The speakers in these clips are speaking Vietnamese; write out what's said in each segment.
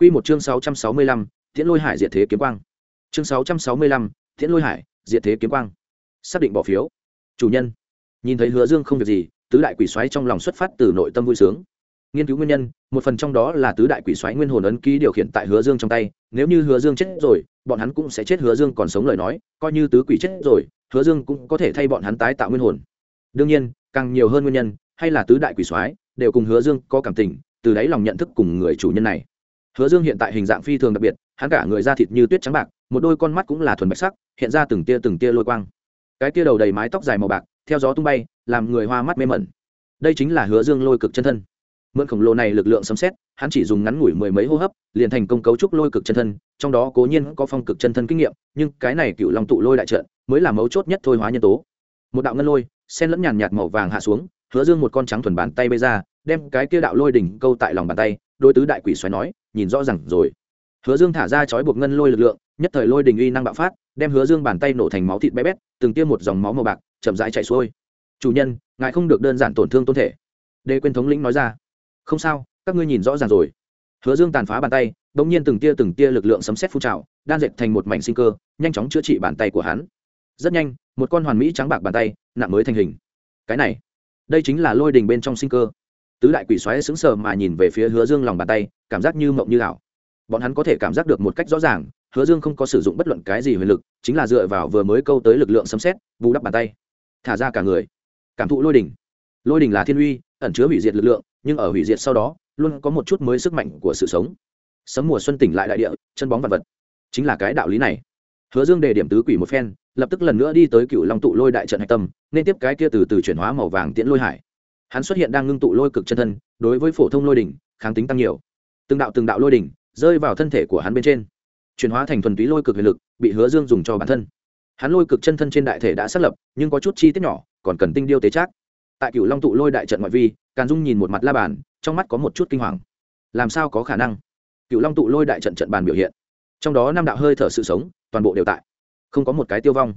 Quy một chương 665, Tiễn Lôi Hải diệt thế kiếm quang. Chương 665, Tiễn Lôi Hải, diệt thế kiếm quang. Xác định bỏ phiếu. Chủ nhân. Nhìn thấy Hứa Dương không việc gì, tứ đại quỷ xoáy trong lòng xuất phát từ nội tâm vui sướng. Nghiên cứu nguyên nhân, một phần trong đó là tứ đại quỷ xoáy nguyên hồn ấn ký điều khiển tại Hứa Dương trong tay, nếu như Hứa Dương chết rồi, bọn hắn cũng sẽ chết Hứa Dương còn sống lời nói, coi như tứ quỷ chết rồi, Hứa Dương cũng có thể thay bọn hắn tái tạo nguyên hồn. Đương nhiên, càng nhiều hơn nguyên nhân, hay là tứ đại quỷ soái đều cùng Hứa Dương có cảm tình, từ đấy lòng nhận thức cùng người chủ nhân này hứa dương hiện tại hình dạng phi thường đặc biệt, hắn cả người da thịt như tuyết trắng bạc, một đôi con mắt cũng là thuần bạch sắc, hiện ra từng tia từng tia lôi quang. Cái tia đầu đầy mái tóc dài màu bạc, theo gió tung bay, làm người hoa mắt mê mẩn. Đây chính là hứa dương lôi cực chân thân. Mượn khổng lồ này lực lượng sấm xét hắn chỉ dùng ngắn ngủi mười mấy hô hấp, liền thành công cấu trúc lôi cực chân thân, trong đó cố nhiên có phong cực chân thân kinh nghiệm, nhưng cái này cựu long tụ lôi đại trận, mới là mấu chốt nhất thôi hóa nhân tố. Một đạo ngân lôi, sen lẫn nhàn nhạt màu vàng hạ xuống, hứa dương một con trắng thuần bàn tay bay ra, đem cái kia đạo lôi đỉnh câu tại lòng bàn tay đôi tứ đại quỷ xoáy nói, nhìn rõ ràng rồi. Hứa dương thả ra chói buộc ngân lôi lực lượng, nhất thời lôi đình uy năng bạo phát, đem hứa dương bàn tay nổ thành máu thịt bé bét, từng tiêm một dòng máu màu bạc, chậm rãi chạy xuôi. Chủ nhân, ngài không được đơn giản tổn thương tôn thể. Đê quên thống lĩnh nói ra. Không sao, các ngươi nhìn rõ ràng rồi. Hứa dương tàn phá bàn tay đ ỗ n g nhiên từng tia từng tia lực lượng sấm xét phun trào, đan dệt thành một mảnh sinh cơ, nhanh chóng chữa trị bàn tay của hắn. Rất nhanh, một con hoàn mỹ trắng bạc bàn tay, nặng mới thành hình. Cái này, đây chính là lôi đình bên trong sinh cơ tứ đại quỷ xoáy sững sờ mà nhìn về phía hứa dương lòng bàn tay, cảm giác như mộng như ảo. Bọn hắn có thể cảm giác được một cách rõ ràng, hứa dương không có sử dụng bất luận cái gì huyền lực, chính là dựa vào vừa mới câu tới lực lượng sấm xét bù đắp bàn tay. Thả ra cả người. Cảm thụ lôi đỉnh. Lôi đỉnh là thiên uy, ẩn chứa hủy diệt lực lượng, nhưng ở hủy diệt sau đó, luôn có một chút mới sức mạnh của sự sống. Sấm mùa xuân tỉnh lại đại địa, chân bóng vật vật. Chính là cái đạo lý này. Hứa dương đề điểm tứ quỷ một phen, lập tức lần nữa đi tới cựu long tụ lôi đại trận hạch tâm, nên tiếp cái kia từ từ chuyển hóa màu vàng tiễn lôi hải hắn xuất hiện đang ngưng tụ lôi cực chân thân, đối với phổ thông lôi đỉnh, kháng tính tăng nhiều. Từng đạo từng đạo lôi đỉnh rơi vào thân thể của hắn bên trên. Chuyển hóa thành thuần túy lôi cực huyền lực, bị hứa dương dùng cho bản thân. Hắn lôi cực chân thân trên đại thể đã xác lập, nhưng có chút chi tiết nhỏ, còn cần tinh điêu tế trác. Tại cựu long tụ lôi đại trận ngoại vi, càn dung nhìn một mặt la bàn, trong mắt có một chút kinh hoàng. Làm sao có khả năng? Cựu long tụ lôi đại trận trận bàn biểu hiện. Trong đó năm đạo hơi thở sự sống, toàn bộ đều tại. Không có một cái tiêu vong.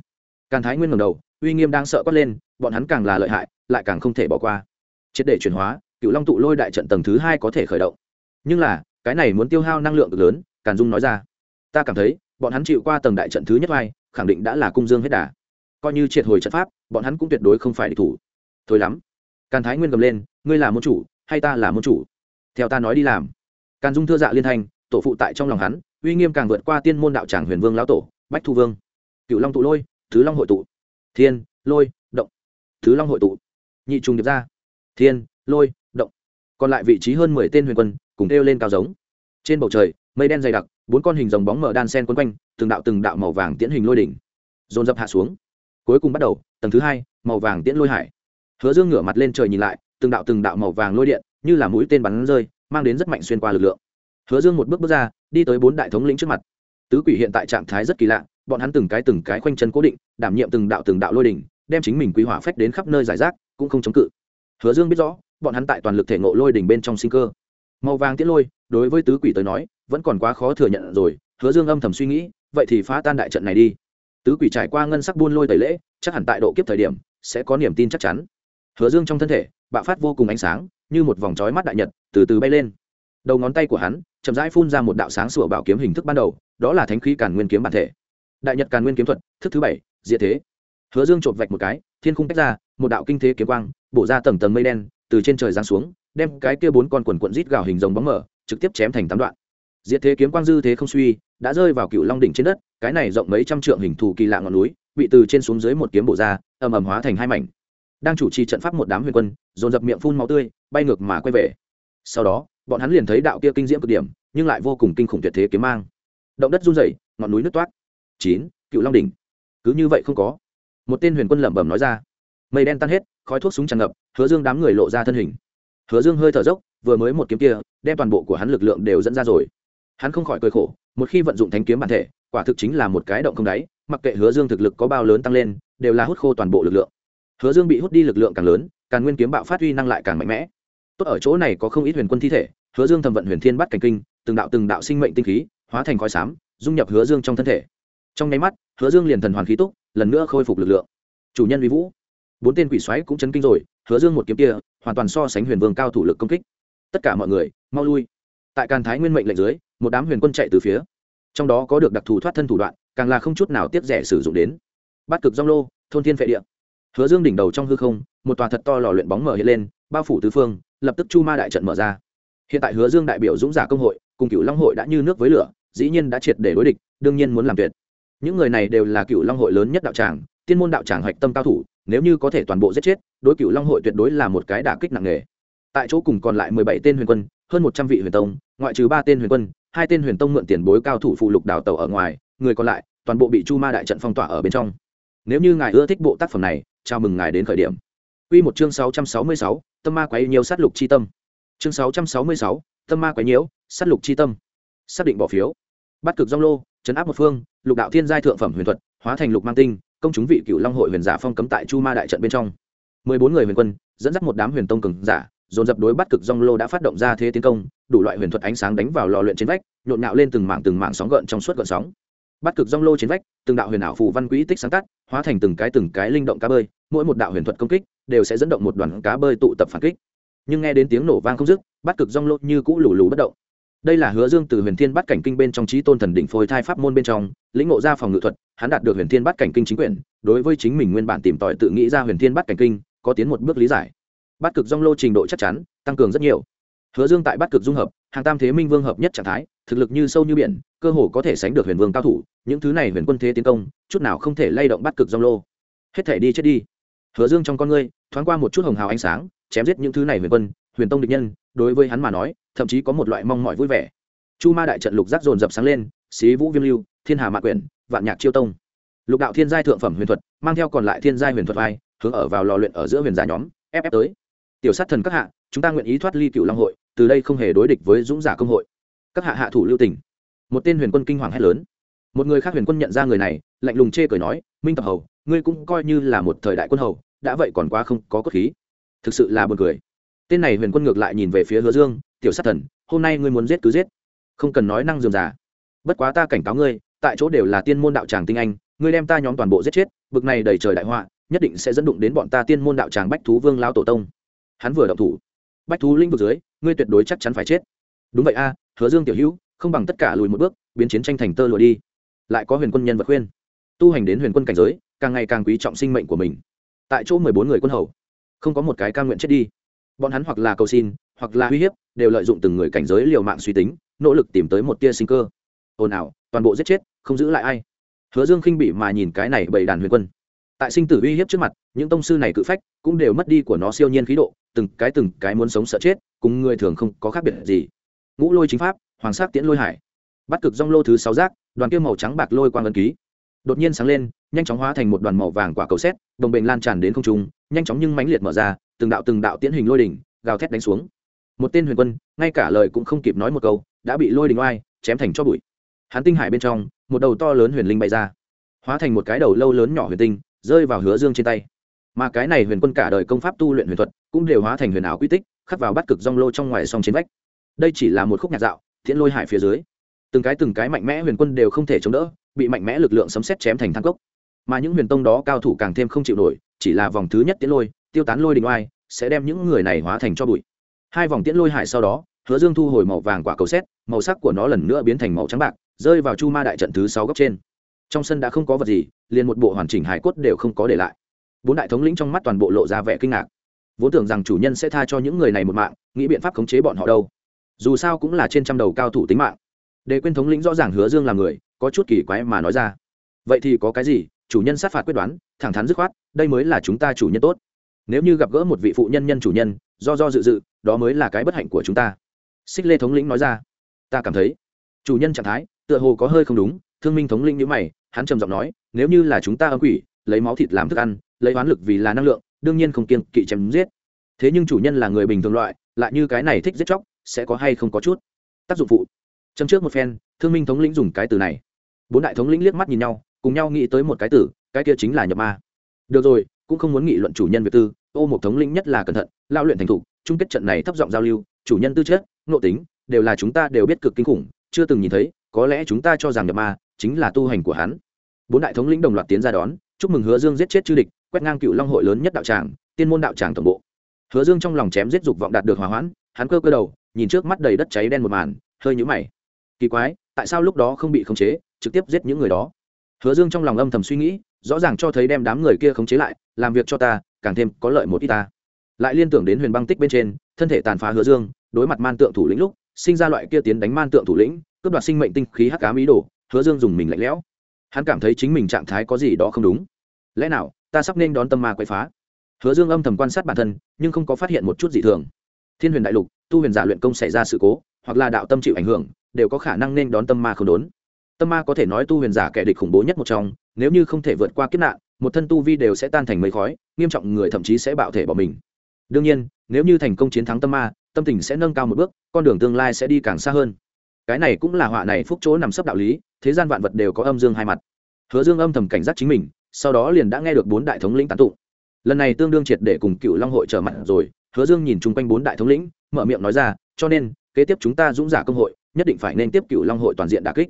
Càn thái nguyên ngầm đầu, uy nghiêm đang sợ quát lên, bọn hắn càng là lợi hại, lại càng không thể bỏ qua triệt để chuyển hóa cựu long tụ lôi đại trận tầng thứ hai có thể khởi động. Nhưng là, cái này muốn tiêu hao năng lượng cực lớn, càn dung nói ra. Ta cảm thấy, bọn hắn chịu qua tầng đại trận thứ nhất vai, khẳng định đã là cung dương hết đà. Coi như triệt hồi trận pháp, bọn hắn cũng tuyệt đối không phải địch thủ. Thôi lắm. Càn thái nguyên gầm lên, ngươi là môn chủ, hay ta là môn chủ? Theo ta nói đi làm. Càn dung thưa dạ liên thanh, tổ phụ tại trong lòng hắn, uy nghiêm càng vượt qua tiên môn đạo tràng huyền vương lão tổ, bách thu vương. Cựu long tụ lôi, thứ long hội tụ. Thiên, lôi, động. Thứ long hội tụ. Nhị trùng điệp ra thiên, lôi, động. Còn lại vị trí hơn mười tên huyền quân cùng kêu lên cao giống. Trên bầu trời, mây đen dày đặc, bốn con hình dòng bóng mở đan sen quấn quanh, từng đạo từng đạo màu vàng tiễn hình lôi đỉnh, dồn dập hạ xuống. Cuối cùng bắt đầu, tầng thứ hai, màu vàng tiễn lôi hải. Hứa dương ngửa mặt lên trời nhìn lại, từng đạo từng đạo màu vàng lôi điện, như là mũi tên bắn rơi, mang đến rất mạnh xuyên qua lực lượng. Hứa dương một bước bước ra, đi tới bốn đại thống lĩnh trước mặt. Tứ quỷ hiện tại trạng thái rất kỳ lạ, bọn hắn từng cái từng cái khoanh chân cố định, đảm nhiệm từng đạo từng đạo lôi đỉnh, đem chính mình quý hỏa phách đến khắp nơi giải rác, cũng không chống cự hứa dương biết rõ, bọn hắn tại toàn lực thể ngộ lôi đỉnh bên trong sinh cơ. Màu vàng tiết lôi, đối với tứ quỷ tới nói, vẫn còn quá khó thừa nhận rồi. Hứa dương âm thầm suy nghĩ, vậy thì phá tan đại trận này đi. Tứ quỷ trải qua ngân sắc buôn lôi tẩy lễ, chắc hẳn tại độ kiếp thời điểm, sẽ có niềm tin chắc chắn. Hứa dương trong thân thể, bạo phát vô cùng ánh sáng, như một vòng trói mắt đại nhật, từ từ bay lên. Đầu ngón tay của hắn, chậm rãi phun ra một đạo sáng sủa bảo kiếm hình thức ban đầu, đó là thánh khí càn nguyên kiếm bản thể. Đại nhật càn nguyên kiếm thuật, thức thứ bảy, diệt thế. Hứa dương chộp vạch một cái, thiên khung tách ra một đạo kinh thế kiếm quang, bổ ra tầng tầng mây đen, từ trên trời giáng xuống, đem cái kia bốn con quần quận rít gào hình rồng bóng mở, trực tiếp chém thành tám đoạn. Diệt thế kiếm quang dư thế không suy, đã rơi vào cựu long đỉnh trên đất, cái này rộng mấy trăm trượng hình thù kỳ lạ ngọn núi, bị từ trên xuống dưới một kiếm bổ ra, ầm ầm hóa thành hai mảnh. Đang chủ trì trận pháp một đám huyền quân, dồn dập miệng phun máu tươi, bay ngược mà quay về. Sau đó, bọn hắn liền thấy đạo kia kinh diễm cực điểm, nhưng lại vô cùng kinh khủng tuyệt thế kiếm mang. Động đất run rẩy, ngọn núi nứt toát chín, cựu long đỉnh. Cứ như vậy không có. Một tên huyền quân lẩm bẩm nói ra mây đen tan hết, khói thuốc súng tràn ngập, hứa dương đám người lộ ra thân hình. Hứa dương hơi thở dốc, vừa mới một kiếm kia, đem toàn bộ của hắn lực lượng đều dẫn ra rồi. Hắn không khỏi cười khổ, một khi vận dụng thánh kiếm bản thể, quả thực chính là một cái động không đáy, mặc kệ hứa dương thực lực có bao lớn tăng lên, đều là hút khô toàn bộ lực lượng. Hứa dương bị hút đi lực lượng càng lớn, càng nguyên kiếm bạo phát huy năng lại càng mạnh mẽ. Tốt ở chỗ này có không ít huyền quân thi thể, hứa dương thầm vận huyền thiên bắt cảnh kinh, từng đạo từng đạo sinh mệnh tinh khí, hóa thành khói xám, dung nhập hứa dương trong thân thể. Trong nháy mắt, hứa dương liền thần hoàn khí túc, lần nữa khôi phục lực lượng. Chủ nhân vi vũ bốn tên quỷ xoáy cũng chấn kinh rồi, hứa dương một kiếm kia, hoàn toàn so sánh huyền vương cao thủ lực công kích. Tất cả mọi người, mau lui. Tại càn thái nguyên mệnh lệnh dưới, một đám huyền quân chạy từ phía. Trong đó có được đặc thù thoát thân thủ đoạn, càng là không chút nào tiếp rẻ sử dụng đến. Bát cực dong lô, thôn thiên phệ địa. Hứa dương đỉnh đầu trong hư không, một tòa thật to lò luyện bóng mở hiện lên, bao phủ tứ phương, lập tức chu ma đại trận mở ra. Hiện tại hứa dương đại biểu dũng giả công hội, cùng cựu long hội đã như nước với lửa, dĩ nhiên đã triệt để đối địch, đương nhiên muốn làm tuyệt. Những người này đều là cựu long hội lớn nhất đạo tràng tiên môn đạo tràng hạch tâm cao thủ nếu như có thể toàn bộ giết chết đối cựu long hội tuyệt đối là một cái đả kích nặng nề tại chỗ cùng còn lại mười bảy tên huyền quân hơn một trăm vị huyền tông ngoại trừ ba tên huyền quân hai tên huyền tông mượn tiền bối cao thủ phụ lục đào tàu ở ngoài người còn lại toàn bộ bị chu ma đại trận phong tỏa ở bên trong nếu như ngài ưa thích bộ tác phẩm này chào mừng ngài đến khởi điểm Quy một chương sáu trăm sáu mươi sáu, tâm ma quấy nhiều sát lục chi tâm. Chương sáu trăm sáu mươi sáu, tâm ma quấy nhiễu, sát lục chi tâm. Xác định bỏ phiếu. Bắt cực rong lô, chấn áp một phương, lục đạo thiên giai thượng phẩm huyền thuật, hóa thành lục mang tinh, công chúng vị cựu long hội huyền giả phong cấm tại chu ma đại trận bên trong. mười bốn người huyền quân, dẫn dắt một đám huyền tông cường giả, dồn dập đối bắt cực dong lô đã phát động ra thế tiến công, đủ loại huyền thuật ánh sáng đánh vào lò luyện trên vách, nhộn nhạo lên từng mảng từng mảng sóng gợn trong suốt gợn sóng. Bắt cực dong lô trên vách từng đạo huyền ảo phù văn quỹ tích sáng tác hóa thành từng cái từng cái linh động cá bơi mỗi một đạo huyền thuật công kích đều sẽ dẫn động một đoàn cá bơi tụ tập phản kích. Nhưng nghe đến tiếng nổ vang không dứt bắt cực dong lô như cũ lù lù bất động đây là hứa dương từ huyền thiên bắt cảnh kinh bên trong trí tôn thần đỉnh phôi thai pháp môn bên trong, lĩnh ngộ ra phòng ngự thuật, hắn đạt được huyền thiên bắt cảnh kinh chính quyền, đối với chính mình nguyên bản tìm tòi tự nghĩ ra huyền thiên bắt cảnh kinh, có tiến một bước lý giải. Bắt cực dong lô trình độ chắc chắn, tăng cường rất nhiều. Hứa dương tại bắt cực dung hợp, hàng tam thế minh vương hợp nhất trạng thái, thực lực như sâu như biển, cơ hồ có thể sánh được huyền vương cao thủ, những thứ này huyền quân thế tiến công, chút nào không thể lay động bắt cực dong lô. Hết thể đi chết đi. Hứa dương trong con ngươi, thoáng qua một chút hồng hào ánh sáng, chém giết những thứ này huyền quân huyền tông địch nhân, đối với hắn mà nói, thậm chí có một loại mong mỏi vui vẻ. Chu ma đại trận lục giác dồn dập sáng lên, xí vũ viêm lưu, thiên hà mạ quyển, vạn nhạc chiêu tông. Lục đạo thiên giai thượng phẩm huyền thuật, mang theo còn lại thiên giai huyền thuật vai, hướng ở vào lò luyện ở giữa huyền giả nhóm, ép ép tới. Tiểu sát thần các hạ, chúng ta nguyện ý thoát ly cựu long hội, từ đây không hề đối địch với dũng giả công hội. Các hạ hạ thủ lưu tỉnh một tên huyền quân kinh hoàng hét lớn. Một người khác huyền quân nhận ra người này, lạnh lùng chê cười nói, minh tập hầu, ngươi cũng coi như là một thời đại quân hầu, đã vậy còn quá không có cốt khí. Thực sự là buồn cười tên này huyền quân ngược lại nhìn về phía hứa dương, tiểu sát thần, hôm nay ngươi muốn giết cứ giết. Không cần nói năng dườm già. Bất quá ta cảnh cáo ngươi, tại chỗ đều là tiên môn đạo tràng tinh anh, ngươi đem ta nhóm toàn bộ giết chết, bực này đầy trời đại họa, nhất định sẽ dẫn đụng đến bọn ta tiên môn đạo tràng bách thú vương lao tổ tông. Hắn vừa động thủ, bách thú linh vực dưới, ngươi tuyệt đối chắc chắn phải chết. Đúng vậy a, hứa dương tiểu hữu, không bằng tất cả lùi một bước, biến chiến tranh thành tơ lụa đi. Lại có huyền quân nhân vật khuyên. Tu hành đến huyền quân cảnh giới, càng ngày càng quý trọng sinh mệnh của mình. Tại chỗ mười bốn người quân hầu, không có một cái ca nguyện chết đi bọn hắn hoặc là cầu xin, hoặc là uy hiếp, đều lợi dụng từng người cảnh giới liều mạng suy tính, nỗ lực tìm tới một tia sinh cơ. Ồn ào, toàn bộ giết chết, không giữ lại ai. Hứa dương khinh bị mà nhìn cái này bầy đàn huyền quân. Tại sinh tử uy hiếp trước mặt, những tông sư này cự phách cũng đều mất đi của nó siêu nhiên khí độ, từng cái từng cái muốn sống sợ chết, cùng người thường không có khác biệt gì. Ngũ lôi chính pháp, hoàng sắc tiễn lôi hải. Bắt cực rong lô thứ sáu giác, đoàn kia màu trắng bạc lôi quang ân ký. Đột nhiên sáng lên, nhanh chóng hóa thành một đoàn màu vàng quả cầu xét, đồng bệnh lan tràn đến không trung, nhanh chóng nhưng mãnh liệt mở ra từng đạo từng đạo tiễn hình lôi đỉnh, gào thét đánh xuống. Một tên huyền quân, ngay cả lời cũng không kịp nói một câu, đã bị lôi đỉnh oai, chém thành cho bụi. Hắn tinh hải bên trong, một đầu to lớn huyền linh bay ra, hóa thành một cái đầu lâu lớn nhỏ huyền tinh, rơi vào hứa dương trên tay. Mà cái này huyền quân cả đời công pháp tu luyện huyền thuật, cũng đều hóa thành huyền ảo quy tích, khắc vào bắt cực rong lô trong ngoài song trên vách. Đây chỉ là một khúc nhạc dạo thiện lôi hải phía dưới. Từng cái từng cái mạnh mẽ huyền quân đều không thể chống đỡ, bị mạnh mẽ lực lượng sấm xét chém thành thang cốc. Mà những huyền tông đó cao thủ càng thêm không chịu nổi, chỉ là vòng thứ nhất tiễn lôi tiêu tán lôi đình oai, sẽ đem những người này hóa thành cho bụi. Hai vòng tiễn lôi hải sau đó, hứa dương thu hồi màu vàng quả cầu xét, màu sắc của nó lần nữa biến thành màu trắng bạc, rơi vào chu ma đại trận thứ sáu góc trên. Trong sân đã không có vật gì, liền một bộ hoàn chỉnh hải cốt đều không có để lại. Bốn đại thống lĩnh trong mắt toàn bộ lộ ra vẻ kinh ngạc. Vốn tưởng rằng chủ nhân sẽ tha cho những người này một mạng, nghĩ biện pháp khống chế bọn họ đâu. Dù sao cũng là trên trăm đầu cao thủ tính mạng. Để quên thống lĩnh rõ ràng hứa dương là người, có chút kỳ quái mà nói ra. Vậy thì có cái gì? Chủ nhân sát phạt quyết đoán, thẳng thắn dứt khoát, đây mới là chúng ta chủ nhân tốt nếu như gặp gỡ một vị phụ nhân nhân chủ nhân, do do dự dự, đó mới là cái bất hạnh của chúng ta. Xích lê thống lĩnh nói ra. Ta cảm thấy, chủ nhân trạng thái, tựa hồ có hơi không đúng, thương minh thống lĩnh nhữ mày, hắn trầm giọng nói, nếu như là chúng ta âm quỷ, lấy máu thịt làm thức ăn, lấy oán lực vì là năng lượng, đương nhiên không kiên kỵ chém giết. Thế nhưng chủ nhân là người bình thường loại, lại như cái này thích giết chóc, sẽ có hay không có chút tác dụng phụ? Châm trước một phen, thương minh thống lĩnh dùng cái từ này. Bốn đại thống lĩnh liếc mắt nhìn nhau, cùng nhau nghĩ tới một cái từ, cái kia chính là nhập ma. Được rồi cũng không muốn nghị luận chủ nhân việc tư ô một thống lĩnh nhất là cẩn thận lao luyện thành thục, chung kết trận này thấp giọng giao lưu, chủ nhân tư chất nộ tính, đều là chúng ta đều biết cực kinh khủng, chưa từng nhìn thấy, có lẽ chúng ta cho rằng nhập ma, chính là tu hành của hắn. Bốn đại thống lĩnh đồng loạt tiến ra đón, chúc mừng hứa dương giết chết chư địch, quét ngang cựu long hội lớn nhất đạo tràng, tiên môn đạo tràng tổng bộ. Hứa dương trong lòng chém giết dục vọng đạt được hòa hoãn, hắn cơ cơ đầu, nhìn trước mắt đầy đất cháy đen một màn, hơi nhũ mày. Kỳ quái, tại sao lúc đó không bị khống chế, trực tiếp giết những người đó? Hứa dương trong lòng âm thầm suy nghĩ, rõ ràng cho thấy đem đám người kia khống chế lại, làm việc cho ta, càng thêm có lợi một ít ta. Lại liên tưởng đến huyền băng tích bên trên, thân thể tàn phá hứa dương, đối mặt man tượng thủ lĩnh lúc, sinh ra loại kia tiến đánh man tượng thủ lĩnh, cướp đoạt sinh mệnh tinh khí hắc ám ý đồ, hứa dương dùng mình lạnh lẽo. Hắn cảm thấy chính mình trạng thái có gì đó không đúng. Lẽ nào, ta sắp nên đón tâm ma quậy phá? Hứa dương âm thầm quan sát bản thân, nhưng không có phát hiện một chút gì thường. Thiên huyền đại lục, tu huyền giả luyện công xảy ra sự cố, hoặc là đạo tâm chịu ảnh hưởng, đều có khả năng nên đón tâm ma không đốn tâm ma có thể nói tu huyền giả kẻ địch khủng bố nhất một trong, nếu như không thể vượt qua kiếp nạn, một thân tu vi đều sẽ tan thành mây khói, nghiêm trọng người thậm chí sẽ bạo thể bỏ mình. Đương nhiên, nếu như thành công chiến thắng tâm ma, tâm tình sẽ nâng cao một bước, con đường tương lai sẽ đi càng xa hơn. Cái này cũng là họa này phúc chỗ nằm sấp đạo lý, thế gian vạn vật đều có âm dương hai mặt. Hứa dương âm thầm cảnh giác chính mình, sau đó liền đã nghe được bốn đại thống lĩnh tán tụng. Lần này tương đương triệt để cùng cựu long hội trở mặt rồi, hứa dương nhìn chung quanh bốn đại thống lĩnh, mở miệng nói ra, cho nên, kế tiếp chúng ta dũng giả công hội, nhất định phải nên tiếp cựu long hội toàn diện đà kích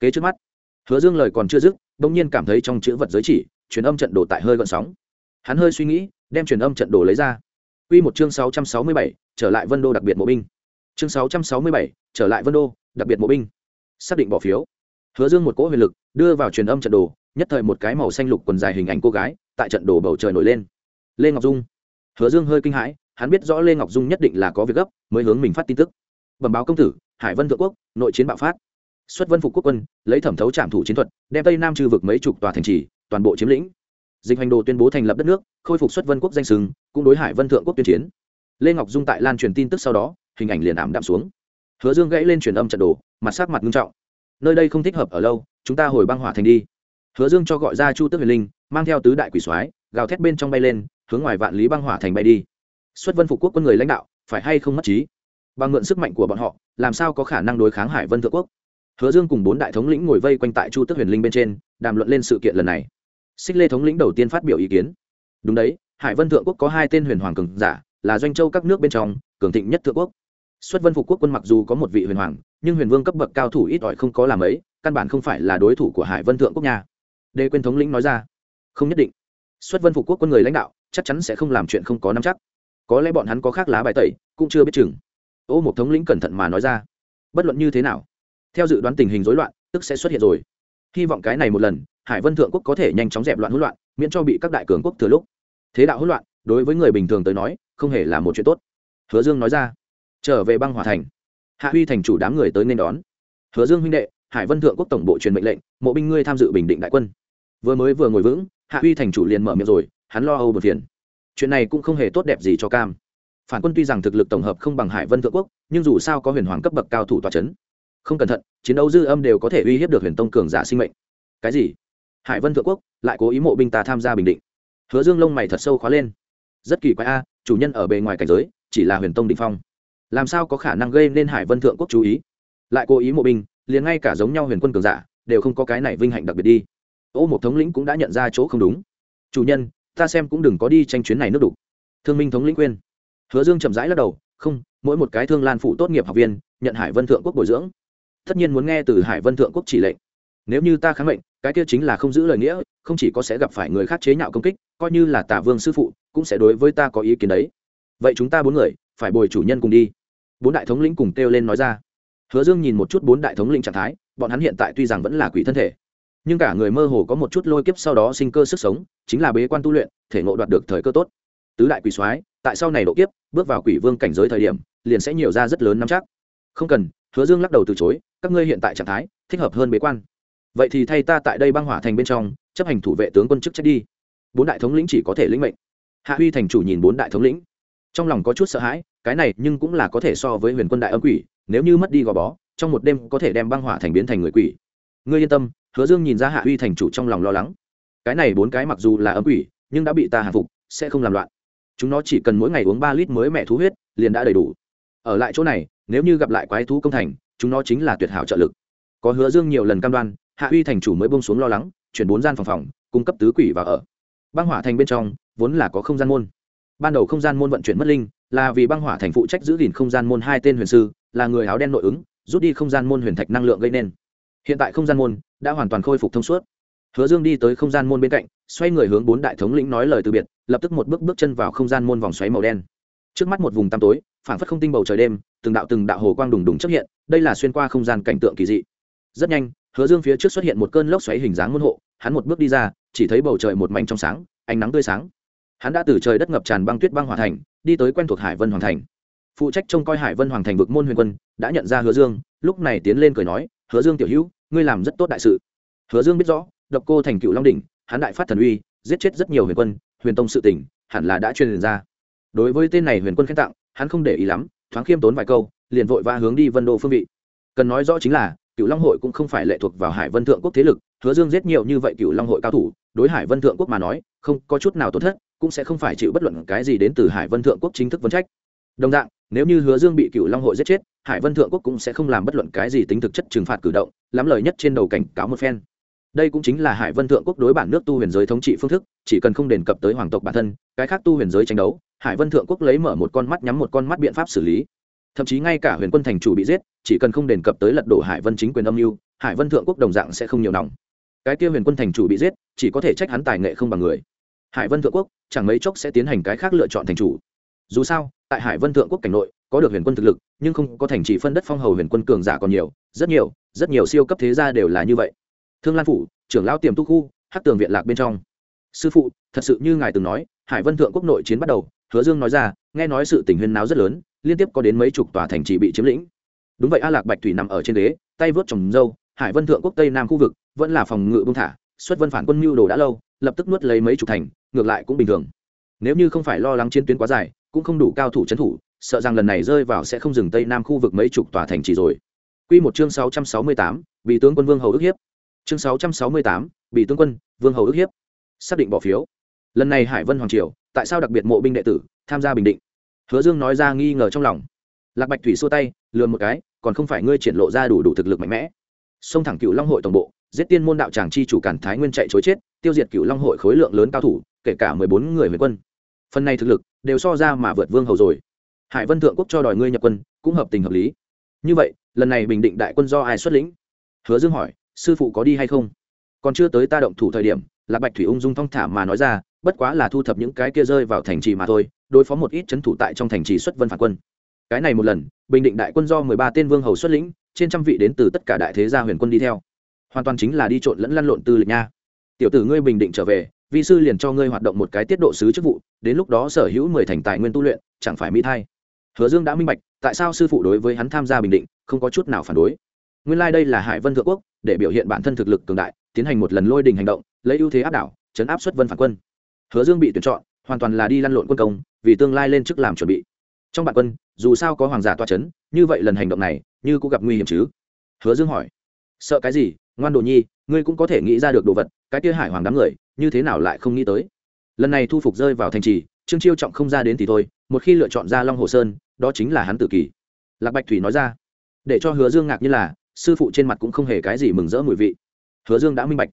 kế trước mắt hứa dương lời còn chưa dứt bỗng nhiên cảm thấy trong chữ vật giới chỉ truyền âm trận đồ tại hơi gọn sóng hắn hơi suy nghĩ đem truyền âm trận đồ lấy ra Quy một chương 667, trở lại Vân Đô đặc biệt mộ binh. Chương 667, trở lại Vân Đô, đặc biệt mộ binh. Xác định bỏ phiếu. Hứa Dương một cỗ huyền lực đưa vào truyền âm trận đồ, nhất thời một cái màu xanh lục quần dài hình ảnh cô gái tại trận đồ bầu trời nổi lên. Lê Ngọc Dung. Hứa Dương hơi kinh hãi, hắn biết rõ Lê Ngọc Dung nhất định là có việc gấp, mới hướng mình phát tin tức. Bẩm báo công tử, Hải Vân thượng quốc, nội chiến bạo phát. Xuất Vân phục quốc quân, lấy thẩm thấu trạm thủ chiến thuật, đem Tây Nam trừ vực mấy chục tòa thành trì, toàn bộ chiếm lĩnh. Dịch hành đồ tuyên bố thành lập đất nước khôi phục xuất vân quốc danh sừng cũng đối hải vân thượng quốc tuyên chiến. Lê ngọc dung tại lan truyền tin tức sau đó hình ảnh liền ảm đạm xuống. Hứa dương gãy lên truyền âm trận đồ mặt sắc mặt nghiêm trọng. Nơi đây không thích hợp ở lâu chúng ta hồi băng hỏa thành đi. Hứa dương cho gọi ra chu tước huyền linh mang theo tứ đại quỷ soái gào thét bên trong bay lên hướng ngoài vạn lý băng hỏa thành bay đi. Xuất vân phục quốc quân người lãnh đạo phải hay không mất trí? Bằng mượn sức mạnh của bọn họ làm sao có khả năng đối kháng hải vân thượng quốc? Hứa dương cùng bốn đại thống lĩnh ngồi vây quanh tại chu tước huyền linh bên trên, đàm luận lên sự kiện lần này. Xích lê thống lĩnh đầu tiên phát biểu ý kiến. Đúng đấy, hải vân thượng quốc có hai tên huyền hoàng cường giả, là doanh châu các nước bên trong, cường thịnh nhất thượng quốc. Xuất vân phục quốc quân mặc dù có một vị huyền hoàng, nhưng huyền vương cấp bậc cao thủ ít ỏi không có làm ấy, căn bản không phải là đối thủ của hải vân thượng quốc nhà đê quên thống lĩnh nói ra. Không nhất định. Xuất vân phục quốc quân người lãnh đạo, chắc chắn sẽ không làm chuyện không có nắm chắc. Có lẽ bọn hắn có khác lá bài tẩy, cũng chưa biết chừng. Ô một thống lĩnh cẩn thận mà nói ra. Bất luận như thế nào theo dự đoán tình hình rối loạn, tức sẽ xuất hiện rồi. Hy vọng cái này một lần, hải vân thượng quốc có thể nhanh chóng dẹp loạn hỗn loạn, miễn cho bị các đại cường quốc thừa lúc. Thế đạo hỗn loạn, đối với người bình thường tới nói, không hề là một chuyện tốt. Hứa dương nói ra. Trở về băng hòa thành. Hạ huy thành chủ đám người tới nên đón. Hứa dương huynh đệ, hải vân thượng quốc tổng bộ truyền mệnh lệnh, mộ binh ngươi tham dự bình định đại quân. Vừa mới vừa ngồi vững, hạ huy thành chủ liền mở miệng rồi, hắn lo âu một phiền. Chuyện này cũng không hề tốt đẹp gì cho cam. Phản quân tuy rằng thực lực tổng hợp không bằng hải vân thượng quốc, nhưng dù sao có huyền hoàng cấp bậc cao thủ tòa c h ấ n không cẩn thận, chiến đấu dư âm đều có thể uy hiếp được huyền tông cường giả sinh mệnh. Cái gì? Hải vân thượng quốc lại cố ý mộ binh ta tham gia bình định. Hứa dương lông mày thật sâu khóa lên. Rất kỳ quái a, chủ nhân ở bề ngoài cảnh giới, chỉ là huyền tông định phong. Làm sao có khả năng gây nên hải vân thượng quốc chú ý? Lại cố ý mộ binh, liền ngay cả giống nhau huyền quân cường giả, đều không có cái này vinh hạnh đặc biệt đi. Ô một thống lĩnh cũng đã nhận ra chỗ không đúng. Chủ nhân, ta xem cũng đừng có đi tranh chuyến này nước đục. Thương minh thống lĩnh khuyên. Hứa dương chậm rãi lắc đầu, không, mỗi một cái thương lan phụ tốt nghiệp học viên, nhận hải vân thượng quốc bồi dưỡng tất nhiên muốn nghe từ hải vân thượng quốc chỉ lệnh. Nếu như ta kháng mệnh, cái kia chính là không giữ lời nghĩa, không chỉ có sẽ gặp phải người khác chế nhạo công kích, coi như là tả vương sư phụ, cũng sẽ đối với ta có ý kiến đấy. Vậy chúng ta bốn người, phải bồi chủ nhân cùng đi. Bốn đại thống lĩnh cùng kêu lên nói ra. Hứa dương nhìn một chút bốn đại thống lĩnh trạng thái, bọn hắn hiện tại tuy rằng vẫn là quỷ thân thể, nhưng cả người mơ hồ có một chút lôi kiếp sau đó sinh cơ sức sống, chính là bế quan tu luyện, thể ngộ đoạt được thời cơ tốt. Tứ đại quỷ soái, tại sau này độ kiếp, bước vào quỷ vương cảnh giới thời điểm, liền sẽ nhiều ra rất lớn nắm chắc. Không cần hứa dương lắc đầu từ chối, các ngươi hiện tại trạng thái thích hợp hơn bế quan. Vậy thì thay ta tại đây băng hỏa thành bên trong, chấp hành thủ vệ tướng quân chức trách đi. Bốn đại thống lĩnh chỉ có thể lĩnh mệnh. Hạ huy thành chủ nhìn bốn đại thống lĩnh. Trong lòng có chút sợ hãi, cái này nhưng cũng là có thể so với huyền quân đại âm quỷ, nếu như mất đi gò bó, trong một đêm có thể đem băng hỏa thành biến thành người quỷ. Ngươi yên tâm, hứa dương nhìn ra hạ huy thành chủ trong lòng lo lắng. Cái này bốn cái mặc dù là âm quỷ, nhưng đã bị ta hạ phục, sẽ không làm loạn. Chúng nó chỉ cần mỗi ngày uống ba lít mới mẹ thú huyết, liền đã đầy đủ ở lại chỗ này, nếu như gặp lại quái thú công thành, chúng nó chính là tuyệt hảo trợ lực. Có hứa dương nhiều lần cam đoan, hạ uy thành chủ mới bông xuống lo lắng, chuyển bốn gian phòng phòng, cung cấp tứ quỷ vào ở. Băng hỏa thành bên trong, vốn là có không gian môn. Ban đầu không gian môn vận chuyển mất linh, là vì băng hỏa thành phụ trách giữ gìn không gian môn hai tên huyền sư, là người áo đen nội ứng, rút đi không gian môn huyền thạch năng lượng gây nên. Hiện tại không gian môn đã hoàn toàn khôi phục thông suốt. Hứa dương đi tới không gian môn bên cạnh, xoay người hướng bốn đại thống lĩnh nói lời từ biệt, lập tức một bước bước chân vào không gian môn vòng xoáy màu đen. Trước mắt một vùng tăm tối phảng phất không tinh bầu trời đêm, từng đạo từng đạo hồ quang đùng đùng chấp hiện, đây là xuyên qua không gian cảnh tượng kỳ dị. Rất nhanh, hứa dương phía trước xuất hiện một cơn lốc xoáy hình dáng môn hộ, hắn một bước đi ra, chỉ thấy bầu trời một mảnh trong sáng, ánh nắng tươi sáng. Hắn đã từ trời đất ngập tràn băng tuyết băng hòa thành, đi tới quen thuộc hải vân hoàng thành. Phụ trách trông coi hải vân hoàng thành vực môn huyền quân, đã nhận ra hứa dương, lúc này tiến lên cười nói, hứa dương tiểu hữu, ngươi làm rất tốt đại sự. Hứa dương biết rõ, độc cô thành cựu long đỉnh, hắn đại phát thần uy, giết chết rất nhiều huyền quân, huyền tông sự tỉnh hẳn là đã truyền ra. Đối với tên này huyền quân khen tặng hắn không để ý lắm, thoáng khiêm tốn vài câu, liền vội va hướng đi vân đô phương vị. Cần nói rõ chính là cựu long hội cũng không phải lệ thuộc vào hải vân thượng quốc thế lực, hứa dương giết nhiều như vậy cựu long hội cao thủ, đối hải vân thượng quốc mà nói, không có chút nào tổn thất, cũng sẽ không phải chịu bất luận cái gì đến từ hải vân thượng quốc chính thức vấn trách. Đồng dạng, nếu như hứa dương bị cựu long hội giết chết, hải vân thượng quốc cũng sẽ không làm bất luận cái gì tính thực chất trừng phạt cử động, lắm lời nhất trên đầu cảnh cáo một phen. Đây cũng chính là hải vân thượng quốc đối bản nước tu huyền giới thống trị phương thức, chỉ cần không đề cập tới hoàng tộc bản thân, cái khác tu huyền giới tranh đấu hải vân thượng quốc lấy mở một con mắt nhắm một con mắt biện pháp xử lý. Thậm chí ngay cả huyền quân thành chủ bị giết, chỉ cần không đề cập tới lật đổ hải vân chính quyền âm mưu, hải vân thượng quốc đồng dạng sẽ không nhiều nòng. Cái kia huyền quân thành chủ bị giết, chỉ có thể trách hắn tài nghệ không bằng người. Hải vân thượng quốc, chẳng mấy chốc sẽ tiến hành cái khác lựa chọn thành chủ. Dù sao, tại hải vân thượng quốc cảnh nội, có được huyền quân thực lực, nhưng không có thành trì phân đất phong hầu huyền quân cường giả còn nhiều, rất nhiều rất nhiều siêu cấp thế gia đều là như vậy. Thương lan phủ, trưởng lão tiềm tu khu hát tường viện lạc bên trong. Sư phụ, thật sự như ngài từng nói, hải vân thượng quốc nội chiến bắt đầu hứa dương nói ra nghe nói sự tình huyên náo rất lớn liên tiếp có đến mấy chục tòa thành trì bị chiếm lĩnh đúng vậy a lạc bạch thủy nằm ở trên ghế tay vớt trồng dâu hải vân thượng quốc tây nam khu vực vẫn là phòng ngự bông thả xuất vân phản quân mưu đồ đã lâu lập tức nuốt lấy mấy chục thành ngược lại cũng bình thường nếu như không phải lo lắng chiến tuyến quá dài cũng không đủ cao thủ trấn thủ sợ rằng lần này rơi vào sẽ không dừng tây nam khu vực mấy chục tòa thành trì rồi Quy một chương 668, bị tướng quân Vương Hầu ức hiếp. Chương 668, bị tướng quân Vương Hầu ức hiếp. Xác định bỏ phiếu. Lần này Hải Vân Hoàng triều, tại sao đặc biệt mộ binh đệ tử tham gia bình định? Hứa Dương nói ra nghi ngờ trong lòng. Lạc Bạch Thủy xua tay, lườn một cái, còn không phải ngươi triển lộ ra đủ đủ thực lực mạnh mẽ. Xông thẳng Cựu Long hội tổng bộ, giết tiên môn đạo tràng chi chủ Cản Thái Nguyên chạy chối chết, tiêu diệt Cựu Long hội khối lượng lớn cao thủ, kể cả mười bốn người huyền quân. Phần này thực lực đều so ra mà vượt Vương Hầu rồi hải vân thượng quốc cho đòi ngươi nhập quân cũng hợp tình hợp lý như vậy lần này bình định đại quân do ai xuất lĩnh hứa dương hỏi sư phụ có đi hay không còn chưa tới ta động thủ thời điểm Lạc bạch thủy ung dung thong thả mà nói ra bất quá là thu thập những cái kia rơi vào thành trì mà thôi, đối phó một ít c h ấ n thủ tại trong thành trì xuất vân phản quân. Cái này một lần, bình định đại quân do mười ba tên vương hầu xuất lĩnh, trên trăm vị đến từ tất cả đại thế gia huyền quân đi theo. Hoàn toàn chính là đi trộn lẫn lăn lộn tư lịch nha. Tiểu tử ngươi bình định trở về vị sư liền cho ngươi hoạt động một cái tiết độ sứ chức vụ, đến lúc đó sở hữu mười thành tài nguyên tu luyện, chẳng phải mỹ thay. Hứa dương đã minh bạch, tại sao sư phụ đối với hắn tham gia bình định, không có chút nào phản đối. Nguyên lai、like、đây là hải vân thượng quốc, để biểu hiện bản thân thực lực cường đại, tiến hành một lần lôi đình hành động, lấy ưu thế áp đảo, chấn áp xuất vân phản quân hứa dương bị tuyển chọn, hoàn toàn là đi lăn lộn quân công, vì tương lai lên chức làm chuẩn bị. Trong bạn quân, dù sao có hoàng giả toa c h ấ n như vậy lần hành động này, như cũng gặp nguy hiểm chứ? Hứa dương hỏi. Sợ cái gì? Ngoan đồ nhi, ngươi cũng có thể nghĩ ra được đồ vật, cái kia hải hoàng đám người, như thế nào lại không nghĩ tới? Lần này thu phục rơi vào thành trì, trương chiêu trọng không ra đến thì thôi, một khi lựa chọn ra long hồ sơn, đó chính là hắn tự kỷ. Lạc bạch thủy nói ra. Để cho hứa dương ngạc như là, sư phụ trên mặt cũng không hề cái gì mừng rỡ mùi vị. Hứa dương đã minh bạch.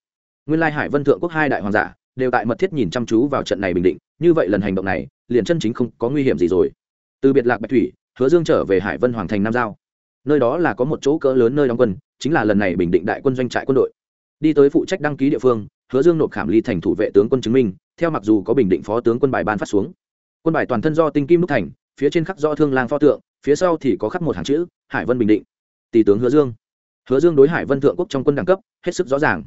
Nguyên lai hải vân thượng quốc hai đại hoàng giả đều tại mật thiết nhìn chăm chú vào trận này bình định, như vậy lần hành động này, liền chân chính không có nguy hiểm gì rồi. Từ biệt lạc bạch thủy, hứa dương trở về hải vân hoàng thành nam giao. Nơi đó là có một chỗ cỡ lớn nơi đóng quân, chính là lần này bình định đại quân doanh trại quân đội. Đi tới phụ trách đăng ký địa phương, hứa dương nộp khảm ly thành thủ vệ tướng quân chứng minh, theo mặc dù có bình định phó tướng quân bài ban phát xuống. Quân bài toàn thân do tinh kim đúc thành, phía trên khắc do thương lang pho tượng, phía sau thì có khắc một hàng chữ, hải vân bình định. Tỷ tướng hứa dương. Hứa dương đối hải vân thượng quốc trong quân đẳng cấp, hết sức rõ ràng.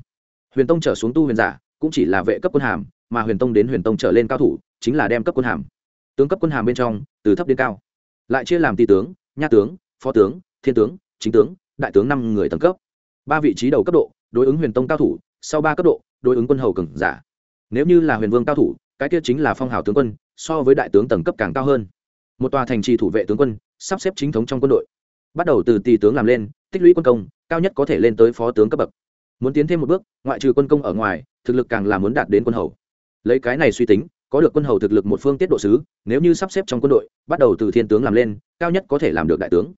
Huyền tông trở xuống tu huyền giả cũng chỉ là vệ cấp quân hàm, mà huyền tông đến huyền tông trở lên cao thủ, chính là đem cấp quân hàm. Tướng cấp quân hàm bên trong, từ thấp đến cao. Lại chia làm ti tướng, nha tướng, phó tướng, thiên tướng, chính tướng, đại tướng năm người tầng cấp. Ba vị trí đầu cấp độ, đối ứng huyền tông cao thủ, sau ba cấp độ, đối ứng quân hầu cường giả. Nếu như là huyền vương cao thủ, cái kia chính là phong hào tướng quân, so với đại tướng tầng cấp càng cao hơn. Một tòa thành trì thủ vệ tướng quân, sắp xếp chính thống trong quân đội. Bắt đầu từ tỷ tướng làm lên, tích lũy quân công, cao nhất có thể lên tới phó tướng cấp bậc muốn tiến thêm một bước, ngoại trừ quân công ở ngoài, thực lực càng là muốn đạt đến quân hầu. Lấy cái này suy tính, có được quân hầu thực lực một phương tiết độ sứ, nếu như sắp xếp trong quân đội, bắt đầu từ thiên tướng làm lên, cao nhất có thể làm được đại tướng.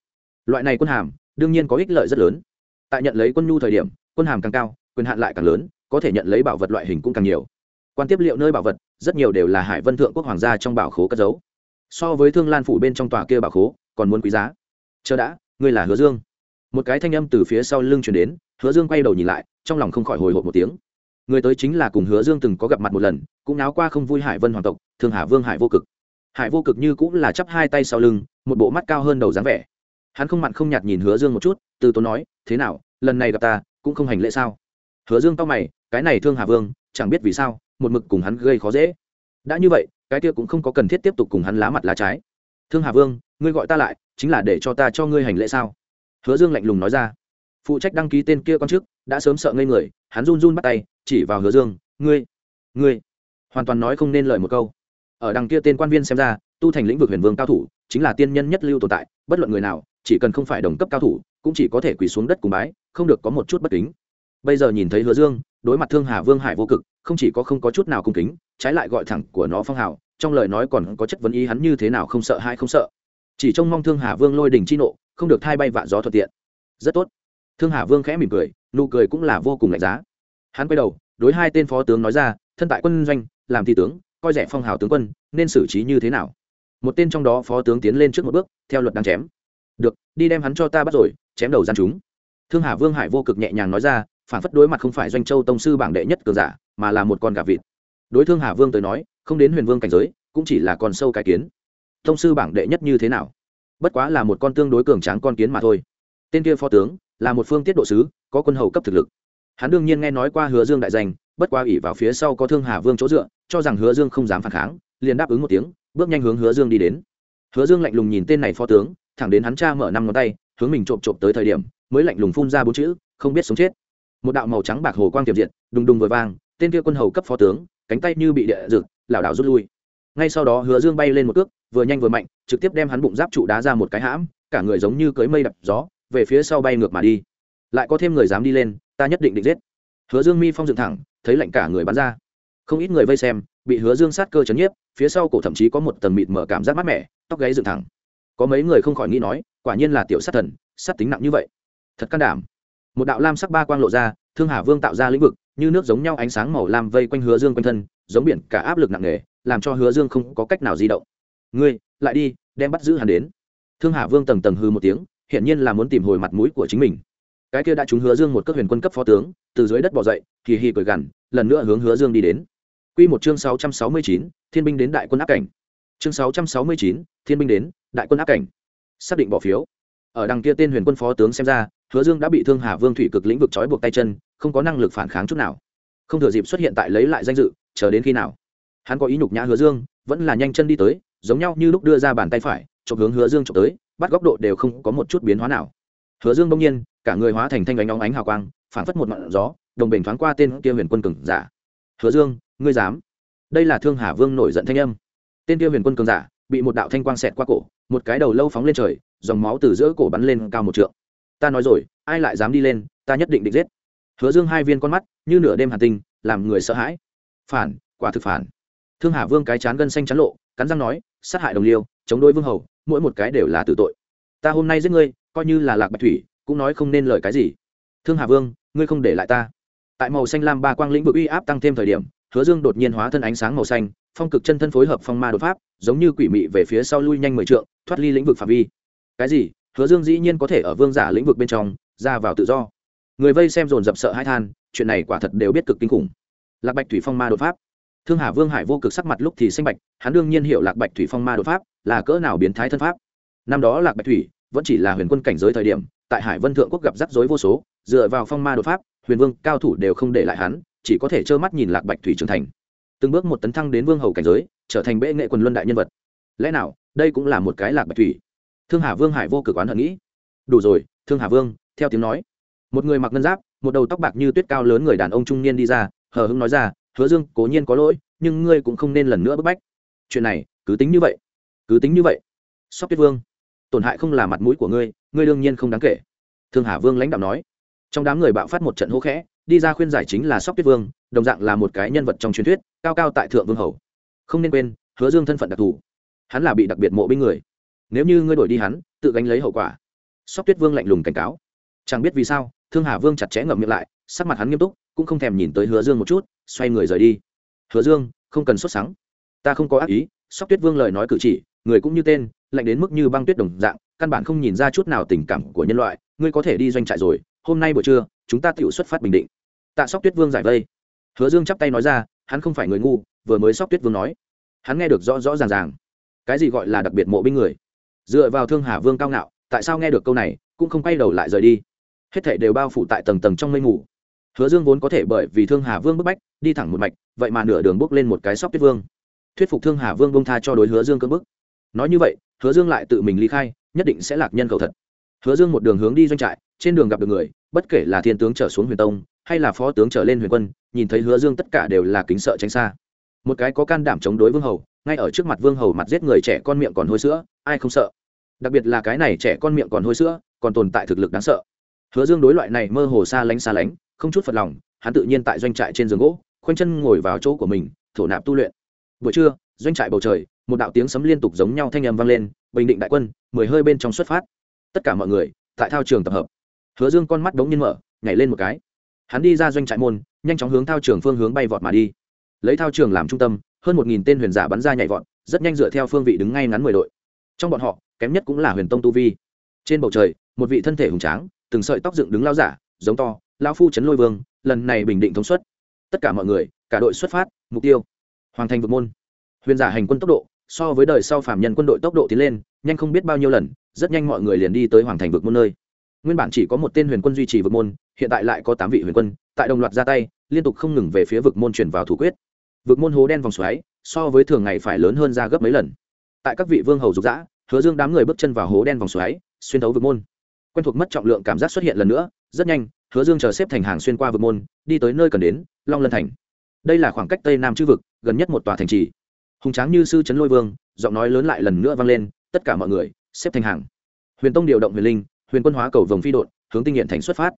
Loại này quân hàm, đương nhiên có ích lợi rất lớn. Tại nhận lấy quân nhu thời điểm, quân hàm càng cao, quyền hạn lại càng lớn, có thể nhận lấy bảo vật loại hình cũng càng nhiều. Quan tiếp liệu nơi bảo vật, rất nhiều đều là hải vân thượng quốc hoàng gia trong bảo khố cất giấu. So với thương lan phủ bên trong tòa kia bảo khố, còn muốn quý giá. Chờ đã, ngươi là hứa dương. Một cái thanh âm từ phía sau lưng chuyển đến hứa dương quay đầu nhìn lại, trong lòng không khỏi hồi hộp một tiếng. Người tới chính là cùng hứa dương từng có gặp mặt một lần, cũng náo qua không vui hải vân hoàng tộc, thương hà vương hải vô cực. Hải vô cực như cũng là chắp hai tay sau lưng, một bộ mắt cao hơn đầu dáng vẻ. Hắn không mặn không nhạt nhìn hứa dương một chút, từ tốn nói, thế nào, lần này gặp ta, cũng không hành lễ sao? Hứa dương tao mày, cái này thương hà vương, chẳng biết vì sao, một mực cùng hắn gây khó dễ. Đã như vậy, cái kia cũng không có cần thiết tiếp tục cùng hắn lá mặt lá trái. Thương hà vương, ngươi gọi ta lại, chính là để cho ta cho ngươi hành lễ sao? Hứa dương lạnh lùng nói ra phụ trách đăng ký tên kia con trước đã sớm sợ ngây người, hắn run run bắt tay, chỉ vào hứa dương, ngươi ngươi. Hoàn toàn nói không nên lời một câu. Ở đằng kia tên quan viên xem ra, tu thành lĩnh vực huyền vương cao thủ, chính là tiên nhân nhất lưu tồn tại, bất luận người nào, chỉ cần không phải đồng cấp cao thủ, cũng chỉ có thể quỳ xuống đất cùng bái, không được có một chút bất kính. Bây giờ nhìn thấy hứa dương, đối mặt thương hà vương hải vô cực, không chỉ có không có chút nào cung kính, trái lại gọi thẳng của nó phong hào, trong lời nói còn có chất vấn ý hắn như thế nào không sợ hay không sợ. Chỉ trông mong thương hà vương lôi đình chi nộ, không được thay bay vạ gió thuận tiện. Rất tốt thương hà vương khẽ mỉm cười, nụ cười cũng là vô cùng lạnh giá. Hắn quay đầu, đối hai tên phó tướng nói ra, thân tại quân doanh, làm thi tướng, coi rẻ phong hào tướng quân, nên xử trí như thế nào? Một tên trong đó phó tướng tiến lên trước một bước, theo luật đang chém. Được, đi đem hắn cho ta bắt rồi, chém đầu gian chúng. Thương hà vương hải vô cực nhẹ nhàng nói ra, phản phất đối mặt không phải doanh châu tông sư bảng đệ nhất cường giả, mà là một con gà vịt. Đối thương hà vương tới nói, không đến huyền vương cảnh giới, cũng chỉ là con sâu cái kiến. Tông sư bảng đệ nhất như thế nào? Bất quá là một con tương đối cường tráng con kiến mà thôi. Tên kia phó tướng là một phương tiết độ sứ, có quân hầu cấp thực lực. Hắn đương nhiên nghe nói qua hứa dương đại danh, bất qua ỉ vào phía sau có thương hà vương chỗ dựa, cho rằng hứa dương không dám phản kháng, liền đáp ứng một tiếng, bước nhanh hướng hứa dương đi đến. Hứa dương lạnh lùng nhìn tên này phó tướng, thẳng đến hắn cha mở năm ngón tay, hướng mình trộm trộm tới thời điểm, mới lạnh lùng phun ra bốn chữ, không biết sống chết. Một đạo màu trắng bạc hồ quang tiềm diện đùng đùng vừa vang, tên kia quân hầu cấp phó tướng, cánh tay như bị địa rực lảo đảo rút lui. Ngay sau đó hứa dương bay lên một cước, vừa nhanh vừa mạnh, trực tiếp đem hắn bụng giáp trụ đá ra một cái hãm, cả người giống như cưới mây đập gió về phía sau bay ngược mà đi. Lại có thêm người dám đi lên, ta nhất định định giết. Hứa dương mi phong dựng thẳng, thấy lạnh cả người bắn ra. Không ít người vây xem, bị hứa dương sát cơ chấn nhiếp, phía sau cổ thậm chí có một tầng mịt mở cảm giác mát mẻ, tóc gáy dựng thẳng. Có mấy người không khỏi nghĩ nói, quả nhiên là tiểu sát thần, sát tính nặng như vậy. Thật can đảm. Một đạo lam sắc ba quang lộ ra, thương hà vương tạo ra lĩnh vực, như nước giống nhau ánh sáng màu lam vây quanh hứa dương quanh thân, giống biển cả áp lực nặng nề, làm cho hứa dương không có cách nào di động. Ngươi, lại đi, đem bắt giữ hắn đến. Thương hà vương tầng tầng hư một tiếng hiển nhiên là muốn tìm hồi mặt mũi của chính mình. Cái kia đã trúng hứa dương một cước huyền quân cấp phó tướng, từ dưới đất bỏ dậy kỳ hì cười gằn, lần nữa hướng hứa dương đi đến. Quy một chương sáu trăm sáu mươi chín, thiên binh đến đại quân áp cảnh. Chương sáu trăm sáu mươi chín, thiên binh đến đại quân áp cảnh. Xác định bỏ phiếu. Ở đằng kia tên huyền quân phó tướng xem ra, hứa dương đã bị thương hà vương thủy cực lĩnh vực trói buộc tay chân, không có năng lực phản kháng chút nào. Không thừa dịp xuất hiện tại lấy lại danh dự, chờ đến khi nào? Hắn có ý nhục nhã hứa dương, vẫn là nhanh chân đi tới, giống nhau như lúc đưa ra bàn tay phải, chụp hướng hứa dương chụp tới bắt góc độ đều không có một chút biến hóa nào. Hứa dương bỗng nhiên, cả người hóa thành thanh ánh óng ánh hào quang, phản phất một ngọn gió, đồng bình thoáng qua tên kia huyền quân cường giả. Hứa dương, ngươi dám? Đây là thương hà vương nổi giận thanh âm. Tên kia huyền quân cường giả bị một đạo thanh quang xẹt qua cổ, một cái đầu lâu phóng lên trời, dòng máu từ giữa cổ bắn lên cao một trượng. Ta nói rồi, ai lại dám đi lên, ta nhất định định giết. Hứa dương hai viên con mắt, như nửa đêm hà tinh, làm người sợ hãi. Phản, quả thực phản. Thương hà vương cái chán gân xanh chán lộ, cắn răng nói, sát hại đồng liêu, chống đối vương hầu mỗi một cái đều là tử tội. Ta hôm nay giết ngươi, coi như là lạc bạch thủy, cũng nói không nên lời cái gì. Thương hà vương, ngươi không để lại ta. Tại màu xanh lam ba quang lĩnh vực uy áp tăng thêm thời điểm, hứa dương đột nhiên hóa thân ánh sáng màu xanh, phong cực chân thân phối hợp phong ma đột pháp, giống như quỷ mị về phía sau lui nhanh mười trượng, thoát ly lĩnh vực phạm vi. Cái gì? Hứa dương dĩ nhiên có thể ở vương giả lĩnh vực bên trong, ra vào tự do. Người vây xem dồn dập sợ hai than, chuyện này quả thật đều biết cực kinh khủng. Lạc bạch thủy phong ma đột pháp thương hà vương hải vô cực sắc mặt lúc thì xanh bạch, hắn đương nhiên hiểu lạc bạch thủy phong ma đột pháp là cỡ nào biến thái thân pháp. Năm đó lạc bạch thủy vẫn chỉ là huyền quân cảnh giới thời điểm, tại hải vân thượng quốc gặp rắc rối vô số, dựa vào phong ma đột pháp, huyền vương, cao thủ đều không để lại hắn, chỉ có thể trơ mắt nhìn lạc bạch thủy trưởng thành. Từng bước một tấn thăng đến vương hầu cảnh giới, trở thành bệ nghệ quần luân đại nhân vật. Lẽ nào, đây cũng là một cái lạc bạch thủy? Thương hà vương hải vô cực oán hận nghĩ. Đủ rồi, thương hà vương, theo tiếng nói. Một người mặc ngân giáp, một đầu tóc bạc như tuyết cao lớn người đàn ông trung niên đi ra, hờ hưng nói ra hứa dương, cố nhiên có lỗi, nhưng ngươi cũng không nên lần nữa bức bách. Chuyện này, cứ tính như vậy. Cứ tính như vậy. Sóc tuyết vương, tổn hại không là mặt mũi của ngươi ngươi đương nhiên không đáng kể. Thương hà vương lãnh đạo nói. Trong đám người bạo phát một trận hô khẽ, đi ra khuyên giải chính là sóc tuyết vương, đồng dạng là một cái nhân vật trong truyền thuyết, cao cao tại thượng vương hầu. Không nên quên, hứa dương thân phận đặc thù. Hắn là bị đặc biệt mộ binh người. Nếu như ngươi đổi đi hắn, tự gánh lấy hậu quả. Sóc tuyết vương lạnh lùng cảnh cáo. Chẳng biết vì sao, thương hà vương chặt chẽ ngậm miệng lại, sắc mặt hắn nghiêm túc cũng không thèm nhìn tới hứa dương một chút, xoay người rời đi. Hứa dương, không cần xuất sáng ta không có ác ý, sóc tuyết vương lời nói cử chỉ, người cũng như tên, lạnh đến mức như băng tuyết đồng dạng, căn bản không nhìn ra chút nào tình cảm của nhân loại, ngươi có thể đi doanh trại rồi, hôm nay buổi trưa, chúng ta tự xuất phát bình định. Tạ sóc tuyết vương giải vây. Hứa dương chắp tay nói ra, hắn không phải người ngu, vừa mới sóc tuyết vương nói. Hắn nghe được rõ rõ ràng ràng. Cái gì gọi là đặc biệt mộ binh người? Dựa vào thương hà vương cao ngạo, tại sao nghe được câu này, cũng không quay đầu lại rời đi. Hết thảy đều bao phủ tại tầng tầng trong mây ngủ hứa dương vốn có thể bởi vì thương hà vương bức bách, đi thẳng một mạch, vậy mà nửa đường bước lên một cái sóc tuyết vương. Thuyết phục thương hà vương bông tha cho đối hứa dương cưỡng bức. Nói như vậy, hứa dương lại tự mình ly khai, nhất định sẽ lạc nhân cầu thật. Hứa dương một đường hướng đi doanh trại, trên đường gặp được người, bất kể là thiên tướng trở xuống huyền tông, hay là phó tướng trở lên huyền quân, nhìn thấy hứa dương tất cả đều là kính sợ tránh xa. Một cái có can đảm chống đối vương hầu, ngay ở trước mặt vương hầu mặt giết người trẻ con miệng còn hôi sữa, ai không sợ? Đặc biệt là cái này trẻ con miệng còn hôi sữa, còn tồn tại thực lực đáng sợ. Hứa dương đối loại này mơ hồ xa lánh xa lánh không chút phật lòng, hắn tự nhiên tại doanh trại trên giường gỗ, khoanh chân ngồi vào chỗ của mình, thổ nạp tu luyện. Buổi trưa, doanh trại bầu trời, một đạo tiếng sấm liên tục giống nhau thanh âm vang lên, bình định đại quân, mười hơi bên trong xuất phát. Tất cả mọi người, tại thao trường tập hợp. Hứa dương con mắt đống nhiên mở, nhảy lên một cái. Hắn đi ra doanh trại môn, nhanh chóng hướng thao trường phương hướng bay vọt mà đi. Lấy thao trường làm trung tâm, hơn một nghìn tên huyền giả bắn ra nhảy vọt, rất nhanh dựa theo phương vị đứng ngay ngắn mười đội. Trong bọn họ, kém nhất cũng là huyền tông tu vi. Trên bầu trời, một vị thân thể hùng tráng, từng sợi tóc dựng đứng lao giả, giống to lao phu trấn lôi vương, lần này bình định thống suất. Tất cả mọi người, cả đội xuất phát, mục tiêu. Hoàn thành vượt môn. Huyền giả hành quân tốc độ, so với đời sau phạm nhân quân đội tốc độ tiến lên, nhanh không biết bao nhiêu lần, rất nhanh mọi người liền đi tới hoàng thành vực môn nơi. Nguyên bản chỉ có một tên huyền quân duy trì vực môn, hiện tại lại có tám vị huyền quân, tại đồng loạt ra tay, liên tục không ngừng về phía vực môn chuyển vào thủ quyết. Vực môn hố đen vòng xoáy, so với thường ngày phải lớn hơn ra gấp mấy lần. Tại các vị vương hầu dục dã, hứa dương đám người bước chân vào hố đen vòng xoáy, xuyên thấu vực môn. Quen thuộc mất trọng lượng cảm giác xuất hiện lần nữa, rất nhanh hứa dương chờ xếp thành hàng xuyên qua vực môn, đi tới nơi cần đến, long lân thành. Đây là khoảng cách tây nam chư vực, gần nhất một tòa thành trì. Hùng tráng như sư trấn lôi vương, giọng nói lớn lại lần nữa vang lên, tất cả mọi người, xếp thành hàng. Huyền tông điều động huyền linh, huyền quân hóa cầu vồng phi đội hướng tinh nghiện thành xuất phát.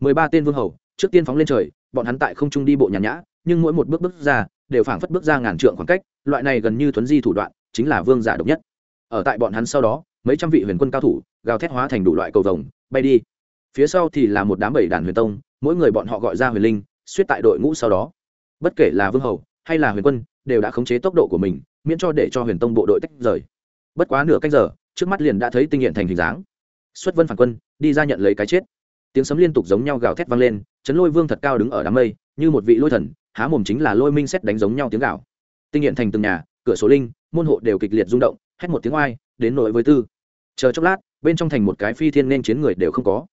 Mười ba tên vương hầu, trước tiên phóng lên trời, bọn hắn tại không trung đi bộ nhàn nhã, nhưng mỗi một bước bước ra, đều phảng phất bước ra ngàn trượng khoảng cách, loại này gần như thuấn di thủ đoạn, chính là vương giả độc nhất. Ở tại bọn hắn sau đó, mấy trăm vị huyền quân cao thủ, gào thét hóa thành đủ loại cầu vồng, bay đi phía sau thì là một đám bảy đàn huyền tông, mỗi người bọn họ gọi ra huyền linh, suýt tại đội ngũ sau đó. Bất kể là vương hầu, hay là huyền quân, đều đã khống chế tốc độ của mình, miễn cho để cho huyền tông bộ đội tách rời. Bất quá nửa canh giờ, trước mắt liền đã thấy tinh hiện thành hình dáng. Xuất vân phản quân, đi ra nhận lấy cái chết. Tiếng sấm liên tục giống nhau gào thét vang lên, chấn lôi vương thật cao đứng ở đám mây, như một vị lôi thần, há mồm chính là lôi minh xét đánh giống nhau tiếng gạo tinh hiện thành từng nhà, cửa số linh, môn hộ đều kịch liệt rung động, hét một tiếng oai, đến nội với tư. Chờ chốc lát, bên trong thành một cái phi thiên nên chiến người đều không có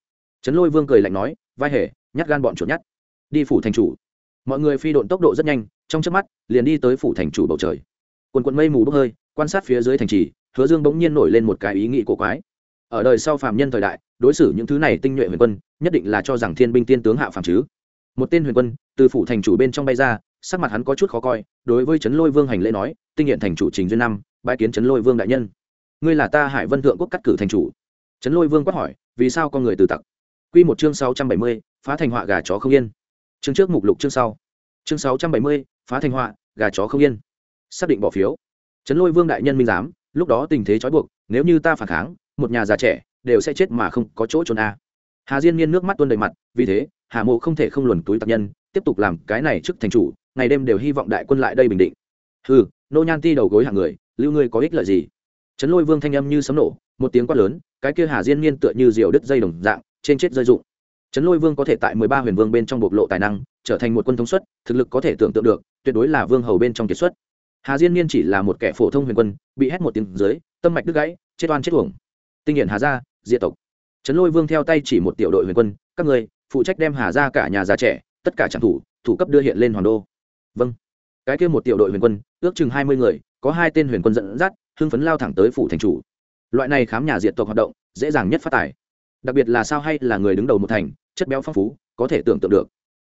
trấn lôi vương cười lạnh nói, vai hề, nhát gan bọn chuột nhát. Đi phủ thành chủ. Mọi người phi độn tốc độ rất nhanh, trong trước mắt, liền đi tới phủ thành chủ bầu trời. Quần quần mây mù bốc hơi, quan sát phía dưới thành trì, hứa dương bỗng nhiên nổi lên một cái ý nghĩ cổ quái. Ở đời sau phàm nhân thời đại, đối xử những thứ này tinh nhuệ huyền quân, nhất định là cho rằng thiên binh tiên tướng hạ phàm chứ. Một tên huyền quân, từ phủ thành chủ bên trong bay ra, sắc mặt hắn có chút khó coi, đối với trấn lôi vương hành lễ nói, tinh hiện thành chủ trình duyên năm bãi kiến trấn lôi vương đại nhân. Ngươi là ta hải vân thượng quốc cắt cử thành chủ. Trấn lôi vương quát hỏi, vì sao con người từ tặc? Quy một chương sáu trăm bảy mươi phá thành họa gà chó không yên. Chương trước mục lục chương sau. Chương sáu trăm bảy mươi phá thành họa gà chó không yên. Xác định bỏ phiếu. Trấn lôi vương đại nhân minh giám lúc đó tình thế trói buộc nếu như ta phản kháng một nhà già trẻ đều sẽ chết mà không có chỗ trốn a. Hà diên Miên nước mắt tuôn đầy mặt vì thế hà mộ không thể không luồn túi tập nhân tiếp tục làm cái này trước thành chủ ngày đêm đều hy vọng đại quân lại đây bình định. Hừ, nô nhan ti đầu gối hạng người lưu ngươi có ích lợi gì? Trấn lôi vương thanh âm như sấm nổ một tiếng quát lớn cái kia hà diên Miên tựa như diều đứt dây đồng dạng trên chết rơi dụng. Trấn lôi vương có thể tại mười ba huyền vương bên trong bộc lộ tài năng, trở thành một quân thống suất thực lực có thể tưởng tượng được, tuyệt đối là vương hầu bên trong kiệt xuất. Hà diên niên chỉ là một kẻ phổ thông huyền quân, bị hét một tiếng dưới, tâm mạch đứt gãy, chết oan chết uổng. Tinh hiển hà gia, diệt tộc. Trấn lôi vương theo tay chỉ một tiểu đội huyền quân, các người phụ trách đem hà ra cả nhà già trẻ, tất cả trạm thủ thủ cấp đưa hiện lên hoàng đô. Vâng. Cái kia một tiểu đội huyền quân, ước chừng hai mươi người, có hai tên huyền quân dẫn dắt, hưng phấn lao thẳng tới phủ thành chủ. Loại này khám nhà diệt tộc hoạt động, dễ dàng nhất phát tài đặc biệt là sao hay là người đứng đầu một thành, chất béo phong phú, có thể tưởng tượng được.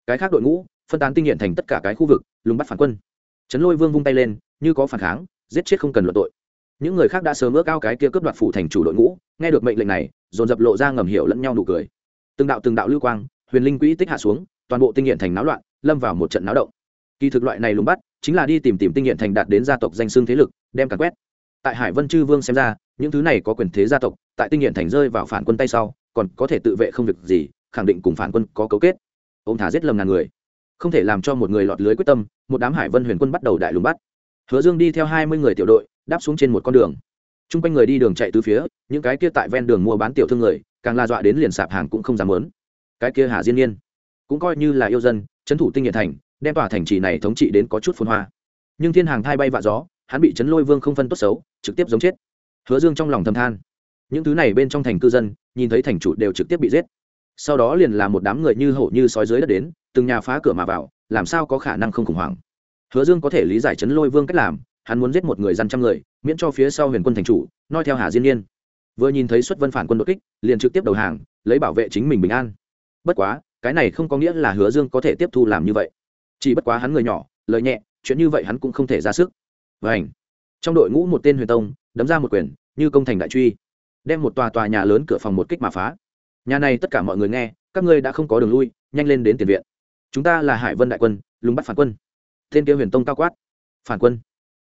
Cái khác đội ngũ, phân tán tinh hiện thành tất cả cái khu vực, lùng bắt phản quân. Trấn lôi vương vung tay lên, như có phản kháng, giết chết không cần luận tội. Những người khác đã sớm ước cao cái kia cướp đoạt phủ thành chủ đội ngũ, nghe được mệnh lệnh này, dồn dập lộ ra ngầm hiểu lẫn nhau nụ cười. Từng đạo từng đạo lưu quang, huyền linh quỹ tích hạ xuống, toàn bộ tinh hiện thành náo loạn, lâm vào một trận náo động. Kỳ thực loại này lùng bắt, chính là đi tìm tìm tinh hiện thành đạt đến gia tộc danh xương thế lực, đem càn quét. Tại hải vân chư vương xem ra, những thứ này có quyền thế gia tộc, tại tinh hiện thành rơi vào phản quân tay sau còn có thể tự vệ không việc gì, khẳng định cùng phản quân có cấu kết. Ông thả giết lầm ngàn người. Không thể làm cho một người lọt lưới quyết tâm, một đám hải vân huyền quân bắt đầu đại lùng bắt. Hứa dương đi theo hai mươi người tiểu đội, đáp xuống trên một con đường. T r u n g quanh người đi đường chạy từ phía, những cái kia tại ven đường mua bán tiểu thương người, càng la dọa đến liền sạp hàng cũng không dám lớn cái kia hà diên Niên, cũng coi như là yêu dân, trấn thủ tinh nhiệt thành, đem tòa thành trì này thống trị đến có chút phun hoa. Nhưng thiên hàng thai bay vạ gió, hắn bị chấn lôi vương không phân tốt xấu, trực tiếp giống chết. Hứa dương trong lòng thầm than những thứ này bên trong thành cư dân, nhìn thấy thành chủ đều trực tiếp bị giết. Sau đó liền là một đám người như hổ như sói dưới đất đến, từng nhà phá cửa mà vào, làm sao có khả năng không khủng hoảng? Hứa dương có thể lý giải chấn lôi vương cách làm, hắn muốn giết một người dân trăm người, miễn cho phía sau huyền quân thành chủ, noi theo hà diên niên. Vừa nhìn thấy xuất vân phản quân đột kích, liền trực tiếp đầu hàng, lấy bảo vệ chính mình bình an. Bất quá, cái này không có nghĩa là hứa dương có thể tiếp thu làm như vậy. Chỉ bất quá hắn người nhỏ, lời nhẹ, chuyện như vậy hắn cũng không thể ra sức. Và ảnh trong đội ngũ một tên huyền tông, đấm ra một quyền, như công thành đại truy đem một tòa tòa nhà lớn cửa phòng một kích mà phá. Nhà này tất cả mọi người nghe, các ngươi đã không có đường lui, nhanh lên đến tiền viện. Chúng ta là hải vân đại quân, lùng bắt phản quân. Tên kia huyền tông cao quát. Phản quân.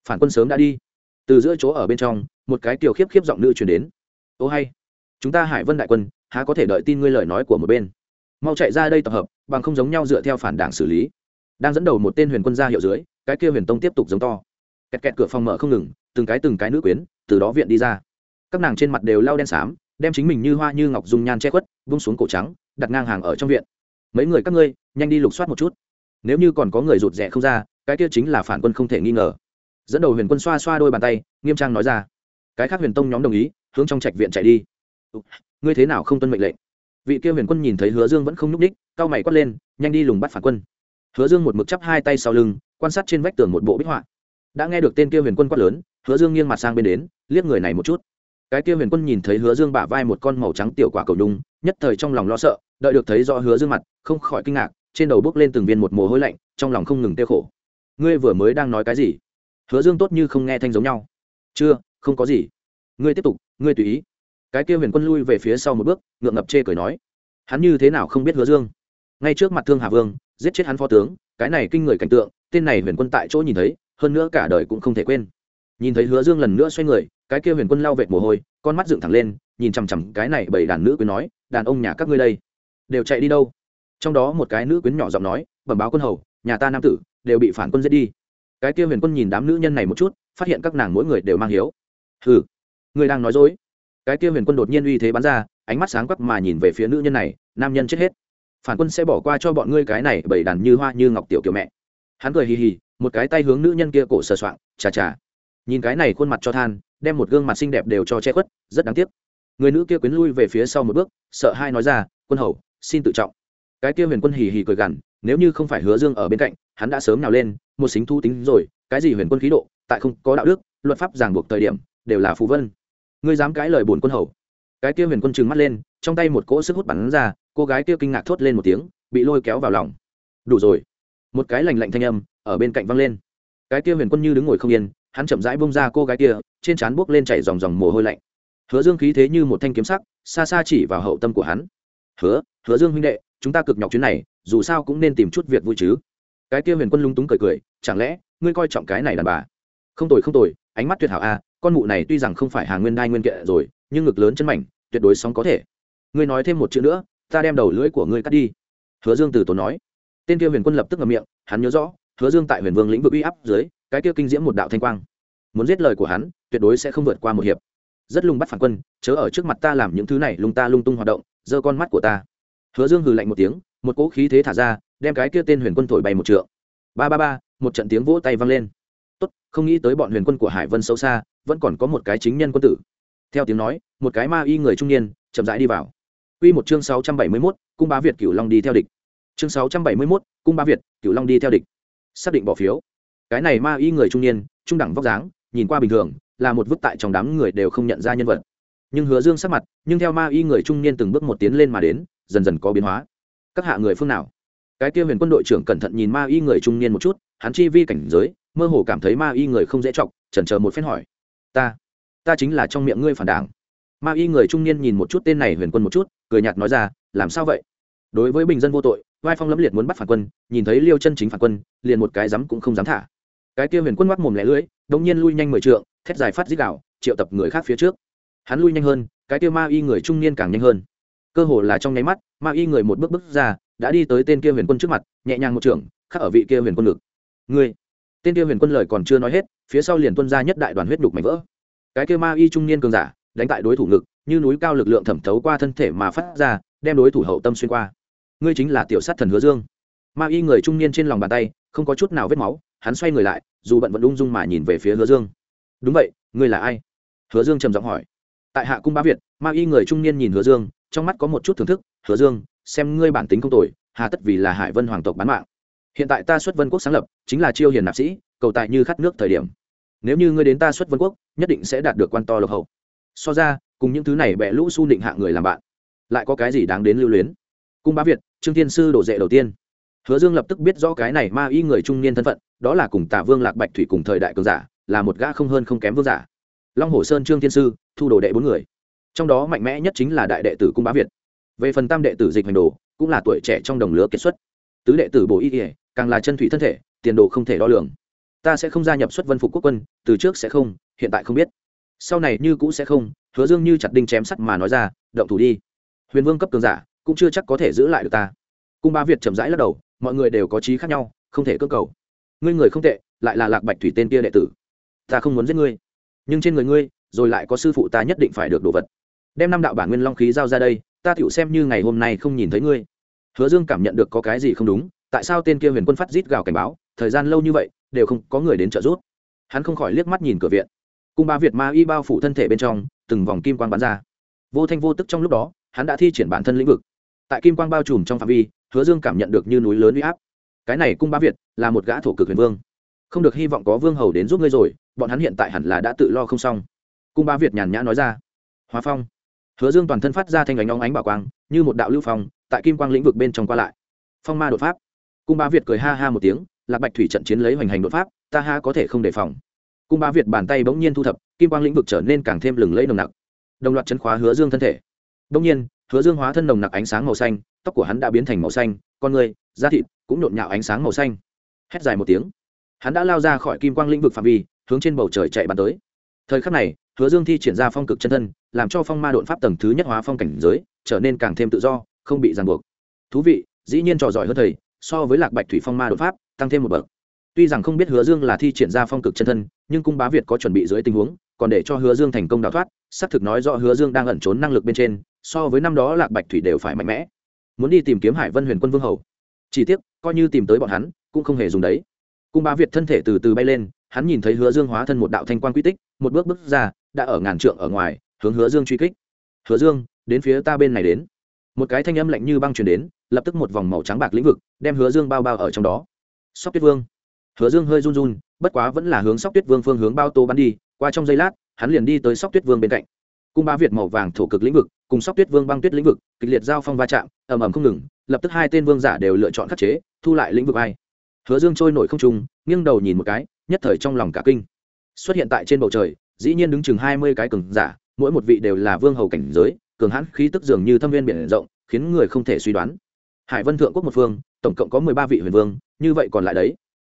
Phản quân sớm đã đi. Từ giữa chỗ ở bên trong, một cái tiểu khiếp khiếp giọng nữ truyền đến. Ô hay. Chúng ta hải vân đại quân, há có thể đợi tin ngươi lời nói của một bên? Mau chạy ra đây tập hợp, bằng không giống nhau dựa theo phản đảng xử lý. Đang dẫn đầu một tên huyền quân ra hiệu dưới, cái kia huyền tông tiếp tục giống to. Kẹt kẹt cửa phòng mở không ngừng, từng cái từng cái nữ quyến, từ đó viện đi ra các nàng trên mặt đều lau đen xám, đem chính mình như hoa như ngọc dung nhan che khuất, vung xuống cổ trắng, đặt ngang hàng ở trong viện. Mấy người các ngươi, nhanh đi lục soát một chút. Nếu như còn có người rụt rè không ra, cái kia chính là phản quân không thể nghi ngờ. Dẫn đầu huyền quân xoa xoa đôi bàn tay, nghiêm trang nói ra. Cái khác huyền tông nhóm đồng ý, hướng trong trạch viện chạy đi. Ngươi thế nào không tuân mệnh lệnh? Vị kia huyền quân nhìn thấy hứa dương vẫn không nhúc ních cao mày quát lên, nhanh đi lùng bắt phản quân. Hứa dương một mực chắp hai tay sau lưng, quan sát trên vách tường một bộ bích họa. Đã nghe được tên kia huyền quân quát lớn, hứa dương nghiêng mặt sang bên đến, liếc người này một chút cái kia huyền quân nhìn thấy hứa dương bả vai một con màu trắng tiểu quả cầu nhung, nhất thời trong lòng lo sợ, đợi được thấy rõ hứa dương mặt, không khỏi kinh ngạc, trên đầu bước lên từng viên một mồ hôi lạnh, trong lòng không ngừng tiêu khổ. Ngươi vừa mới đang nói cái gì? Hứa dương tốt như không nghe thanh giống nhau. Chưa, không có gì. Ngươi tiếp tục, ngươi tùy ý. Cái kia huyền quân lui về phía sau một bước, ngượng ngập chê cười nói. Hắn như thế nào không biết hứa dương? Ngay trước mặt thương hà vương, giết chết hắn phó tướng, cái này kinh người cảnh tượng, tên này huyền quân tại chỗ nhìn thấy, hơn nữa cả đời cũng không thể quên. Nhìn thấy hứa dương lần nữa xoay người cái kia huyền quân lao vệt mồ hôi, con mắt dựng thẳng lên, nhìn chằm chằm cái này bảy đàn nữ quyến nói, đàn ông nhà các ngươi đây, đều chạy đi đâu? Trong đó một cái nữ quyến nhỏ giọng nói, bẩm báo quân hầu, nhà ta nam tử đều bị phản quân giết đi. Cái kia huyền quân nhìn đám nữ nhân này một chút, phát hiện các nàng mỗi người đều mang hiếu. Hừ, người đang nói dối. Cái kia huyền quân đột nhiên uy thế bắn ra, ánh mắt sáng quắc mà nhìn về phía nữ nhân này, nam nhân chết hết, phản quân sẽ bỏ qua cho bọn ngươi cái này bảy đàn như hoa như ngọc tiểu kiểu mẹ. Hắn cười hì hì, một cái tay hướng nữ nhân kia cổ sờ soạng, chà chà. Nhìn cái này khuôn mặt cho than đem một gương mặt xinh đẹp đều cho che khuất, rất đáng tiếc. Người nữ kia quyến lui về phía sau một bước, sợ hai nói ra, quân hầu, xin tự trọng. Cái kia huyền quân hì hì cười gằn, nếu như không phải hứa dương ở bên cạnh, hắn đã sớm nào lên, một xính thu tính rồi, cái gì huyền quân khí độ, tại không có đạo đức, luật pháp ràng buộc thời điểm, đều là phù vân. Ngươi dám cãi lời bổn quân hầu. Cái kia huyền quân trừng mắt lên, trong tay một cỗ sức hút bắn ra, cô gái kia kinh ngạc thốt lên một tiếng, bị lôi kéo vào lòng. Đủ rồi. Một cái lành lạnh thanh âm, ở bên cạnh văng lên. Cái kia huyền quân như đứng ngồi không yên hắn chậm rãi bông ra cô gái kia, trên trán buốc lên chảy dòng dòng mồ hôi lạnh. Hứa dương khí thế như một thanh kiếm sắc, xa xa chỉ vào hậu tâm của hắn. Hứa hứa dương huynh đệ, chúng ta cực nhọc chuyến này, dù sao cũng nên tìm chút việc vui chứ. Cái kia huyền quân lung túng cười cười, chẳng lẽ, ngươi coi trọng cái này đàn bà? Không tồi không tồi, ánh mắt tuyệt hảo a, con mụ này tuy rằng không phải hàng nguyên đai nguyên kệ rồi, nhưng ngực lớn chân mảnh, tuyệt đối sóng có thể. Ngươi nói thêm một chữ nữa, ta đem đầu lưỡi của ngươi cắt đi. Hứa dương từ tốn nói. Tên kia huyền quân lập tức ngậm miệng, hắn nhớ rõ, hứa dương tại huyền vương lĩnh vực uy áp dưới cái kia kinh diễm một đạo thanh quang. Muốn giết lời của hắn tuyệt đối sẽ không vượt qua một hiệp. Rất lung bắt phản quân chớ ở trước mặt ta làm những thứ này lung ta lung tung hoạt động giơ con mắt của ta. Hứa dương hừ lạnh một tiếng một cỗ khí thế thả ra đem cái kia tên huyền quân thổi bay một trượng. Ba ba ba một trận tiếng vỗ tay vang lên. Tốt không nghĩ tới bọn huyền quân của hải vân sâu xa vẫn còn có một cái chính nhân quân tử. Theo tiếng nói một cái ma y người trung niên chậm rãi đi vào. Quy một chương 671, cung bá Việt Cửu Long đi theo địch. Chương 671, cung bá Việt, Cửu Long đi theo địch. Xác định bỏ phiếu. Cái này ma y người trung niên, trung đẳng vóc dáng, nhìn qua bình thường, là một vứt tại trong đám người đều không nhận ra nhân vật. Nhưng Hứa Dương sắc mặt, nhưng theo ma y người trung niên từng bước một tiến lên mà đến, dần dần có biến hóa. Các hạ người phương nào? Cái kia Huyền Quân đội trưởng cẩn thận nhìn ma y người trung niên một chút, hắn chi vi cảnh giới, mơ hồ cảm thấy ma y người không dễ trọng, chần chờ một phen hỏi: "Ta, ta chính là trong miệng ngươi phản đảng." Ma y người trung niên nhìn một chút tên này Huyền Quân một chút, cười nhạt nói ra làm sao vậy đối với bình dân vô tội vai phong lẫm liệt muốn bắt phản quân nhìn thấy liêu chân chính phản quân liền một cái dám cũng không dám thả cái kia huyền quân ngoắc mồm lẻ lưỡi đông nhiên lui nhanh mười trượng thét dài phát dít đảo triệu tập người khác phía trước. Hắn lui nhanh hơn cái kia ma y người trung niên càng nhanh hơn. Cơ hồ là trong nháy mắt ma y người một bước bước ra đã đi tới tên kia huyền quân trước mặt nhẹ nhàng một trưởng khắc ở vị kia huyền quân ngực. Người, tên kia huyền quân lời còn chưa nói hết phía sau liền tuân ra nhất đại đoàn huyết đục mảnh vỡ. Cái kia ma y trung niên cường giả đánh tại đối thủ ngực như núi cao lực lượng thẩm thấu qua thân thể mà phát ra đem đối thủ hậu tâm xuyên qua. Ngươi chính là tiểu sát thần hứa dương. Ma y người trung niên trên lòng bàn tay không có chút nào vết máu hắn xoay người lại, dù bận vẫn ung dung mà nhìn về phía hứa dương. Đúng vậy, ngươi là ai? Hứa dương trầm giọng hỏi. Tại hạ cung bá việt, ma y người trung niên nhìn hứa dương, trong mắt có một chút thưởng thức, hứa dương, xem ngươi bản tính công tội hà tất vì là hải vân hoàng tộc bán mạng. Hiện tại ta xuất vân quốc sáng lập, chính là chiêu hiền nạp sĩ, cầu tại như khát nước thời điểm. Nếu như ngươi đến ta xuất vân quốc, nhất định sẽ đạt được quan to lộc hậu. So ra, cùng những thứ này bẹ lũ su định hạ người làm bạn, lại có cái gì đáng đến lưu luyến? Cung bá việt, trương thiên sư đổ dệ đầu tiên. Hứa dương lập tức biết rõ cái này ma y người trung niên thân phận đó là cùng tả vương lạc bạch thủy cùng thời đại cường giả, là một gã không hơn không kém vương giả. Long hồ sơn trương thiên sư, thu đồ đệ bốn người. Trong đó mạnh mẽ nhất chính là đại đệ tử cung bá việt. Về phần tam đệ tử dịch hành đồ, cũng là tuổi trẻ trong đồng lứa kiệt xuất. Tứ đệ tử bổ y ỉa càng là chân thủy thân thể, tiền đồ không thể đo lường. Ta sẽ không gia nhập xuất vân phục quốc quân, từ trước sẽ không, hiện tại không biết. Sau này như cũ sẽ không, hứa dương như chặt đinh chém sắt mà nói ra, động thủ đi. Huyền vương cấp cường giả, cũng chưa chắc có thể giữ lại được ta. Cung ba việt chậm rãi lắc đầu, mọi người đều có trí khác nhau, không thể cơ cầu ngươi người không tệ, lại là lạc bạch thủy tên kia đệ tử. Ta không muốn giết ngươi. Nhưng trên người ngươi, rồi lại có sư phụ ta nhất định phải được đồ vật. Đem năm đạo bản nguyên long khí giao ra đây, ta tựu xem như ngày hôm nay không nhìn thấy ngươi. Hứa dương cảm nhận được có cái gì không đúng, tại sao tên kia huyền quân phát rít gào cảnh báo, thời gian lâu như vậy, đều không có người đến trợ giúp. Hắn không khỏi liếc mắt nhìn cửa viện. Cung ba việt ma y bao phủ thân thể bên trong, từng vòng kim quang bắn ra. Vô thanh vô tức trong lúc đó, hắn đã thi triển bản thân lĩnh vực. Tại kim quang bao trùm trong phạm vi, hứa dương cảm nhận được như núi lớn uy áp cái này cung ba việt là một gã thổ cực huyền vương. Không được hy vọng có vương hầu đến giúp ngươi rồi, bọn hắn hiện tại hẳn là đã tự lo không xong. Cung ba việt nhàn nhã nói ra. Hóa phong. Hứa dương toàn thân phát ra thanh ánh óng ánh bảo quang, như một đạo lưu phong, tại kim quang lĩnh vực bên trong qua lại. Phong ma đột pháp. Cung ba việt cười ha ha một tiếng, lạc bạch thủy trận chiến lấy hoành hành đột pháp, ta ha có thể không đề phòng. Cung ba việt bàn tay bỗng nhiên thu thập, kim quang lĩnh vực trở nên càng thêm lừng lẫy nồng nặc. Đồng loạt chấn khóa hứa dương thân thể. Bỗng nhiên, hứa dương hóa thân nồng nặc ánh sáng màu xanh, tóc của hắn đã biến thành màu xanh, con người da thịt cũng nhộn nhạo ánh sáng màu xanh. Hét dài một tiếng, hắn đã lao ra khỏi kim quang lĩnh vực phạm vi, hướng trên bầu trời chạy bắn tới. Thời khắc này, hứa dương thi triển ra phong cực chân thân, làm cho phong ma đột pháp tầng thứ nhất hóa phong cảnh giới trở nên càng thêm tự do, không bị ràng buộc. Thú vị, dĩ nhiên trò giỏi hơn thầy, so với lạc bạch thủy phong ma đột pháp, tăng thêm một bậc. Tuy rằng không biết hứa dương là thi triển ra phong cực chân thân, nhưng cung bá việt có chuẩn bị dưới tình huống, còn để cho hứa dương thành công đào thoát, xác thực nói rõ hứa dương đang ẩn trốn năng lực bên trên, so với năm đó lạc bạch thủy đều phải mạnh mẽ. Muốn đi tìm kiếm hải vân huyền quân vương hầu chỉ tiếc, coi như tìm tới bọn hắn, cũng không hề dùng đấy. Cung bá việt thân thể từ từ bay lên, hắn nhìn thấy hứa dương hóa thân một đạo thanh quan quy tích, một bước bước ra, đã ở ngàn trượng ở ngoài, hướng hứa dương truy kích. Hứa dương, đến phía ta bên này đến. Một cái thanh âm lạnh như băng truyền đến, lập tức một vòng màu trắng bạc lĩnh vực, đem hứa dương bao bao ở trong đó. Sóc tuyết vương. Hứa dương hơi run run, bất quá vẫn là hướng sóc tuyết vương phương hướng bao tô bắn đi, qua trong giây lát, hắn liền đi tới sóc tuyết vương bên cạnh. Cung ba việt màu vàng thổ cực lĩnh vực, cùng sóc tuyết vương băng tuyết lĩnh vực, kịch liệt giao phong va chạm, ầm ầm không ngừng lập tức hai tên vương giả đều lựa chọn khắc chế, thu lại lĩnh vực ai. Hứa dương trôi nổi không trung, nghiêng đầu nhìn một cái, nhất thời trong lòng cả kinh. Xuất hiện tại trên bầu trời, dĩ nhiên đứng chừng hai mươi cái cường giả, mỗi một vị đều là vương hầu cảnh giới, cường hãn khí tức dường như thâm viên biển rộng, khiến người không thể suy đoán. Hải vân thượng quốc một phương, tổng cộng có mười ba vị huyền vương, như vậy còn lại đấy.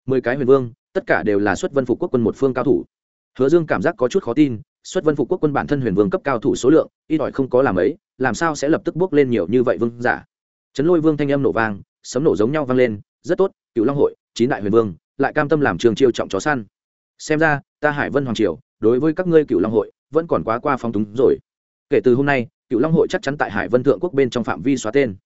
Mười cái huyền vương, tất cả đều là xuất vân phục quốc quân một phương cao thủ. Hứa dương cảm giác có chút khó tin, xuất vân phục quốc quân bản thân huyền vương cấp cao thủ số lượng, ít ỏi không có làm ấy, làm sao sẽ lập tức bước lên nhiều như vậy vương giả? Trấn lôi vương thanh âm nổ vang, sấm nổ giống nhau vang lên, rất tốt cựu long hội, chín đại huyền vương, lại cam tâm làm trường chiêu trọng chó săn. Xem ra, ta hải vân hoàng triều, đối với các ngươi cựu long hội, vẫn còn quá qua phong túng rồi. Kể từ hôm nay cựu long hội chắc chắn tại hải vân thượng quốc bên trong phạm vi xóa tên.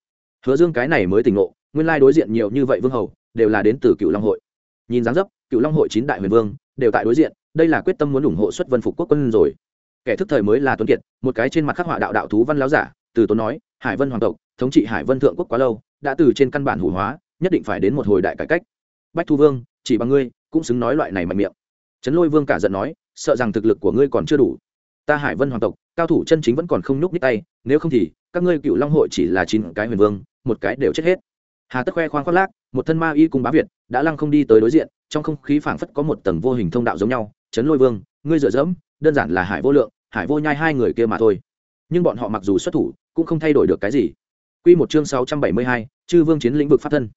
Hứa dương cái này mới tỉnh ngộ, nguyên lai đối diện nhiều như vậy vương hầu, đều là đến từ cựu long hội. Nhìn dáng dấp cựu long hội chín đại huyền vương, đều tại đối diện, đây là quyết tâm muốn ủng hộ xuất vân phục quốc quân rồi. Kẻ thức thời mới là tuấn kiệt, một cái trên mặt khắc họa đạo đạo thú văn láo giả từ tốn nói, hải vân hoàng tộc, thống trị hải vân thượng quốc quá lâu, đã từ trên căn bản hủ hóa, nhất định phải đến một hồi đại cải cách. Bách thu vương, chỉ bằng ngươi, cũng xứng nói loại này mạnh miệng. Trấn lôi vương cả giận nói, sợ rằng thực lực của ngươi còn chưa đủ. Ta hải vân hoàng tộc, cao thủ chân chính vẫn còn không nhúc nhích tay, nếu không thì, các ngươi cựu long hội chỉ là chín cái huyền vương, một cái đều chết hết. Hà tất khoe khoang khoác lác, một thân ma y cùng bá việt, đã lăng không đi tới đối diện, trong không khí phảng phất có một tầng vô hình thông đạo giống nhau. Trấn lôi vương, ngươi dựa dẫm, đơn giản là hải vô lượng, hải vô nhai hai người kia mà thôi. Nhưng bọn họ mặc dù xuất thủ cũng không thay đổi được cái gì Quy một chương sáu trăm bảy mươi hai, chư vương chiến lĩnh vực pháp thân.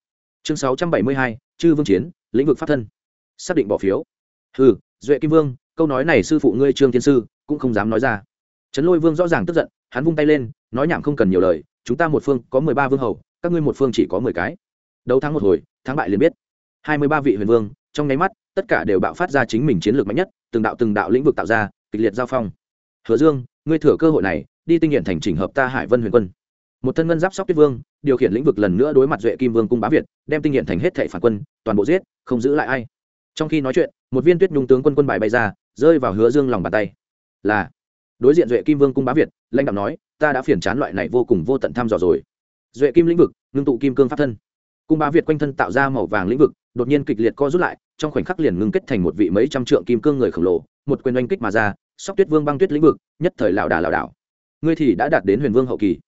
Chương sáu trăm bảy mươi hai, chư vương chiến, lĩnh vực pháp thân. Xác định bỏ phiếu. Hừ, Duệ Kim Vương, câu nói này sư phụ ngươi Trương Thiên sư cũng không dám nói ra. Trấn Lôi Vương rõ ràng tức giận, hắn vung tay lên, nói nhảm không cần nhiều lời, chúng ta một phương có mười ba vương hầu, các ngươi một phương chỉ có mười cái. Đấu thắng một hồi, thắng bại liền biết. Hai mươi ba vị huyền vương, trong nháy mắt, tất cả đều bạo phát ra chính mình chiến lược mạnh nhất, từng đạo từng đạo lĩnh vực tạo ra, kịch liệt giao phong. Hứa Dương, ngươi thừa cơ hội này, đi tinh hiện thành chỉnh hợp ta Hải Vân Huyền Quân. Một thân ngân giáp sóc tuyết vương, điều khiển lĩnh vực lần nữa đối mặt duệ kim vương cung bá việt, đem tinh hiện thành hết thệ phản quân, toàn bộ giết, không giữ lại ai. Trong khi nói chuyện, một viên tuyết nhung tướng quân quân bài bay ra, rơi vào hứa dương lòng bàn tay. Là, đối diện duệ kim vương cung bá việt, lãnh đạo nói, ta đã phiền chán loại này vô cùng vô tận thăm dò rồi. Duệ kim lĩnh vực, ngưng tụ kim cương pháp thân. Cung bá việt quanh thân tạo ra màu vàng lĩnh vực, đột nhiên kịch liệt co rút lại, trong khoảnh khắc liền ngưng kết thành một vị mấy trăm trượng kim cương người khổng lồ, một quyền oanh kích mà ra, sóc tuyết vương băng tuyết lĩnh vực, nhất thời lảo đà lảo đảo ngươi thì đã đạt đến huyền vương hậu kỳ.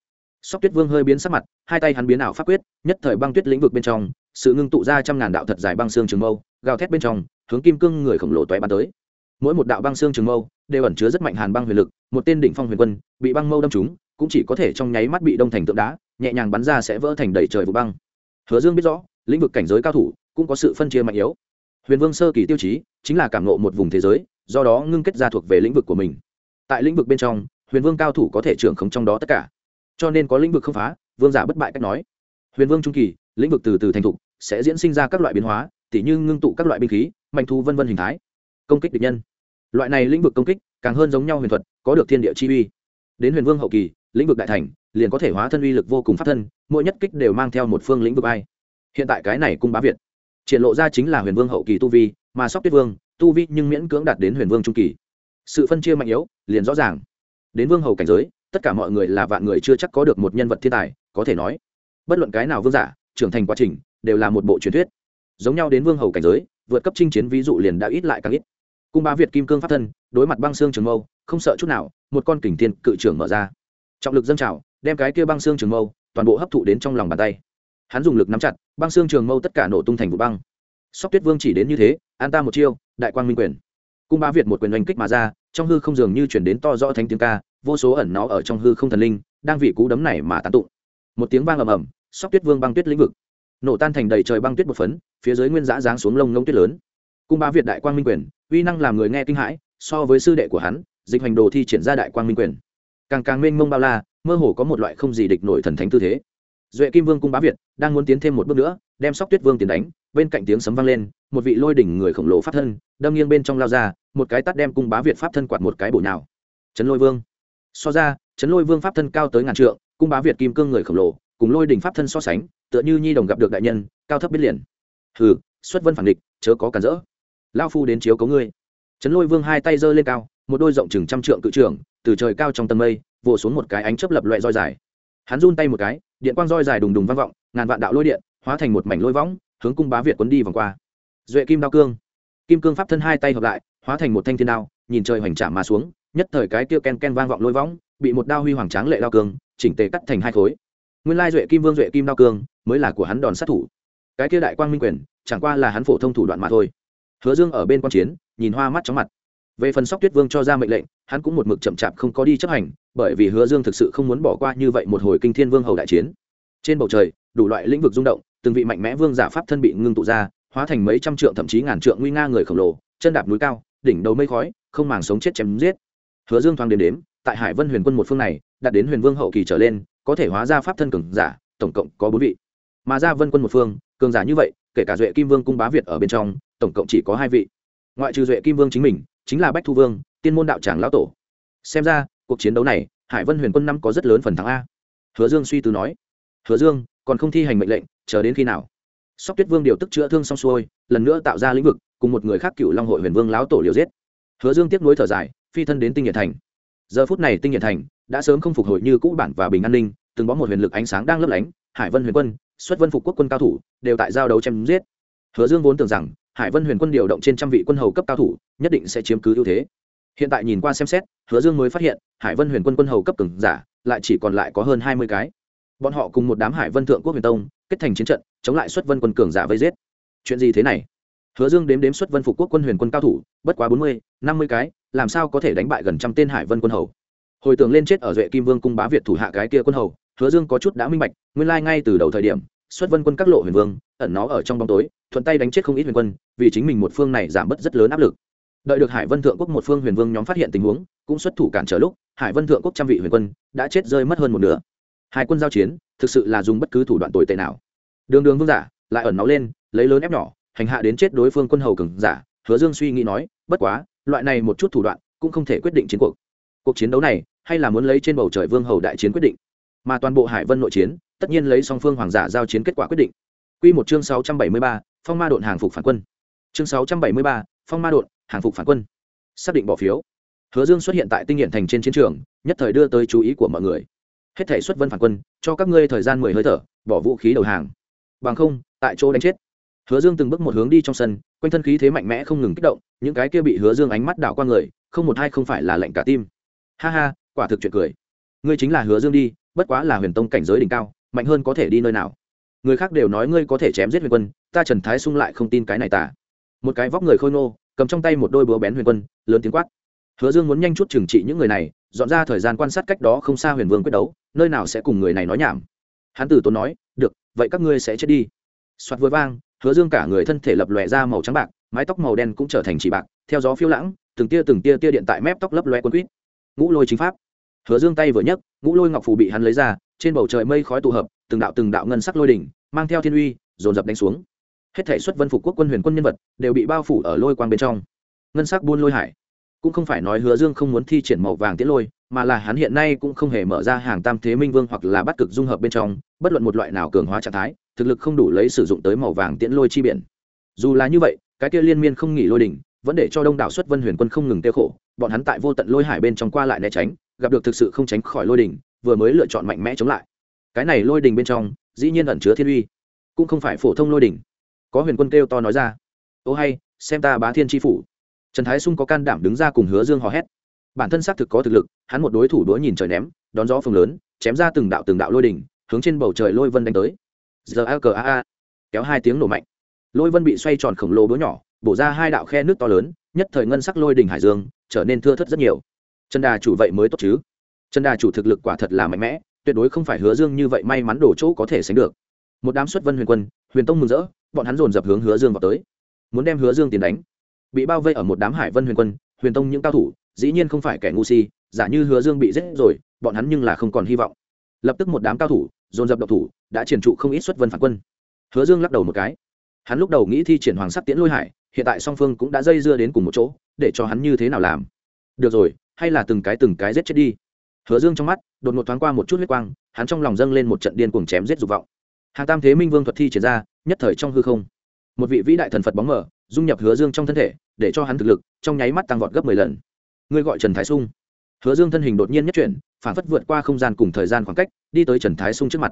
Sóc tuyết vương hơi biến sắc mặt, hai tay hắn biến ảo pháp quyết, nhất thời băng tuyết lĩnh vực bên trong, sự ngưng tụ ra trăm ngàn đạo thật dài băng xương trường mâu, gào thét bên trong, hướng kim cương người khổng lồ toé bắn tới. Mỗi một đạo băng xương trường mâu đều ẩn chứa rất mạnh hàn băng huyền lực, một tên đỉnh phong huyền quân bị băng mâu đâm trúng, cũng chỉ có thể trong nháy mắt bị đông thành tượng đá, nhẹ nhàng bắn ra sẽ vỡ thành đầy trời vụ băng. Hứa dương biết rõ, lĩnh vực cảnh giới cao thủ cũng có sự phân chia mạnh yếu. Huyền vương sơ kỳ tiêu chí chính là cảm nộ một vùng thế giới, do đó ngưng kết ra thuộc về lĩnh vực của mình. Tại lĩnh vực bên trong huyền vương cao thủ có thể trưởng khống trong đó tất cả. Cho nên có lĩnh vực không phá, vương giả bất bại cách nói. Huyền vương trung kỳ, lĩnh vực từ từ thành thục, sẽ diễn sinh ra các loại biến hóa, tỉ như ngưng tụ các loại binh khí, mạnh thu vân vân hình thái. Công kích địch nhân. Loại này lĩnh vực công kích, càng hơn giống nhau huyền thuật, có được thiên địa chi uy. Đến huyền vương hậu kỳ, lĩnh vực đại thành, liền có thể hóa thân uy lực vô cùng phát thân, mỗi nhất kích đều mang theo một phương lĩnh vực ai. Hiện tại cái này cung bá việt. Triển lộ ra chính là huyền vương hậu kỳ tu vi, mà sóc tuyết vương, tu vi nhưng miễn cưỡng đạt đến huyền vương trung kỳ. Sự phân chia mạnh yếu, liền rõ ràng đến vương hầu cảnh giới, tất cả mọi người là vạn người chưa chắc có được một nhân vật thiên tài, có thể nói, bất luận cái nào vương giả, trưởng thành quá trình, đều là một bộ truyền thuyết. Giống nhau đến vương hầu cảnh giới, vượt cấp chinh chiến ví dụ liền đã ít lại càng ít. Cung bá việt kim cương pháp thân, đối mặt băng xương trường mâu, không sợ chút nào, một con kình thiên cự trưởng mở ra. Trọng lực dâng trào, đem cái kia băng xương trường mâu, toàn bộ hấp thụ đến trong lòng bàn tay. Hắn dùng lực nắm chặt, băng xương trường mâu tất cả nổ tung thành vụ băng. Sóc tuyết vương chỉ đến như thế, an ta một chiêu, đại quang minh quyền. Cung bá việt một quyền oanh kích mà ra trong hư không dường như chuyển đến to rõ thánh tiếng ca, vô số ẩn nó ở trong hư không thần linh, đang vì cú đấm này mà tán tụng. Một tiếng vang ầm ầm, sóc tuyết vương băng tuyết lĩnh vực. Nổ tan thành đầy trời băng tuyết một phấn, phía dưới nguyên giã giáng xuống lông ngông tuyết lớn. Cung bá việt đại quang minh quyền, uy năng làm người nghe kinh hãi, so với sư đệ của hắn, dịch hành đồ thi triển ra đại quang minh quyền. Càng càng mênh mông bao la, mơ hồ có một loại không gì địch nổi thần thánh tư thế. Duệ kim vương cung bá việt đang muốn tiến thêm một bước nữa, đem sóc tuyết vương tiến đánh, bên cạnh tiếng sấm vang lên, một vị lôi đỉnh người khổng lồ phát thân, đâm nghiêng bên trong lao ra một cái tắt đem cung bá việt pháp thân quạt một cái bổ nào trấn lôi vương. So ra trấn lôi vương pháp thân cao tới ngàn trượng, cung bá việt kim cương người khổng lồ, cùng lôi đỉnh pháp thân so sánh, tựa như nhi đồng gặp được đại nhân, cao thấp biết liền. Hừ, xuất vân phản địch, chớ có cản rỡ. Lao phu đến chiếu cấu ngươi. Trấn lôi vương hai tay giơ lên cao, một đôi rộng chừng trăm trượng cự trưởng, từ trời cao trong tầng mây, vồ xuống một cái ánh chớp lập loại roi dài. Hắn run tay một cái, điện quang roi dài đùng đùng vang vọng, ngàn vạn đạo lôi điện, hóa thành một mảnh lôi võng, hướng cung bá việt quấn đi vòng qua. Duệ kim đao cương. Kim cương pháp thân hai tay hợp lại hóa thành một thanh thiên đao, nhìn trời hoành trảm mà xuống, nhất thời cái kia ken ken vang vọng lôi võng, bị một đao huy hoàng tráng lệ đao cương, chỉnh tề cắt thành hai khối. Nguyên lai duệ kim vương duệ kim đao cương mới là của hắn đòn sát thủ. Cái kia đại quang minh quyền, chẳng qua là hắn phổ thông thủ đoạn mà thôi. Hứa dương ở bên quan chiến, nhìn hoa mắt chóng mặt. Về phần sóc tuyết vương cho ra mệnh lệnh, hắn cũng một mực chậm chạp không có đi chấp hành, bởi vì hứa dương thực sự không muốn bỏ qua như vậy một hồi kinh thiên vương hầu đại chiến. Trên bầu trời, đủ loại lĩnh vực rung động, từng vị mạnh mẽ vương giả pháp thân bị ngưng tụ ra, hóa thành mấy trăm trượng thậm chí ngàn trượng nguy nga người khổng lồ, chân đạp núi cao đỉnh đầu mây khói, không màng sống chết chém giết. Hứa dương thoáng đếm đếm, tại hải vân huyền quân một phương này, đạt đến huyền vương hậu kỳ trở lên, có thể hóa ra pháp thân cường giả, tổng cộng có bốn vị. Mà ra vân quân một phương, cường giả như vậy, kể cả duệ kim vương cung bá việt ở bên trong, tổng cộng chỉ có hai vị. Ngoại trừ duệ kim vương chính mình, chính là bách thu vương, tiên môn đạo tràng lão tổ. Xem ra, cuộc chiến đấu này, hải vân huyền quân năm có rất lớn phần thắng a. Hứa dương suy tư nói. Hứa dương, còn không thi hành mệnh lệnh, chờ đến khi nào? Sóc tuyết vương điều tức chữa thương xong xuôi, lần nữa tạo ra lĩnh vực cùng một người khác cựu long hội huyền vương lão tổ liều giết. Hứa dương tiếp nối thở dài, phi thân đến tinh nhiệt thành. Giờ phút này tinh nhiệt thành đã sớm không phục hồi như cũ bản và bình an ninh, từng bó một huyền lực ánh sáng đang lấp lánh, hải vân huyền quân, xuất vân phục quốc quân cao thủ đều tại giao đấu chém giết. Hứa dương vốn tưởng rằng hải vân huyền quân điều động trên trăm vị quân hầu cấp cao thủ nhất định sẽ chiếm cứ ưu thế. Hiện tại nhìn qua xem xét, hứa dương mới phát hiện hải vân huyền quân quân hầu cấp cường giả lại chỉ còn lại có hơn hai mươi cái. Bọn họ cùng một đám hải vân thượng quốc huyền tông kết thành chiến trận, chống lại xuất vân quân cường giả vây giết. Chuyện gì thế này? Hứa dương đếm đếm xuất vân phục quốc quân huyền quân cao thủ, bất quá bốn mươi, năm mươi cái, làm sao có thể đánh bại gần trăm tên hải vân quân hầu? Hồi tưởng lên chết ở duệ kim vương cung bá việt thủ hạ cái kia quân hầu, hứa dương có chút đã minh bạch, nguyên lai ngay từ đầu thời điểm, xuất vân quân các lộ huyền vương, ẩn nó ở trong bóng tối, thuận tay đánh chết không ít huyền quân, vì chính mình một phương này giảm bớt rất lớn áp lực. Đợi được hải vân thượng quốc một phương huyền vương nhóm phát hiện tình huống, cũng xuất thủ cản trở lúc, hải vân thượng quốc trăm vị huyền quân đã chết rơi mất hơn một nửa. Hai quân giao chiến, thực sự là dùng bất cứ thủ đoạn tồi tệ nào. Đường đường vương giả, lại ẩn nó lên, lấy lớn ép nhỏ hành hạ đến chết đối phương quân hầu cường giả hứa dương suy nghĩ nói bất quá loại này một chút thủ đoạn cũng không thể quyết định chiến cuộc. Cuộc chiến đấu này hay là muốn lấy trên bầu trời vương hầu đại chiến quyết định. Mà toàn bộ hải vân nội chiến tất nhiên lấy song phương hoàng giả giao chiến kết quả quyết định. Quy một chương sáu trăm bảy mươi ba, phong ma độn hàng phục phản quân. Chương sáu trăm bảy mươi ba phong ma đột hàng phục phản quân. Xác định bỏ phiếu. Hứa dương xuất hiện tại tinh hiện thành trên chiến trường nhất thời đưa tới chú ý của mọi người. Hết thể xuất vân phản quân cho các ngươi thời gian mười hơi thở bỏ vũ khí đầu hàng. Bằng không tại chỗ đánh chết hứa dương từng bước một hướng đi trong sân, quanh thân khí thế mạnh mẽ không ngừng kích động, những cái kia bị hứa dương ánh mắt đảo qua người, không một hai không phải là lệnh cả tim. Ha ha, quả thực chuyện cười. Ngươi chính là hứa dương đi, bất quá là huyền tông cảnh giới đỉnh cao, mạnh hơn có thể đi nơi nào. Người khác đều nói ngươi có thể chém giết huyền quân, ta trần thái sung lại không tin cái này tả một cái vóc người khôi nô cầm trong tay một đôi búa bén huyền quân, lớn tiếng quát. Hứa dương muốn nhanh chút trừng trị những người này, dọn ra thời gian quan sát cách đó không xa huyền vương quyết đấu, nơi nào sẽ cùng người này nói nhảm. Hắn tử tốn nói, được, vậy các ngươi sẽ chết đi. Soạt vừa vang hứa dương cả người thân thể lập lòe ra màu trắng bạc, mái tóc màu đen cũng trở thành chỉ bạc, theo gió phiêu lãng, từng tia từng tia tia điện tại mép tóc lấp loe quân quýt. Ngũ lôi chính pháp. Hứa dương tay vừa nhấc, ngũ lôi ngọc phù bị hắn lấy ra, trên bầu trời mây khói tụ hợp, từng đạo từng đạo ngân sắc lôi đỉnh, mang theo thiên uy, dồn dập đánh xuống. Hết thể xuất vân phục quốc quân huyền quân nhân vật, đều bị bao phủ ở lôi quang bên trong. Ngân sắc buôn lôi hải. Cũng không phải nói hứa dương không muốn thi triển màu vàng tiễn lôi mà là hắn hiện nay cũng không hề mở ra hàng tam thế minh vương hoặc là bắt cực dung hợp bên trong, bất luận một loại nào cường hóa trạng thái, thực lực không đủ lấy sử dụng tới màu vàng tiễn lôi chi biển. Dù là như vậy, cái kia liên miên không nghỉ lôi đỉnh, vẫn để cho đông đảo xuất vân huyền quân không ngừng tiêu khổ, bọn hắn tại vô tận lôi hải bên trong qua lại né tránh, gặp được thực sự không tránh khỏi lôi đỉnh, vừa mới lựa chọn mạnh mẽ chống lại. Cái này lôi đỉnh bên trong, dĩ nhiên ẩn chứa thiên uy, cũng không phải phổ thông lôi đỉnh. Có huyền quân kêu to nói ra, ô hay, xem ta bá thiên tri phủ. Trần thái sung có can đảm đứng ra cùng hứa dương hò hét bản thân xác thực có thực lực, hắn một đối thủ đũa nhìn trời ném, đón gió phồng lớn, chém ra từng đạo từng đạo lôi đỉnh, hướng trên bầu trời lôi vân đánh tới. Giờ a cờ a a. Kéo hai tiếng nổ mạnh. Lôi vân bị xoay tròn khổng lồ búa nhỏ, bổ ra hai đạo khe nước to lớn, nhất thời ngân sắc lôi đỉnh hải dương trở nên thưa thất rất nhiều. Trần đà chủ vậy mới tốt chứ? Trần đà chủ thực lực quả thật là mạnh mẽ, tuyệt đối không phải hứa dương như vậy may mắn đổ chỗ có thể sánh được. Một đám xuất vân huyền quân, huyền tông mừng rỡ, bọn hắn dồn dập hướng hứa dương vào tới. Muốn đem hứa dương tiền đánh. Bị bao vây ở một đám hải vân huyền quân, huyền tông những cao thủ dĩ nhiên không phải kẻ ngu si, giả như hứa dương bị giết rồi, bọn hắn nhưng là không còn hy vọng. Lập tức một đám cao thủ, dồn dập độc thủ, đã triển trụ không ít xuất vân phản quân. Hứa dương lắc đầu một cái. Hắn lúc đầu nghĩ thi triển hoàng sắc tiễn lôi hải, hiện tại song phương cũng đã dây dưa đến cùng một chỗ, để cho hắn như thế nào làm? Được rồi, hay là từng cái từng cái giết chết đi. Hứa dương trong mắt, đột ngột thoáng qua một chút huyết quang, hắn trong lòng dâng lên một trận điên cuồng chém giết dục vọng. Hàng tam thế minh vương thuật thi triển ra, nhất thời trong hư không, một vị vĩ đại thần phật bóng mở dung nhập hứa dương trong thân thể, để cho hắn thực lực trong nháy mắt tăng vọt gấp mười lần ngươi gọi trần thái sung. Hứa dương thân hình đột nhiên nhất chuyển, phản phất vượt qua không gian cùng thời gian khoảng cách, đi tới trần thái sung trước mặt.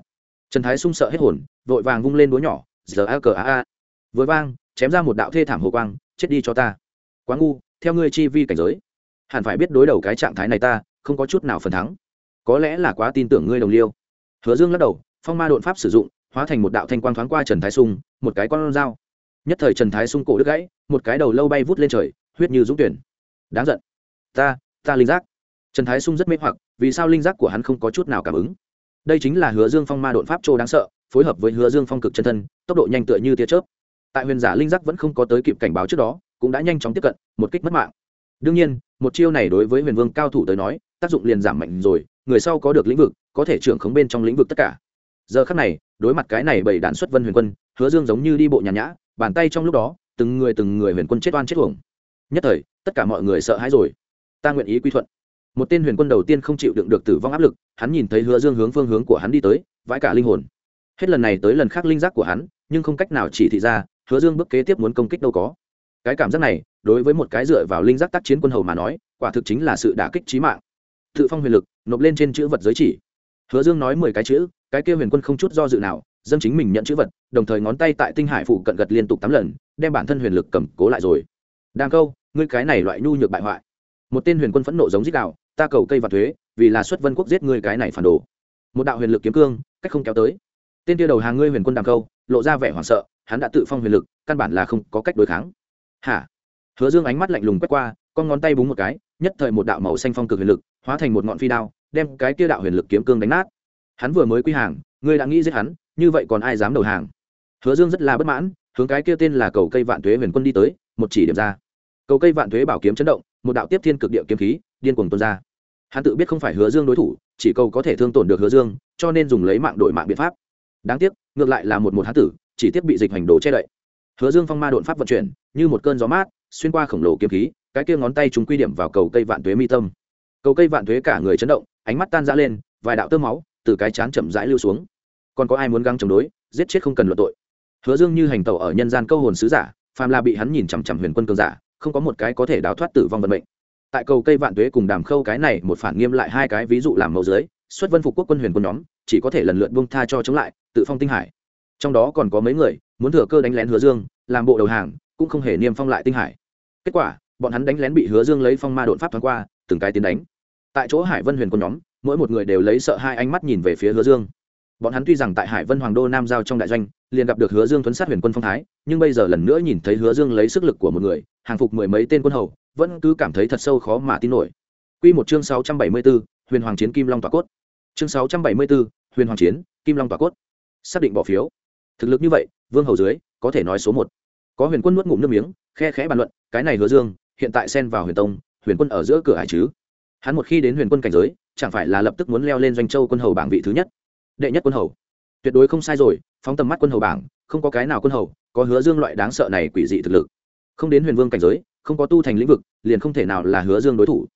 Trần thái sung sợ hết hồn, vội vàng vung lên đũa nhỏ giờ a cờ a a. Vừa vang, chém ra một đạo thê thảm hồ quang, chết đi cho ta. Quá ngu, theo ngươi chi vi cảnh giới. Hẳn phải biết đối đầu cái trạng thái này ta, không có chút nào phần thắng. Có lẽ là quá tin tưởng ngươi đồng liêu. Hứa dương lắc đầu, phong ma đột pháp sử dụng, hóa thành một đạo thanh quang thoáng qua trần thái sung, một cái con dao. Nhất thời trần thái sung cổ đứt gãy, một cái đầu lâu bay vút lên trời, huyết như dũng tuyển. Đáng giận ta ta linh giác. Trần thái sung rất mê hoặc, vì sao linh giác của hắn không có chút nào cảm ứng? Đây chính là hứa dương phong ma đột pháp trô đáng sợ, phối hợp với hứa dương phong cực chân thân, tốc độ nhanh tựa như tia chớp. Tại huyền giả linh giác vẫn không có tới kịp cảnh báo trước đó, cũng đã nhanh chóng tiếp cận, một kích mất mạng. Đương nhiên, một chiêu này đối với huyền vương cao thủ tới nói, tác dụng liền giảm mạnh rồi, người sau có được lĩnh vực, có thể trưởng khống bên trong lĩnh vực tất cả. Giờ khắc này, đối mặt cái này bảy đạn xuất vân huyền quân, hứa dương giống như đi bộ nhàn nhã, bàn tay trong lúc đó, từng người từng người huyền quân chết oan chết uổng. Nhất thời, tất cả mọi người sợ hãi rồi ta nguyện ý quy thuận. Một tên huyền quân đầu tiên không chịu đựng được tử vong áp lực, hắn nhìn thấy hứa dương hướng phương hướng của hắn đi tới, vãi cả linh hồn. Hết lần này tới lần khác linh giác của hắn, nhưng không cách nào chỉ thị ra, hứa dương bước kế tiếp muốn công kích đâu có. Cái cảm giác này, đối với một cái dựa vào linh giác tác chiến quân hầu mà nói, quả thực chính là sự đả kích trí mạng. Tự phong huyền lực, nộp lên trên chữ vật giới chỉ. Hứa dương nói mười cái chữ, cái kia huyền quân không chút do dự nào, dâng chính mình nhận chữ vật, đồng thời ngón tay tại tinh hải phụ cận gật liên tục tám lần, đem bản thân huyền lực cầm cố lại rồi. Đang câu, ngươi cái này loại nhu nhược bại hoại một tên huyền quân phẫn nộ giống dích đạo ta cầu cây và thuế, vì là xuất vân quốc giết ngươi cái này phản đồ. Một đạo huyền lực kiếm cương, cách không kéo tới. Tên tiêu đầu hàng ngươi huyền quân đàm câu, lộ ra vẻ hoảng sợ, hắn đã tự phong huyền lực, căn bản là không có cách đối kháng. Hả? Hứa dương ánh mắt lạnh lùng quét qua, con ngón tay búng một cái, nhất thời một đạo màu xanh phong cực huyền lực, hóa thành một ngọn phi đao, đem cái kia đạo huyền lực kiếm cương đánh nát. Hắn vừa mới quy hàng, ngươi đã nghĩ giết hắn, như vậy còn ai dám đầu hàng? Hứa dương rất là bất mãn, hướng cái kia tên là cầu cây vạn thuế huyền quân đi tới, một chỉ điểm ra. Cầu cây vạn thuế bảo kiếm chấn động một đạo tiếp thiên cực địa kiếm khí, điên cuồng tuôn ra. Hắn tự biết không phải hứa dương đối thủ, chỉ cầu có thể thương tổn được hứa dương, cho nên dùng lấy mạng đổi mạng biện pháp. Đáng tiếc, ngược lại là một một hán tử, chỉ tiếp bị dịch hành đồ che đậy. Hứa dương phong ma đột pháp vận chuyển, như một cơn gió mát, xuyên qua khổng lồ kiếm khí, cái kia ngón tay chúng quy điểm vào cầu cây vạn tuế mi tâm. Cầu cây vạn tuế cả người chấn động, ánh mắt tan ra lên, vài đạo tơ máu từ cái chán chậm rãi lưu xuống. Còn có ai muốn găng chống đối, giết chết không cần luận tội. Hứa dương như hành tẩu ở nhân gian câu hồn sứ giả, phàm là bị hắn nhìn chằm chằm huyền quân cường giả không có một cái có thể đào thoát tử vong vận mệnh. Tại cầu cây vạn tuế cùng đàm khâu cái này một phản nghiêm lại hai cái ví dụ làm mẫu dưới, xuất vân phục quốc quân huyền quân nhóm, chỉ có thể lần lượt buông tha cho chống lại, tự phong tinh hải. Trong đó còn có mấy người, muốn thừa cơ đánh lén hứa dương, làm bộ đầu hàng, cũng không hề niêm phong lại tinh hải. Kết quả, bọn hắn đánh lén bị hứa dương lấy phong ma đột pháp thoáng qua, từng cái tiến đánh. Tại chỗ hải vân huyền quân nhóm, mỗi một người đều lấy sợ hai ánh mắt nhìn về phía hứa dương bọn hắn tuy rằng tại hải vân hoàng đô nam giao trong đại doanh liền gặp được hứa dương tuấn sát huyền quân phong thái nhưng bây giờ lần nữa nhìn thấy hứa dương lấy sức lực của một người hàng phục mười mấy tên quân hầu vẫn cứ cảm thấy thật sâu khó mà tin nổi Quy một chương sáu trăm bảy mươi 674, Huyền Hoàng chiến Kim Long tỏa cốt. Chương sáu trăm bảy mươi 674, Huyền Hoàng chiến, Kim Long tỏa cốt. Xác định bỏ phiếu. Thực lực như vậy, Vương hầu dưới, có thể nói số một. Có Huyền Quân nuốt ngụm nước miếng, khe khẽ bàn luận, cái này Hứa Dương, hiện tại xen vào Huyền Tông, Huyền Quân ở giữa cửa hải chứ? Hắn một khi đến Huyền Quân cảnh giới, chẳng phải là lập tức muốn leo lên doanh châu quân hầu bảng vị thứ nhất. Đệ nhất quân hầu. Tuyệt đối không sai rồi, phóng tầm mắt quân hầu bảng, không có cái nào quân hầu có Hứa Dương loại đáng sợ này quỷ dị thực lực. Không đến Huyền Vương cảnh giới, không có tu thành lĩnh vực, liền không thể nào là Hứa Dương đối thủ.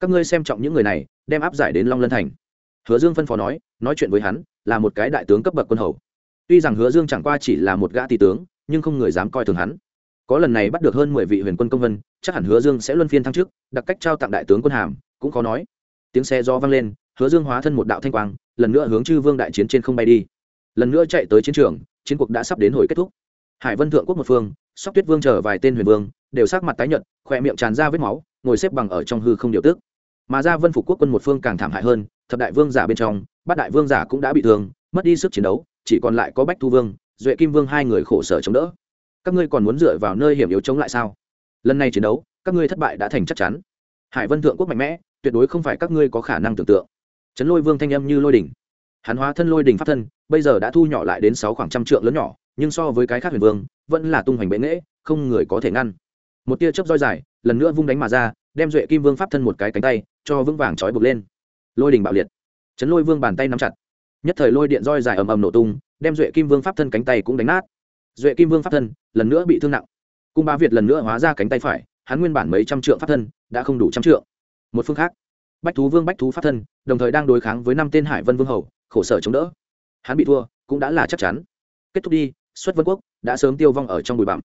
Các ngươi xem trọng những người này đem áp giải đến long lân thành. Hứa dương phân phó nói nói chuyện với hắn là một cái đại tướng cấp bậc quân hầu. Tuy rằng hứa dương chẳng qua chỉ là một gã tỷ tướng nhưng không người dám coi thường hắn. Có lần này bắt được hơn mười vị huyền quân công vân chắc hẳn hứa dương sẽ luân phiên thăng trước đặc cách trao tặng đại tướng quân hàm cũng khó nói. Tiếng xe do vang lên hứa dương hóa thân một đạo thanh quang lần nữa hướng chư vương đại chiến trên không bay đi. Lần nữa chạy tới chiến trường, chiến cuộc đã sắp đến hồi kết thúc. Hải vân thượng quốc một phương, sóc tuyết vương chờ vài tên huyền vương, đều sắc mặt tái nhợt khoe miệng tràn ra vết máu, ngồi xếp bằng ở trong hư không điều tức. Mà ra vân phục quốc quân một phương càng thảm hại hơn, thập đại vương giả bên trong, bát đại vương giả cũng đã bị thương, mất đi sức chiến đấu, chỉ còn lại có bách thu vương, duệ kim vương hai người khổ sở chống đỡ. Các ngươi còn muốn dựa vào nơi hiểm yếu chống lại sao? Lần này chiến đấu, các ngươi thất bại đã thành chắc chắn. Hải vân thượng quốc mạnh mẽ, tuyệt đối không phải các ngươi có khả năng tưởng tượng trấn lôi vương thanh âm như lôi đỉnh. Hắn hóa thân lôi đỉnh pháp thân, bây giờ đã thu nhỏ lại đến sáu khoảng trăm trượng lớn nhỏ, nhưng so với cái khác huyền vương, vẫn là tung hoành bệ nghễ, không người có thể ngăn. Một tia chớp roi dài, lần nữa vung đánh mà ra, đem duệ kim vương pháp thân một cái cánh tay, cho vững vàng trói buộc lên. Lôi đỉnh bạo liệt. Chấn lôi vương bàn tay nắm chặt. Nhất thời lôi điện roi dài ầm ầm nổ tung, đem duệ kim vương pháp thân cánh tay cũng đánh nát. Duệ kim vương pháp thân lần nữa bị thương nặng. Cung ba việt lần nữa hóa ra cánh tay phải, hắn nguyên bản mấy trăm trượng pháp thân đã không đủ trăm trượng. Một phương khác bách thú vương, bách thú pháp thân, đồng thời đang đối kháng với năm tên hải vân vương hầu, khổ sở chống đỡ. Hắn bị thua, cũng đã là chắc chắn. Kết thúc đi, xuất vân quốc đã sớm tiêu vong ở trong bụi bặm.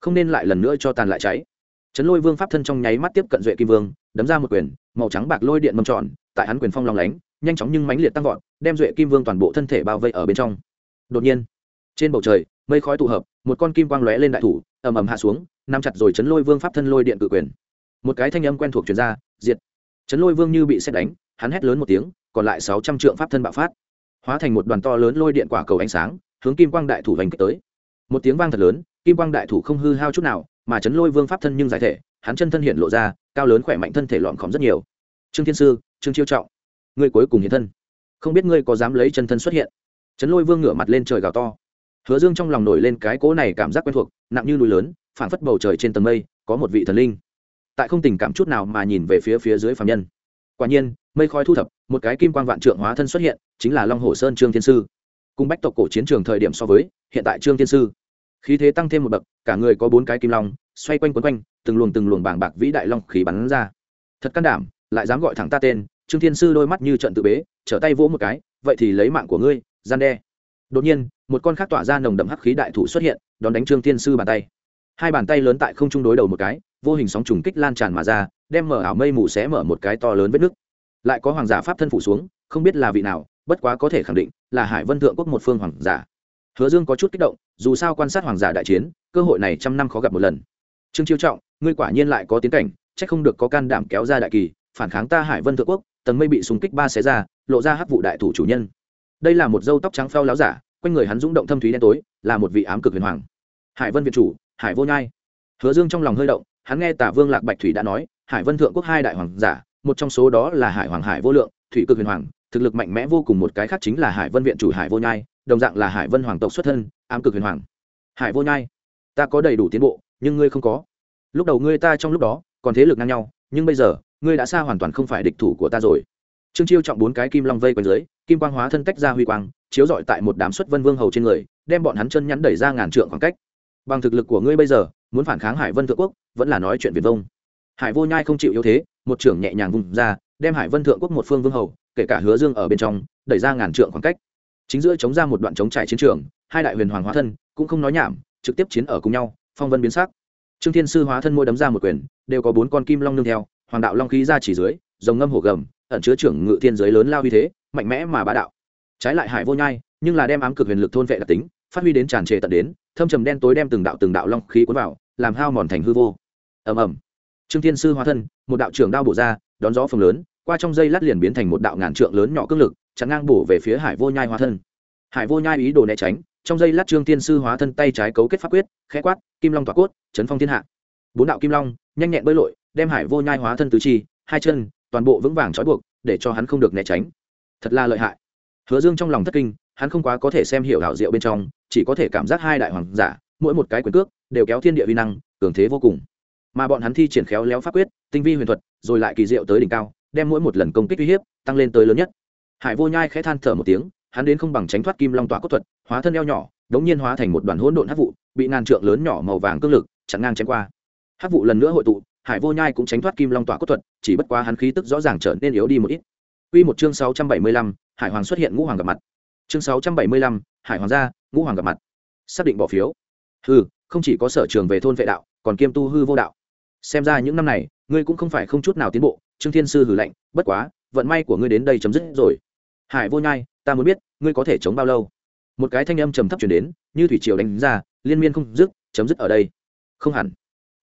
Không nên lại lần nữa cho tàn lại cháy. Trấn lôi vương pháp thân trong nháy mắt tiếp cận duệ kim vương, đấm ra một quyền, màu trắng bạc lôi điện mâm tròn, tại hắn quyền phong lòng lánh, nhanh chóng nhưng mãnh liệt tăng vọt, đem duệ kim vương toàn bộ thân thể bao vây ở bên trong. Đột nhiên, trên bầu trời, mây khói tụ hợp, một con kim quang lóe lên đại thủ, ầm ầm hạ xuống, nắm chặt rồi chấn lôi vương pháp thân lôi điện cự quyền. Một cái thanh âm quen thuộc truyền ra, diệt! Chấn lôi vương như bị xét đánh, hắn hét lớn một tiếng, còn lại sáu trăm trượng pháp thân bạo phát. Hóa thành một đoàn to lớn lôi điện quả cầu ánh sáng, hướng kim quang đại thủ vành kích tới. Một tiếng vang thật lớn, kim quang đại thủ không hư hao chút nào, mà chấn lôi vương pháp thân nhưng giải thể, hắn chân thân hiện lộ ra, cao lớn khỏe mạnh thân thể lọn khóm rất nhiều. Trương thiên sư, trương chiêu trọng, ngươi cuối cùng hiện thân. Không biết ngươi có dám lấy chân thân xuất hiện? Chấn lôi vương ngửa mặt lên trời gào to. Hứa dương trong lòng nổi lên cái cỗ này cảm giác quen thuộc, nặng như núi lớn, phảng phất bầu trời trên tầng mây, có một vị thần linh tại không tình cảm chút nào mà nhìn về phía phía dưới phạm nhân. Quả nhiên, mây khói thu thập, một cái kim quan vạn trượng hóa thân xuất hiện, chính là long hồ sơn trương thiên sư. Cùng bách tộc cổ chiến trường thời điểm so với, hiện tại trương thiên sư. Khí thế tăng thêm một bậc, cả người có bốn cái kim long, xoay quanh quấn quanh, từng luồng từng luồng bảng bạc vĩ đại long khí bắn ra. Thật can đảm, lại dám gọi thẳng ta tên, trương thiên sư đôi mắt như trận tự bế, trở tay vỗ một cái, vậy thì lấy mạng của ngươi, gian đe. Đột nhiên, một con khác tỏa ra nồng đậm hắc khí đại thủ xuất hiện, đón đánh trương thiên sư bàn tay. Hai bàn tay lớn tại không trung đối đầu một cái vô hình sóng trùng kích lan tràn mà ra, đem mở ảo mây mù xé mở một cái to lớn vết nứt. Lại có hoàng giả pháp thân phủ xuống, không biết là vị nào, bất quá có thể khẳng định là hải vân thượng quốc một phương hoàng giả. Hứa dương có chút kích động, dù sao quan sát hoàng giả đại chiến, cơ hội này trăm năm khó gặp một lần. Trương chiêu trọng, ngươi quả nhiên lại có tiến cảnh c h ắ c không được có can đảm kéo ra đại kỳ, phản kháng ta hải vân thượng quốc, tầng mây bị súng kích ba xé ra, lộ ra hắc vụ đại thủ chủ nhân. Đây là một dâu tóc trắng phao láo giả, quanh người hắn rung động thâm thúy đen tối, là một vị ám cực huyền hoàng. Hải vân việt chủ, hải vô nhai. Hứa dương trong lòng hơi động hắn nghe tả vương lạc bạch thủy đã nói, hải vân thượng quốc hai đại hoàng giả, một trong số đó là hải hoàng hải vô lượng, thủy cực huyền hoàng, thực lực mạnh mẽ vô cùng một cái khác chính là hải vân viện chủ hải vô nhai, đồng dạng là hải vân hoàng tộc xuất thân, ám cực huyền hoàng. Hải vô nhai, ta có đầy đủ tiến bộ, nhưng ngươi không có. Lúc đầu ngươi ta trong lúc đó, còn thế lực ngang nhau, nhưng bây giờ, ngươi đã xa hoàn toàn không phải địch thủ của ta rồi. Trương chiêu trọng bốn cái kim long vây quanh dưới, kim quang hóa thân tách ra huy quang, chiếu rọi tại một đám xuất vân vương hầu trên người, đem bọn hắn chân nhắn đẩy ra ngàn trượng khoảng cách. Bằng thực lực của ngươi bây giờ muốn phản kháng hải vân thượng quốc, vẫn là nói chuyện việt vông. Hải vô nhai không chịu yếu thế, một trưởng nhẹ nhàng vùng ra, đem hải vân thượng quốc một phương vương hầu, kể cả hứa dương ở bên trong, đẩy ra ngàn trượng khoảng cách. Chính giữa chống ra một đoạn chống trải chiến trường, hai đại huyền hoàng hóa thân, cũng không nói nhảm, trực tiếp chiến ở cùng nhau, phong vân biến sắc. Trương thiên sư hóa thân môi đấm ra một quyền, đều có bốn con kim long nương theo, hoàng đạo long khí ra chỉ dưới dòng ngâm hổ gầm, ẩn chứa trưởng ngự thiên giới lớn lao như thế, mạnh mẽ mà bá đạo. Trái lại hải vô nhai, nhưng là đem ám cực huyền lực thôn vệ đặc tính, phát huy đến tràn trề tận đến thâm trầm đen tối đem từng đạo từng đạo long khí cuốn vào, làm hao mòn thành hư vô. Ầm ầm. Trương thiên sư hóa thân, một đạo trưởng đao bổ ra, đón gió phồng lớn, qua trong dây lát liền biến thành một đạo ngàn trượng lớn nhỏ cương lực chắn ngang bổ về phía hải vô nhai hóa thân. Hải vô nhai ý đồ né tránh, trong dây lát trương thiên sư hóa thân tay trái cấu kết pháp quyết, khẽ quát, kim long tỏa cốt, chấn phong thiên hạ. Bốn đạo kim long, nhanh nhẹn bơi lội, đem hải vô nhai hóa thân tứ chi, hai chân, toàn bộ vững vàng trói buộc, để cho hắn không được né tránh. Thật là lợi hại. Hứa dương trong lòng thất kinh, hắn không quá có thể xem hiểu đạo diệu bên trong chỉ có thể cảm giác hai đại hoàng giả mỗi một cái quyền cước đều kéo thiên địa vi năng cường thế vô cùng. Mà bọn hắn thi triển khéo léo pháp quyết tinh vi huyền thuật rồi lại kỳ diệu tới đỉnh cao đem mỗi một lần công kích uy hiếp tăng lên tới lớn nhất. Hải vô nhai khẽ than thở một tiếng hắn đến không bằng tránh thoát kim long tỏa cốt thuật hóa thân eo nhỏ đống nhiên hóa thành một đoàn hỗn độn hắc vụ bị ngàn trượng lớn nhỏ màu vàng cương lực chặn ngang chém qua. Hắc vụ lần nữa hội tụ hải vô nhai cũng tránh thoát kim long tỏa cốt thuật chỉ bất quá hắn khí tức rõ ràng trở nên yếu đi một ít. Quy một chương 675, Hải Hoàng xuất hiện ngũ hoàng gặp mặt. Chương 675, Hải Hoàng gia, ngũ hoàng gặp mặt. Xác định bỏ phiếu. Hừ, không chỉ có sở trường về thôn vệ đạo, còn kiêm tu hư vô đạo. Xem ra những năm này, ngươi cũng không phải không chút nào tiến bộ, Trương Thiên sư hừ lạnh, bất quá, vận may của ngươi đến đây chấm dứt rồi. Hải Vô Nhai, ta muốn biết, ngươi có thể chống bao lâu? Một cái thanh âm trầm thấp truyền đến, như thủy triều đánh ra, liên miên không dứt, chấm dứt ở đây. Không hẳn.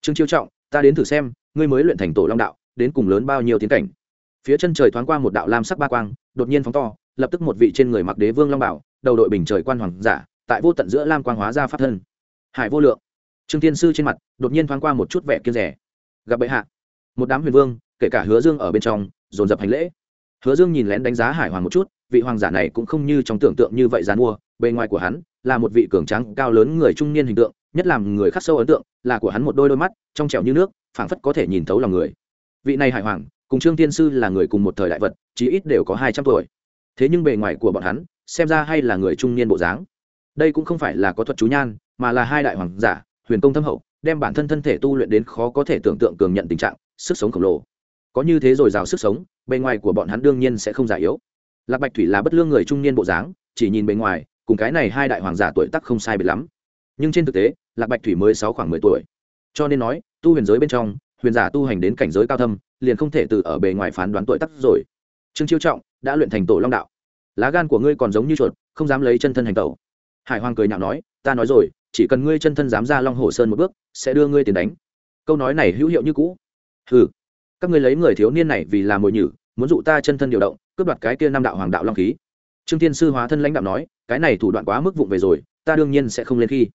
Trương Chiêu Trọng, ta đến thử xem, ngươi mới luyện thành tổ long đạo, đến cùng lớn bao nhiêu tiến cảnh phía chân trời thoáng qua một đạo lam sắc ba quang đột nhiên phóng to lập tức một vị trên người mặc đế vương long bảo đầu đội bình trời quan hoàng giả tại vô tận giữa lam quang hóa ra pháp thân. Hải vô lượng. Trương thiên sư trên mặt đột nhiên thoáng qua một chút vẻ kiên rẻ. Gặp bệ hạ. Một đám huyền vương, kể cả hứa dương ở bên trong, dồn dập hành lễ. Hứa dương nhìn lén đánh giá hải hoàng một chút, vị hoàng giả này cũng không như trong tưởng tượng như vậy dán mua. Bề ngoài của hắn là một vị cường tráng, cao lớn người trung niên hình tượng, nhất làm người khắc sâu ấn tượng là của hắn một đôi đôi mắt, trong trẻo như nước, phảng phất có thể nhìn thấu lòng người. Vị này hải hoàng, cùng trương tiên sư là người cùng một thời đại vật, chí ít đều có hai trăm tuổi. Thế nhưng bề ngoài của bọn hắn, xem ra hay là người trung niên bộ dáng đây cũng không phải là có thuật chú nhan, mà là hai đại hoàng giả, huyền công thâm hậu, đem bản thân thân thể tu luyện đến khó có thể tưởng tượng cường nhận tình trạng, sức sống khổng lồ. Có như thế rồi rào sức sống, bề ngoài của bọn hắn đương nhiên sẽ không già yếu. Lạc bạch thủy là bất lương người trung niên bộ dáng, chỉ nhìn bề ngoài, cùng cái này hai đại hoàng giả tuổi tắc không sai biệt lắm. Nhưng trên thực tế, lạc bạch thủy mới sáu khoảng mười tuổi. Cho nên nói, tu huyền giới bên trong, huyền giả tu hành đến cảnh giới cao thâm, liền không thể từ ở bề ngoài phán đoán tuổi tắc rồi. Trương chiêu trọng đã luyện thành tổ long đạo. Lá gan của ngươi còn giống như chuột, không dám lấy chân thân hành tẩu hải hoàng cười nhạo nói, ta nói rồi, chỉ cần ngươi chân thân dám ra long hồ sơn một bước, sẽ đưa ngươi tiền đánh. Câu nói này hữu hiệu như cũ. Ừ các ngươi lấy người thiếu niên này vì làm mồi nhử, muốn dụ ta chân thân điều động, cướp đoạt cái kia năm đạo hoàng đạo long khí. Trương tiên sư hóa thân lãnh đạo nói, cái này thủ đoạn quá mức vụng về rồi, ta đương nhiên sẽ không lên khi.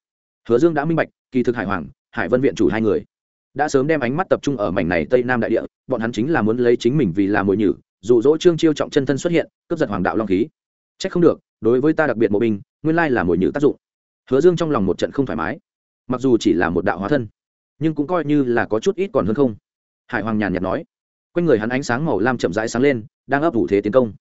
Hứa dương đã minh bạch, kỳ thực hải hoàng, hải vân viện chủ hai người, đã sớm đem ánh mắt tập trung ở mảnh này tây nam đại địa, bọn hắn chính là muốn lấy chính mình vì là mồi nhử, dụ dỗ trương chiêu trọng chân thân xuất hiện, cướp giật hoàng đạo long khí. C h ắ c không được, đối với ta đặc biệt mộ binh nguyên lai là mồi nhử tác dụng. Hứa dương trong lòng một trận không thoải mái. Mặc dù chỉ là một đạo hóa thân, nhưng cũng coi như là có chút ít còn hơn không. Hải hoàng nhàn nhạt nói. Quanh người hắn ánh sáng màu lam chậm rãi sáng lên, đang ấp ủ thế tiến công.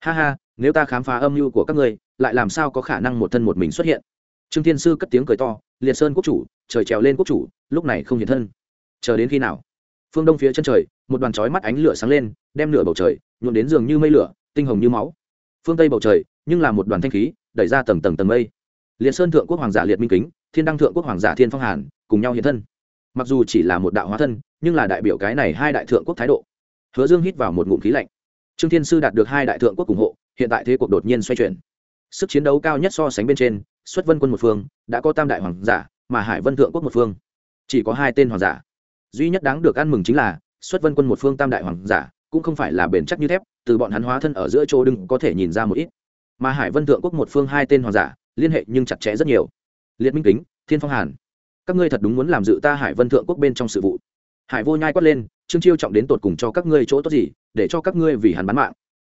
Ha ha, nếu ta khám phá âm mưu của các ngươi, lại làm sao có khả năng một thân một mình xuất hiện? Trương thiên sư cất tiếng cười to, liệt sơn quốc chủ, trời trèo lên quốc chủ, lúc này không hiện thân. Chờ đến khi nào? Phương đông phía chân trời, một đoàn chói mắt ánh lửa sáng lên, đem lửa bầu trời nhuộm đến giường như mây lửa, tinh hồng như máu. Phương tây bầu trời, nhưng là một đoàn thanh khí đẩy ra tầng tầng tầng mây. Liệt sơn thượng quốc hoàng giả liệt minh kính, thiên đăng thượng quốc hoàng giả thiên phong hàn, cùng nhau hiện thân. Mặc dù chỉ là một đạo hóa thân, nhưng là đại biểu cái này hai đại thượng quốc thái độ. Hứa dương hít vào một ngụm khí lạnh. Trương thiên sư đạt được hai đại thượng quốc ủng hộ, hiện tại thế cuộc đột nhiên xoay chuyển. Sức chiến đấu cao nhất so sánh bên trên, xuất vân quân một phương, đã có tam đại hoàng giả, mà hải vân thượng quốc một phương. Chỉ có hai tên hoàng giả. Duy nhất đáng được ăn mừng chính là, xuất vân quân một phương tam đại hoàng giả, cũng không phải là bền chắc như thép, từ bọn hắn hóa thân ở giữa chỗ đừng có thể nhìn ra một ít mà hải vân thượng quốc một phương hai tên hoàng giả, liên hệ nhưng chặt chẽ rất nhiều. Liệt minh kính, thiên phong hàn, các ngươi thật đúng muốn làm dự ta hải vân thượng quốc bên trong sự vụ. Hải vô nhai quát lên, trương chiêu trọng đến tột cùng cho các ngươi chỗ tốt gì, để cho các ngươi vì hắn bán mạng.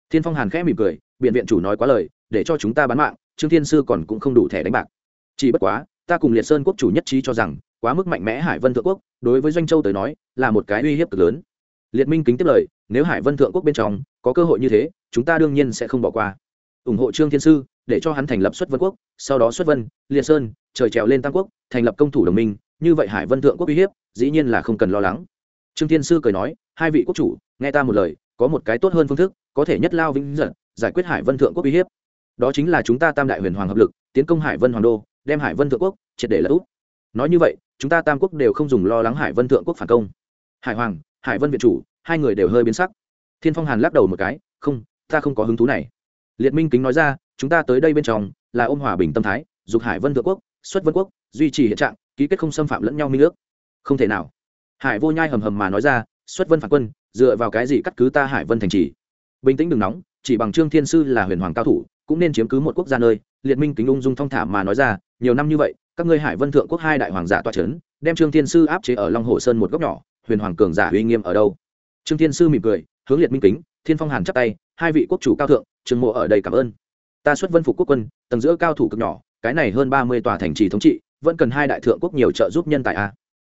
Thiên phong hàn khẽ mỉm cười, biện viện chủ nói quá lời, để cho chúng ta bán mạng, trương thiên sư còn cũng không đủ thẻ đánh bạc. Chỉ bất quá, ta cùng liệt sơn quốc chủ nhất trí cho rằng, quá mức mạnh mẽ hải vân thượng quốc, đối với doanh châu tới nói, là một cái uy hiếp cực lớn. Liệt minh kính tiếp lời, nếu hải vân thượng quốc bên trong có cơ hội như thế, chúng ta đương nhiên sẽ không bỏ qua ủng hộ trương thiên sư, để cho hắn thành lập xuất vân quốc, sau đó xuất vân liệt sơn, trời trèo lên tam quốc, thành lập công thủ đồng minh, như vậy hải vân thượng quốc uy hiếp, dĩ nhiên là không cần lo lắng. Trương thiên sư cười nói, hai vị quốc chủ, nghe ta một lời, có một cái tốt hơn phương thức, có thể nhất lao vĩnh dẫn giải quyết hải vân thượng quốc uy hiếp. Đó chính là chúng ta tam đại huyền hoàng hợp lực, tiến công hải vân hoàng đô, đem hải vân thượng quốc triệt để lỡ úp. Nói như vậy, chúng ta tam quốc đều không dùng lo lắng hải vân thượng quốc phản công. Hải hoàng, hải vân viện chủ, hai người đều hơi biến sắc. Thiên phong hàn lắc đầu một cái, không, ta không có hứng thú này liệt minh kính nói ra, chúng ta tới đây bên trong là ôm hòa bình tâm thái, dục hải vân thượng quốc, xuất vân quốc, duy trì hiện trạng, ký kết không xâm phạm lẫn nhau minh ước. Không thể nào. Hải vô nhai hầm hầm mà nói ra, xuất vân phản quân, dựa vào cái gì cắt cứ ta hải vân thành trì? Bình tĩnh đừng nóng, chỉ bằng trương thiên sư là huyền hoàng cao thủ, cũng nên chiếm cứ một quốc gia nơi. Liệt minh kính ung dung thong thả mà nói ra, nhiều năm như vậy, các ngươi hải vân thượng quốc hai đại hoàng giả toa c h ấ n đem trương thiên sư áp chế ở long hồ sơn một góc nhỏ, huyền hoàng cường giả uy nghiêm ở đâu? Trương thiên sư mỉm cười, hướng liệt minh kính, thiên phong hàn chắp tay hai vị quốc chủ cao thượng trương mộ ở đây cảm ơn. Ta xuất vân phục quốc quân, tầng giữa cao thủ cực nhỏ, cái này hơn ba mươi tòa thành trì thống trị, vẫn cần hai đại thượng quốc nhiều trợ giúp nhân tài a.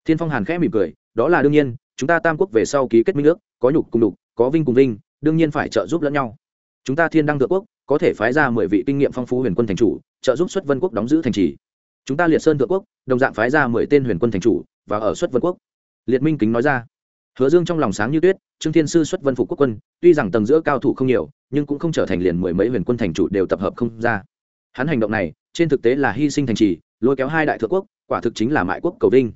Thiên phong hàn khẽ mỉm cười, đó là đương nhiên, chúng ta tam quốc về sau ký kết minh ước, có nhục cùng đục, có vinh cùng vinh, đương nhiên phải trợ giúp lẫn nhau. Chúng ta thiên đăng thượng quốc, có thể phái ra mười vị kinh nghiệm phong phú huyền quân thành chủ, trợ giúp xuất vân quốc đóng giữ thành trì. Chúng ta liệt sơn thượng quốc, đồng dạng phái ra mười tên huyền quân thành chủ, và ở xuất vân quốc. Liệt minh kính nói ra hứa dương trong lòng sáng như tuyết, trương thiên sư xuất vân phục quốc quân, tuy rằng tầng giữa cao thủ không nhiều, nhưng cũng không trở thành liền mười mấy huyền quân thành chủ đều tập hợp không ra. Hắn hành động này, trên thực tế là hy sinh thành trì, lôi kéo hai đại thượng quốc, quả thực chính là mại quốc cầu vinh.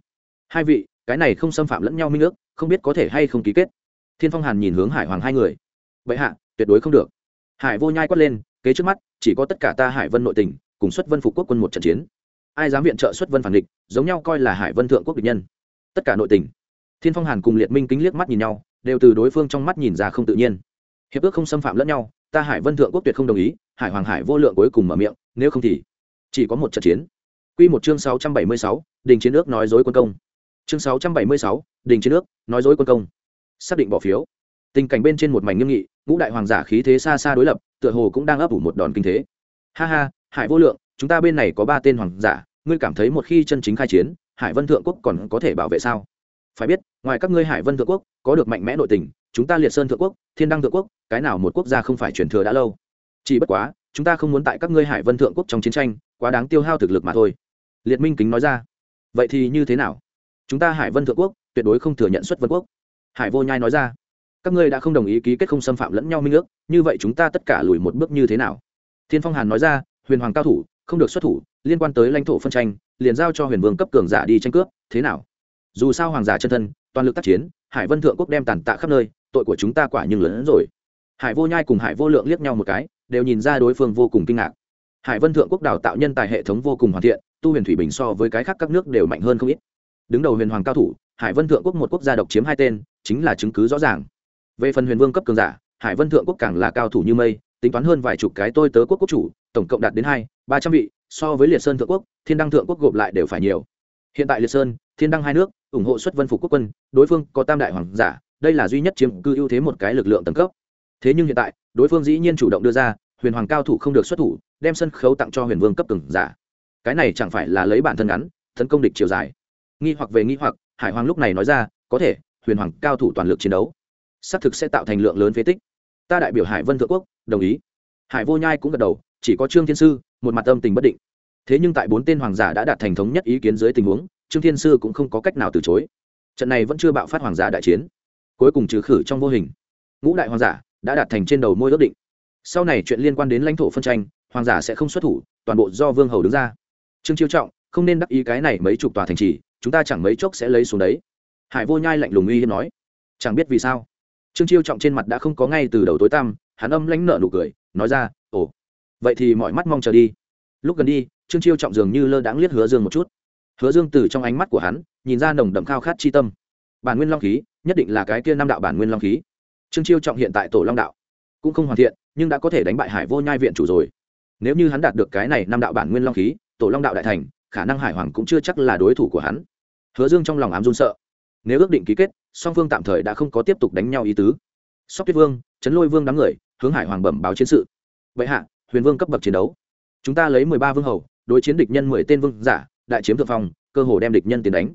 Hai vị, cái này không xâm phạm lẫn nhau minh ước, không biết có thể hay không ký kết. Thiên phong hàn nhìn hướng hải hoàng hai người. Vậy hạ, tuyệt đối không được. Hải vô nhai quát lên, kế trước mắt, chỉ có tất cả ta hải vân nội tình, cùng xuất vân phục quốc quân một trận chiến. Ai dám viện trợ xuất vân phản địch, giống nhau coi là hải vân thượng quốc địch nhân. Tất cả nội tình thiên phong hàn cùng liệt minh kính liếc mắt nhìn nhau đều từ đối phương trong mắt nhìn ra không tự nhiên hiệp ước không xâm phạm lẫn nhau ta hải vân thượng quốc tuyệt không đồng ý hải hoàng hải vô lượng cuối cùng mở miệng nếu không thì chỉ có một trận chiến Quy một chương sáu trăm bảy mươi sáu, đình chiến nước nói dối quân công. Chương sáu trăm bảy mươi sáu, đình chiến nước, nói dối quân công. Xác định bỏ phiếu. Tình cảnh bên trên một mảnh nghiêm nghị, ngũ đại hoàng giả khí thế xa xa đối lập tựa hồ cũng đang ấp ủ một đòn kinh thế ha ha hải vô lượng chúng ta bên này có ba tên hoàng giả ngươi cảm thấy một khi chân chính khai chiến hải vân thượng quốc còn có thể bảo vệ sao phải biết, ngoài các ngươi hải vân thượng quốc, có được mạnh mẽ nội tình, chúng ta liệt sơn thượng quốc, thiên đăng thượng quốc, cái nào một quốc gia không phải truyền thừa đã lâu. Chỉ bất quá, chúng ta không muốn tại các ngươi hải vân thượng quốc trong chiến tranh, quá đáng tiêu hao thực lực mà thôi. Liệt minh kính nói ra. Vậy thì như thế nào? Chúng ta hải vân thượng quốc, tuyệt đối không thừa nhận xuất vân quốc. Hải vô nhai nói ra. Các ngươi đã không đồng ý ký kết không xâm phạm lẫn nhau minh ước, như vậy chúng ta tất cả lùi một bước như thế nào? Thiên phong hàn nói ra. Huyền hoàng cao thủ, không được xuất thủ, liên quan tới lãnh thổ phân tranh, liền giao cho huyền vương cấp cường giả đi tranh cướp, thế nào? Dù sao hoàng giả chân thân, toàn lực tác chiến, hải vân thượng quốc đem tàn tạ khắp nơi, tội của chúng ta quả nhưng lớn hơn rồi. Hải vô nhai cùng hải vô lượng liếc nhau một cái, đều nhìn ra đối phương vô cùng kinh ngạc. Hải vân thượng quốc đào tạo nhân tài hệ thống vô cùng hoàn thiện, tu huyền thủy bình so với cái khác các nước đều mạnh hơn không ít. Đứng đầu huyền hoàng cao thủ, hải vân thượng quốc một quốc gia độc chiếm hai tên, chính là chứng cứ rõ ràng. Về phần huyền vương cấp cường giả, hải vân thượng quốc càng là cao thủ như mây, tính toán hơn vài chục cái tôi tớ quốc quốc chủ, tổng cộng đạt đến hai, ba trăm vị, so với liệt sơn thượng quốc, thiên đăng thượng quốc gộp lại đều phải nhiều. Hiện tại liệt sơn thiên đăng hai nước, ủng hộ xuất vân phục quốc quân, đối phương có tam đại hoàng giả, đây là duy nhất chiếm cư ưu thế một cái lực lượng tầng cấp. Thế nhưng hiện tại, đối phương dĩ nhiên chủ động đưa ra, huyền hoàng cao thủ không được xuất thủ, đem sân khấu tặng cho huyền vương cấp từng giả. Cái này chẳng phải là lấy bản thân ngắn, tấn công địch chiều dài. Nghi hoặc về nghi hoặc, hải hoàng lúc này nói ra, có thể, huyền hoàng cao thủ toàn lực chiến đấu, xác thực sẽ tạo thành lượng lớn phế tích. Ta đại biểu hải vân thượng quốc, đồng ý. Hải vô nhai cũng gật đầu, chỉ có trương thiên sư, một mặt âm tình bất định. Thế nhưng tại bốn tên hoàng giả đã đạt thành thống nhất ý kiến dưới tình huống trương thiên sư cũng không có cách nào từ chối. Trận này vẫn chưa bạo phát hoàng giả đại chiến. Cuối cùng trừ khử trong vô hình. Ngũ đại hoàng giả đã đạt thành trên đầu môi ước định. Sau này chuyện liên quan đến lãnh thổ phân tranh, hoàng giả sẽ không xuất thủ, toàn bộ do vương hầu đứng ra. Trương chiêu trọng, không nên đắc ý cái này mấy chục tòa thành trì, chúng ta chẳng mấy chốc sẽ lấy xuống đấy. Hải vô nhai lạnh lùng uy hiếp nói. Chẳng biết vì sao. Trương chiêu trọng trên mặt đã không có ngay từ đầu tối tăm, hắn âm lãnh nợ nụ cười, nói ra, ồ, vậy thì mọi mắt mong chờ đi. Lúc gần đi, trương chiêu trọng dường như lơ đãng liếc hứa dương một chút hứa dương từ trong ánh mắt của hắn, nhìn ra nồng đậm khao khát chi tâm. Bản nguyên long khí, nhất định là cái kia năm đạo bản nguyên long khí. Trương chiêu trọng hiện tại tổ long đạo, cũng không hoàn thiện, nhưng đã có thể đánh bại hải vô nhai viện chủ rồi. Nếu như hắn đạt được cái này năm đạo bản nguyên long khí, tổ long đạo đại thành, khả năng hải hoàng cũng chưa chắc là đối thủ của hắn. Hứa dương trong lòng ám run sợ. Nếu ước định ký kết, song phương tạm thời đã không có tiếp tục đánh nhau ý tứ. Sóc tuyết vương, trấn lôi vương đám người, hướng hải hoàng bẩm báo chiến sự. Vậy hạ, huyền vương cấp bậc chiến đấu. Chúng ta lấy mười ba vương hầu, đối chiến địch nhân mười tên vương giả đại chiếm thượng phong, cơ hồ đem địch nhân tiến đánh.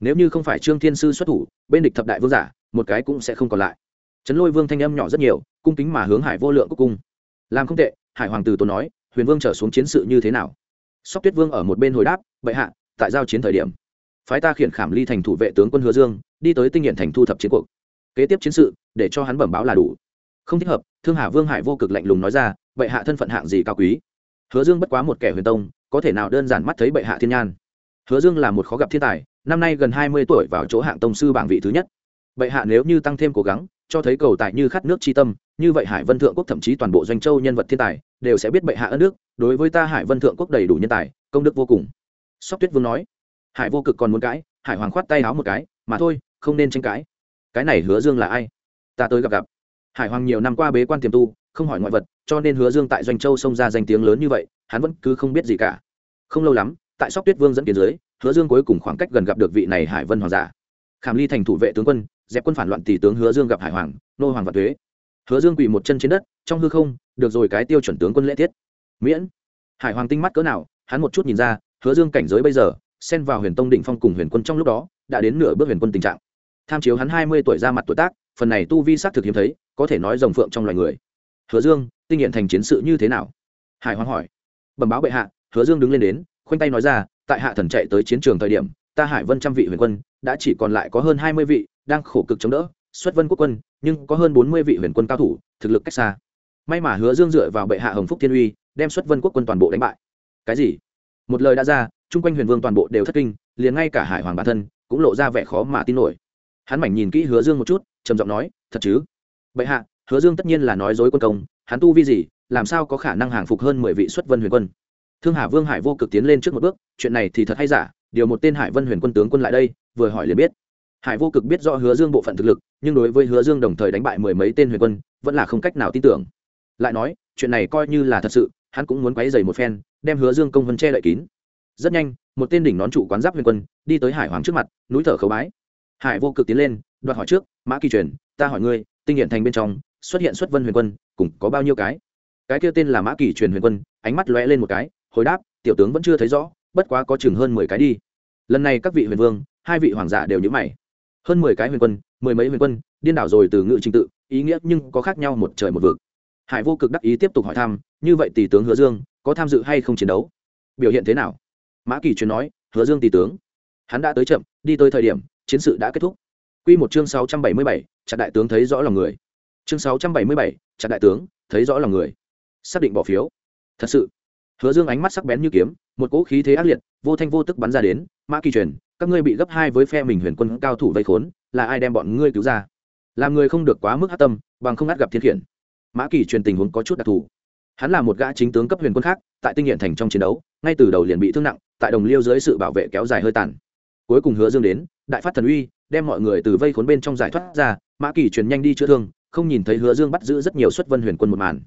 Nếu như không phải trương thiên sư xuất thủ, bên địch thập đại vương giả, một cái cũng sẽ không còn lại. Trấn lôi vương thanh âm nhỏ rất nhiều, cung kính mà hướng hải vô lượng cúc cung. Làm không tệ, hải hoàng tử tốn nói, huyền vương trở xuống chiến sự như thế nào? Sóc tuyết vương ở một bên hồi đáp, bệ hạ, tại giao chiến thời điểm, phái ta khiển khảm ly thành thủ vệ tướng quân hứa dương, đi tới tinh hiển thành thu thập chiến cuộc. Kế tiếp chiến sự, để cho hắn bẩm báo là đủ. Không thích hợp, thương hà vương hải vô cực lạnh lùng nói ra, bệ hạ thân phận hạng gì cao quý? Hứa dương bất quá một kẻ huyền tông có thể nào đơn giản mắt thấy bệ hạ thiên nhan. Hứa dương là một khó gặp thiên tài, năm nay gần hai mươi tuổi vào chỗ hạng tông sư bảng vị thứ nhất. Bệ hạ nếu như tăng thêm cố gắng, cho thấy cầu tài như khát nước chi tâm, như vậy hải vân thượng quốc thậm chí toàn bộ doanh châu nhân vật thiên tài đều sẽ biết bệ hạ ân nước đối với ta hải vân thượng quốc đầy đủ nhân tài, công đức vô cùng. Sóc tuyết vương nói, hải vô cực còn muốn cãi, hải hoàng khoát tay áo một cái, mà thôi, không nên tranh cãi. Cái này hứa dương là ai? Ta tới gặp gặp. Hải hoàng nhiều năm qua bế quan tiềm tu, không hỏi ngoại vật, cho nên hứa dương tại doanh châu xông ra danh tiếng lớn như vậy, hắn vẫn cứ không biết gì cả không lâu lắm tại sóc tuyết vương dẫn kiến dưới hứa dương cuối cùng khoảng cách gần gặp được vị này hải vân hoàng giả. Khảm ly thành thủ vệ tướng quân dẹp quân phản loạn tỷ tướng hứa dương gặp hải hoàng nô hoàng và thuế hứa dương quỳ một chân trên đất trong hư không được rồi cái tiêu chuẩn tướng quân lễ thiết, miễn. Hải hoàng tinh mắt cỡ nào hắn một chút nhìn ra hứa dương cảnh giới bây giờ xen vào huyền tông định phong cùng huyền quân trong lúc đó đã đến nửa bước huyền quân tình trạng. Tham chiếu hắn hai mươi tuổi ra mặt tuổi tác phần này tu vi s thực hiếm thấy có thể nói rồng phượng trong loài người. Hứa dương tinh hiện thành chiến sự như thế nào? Hải hoàng hỏi. Bẩm báo bệ hạ hứa dương đứng lên đến, khoanh tay nói ra, tại hạ thần chạy tới chiến trường thời điểm, ta hải vân trăm vị huyền quân, đã chỉ còn lại có hơn hai mươi vị đang khổ cực chống đỡ, xuất vân quốc quân, nhưng có hơn bốn mươi vị huyền quân cao thủ, thực lực cách xa. May mà hứa dương dựa vào bệ hạ hồng phúc thiên uy, đem xuất vân quốc quân toàn bộ đánh bại. Cái gì? Một lời đã ra, chung quanh huyền vương toàn bộ đều thất kinh, liền ngay cả hải hoàng bản thân cũng lộ ra vẻ khó mà tin nổi. Hắn mảnh nhìn kỹ hứa dương một chút, trầm giọng nói, thật chứ? Bệ hạ, hứa dương tất nhiên là nói dối quân công, hắn tu vi gì, làm sao có khả năng hàng phục hơn mười vị xuất vân huyền quân? Thương hà vương hải vô cực tiến lên trước một bước, chuyện này thì thật hay giả? Điều một tên hải vân huyền quân tướng quân lại đây, vừa hỏi liền biết. Hải vô cực biết rõ hứa dương bộ phận thực lực, nhưng đối với hứa dương đồng thời đánh bại mười mấy tên huyền quân, vẫn là không cách nào tin tưởng. Lại nói, chuyện này coi như là thật sự, hắn cũng muốn quấy dày một phen, đem hứa dương công vân che đậy kín. Rất nhanh, một tên đỉnh nón trụ quán giáp huyền quân đi tới hải hoàng trước mặt, núi thở khấu bái. Hải vô cực tiến lên, đoạt hỏi trước, mã kỳ truyền, ta hỏi ngươi, tinh hiện thành bên trong, xuất hiện xuất vân huyền quân, cùng có bao nhiêu cái? Cái kia tên là mã kỳ truyền huyền quân, ánh mắt lóe lên một cái hồi đáp tiểu tướng vẫn chưa thấy rõ bất quá có chừng hơn mười cái đi lần này các vị huyền vương hai vị hoàng giả đều nhữ mày hơn mười cái huyền quân mười mấy huyền quân điên đảo rồi từ ngự trình tự ý nghĩa nhưng có khác nhau một trời một vực hải vô cực đắc ý tiếp tục hỏi thăm như vậy tỷ tướng hứa dương có tham dự hay không chiến đấu biểu hiện thế nào mã kỳ truyền nói hứa dương tỷ tướng hắn đã tới chậm đi tới thời điểm chiến sự đã kết thúc Quy một chương sáu trăm bảy mươi bảy, chặt đại tướng thấy rõ lòng người. Chương sáu trăm bảy mươi bảy, chặt đại tướng, thấy rõ lòng người. Xác định bỏ phiếu. Thật sự. Hứa Dương ánh mắt sắc bén như kiếm, một cỗ khí thế ác liệt, vô thanh vô tức bắn ra đến, Mã Kỳ truyền, các ngươi bị gấp hai với phe mình huyền quân cao thủ vây khốn, là ai đem bọn ngươi cứu ra? Làm người không được quá mức hắc tâm, bằng không ngắt gặp thiên khiển. Mã Kỳ truyền tình huống có chút đặc thù. Hắn là một gã chính tướng cấp huyền quân khác, tại tinh hiện thành trong chiến đấu, ngay từ đầu liền bị thương nặng, tại đồng liêu dưới sự bảo vệ kéo dài hơi tàn. Cuối cùng Hứa Dương đến, đại phát thần uy, đem mọi người từ vây khốn bên trong giải thoát ra mã kỳ truyền nhanh đi chữa thương không nhìn thấy hứa dương bắt giữ rất nhiều xuất vân huyền quân một màn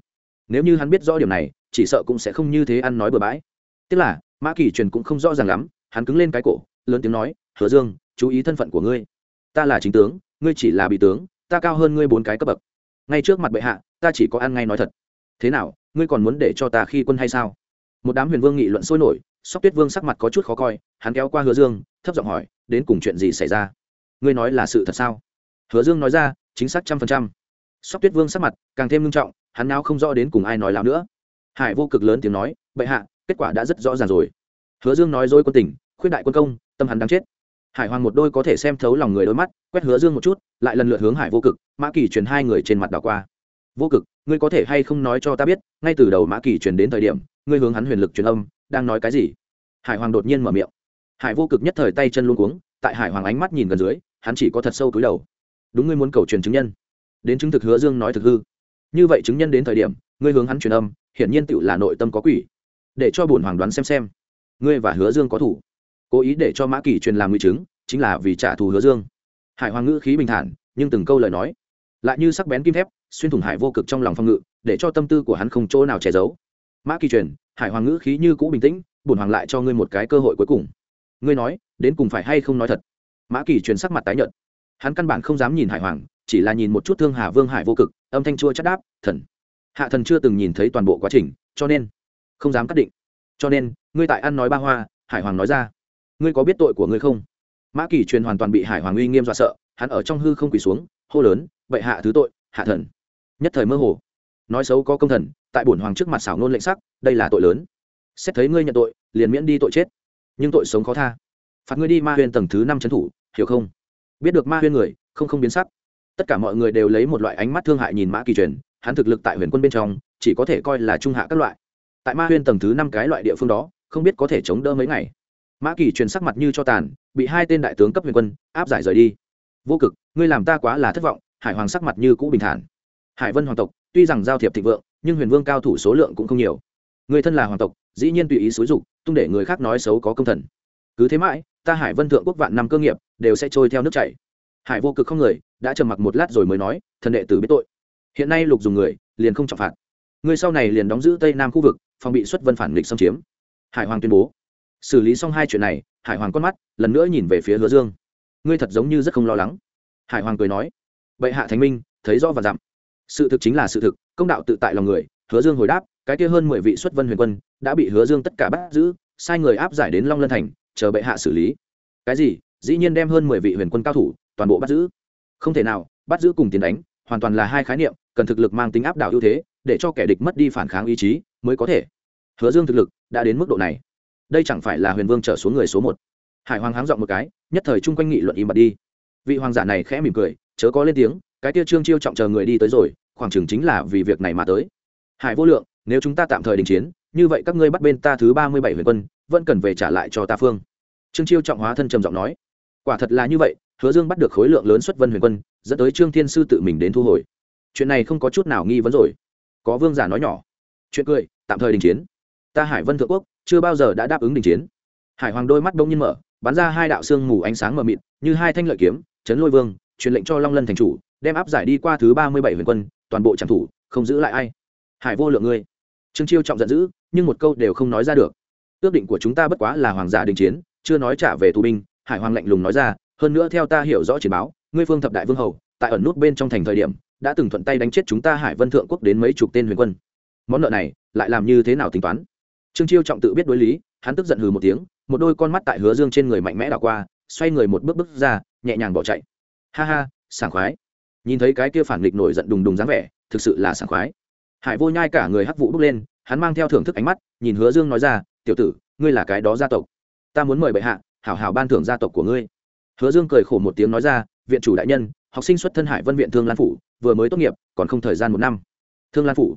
nếu như hắn biết rõ điều này chỉ sợ cũng sẽ không như thế ăn nói bừa bãi. Tức là, mã kỳ truyền cũng không rõ ràng lắm, hắn cứng lên cái cổ, lớn tiếng nói, hứa dương, chú ý thân phận của ngươi. Ta là chính tướng, ngươi chỉ là bị tướng, ta cao hơn ngươi bốn cái cấp bậc. Ngay trước mặt bệ hạ, ta chỉ có ăn ngay nói thật. Thế nào, ngươi còn muốn để cho ta khi quân hay sao? Một đám huyền vương nghị luận sôi nổi, sóc tuyết vương sắc mặt có chút khó coi, hắn kéo qua hứa dương, thấp giọng hỏi, đến cùng chuyện gì xảy ra? Ngươi nói là sự thật sao? Hứa dương nói ra, chính xác trăm phần trăm. Sóc tuyết vương sắc mặt càng thêm nghiêm trọng, hắn nào không rõ đến cùng ai nói láo nữa hải vô cực lớn tiếng nói, bệ hạ, kết quả đã rất rõ ràng rồi. Hứa dương nói dối quân tình, khuyết đại quân công, tâm hắn đáng chết. Hải hoàng một đôi có thể xem thấu lòng người đôi mắt, quét hứa dương một chút, lại lần lượt hướng hải vô cực, mã kỳ truyền hai người trên mặt đảo qua. Vô cực, ngươi có thể hay không nói cho ta biết, ngay từ đầu mã kỳ truyền đến thời điểm, ngươi hướng hắn huyền lực truyền âm, đang nói cái gì? Hải hoàng đột nhiên mở miệng. Hải vô cực nhất thời tay chân luôn cuống, tại hải hoàng ánh mắt nhìn gần dưới, hắn chỉ có thật sâu túi đầu. Đúng ngươi muốn cầu truyền chứng nhân. Đến chứng thực hứa dương nói thực hư. Như vậy chứng nhân đến thời điểm, ngươi hướng hắn truyền âm hiển nhiên tựu là nội tâm có quỷ. Để cho bổn hoàng đoán xem xem. Ngươi và hứa dương có thủ. Cố ý để cho mã kỳ truyền làm nguy chứng, chính là vì trả thù hứa dương. Hải hoàng ngữ khí bình thản, nhưng từng câu lời nói. Lại như sắc bén kim thép, xuyên thủng hải vô cực trong lòng phong ngự, để cho tâm tư của hắn không chỗ nào che giấu. Mã kỳ truyền, hải hoàng ngữ khí như cũ bình tĩnh, bổn hoàng lại cho ngươi một cái cơ hội cuối cùng. Ngươi nói, đến cùng phải hay không nói thật? Mã kỳ truyền sắc mặt tái nhợt. Hắn căn bản không dám nhìn hải hoàng, chỉ là nhìn một chút thương hà vương hải vô cực, âm thanh chua chắc đáp, thần hạ thần chưa từng nhìn thấy toàn bộ quá trình, cho nên không dám cắt định. Cho nên, ngươi tại ăn nói ba hoa, hải hoàng nói ra. Ngươi có biết tội của ngươi không? Mã kỳ truyền hoàn toàn bị hải hoàng uy nghiêm dọa sợ, hắn ở trong hư không quỳ xuống, hô lớn vậy hạ thứ tội, hạ thần. Nhất thời mơ hồ, nói xấu có công thần, tại bổn hoàng trước mặt xảo nôn lệnh sắc, đây là tội lớn. Xét thấy ngươi nhận tội, liền miễn đi tội chết. Nhưng tội sống khó tha. Phạt ngươi đi ma huyên tầng thứ năm trấn thủ, hiểu không? Biết được ma huyên người, không không biến sắc. Tất cả mọi người đều lấy một loại ánh mắt thương hại nhìn mã kỳ truyền hắn thực lực tại huyền quân bên trong, chỉ có thể coi là trung hạ các loại. Tại ma huyên tầng thứ năm cái loại địa phương đó, không biết có thể chống đỡ mấy ngày. Mã kỳ truyền sắc mặt như cho tàn, bị hai tên đại tướng cấp huyền quân áp giải rời đi. Vô cực, ngươi làm ta quá là thất vọng. Hải hoàng sắc mặt như cũ bình thản. Hải vân hoàng tộc, tuy rằng giao thiệp thịnh vượng, nhưng huyền vương cao thủ số lượng cũng không nhiều. Người thân là hoàng tộc, dĩ nhiên tùy ý xúi dục, tung để người khác nói xấu có công thần. Cứ thế mãi, ta hải vân thượng quốc vạn năm cơ nghiệp, đều sẽ trôi theo nước chảy. Hải vô cực không người, đã trầm mặc một lát rồi mới nói, thần đệ tử biết tội hiện nay lục dùng người, liền không trọng phạt. Người sau này liền đóng giữ tây nam khu vực, phòng bị xuất vân phản nghịch xâm chiếm. Hải hoàng tuyên bố. Xử lý xong hai chuyện này, hải hoàng con mắt lần nữa nhìn về phía hứa dương. Ngươi thật giống như rất không lo lắng. Hải hoàng cười nói. Bệ hạ thánh minh, thấy rõ và dặm. Sự thực chính là sự thực, công đạo tự tại lòng người. Hứa dương hồi đáp, cái kia hơn mười vị xuất vân huyền quân đã bị hứa dương tất cả bắt giữ, sai người áp giải đến long lân thành, chờ bệ hạ xử lý. Cái gì? Dĩ nhiên đem hơn mười vị huyền quân cao thủ toàn bộ bắt giữ. Không thể nào, bắt giữ cùng tiền đánh hoàn toàn là hai khái niệm, cần thực lực mang tính áp đảo ưu thế, để cho kẻ địch mất đi phản kháng ý chí mới có thể. Hứa dương thực lực đã đến mức độ này. Đây chẳng phải là huyền vương trở xuống người số một. Hải hoàng háng dọn một cái, nhất thời chung quanh nghị luận im bặt đi. Vị hoàng giả này khẽ mỉm cười, chớ có lên tiếng, cái tia trương chiêu trọng chờ người đi tới rồi, khoảng chừng chính là vì việc này mà tới. Hải vô lượng, nếu chúng ta tạm thời đình chiến, như vậy các ngươi bắt bên ta thứ ba mươi bảy huyền quân, vẫn cần về trả lại cho ta phương. Trương chiêu trọng hóa thân trầm giọng nói. Quả thật là như vậy hứa dương bắt được khối lượng lớn xuất vân huyền quân, dẫn tới trương thiên sư tự mình đến thu hồi. Chuyện này không có chút nào nghi vấn rồi. Có vương giả nói nhỏ. Chuyện cười, tạm thời đình chiến. Ta hải vân thượng quốc, chưa bao giờ đã đáp ứng đình chiến. Hải hoàng đôi mắt đông nhiên mở, bắn ra hai đạo xương mù ánh sáng mờ mịt, như hai thanh lợi kiếm, chấn lôi vương, truyền lệnh cho long lân thành chủ, đem áp giải đi qua thứ ba mươi bảy huyền quân, toàn bộ tràng thủ, không giữ lại ai. Hải vô lượng ngươi. Trương chiêu trọng giận dữ, nhưng một câu đều không nói ra được. Ước định của chúng ta bất quá là hoàng giả đình chiến, chưa nói trả về tù binh, hải hoàng lạnh lùng nói ra hơn nữa theo ta hiểu rõ chiến báo, ngươi phương thập đại vương hầu, tại ẩn nút bên trong thành thời điểm, đã từng thuận tay đánh chết chúng ta hải vân thượng quốc đến mấy chục tên huyền quân. Món nợ này, lại làm như thế nào tính toán? Trương chiêu trọng tự biết đối lý, hắn tức giận hừ một tiếng, một đôi con mắt tại hứa dương trên người mạnh mẽ đảo qua, xoay người một bước bước ra, nhẹ nhàng bỏ chạy. Ha ha, sảng khoái. Nhìn thấy cái kia phản nghịch nổi giận đùng đùng dáng vẻ, thực sự là sảng khoái. Hải vô nhai cả người hắc vụ bước lên, hắn mang theo thưởng thức ánh mắt, nhìn hứa dương nói ra, tiểu tử, ngươi là cái đó gia tộc. Ta muốn mời bệ hạ, hảo hảo ban thưởng gia tộc của ngươi hứa dương cười khổ một tiếng nói ra, viện chủ đại nhân, học sinh xuất thân hải vân viện thương lan phủ, vừa mới tốt nghiệp, còn không thời gian một năm. Thương lan phủ.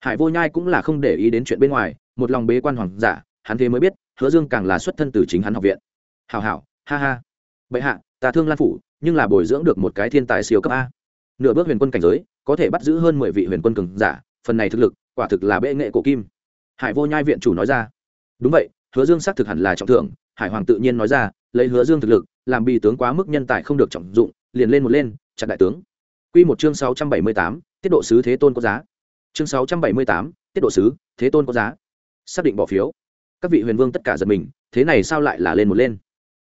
Hải vô nhai cũng là không để ý đến chuyện bên ngoài, một lòng bế quan hoàng giả, hắn thế mới biết, hứa dương càng là xuất thân từ chính hắn học viện. Hảo hảo, ha ha. Bệ hạ, ta thương lan phủ, nhưng là bồi dưỡng được một cái thiên tài siêu cấp a. Nửa bước huyền quân cảnh giới, có thể bắt giữ hơn mười vị huyền quân cường giả, phần này thực lực, quả thực là bệ nghệ cổ kim. Hải vô nhai viện chủ nói ra. Đúng vậy, hứa dương xác thực hẳn là trọng thưởng hải hoàng tự nhiên nói ra, lấy hứa dương thực lực, làm bị tướng quá mức nhân tài không được trọng dụng, liền lên một lên chặt đại tướng. Quy một chương sáu trăm bảy mươi tám, tiết độ sứ thế tôn có giá. Chương sáu trăm bảy mươi tám, tiết độ sứ thế tôn có giá. Xác định bỏ phiếu. Các vị huyền vương tất cả giật mình, thế này sao lại là lên một lên?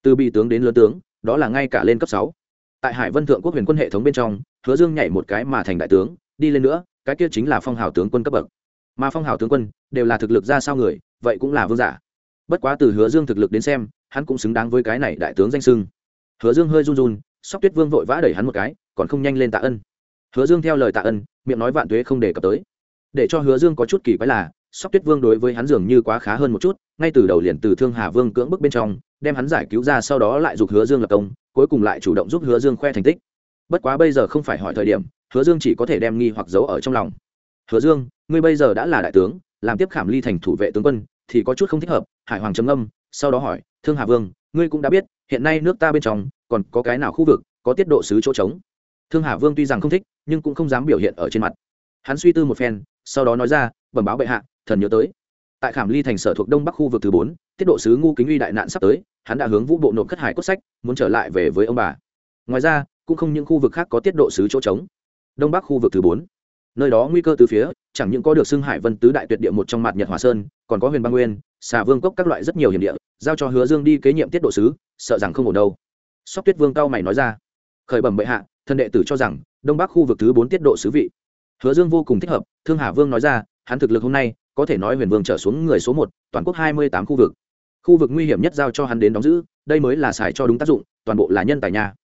Từ bị tướng đến lớn tướng, đó là ngay cả lên cấp sáu. Tại hải vân thượng quốc huyền quân hệ thống bên trong, hứa dương nhảy một cái mà thành đại tướng, đi lên nữa, cái kia chính là phong hào tướng quân cấp bậc. Mà phong hào tướng quân đều là thực lực ra sao người, vậy cũng là vương giả bất quá từ hứa dương thực lực đến xem, hắn cũng xứng đáng với cái này đại tướng danh sưng hứa dương hơi run run, sóc tuyết vương vội vã đẩy hắn một cái, còn không nhanh lên tạ ân. Hứa dương theo lời tạ ân, miệng nói vạn tuế không đề cập tới. Để cho hứa dương có chút kỳ quái là, sóc tuyết vương đối với hắn dường như quá khá hơn một chút, ngay từ đầu liền từ thương hà vương cưỡng bức bên trong, đem hắn giải cứu ra sau đó lại giục hứa dương lập công, cuối cùng lại chủ động giúp hứa dương khoe thành tích. Bất quá bây giờ không phải hỏi thời điểm, hứa dương chỉ có thể đem nghi hoặc giấu ở trong lòng. Hứa dương, ngươi bây giờ đã là đại tướng, làm tiếp khảm ly thành thủ vệ tướng quân thì có chút không thích hợp, hải hoàng trầm âm sau đó hỏi, thương hà vương, ngươi cũng đã biết, hiện nay nước ta bên trong còn có cái nào khu vực có tiết độ sứ chỗ trống? Thương hà vương tuy rằng không thích, nhưng cũng không dám biểu hiện ở trên mặt. Hắn suy tư một phen, sau đó nói ra, bẩm báo bệ hạ, thần nhớ tới. Tại khảm ly thành sở thuộc đông bắc khu vực thứ bốn, tiết độ sứ ngu kính uy đại nạn sắp tới, hắn đã hướng vũ bộ nộp khất hải cốt sách, muốn trở lại về với ông bà. Ngoài ra, cũng không những khu vực khác có tiết độ sứ chỗ trống. Đông bắc khu vực thứ bốn. Nơi đó nguy cơ từ phía, chẳng những có được xưng hải vân tứ đại tuyệt địa một trong mặt nhật hòa sơn còn có huyền băng nguyên, xà vương cốc các loại rất nhiều hiểm địa, giao cho hứa dương đi kế nhiệm tiết độ sứ, sợ rằng không ổn đâu. Sóc tuyết vương cao mày nói ra. Khởi bẩm bệ hạ, thân đệ tử cho rằng, đông bắc khu vực thứ bốn tiết độ sứ vị. Hứa dương vô cùng thích hợp, thương hà vương nói ra, hắn thực lực hôm nay, có thể nói huyền vương trở xuống người số một, toàn quốc hai mươi tám khu vực. Khu vực nguy hiểm nhất giao cho hắn đến đóng giữ, đây mới là xài cho đúng tác dụng, toàn bộ là nhân tài nhà.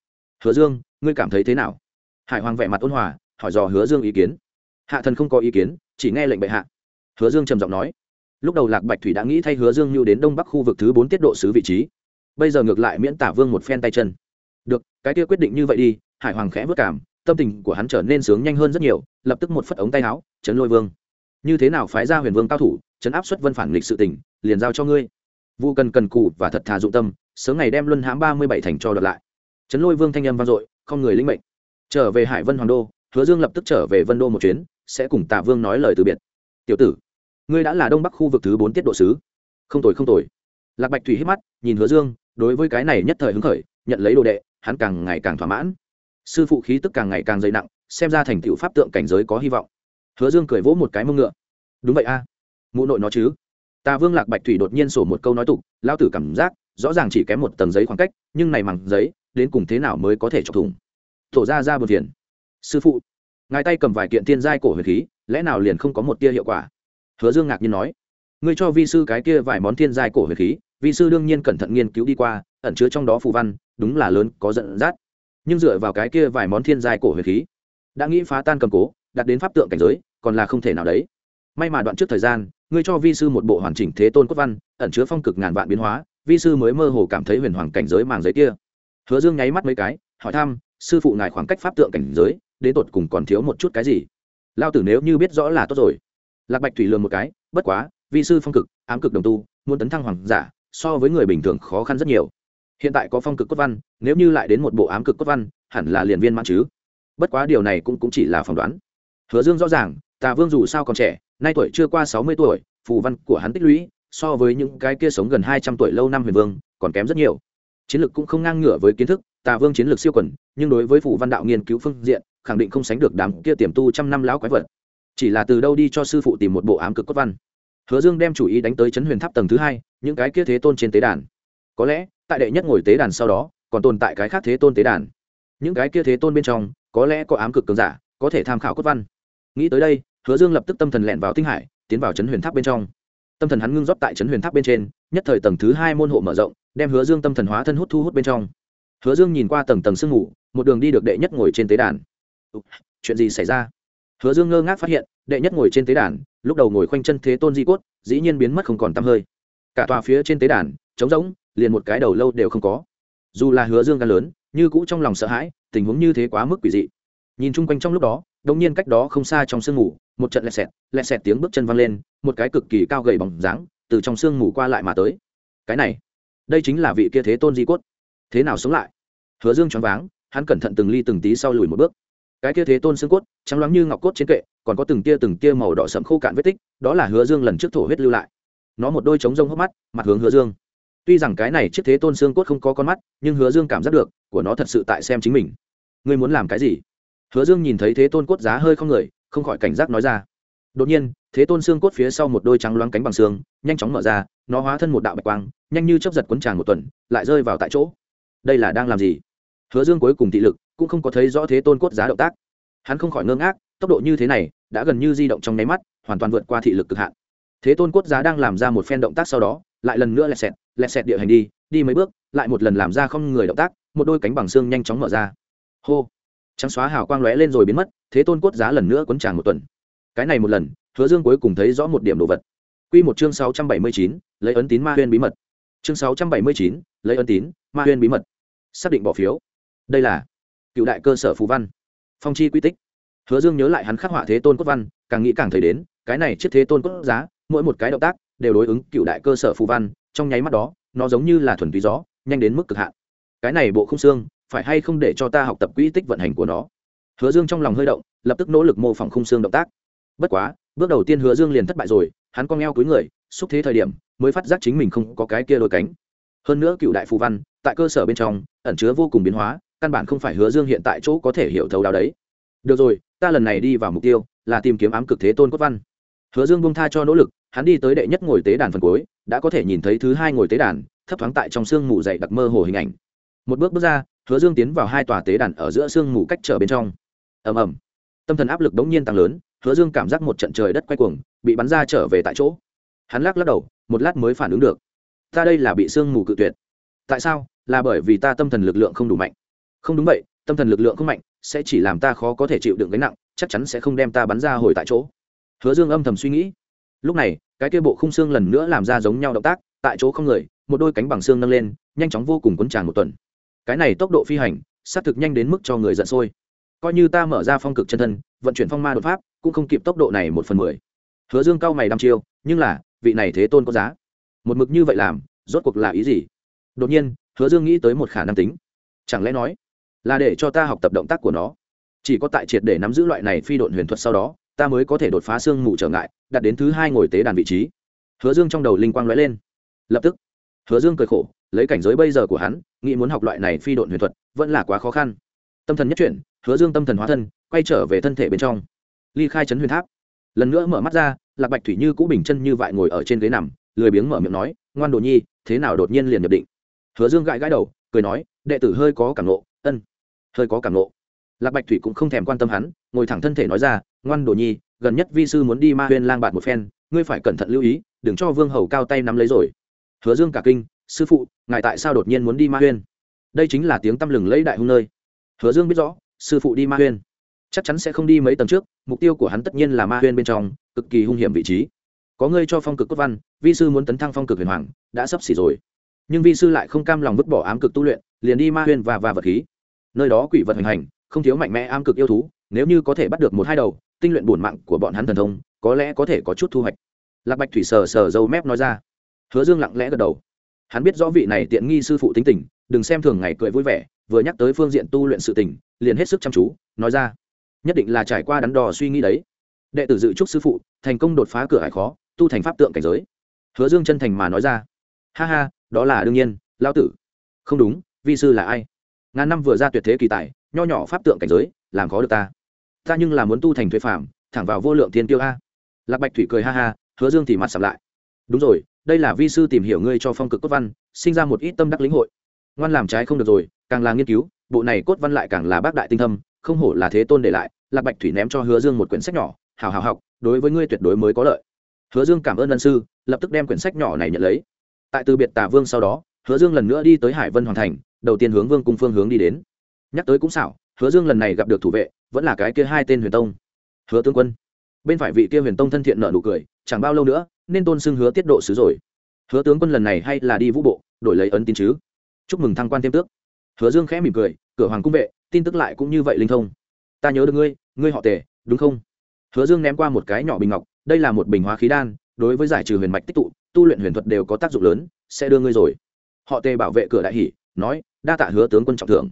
hứa dương, ngươi cảm thấy thế nào? Hải hoàng vẻ mặt ôn hòa, hỏi dò hứa dương ý kiến. Hạ thần không có ý kiến, chỉ nghe lệnh bệ hạ. Hứa dương trầm giọng nói lúc đầu lạc bạch thủy đã nghĩ thay hứa dương như đến đông bắc khu vực thứ bốn tiết độ sứ vị trí. Bây giờ ngược lại miễn tả vương một phen tay chân. Được, cái kia quyết định như vậy đi, hải hoàng khẽ vất cảm, tâm tình của hắn trở nên sướng nhanh hơn rất nhiều, lập tức một phất ống tay áo, chấn lôi vương, như thế nào phái ra huyền vương cao thủ, chấn áp xuất vân phản lịch sự tỉnh liền giao cho ngươi. Vụ cần cần cù và thật thà dụng tâm, sớm ngày đem luân hãm ba mươi bảy thành cho đợt lại. Chấn lôi vương thanh âm vang dội, không người linh mệnh. Trở về hải vân hoàng đô, hứa dương lập tức trở về vân đô một chuyến, sẽ cùng tạ vương nói lời từ biệt. Tiểu tử ngươi đã là đông bắc khu vực thứ bốn tiết độ sứ. Không tồi không tồi. Lạc bạch thủy hít mắt, nhìn hứa dương, đối với cái này nhất thời hứng khởi, nhận lấy đồ đệ, hắn càng ngày càng thỏa mãn. Sư phụ khí tức càng ngày càng dày nặng, xem ra thành tựu pháp tượng cảnh giới có hy vọng. Hứa dương cười vỗ một cái mông ngựa. Đúng vậy a. À. mụ nội nó chứ? Ta vương lạc bạch thủy đột nhiên sổ một câu nói tục, lao tử cảm giác, rõ ràng chỉ kém một tầng giấy khoảng cách, nhưng này bằng giấy, đến cùng thế nào mới có thể chọc thủng? Thổ ra ra bờ phiền. Sư phụ, ngài tay cầm vài kiện tiên giai cổ huyền khí, lẽ nào liền không có một tia hiệu quả? Hứa dương ngạc nhiên nói, ngươi cho vi sư cái kia vài món thiên giai cổ huyền khí, vi sư đương nhiên cẩn thận nghiên cứu đi qua, ẩn chứa trong đó phù văn, đúng là lớn, có giận dắt. Nhưng dựa vào cái kia vài món thiên giai cổ huyền khí, đã nghĩ phá tan cầm cố đặt đến pháp tượng cảnh giới, còn là không thể nào đấy. May mà đoạn trước thời gian, ngươi cho vi sư một bộ hoàn chỉnh thế tôn cốt văn, ẩn chứa phong cực ngàn vạn biến hóa, vi sư mới mơ hồ cảm thấy huyền hoàng cảnh giới màng giấy kia. Hứa dương nháy mắt mấy cái, hỏi thăm, sư phụ ngài khoảng cách pháp tượng cảnh giới, đến tột cùng còn thiếu một chút cái gì? Lao tử nếu như biết rõ là tốt rồi lạc bạch thủy lường một cái bất quá vi sư phong cực ám cực đồng tu muốn tấn thăng hoàng giả so với người bình thường khó khăn rất nhiều. Hiện tại có phong cực cốt văn nếu như lại đến một bộ ám cực cốt văn hẳn là liền viên mãn chứ. Bất quá điều này cũng, cũng chỉ là phỏng đoán. Hứa dương rõ ràng tà vương dù sao còn trẻ nay tuổi chưa qua sáu mươi tuổi phù văn của hắn tích lũy so với những cái kia sống gần hai trăm tuổi lâu năm huyền vương còn kém rất nhiều. Chiến lược cũng không ngang ngửa với kiến thức tà vương chiến lược siêu quẩn nhưng đối với phù văn đạo nghiên cứu phương diện khẳng định không sánh được đám kia tiềm tu trăm năm lão quái vật chỉ là từ đâu đi cho sư phụ tìm một bộ ám cực cốt văn. Hứa dương đem chủ ý đánh tới chấn huyền tháp tầng thứ hai, những cái kia thế tôn trên tế đàn. Có lẽ, tại đệ nhất ngồi tế đàn sau đó, còn tồn tại cái khác thế tôn tế đàn. Những cái kia thế tôn bên trong, có lẽ có ám cực cường giả, có thể tham khảo cốt văn. Nghĩ tới đây, hứa dương lập tức tâm thần lẹn vào tinh hải, tiến vào chấn huyền tháp bên trong. Tâm thần hắn ngưng rót tại chấn huyền tháp bên trên, nhất thời tầng thứ hai môn hộ mở rộng, đem hứa dương tâm thần hóa thân hút thu hút bên trong. Hứa dương nhìn qua tầng tầng sương ngủ một đường đi được đệ nhất ngồi trên tế đàn. Chuyện gì xảy ra? Hứa dương ngơ ngác phát hiện, đệ nhất ngồi trên tế đàn, lúc đầu ngồi khoanh chân thế tôn di cốt, dĩ nhiên biến mất không còn tăm hơi. Cả tòa phía trên tế đàn, trống rỗng, liền một cái đầu lâu đều không có. Dù là hứa dương gan lớn, như cũ trong lòng sợ hãi, tình huống như thế quá mức quỷ dị. Nhìn chung quanh trong lúc đó, đột nhiên cách đó không xa trong sương mù, một trận lẹt xẹt lẹt xẹt tiếng bước chân văng lên, một cái cực kỳ cao gầy bóng dáng, từ trong sương mù qua lại mà tới. Cái này, đây chính là vị kia thế tôn di cốt. Thế nào sống lại? Hứa dương choáng váng, hắn cẩn thận từng ly từng tí sau lùi một bước cái kia thế tôn xương cốt, trắng loáng như ngọc cốt trên kệ, còn có từng tia từng tia màu đỏ sẫm khô cạn vết tích, đó là hứa dương lần trước thổ huyết lưu lại. Nó một đôi trống rông hốc mắt, mặt hướng hứa dương. Tuy rằng cái này chiếc thế tôn xương cốt không có con mắt, nhưng hứa dương cảm giác được, của nó thật sự tại xem chính mình. Ngươi muốn làm cái gì? Hứa dương nhìn thấy thế tôn cốt giá hơi không người, không khỏi cảnh giác nói ra. Đột nhiên, thế tôn xương cốt phía sau một đôi trắng loáng cánh bằng xương, nhanh chóng mở ra, nó hóa thân một đạo bạch quang, nhanh như chấp giật quấn tràng một tuần, lại rơi vào tại chỗ. Đây là đang làm gì? Hứa dương cuối cùng thị lực cũng không có thấy rõ thế tôn cốt giá động tác. Hắn không khỏi ngơ ngác, tốc độ như thế này, đã gần như di động trong nháy mắt, hoàn toàn vượt qua thị lực cực hạn. Thế tôn cốt giá đang làm ra một phen động tác sau đó, lại lần nữa lẹt xẹt lẹt xẹt địa hành đi đi mấy bước, lại một lần làm ra không người động tác, một đôi cánh bằng xương nhanh chóng mở ra. Hô! Trắng xóa hào quang lóe lên rồi biến mất, thế tôn cốt giá lần nữa quấn tràng một tuần. Cái này một lần, hứa dương cuối cùng thấy rõ một điểm đồ vật. Q một chương sáu trăm bảy mươi chín, lấy ấn tín ma huyên bí mật. Chương sáu trăm bảy mươi chín, lấy ấn tín ma huyên bí mật. Xác định bỏ phiếu. Đây là cựu đại cơ sở phú văn. Phong chi quy tích. Hứa dương nhớ lại hắn khắc họa thế tôn cốt văn, càng nghĩ càng thấy đến, cái này chiếc thế tôn cốt giá, mỗi một cái động tác đều đối ứng cựu đại cơ sở phù văn, trong nháy mắt đó, nó giống như là thuần túy gió, nhanh đến mức cực hạn. Cái này bộ không xương, phải hay không để cho ta học tập quỹ tích vận hành của nó? Hứa dương trong lòng hơi động, lập tức nỗ lực mô phỏng khung xương động tác. Bất quá, bước đầu tiên hứa dương liền thất bại rồi, hắn con eo cúi người, xúc thế thời điểm, mới phát giác chính mình không có cái kia đôi cánh. Hơn nữa cựu đại phù văn, tại cơ sở bên trong, ẩn chứa vô cùng biến hóa căn bản không phải hứa dương hiện tại chỗ có thể hiểu thấu đáo đấy. Được rồi, ta lần này đi vào mục tiêu, là tìm kiếm ám cực thế tôn cốt văn. Hứa dương bung tha cho nỗ lực, hắn đi tới đệ nhất ngồi tế đàn phần cuối, đã có thể nhìn thấy thứ hai ngồi tế đàn, thấp thoáng tại trong sương mù dày đặc mơ hồ hình ảnh. Một bước bước ra, hứa dương tiến vào hai tòa tế đàn ở giữa sương mù cách trở bên trong. Ầm ầm. Tâm thần áp lực bỗng nhiên tăng lớn, hứa dương cảm giác một trận trời đất quay cuồng, bị bắn ra trở về tại chỗ. Hắn lắc lắc đầu, một lát mới phản ứng được. Ta đây là bị sương mù cự tuyệt. Tại sao? Là bởi vì ta tâm thần lực lượng không đủ mạnh không đúng vậy, tâm thần lực lượng không mạnh, sẽ chỉ làm ta khó có thể chịu đựng gánh nặng, chắc chắn sẽ không đem ta bắn ra hồi tại chỗ. Hứa dương âm thầm suy nghĩ. Lúc này, cái kia bộ khung xương lần nữa làm ra giống nhau động tác, tại chỗ không người, một đôi cánh bằng xương nâng lên, nhanh chóng vô cùng quấn tràn một tuần. Cái này tốc độ phi hành, xác thực nhanh đến mức cho người giận sôi. Coi như ta mở ra phong cực chân thân, vận chuyển phong ma đột pháp, cũng không kịp tốc độ này một phần mười. Hứa dương cao mày đăm chiêu, nhưng là, vị này thế tôn có giá. Một mực như vậy làm, rốt cuộc là ý gì? Đột nhiên, hứa dương nghĩ tới một khả năng tính. Chẳng lẽ nói là để cho ta học tập động tác của nó. Chỉ có tại triệt để nắm giữ loại này phi độn huyền thuật sau đó, ta mới có thể đột phá xương mù trở ngại đặt đến thứ hai ngồi tế đàn vị trí. Hứa dương trong đầu linh quang lóe lên. Lập tức, hứa dương cười khổ, lấy cảnh giới bây giờ của hắn, nghĩ muốn học loại này phi độn huyền thuật, vẫn là quá khó khăn. Tâm thần nhất chuyển, hứa dương tâm thần hóa thân, quay trở về thân thể bên trong. Ly khai chấn huyền tháp. Lần nữa mở mắt ra, lạc bạch thủy như cũ bình chân như vại ngồi ở trên ghế nằm, lười biếng mở miệng nói, ngoan đồ nhi, thế nào đột nhiên liền nhập định? Hứa dương gãi gãi đầu, cười nói, đệ tử hơi có cảm lộ ân hơi có cảm nộ. Lạc bạch thủy cũng không thèm quan tâm hắn, ngồi thẳng thân thể nói ra, ngoan đồ nhi, gần nhất vi sư muốn đi ma huyên lang bạt một phen, ngươi phải cẩn thận lưu ý, đừng cho vương hầu cao tay nắm lấy rồi. Hứa dương cả kinh, sư phụ, ngài tại sao đột nhiên muốn đi ma huyên? Đây chính là tiếng tăm lừng lấy đại hung nơi. Hứa dương biết rõ, sư phụ đi ma huyên, chắc chắn sẽ không đi mấy tầng trước, mục tiêu của hắn tất nhiên là ma huyên bên trong, cực kỳ hung hiểm vị trí. Có ngươi cho phong cực cốt văn, vi sư muốn tấn thăng phong cực huyền hoàng, đã sắp xỉ rồi. Nhưng vi sư lại không cam lòng vứt bỏ ám cực tu luyện, liền đi ma huyên và và vật khí nơi đó quỷ vật hành hành, không thiếu mạnh mẽ am cực yêu thú, nếu như có thể bắt được một hai đầu, tinh luyện bổn mạng của bọn hắn thần thông, có lẽ có thể có chút thu hoạch. Lạc bạch thủy sờ sờ dâu mép nói ra. Hứa dương lặng lẽ gật đầu. Hắn biết rõ vị này tiện nghi sư phụ tính tình, đừng xem thường ngày cười vui vẻ, vừa nhắc tới phương diện tu luyện sự tình, liền hết sức chăm chú, nói ra. Nhất định là trải qua đắn đo suy nghĩ đấy. Đệ tử dự trúc sư phụ, thành công đột phá cửa hải khó, tu thành pháp tượng cảnh giới. Hứa dương chân thành mà nói ra. Ha ha, đó là đương nhiên, lão tử. Không đúng, vi sư là ai? Ngàn năm vừa ra tuyệt thế kỳ tài, nho nhỏ pháp tượng cảnh giới, làm khó được ta. Ta nhưng là muốn tu thành thuế phạm thẳng vào vô lượng thiên tiêu a. Lạc bạch thủy cười ha ha, hứa dương thì mặt sầm lại. Đúng rồi, đây là vi sư tìm hiểu ngươi cho phong cực cốt văn, sinh ra một ít tâm đắc lĩnh hội. Ngoan làm trái không được rồi, càng là nghiên cứu, bộ này cốt văn lại càng là bác đại tinh thâm, không hổ là thế tôn để lại, lạc bạch thủy ném cho hứa dương một quyển sách nhỏ, hào hào học, đối với ngươi tuyệt đối mới có lợi. Hứa dương cảm ơn ân sư, lập tức đem quyển sách nhỏ này nhận lấy. Tại từ biệt tả vương sau đó, hứa dương lần nữa đi tới hải vân hoàng thành đầu tiên hướng vương cung phương hướng đi đến. Nhắc tới cũng xảo, hứa dương lần này gặp được thủ vệ, vẫn là cái kia hai tên huyền tông. Hứa tướng quân. Bên phải vị kia huyền tông thân thiện nợ nụ cười, chẳng bao lâu nữa, nên tôn xưng hứa tiết độ sứ rồi. Hứa tướng quân lần này hay là đi vũ bộ, đổi lấy ấn tín chứ. Chúc mừng thăng quan thêm tước. Hứa dương khẽ mỉm cười, cửa hoàng cung vệ, tin tức lại cũng như vậy linh thông. Ta nhớ được ngươi ngươi họ tề, đúng không? Hứa dương ném qua một cái nhỏ bình ngọc, đây là một bình hóa khí đan, đối với giải trừ huyền mạch tích tụ, tu luyện huyền thuật đều có tác dụng lớn, sẽ đưa ngươi rồi. Họ tề bảo vệ cửa đại hỷ nói đa tạ hứa tướng quân trọng thưởng.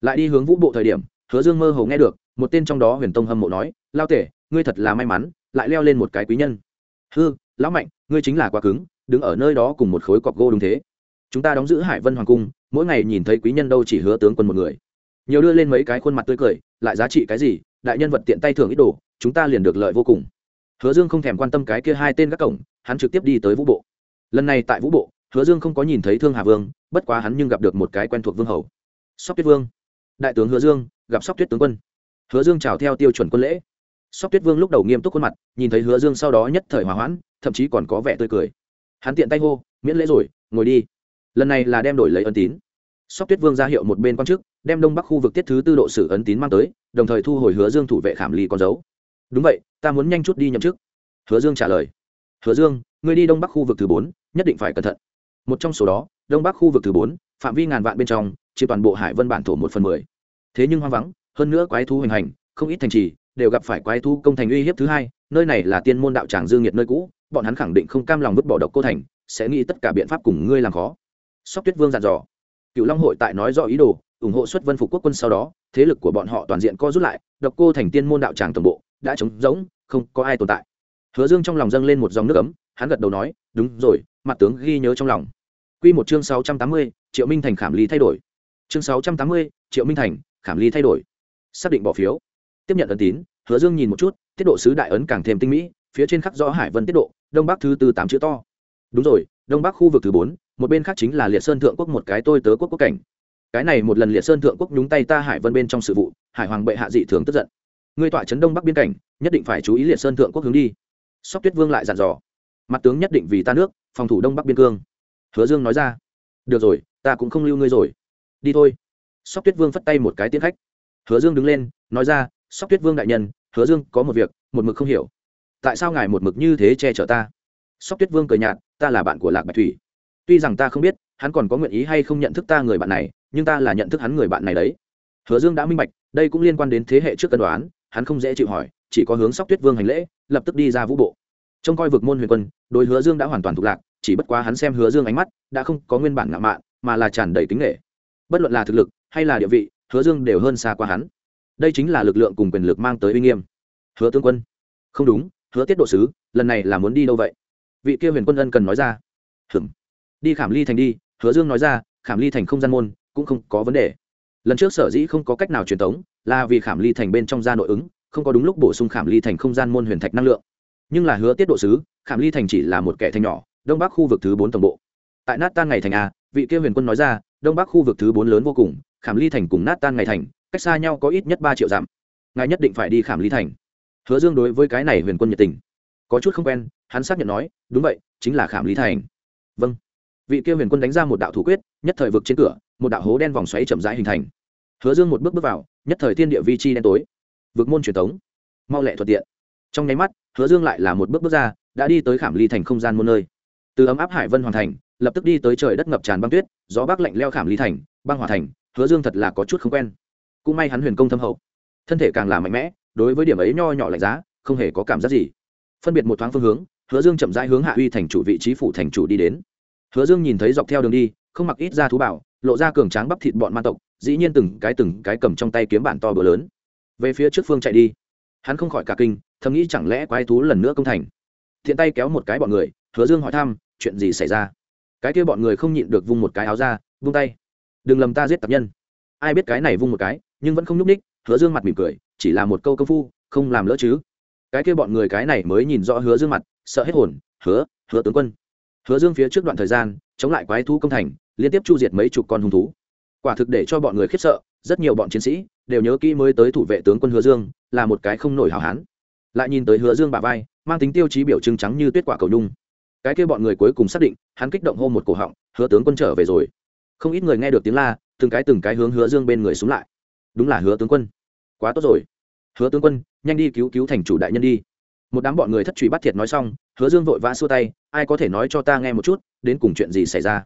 Lại đi hướng vũ bộ thời điểm, hứa dương mơ hồ nghe được, một tên trong đó huyền tông hâm mộ nói, lao tể, ngươi thật là may mắn, lại leo lên một cái quý nhân. Hư, lão mạnh, ngươi chính là quá cứng, đứng ở nơi đó cùng một khối cọc gô đúng thế. Chúng ta đóng giữ hải vân hoàng cung, mỗi ngày nhìn thấy quý nhân đâu chỉ hứa tướng quân một người. Nhiều đưa lên mấy cái khuôn mặt tươi cười, lại giá trị cái gì? Đại nhân vật tiện tay thưởng ít đồ, chúng ta liền được lợi vô cùng. Hứa dương không thèm quan tâm cái kia hai tên các cổng, hắn trực tiếp đi tới vũ bộ. Lần này tại vũ bộ hứa dương không có nhìn thấy thương hà vương, bất quá hắn nhưng gặp được một cái quen thuộc vương hầu. Sóc tuyết vương. Đại tướng hứa dương, gặp sóc tuyết tướng quân. Hứa dương chào theo tiêu chuẩn quân lễ. Sóc tuyết vương lúc đầu nghiêm túc khuôn mặt, nhìn thấy hứa dương sau đó nhất thời hòa hoãn, thậm chí còn có vẻ tươi cười. Hắn tiện tay hô, miễn lễ rồi, ngồi đi. Lần này là đem đổi lấy ân tín. Sóc tuyết vương ra hiệu một bên quan chức, đem đông bắc khu vực tiết thứ tư độ sử ấn tín mang tới, đồng thời thu hồi hứa dương thủ vệ khảm ly con dấu. Đúng vậy, ta muốn nhanh chút đi nhậm chức. Hứa dương trả lời. Hứa dương người đi đông bắc khu vực thứ bốn, nhất định phải cẩn thận một trong số đó, đông bắc khu vực thứ bốn, phạm vi ngàn vạn bên trong chỉ toàn bộ hải vân bản thổ một phần mười. Thế nhưng hoang vắng, hơn nữa quái thú hoành hành, không ít thành trì đều gặp phải quái thú công thành uy hiếp thứ hai, nơi này là tiên môn đạo tràng dương nhiệt nơi cũ, bọn hắn khẳng định không cam lòng vứt bỏ độc cô thành, sẽ nghĩ tất cả biện pháp cùng ngươi làm khó. Sóc tuyết vương dặn dò. Cựu long hội tại nói rõ ý đồ, ủng hộ xuất vân phục quốc quân sau đó, thế lực của bọn họ toàn diện co rút lại, độc cô thành tiên môn đạo tràng tổng bộ đã trống rỗng, không có ai tồn tại. Hứa dương trong lòng dâng lên một dòng nước ấm, hắn gật đầu nói, đúng rồi mặt tướng ghi nhớ trong lòng. Q một chương sáu trăm tám mươi, triệu minh thành khảm ly thay đổi. Chương sáu trăm tám mươi, triệu minh thành khảm ly thay đổi. Xác định bỏ phiếu. Tiếp nhận ấn tín, hứa dương nhìn một chút, tiết độ sứ đại ấn càng thêm tinh mỹ, phía trên khắc rõ hải vân tiết độ, đông bắc thứ tư tám chữ to. Đúng rồi, đông bắc khu vực thứ bốn, một bên khác chính là liệt sơn thượng quốc một cái tôi tớ quốc quốc cảnh. Cái này một lần liệt sơn thượng quốc nhúng tay ta hải vân bên trong sự vụ, hải hoàng bệ hạ dị thường tức giận. Ngươi tọa trấn đông bắc biên cảnh, nhất định phải chú ý liệt sơn thượng quốc hướng đi. Sóc tuyết vương lại dặn dò. Mặt tướng nhất định vì ta nước phòng thủ đông bắc biên cương. Hứa dương nói ra, được rồi, ta cũng không lưu ngươi rồi. Đi thôi. Sóc tuyết vương phất tay một cái tiến khách. Hứa dương đứng lên, nói ra, sóc tuyết vương đại nhân, hứa dương có một việc, một mực không hiểu. Tại sao ngài một mực như thế che chở ta? Sóc tuyết vương cười nhạt, ta là bạn của lạc bạch thủy. Tuy rằng ta không biết, hắn còn có nguyện ý hay không nhận thức ta người bạn này, nhưng ta là nhận thức hắn người bạn này đấy. Hứa dương đã minh bạch, đây cũng liên quan đến thế hệ trước cân đoán, hắn không dễ chịu hỏi, chỉ có hướng sóc tuyết vương hành lễ, lập tức đi ra vũ bộ trông coi vực môn huyền quân, đối hứa dương đã hoàn toàn thuộc lạc, chỉ bất quá hắn xem hứa dương ánh mắt, đã không có nguyên bản ngạo mạn, mà là tràn đầy tính nghệ bất luận là thực lực, hay là địa vị, hứa dương đều hơn xa qua hắn. Đây chính là lực lượng cùng quyền lực mang tới uy nghiêm. Hứa tướng quân. Không đúng, hứa tiết độ sứ, lần này là muốn đi đâu vậy? Vị kia huyền quân ân cần nói ra. Hừm đi khảm ly thành đi, hứa dương nói ra, khảm ly thành không gian môn, cũng không có vấn đề. Lần trước sở dĩ không có cách nào truyền tống, là vì khảm ly thành bên trong ra nội ứng, không có đúng lúc bổ sung khảm ly thành không gian môn huyền thạch năng lượng nhưng là hứa tiết độ sứ, khảm ly thành chỉ là một kẻ thành nhỏ, đông bắc khu vực thứ bốn tổng bộ. Tại nát tan ngày thành a, vị kia huyền quân nói ra, đông bắc khu vực thứ bốn lớn vô cùng, khảm ly thành cùng nát tan ngày thành, cách xa nhau có ít nhất ba triệu dặm. Ngài nhất định phải đi khảm ly thành. Hứa dương đối với cái này huyền quân nhiệt tình. Có chút không quen, hắn xác nhận nói, đúng vậy, chính là khảm ly thành. Vâng. Vị kia huyền quân đánh ra một đạo thủ quyết, nhất thời vực trên cửa, một đạo hố đen vòng xoáy chậm rãi hình thành. Hứa dương một bước bước vào, nhất thời thiên địa vi chi đen tối. Vực môn truyền thống. Mau lẹ thuận tiện trong nháy mắt, hứa dương lại là một bước bước ra, đã đi tới khảm ly thành không gian muôn nơi. Từ ấm áp hải vân hoàn thành, lập tức đi tới trời đất ngập tràn băng tuyết, gió bắc lạnh leo khảm ly thành, băng hòa thành, hứa dương thật là có chút không quen. Cũng may hắn huyền công thâm hậu, thân thể càng là mạnh mẽ, đối với điểm ấy nho nhỏ lạnh giá, không hề có cảm giác gì. Phân biệt một thoáng phương hướng, hứa dương chậm rãi hướng hạ uy thành chủ vị trí phủ thành chủ đi đến. Hứa dương nhìn thấy dọc theo đường đi, không mặc ít ra thú bảo, lộ ra cường tráng bắp thịt bọn man tộc, dĩ nhiên từng cái từng cái cầm trong tay kiếm bản to bờ lớn. Về phía trước phương chạy đi. Hắn không khỏi cả kinh thầm nghĩ chẳng lẽ quái thú lần nữa công thành? Thiện tay kéo một cái bọn người, hứa dương hỏi thăm, chuyện gì xảy ra? Cái kia bọn người không nhịn được vung một cái áo ra, vung tay. Đừng lầm ta giết tập nhân. Ai biết cái này vung một cái, nhưng vẫn không nhúc ních hứa dương mặt mỉm cười, chỉ là một câu công phu, không làm lỡ chứ. Cái kia bọn người cái này mới nhìn rõ hứa dương mặt, sợ hết hồn, hứa hứa tướng quân. Hứa dương phía trước đoạn thời gian, chống lại quái thú công thành, liên tiếp chu diệt mấy chục con hung thú. Quả thực để cho bọn người khiếp sợ, rất nhiều bọn chiến sĩ đều nhớ kỹ mới tới thủ vệ tướng quân hứa dương, là một cái không nổi hào hán lại nhìn tới hứa dương bà vai, mang tính tiêu chí biểu trưng trắng như tuyết quả cầu nhung. Cái kia bọn người cuối cùng xác định, hắn kích động hô một cổ họng, hứa tướng quân trở về rồi. Không ít người nghe được tiếng la, từng cái từng cái hướng hứa dương bên người xuống lại. Đúng là hứa tướng quân. Quá tốt rồi. Hứa tướng quân, nhanh đi cứu cứu thành chủ đại nhân đi. Một đám bọn người thất truy bắt thiệt nói xong, hứa dương vội vã xua tay, ai có thể nói cho ta nghe một chút, đến cùng chuyện gì xảy ra?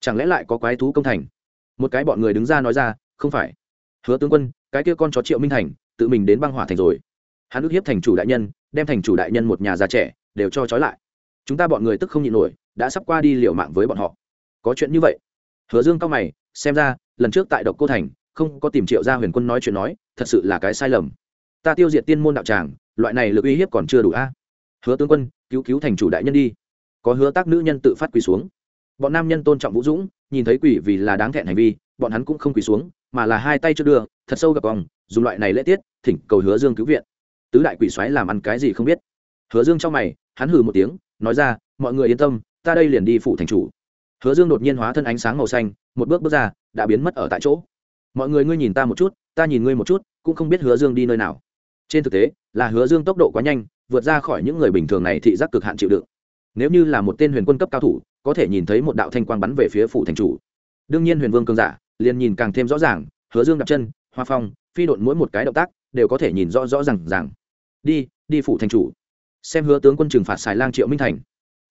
Chẳng lẽ lại có quái thú công thành? Một cái bọn người đứng ra nói ra, không phải. Hứa tướng quân, cái kia con chó triệu minh thành, tự mình đến băng hỏa thành rồi hắn ức hiếp thành chủ đại nhân, đem thành chủ đại nhân một nhà già trẻ đều cho trói lại. Chúng ta bọn người tức không nhịn nổi, đã sắp qua đi liều mạng với bọn họ. Có chuyện như vậy? Hứa dương cao mày, xem ra, lần trước tại độc cô thành, không có tìm triệu gia huyền quân nói chuyện nói, thật sự là cái sai lầm. Ta tiêu diệt tiên môn đạo tràng, loại này lực uy hiếp còn chưa đủ a. Hứa tướng quân, cứu cứu thành chủ đại nhân đi. Có hứa tác nữ nhân tự phát quỳ xuống. Bọn nam nhân tôn trọng vũ dũng, nhìn thấy quỷ vì là đáng thẹn hành vi, bọn hắn cũng không quỳ xuống, mà là hai tay cho đưa, thật sâu gặp vòng, dùng loại này lễ tiết, thỉnh cầu hứa dương cứu viện tứ đại quỷ xoáy làm ăn cái gì không biết. Hứa dương trong mày, hắn hừ một tiếng, nói ra, mọi người yên tâm, ta đây liền đi phụ thành chủ. Hứa dương đột nhiên hóa thân ánh sáng màu xanh, một bước bước ra, đã biến mất ở tại chỗ. Mọi người ngươi nhìn ta một chút, ta nhìn ngươi một chút, cũng không biết hứa dương đi nơi nào. Trên thực tế, là hứa dương tốc độ quá nhanh, vượt ra khỏi những người bình thường này thị giác cực hạn chịu đựng. Nếu như là một tên huyền quân cấp cao thủ, có thể nhìn thấy một đạo thanh quang bắn về phía phủ thành chủ. Đương nhiên huyền vương cương giả, liền nhìn càng thêm rõ ràng, hứa dương đặt chân, hoa phong, phi độn mỗi một cái động tác đều có thể nhìn rõ rõ rằng rằng đi đi phủ thành chủ. Xem hứa tướng quân trừng phạt xài lang triệu minh thành.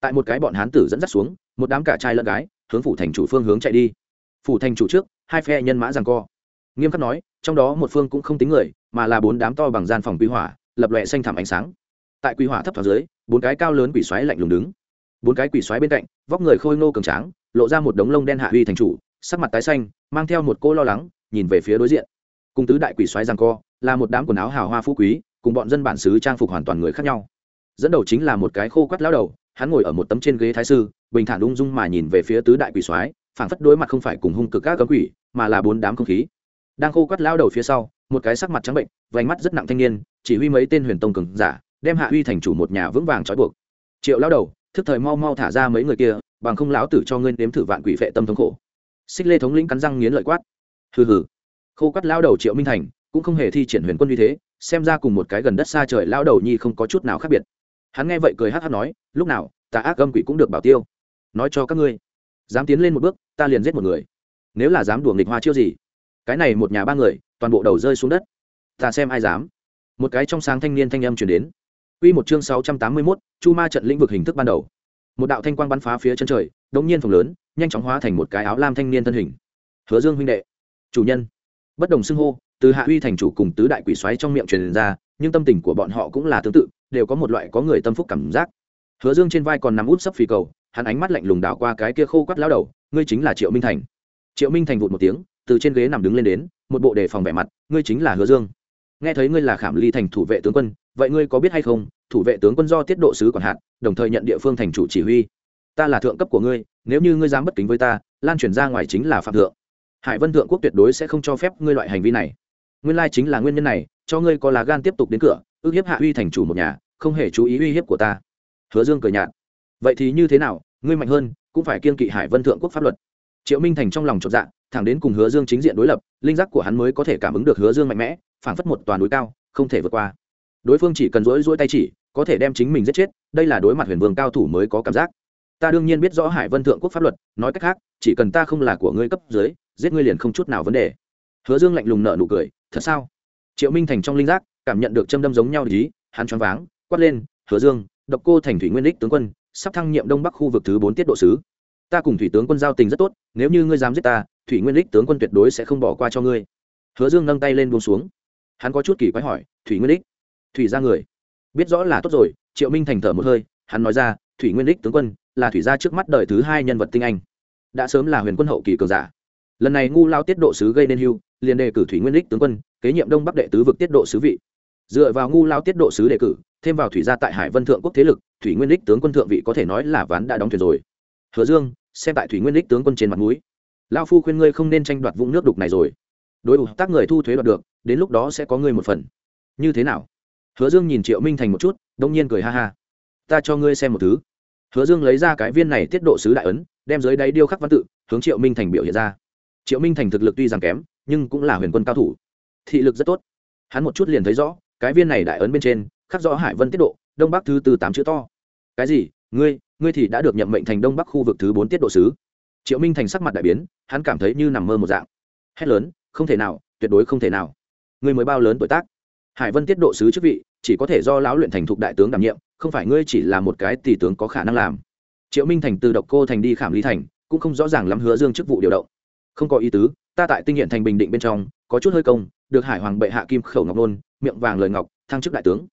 Tại một cái bọn hán tử dẫn dắt xuống, một đám cả trai lẫn gái, hướng phủ thành chủ phương hướng chạy đi. Phủ thành chủ trước, hai phe nhân mã rằng co. Nghiêm khắc nói, trong đó một phương cũng không tính người, mà là bốn đám to bằng gian phòng quy hỏa, lập lệ xanh thảm ánh sáng. Tại quy hỏa thấp thoáng dưới, bốn cái cao lớn quỷ xoáy lạnh lùng đứng. Bốn cái quỷ xoáy bên cạnh, vóc người khôi ngô cường tráng, lộ ra một đống lông đen hạ uy thành chủ, sắc mặt tái xanh, mang theo một cô lo lắng, nhìn về phía đối diện cùng tứ đại quỷ xoáy giằng co, là một đám quần áo hào hoa phú quý, cùng bọn dân bản xứ trang phục hoàn toàn người khác nhau. Dẫn đầu chính là một cái khô quắt lao đầu, hắn ngồi ở một tấm trên ghế thái sư, bình thản ung dung mà nhìn về phía tứ đại quỷ soái, phảng phất đối mặt không phải cùng hung cực các cấm quỷ, mà là bốn đám không khí. Đang khô quắt lao đầu phía sau, một cái sắc mặt trắng bệnh, vành mắt rất nặng thanh niên, chỉ huy mấy tên huyền tông cường giả, đem hạ uy thành chủ một nhà vững vàng trói buộc. Triệu lao đầu, thức thời mau mau thả ra mấy người kia, bằng không lão tử cho ngươi nếm thử vạn quỷ vệ tâm thống khổ. Xích lê thống lĩnh cắn răng nghiến lợi quát. Hừ hừ khô cắt lao đầu triệu minh thành cũng không hề thi triển huyền quân như thế xem ra cùng một cái gần đất xa trời lao đầu nhi không có chút nào khác biệt hắn nghe vậy cười hát hát nói lúc nào ta ác gâm quỷ cũng được bảo tiêu nói cho các ngươi dám tiến lên một bước ta liền giết một người nếu là dám đùa nghịch hoa chiêu gì cái này một nhà ba người toàn bộ đầu rơi xuống đất ta xem ai dám một cái trong sáng thanh niên thanh âm chuyển đến Quy một chương 681, Chu Ma trận lĩnh vực hình thức ban đầu. Một đạo thanh quang bắn phá phía chân trời, đống nhiên phồng lớn, nhanh chóng hóa thành một cái áo lam thanh niên thân hình. Hứa Dương huynh đệ, chủ nhân. Bất đồng xưng hô, từ Hạ Uy thành chủ cùng tứ đại quỷ xoáy trong miệng truyền ra, nhưng tâm tình của bọn họ cũng là tương tự, đều có một loại có người tâm phúc cảm giác. Hứa Dương trên vai còn nằm út sấp phi cầu, hắn ánh mắt lạnh lùng đảo qua cái kia khô quắt lao đầu ngươi chính là triệu minh thành. Triệu minh thành vụt một tiếng từ trên ghế nằm đứng lên đến một bộ đề phòng vẻ mặt ngươi chính là hứa dương. Nghe thấy ngươi là khảm ly thành thủ vệ tướng quân vậy ngươi có biết hay không thủ vệ tướng quân do tiết độ sứ quản hạt đồng thời nhận địa phương thành chủ chỉ huy. Ta là thượng cấp của ngươi nếu như ngươi dám bất kính với ta lan truyền ra ngoài chính là phạm thượng hải vân thượng quốc tuyệt đối sẽ không cho phép ngươi loại hành vi này. Nguyên lai chính là nguyên nhân này, cho ngươi có lá gan tiếp tục đến cửa, ước hiếp hạ uy thành chủ một nhà, không hề chú ý uy hiếp của ta. Hứa dương cười nhạt. Vậy thì như thế nào, ngươi mạnh hơn, cũng phải kiên kỵ hải vân thượng quốc pháp luật. Triệu minh thành trong lòng chột dạ thẳng đến cùng hứa dương chính diện đối lập, linh giác của hắn mới có thể cảm ứng được hứa dương mạnh mẽ, phảng phất một toàn núi cao, không thể vượt qua. Đối phương chỉ cần rỗi rỗi tay chỉ, có thể đem chính mình giết chết, đây là đối mặt huyền vương cao thủ mới có cảm giác. Ta đương nhiên biết rõ hải vân thượng quốc pháp luật, nói cách khác, chỉ cần ta không là của ngươi cấp dưới giết ngươi liền không chút nào vấn đề. Hứa dương lạnh lùng nợ nụ cười, thật sao? Triệu minh thành trong linh giác, cảm nhận được châm đâm giống nhau ý, hắn choáng váng, quát lên, hứa dương, độc cô thành thủy nguyên đích tướng quân, sắp thăng nhiệm đông bắc khu vực thứ bốn tiết độ sứ. Ta cùng thủy tướng quân giao tình rất tốt, nếu như ngươi dám giết ta, thủy nguyên đích tướng quân tuyệt đối sẽ không bỏ qua cho ngươi. Hứa dương nâng tay lên buông xuống. Hắn có chút kỳ quái hỏi, thủy nguyên đích? Thủy ra người. Biết rõ là tốt rồi. Triệu minh thành thở một hơi, hắn nói ra, thủy nguyên đích tướng quân, là thủy gia trước mắt đời thứ hai nhân vật tinh anh. Đã sớm là huyền quân hậu kỳ cường giả lần này ngu lao tiết độ sứ gây nên hưu, liền đề cử thủy nguyên đích tướng quân, kế nhiệm đông bắc đệ tứ vực tiết độ sứ vị. Dựa vào ngu lao tiết độ sứ đề cử, thêm vào thủy gia tại hải vân thượng quốc thế lực, thủy nguyên đích tướng quân thượng vị có thể nói là ván đã đóng thuyền rồi. Hứa dương, xem tại thủy nguyên đích tướng quân trên mặt núi lao phu khuyên ngươi không nên tranh đoạt vũng nước đục này rồi. Đối ủ tác người thu thuế đoạt được, đến lúc đó sẽ có ngươi một phần. Như thế nào? Hứa dương nhìn triệu minh thành một chút, đông nhiên cười ha ha. Ta cho ngươi xem một thứ. Hứa dương lấy ra cái viên này tiết độ sứ đại ấn, đem dưới đáy điêu khắc văn tự, hướng triệu minh thành biểu hiện ra triệu minh thành thực lực tuy rằng kém, nhưng cũng là huyền quân cao thủ. Thị lực rất tốt. Hắn một chút liền thấy rõ, cái viên này đại ấn bên trên, khắc rõ hải vân tiết độ, đông bắc thứ tư tám chữ to. Cái gì? Ngươi ngươi thì đã được nhậm mệnh thành đông bắc khu vực thứ bốn tiết độ sứ. Triệu minh thành sắc mặt đại biến, hắn cảm thấy như nằm mơ một dạng. Hét lớn, không thể nào, tuyệt đối không thể nào. Ngươi mới bao lớn tuổi tác? Hải vân tiết độ sứ chức vị, chỉ có thể do lão luyện thành thục đại tướng đảm nhiệm, không phải ngươi chỉ là một cái tỷ tướng có khả năng làm. Triệu minh thành từ độc cô thành đi khảm lý thành, cũng không rõ ràng lắm hứa dương chức vụ điều động không có ý tứ, ta tại tinh hiện thành bình định bên trong, có chút hơi công, được hải hoàng bệ hạ kim khẩu ngọc nôn, miệng vàng lời ngọc, thăng chức đại tướng.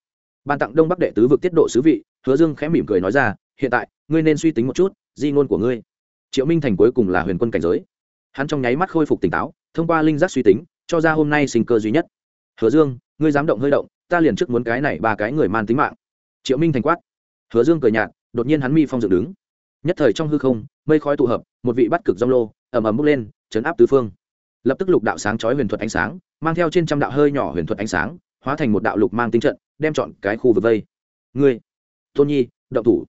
Ban tặng đông bắc đệ tứ vực tiết độ sứ vị, hứa dương khẽ mỉm cười nói ra, hiện tại, ngươi nên suy tính một chút, di ngôn của ngươi. Triệu minh thành cuối cùng là huyền quân cảnh giới. Hắn trong nháy mắt khôi phục tỉnh táo, thông qua linh giác suy tính, cho ra hôm nay sinh cơ duy nhất. Hứa dương, ngươi dám động hơi động, ta liền trước muốn cái này ba cái người man tính mạng. Triệu minh thành quát. Hứa dương cười nhạt, đột nhiên hắn mi phong dựng đứng. Nhất thời trong hư không, mây khói tụ hợp, một vị bắt cực dông lô ầm ầm bốc lên, chấn áp tứ phương. Lập tức lục đạo sáng chói huyền thuật ánh sáng, mang theo trên trăm đạo hơi nhỏ huyền thuật ánh sáng, hóa thành một đạo lục mang tinh trận, đem chọn cái khu vực vây. Ngươi, tôn nhi, động thủ.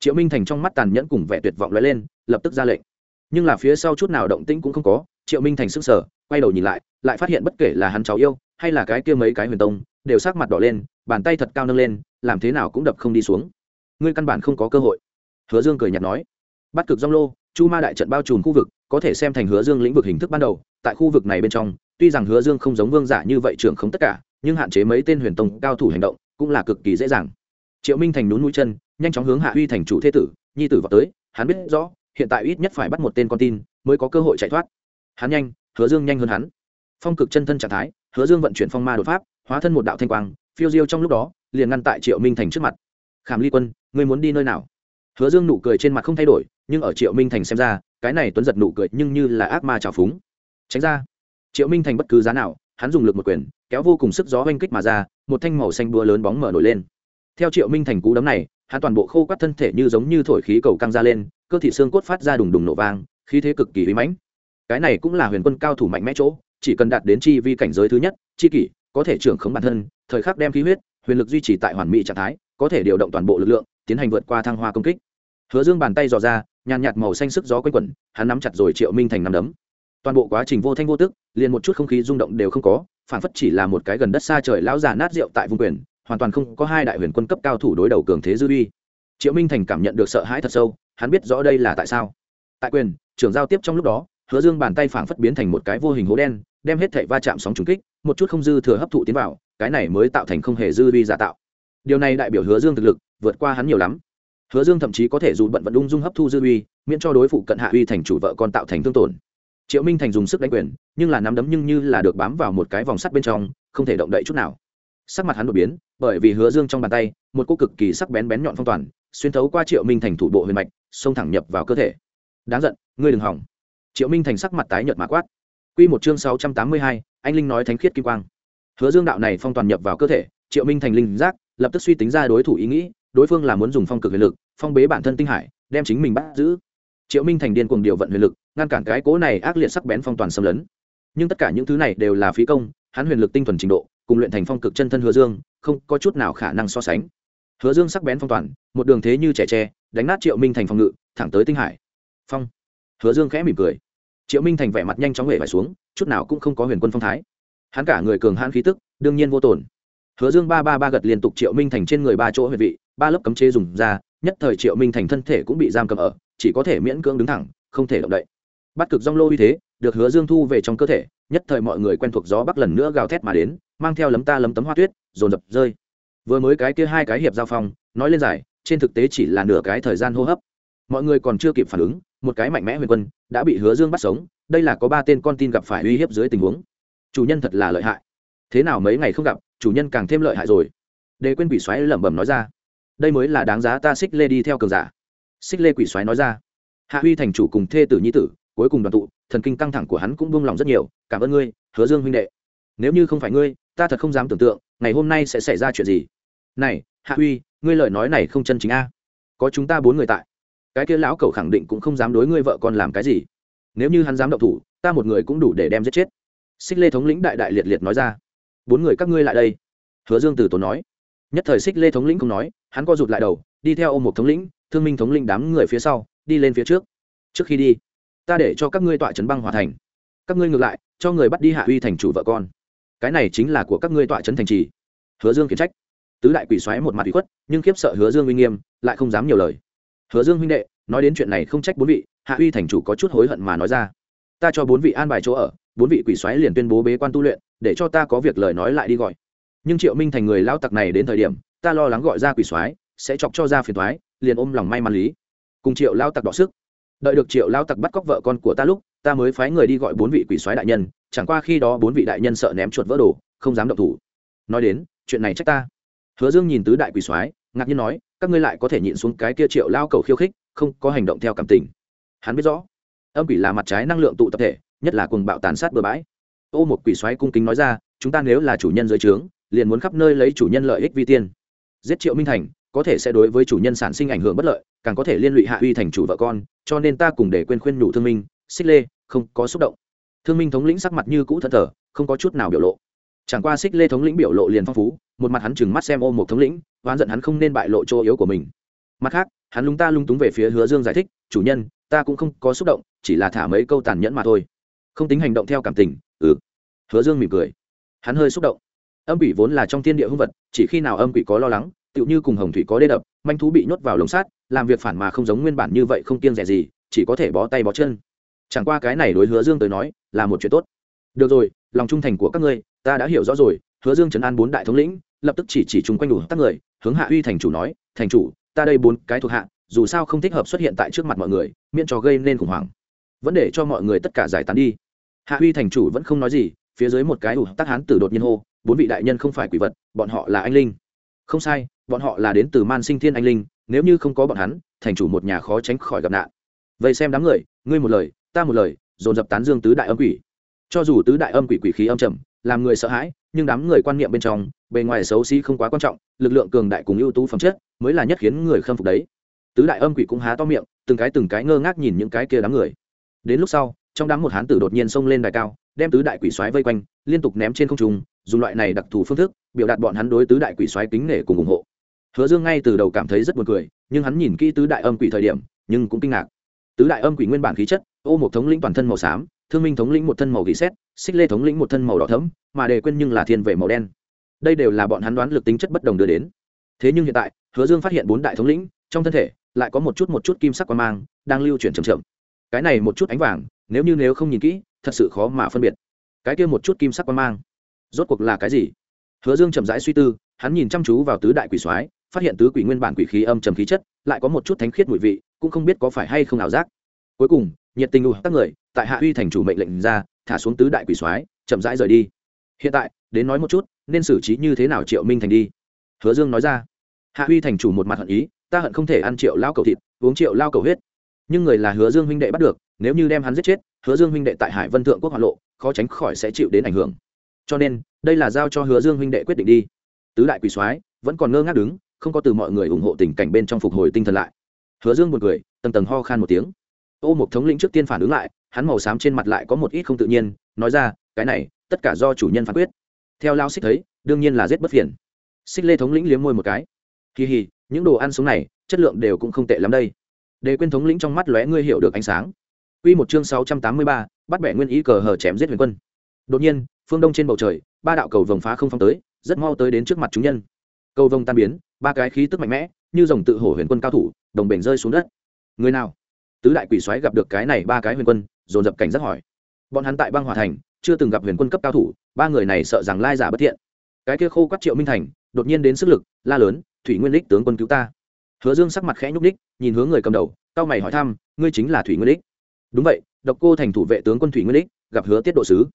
Triệu minh thành trong mắt tàn nhẫn cùng vẻ tuyệt vọng lóe lên, lập tức ra lệnh. Nhưng là phía sau chút nào động tĩnh cũng không có, triệu minh thành sức sở quay đầu nhìn lại lại phát hiện bất kể là hắn cháu yêu, hay là cái kia mấy cái huyền tông, đều sắc mặt đỏ lên, bàn tay thật cao nâng lên, làm thế nào cũng đập không đi xuống. Ngươi căn bản không có cơ hội. Hứa dương cười nhạt nói. Bắt cực rong lô, chu ma đại trận bao trùm khu vực có thể xem thành hứa dương lĩnh vực hình thức ban đầu, tại khu vực này bên trong, tuy rằng hứa dương không giống vương giả như vậy trưởng không tất cả, nhưng hạn chế mấy tên huyền tông cao thủ hành động cũng là cực kỳ dễ dàng. Triệu minh thành nhún mũi chân, nhanh chóng hướng hạ uy thành chủ thế tử, nhi tử vào tới, hắn biết rõ, hiện tại ít nhất phải bắt một tên con tin mới có cơ hội chạy thoát. Hắn nhanh, hứa dương nhanh hơn hắn. Phong cực chân thân trạng thái, hứa dương vận chuyển phong ma đột pháp, hóa thân một đạo thanh quang, phiêu diêu trong lúc đó, liền ngăn tại triệu minh thành trước mặt. Khảm ly quân, ngươi muốn đi nơi nào? Hứa dương nụ cười trên mặt không thay đổi, nhưng ở triệu minh thành xem ra cái này tuấn giật nụ cười nhưng như là ác ma trào phúng. Tránh ra. Triệu minh thành bất cứ giá nào, hắn dùng lực một quyền, kéo vô cùng sức gió oanh kích mà ra, một thanh màu xanh búa lớn bóng mở nổi lên. Theo triệu minh thành cú đấm này, hắn toàn bộ khô quắt thân thể như giống như thổi khí cầu căng ra lên, cơ thị xương cốt phát ra đùng đùng nổ vang, khí thế cực kỳ uy mãnh. Cái này cũng là huyền quân cao thủ mạnh mẽ chỗ, chỉ cần đạt đến chi vi cảnh giới thứ nhất, chi kỷ, có thể trưởng khống bản thân, thời khắc đem khí huyết, huyền lực duy trì tại hoàn mỹ trạng thái, có thể điều động toàn bộ lực lượng, tiến hành vượt qua thăng hoa công kích hứa dương bàn tay dò ra, nhàn nhạt màu xanh sức gió quanh quẩn, hắn nắm chặt rồi triệu minh thành nắm đấm. Toàn bộ quá trình vô thanh vô tức, liền một chút không khí rung động đều không có, phản phất chỉ là một cái gần đất xa trời lão già nát rượu tại vùng quyền, hoàn toàn không có hai đại huyền quân cấp cao thủ đối đầu cường thế dư uy. Triệu minh thành cảm nhận được sợ hãi thật sâu, hắn biết rõ đây là tại sao. Tại quyền trưởng giao tiếp trong lúc đó, hứa dương bàn tay phảng phất biến thành một cái vô hình hố đen, đem hết thảy va chạm sóng trùng kích, một chút không dư thừa hấp thụ tiến vào, cái này mới tạo thành không hề dư uy giả tạo. Điều này đại biểu hứa dương thực lực vượt qua hắn nhiều lắm hứa dương thậm chí có thể dù bận vận ung dung hấp thu dư uy miễn cho đối phụ cận hạ uy thành chủ vợ con tạo thành thương tổn. Triệu minh thành dùng sức đánh quyền nhưng là nắm đấm nhưng như là được bám vào một cái vòng sắt bên trong không thể động đậy chút nào. Sắc mặt hắn đột biến bởi vì hứa dương trong bàn tay một cô cực kỳ sắc bén bén nhọn phong toàn xuyên thấu qua triệu minh thành thủ bộ huyền mạch xông thẳng nhập vào cơ thể. Đáng giận ngươi đừng hỏng. Triệu minh thành sắc mặt tái nhợt mà quát. Quy một chương sáu trăm tám mươi hai, anh linh nói thánh khiết kim quang. Hứa dương đạo này phong toàn nhập vào cơ thể triệu minh thành linh giác lập tức suy tính ra đối thủ ý nghĩ đối phương là muốn dùng phong cực huyền lực, phong bế bản thân tinh hải, đem chính mình bắt giữ. Triệu minh thành điên cuồng điều vận huyền lực, ngăn cản cái cố này ác liệt sắc bén phong toàn xâm lấn. Nhưng tất cả những thứ này đều là phí công, hắn huyền lực tinh thuần trình độ, cùng luyện thành phong cực chân thân hứa dương, không có chút nào khả năng so sánh. Hứa dương sắc bén phong toàn, một đường thế như trẻ tre, đánh nát triệu minh thành phòng ngự, thẳng tới tinh hải. Phong. Hứa dương khẽ mỉm cười. Triệu minh thành vẻ mặt nhanh chóng hể vải xuống, chút nào cũng không có huyền quân phong thái. Hắn cả người cường hãn khí tức, đương nhiên vô tổn. Hứa dương ba ba ba gật liên tục triệu minh thành trên người ba chỗ huyệt vị ba lớp cấm chế dùng ra, nhất thời triệu minh thành thân thể cũng bị giam cầm ở, chỉ có thể miễn cưỡng đứng thẳng, không thể động đậy. Bắt cực rong lô uy thế, được hứa dương thu về trong cơ thể, nhất thời mọi người quen thuộc gió bắc lần nữa gào thét mà đến, mang theo lấm ta lấm tấm hoa tuyết, dồn dập rơi. Vừa mới cái kia hai cái hiệp giao phong, nói lên giải, trên thực tế chỉ là nửa cái thời gian hô hấp. Mọi người còn chưa kịp phản ứng, một cái mạnh mẽ huyền quân đã bị hứa dương bắt sống, đây là có ba tên con tin gặp phải uy hiếp dưới tình huống. Chủ nhân thật là lợi hại. Thế nào mấy ngày không gặp, chủ nhân càng thêm lợi hại rồi. Đề quên quỷ xoáy lẩm bẩm nói ra đây mới là đáng giá ta xích lê đi theo cường giả. Xích lê quỷ xoáy nói ra. Hạ huy thành chủ cùng thê tử nhi tử, cuối cùng đoàn tụ, thần kinh căng thẳng của hắn cũng buông lòng rất nhiều. Cảm ơn ngươi, hứa dương huynh đệ. Nếu như không phải ngươi, ta thật không dám tưởng tượng, ngày hôm nay sẽ xảy ra chuyện gì. Này, hạ huy, ngươi lời nói này không chân chính a. Có chúng ta bốn người tại. Cái kia lão cầu khẳng định cũng không dám đối ngươi vợ con làm cái gì. Nếu như hắn dám động thủ, ta một người cũng đủ để đem giết chết. Xích lê thống lĩnh đại đại liệt liệt nói ra. Bốn người các ngươi lại đây. Hứa dương từ tốn nói nhất thời xích lê thống lĩnh không nói, hắn co rụt lại đầu, đi theo ôm một thống lĩnh, thương minh thống lĩnh đám người phía sau, đi lên phía trước. Trước khi đi, ta để cho các ngươi tọa trấn băng hòa thành. Các ngươi ngược lại, cho người bắt đi hạ uy thành chủ vợ con. Cái này chính là của các ngươi tọa trấn thành trì. Hứa dương khiển trách. Tứ đại quỷ xoáy một mặt bị khuất, nhưng khiếp sợ hứa dương uy nghiêm, lại không dám nhiều lời. Hứa dương huynh đệ, nói đến chuyện này không trách bốn vị, hạ uy thành chủ có chút hối hận mà nói ra. Ta cho bốn vị an bài chỗ ở, bốn vị quỷ xoáy liền tuyên bố bế quan tu luyện, để cho ta có việc lời nói lại đi gọi nhưng triệu minh thành người lao tặc này đến thời điểm, ta lo lắng gọi ra quỷ soái, sẽ chọc cho ra phiền thoái liền ôm lòng may mắn lý. Cùng triệu lao tặc đọ sức. Đợi được triệu lao tặc bắt cóc vợ con của ta lúc, ta mới phái người đi gọi bốn vị quỷ soái đại nhân, chẳng qua khi đó bốn vị đại nhân sợ ném chuột vỡ đồ, không dám động thủ. Nói đến, chuyện này trách ta. Hứa dương nhìn tứ đại quỷ soái, ngạc nhiên nói, các ngươi lại có thể nhịn xuống cái kia triệu lao cầu khiêu khích, không có hành động theo cảm tình. Hắn biết rõ, âm quỷ là mặt trái năng lượng tụ tập thể, nhất là cùng bạo tàn sát bừa bãi. Ô một quỷ xoáy cung kính nói ra, chúng ta nếu là chủ nhân dưới trướng liền muốn khắp nơi lấy chủ nhân lợi ích vi tiên. Giết triệu minh thành, có thể sẽ đối với chủ nhân sản sinh ảnh hưởng bất lợi, càng có thể liên lụy hạ uy thành chủ vợ con, cho nên ta cùng để quên khuyên nhủ thương minh, xích lê, không có xúc động. Thương minh thống lĩnh sắc mặt như cũ thân thờ, không có chút nào biểu lộ. Chẳng qua xích lê thống lĩnh biểu lộ liền phong phú, một mặt hắn chừng mắt xem ôm một thống lĩnh, oán giận hắn không nên bại lộ chỗ yếu của mình. Mặt khác, hắn lúng ta lung túng về phía hứa dương giải thích, chủ nhân, ta cũng không có xúc động, chỉ là thả mấy câu tàn nhẫn mà thôi. Không tính hành động theo cảm tình ừ. Hứa dương mỉm cười. Hắn hơi xúc động âm quỷ vốn là trong thiên địa hung vật, chỉ khi nào âm quỷ có lo lắng, tựu như cùng hồng thủy có đê đập, manh thú bị nhốt vào lồng sát làm việc phản mà không giống nguyên bản như vậy không kiêng rẻ gì, chỉ có thể bó tay bó chân. Chẳng qua cái này đối hứa dương tới nói, là một chuyện tốt. Được rồi, lòng trung thành của các ngươi, ta đã hiểu rõ rồi, hứa dương trấn an bốn đại thống lĩnh, lập tức chỉ chỉ chung quanh đủ các người, hướng hạ uy thành chủ nói, thành chủ, ta đây bốn cái thuộc hạ, dù sao không thích hợp xuất hiện tại trước mặt mọi người, miễn cho gây nên khủng hoảng. Vẫn để cho mọi người tất cả giải tán đi. Hạ uy thành chủ vẫn không nói gì phía dưới một cái ủ tắc hán tử đột nhiên hô, bốn vị đại nhân không phải quỷ vật, bọn họ là anh linh. Không sai, bọn họ là đến từ man sinh thiên anh linh, nếu như không có bọn hắn, thành chủ một nhà khó tránh khỏi gặp nạn. Vậy xem đám người, ngươi một lời, ta một lời, dồn dập tán dương tứ đại âm quỷ. Cho dù tứ đại âm quỷ quỷ khí âm trầm, làm người sợ hãi, nhưng đám người quan niệm bên trong, bề ngoài xấu xí không quá quan trọng, lực lượng cường đại cùng ưu tú phẩm chất mới là nhất khiến người khâm phục đấy. Tứ đại âm quỷ cũng há to miệng, từng cái từng cái ngơ ngác nhìn những cái kia đám người. Đến lúc sau, trong đám một hán tử đột nhiên xông lên đài cao đem tứ đại quỷ xoáy vây quanh, liên tục ném trên không trung, dùng loại này đặc thù phương thức, biểu đạt bọn hắn đối tứ đại quỷ xoáy kính nể cùng ủng hộ. Hứa dương ngay từ đầu cảm thấy rất buồn cười, nhưng hắn nhìn kỹ tứ đại âm quỷ thời điểm, nhưng cũng kinh ngạc. Tứ đại âm quỷ nguyên bản khí chất, ô một thống lĩnh toàn thân màu xám, thương minh thống lĩnh một thân màu gỉ xét xích lê thống lĩnh một thân màu đỏ thấm mà đề quên nhưng là thiên về màu đen. Đây đều là bọn hắn đoán lực tính chất bất đồng đưa đến. Thế nhưng hiện tại, hứa dương phát hiện bốn đại thống lĩnh, trong thân thể, lại có một chút một chút kim sắc quang mang, đang lưu chuyển chậm chậm. Cái này một chút ánh vàng nếu như nếu không nhìn kỹ, thật sự khó mà phân biệt. Cái kia một chút kim sắc quan mang, rốt cuộc là cái gì? Hứa dương chậm rãi suy tư, hắn nhìn chăm chú vào tứ đại quỷ soái, phát hiện tứ quỷ nguyên bản quỷ khí âm trầm khí chất, lại có một chút thánh khiết mùi vị, cũng không biết có phải hay không ảo giác. Cuối cùng, nhiệt tình ù các người, tại hạ uy thành chủ mệnh lệnh ra, thả xuống tứ đại quỷ soái, chậm rãi rời đi. Hiện tại, đến nói một chút, nên xử trí như thế nào triệu minh thành đi? Hứa dương nói ra. Hạ uy thành chủ một mặt hận ý, ta hận không thể ăn triệu lao cầu thịt, uống triệu lao cầu huyết. Nhưng người là hứa dương huynh đệ bắt được nếu như đem hắn giết chết, hứa dương huynh đệ tại hải vân thượng quốc hoa lộ, khó tránh khỏi sẽ chịu đến ảnh hưởng. Cho nên, đây là giao cho hứa dương huynh đệ quyết định đi. Tứ đại quỷ soái vẫn còn ngơ ngác đứng, không có từ mọi người ủng hộ tình cảnh bên trong phục hồi tinh thần lại. Hứa dương một người tầng tầng ho khan một tiếng. Ô một thống lĩnh trước tiên phản ứng lại, hắn màu xám trên mặt lại có một ít không tự nhiên, nói ra, cái này, tất cả do chủ nhân phán quyết. Theo lao xích thấy, đương nhiên là giết bất phiền. Xích lê thống lĩnh liếm môi một cái. Kỳ hì, những đồ ăn sống này, chất lượng đều cũng không tệ lắm đây. Đề quyên thống lĩnh trong mắt lóe ngươi hiểu được ánh sáng. Quy một chương 683, bắt bẻ nguyên ý cờ hở chém giết huyền quân. Đột nhiên, phương đông trên bầu trời, ba đạo cầu vồng phá không phong tới, rất mau tới đến trước mặt chúng nhân. Cầu vồng tan biến, ba cái khí tức mạnh mẽ, như rồng tự hổ huyền quân cao thủ, đồng bền rơi xuống đất. Người nào? Tứ đại quỷ xoáy gặp được cái này ba cái huyền quân, dồn dập cảnh giác hỏi. Bọn hắn tại băng hỏa thành, chưa từng gặp huyền quân cấp cao thủ, ba người này sợ rằng lai giả bất thiện. Cái kia khô quắc Triệu Minh Thành, đột nhiên đến sức lực, la lớn, "Thủy Nguyên Lịch tướng quân cứu ta!" Hứa Dương sắc mặt khẽ nhúc nhích, nhìn hướng người cầm đầu, cao mày hỏi thăm, "Ngươi chính là Thủy Nguyên Lịch?" Đúng vậy, độc cô thành thủ vệ tướng quân thủy nguyên đích gặp hứa tiết độ sứ.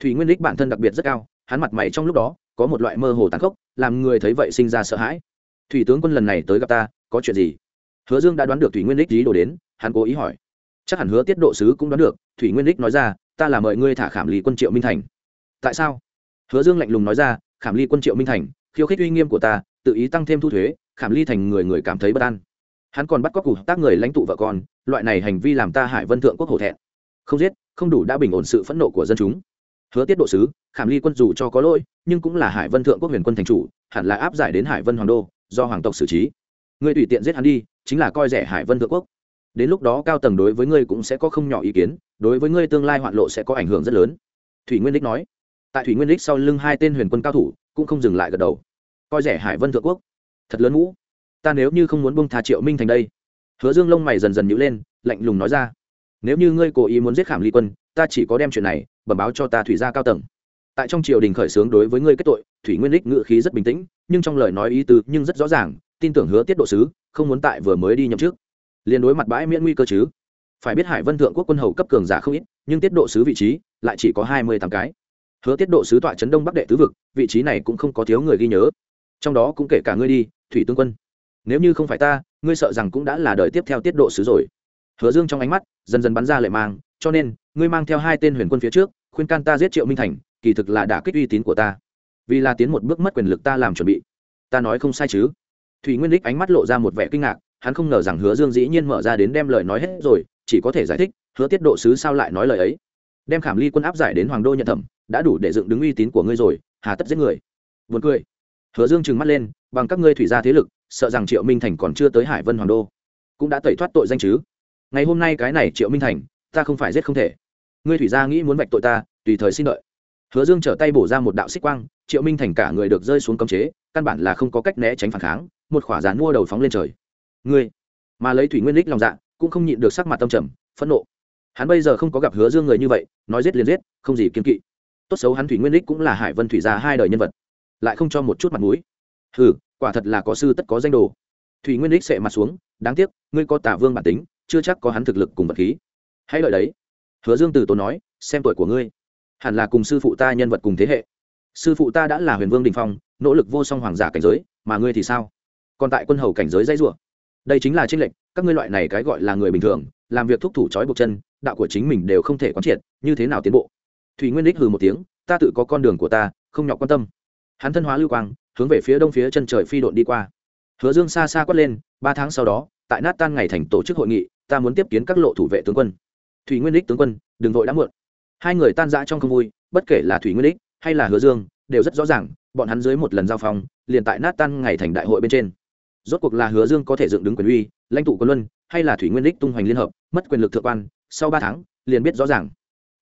Thủy nguyên đích bản thân đặc biệt rất cao, hắn mặt mày trong lúc đó, có một loại mơ hồ tàn khốc, làm người thấy vậy sinh ra sợ hãi. Thủy tướng quân lần này tới gặp ta, có chuyện gì? Hứa dương đã đoán được thủy nguyên đích lý đồ đến, hắn cố ý hỏi. Chắc hẳn hứa tiết độ sứ cũng đoán được, thủy nguyên đích nói ra, ta là mời ngươi thả khảm lý quân triệu minh thành. Tại sao? Hứa dương lạnh lùng nói ra, khảm ly quân triệu minh thành, khiêu khích uy nghiêm của ta, tự ý tăng thêm thu thuế, khảm ly thành người người cảm thấy bất an. Hắn còn bắt cóc cụ tác người lãnh tụ vợ con loại này hành vi làm ta hải vân thượng quốc hổ thẹn. Không giết, không đủ đã bình ổn sự phẫn nộ của dân chúng. Hứa tiết độ sứ, khảm ly quân dù cho có lỗi, nhưng cũng là hải vân thượng quốc huyền quân thành chủ, hẳn là áp giải đến hải vân hoàng đô, do hoàng tộc xử trí. Ngươi tùy tiện giết hắn đi, chính là coi rẻ hải vân thượng quốc. Đến lúc đó cao tầng đối với ngươi cũng sẽ có không nhỏ ý kiến, đối với ngươi tương lai hoạn lộ sẽ có ảnh hưởng rất lớn. Thủy nguyên đích nói. Tại thủy nguyên đích sau lưng hai tên huyền quân cao thủ cũng không dừng lại gật đầu. Coi rẻ hải vân thượng quốc, thật lớn ngũ. Ta nếu như không muốn bông thà triệu minh thành đây hứa dương lông mày dần dần nhữ lên, lạnh lùng nói ra, nếu như ngươi cố ý muốn giết khảm ly quân, ta chỉ có đem chuyện này bẩm báo cho ta thủy gia cao tầng. Tại trong triều đình khởi xướng đối với ngươi kết tội, thủy nguyên đích ngự khí rất bình tĩnh, nhưng trong lời nói ý tứ nhưng rất rõ ràng, tin tưởng hứa tiết độ sứ không muốn tại vừa mới đi nhậm chức. Liền đối mặt bãi miễn nguy cơ chứ? Phải biết hải vân thượng quốc quân hầu cấp cường giả không ít, nhưng tiết độ sứ vị trí lại chỉ có hai mươi tám cái. Hứa tiết độ sứ tọa trấn đông bắc đệ tứ vực, vị trí này cũng không có thiếu người ghi nhớ. Trong đó cũng kể cả ngươi đi, thủy tướng quân. Nếu như không phải ta ngươi sợ rằng cũng đã là đời tiếp theo tiết độ sứ rồi. Hứa dương trong ánh mắt dần dần bắn ra lệ mang, cho nên, ngươi mang theo hai tên huyền quân phía trước, khuyên can ta giết triệu minh thành, kỳ thực là đả kích uy tín của ta. Vì là tiến một bước mất quyền lực ta làm chuẩn bị. Ta nói không sai chứ? Thủy nguyên đích ánh mắt lộ ra một vẻ kinh ngạc, hắn không ngờ rằng hứa dương dĩ nhiên mở ra đến đem lời nói hết rồi, chỉ có thể giải thích, hứa tiết độ sứ sao lại nói lời ấy? Đem khảm ly quân áp giải đến hoàng đô nhận thẩm, đã đủ để dựng đứng uy tín của ngươi rồi, hà tất giết người. Vượt cười. Hứa dương trừng mắt lên, bằng các ngươi thủy ra thế lực sợ rằng triệu minh thành còn chưa tới hải vân hoàng đô, cũng đã tẩy thoát tội danh chứ. Ngày hôm nay cái này triệu minh thành, ta không phải giết không thể. Ngươi thủy gia nghĩ muốn vạch tội ta, tùy thời xin đợi. Hứa dương trở tay bổ ra một đạo xích quang, triệu minh thành cả người được rơi xuống cấm chế, căn bản là không có cách né tránh phản kháng, một khỏa rán mua đầu phóng lên trời. Ngươi, mà lấy thủy nguyên đích lòng dạ cũng không nhịn được sắc mặt tâm trầm, phẫn nộ. Hắn bây giờ không có gặp hứa dương người như vậy, nói giết liền giết, không gì kiên kỵ. Tốt xấu hắn thủy nguyên đích cũng là hải vân thủy gia hai đời nhân vật, lại không cho một chút mặt mũi. Hừ quả thật là có sư tất có danh đồ. Thủy nguyên đích sệ mặt xuống, đáng tiếc, ngươi có tả vương bản tính, chưa chắc có hắn thực lực cùng vật khí. Hãy lợi đấy. Hứa dương từ tốn nói, xem tuổi của ngươi. Hẳn là cùng sư phụ ta nhân vật cùng thế hệ. Sư phụ ta đã là huyền vương đình phong, nỗ lực vô song hoàng giả cảnh giới, mà ngươi thì sao? Còn tại quân hầu cảnh giới dây rủa. Đây chính là tranh lệch, các ngươi loại này cái gọi là người bình thường, làm việc thúc thủ trói buộc chân, đạo của chính mình đều không thể quán triệt, như thế nào tiến bộ? Thủy nguyên đích hừ một tiếng, ta tự có con đường của ta, không nhọc quan tâm. Hắn thân hóa lưu quang hướng về phía đông phía chân trời phi độn đi qua. Hứa dương xa xa quát lên, ba tháng sau đó, tại nát tan ngày thành tổ chức hội nghị, ta muốn tiếp kiến các lộ thủ vệ tướng quân. Thủy nguyên đích tướng quân, đừng vội đã muộn. Hai người tan rã trong không vui, bất kể là thủy nguyên đích hay là hứa dương, đều rất rõ ràng, bọn hắn dưới một lần giao phong, liền tại nát tan ngày thành đại hội bên trên. Rốt cuộc là hứa dương có thể dựng đứng quyền uy, lãnh tụ quân luân, hay là thủy nguyên đích tung hoành liên hợp, mất quyền lực thượng quan, sau ba tháng, liền biết rõ ràng.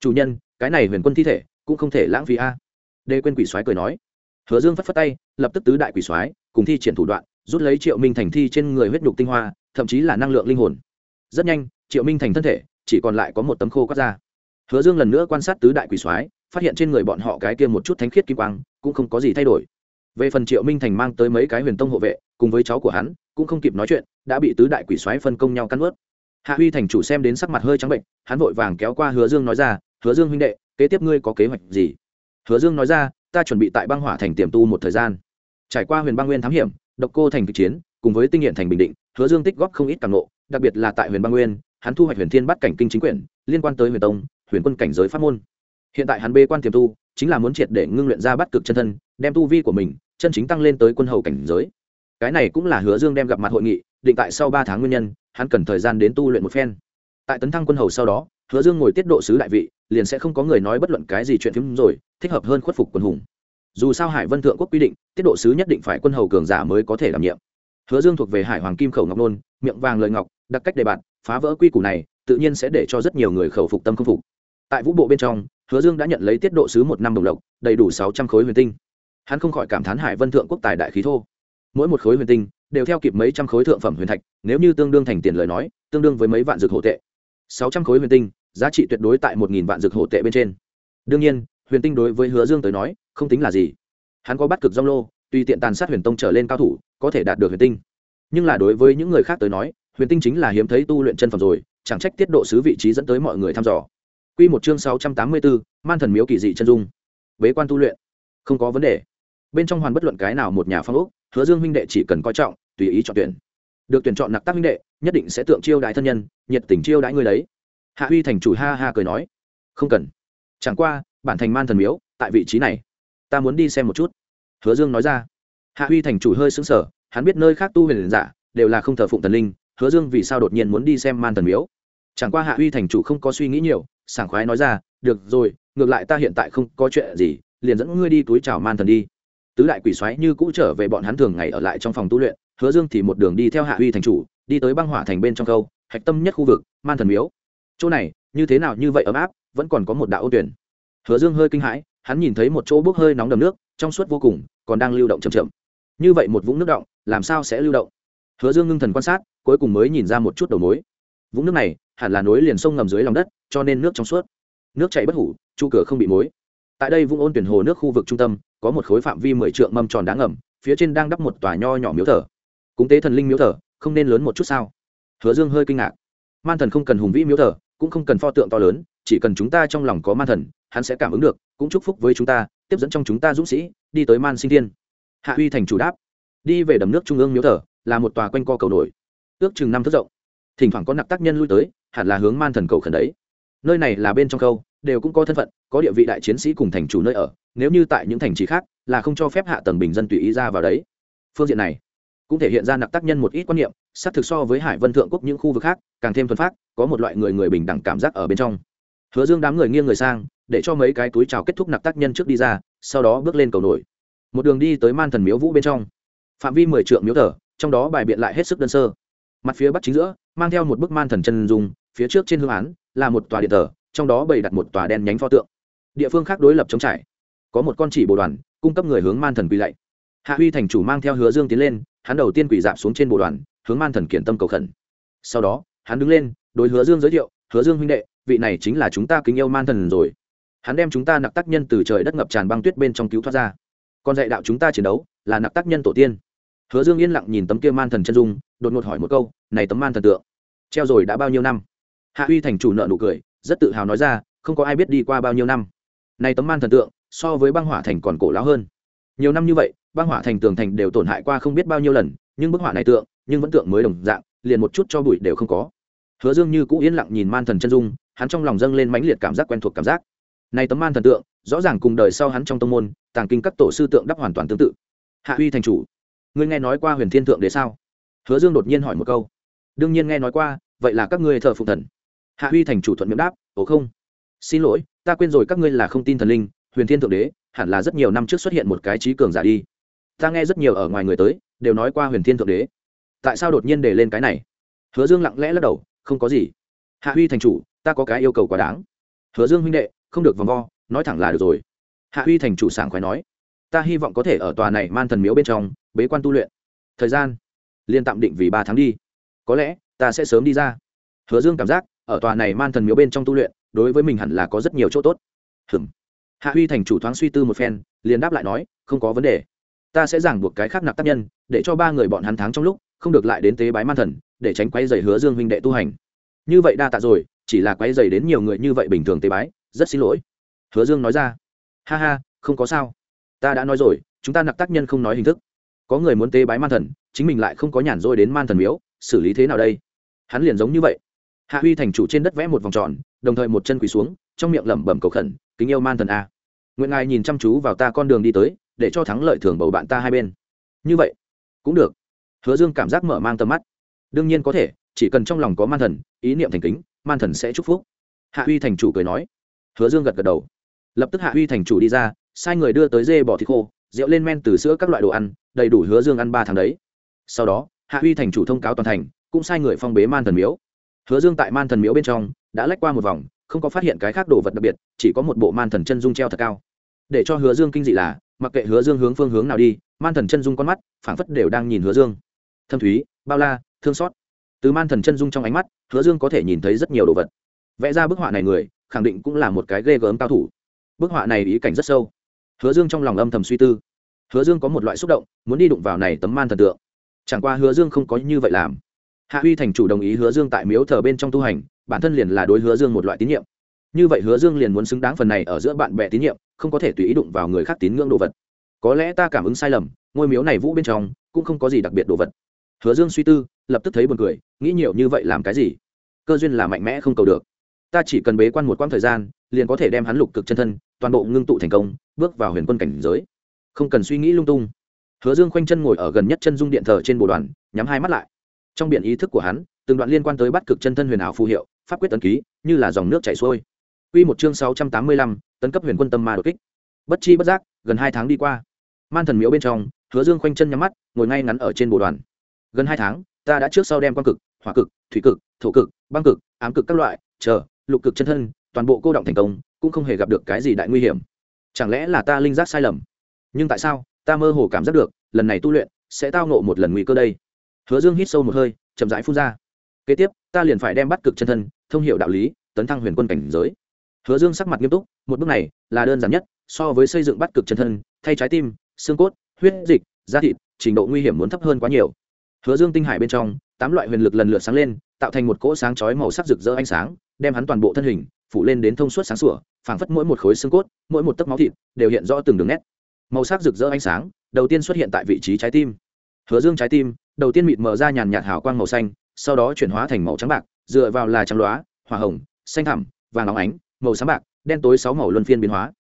Chủ nhân, cái này huyền quân thi thể, cũng không thể lãng phí a. Đê quên quỷ soái cười nói hứa dương phất phất tay, lập tức tứ đại quỷ soái cùng thi triển thủ đoạn, rút lấy triệu minh thành thi trên người huyết nhục tinh hoa, thậm chí là năng lượng linh hồn. Rất nhanh, triệu minh thành thân thể chỉ còn lại có một tấm khô cắt ra hứa dương lần nữa quan sát tứ đại quỷ soái, phát hiện trên người bọn họ cái kia một chút thánh khiết kim quang cũng không có gì thay đổi. Về phần triệu minh thành mang tới mấy cái huyền tông hộ vệ, cùng với cháu của hắn, cũng không kịp nói chuyện, đã bị tứ đại quỷ soái phân công nhau cắn ướt. Hạ huy thành chủ xem đến sắc mặt hơi trắng bệnh, hắn vội vàng kéo qua hứa dương nói ra, hứa dương huynh đệ, kế tiếp ngươi có kế hoạch gì? Hứa dương nói ra ta chuẩn bị tại băng hỏa thành tiềm tu một thời gian. Trải qua huyền băng nguyên thám hiểm, độc cô thành kịch chiến, cùng với tinh hiện thành bình định, hứa dương tích góp không ít càng nộ đặc biệt là tại huyền băng nguyên, hắn thu hoạch huyền thiên bắt cảnh kinh chính quyền, liên quan tới huyền tông, huyền quân cảnh giới pháp môn. Hiện tại hắn bê quan tiềm tu, chính là muốn triệt để ngưng luyện ra bắt cực chân thân, đem tu vi của mình, chân chính tăng lên tới quân hầu cảnh giới. Cái này cũng là hứa dương đem gặp mặt hội nghị, định tại sau ba tháng nguyên nhân, hắn cần thời gian đến tu luyện một phen. Tại tấn thăng quân hầu sau đó hứa dương ngồi tiết độ sứ đại vị, liền sẽ không có người nói bất luận cái gì chuyện phim rồi, thích hợp hơn khuất phục quân hùng. Dù sao hải vân thượng quốc quy định, tiết độ sứ nhất định phải quân hầu cường giả mới có thể đảm nhiệm. Hứa dương thuộc về hải hoàng kim khẩu ngọc nôn, miệng vàng lời ngọc, đặc cách đề bạt, phá vỡ quy củ này, tự nhiên sẽ để cho rất nhiều người khẩu phục tâm không phục. Tại vũ bộ bên trong, hứa dương đã nhận lấy tiết độ sứ một năm đồng lộc, đầy đủ sáu trăm khối huyền tinh. Hắn không khỏi cảm thán hải vân thượng quốc tài đại khí thô. Mỗi một khối huyền tinh, đều theo kịp mấy trăm khối thượng phẩm huyền thạch, nếu như tương đương thành tiền lời nói, tương đương với mấy vạn dược hộ tệ sáu trăm khối huyền tinh, giá trị tuyệt đối tại một nghìn vạn dược hổ tệ bên trên. Đương nhiên, huyền tinh đối với hứa dương tới nói, không tính là gì. Hắn có bắt cực dong lô, tùy tiện tàn sát huyền tông trở lên cao thủ, có thể đạt được huyền tinh. Nhưng là đối với những người khác tới nói, huyền tinh chính là hiếm thấy tu luyện chân phẩm rồi, chẳng trách tiết độ sứ vị trí dẫn tới mọi người thăm dò. Quy một chương sáu trăm tám mươi bốn man thần miếu kỳ dị chân dung. Bế quan tu luyện. Không có vấn đề. Bên trong hoàn bất luận cái nào một nhà phong ốc, hứa dương huynh đệ chỉ cần coi trọng, tùy ý chọn tuyển. Được tuyển chọn nặc tác huynh đệ nhất định sẽ tượng chiêu đại thân nhân, nhiệt tình chiêu đãi người đấy. Hạ huy thành chủ ha ha cười nói, không cần. Chẳng qua, bản thành man thần miếu, tại vị trí này. Ta muốn đi xem một chút. Hứa dương nói ra. Hạ huy thành chủ hơi xứng sở hắn biết nơi khác tu huyền giả đều là không thờ phụng thần linh, hứa dương vì sao đột nhiên muốn đi xem man thần miếu? Chẳng qua hạ huy thành chủ không có suy nghĩ nhiều, sảng khoái nói ra, được rồi, ngược lại ta hiện tại không có chuyện gì, liền dẫn ngươi đi túi chào man thần đi. Tứ đại quỷ xoáy như cũ trở về bọn hắn thường ngày ở lại trong phòng tu luyện, hứa dương thì một đường đi theo hạ huy thành chủ đi tới băng hỏa thành bên trong khâu, hạch tâm nhất khu vực, man thần miếu. Chỗ này, như thế nào như vậy ấm áp, vẫn còn có một đạo ô tuyển. Hứa dương hơi kinh hãi, hắn nhìn thấy một chỗ bốc hơi nóng đầm nước, trong suốt vô cùng, còn đang lưu động chậm chậm. Như vậy một vũng nước động, làm sao sẽ lưu động? Hứa dương ngưng thần quan sát, cuối cùng mới nhìn ra một chút đầu mối. Vũng nước này, hẳn là nối liền sông ngầm dưới lòng đất, cho nên nước trong suốt. Nước chảy bất hủ, chu cửa không bị mối. Tại đây vũng ôn tuyển hồ nước khu vực trung tâm, có một khối phạm vi mười trượng mâm tròn đá ngầm, phía trên đang đắp một tòa nho nhỏ miếu thờ. Cúng tế thần linh miếu thờ không nên lớn một chút sao? Hứa dương hơi kinh ngạc. Man thần không cần hùng vĩ miếu thờ, cũng không cần pho tượng to lớn, chỉ cần chúng ta trong lòng có man thần, hắn sẽ cảm ứng được, cũng chúc phúc với chúng ta, tiếp dẫn trong chúng ta dũng sĩ, đi tới man sinh thiên. Hạ huy thành chủ đáp. Đi về đầm nước trung ương miếu thờ, là một tòa quanh co cầu nổi. Ước chừng năm thước rộng. Thỉnh thoảng có nặc tác nhân lui tới, hẳn là hướng man thần cầu khẩn đấy. Nơi này là bên trong câu, đều cũng có thân phận, có địa vị đại chiến sĩ cùng thành chủ nơi ở, nếu như tại những thành trì khác, là không cho phép hạ tầng bình dân tùy ý ra vào đấy. Phương diện này cũng thể hiện ra nặc tác nhân một ít quan niệm, xác thực so với hải vân thượng quốc những khu vực khác, càng thêm thuần phát có một loại người người bình đẳng cảm giác ở bên trong. Hứa dương đám người nghiêng người sang, để cho mấy cái túi trào kết thúc nặc tác nhân trước đi ra, sau đó bước lên cầu nổi. Một đường đi tới man thần miếu vũ bên trong. Phạm vi mười trượng miếu thờ, trong đó bài biện lại hết sức đơn sơ. Mặt phía bắc chính giữa, mang theo một bức man thần chân dung, phía trước trên hương án, là một tòa điện thờ, trong đó bày đặt một tòa đen nhánh pho tượng. Địa phương khác đối lập chống trải. Có một con chỉ bồ đoàn, cung cấp người hướng man thần quỳ lạy. Hạ huy thành chủ mang theo hứa dương tiến lên hắn đầu tiên quỳ dạp xuống trên bộ đoàn, hướng man thần kiện tâm cầu khẩn. Sau đó, hắn đứng lên, đối hứa dương giới thiệu, hứa dương huynh đệ, vị này chính là chúng ta kính yêu man thần rồi. Hắn đem chúng ta nặc tác nhân từ trời đất ngập tràn băng tuyết bên trong cứu thoát ra. Còn dạy đạo chúng ta chiến đấu là nặc tác nhân tổ tiên. Hứa dương yên lặng nhìn tấm kia man thần chân dung, đột ngột hỏi một câu, này tấm man thần tượng, treo rồi đã bao nhiêu năm? Hạ huy thành chủ nợ nụ cười, rất tự hào nói ra, không có ai biết đi qua bao nhiêu năm. Này tấm man thần tượng so với băng hỏa thành còn cổ lão hơn. Nhiều năm như vậy băng hỏa thành tường thành đều tổn hại qua không biết bao nhiêu lần, nhưng bức họa này tượng, nhưng vẫn tượng mới đồng dạng, liền một chút cho bụi đều không có. Hứa dương như cũ yên lặng nhìn man thần chân dung, hắn trong lòng dâng lên mãnh liệt cảm giác quen thuộc cảm giác. Này tấm man thần tượng, rõ ràng cùng đời sau hắn trong tông môn, tàng kinh các tổ sư tượng đắp hoàn toàn tương tự. Hạ huy thành chủ, ngươi nghe nói qua huyền thiên thượng đế sao? Hứa dương đột nhiên hỏi một câu. Đương nhiên nghe nói qua, vậy là các ngươi thờ phụng thần. Hạ huy thành chủ thuận miệng đáp, ồ không. Xin lỗi, ta quên rồi các ngươi là không tin thần linh, huyền thiên thượng đế, hẳn là rất nhiều năm trước xuất hiện một cái trí cường giả đi ta nghe rất nhiều ở ngoài người tới, đều nói qua huyền thiên thượng đế. Tại sao đột nhiên để lên cái này? Hứa dương lặng lẽ lắc đầu, không có gì. Hạ huy thành chủ, ta có cái yêu cầu quá đáng. Hứa dương huynh đệ, không được vòng vo, nói thẳng là được rồi. Hạ huy thành chủ sảng khoái nói, ta hy vọng có thể ở tòa này man thần miếu bên trong, bế quan tu luyện. Thời gian liên tạm định vì ba tháng đi. Có lẽ, ta sẽ sớm đi ra. Hứa dương cảm giác, ở tòa này man thần miếu bên trong tu luyện, đối với mình hẳn là có rất nhiều chỗ tốt. Hừm. Hạ huy thành chủ thoáng suy tư một phen, liền đáp lại nói, không có vấn đề ta sẽ giảng buộc cái khác nạp tác nhân, để cho ba người bọn hắn tháng trong lúc, không được lại đến tế bái man thần, để tránh quay dày hứa dương huynh đệ tu hành. Như vậy đa tạ rồi, chỉ là quay dày đến nhiều người như vậy bình thường tế bái, rất xin lỗi. Hứa dương nói ra. Ha ha, không có sao. Ta đã nói rồi, chúng ta nạp tác nhân không nói hình thức. Có người muốn tế bái man thần, chính mình lại không có nhản dôi đến man thần miếu, xử lý thế nào đây? Hắn liền giống như vậy. Hạ huy thành chủ trên đất vẽ một vòng tròn, đồng thời một chân quỳ xuống, trong miệng lẩm bẩm cầu khẩn, kính yêu man thần a, nguyện ngài nhìn chăm chú vào ta con đường đi tới để cho thắng lợi thường bầu bạn ta hai bên. Như vậy, cũng được. Hứa dương cảm giác mở mang tầm mắt. Đương nhiên có thể, chỉ cần trong lòng có man thần, ý niệm thành kính, man thần sẽ chúc phúc. Hạ huy thành chủ cười nói. Hứa dương gật gật đầu. Lập tức hạ huy thành chủ đi ra, sai người đưa tới dê bỏ thịt khô, rượu lên men từ sữa các loại đồ ăn, đầy đủ hứa dương ăn ba tháng đấy. Sau đó, hạ huy thành chủ thông cáo toàn thành, cũng sai người phong bế man thần miếu. Hứa dương tại man thần miếu bên trong, đã lách qua một vòng, không có phát hiện cái khác đồ vật đặc biệt, chỉ có một bộ man thần chân dung treo thật cao. Để cho hứa dương kinh dị là mặc kệ hứa dương hướng phương hướng nào đi, man thần chân dung con mắt, phảng phất đều đang nhìn hứa dương. Thâm thúy, bao la, thương xót. Từ man thần chân dung trong ánh mắt, hứa dương có thể nhìn thấy rất nhiều đồ vật. Vẽ ra bức họa này người, khẳng định cũng là một cái ghê gớm cao thủ. Bức họa này ý cảnh rất sâu. Hứa dương trong lòng âm thầm suy tư. Hứa dương có một loại xúc động, muốn đi đụng vào này tấm man thần tượng. Chẳng qua hứa dương không có như vậy làm. Hạ huy thành chủ đồng ý hứa dương tại miếu thờ bên trong tu hành, bản thân liền là đối hứa dương một loại tín nhiệm. Như vậy hứa dương liền muốn xứng đáng phần này ở giữa bạn bè tín nhiệm không có thể tùy ý đụng vào người khác tín ngưỡng đồ vật. Có lẽ ta cảm ứng sai lầm, ngôi miếu này vũ bên trong cũng không có gì đặc biệt đồ vật. Hứa dương suy tư, lập tức thấy buồn cười, nghĩ nhiều như vậy làm cái gì? Cơ duyên là mạnh mẽ không cầu được. Ta chỉ cần bế quan một quãng thời gian, liền có thể đem hắn lục cực chân thân, toàn bộ ngưng tụ thành công, bước vào huyền quân cảnh giới. Không cần suy nghĩ lung tung. Hứa dương khoanh chân ngồi ở gần nhất chân dung điện thờ trên bộ đoàn, nhắm hai mắt lại. Trong biển ý thức của hắn, từng đoạn liên quan tới bắt cực chân thân huyền ảo phù hiệu, pháp quyết tấn ký, như là dòng nước chảy xuôi. Quy một chương sáu trăm tám mươi lăm, tấn cấp huyền quân tâm ma đột kích. Bất chi bất giác, gần hai tháng đi qua. Man thần miếu bên trong, Hứa Dương khoanh chân nhắm mắt, ngồi ngay ngắn ở trên bồ đoàn. Gần hai tháng, ta đã trước sau đem quang cực, hỏa cực, thủy cực, thổ cực, băng cực, ám cực các loại, chờ, lục cực chân thân, toàn bộ cô động thành công, cũng không hề gặp được cái gì đại nguy hiểm. Chẳng lẽ là ta linh giác sai lầm? Nhưng tại sao, ta mơ hồ cảm giác được, lần này tu luyện sẽ tao ngộ một lần nguy cơ đây. Hứa Dương hít sâu một hơi, chậm rãi phun ra. Kế tiếp, ta liền phải đem bắt cực chân thân, thông hiểu đạo lý, tấn thăng huyền quân cảnh giới hứa dương sắc mặt nghiêm túc, một bước này là đơn giản nhất, so với xây dựng bắt cực chân thân, thay trái tim, xương cốt, huyết dịch, da thịt, trình độ nguy hiểm muốn thấp hơn quá nhiều. Hứa dương tinh hải bên trong, tám loại huyền lực lần lượt sáng lên, tạo thành một cỗ sáng chói màu sắc rực rỡ ánh sáng, đem hắn toàn bộ thân hình phủ lên đến thông suốt sáng sủa, phảng phất mỗi một khối xương cốt, mỗi một tấc máu thịt đều hiện rõ từng đường nét. Màu sắc rực rỡ ánh sáng, đầu tiên xuất hiện tại vị trí trái tim. Hứa dương trái tim, đầu tiên mịt mở ra nhàn nhạt hào quang màu xanh, sau đó chuyển hóa thành màu trắng bạc, dựa vào là trắng loá, hỏa hồng, xanh thẳm, vàng óng ánh màu sáng bạc, đen tối sáu màu luân phiên biến hóa.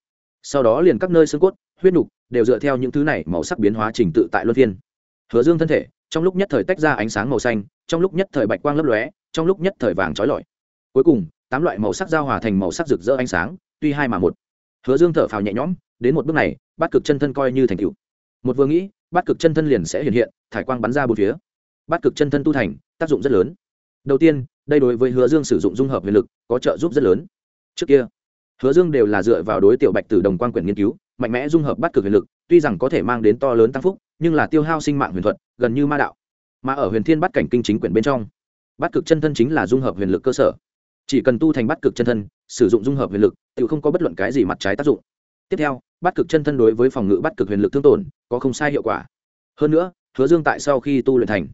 Sau đó liền các nơi xương cốt, huyết nục đều dựa theo những thứ này màu sắc biến hóa trình tự tại luân phiên. Hứa dương thân thể, trong lúc nhất thời tách ra ánh sáng màu xanh, trong lúc nhất thời bạch quang lấp lóe, trong lúc nhất thời vàng trói lọi. Cuối cùng, tám loại màu sắc giao hòa thành màu sắc rực rỡ ánh sáng, tuy hai mà một. Hứa dương thở phào nhẹ nhõm, đến một bước này, bát cực chân thân coi như thành cựu một vừa nghĩ, bát cực chân thân liền sẽ hiện hiện, thải quang bắn ra bốn phía. Bát cực chân thân tu thành, tác dụng rất lớn. Đầu tiên, đây đối với hứa dương sử dụng dung hợp huyền lực, có trợ giúp rất lớn trước kia, hứa dương đều là dựa vào đối tiểu bạch tử đồng quan quyển nghiên cứu, mạnh mẽ dung hợp bắt cực huyền lực, tuy rằng có thể mang đến to lớn tăng phúc, nhưng là tiêu hao sinh mạng huyền thuật, gần như ma đạo. Mà ở huyền thiên bắt cảnh kinh chính quyển bên trong, bắt cực chân thân chính là dung hợp huyền lực cơ sở. Chỉ cần tu thành bắt cực chân thân, sử dụng dung hợp huyền lực tự không có bất luận cái gì mặt trái tác dụng. Tiếp theo, bắt cực chân thân đối với phòng ngự bắt cực huyền lực thương tổn, có không sai hiệu quả. Hơn nữa, hứa dương tại sau khi tu luyện thành,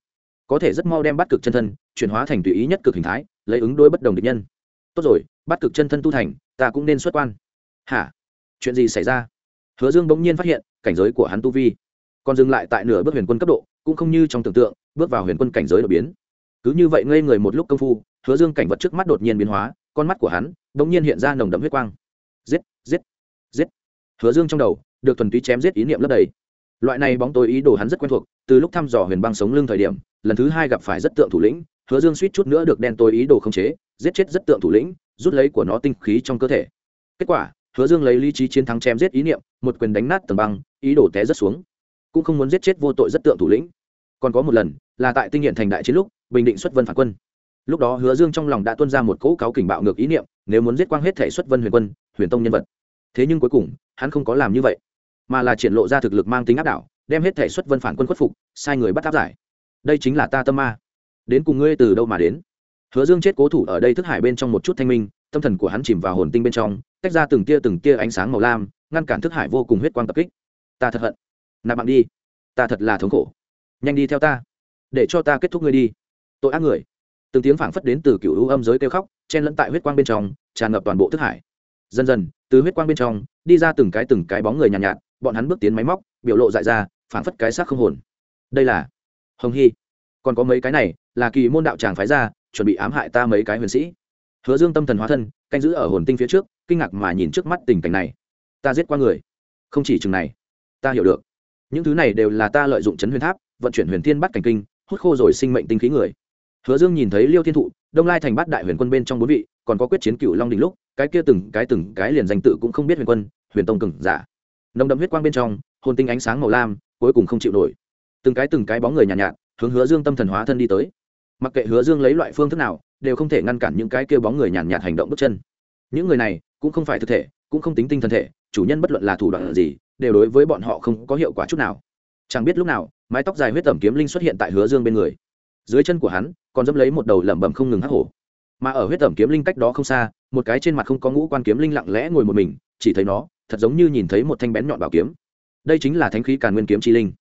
có thể rất mau đem bắt cực chân thân chuyển hóa thành tùy ý nhất cực hình thái, lấy ứng đối bất đồng địch nhân tốt rồi, bắt cực chân thân tu thành, ta cũng nên xuất quan. Hả? Chuyện gì xảy ra? Hứa dương bỗng nhiên phát hiện, cảnh giới của hắn tu vi còn dừng lại tại nửa bước huyền quân cấp độ, cũng không như trong tưởng tượng, bước vào huyền quân cảnh giới đột biến. Cứ như vậy ngây người một lúc công phu, hứa dương cảnh vật trước mắt đột nhiên biến hóa, con mắt của hắn bỗng nhiên hiện ra nồng đậm huyết quang. Giết giết giết. Hứa dương trong đầu được thuần túy chém giết ý niệm lấp đầy. Loại này bóng tối ý đồ hắn rất quen thuộc, từ lúc thăm dò huyền băng sống lưng thời điểm, lần thứ hai gặp phải rất tượng thủ lĩnh hứa dương suýt chút nữa được đen tối ý đồ khống chế, giết chết rất tượng thủ lĩnh, rút lấy của nó tinh khí trong cơ thể. Kết quả, hứa dương lấy lý trí chiến thắng chém giết ý niệm, một quyền đánh nát tầng băng, ý đồ té rất xuống. Cũng không muốn giết chết vô tội rất tượng thủ lĩnh. Còn có một lần, là tại tinh hiện thành đại chiến lúc, bình định xuất vân phản quân. Lúc đó hứa dương trong lòng đã tuân ra một cỗ cáo kình bạo ngược ý niệm, nếu muốn giết quang hết thể xuất vân huyền quân, huyền tông nhân vật. Thế nhưng cuối cùng, hắn không có làm như vậy, mà là triển lộ ra thực lực mang tính áp đảo, đem hết thể xuất vân phản quân khuất phục, sai người bắt áp giải. Đây chính là ta tâm ma đến cùng ngươi từ đâu mà đến? Hứa dương chết cố thủ ở đây thức hải bên trong một chút thanh minh tâm thần của hắn chìm vào hồn tinh bên trong tách ra từng tia từng tia ánh sáng màu lam ngăn cản thức hải vô cùng huyết quang tập kích. Ta thật hận. Nạp bạn đi. Ta thật là thống khổ. Nhanh đi theo ta. Để cho ta kết thúc ngươi đi. Tội ác người. Từng tiếng phảng phất đến từ cựu u âm giới kêu khóc chen lẫn tại huyết quang bên trong tràn ngập toàn bộ thức hải. Dần dần từ huyết quang bên trong đi ra từng cái từng cái bóng người nhàn nhạt, nhạt bọn hắn bước tiến máy móc biểu lộ dại ra phảng phất cái xác không hồn. Đây là hồng hy. Còn có mấy cái này là kỳ môn đạo tràng phái ra chuẩn bị ám hại ta mấy cái huyền sĩ. Hứa dương tâm thần hóa thân canh giữ ở hồn tinh phía trước kinh ngạc mà nhìn trước mắt tình cảnh này. Ta giết qua người. Không chỉ chừng này ta hiểu được. Những thứ này đều là ta lợi dụng chấn huyền tháp vận chuyển huyền thiên bắt cảnh kinh hút khô rồi sinh mệnh tinh khí người. Hứa dương nhìn thấy liêu thiên thụ đông lai thành bát đại huyền quân bên trong bốn vị còn có quyết chiến cựu long đình lúc cái kia từng cái từng cái liền danh tự cũng không biết huyền quân huyền tông cừng giả. Nồng đậm huyết quang bên trong hồn tinh ánh sáng màu lam cuối cùng không chịu nổi. Từng cái từng cái bóng người nhàn nhạt, nhạt hướng hứa dương tâm thần hóa thân đi tới mặc kệ hứa dương lấy loại phương thức nào đều không thể ngăn cản những cái kêu bóng người nhàn nhạt, hành động bước chân. Những người này cũng không phải thực thể cũng không tính tinh thần thể chủ nhân bất luận là thủ đoạn gì đều đối với bọn họ không có hiệu quả chút nào. Chẳng biết lúc nào mái tóc dài huyết tẩm kiếm linh xuất hiện tại hứa dương bên người. Dưới chân của hắn còn dẫm lấy một đầu lẩm bẩm không ngừng hắc hổ. Mà ở huyết tẩm kiếm linh cách đó không xa một cái trên mặt không có ngũ quan kiếm linh lặng lẽ ngồi một mình chỉ thấy nó thật giống như nhìn thấy một thanh bén nhọn bảo kiếm. Đây chính là thánh khí càn nguyên kiếm chi linh.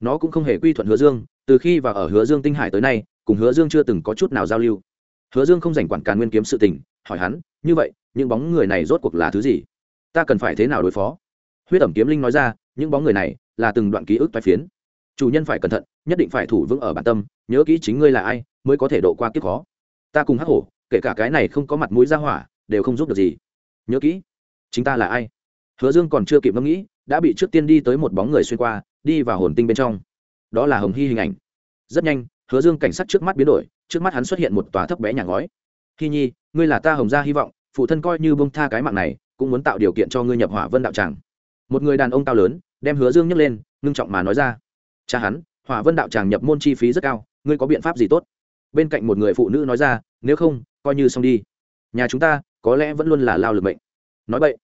Nó cũng không hề quy thuận hứa dương từ khi vào ở hứa dương tinh hải tới nay cùng hứa dương chưa từng có chút nào giao lưu. Hứa dương không dành quản càn nguyên kiếm sự tình, hỏi hắn, như vậy, những bóng người này rốt cuộc là thứ gì? Ta cần phải thế nào đối phó? Huyết ẩm kiếm linh nói ra, những bóng người này là từng đoạn ký ức toái phiến. Chủ nhân phải cẩn thận, nhất định phải thủ vững ở bản tâm, nhớ kỹ chính ngươi là ai, mới có thể độ qua kiếp khó. Ta cùng hắc hổ, kể cả cái này không có mặt mũi ra hỏa, đều không giúp được gì. Nhớ kỹ, chính ta là ai? Hứa dương còn chưa kịp ngẫm nghĩ, đã bị trước tiên đi tới một bóng người xuyên qua, đi vào hồn tinh bên trong. Đó là hồng hy hình ảnh. Rất nhanh hứa dương cảnh sát trước mắt biến đổi, trước mắt hắn xuất hiện một tòa thấp bé nhà ngói. Khi nhi, ngươi là ta hồng gia hy vọng, phụ thân coi như bông tha cái mạng này, cũng muốn tạo điều kiện cho ngươi nhập hỏa vân đạo tràng. Một người đàn ông cao lớn, đem hứa dương nhấc lên, ngưng trọng mà nói ra. Cha hắn, hỏa vân đạo tràng nhập môn chi phí rất cao, ngươi có biện pháp gì tốt? Bên cạnh một người phụ nữ nói ra, nếu không, coi như xong đi. Nhà chúng ta, có lẽ vẫn luôn là lao lực mệnh. Nói vậy,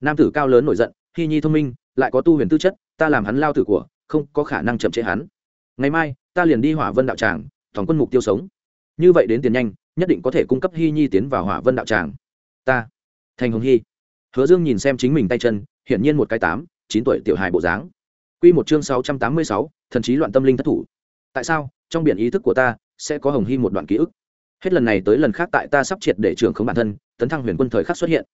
nam tử cao lớn nổi giận khi nhi thông minh, lại có tu huyền tư chất, ta làm hắn lao tử của, không có khả năng chậm trễ hắn ngày mai, ta liền đi hỏa vân đạo tràng thòng quân mục tiêu sống. Như vậy đến tiền nhanh, nhất định có thể cung cấp hy nhi tiến vào hỏa vân đạo tràng. Ta, thành hồng hy hứa dương nhìn xem chính mình tay chân, hiển nhiên một cái tám, chín tuổi tiểu hài bộ dáng. Q một chương sáu trăm tám mươi sáu, thần trí loạn tâm linh thất thủ. Tại sao? Trong biển ý thức của ta, sẽ có hồng hy một đoạn ký ức. Hết lần này tới lần khác tại ta sắp triệt để trưởng không bản thân, tấn thăng huyền quân thời khắc xuất hiện.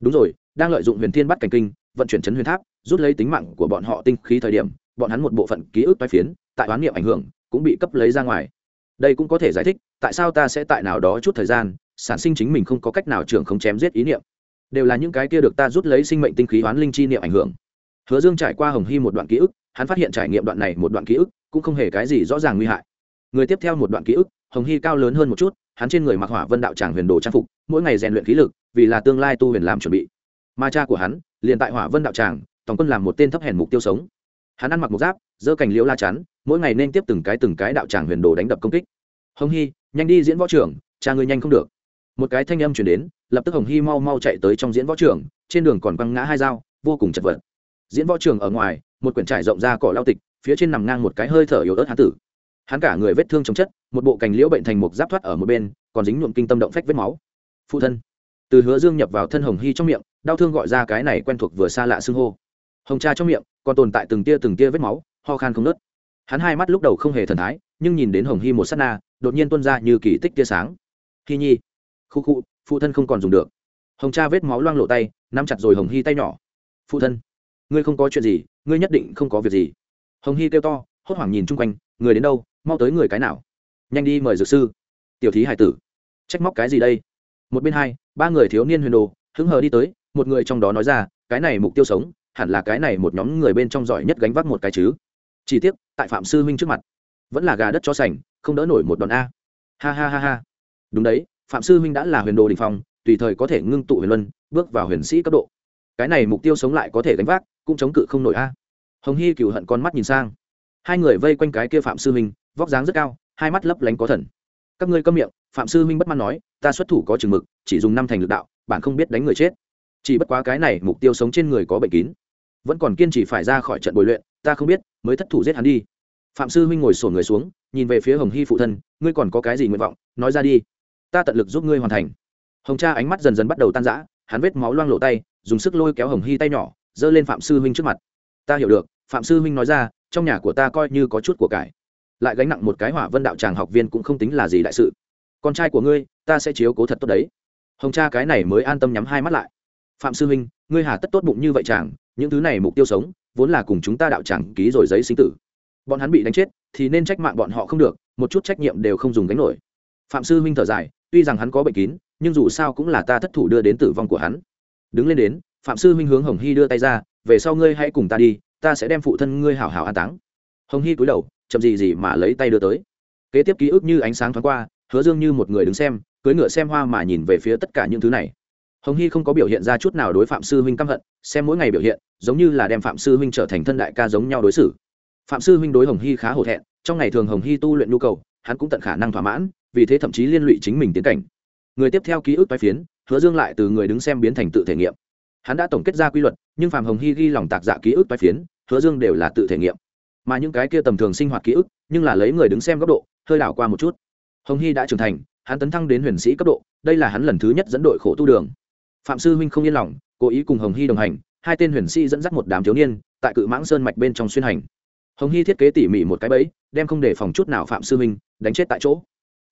Đúng rồi, đang lợi dụng huyền thiên bắt cảnh kinh, vận chuyển chấn huyền tháp, rút lấy tính mạng của bọn họ tinh khí thời điểm, bọn hắn một bộ phận ký ức toái phiến tại oán niệm ảnh hưởng, cũng bị cấp lấy ra ngoài. Đây cũng có thể giải thích tại sao ta sẽ tại nào đó chút thời gian, sản sinh chính mình không có cách nào trưởng không chém giết ý niệm. Đều là những cái kia được ta rút lấy sinh mệnh tinh khí oán linh chi niệm ảnh hưởng. Hứa dương trải qua hồng hy một đoạn ký ức, hắn phát hiện trải nghiệm đoạn này một đoạn ký ức cũng không hề cái gì rõ ràng nguy hại. Người tiếp theo một đoạn ký ức, hồng hy cao lớn hơn một chút, hắn trên người mặc hỏa vân đạo tràng huyền đồ trang phục, mỗi ngày rèn luyện khí lực, vì là tương lai tu huyền làm chuẩn bị. Ma cha của hắn, liền tại hỏa vân đạo tràng, tổng quân làm một tên thấp hèn mục tiêu sống. Hắn ăn mặc một giáp, dơ cành liễu la chắn mỗi ngày nên tiếp từng cái từng cái đạo tràng huyền đồ đánh đập công kích. Hồng hy, nhanh đi diễn võ trưởng, cha ngươi nhanh không được. Một cái thanh âm chuyển đến, lập tức hồng hy mau mau chạy tới trong diễn võ trưởng, trên đường còn quăng ngã hai dao, vô cùng chật vật. Diễn võ trường ở ngoài, một quyển trải rộng ra cỏ lao tịch, phía trên nằm ngang một cái hơi thở yếu ớt hán tử. Hắn cả người vết thương chống chất, một bộ cành liễu bệnh thành một giáp thoát ở một bên, còn dính nhuộm kinh tâm động phách vết máu. Phụ thân. Từ hứa dương nhập vào thân hồng hy trong miệng, đau thương gọi ra cái này quen thuộc vừa xa lạ xưng hô. Hồng cha trong miệng, còn tồn tại từng tia từng tia vết máu, ho khan không nớt hắn hai mắt lúc đầu không hề thần thái, nhưng nhìn đến hồng hy một s á t na, đột nhiên tuân ra như kỳ tích tia sáng. Hy nhi. Khu khu, phụ thân không còn dùng được. Hồng cha vết máu loang lộ tay, nắm chặt rồi hồng hy tay nhỏ. Phụ thân, ngươi không có chuyện gì, ngươi nhất định không có việc gì. Hồng hy kêu to, hốt hoảng nhìn chung quanh, người đến đâu, mau tới người cái nào? Nhanh đi mời dược sư. Tiểu thí hải tử. Trách móc cái gì đây? Một bên hai, ba người thiếu niên huyền đồ hứng hờ đi tới, một người trong đó nói ra, cái này mục tiêu sống, hẳn là cái này một nhóm người bên trong giỏi nhất gánh vác một cái chứ. Chỉ tiếc tại phạm sư huynh trước mặt. Vẫn là gà đất cho sành, không đỡ nổi một đòn a. Ha ha ha ha. Đúng đấy, phạm sư huynh đã là huyền đồ đình phong, tùy thời có thể ngưng tụ huyền luân, bước vào huyền sĩ cấp độ. Cái này mục tiêu sống lại có thể gánh vác, cũng chống cự không nổi a. Hồng hy cựu hận con mắt nhìn sang. Hai người vây quanh cái kia phạm sư huynh, vóc dáng rất cao, hai mắt lấp lánh có thần. Các ngươi câm miệng, phạm sư huynh bất mãn nói, ta xuất thủ có chừng mực, chỉ dùng năm thành lực đạo, bạn không biết đánh người chết. Chỉ bất quá cái này mục tiêu sống trên người có bệnh kín, vẫn còn kiên trì phải ra khỏi trận bồi luyện ta không biết, mới thất thủ giết hắn đi. Phạm sư huynh ngồi sổn người xuống, nhìn về phía hồng hy phụ thân, ngươi còn có cái gì nguyện vọng, nói ra đi. Ta tận lực giúp ngươi hoàn thành. Hồng cha ánh mắt dần dần bắt đầu tan rã, hắn vết máu loang lộ tay, dùng sức lôi kéo hồng hy tay nhỏ, giơ lên phạm sư huynh trước mặt. Ta hiểu được, phạm sư huynh nói ra, trong nhà của ta coi như có chút của cải. Lại gánh nặng một cái hỏa vân đạo tràng học viên cũng không tính là gì đại sự. Con trai của ngươi, ta sẽ chiếu cố thật tốt đấy. Hồng cha cái này mới an tâm nhắm hai mắt lại. Phạm sư huynh, ngươi hà tất tốt bụng như vậy chàng, những thứ này mục tiêu sống vốn là cùng chúng ta đạo tràng ký rồi giấy sinh tử. Bọn hắn bị đánh chết, thì nên trách mạng bọn họ không được, một chút trách nhiệm đều không dùng gánh nổi. Phạm sư huynh thở dài, tuy rằng hắn có bệnh kín, nhưng dù sao cũng là ta thất thủ đưa đến tử vong của hắn. Đứng lên đến, phạm sư huynh hướng hồng hy đưa tay ra, về sau ngươi hãy cùng ta đi, ta sẽ đem phụ thân ngươi hảo hảo an táng. Hồng hy cúi đầu, chậm gì gì mà lấy tay đưa tới. Kế tiếp ký ức như ánh sáng thoáng qua, hứa dương như một người đứng xem cưới ngựa xem hoa mà nhìn về phía tất cả những thứ này hồng hy không có biểu hiện ra chút nào đối phạm sư huynh căm hận, xem mỗi ngày biểu hiện, giống như là đem phạm sư huynh trở thành thân đại ca giống nhau đối xử. Phạm sư huynh đối hồng hy khá hổ thẹn, trong ngày thường hồng hy tu luyện nhu cầu, hắn cũng tận khả năng thỏa mãn, vì thế thậm chí liên lụy chính mình tiến cảnh. Người tiếp theo ký ức tái phiến, hứa dương lại từ người đứng xem biến thành tự thể nghiệm. Hắn đã tổng kết ra quy luật, nhưng phạm hồng hy ghi lòng tạc dạ ký ức tái phiến, hứa dương đều là tự thể nghiệm. Mà những cái kia tầm thường sinh hoạt ký ức, nhưng là lấy người đứng xem góc độ, hơi đảo qua một chút. Hồng hy đã trưởng thành, hắn tấn thăng đến huyền sĩ cấp độ, đây là hắn lần thứ nhất dẫn đội khổ tu đường phạm sư huynh không yên lòng, cố ý cùng hồng hy đồng hành, hai tên huyền sĩ dẫn dắt một đám thiếu niên, tại cự mãng sơn mạch bên trong xuyên hành. Hồng hy thiết kế tỉ mỉ một cái bẫy, đem không để phòng chút nào phạm sư huynh, đánh chết tại chỗ.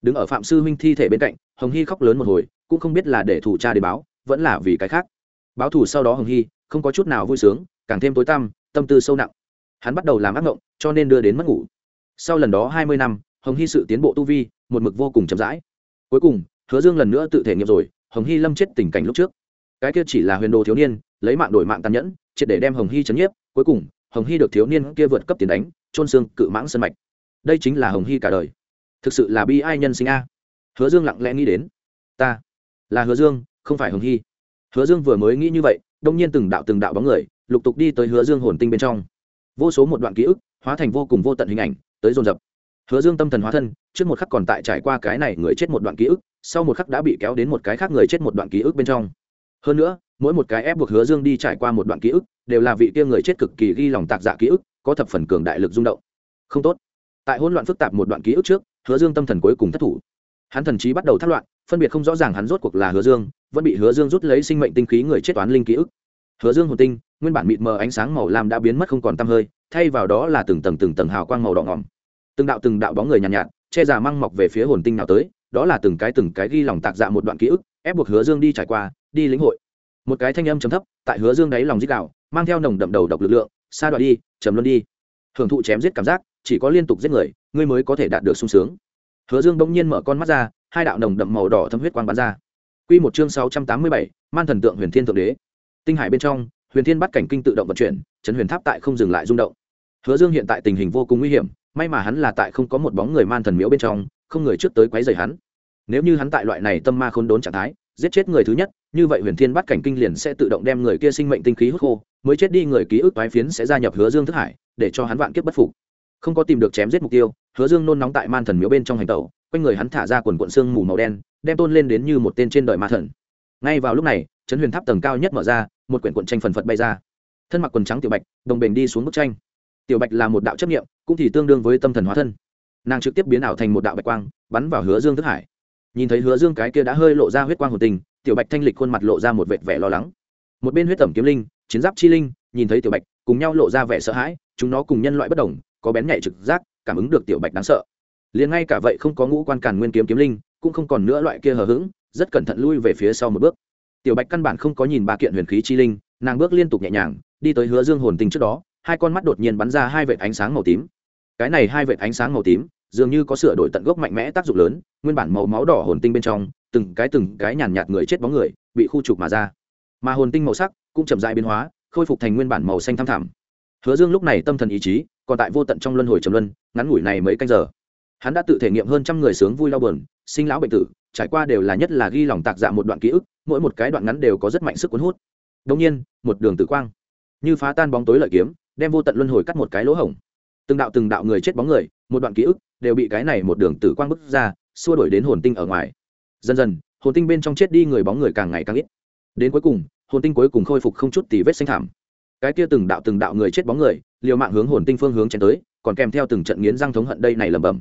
Đứng ở phạm sư huynh thi thể bên cạnh, hồng hy khóc lớn một hồi, cũng không biết là để thủ cha để báo, vẫn là vì cái khác. Báo thù sau đó hồng hy, không có chút nào vui sướng, càng thêm tối tăm, tâm tư sâu nặng. Hắn bắt đầu làm ác mộng cho nên đưa đến mất ngủ. Sau lần đó hai mươi năm, hồng hy sự tiến bộ tu vi, một mực vô cùng chậm rãi. Cuối cùng, hứa dương lần nữa tự thể nghiệm rồi, hồng hy lâm chết tình cảnh lúc trước cái kia chỉ là huyền đồ thiếu niên, lấy mạng đổi mạng tàn nhẫn, triệt để đem hồng hy chấn nhiếp, cuối cùng, hồng hy được thiếu niên kia vượt cấp tiền đánh trôn xương cự mãng sân mạch. Đây chính là hồng hy cả đời. Thực sự là bi ai nhân sinh a. Hứa dương lặng lẽ nghĩ đến. Ta, là hứa dương, không phải hồng hy. Hứa dương vừa mới nghĩ như vậy, đông nhiên từng đạo từng đạo bóng người, lục tục đi tới hứa dương hồn tinh bên trong. Vô số một đoạn ký ức, hóa thành vô cùng vô tận hình ảnh, tới dồn dập. Hứa dương tâm thần hóa thân, trước một khắc còn tại trải qua cái này người chết một đoạn ký ức, sau một khắc đã bị kéo đến một cái khác người chết một đoạn ký ức bên trong hơn nữa mỗi một cái ép buộc hứa dương đi trải qua một đoạn ký ức đều là vị kia người chết cực kỳ ghi lòng tạc dạ ký ức có thập phần cường đại lực rung động. Không tốt. Tại hỗn loạn phức tạp một đoạn ký ức trước hứa dương tâm thần cuối cùng thất thủ. Hắn thần trí bắt đầu thất loạn phân biệt không rõ ràng hắn rốt cuộc là hứa dương vẫn bị hứa dương rút lấy sinh mệnh tinh khí người chết toán linh ký ức. Hứa dương hồn tinh nguyên bản mịt mờ ánh sáng màu lam đã biến mất không còn tăm hơi thay vào đó là từng tầng từng tầng hào quang màu đỏ ngỏm. Từng đạo từng đạo bóng người nhàn nhạt, nhạt che giả măng mọc về phía hồn tinh nào tới đó là từng cái từng cái ghi lòng tạc dạ một đoạn ký ức ép buộc hứa dương đi trải qua đi lĩnh hội một cái thanh âm chấm thấp tại hứa dương đáy lòng dít đạo mang theo nồng đậm đầu độc lực lượng xa đoạn đi chấm luôn đi hưởng thụ chém giết cảm giác chỉ có liên tục giết người ngươi mới có thể đạt được sung sướng hứa dương bỗng nhiên mở con mắt ra hai đạo nồng đậm màu đỏ thâm huyết quang bắn ra Quy một chương sáu trăm tám mươi bảy, Man thần tượng Huyền Thiên thượng đế. Tinh hải bên trong, Huyền Thiên bắt cảnh kinh tự động vận chuyển, trấn huyền tháp tại không dừng lại rung động. Hứa Dương hiện tại tình hình vô cùng nguy hiểm, may mà hắn là tại không có một bóng người man thần miếu bên trong, không người trước tới quấy rầy hắn. Nếu như hắn tại loại này tâm ma khốn đốn trạng thái, giết chết người thứ nhất, như vậy Huyền Thiên bắt cảnh kinh liền sẽ tự động đem người kia sinh mệnh tinh khí hút khô, mới chết đi người ký ức toái phiến sẽ gia nhập Hứa Dương thức hải, để cho hắn vạn kiếp bất phục. Không có tìm được chém giết mục tiêu, Hứa Dương nôn nóng tại man thần miếu bên trong hành tẩu, quanh người hắn thả ra quần cuộn xương mù màu đen, đem tôn lên đến như một tên trên đời ma thần. Ngay vào lúc này chấn huyền tháp tầng cao nhất mở ra một quyển cuộn tranh phần phật bay ra. Thân mặc quần trắng tiểu bạch đồng bền đi xuống bức tranh. Tiểu bạch là một đạo chấp nghiệm cũng thì tương đương với tâm thần hóa thân. Nàng trực tiếp biến ảo thành một đạo bạch quang bắn vào hứa dương thức hải nhìn thấy hứa dương cái kia đã hơi lộ ra huyết quang hồn tình, tiểu bạch thanh lịch khuôn mặt lộ ra một vệt vẻ lo lắng. Một bên huyết tẩm kiếm linh, chiến giáp chi linh, nhìn thấy tiểu bạch, cùng nhau lộ ra vẻ sợ hãi, chúng nó cùng nhân loại bất đồng, có bén nhạy trực giác, cảm ứng được tiểu bạch đáng sợ. Liền ngay cả vậy không có ngũ quan càn nguyên kiếm kiếm linh, cũng không còn nữa loại kia hờ hững, rất cẩn thận lui về phía sau một bước. Tiểu bạch căn bản không có nhìn ba kiện huyền khí chi linh, nàng bước liên tục nhẹ nhàng, đi tới hứa dương hồn tình trước đó, hai con mắt đột nhiên bắn ra hai vệt ánh sáng màu tím. Cái này hai vệt ánh sáng màu tím dường như có sửa đổi tận gốc mạnh mẽ tác dụng lớn, nguyên bản màu máu đỏ hồn tinh bên trong, từng cái từng cái nhàn nhạt người chết bóng người, bị khu trục mà ra. Mà hồn tinh màu sắc cũng chậm dại biến hóa, khôi phục thành nguyên bản màu xanh thăm thẳm. Hứa dương lúc này tâm thần ý chí còn tại vô tận trong luân hồi trầm luân, ngắn ngủi này mấy canh giờ. Hắn đã tự thể nghiệm hơn trăm người sướng vui đau buồn, sinh lão bệnh tử, trải qua đều là nhất là ghi lòng tạc dạ một đoạn ký ức, mỗi một cái đoạn ngắn đều có rất mạnh sức cuốn hút. Đông nhiên, một đường tử quang, như phá tan bóng tối lợi kiếm, đem vô tận luân hồi cắt một cái lỗ hổng. Từng đạo từng đạo người chết bóng người, một đoạn ký ức đều bị cái này một đường tử quang bức ra, xua đổi đến hồn tinh ở ngoài. Dần dần, hồn tinh bên trong chết đi người bóng người càng ngày càng ít. Đến cuối cùng, hồn tinh cuối cùng khôi phục không chút tì vết xanh thảm. Cái kia từng đạo từng đạo người chết bóng người, liều mạng hướng hồn tinh phương hướng chém tới, còn kèm theo từng trận nghiến răng thống hận đây này lẩm bẩm.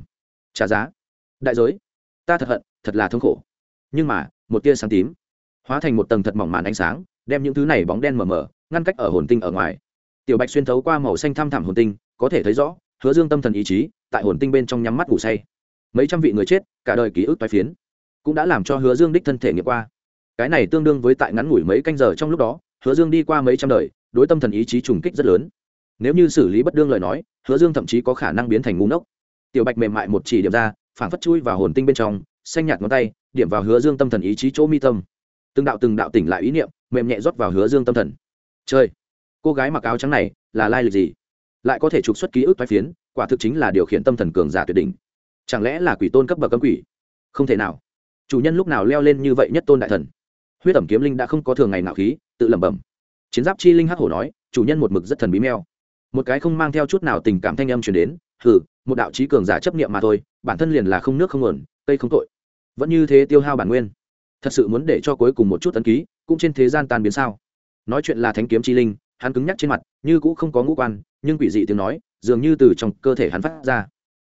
Trả giá. Đại giới. Ta thật hận, thật là thống khổ. Nhưng mà, một tia sáng tím hóa thành một tầng thật mỏng màn ánh sáng, đem những thứ này bóng đen mờ mờ, ngăn cách ở hồn tinh ở ngoài. Tiểu bạch xuyên thấu qua màu xanh thăm thẳm hồn tinh, có thể thấy rõ hứa dương tâm thần ý chí, tại hồn tinh bên trong nhắm mắt ngủ say. Mấy trăm vị người chết, cả đời ký ức toái phiến, cũng đã làm cho hứa dương đích thân thể nghiệm qua. Cái này tương đương với tại ngắn ngủi mấy canh giờ trong lúc đó, hứa dương đi qua mấy trăm đời, đối tâm thần ý chí trùng kích rất lớn. Nếu như xử lý bất đương lời nói, hứa dương thậm chí có khả năng biến thành ngu ngốc. Tiểu bạch mềm mại một chỉ điểm ra phản phất chui vào hồn tinh bên trong, xanh nhạt ngón tay, điểm vào hứa dương tâm thần ý chí chỗ mi tâm. Từng đạo từng đạo tỉnh lại ý niệm, mềm nhẹ rót vào hứa dương tâm thần. Chơi cô gái mặc áo trắng này là lai lịch gì? Lại có thể trục xuất ký ức thoái phiến, quả thực chính là điều khiển tâm thần cường giả tuyệt đỉnh. Chẳng lẽ là quỷ tôn cấp bậc âm quỷ? Không thể nào. Chủ nhân lúc nào leo lên như vậy nhất tôn đại thần? Huyết ẩm kiếm linh đã không có thường ngày nào khí, tự lẩm bẩm. Chiến giáp chi linh hắc hổ nói, chủ nhân một mực rất thần bí meo. Một cái không mang theo chút nào tình cảm thanh âm chuyển đến, hừ, một đạo trí cường giả chấp niệm mà thôi, bản thân liền là không nước không nguồn, cây không tội. Vẫn như thế tiêu hao bản nguyên. Thật sự muốn để cho cuối cùng một chút tấn ký, cũng trên thế gian tan biến sao. Nói chuyện là thánh kiếm chi linh hắn cứng nhắc trên mặt, như cũ không có ngũ quan, nhưng quỷ dị tiếng nói, dường như từ trong cơ thể hắn phát ra.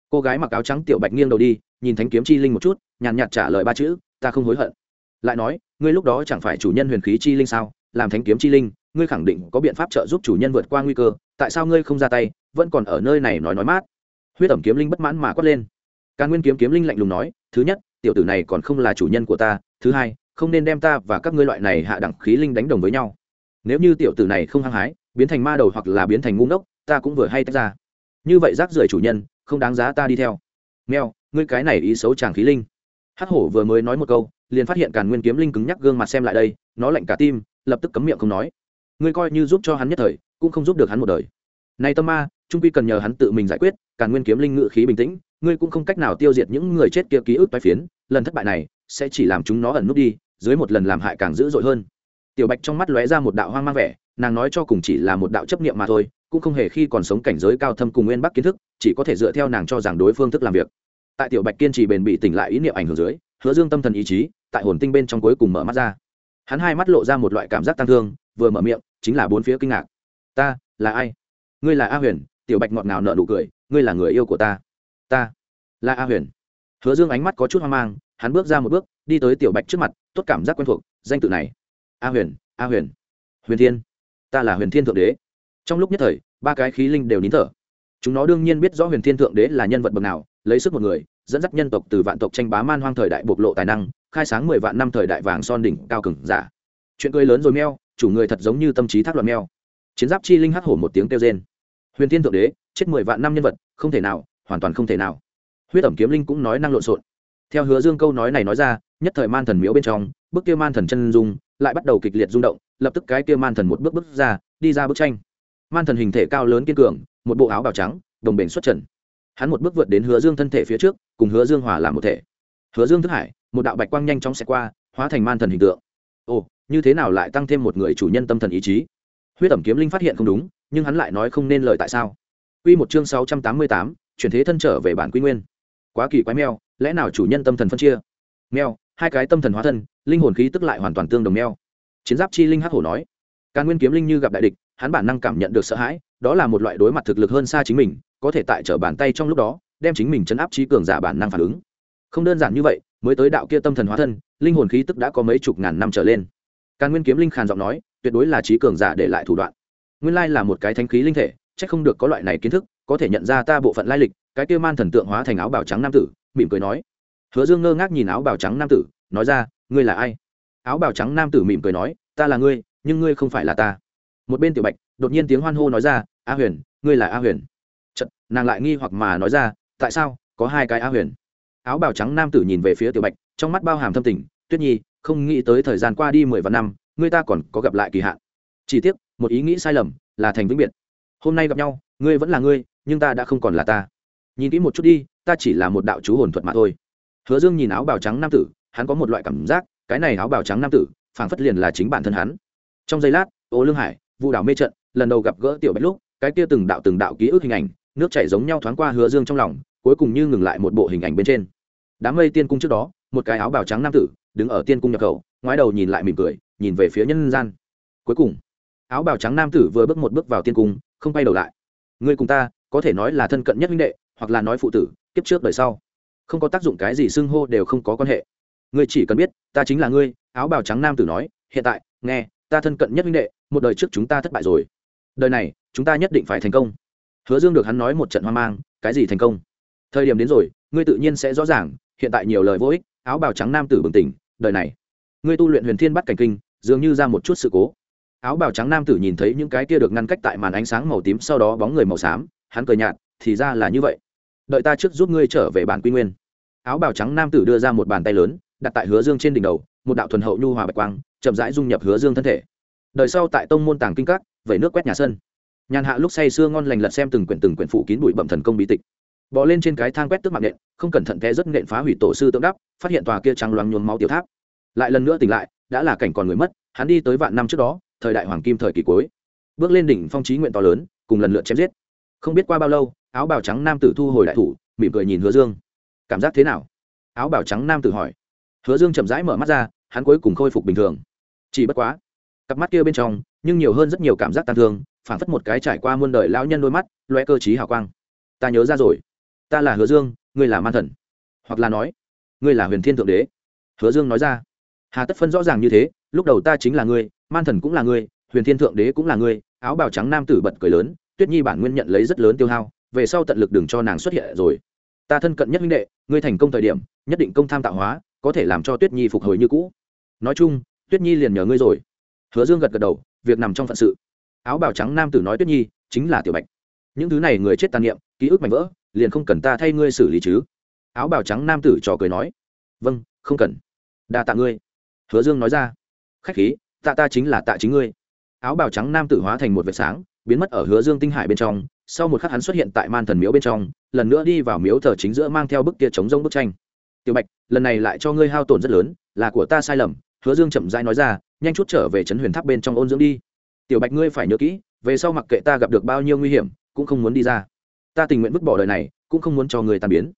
Cô gái mặc áo trắng tiểu bạch nghiêng đầu đi, nhìn thánh kiếm chi linh một chút, nhàn nhạt trả lời ba chữ, ta không hối hận. Lại nói, ngươi lúc đó chẳng phải chủ nhân huyền khí chi linh sao? Làm thánh kiếm chi linh, ngươi khẳng định có biện pháp trợ giúp chủ nhân vượt qua nguy cơ, tại sao ngươi không ra tay, vẫn còn ở nơi này nói nói mát? Huyết ẩm kiếm linh bất mãn mà quát lên. Càn nguyên kiếm kiếm linh lạnh lùng nói, thứ nhất, tiểu tử này còn không là chủ nhân của ta, thứ hai, không nên đem ta và các ngươi loại này hạ đẳng khí linh đánh đồng với nhau nếu như tiểu tử này không hăng hái, biến thành ma đầu hoặc là biến thành ngu ngốc, ta cũng vừa hay tách ra. Như vậy rác rưởi chủ nhân, không đáng giá ta đi theo. Mèo, ngươi cái này ý xấu chàng khí linh. Hắc hổ vừa mới nói một câu, liền phát hiện càn nguyên kiếm linh cứng nhắc gương mặt xem lại đây, nó lạnh cả tim, lập tức cấm miệng không nói. Ngươi coi như giúp cho hắn nhất thời, cũng không giúp được hắn một đời. Này tâm ma, trung quy cần nhờ hắn tự mình giải quyết, càn nguyên kiếm linh ngự khí bình tĩnh, ngươi cũng không cách nào tiêu diệt những người chết kia ký ức tái phiến, lần thất bại này sẽ chỉ làm chúng nó ẩn nút đi, dưới một lần làm hại càng dữ dội hơn tiểu bạch trong mắt lóe ra một đạo hoang mang vẻ, nàng nói cho cùng chỉ là một đạo chấp niệm mà thôi, cũng không hề khi còn sống cảnh giới cao thâm cùng nguyên bắc kiến thức, chỉ có thể dựa theo nàng cho rằng đối phương thức làm việc. Tại tiểu bạch kiên trì bền bị tỉnh lại ý niệm ảnh hưởng dưới, hứa dương tâm thần ý chí, tại hồn tinh bên trong cuối cùng mở mắt ra. Hắn hai mắt lộ ra một loại cảm giác tăng thương, vừa mở miệng, chính là bốn phía kinh ngạc. Ta, là ai? Ngươi là a huyền. Tiểu bạch ngọt ngào nợ nụ cười. Ngươi là người yêu của ta. Ta, là a huyền. Hứa dương ánh mắt có chút hoang mang, hắn bước ra một bước, đi tới tiểu bạch trước mặt, tốt cảm giác quen thuộc, danh tự này a huyền a huyền. Huyền thiên. Ta là huyền thiên thượng đế. Trong lúc nhất thời, ba cái khí linh đều nín thở. Chúng nó đương nhiên biết rõ huyền thiên thượng đế là nhân vật bậc nào, lấy sức một người, dẫn dắt nhân tộc từ vạn tộc tranh bá man hoang thời đại bộc lộ tài năng, khai sáng mười vạn năm thời đại vàng son đỉnh cao cừng giả. Chuyện cười lớn rồi meo, chủ người thật giống như tâm trí thác loạn meo. Chiến giáp chi linh hắc hổ một tiếng kêu rên. Huyền thiên thượng đế, chết mười vạn năm nhân vật, không thể nào, hoàn toàn không thể nào. Huyết ẩm kiếm linh cũng nói năng lộn xộn. Theo hứa dương câu nói này nói ra, nhất thời man thần miếu bên trong bức kia man thần chân dung lại bắt đầu kịch liệt rung động lập tức cái kia man thần một bước bước ra đi ra bức tranh. Man thần hình thể cao lớn kiên cường một bộ áo bào trắng đồng bền xuất trần. Hắn một bước vượt đến hứa dương thân thể phía trước cùng hứa dương hòa làm một thể. Hứa dương thức hải một đạo bạch quang nhanh chóng xẹt qua hóa thành man thần hình tượng. Ồ như thế nào lại tăng thêm một người chủ nhân tâm thần ý chí? Huyết ẩm kiếm linh phát hiện không đúng nhưng hắn lại nói không nên lời tại sao? Quy một chương sáu trăm tám mươi tám, chuyển thế thân trở về bản quy nguyên. Quá kỳ quái meo, lẽ nào chủ nhân tâm thần phân chia? Meo, hai cái tâm thần hóa thân, linh hồn khí tức lại hoàn toàn tương đồng neo Chiến giáp chi linh hắc hổ nói, càng Nguyên kiếm linh như gặp đại địch, hắn bản năng cảm nhận được sợ hãi, đó là một loại đối mặt thực lực hơn xa chính mình, có thể tại trở bàn tay trong lúc đó, đem chính mình chấn áp trí cường giả bản năng phản ứng. Không đơn giản như vậy, mới tới đạo kia tâm thần hóa thân, linh hồn khí tức đã có mấy chục ngàn năm trở lên. càng Nguyên kiếm linh khàn giọng nói, tuyệt đối là trí cường giả để lại thủ đoạn. Nguyên lai là một cái thánh khí linh thể, chắc không được có loại này kiến thức, có thể nhận ra ta bộ phận lai lịch, cái kia man thần tượng hóa thành áo bào trắng nam tử, mỉm cười nói. Hứa Dương ngơ ngác nhìn áo bào trắng nam tử, nói ra, ngươi là ai? Áo bào trắng nam tử mỉm cười nói, ta là ngươi, nhưng ngươi không phải là ta. Một bên Tiểu Bạch, đột nhiên tiếng hoan hô nói ra, A Huyền, ngươi là A Huyền. Chậm, nàng lại nghi hoặc mà nói ra, tại sao có hai cái A Huyền? Áo bào trắng nam tử nhìn về phía Tiểu Bạch, trong mắt bao hàm thâm tình, Tuyết Nhi, không nghĩ tới thời gian qua đi mười vạn năm, ngươi ta còn có gặp lại kỳ hạn. Chỉ tiếc, một ý nghĩ sai lầm, là thành vĩnh biệt. Hôm nay gặp nhau, ngươi vẫn là ngươi nhưng ta đã không còn là ta nhìn kỹ một chút đi ta chỉ là một đạo chú hồn thuật mà thôi hứa dương nhìn áo bào trắng nam tử, hắn có một loại cảm giác, cái này áo bào trắng nam tử, phảng phất liền là chính bản thân hắn. Trong giây lát, ô lương hải vụ đảo mê trận, lần đầu gặp gỡ tiểu bạch lúc, cái kia từng đạo từng đạo ký ức hình ảnh, nước chảy giống nhau thoáng qua hứa dương trong lòng, cuối cùng như ngừng lại một bộ hình ảnh bên trên. Đám mây tiên cung trước đó, một cái áo bào trắng nam tử, đứng ở tiên cung nhập khẩu, ngoái đầu nhìn lại mỉm cười, nhìn về phía nhân gian. Cuối cùng, áo bào trắng nam tử vừa bước một bước vào tiên cung, không quay đầu lại. Ngươi cùng ta, có thể nói là thân cận nhất huynh đệ, hoặc là nói phụ tử, kiếp trước đời sau không có tác dụng cái gì xưng hô đều không có quan hệ. Ngươi chỉ cần biết, ta chính là ngươi, áo bào trắng nam tử nói, hiện tại, nghe, ta thân cận nhất huynh đệ, một đời trước chúng ta thất bại rồi. Đời này, chúng ta nhất định phải thành công. Hứa dương được hắn nói một trận hoang mang, cái gì thành công? Thời điểm đến rồi, ngươi tự nhiên sẽ rõ ràng, hiện tại nhiều lời vô ích, áo bào trắng nam tử bừng tỉnh, đời này. Ngươi tu luyện huyền thiên bắt cảnh kinh, dường như ra một chút sự cố. Áo bào trắng nam tử nhìn thấy những cái kia được ngăn cách tại màn ánh sáng màu tím sau đó bóng người màu xám, hắn cười nhạt, thì ra là như vậy đợi ta trước giúp ngươi trở về bản quy nguyên. Áo bào trắng nam tử đưa ra một bàn tay lớn, đặt tại hứa dương trên đỉnh đầu, một đạo thuần hậu nhu hòa bạch quang, chậm rãi dung nhập hứa dương thân thể. Đời sau tại tông môn tàng kinh các, vẩy nước quét nhà sân. Nhàn hạ lúc say sưa ngon lành lật xem từng quyển từng quyển phủ kín bụi bẩm thần công bí tịch. Bỏ lên trên cái thang quét tức mạng nện không cẩn thận té rất nện phá hủy tổ sư tượng đắp, phát hiện tòa kia trắng loáng nhuốm máu tiểu tháp. Lại lần nữa tỉnh lại, đã là cảnh còn người mất, hắn đi tới vạn năm trước đó, thời đại hoàng kim thời kỳ cuối. Bước lên đỉnh phong trí nguyện to lớn, cùng lần lượt chém giết không biết qua bao lâu, áo bào trắng nam tử thu hồi đại thủ, mỉm cười nhìn hứa dương. Cảm giác thế nào? Áo bào trắng nam tử hỏi. Hứa dương chậm rãi mở mắt ra, hắn cuối cùng khôi phục bình thường. Chỉ bất quá, cặp mắt kia bên trong, nhưng nhiều hơn rất nhiều cảm giác tàn thương phản phất một cái trải qua muôn đời lão nhân đôi mắt loe cơ t hào quang. Ta nhớ ra rồi. Ta là hứa dương, ngươi là man thần. Hoặc là nói, ngươi là huyền thiên thượng đế. Hứa dương nói ra. Hà tất phân rõ ràng như thế, lúc đầu ta chính là ngươi, man thần cũng là ngươi, huyền thiên thượng đế cũng là ngươi, áo bào trắng nam tử bật cười lớn tuyết nhi bản nguyên nhận lấy rất lớn tiêu hao, về sau tận lực đừng cho nàng xuất hiện rồi. Ta thân cận nhất minh đệ, ngươi thành công thời điểm, nhất định công tham tạo hóa, có thể làm cho tuyết nhi phục hồi như cũ. Nói chung, tuyết nhi liền nhờ ngươi rồi. Hứa dương gật gật đầu, việc nằm trong phận sự. Áo bào trắng nam tử nói tuyết nhi, chính là tiểu bạch. Những thứ này người chết tàn niệm, ký ức mạnh vỡ, liền không cần ta thay ngươi xử lý chứ. Áo bào trắng nam tử trò cười nói. Vâng không cần. Đa tạ ngươi. Hứa dương nói ra. Khách khí, tạ ta chính là tạ chính ngươi. Áo bào trắng nam tử hóa thành một vệt sáng biến mất ở hứa dương tinh hải bên trong, sau một khắc hắn xuất hiện tại man thần miếu bên trong, lần nữa đi vào miếu thờ chính giữa mang theo bức kia chống rông bức tranh. Tiểu bạch, lần này lại cho ngươi hao tổn rất lớn, là của ta sai lầm, hứa dương chậm rãi nói ra, nhanh chút trở về trấn huyền tháp bên trong ôn dưỡng đi. Tiểu bạch, ngươi phải nhớ kỹ, về sau mặc kệ ta gặp được bao nhiêu nguy hiểm, cũng không muốn đi ra. Ta tình nguyện vứt bỏ đời này, cũng không muốn cho người tàn biến.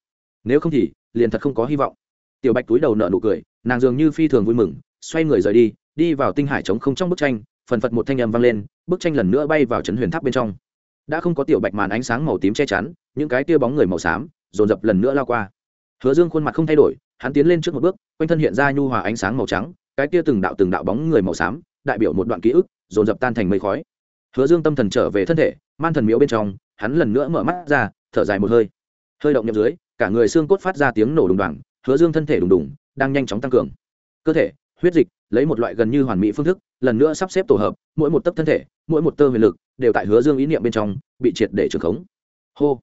Nếu không thì, liền thật không có hy vọng. Tiểu bạch túi đầu nợ nụ cười, nàng dường như phi thường vui mừng, xoay người rời đi đi vào tinh hải trống không trong bức tranh phần phật một thanh âm vang lên, bức tranh lần nữa bay vào trấn huyền tháp bên trong. Đã không có tiểu bạch màn ánh sáng màu tím che chắn, những cái tia bóng người màu xám, dồn dập lần nữa lao qua. Hứa dương khuôn mặt không thay đổi, hắn tiến lên trước một bước, quanh thân hiện ra nhu hòa ánh sáng màu trắng, cái tia từng đạo từng đạo bóng người màu xám, đại biểu một đoạn ký ức, dồn dập tan thành mây khói. Hứa dương tâm thần trở về thân thể, man thần miếu bên trong, hắn lần nữa mở mắt ra, thở dài một hơi. Hơi động nhậm dưới, cả người xương cốt phát ra tiếng nổ đùng đoàng, hứa dương thân thể đùng đùng, đang nhanh chóng tăng cường. Cơ thể huyết dịch, lấy một loại gần như hoàn mỹ phương thức, lần nữa sắp xếp tổ hợp, mỗi một tấc thân thể, mỗi một tơ huyền lực đều tại hứa dương ý niệm bên trong bị triệt để trường khống. Hô.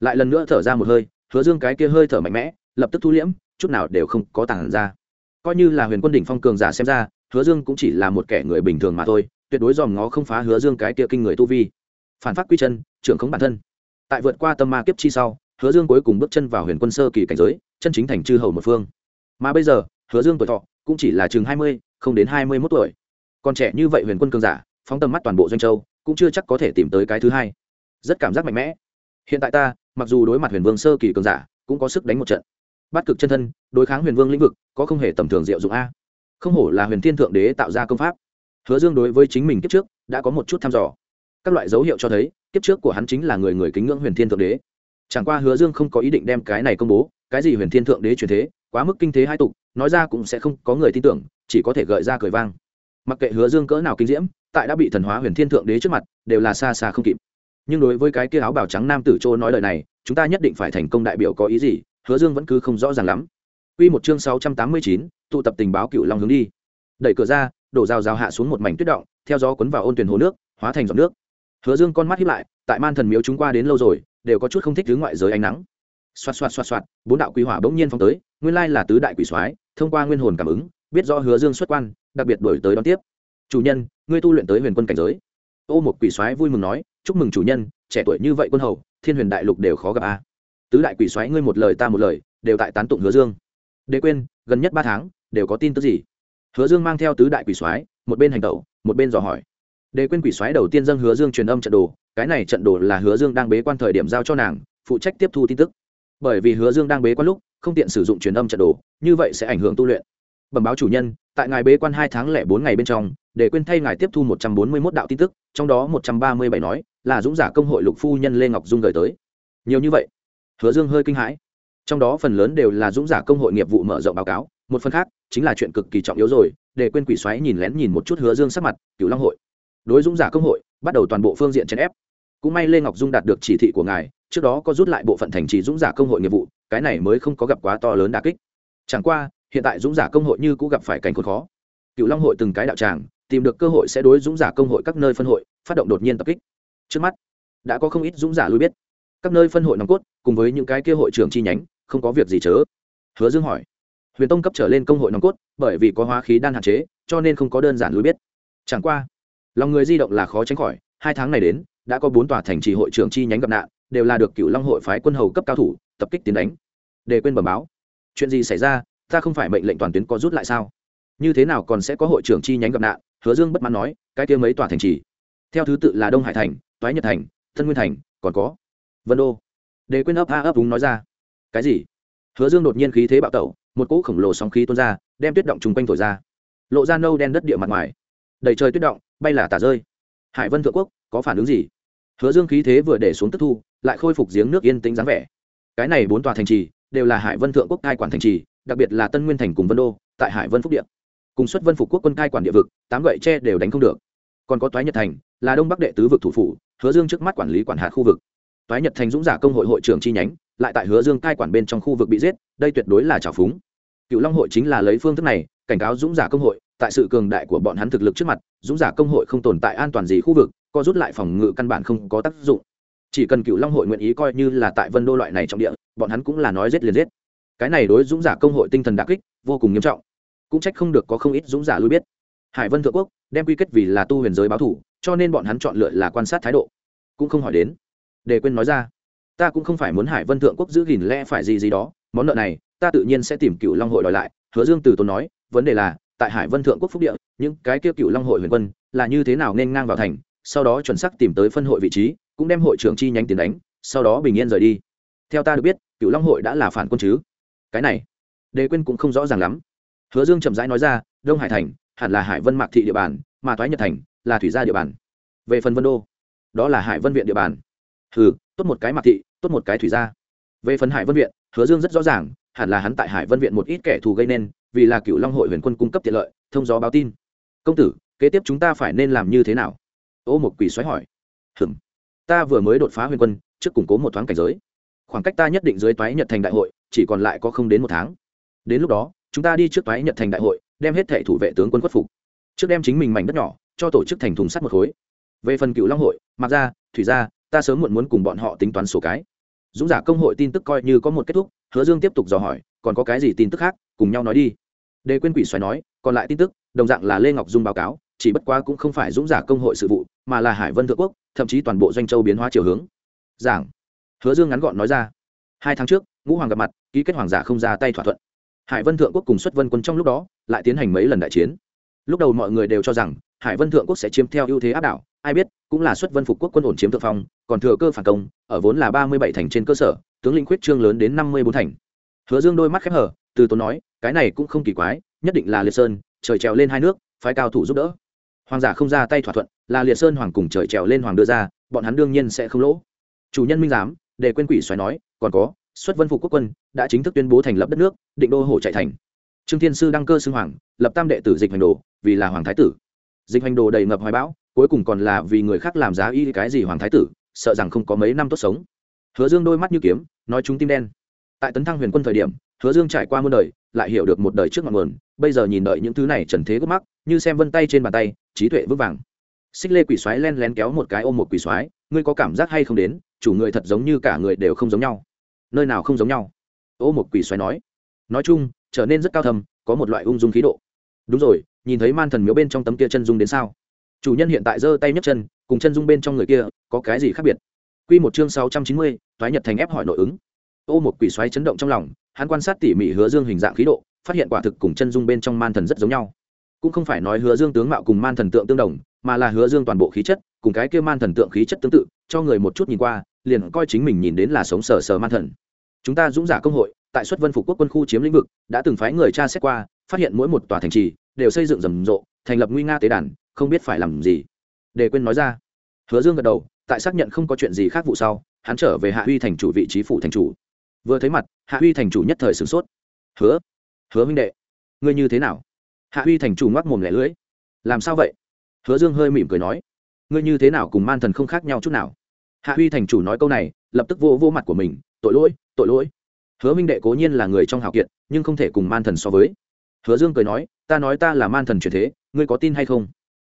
Lại lần nữa thở ra một hơi, hứa dương cái kia hơi thở mạnh mẽ, lập tức thu liễm, chút nào đều không có tản ra. Coi như là huyền quân đỉnh phong cường giả xem ra, hứa dương cũng chỉ là một kẻ người bình thường mà thôi, tuyệt đối dòm ngó không phá hứa dương cái kia kinh người tu vi. Phản phát quy chân, trưởng khống bản thân. Tại vượt qua tâm ma kiếp chi sau, hứa dương cuối cùng bước chân vào huyền quân sơ kỳ cảnh giới, chân chính thành chư hầu một phương. Mà bây giờ, hứa dương tuổi thọ cũng chỉ là chừng hai mươi, không đến hai mươi mốt tuổi. Còn trẻ như vậy huyền quân cường giả, phóng tầm mắt toàn bộ doanh châu, cũng chưa chắc có thể tìm tới cái thứ hai. Rất cảm giác mạnh mẽ. Hiện tại ta, mặc dù đối mặt huyền vương sơ kỳ cường giả, cũng có sức đánh một trận. Bắt cực chân thân, đối kháng huyền vương lĩnh vực, có không hề tầm thường diệu dụng a. Không hổ là huyền thiên thượng đế tạo ra công pháp. Hứa dương đối với chính mình kiếp trước, đã có một chút thăm dò. Các loại dấu hiệu cho thấy, kiếp trước của hắn chính là người người kính ngưỡng huyền thiên thượng đế. Chẳng qua hứa dương không có ý định đem cái này công bố cái gì huyền thiên thượng đế truyền thế quá mức kinh thế hai tục nói ra cũng sẽ không có người tin tưởng chỉ có thể gợi ra cười vang mặc kệ hứa dương cỡ nào kinh diễm tại đã bị thần hóa huyền thiên thượng đế trước mặt đều là xa xa không kịp nhưng đối với cái kia áo bào trắng nam tử châu nói lời này chúng ta nhất định phải thành công đại biểu có ý gì hứa dương vẫn cứ không rõ ràng lắm Quy một chương 689, tụ tập tình báo cựu long hướng đi. Đẩy cửa ra, đổ rào rào hạ xuống một mảnh tuyết động, theo gió cuốn vào ôn tuyển hồ nước, hóa thành giọt nước. Hứa Dương con mắt híp lại, tại Man Thần Miếu chúng qua đến lâu rồi, đều có chút không thích thứ ngoại giới ánh nắng. Xoạt xoạt xoạt xoạt, bốn đạo quỷ hỏa bỗng nhiên phóng tới, nguyên lai là tứ đại quỷ soái, thông qua nguyên hồn cảm ứng, biết rõ Hứa Dương xuất quan, đặc biệt đổi tới đón tiếp. "Chủ nhân, ngươi tu luyện tới huyền quân cảnh giới." Ô một quỷ soái vui mừng nói, "Chúc mừng chủ nhân, trẻ tuổi như vậy quân hầu, thiên huyền đại lục đều khó gặp a." Tứ đại quỷ soái ngươi một lời ta một lời, đều tại tán tụng Hứa Dương đế quên gần nhất ba tháng đều có tin tức gì hứa dương mang theo tứ đại quỷ soái một bên hành tẩu một bên dò hỏi đế quên quỷ soái đầu tiên dâng hứa dương truyền âm trận đồ cái này trận đồ là hứa dương đang bế quan thời điểm giao cho nàng phụ trách tiếp thu tin tức bởi vì hứa dương đang bế quan lúc, không tiện sử dụng truyền âm trận đồ, như vậy sẽ ảnh hưởng tu luyện. Bẩm báo chủ nhân, tại ngài bế quan hai tháng lẻ bốn ngày bên trong, để quên thay ngài tiếp thu một trăm bốn mươi mốt đạo tin tức, trong đó một trăm ba mươi bảy nói là dũng giả công hội lục phu nhân lê ngọc dung gửi tới. Nhiều như vậy? Hứa dương hơi kinh hãi. Trong đó phần lớn đều là dũng giả công hội nghiệp vụ mở rộng báo cáo, một phần khác chính là chuyện cực kỳ trọng yếu rồi, để quên quỷ xoáy nhìn lén nhìn một chút hứa dương sắc mặt, cửu long hội. Đối dũng giả công hội, bắt đầu toàn bộ phương diện chèn ép. Cũng may lê ngọc dung đạt được chỉ thị của ngài trước đó có rút lại bộ phận thành trì dũng giả công hội nghiệp vụ, cái này mới không có gặp quá to lớn đà kích. Chẳng qua, hiện tại dũng giả công hội như cũng gặp phải cảnh khốn khó. Cựu long hội từng cái đạo tràng, tìm được cơ hội sẽ đối dũng giả công hội các nơi phân hội, phát động đột nhiên tập kích. Trước mắt, đã có không ít dũng giả lui biết. Các nơi phân hội nòng cốt, cùng với những cái kia hội trưởng chi nhánh, không có việc gì chớ. Hứa dương hỏi. Huyền tông cấp trở lên công hội nòng cốt, bởi vì có hóa khí đan hạn chế, cho nên không có đơn giản lối biết. Chẳng qua, lòng người di động là khó tránh khỏi, hai tháng này đến, đã có bốn tòa thành trì hội trưởng chi nhánh gặp nạn đều là được cựu long hội phái quân hầu cấp cao thủ, tập kích tiến đánh. Để quên bẩm báo. Chuyện gì xảy ra, ta không phải mệnh lệnh toàn tuyến có rút lại sao? Như thế nào còn sẽ có hội trưởng chi nhánh gặp nạn? Hứa dương bất mãn nói, cái kia mấy tòa thành trì. Theo thứ tự là đông hải thành, toái nhật thành Thân nguyên thành, còn có vân đô. Để quên ấp a ấp đúng nói ra. Cái gì? Hứa dương đột nhiên khí thế bạo tẩu, một cỗ khổng lồ sóng khí tuôn ra, đem tuyết động chung quanh thổi ra. Lộ ra nâu đen đất địa mặt ngoài. Đầy trời tuyết động, bay là tả rơi. Hải vân thượng quốc, có phản ứng gì? Hứa dương khí thế vừa để xuống tức thu lại khôi phục giếng nước yên tĩnh dáng vẻ. Cái này bốn tòa thành trì đều là hải vân thượng quốc cai quản thành trì, đặc biệt là tân nguyên thành cùng vân đô, tại hải vân phúc điện cùng xuất vân phục quốc quân cai quản địa vực, tám gậy tre đều đánh không được. Còn có toái nhật thành, là đông bắc đệ tứ vực thủ phủ, hứa dương trước mắt quản lý quản hạt khu vực. Toái nhật thành dũng giả công hội hội trưởng chi nhánh, lại tại hứa dương cai quản bên trong khu vực bị giết, đây tuyệt đối là trào phúng. Cựu long hội chính là lấy phương thức này, cảnh cáo dũng giả công hội, tại sự cường đại của bọn hắn thực lực trước mặt, dũng giả công hội không tồn tại an toàn gì khu vực, co rút lại phòng ngự căn bản không có tác dụng chỉ cần cựu long hội nguyện ý coi như là tại vân đô loại này trong địa, bọn hắn cũng là nói giết liền giết. Cái này đối dũng giả công hội tinh thần đặc kích, vô cùng nghiêm trọng. Cũng trách không được có không ít dũng giả lui biết. Hải vân thượng quốc đem quy kết vì là tu huyền giới báo thủ, cho nên bọn hắn chọn lựa là quan sát thái độ. Cũng không hỏi đến. Để quên nói ra. Ta cũng không phải muốn hải vân thượng quốc giữ gìn lẽ phải gì gì đó. Món nợ này, ta tự nhiên sẽ tìm cựu long hội đòi lại. Hứa dương từ tốn nói, vấn đề là, tại hải vân thượng quốc phúc địa, những cái kia cựu long hội huyền quân là như thế nào nên ngang vào thành, sau đó chuẩn xác tìm tới phân hội vị trí cũng đem hội trưởng chi nhánh tiền đánh, sau đó bình yên rời đi. Theo ta được biết cựu long hội đã là phản quân chứ? Cái này đề quên cũng không rõ ràng lắm. Hứa dương chậm rãi nói ra, đông hải thành, hẳn là hải vân mạc thị địa bàn, mà toái nhật thành là thủy gia địa bàn. Về phần vân đô, đó là hải vân viện địa bàn. Hừ, tốt một cái mạc thị, tốt một cái thủy gia. Về phần hải vân viện, hứa dương rất rõ ràng, hẳn là hắn tại hải vân viện một ít kẻ thù gây nên, vì là cựu long hội huyền quân cung cấp tiện lợi, thông gió báo tin. Công tử, kế tiếp chúng ta phải nên làm như thế nào? Ô một quỷ xoáy hỏi. Hừm ta vừa mới đột phá huyền quân, trước củng cố một thoáng cảnh giới. Khoảng cách ta nhất định dưới toái nhật thành đại hội, chỉ còn lại có không đến một tháng. Đến lúc đó, chúng ta đi trước toái nhật thành đại hội, đem hết thệ thủ vệ tướng quân khuất phục. Trước đem chính mình mảnh đất nhỏ, cho tổ chức thành thùng sắt một khối. Về phần cựu long hội, mặc ra, thủy ra, ta sớm muộn muốn cùng bọn họ tính toán sổ cái. Dũng giả công hội tin tức coi như có một kết thúc, hứa dương tiếp tục dò hỏi, còn có cái gì tin tức khác, cùng nhau nói đi. Đề quên quỷ xoáy nói, còn lại tin tức, đồng dạng là lê ngọc dung báo cáo, chỉ bất quá cũng không phải dũng giả công hội sự vụ mà là hải vân thượng quốc, thậm chí toàn bộ doanh châu biến hóa chiều hướng. Giảng. Hứa dương ngắn gọn nói ra. Hai tháng trước, ngũ hoàng gặp mặt, ký kết hoàng giả không ra tay thỏa thuận. Hải vân thượng quốc cùng xuất vân quân trong lúc đó, lại tiến hành mấy lần đại chiến. Lúc đầu mọi người đều cho rằng, hải vân thượng quốc sẽ chiếm theo ưu thế áp đảo, ai biết, cũng là xuất vân phục quốc quân ổn chiếm thượng phong, còn thừa cơ phản công, ở vốn là ba mươi bảy thành trên cơ sở, tướng lĩnh quyết trương lớn đến năm mươi bốn thành. Hứa dương đôi mắt khép hở từ tốn nói, cái này cũng không kỳ quái, nhất định là liệt sơn, trời trèo lên hai nước, phái cao thủ giúp đỡ. Hoàng giả không ra tay thỏa thuận là liệt sơn hoàng cùng trời trèo lên hoàng đưa ra, bọn hắn đương nhiên sẽ không lỗ. Chủ nhân minh giám, để quên quỷ xoáy nói, còn có, xuất vân phục quốc quân, đã chính thức tuyên bố thành lập đất nước, định đô hổ chạy thành. Trương thiên sư đăng cơ xưng hoàng, lập tam đệ tử dịch hành đồ, vì là hoàng thái tử. Dịch hành đồ đầy ngập hoài bão, cuối cùng còn là vì người khác làm giá y cái gì hoàng thái tử, sợ rằng không có mấy năm tốt sống. Hứa dương đôi mắt như kiếm, nói chúng tim đen. Tại tấn thăng huyền quân thời điểm, hứa dương trải qua muôn đời, lại hiểu được một đời trước ngọn nguồn, bây giờ nhìn đợi những thứ này trần thế gốc mắc, như xem vân tay trên bàn tay, trí tuệ vững vàng xích lê quỷ xoáy len lén kéo một cái ôm một quỷ xoáy ngươi có cảm giác hay không đến chủ người thật giống như cả người đều không giống nhau. Nơi nào không giống nhau? Ô một quỷ xoáy nói. Nói chung trở nên rất cao thầm có một loại ung dung khí độ. Đúng rồi nhìn thấy man thần miếu bên trong tấm kia chân dung đến sao? Chủ nhân hiện tại giơ tay nhấc chân cùng chân dung bên trong người kia có cái gì khác biệt? Quy một chương sáu trăm chín mươi, toái nhật thành ép hỏi nội ứng. Ô một quỷ xoáy chấn động trong lòng, hắn quan sát tỉ mỉ Hứa Dương hình dạng khí độ, phát hiện quả thực cùng chân dung bên trong man thần rất giống nhau. Cũng không phải nói Hứa Dương tướng mạo cùng man thần tượng tương đồng, mà là Hứa Dương toàn bộ khí chất, cùng cái kia man thần tượng khí chất tương tự, cho người một chút nhìn qua, liền coi chính mình nhìn đến là sống sờ sờ man thần. Chúng ta dũng giả công hội, tại xuất Vân phục quốc quân khu chiếm lĩnh vực, đã từng phái người tra xét qua, phát hiện mỗi một tòa thành trì đều xây dựng rầm rộ, thành lập nguy nga tế đàn, không biết phải làm gì. Để quên nói ra. Hứa Dương gật đầu, tại xác nhận không có chuyện gì khác vụ sau hắn trở về hạ huy thành chủ vị trí phủ thành chủ vừa thấy mặt hạ huy thành chủ nhất thời sửng sốt hứa hứa huynh đệ ngươi như thế nào hạ huy thành chủ ngoắc mồm lẻ lưỡi làm sao vậy hứa dương hơi mỉm cười nói, ngươi như thế nào cùng man thần không khác nhau chút nào? Hạ huy thành chủ nói câu này, lập tức vô vô mặt của mình, tội lỗi tội lỗi. Hứa Minh đệ cố nhiên là người trong hào kiệt, nhưng không thể cùng man thần so với. Hứa dương cười nói, ta nói ta là man thần truyền thế, ngươi có tin hay không?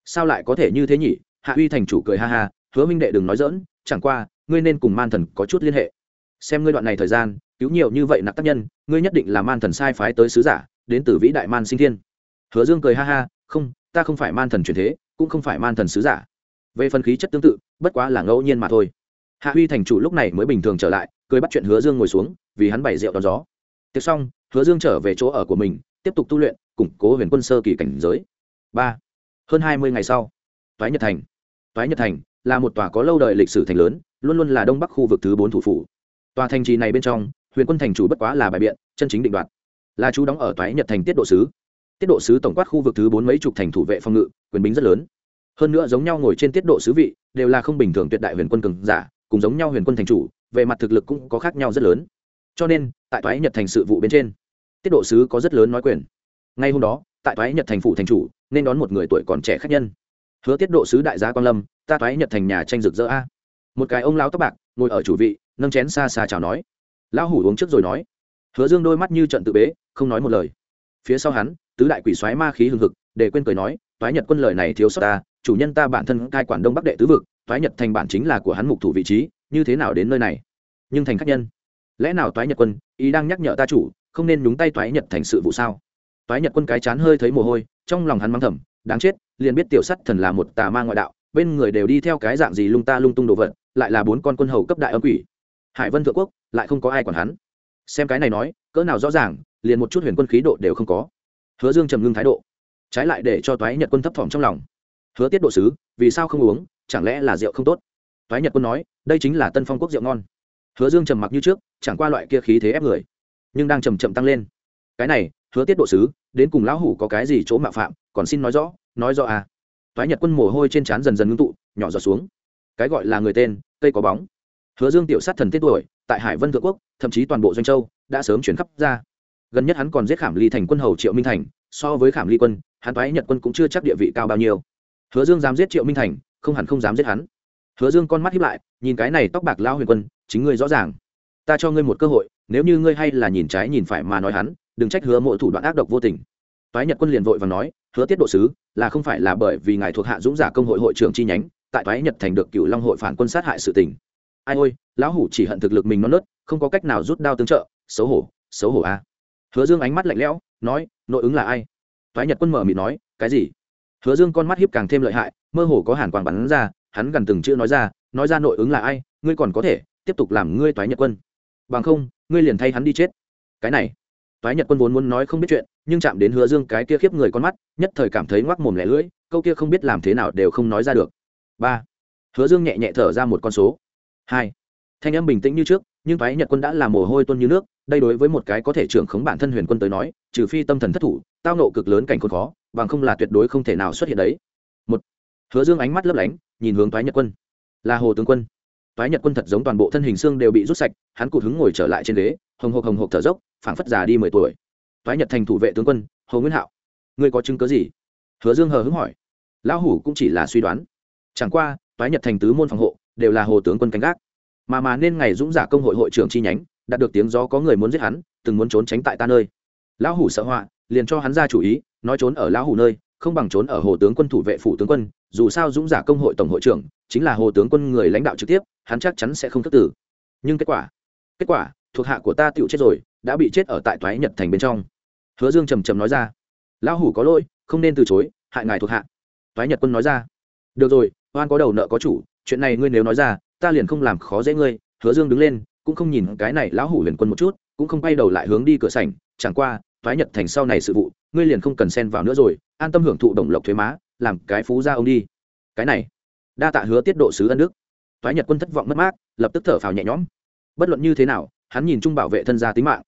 Sao lại có thể như thế nhỉ? Hạ huy thành chủ cười ha ha, hứa minh đệ đừng nói dỡn chẳng qua, ngươi nên cùng man thần có chút liên hệ. Xem ngươi đoạn này thời gian, cứu nhiều như vậy nặc tác nhân, ngươi nhất định là man thần sai phái tới sứ giả, đến từ vĩ đại man sinh thiên. Hứa dương cười ha ha, không, ta không phải man thần truyền thế cũng không phải man thần sứ giả. Về phần khí chất tương tự, bất quá là ngẫu nhiên mà thôi. Hạ huy thành chủ lúc này mới bình thường trở lại, cười bắt chuyện hứa dương ngồi xuống, vì hắn bày rượu đón gió. Tiếp xong, hứa dương trở về chỗ ở của mình, tiếp tục tu luyện, củng cố huyền quân sơ kỳ cảnh giới. Ba. Hơn hai mươi ngày sau, toái nhật thành. Toái nhật thành là một tòa có lâu đời lịch sử thành lớn, luôn luôn là đông bắc khu vực thứ bốn thủ phủ. Tòa thành trì này bên trong, huyền quân thành chủ bất quá là bài biện, chân chính định đoạt. Là chú đóng ở toái nhật thành tiết độ sứ tiết độ sứ tổng quát khu vực thứ bốn mấy chục thành thủ vệ phòng ngự, quyền bính rất lớn. Hơn nữa giống nhau ngồi trên tiết độ sứ vị, đều là không bình thường tuyệt đại huyền quân cường giả, cùng giống nhau huyền quân thành chủ, về mặt thực lực cũng có khác nhau rất lớn. Cho nên, tại thoái nhật thành sự vụ bên trên, tiết độ sứ có rất lớn nói quyền. Ngay hôm đó, tại thoái nhật thành phủ thành chủ, nên đón một người tuổi còn trẻ khách nhân. Hứa tiết độ sứ đại gia quan lâm, ta thoái nhật thành nhà tranh rực rỡ a. Một cái ông lão tóc bạc, ngồi ở chủ vị, nâng chén xa xa chào nói. Lão hủ uống trước rồi nói. Hứa dương đôi mắt như trận tự bế, không nói một lời. Phía sau hắn tứ đại quỷ xoáy ma khí hừng hực, để quên cười nói, toái nhật quân lời này thiếu sót ta, chủ nhân ta bản thân cai quản đông bắc đệ tứ vực, toái nhật thành bản chính là của hắn mục thủ vị trí, như thế nào đến nơi này? Nhưng thành khách nhân, lẽ nào toái nhật quân, ý đang nhắc nhở ta chủ, không nên nhúng tay toái nhật thành sự vụ sao? Toái nhật quân cái chán hơi thấy mồ hôi, trong lòng hắn mắng thầm, đáng chết, liền biết tiểu sắt thần là một tà ma ngoại đạo, bên người đều đi theo cái dạng gì lung ta lung tung đồ vật, lại là bốn con quân hầu cấp đại âm quỷ. Hải vân thượng quốc, lại không có ai quản hắn. Xem cái này nói, cỡ nào rõ ràng, liền một chút huyền quân khí độ đều không có hứa dương trầm ngưng thái độ. Trái lại để cho toái nhật quân thấp thỏm trong lòng. Hứa tiết độ sứ, vì sao không uống, chẳng lẽ là rượu không tốt? Toái nhật quân nói, đây chính là tân phong quốc rượu ngon. Hứa dương trầm mặc như trước, chẳng qua loại kia khí thế ép người, nhưng đang chầm chậm tăng lên. Cái này, hứa tiết độ sứ, đến cùng lão hủ có cái gì chỗ mạo phạm, còn xin nói rõ nói rõ à. Toái nhật quân mồ hôi trên trán dần dần ngưng tụ, nhỏ giọt xuống. Cái gọi là người tên, cây có bóng. Hứa dương tiểu sát thần tiết tuổi, tại hải vân thượng quốc, thậm chí toàn bộ doanh châu, đã sớm chuyển khắp ra gần nhất hắn còn giết khảm ly thành quân hầu triệu minh thành, so với khảm ly quân, hắn toái nhật quân cũng chưa chắc địa vị cao bao nhiêu. Hứa dương dám giết triệu minh thành, không hẳn không dám giết hắn. Hứa dương con mắt hiếp lại, nhìn cái này tóc bạc lao huyền quân, chính ngươi rõ ràng. Ta cho ngươi một cơ hội, nếu như ngươi hay là nhìn trái nhìn phải mà nói hắn, đừng trách hứa mỗi thủ đoạn ác độc vô tình. Toái nhật quân liền vội và nói, hứa tiết độ sứ, là không phải là bởi vì ngài thuộc hạ dũng giả công hội hội trưởng chi nhánh, tại toái nhật thành được cựu long hội phản quân sát hại sự tình. Ai ôi, lão hủ chỉ hận thực lực mình non nớt, không có cách nào rút đao tương trợ, xấu hổ xấu hổ a hứa dương ánh mắt lạnh lẽo, nói, nội ứng là ai? Toái nhật quân mở mịt nói, cái gì? Hứa dương con mắt hiếp càng thêm lợi hại, mơ hồ có hàn quang bắn ra, hắn gần từng chữ nói ra nói ra nội ứng là ai, ngươi còn có thể tiếp tục làm ngươi toái nhật quân. Bằng không, ngươi liền thay hắn đi chết. Cái này, toái nhật quân vốn muốn nói không biết chuyện, nhưng chạm đến hứa dương cái kia khiếp người con mắt, nhất thời cảm thấy ngoác mồm lẻ lưỡi, câu kia không biết làm thế nào đều không nói ra được. Ba, hứa dương nhẹ nhẹ thở ra một con số. Hai, thanh âm bình tĩnh như trước, nhưng toái nhật quân đã làm mồ hôi tuôn như nước đây đối với một cái có thể trưởng khống bản thân huyền quân tới nói, trừ phi tâm thần thất thủ, tao nộ cực lớn cảnh khốn khó, bằng không là tuyệt đối không thể nào xuất hiện đấy. Một, hứa dương ánh mắt lấp lánh, nhìn hướng toái nhật quân. Là hồ tướng quân. Toái nhật quân thật giống toàn bộ thân hình xương đều bị rút sạch, hắn cụt hứng ngồi trở lại trên ghế, hồng hộc hồng hộc thở dốc, phảng phất già đi mười tuổi. Toái nhật thành thủ vệ tướng quân, hồ nguyễn hạo. Ngươi có chứng cớ gì? Hứa dương hờ hứng hỏi. Lão hủ cũng chỉ là suy đoán. Chẳng qua, toái nhật thành tứ môn phòng hộ, đều là hồ tướng quân canh gác. Mà mà nên ngày dũng giả công hội hội trưởng chi nhánh đạt được tiếng gió có người muốn giết hắn, từng muốn trốn tránh tại ta nơi. Lão hủ sợ họa, liền cho hắn ra chủ ý, nói trốn ở lão hủ nơi, không bằng trốn ở hồ tướng quân thủ vệ phủ tướng quân, dù sao dũng giả công hội tổng hội trưởng, chính là hồ tướng quân người lãnh đạo trực tiếp, hắn chắc chắn sẽ không thất tử. Nhưng kết quả kết quả, thuộc hạ của ta tựu chết rồi, đã bị chết ở tại toái nhật thành bên trong. Hứa dương trầm trầm nói ra. Lão hủ có lỗi, không nên từ chối, hại ngài thuộc hạ. Toái nhật quân nói ra. Được rồi, oan có đầu nợ có chủ, chuyện này ngươi nếu nói ra, ta liền không làm khó dễ ngươi. Hứa dương đứng lên cũng không nhìn cái này lão hủ huyền quân một chút, cũng không quay đầu lại hướng đi cửa sảnh, chẳng qua thoái nhật thành sau này sự vụ, ngươi liền không cần xen vào nữa rồi, an tâm hưởng thụ đồng lộc thuế má, làm cái phú ra ông đi. Cái này, đa tạ hứa tiết độ sứ ân đức. Thoái nhật quân thất vọng mất mát, lập tức thở phào nhẹ nhõm. Bất luận như thế nào, hắn nhìn chung bảo vệ thân gia tính mạng.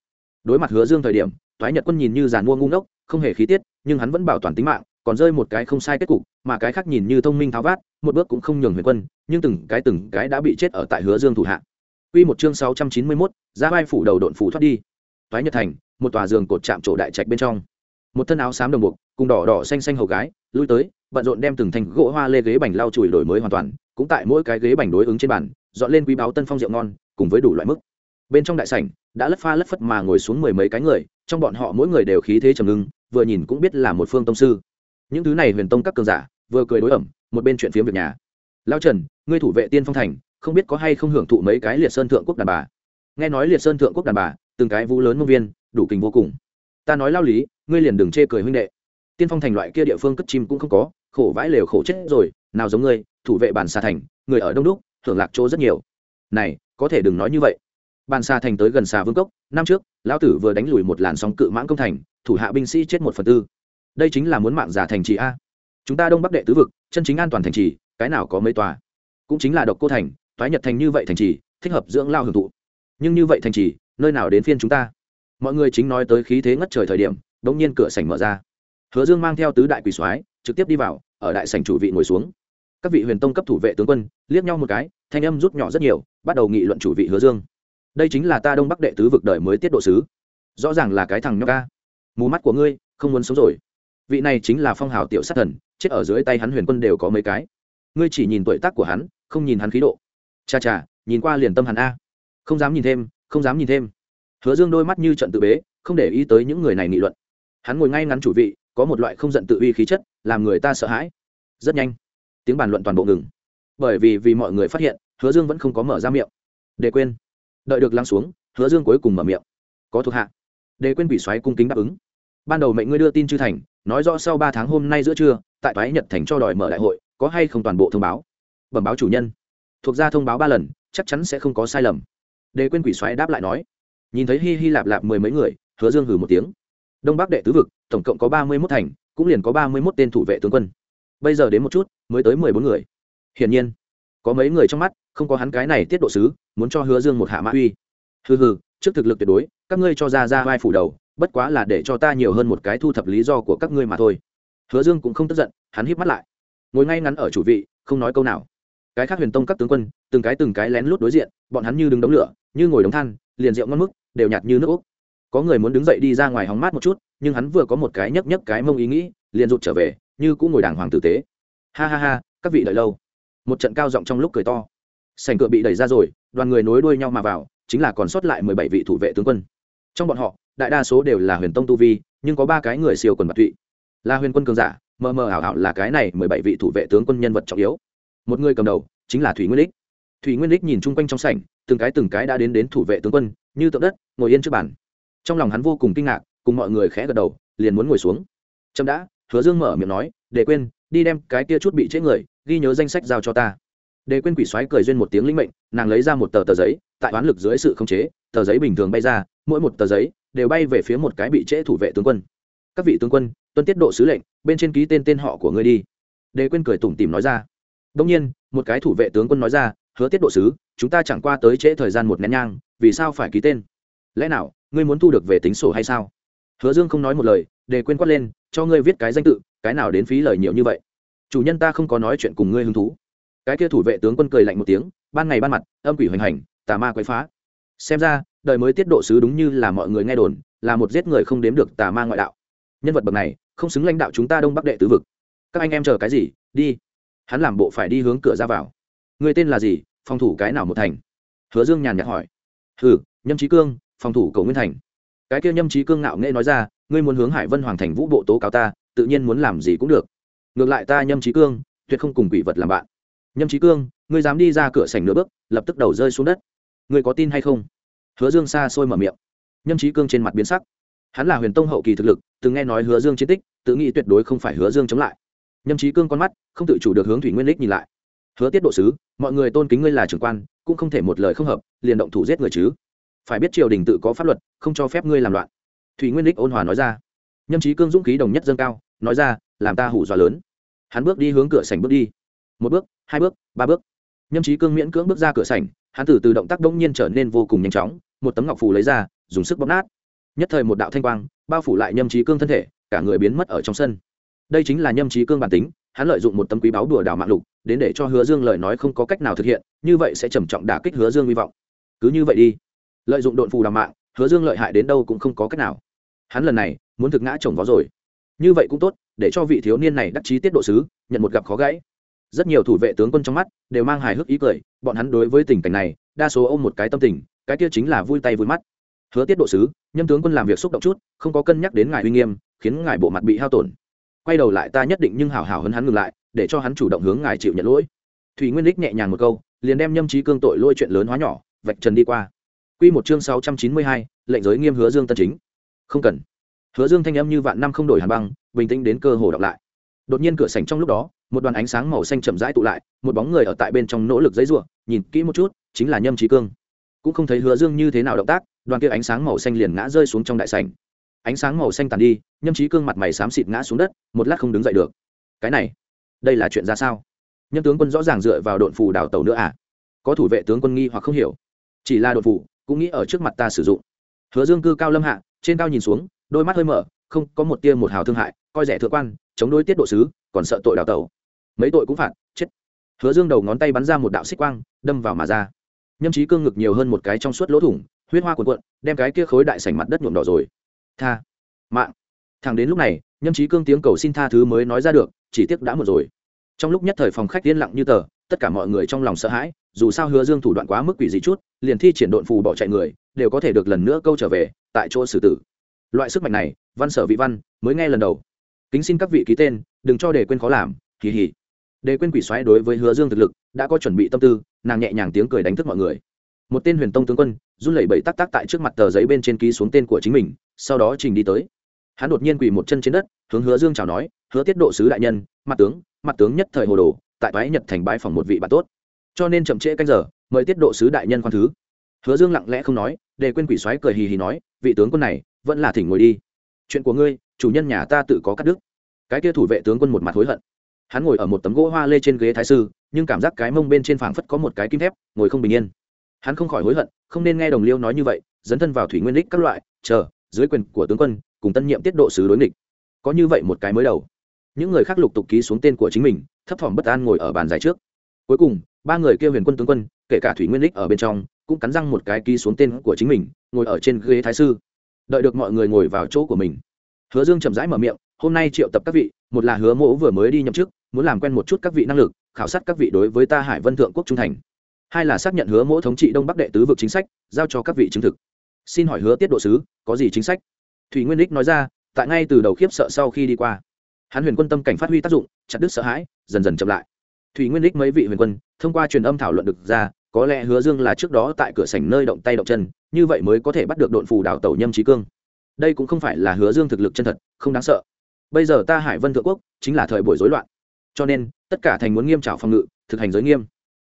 Đối mặt hứa dương thời điểm thoái nhật quân nhìn như giàn mua ngu ngốc, không hề khí tiết, nhưng hắn vẫn bảo toàn tính mạng, còn rơi một cái không sai kết cục, mà cái khác nhìn như thông minh tháo vát, một bước cũng không nhường huyền quân, nhưng từng cái từng cái đã bị chết ở tại hứa dương thủ hạ. Quy một chương 691, ra vai phủ đầu độn phủ thoát đi. Toái Nhật Thành, một tòa giường cột chạm trổ đại trạch bên trong. Một thân áo xám đồng buộc, cùng đỏ đỏ xanh xanh hầu gái, lui tới, bận rộn đem từng thành gỗ hoa lê ghế bành lau chùi đổi mới hoàn toàn, cũng tại mỗi cái ghế bành đối ứng trên bàn, dọn lên quý báo tân phong rượu ngon, cùng với đủ loại mức. Bên trong đại sảnh, đã lất pha lất phất mà ngồi xuống mười mấy cái người, trong bọn họ mỗi người đều khí thế trầm ngưng, vừa nhìn cũng biết là một phương tông sư. Những thứ này huyền tông các cường giả, vừa cười đối ẩm, một bên chuyện phiếm việc nhà. Lão Trần, ngươi thủ vệ tiên phong thành, không biết có hay không hưởng thụ mấy cái liệt sơn thượng quốc đàn bà. Nghe nói liệt sơn thượng quốc đàn bà, từng cái vũ lớn mông viên, đủ kình vô cùng. Ta nói lao lý, ngươi liền đừng chê cười huynh đệ. Tiên phong thành loại kia địa phương cất chim cũng không có, khổ vãi lều khổ chết rồi, nào giống ngươi, thủ vệ bàn xà thành, người ở đông đúc hưởng lạc chỗ rất nhiều. Này, có thể đừng nói như vậy. Bàn xà thành tới gần xà vương cốc, năm trước, lão tử vừa đánh lùi một làn sóng cự mãng công thành, thủ hạ binh sĩ chết một phần tư. Đây chính là muốn mạng giả thành trì a. Chúng ta đông bắc đệ tứ vực, chân chính an toàn thành trì, cái nào có mấy tòa? Cũng chính là độc cô thành thoái nhật thành như vậy thành trì, thích hợp dưỡng lao hưởng thụ. Nhưng như vậy thành trì, nơi nào đến phiên chúng ta? Mọi người chính nói tới khí thế ngất trời thời điểm đ ỗ n g nhiên cửa sảnh mở ra. Hứa dương mang theo tứ đại quỳ soái, trực tiếp đi vào, ở đại sảnh chủ vị ngồi xuống. Các vị huyền tông cấp thủ vệ tướng quân, liếc nhau một cái, thanh âm rút nhỏ rất nhiều, bắt đầu nghị luận chủ vị hứa dương. Đây chính là ta đông bắc đệ tứ vực đời mới tiết độ sứ. Rõ ràng là cái thằng nhóc ca. Mù mắt của ngươi, không muốn sống rồi. Vị này chính là phong hào tiểu sát thần, chết ở dưới tay hắn huyền quân đều có mấy cái. Ngươi chỉ nhìn tuổi tác của hắn, không nhìn hắn khí độ cha cha, nhìn qua liền tâm hẳn a. Không dám nhìn thêm, không dám nhìn thêm. Hứa dương đôi mắt như trận tự bế, không để ý tới những người này nghị luận. Hắn ngồi ngay ngắn chủ vị, có một loại không giận tự uy khí chất, làm người ta sợ hãi. Rất nhanh, tiếng bàn luận toàn bộ ngừng. Bởi vì vì mọi người phát hiện, hứa dương vẫn không có mở ra miệng. Để quên. Đợi được lắng xuống, hứa dương cuối cùng mở miệng. Có thuộc hạ. Để quên bị xoáy cung kính đáp ứng. Ban đầu mệnh ngươi đưa tin chư thành, nói rõ sau ba tháng hôm nay giữa trưa, tại toái nhật thành cho đòi mở đại hội, có hay không toàn bộ thông báo? Bẩm báo chủ nhân thuộc ra thông báo ba lần, chắc chắn sẽ không có sai lầm. Đề quên quỷ xoáy đáp lại nói, nhìn thấy hi hi lạp lạp mười mấy người, hứa dương hử một tiếng. Đông bắc đệ tứ vực, tổng cộng có ba mươi mốt thành, cũng liền có ba mươi mốt tên thủ vệ tướng quân. Bây giờ đến một chút, mới tới mười bốn người. Hiển nhiên, có mấy người trong mắt, không có hắn cái này tiết độ sứ, muốn cho hứa dương một hạ mã uy. Hừ hừ, trước thực lực tuyệt đối, các ngươi cho ra ra vai phủ đầu, bất quá là để cho ta nhiều hơn một cái thu thập lý do của các ngươi mà thôi. Hứa dương cũng không tức giận, hắn híp mắt lại. Ngồi ngay ngắn ở chủ vị, không nói câu nào cái khác huyền tông các tướng quân, từng cái từng cái lén lút đối diện, bọn hắn như đứng đống lửa, như ngồi đống than, liền rượu ngon mức, đều nhạt như nước úc. Có người muốn đứng dậy đi ra ngoài hóng mát một chút, nhưng hắn vừa có một cái nhấp nhấp cái mông ý nghĩ, liền rụt trở về, như cũng ngồi đàng hoàng tử tế. Ha ha ha, các vị đợi lâu. Một trận cao giọng trong lúc cười to. Sành cửa bị đẩy ra rồi, đoàn người nối đuôi nhau mà vào, chính là còn sót lại mười bảy vị thủ vệ tướng quân. Trong bọn họ, đại đa số đều là huyền tông tu vi, nhưng có ba cái người siêu quần bạc tụy là huyền quân cường giả, mờ mờ ảo ảo là cái này mười bảy vị thủ vệ tướng quân nhân vật trọng yếu một người cầm đầu chính là thủy nguyên lích thủy nguyên lích nhìn chung quanh trong sảnh, từng cái từng cái đã đến đến thủ vệ tướng quân, như tượng đất, ngồi yên trước bàn. trong lòng hắn vô cùng kinh ngạc, cùng mọi người khẽ gật đầu, liền muốn ngồi xuống. trâm đã, hứa dương mở miệng nói để quên, đi đem cái kia chút bị chết người, ghi nhớ danh sách giao cho ta. Để quên quỷ xoáy cười duyên một tiếng linh mệnh, nàng lấy ra một tờ tờ giấy, tại oán lực dưới sự khống chế, tờ giấy bình thường bay ra, mỗi một tờ giấy đều bay về phía một cái bị trễ thủ vệ tướng quân. Các vị tướng quân, tuân tiết độ sứ lệnh, bên trên ký tên tên họ của ngươi đi. Đề quên cười tủm tỉm nói ra đông nhiên, một cái thủ vệ tướng quân nói ra, hứa tiết độ sứ, chúng ta chẳng qua tới trễ thời gian một nén nhang, vì sao phải ký tên? Lẽ nào, ngươi muốn thu được về tính sổ hay sao? Hứa dương không nói một lời, để quên quát lên, cho ngươi viết cái danh tự, cái nào đến phí lời nhiều như vậy? Chủ nhân ta không có nói chuyện cùng ngươi hứng thú. Cái kia thủ vệ tướng quân cười lạnh một tiếng, ban ngày ban mặt, âm quỷ hoành hành, tà ma quấy phá. Xem ra, đời mới tiết độ sứ đúng như là mọi người nghe đồn, là một giết người không đếm được tà ma ngoại đạo. Nhân vật bậc này, không xứng lãnh đạo chúng ta đông bắc đệ tứ vực. Các anh em chờ cái gì? Đi hắn làm bộ phải đi hướng cửa ra vào. Người tên là gì? Phòng thủ cái nào một thành? Hứa dương nhàn nhạt hỏi. Hừ, nhâm trí cương, phòng thủ cầu nguyên thành. Cái kia nhâm trí cương ngạo nghệ nói ra, ngươi muốn hướng hải vân hoàng thành vũ bộ tố cáo ta, tự nhiên muốn làm gì cũng được. Ngược lại ta, nhâm trí cương, tuyệt không cùng quỷ vật làm bạn. Nhâm trí cương, ngươi dám đi ra cửa sảnh nửa bước, lập tức đầu rơi xuống đất. Ngươi có tin hay không? Hứa dương xa xôi mở miệng. Nhâm trí cương trên mặt biến sắc. Hắn là huyền tông hậu kỳ thực lực, từng nghe nói hứa dương chiến tích, tự nghĩ tuyệt đối không phải hứa dương chống lại nhâm trí cương con mắt không tự chủ được hướng thủy nguyên lích nhìn lại. Hứa tiết độ sứ, mọi người tôn kính ngươi là trưởng quan, cũng không thể một lời không hợp, liền động thủ giết người chứ? Phải biết triều đình tự có pháp luật, không cho phép ngươi làm loạn. Thủy nguyên lích ôn hòa nói ra. Nhâm trí cương dũng khí đồng nhất dâng cao, nói ra, làm ta hủ dọa lớn. Hắn bước đi hướng cửa sảnh bước đi. Một bước, hai bước, ba bước. Nhâm trí cương miễn cưỡng bước ra cửa sảnh, hắn từ từ động tác đông nhiên trở nên vô cùng nhanh chóng, một tấm ngọc phù lấy ra, dùng sức bóp nát. Nhất thời một đạo thanh quang bao phủ lại nhâm trí cương thân thể, cả người biến mất ở trong sân đây chính là nhâm trí cương bản tính, hắn lợi dụng một tấm quý báo đùa đảo mạng lục, đến để cho hứa dương lời nói không có cách nào thực hiện, như vậy sẽ trầm trọng đả kích hứa dương hy vọng. Cứ như vậy đi. Lợi dụng độn phù đào mạng, hứa dương lợi hại đến đâu cũng không có cách nào. Hắn lần này, muốn thực ngã chồng vó rồi. Như vậy cũng tốt, để cho vị thiếu niên này đắc chí tiết độ sứ, nhận một gặp khó gãy. Rất nhiều thủ vệ tướng quân trong mắt, đều mang hài hước ý cười, bọn hắn đối với tình cảnh này, đa số ôm một cái tâm tình, cái kia chính là vui tay vui mắt. Hứa tiết độ sứ, nhâm tướng quân làm việc xúc động chút, không có cân nhắc đến ngài uy nghiêm, khiến ngài bộ mặt bị hao tổn quay đầu lại ta nhất định nhưng hảo hảo hấn hắn ngừng lại, để cho hắn chủ động hướng ngài chịu nhận lỗi. Thủy nguyên đích nhẹ nhàng một câu, liền đem nhâm trí cương tội lôi chuyện lớn hóa nhỏ, vạch trần đi qua. Q một chương sáu trăm chín mươi hai, lệnh giới nghiêm hứa dương tân chính. Không cần. Hứa dương thanh âm như vạn năm không đổi hàn băng, bình tĩnh đến cơ hồ đọc lại. Đột nhiên cửa sảnh trong lúc đó, một đoàn ánh sáng màu xanh chậm rãi tụ lại, một bóng người ở tại bên trong nỗ lực giấy ruộng nhìn kỹ một chút, chính là nhâm trí cương. Cũng không thấy hứa dương như thế nào động tác, đoàn kia ánh sáng màu xanh liền ngã rơi xuống trong đại sảnh. Ánh sáng màu xanh tàn đi nhâm trí cương mặt mày xám xịt ngã xuống đất, một lát không đứng dậy được. Cái này, đây là chuyện ra sao? Nhâm tướng quân rõ ràng dựa vào độn phù đào tàu nữa à? Có thủ vệ tướng quân nghi hoặc không hiểu. Chỉ là độn phù, cũng nghĩ ở trước mặt ta sử dụng. Hứa dương cư cao lâm hạ, trên cao nhìn xuống, đôi mắt hơi mở, không có một tia một hào thương hại, coi rẻ thượng quan, chống đối tiết độ sứ, còn sợ tội đào tẩu. Mấy tội cũng phạt, chết. Hứa dương đầu ngón tay bắn ra một đạo xích quang, đâm vào mà ra. Nhâm trí cương ngực nhiều hơn một cái trong suốt lỗ thủng, huyết hoa cuộn cuộn, đem cái kia khối đại sảnh mặt đất nhuộm đỏ rồi. Tha. Mạng thằng đến lúc này, nhâm trí cương tiếng cầu xin tha thứ mới nói ra được, chỉ tiếc đã một rồi. Trong lúc nhất thời phòng khách yên lặng như tờ, tất cả mọi người trong lòng sợ hãi, dù sao hứa dương thủ đoạn quá mức quỷ dị chút, liền thi triển độn phù bỏ chạy người, đều có thể được lần nữa câu trở về, tại chỗ xử tử. Loại sức mạnh này, văn sở vị văn, mới nghe lần đầu. Kính xin các vị ký tên, đừng cho để quên khó làm kỳ hỉ để quên quỷ xoáy đối với hứa dương thực lực, đã có chuẩn bị tâm tư, nàng nhẹ nhàng tiếng cười đánh thức mọi người. Một tên huyền tông tướng quân, run lẩy bẩy tắc tắc tại trước mặt tờ giấy bên trên ký xuống tên của chính mình, sau đó trình đi tới hắn đột nhiên quỳ một chân trên đất, hướng hứa dương chào nói, hứa tiết độ sứ đại nhân, mặt tướng mặt tướng nhất thời hồ đồ, tại bái nhật thành bái phòng một vị bạn tốt. Cho nên chậm trễ canh giờ, mời tiết độ sứ đại nhân khoan thứ. Hứa dương lặng lẽ không nói, để quên quỷ xoáy cười hì hì nói, vị tướng quân này, vẫn là thỉnh ngồi đi. Chuyện của ngươi, chủ nhân nhà ta tự có cắt đứt. Cái kia thủ vệ tướng quân một mặt hối hận. Hắn ngồi ở một tấm gỗ hoa lê trên ghế thái sư, nhưng cảm giác cái mông bên trên phảng phất có một cái kim thép, ngồi không bình yên. Hắn không khỏi hối hận, không nên nghe đồng liêu nói như vậy, dấn thân vào thủy nguyên đích các loại, chờ, dưới quyền của tướng quân cùng tân nhiệm tiết độ sứ đối nghịch. Có như vậy một cái mới đầu. Những người khác lục tục ký xuống tên của chính mình, thấp thỏm bất an ngồi ở bàn giải trước. Cuối cùng, ba người kêu huyền quân tướng quân, kể cả thủy nguyên đích ở bên trong, cũng cắn răng một cái ký xuống tên của chính mình, ngồi ở trên ghế thái sư. Đợi được mọi người ngồi vào chỗ của mình. Hứa dương chậm rãi mở miệng, hôm nay triệu tập các vị, một là hứa mỗ vừa mới đi nhậm chức, muốn làm quen một chút các vị năng lực, khảo sát các vị đối với ta hải vân thượng quốc trung thành. Hai là xác nhận hứa mỗ thống trị đông bắc đệ tứ vực chính sách, giao cho các vị chứng thực. Xin hỏi hứa tiết độ sứ, có gì chính sách? Thủy nguyên đích nói ra, tại ngay từ đầu khiếp sợ sau khi đi qua. Hắn huyền quân tâm cảnh phát huy tác dụng, chặt đứt sợ hãi, dần dần chậm lại. Thủy nguyên đích mấy vị huyền quân, thông qua truyền âm thảo luận được ra, có lẽ hứa dương là trước đó tại cửa sảnh nơi động tay động chân, như vậy mới có thể bắt được độn phù đào tẩu nhâm trí cương. Đây cũng không phải là hứa dương thực lực chân thật, không đáng sợ. Bây giờ ta hải vân thượng quốc, chính là thời buổi rối loạn. Cho nên, tất cả thành muốn nghiêm trào phòng ngự, thực hành giới nghiêm.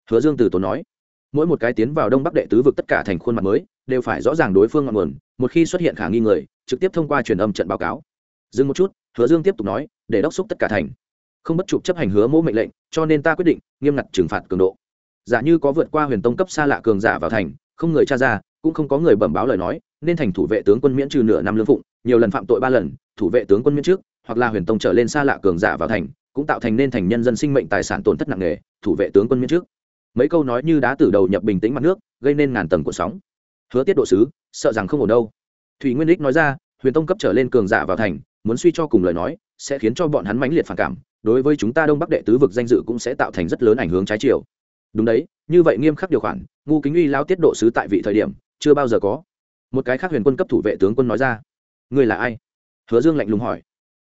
Hứa dương từ tốn nói, mỗi một cái tiến vào đông bắc đệ tứ vực tất cả thành khuôn mặt mới, đều phải rõ ràng đối phương ngọn nguồn, một khi xuất hiện khả nghi người trực tiếp thông qua truyền âm trận báo cáo. Dừng một chút, hứa dương tiếp tục nói, để đốc xúc tất cả thành. Không bất chụp chấp hành hứa mẫu mệnh lệnh, cho nên ta quyết định nghiêm ngặt trừng phạt cường độ. Giả như có vượt qua huyền tông cấp xa lạ cường giả vào thành, không người tra ra, cũng không có người bẩm báo lời nói, nên thành thủ vệ tướng quân miễn trừ nửa năm lương phụng, nhiều lần phạm tội ba lần, thủ vệ tướng quân miễn trước, hoặc là huyền tông trở lên xa lạ cường giả vào thành, cũng tạo thành nên thành nhân dân sinh mệnh tài sản tổn thất nặng nề, thủ vệ tướng quân miễn trước. Mấy câu nói như đá từ đầu nhập bình tĩnh mặt nước, gây nên ngàn tầng cuộn sóng. Hứa tiết độ sứ, sợ rằng không ổn đâu thủy nguyên đích nói ra, huyền tông cấp trở lên cường giả vào thành, muốn suy cho cùng lời nói, sẽ khiến cho bọn hắn mãnh liệt phản cảm, đối với chúng ta đông bắc đệ tứ vực danh dự cũng sẽ tạo thành rất lớn ảnh hưởng trái chiều. Đúng đấy, như vậy nghiêm khắc điều khoản ngu kính uy lao tiết độ sứ tại vị thời điểm, chưa bao giờ có. Một cái khác huyền quân cấp thủ vệ tướng quân nói ra. Ngươi là ai? Hứa dương lạnh lùng hỏi.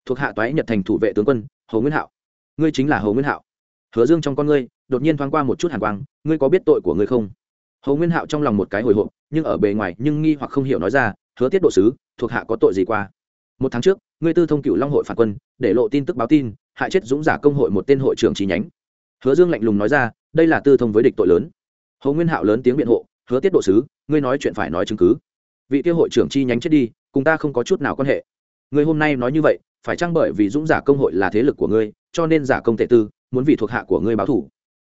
Thuộc hạ toái nhật thành thủ vệ tướng quân, hồ nguyên hạo. Ngươi chính là hồ nguyên hạo. Hứa dương trong con ngươi, đột nhiên thoáng qua một chút hàn quang. Ngươi có biết tội của ngươi không? Hồ nguyên hạo trong lòng một cái hồi hộp, nhưng ở bề ngoài, nhưng nghi hoặc không hiểu nói ra hứa tiết độ sứ, thuộc hạ có tội gì qua? Một tháng trước, ngươi tư thông cựu long hội phản quân, để lộ tin tức báo tin, hại chết dũng giả công hội một tên hội trưởng trí nhánh. Hứa dương lạnh lùng nói ra, đây là tư thông với địch tội lớn. Hồ nguyên hạo lớn tiếng biện hộ, hứa tiết độ sứ, ngươi nói chuyện phải nói chứng cứ. Vị kia hội trưởng chi nhánh chết đi, cùng ta không có chút nào quan hệ. Ngươi hôm nay nói như vậy, phải chăng bởi vì dũng giả công hội là thế lực của ngươi, cho nên giả công tệ tư, muốn vì thuộc hạ của ngươi báo thủ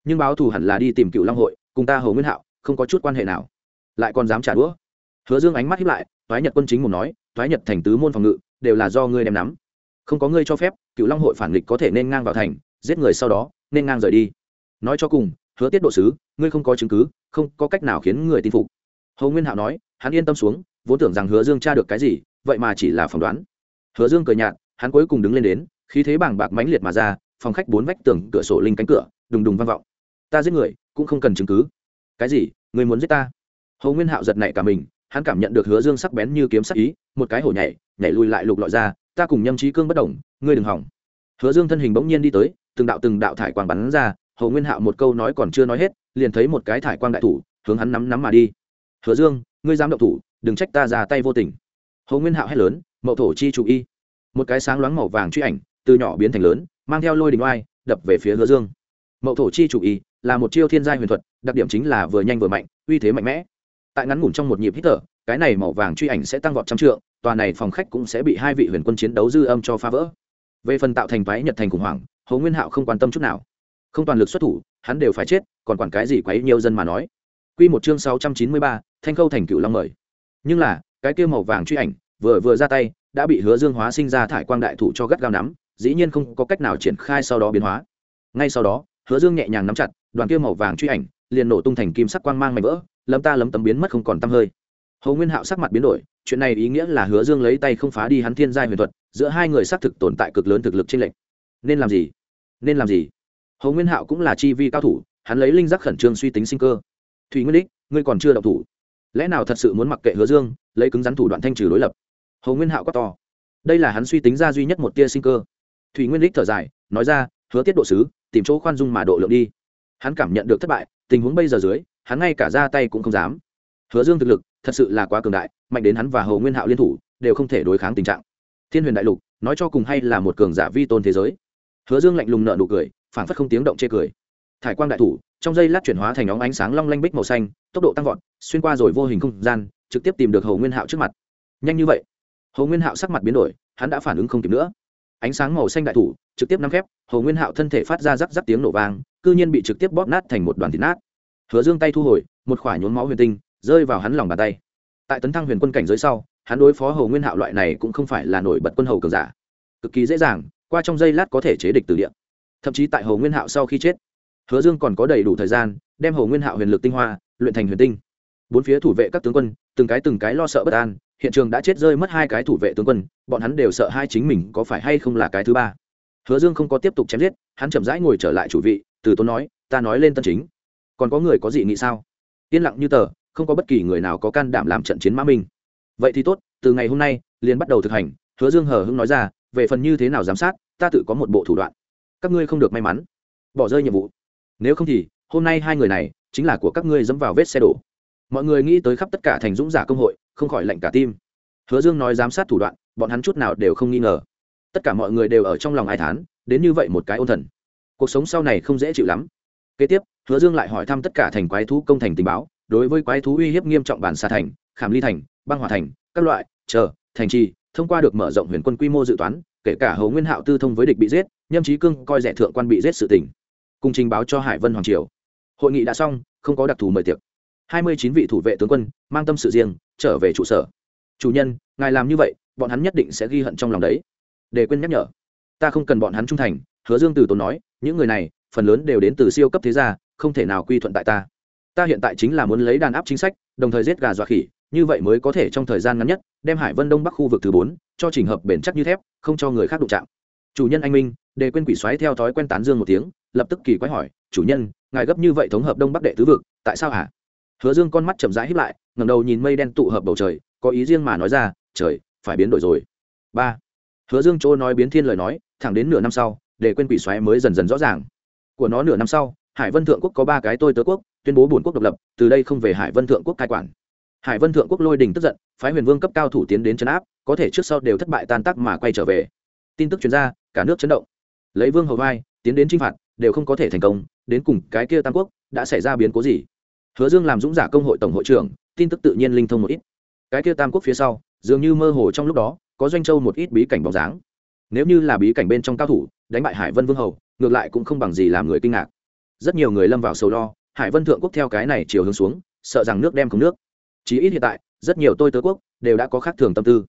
nhưng báo thù hẳn là đi tìm cựu long hội, cùng ta hầu nguyên hạo, không có chút quan hệ nào. Lại còn dám trả đũa? Hứa dương ánh mắt hiếp lại thoái nhật quân chính muốn nói thoái nhật thành tứ môn phòng ngự, đều là do ngươi đem nắm. Không có ngươi cho phép cựu long hội phản nghịch có thể nên ngang vào thành, giết người sau đó, nên ngang rời đi. Nói cho cùng, hứa tiết độ sứ, ngươi không có chứng cứ, không có cách nào khiến người tin phục. Hầu nguyên hạo nói, hắn yên tâm xuống, vốn tưởng rằng hứa dương tra được cái gì, vậy mà chỉ là phỏng đoán. Hứa dương cười nhạt, hắn cuối cùng đứng lên đến, khí thế bảng bạc mãnh liệt mà ra, phòng khách bốn vách tường, cửa sổ linh cánh cửa, đùng đùng vang vọng. Ta giết người, cũng không cần chứng cứ. Cái gì? Người muốn giết ta? Hầu nguyên hạo giật nảy cả mình hắn cảm nhận được hứa dương sắc bén như kiếm sắc ý, một cái hổ nhảy nhảy lùi lại lục lọi ra, ta cùng nhâm trí cương bất đồng, ngươi đừng hỏng. Hứa dương thân hình bỗng nhiên đi tới, từng đạo từng đạo thải quang bắn ra, hồ nguyên hạo một câu nói còn chưa nói hết, liền thấy một cái thải quang đại thủ, hướng hắn nắm nắm mà đi. Hứa dương, ngươi dám động thủ, đừng trách ta ra tay vô tình. Hồ nguyên hạo hét lớn, mậu thổ chi chủ y. Một cái sáng loáng màu vàng truy ảnh, từ nhỏ biến thành lớn, mang theo lôi đình oai, đập về phía hứa dương. Mậu thổ chi chủ y, là một chiêu thiên gia huyền thuật, đặc điểm chính là vừa nhanh vừa mạnh, uy thế mạnh mẽ tại ngắn ngủn trong một nhịp hít thở cái này màu vàng truy ảnh sẽ tăng vọt trăm trượng tòa này phòng khách cũng sẽ bị hai vị huyền quân chiến đấu dư âm cho phá vỡ về phần tạo thành toái nhật thành khủng hoảng hồ nguyên hạo không quan tâm chút nào không toàn lực xuất thủ hắn đều phải chết còn quản cái gì quấy nhiều dân mà nói Quy một chương sáu trăm chín mươi ba, Thanh Khâu thành cựu long mời. Nhưng là, cái kia màu vàng truy ảnh, vừa vừa ra tay, đã bị Hứa Dương hóa sinh ra thải quang đại thủ cho gắt gao nắm, dĩ nhiên không có cách nào triển khai sau đó biến hóa. Ngay sau đó, Hứa Dương nhẹ nhàng nắm chặt, đoàn kia màu vàng truy ảnh, liền nổ tung thành kim sắc quang mang mảnh vỡ, lấm ta lấm tấm biến mất không còn tăm hơi. hầu Nguyên Hạo sắc mặt biến đổi, chuyện này ý nghĩa là Hứa Dương lấy tay không phá đi hắn thiên giai huyền thuật, giữa hai người xác thực tồn tại cực lớn thực lực trên lệch. Nên làm gì? Nên làm gì? hầu Nguyên Hạo cũng là chi vi cao thủ, hắn lấy linh giác khẩn trương suy tính sinh cơ. thùy Nguyên Đích, ngươi còn chưa động thủ. Lẽ nào thật sự muốn mặc kệ Hứa Dương, lấy cứng rắn thủ đoạn thanh trừ đối lập? hầu Nguyên Hạo quá to. Đây là hắn suy tính ra duy nhất một tia sinh cơ. thùy Nguyên Đích thở dài, nói ra, hứa tiết độ sứ, tìm chỗ khoan dung mà độ lượng đi. Hắn cảm nhận được thất bại, tình huống bây giờ dưới, hắn ngay cả ra tay cũng không dám. Hứa Dương thực lực, thật sự là quá cường đại mạnh đến hắn và hầu nguyên hạo liên thủ đều không thể đối kháng tình trạng. Thiên huyền đại lục nói cho cùng hay là một cường giả vi tôn thế giới. Hứa dương lạnh lùng nợ nụ cười phản phất không tiếng động chê cười. Thải quang đại thủ trong giây lát chuyển hóa thành óng ánh sáng long lanh bích màu xanh tốc độ tăng vọt xuyên qua rồi vô hình không gian trực tiếp tìm được hầu nguyên hạo trước mặt. Nhanh như vậy hầu nguyên hạo sắc mặt biến đổi hắn đã phản ứng không kịp nữa. Ánh sáng màu xanh đại thủ trực tiếp nắm khép hầu nguyên hạo thân thể phát ra rắc rắc tiếng nổ vang cư nhiên bị trực tiếp bóp nát thành một đoàn thịt nát hứa dương tay thu hồi, một khoả nhốn máu huyền tinh rơi vào hắn lòng bàn tay. Tại tấn thăng huyền quân cảnh giới sau, hắn đối phó hầu nguyên hạo loại này cũng không phải là nổi bật quân hầu cường giả. Cực kỳ dễ dàng, qua trong giây lát có thể chế địch từ địa. thậm chí tại hầu nguyên hạo sau khi chết, hứa dương còn có đầy đủ thời gian đem hầu nguyên hạo huyền lực tinh hoa luyện thành huyền tinh. Bốn phía thủ vệ các tướng quân, từng cái từng cái lo sợ bất an, hiện trường đã chết rơi mất hai cái thủ vệ tướng quân, bọn hắn đều sợ hai chính mình có phải hay không là cái thứ ba. Hứa dương không có tiếp tục chém giết, hắn chậm rãi ngồi trở lại chủ vị, từ tốn nói, ta nói lên tân chính còn có người có gì nghị sao? Yên lặng như tờ, không có bất kỳ người nào có can đảm làm trận chiến mã minh. Vậy thì tốt, từ ngày hôm nay, liền bắt đầu thực hành, hứa dương hờ hưng nói ra, về phần như thế nào giám sát, ta tự có một bộ thủ đoạn. Các ngươi không được may mắn. Bỏ rơi nhiệm vụ. Nếu không thì, hôm nay hai người này, chính là của các ngươi dẫm vào vết xe đổ. Mọi người nghĩ tới khắp tất cả thành dũng giả công hội, không khỏi lạnh cả tim. Hứa dương nói giám sát thủ đoạn, bọn hắn chút nào đều không nghi ngờ. Tất cả mọi người đều ở trong lòng ai thán, đến như vậy một cái ôn thần. Cuộc sống sau này không dễ chịu lắm. Kế tiếp hứa dương lại hỏi thăm tất cả thành quái thú công thành tình báo, đối với quái thú uy hiếp nghiêm trọng bản xa thành, khảm ly thành, băng hòa thành, các loại, chờ, thành trì, thông qua được mở rộng huyền quân quy mô dự toán, kể cả hầu nguyên hạo tư thông với địch bị giết, nhâm trí cương coi rẻ thượng quan bị giết sự tỉnh cùng trình báo cho hải vân hoàng triều. Hội nghị đã xong, không có đặc thù mời tiệc. Hai mươi chín vị thủ vệ tướng quân, mang tâm sự riêng, trở về trụ sở. Chủ nhân, ngài làm như vậy, bọn hắn nhất định sẽ ghi hận trong lòng đấy. Để quên nhắc nhở. Ta không cần bọn hắn trung thành, hứa dương từ tốn nói, những người này, phần lớn đều đến từ siêu cấp thế gia không thể nào quy thuận tại ta. Ta hiện tại chính là muốn lấy đàn áp chính sách, đồng thời giết gà dọa khỉ, như vậy mới có thể trong thời gian ngắn nhất, đem hải vân đông bắc khu vực thứ bốn cho trình hợp bền chắc như thép, không cho người khác đụng chạm. Chủ nhân anh minh để quên quỷ xoáy theo thói quen tán dương một tiếng, lập tức kỳ quái hỏi, chủ nhân, ngài gấp như vậy thống hợp đông bắc đệ tứ vực, tại sao hả? Hứa dương con mắt chậm rãi híp lại, ngẩng đầu nhìn mây đen tụ hợp bầu trời, có ý riêng mà nói ra, trời, phải biến đổi rồi. Ba. Hứa dương chỗ nói biến thiên lời nói, thẳng đến nửa năm sau để quên quỷ xoáy mới dần dần rõ ràng. Của nó nửa năm sau hải vân thượng quốc có ba cái tôi tớ quốc, tuyên bố bổn quốc độc lập, từ đây không về hải vân thượng quốc cai quản. Hải vân thượng quốc lôi đình tức giận, phái huyền vương cấp cao thủ tiến đến chấn áp, có thể trước sau đều thất bại tan tác mà quay trở về. Tin tức chuyên gia cả nước chấn động. Lấy vương hầu vai, tiến đến chinh phạt, đều không có thể thành công, đến cùng cái kia tam quốc, đã xảy ra biến cố gì? Hứa dương làm dũng giả công hội tổng hội trưởng, tin tức tự nhiên linh thông một ít. Cái kia tam quốc phía sau, dường như mơ hồ trong lúc đó, có doanh châu một ít bí cảnh bóng dáng. Nếu như là bí cảnh bên trong cao thủ, đánh bại hải vân vương hầu, ngược lại cũng không bằng gì làm người kinh ngạc rất nhiều người lâm vào sầu lo, hải vân thượng quốc theo cái này chiều hướng xuống, sợ rằng nước đem không nước. Chí ít hiện tại, rất nhiều tôi tớ quốc đều đã có khác thường tâm tư.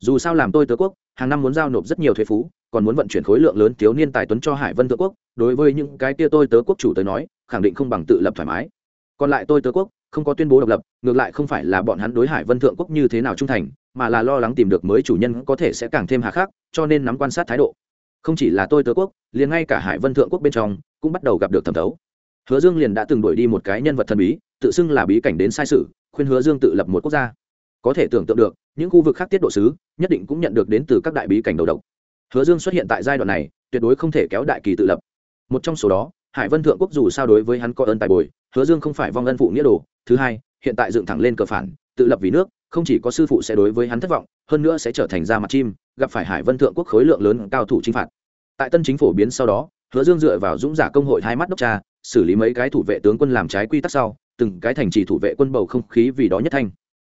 Dù sao làm tôi tớ quốc, hàng năm muốn giao nộp rất nhiều thuế phú, còn muốn vận chuyển khối lượng lớn thiếu niên tài tuấn cho hải vân thượng quốc, đối với những cái tia tôi tớ quốc chủ tới nói, khẳng định không bằng tự lập thoải mái. Còn lại tôi tớ quốc, không có tuyên bố độc lập, ngược lại không phải là bọn hắn đối hải vân thượng quốc như thế nào trung thành, mà là lo lắng tìm được mới chủ nhân có thể sẽ càng thêm hà khắc, cho nên nắm quan sát thái độ không chỉ là tôi tớ quốc, liền ngay cả hải vân thượng quốc bên trong cũng bắt đầu gặp được thẩm thấu. Hứa dương liền đã từng đuổi đi một cái nhân vật thần bí, tự xưng là bí cảnh đến sai sự, khuyên hứa dương tự lập một quốc gia. Có thể tưởng tượng được, những khu vực khác tiết độ sứ, nhất định cũng nhận được đến từ các đại bí cảnh đầu độc. Hứa dương xuất hiện tại giai đoạn này, tuyệt đối không thể kéo đại kỳ tự lập. Một trong số đó, hải vân thượng quốc dù sao đối với hắn có ơn tài bồi, hứa dương không phải vong ân phụ nghĩa đồ. Thứ hai, hiện tại dựng thẳng lên cờ phản, tự lập vì nước, không chỉ có sư phụ sẽ đối với hắn thất vọng, hơn nữa sẽ trở thành ra mặt chim gặp phải hải vân thượng quốc khối lượng lớn cao thủ chinh phạt. Tại tân chính phổ biến sau đó, hứa dương dựa vào dũng giả công hội hai mắt đốc tra, xử lý mấy cái thủ vệ tướng quân làm trái quy tắc sau, từng cái thành trì thủ vệ quân bầu không khí vì đó nhất thanh.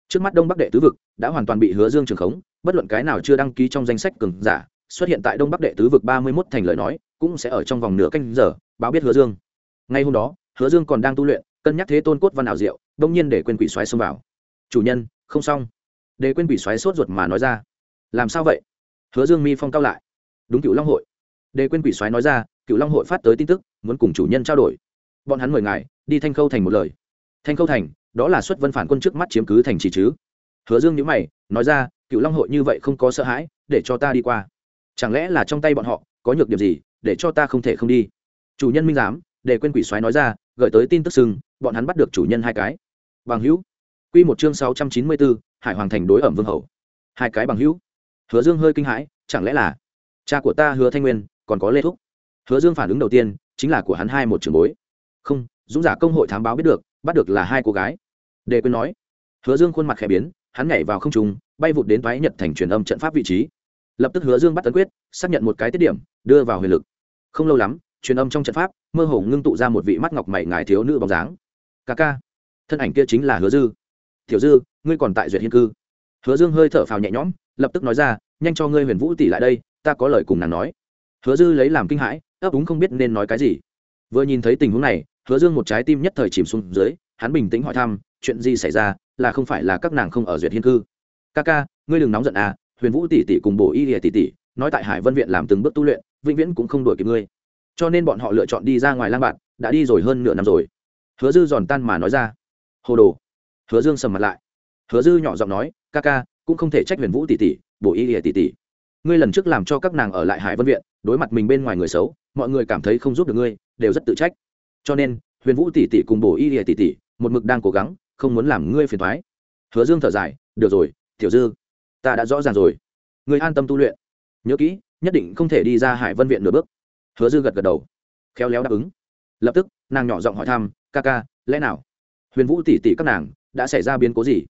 Trước mắt đông bắc đệ tứ vực đã hoàn toàn bị hứa dương trường khống, bất luận cái nào chưa đăng ký trong danh sách cường giả, xuất hiện tại đông bắc đệ tứ vực ba mươi mốt thành lời nói, cũng sẽ ở trong vòng nửa canh giờ, báo biết hứa dương. Ngay hôm đó, hứa dương còn đang tu luyện, cân nhắc thế tôn cốt văn ảo diệu đông nhiên để quên quỷ xoáy xông vào. Chủ nhân, không xong. Để quên quỷ xoáy sốt ruột mà nói ra làm sao vậy? Hứa dương mi phong cao lại. Đúng cựu long hội. Đề quên quỷ Soái nói ra cựu long hội phát tới tin tức, muốn cùng chủ nhân trao đổi. Bọn hắn mời ngài, đi thanh khâu thành một lời. Thanh khâu thành, đó là xuất vân phản quân trước mắt chiếm cứ thành trì chứ? Hứa dương nhữ mày, nói ra cựu long hội như vậy không có sợ hãi, để cho ta đi qua. Chẳng lẽ là trong tay bọn họ có nhược điểm gì, để cho ta không thể không đi? Chủ nhân minh giám để quên quỷ Soái nói ra, gửi tới tin tức sưng bọn hắn bắt được chủ nhân hai cái. Bằng hữu. Q một chương sáu trăm chín mươi bốn, hải hoàng thành đối ẩm vương hầu hai cái bằng hữu hứa dương hơi kinh hãi, chẳng lẽ là cha của ta hứa thanh nguyên còn có lê thúc? Hứa dương phản ứng đầu tiên chính là của hắn hai một trường bối. Không, dũng giả công hội thám báo biết được, bắt được là hai cô gái. Đề quên nói, hứa dương khuôn mặt khẽ biến, hắn nhảy vào không trung, bay vụt đến thoái nhật thành truyền âm trận pháp vị trí. Lập tức hứa dương bắt tấn quyết, xác nhận một cái tiết điểm, đưa vào huyền lực. Không lâu lắm, truyền âm trong trận pháp, mơ hồ ngưng tụ ra một vị mắt ngọc mày ngài thiếu nữ bóng dáng. Ca ca, thân ảnh kia chính là hứa dư. Tiểu dư, ngươi còn tại duyệt hiên cư. Hứa dương hơi thở phào nhẹ nhõm lập tức nói ra, nhanh cho ngươi huyền vũ tỷ lại đây, ta có lời cùng nàng nói. Hứa dư lấy làm kinh hãi, ấp úng không biết nên nói cái gì. Vừa nhìn thấy tình huống này, hứa dương một trái tim nhất thời chìm xuống dưới, hắn bình tĩnh hỏi thăm, chuyện gì xảy ra? Là không phải là các nàng không ở duyệt hiên cư? Ca ca, ngươi đừng nóng giận à huyền vũ tỷ tỷ cùng bổ y lìa tỷ tỷ, nói tại hải vân viện làm từng bước tu luyện, vĩnh viễn cũng không đổi kịp ngươi. Cho nên bọn họ lựa chọn đi ra ngoài lang bạn, đã đi rồi hơn nửa năm rồi. Hứa dư giòn tan mà nói ra. Hồ đồ. Hứa dương sầm mặt lại. Hứa dư nhỏ giọng nói, ca ca cũng không thể trách huyền vũ tỷ tỷ bổ y lìa tỷ tỷ ngươi lần trước làm cho các nàng ở lại hải vân viện, đối mặt mình bên ngoài người xấu, mọi người cảm thấy không giúp được ngươi, đều rất tự trách. Cho nên, huyền vũ tỷ tỷ cùng bổ y lìa tỷ tỷ một mực đang cố gắng, không muốn làm ngươi phiền thoái hứa dương thở dài, được rồi, tiểu dư, ta đã rõ ràng rồi. Ngươi an tâm tu luyện. Nhớ kỹ, nhất định không thể đi ra hải vân viện nửa bước. Hứa dư gật gật đầu, khéo léo đáp ứng. Lập tức, nàng nhỏ giọng hỏi thăm, ca ca, lẽ nào? Huyền vũ tỷ tỷ các nàng, đã xảy ra biến cố gì?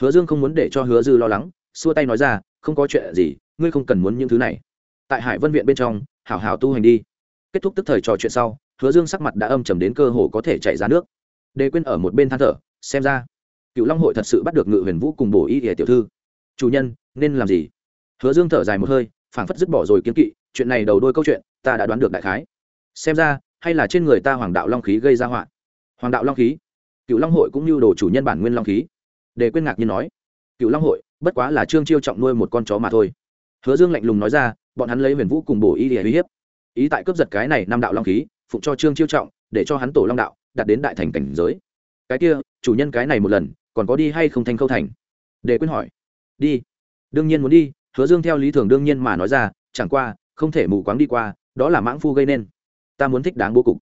Hứa dương không muốn để cho hứa dư lo lắng, xua tay nói ra, không có chuyện gì, ngươi không cần muốn những thứ này. Tại hải vân viện bên trong, hảo hảo tu hành đi. Kết thúc tức thời trò chuyện sau, hứa dương sắc mặt đã âm trầm đến cơ hồ có thể chảy ra nước. Đề quên ở một bên than thở, xem ra cựu long hội thật sự bắt được ngự huyền vũ cùng bổ y ỉa tiểu thư. Chủ nhân, nên làm gì? Hứa dương thở dài một hơi, phảng phất dứt bỏ rồi kiếm kỵ, chuyện này đầu đôi câu chuyện, ta đã đoán được đại khái. Xem ra, hay là trên người ta hoàng đạo long khí gây ra họa. Hoàng đạo long khí? Cựu long hội cũng như đồ chủ nhân bản nguyên long khí để quên ngạc nhiên nói, cựu long hội, bất quá là trương chiêu trọng nuôi một con chó mà thôi. Hứa dương lạnh lùng nói ra, bọn hắn lấy huyền vũ cùng bổ y để uy hiếp. Ý tại cướp giật cái này năm đạo long khí, phụng cho trương chiêu trọng, để cho hắn tổ long đạo, đạt đến đại thành cảnh giới. Cái kia, chủ nhân cái này một lần, còn có đi hay không thành khâu thành? Để quên hỏi. Đi. Đương nhiên muốn đi. Hứa dương theo lý thường đương nhiên mà nói ra, chẳng qua, không thể mù quáng đi qua, đó là mãng phu gây nên. Ta muốn thích đáng bố cục.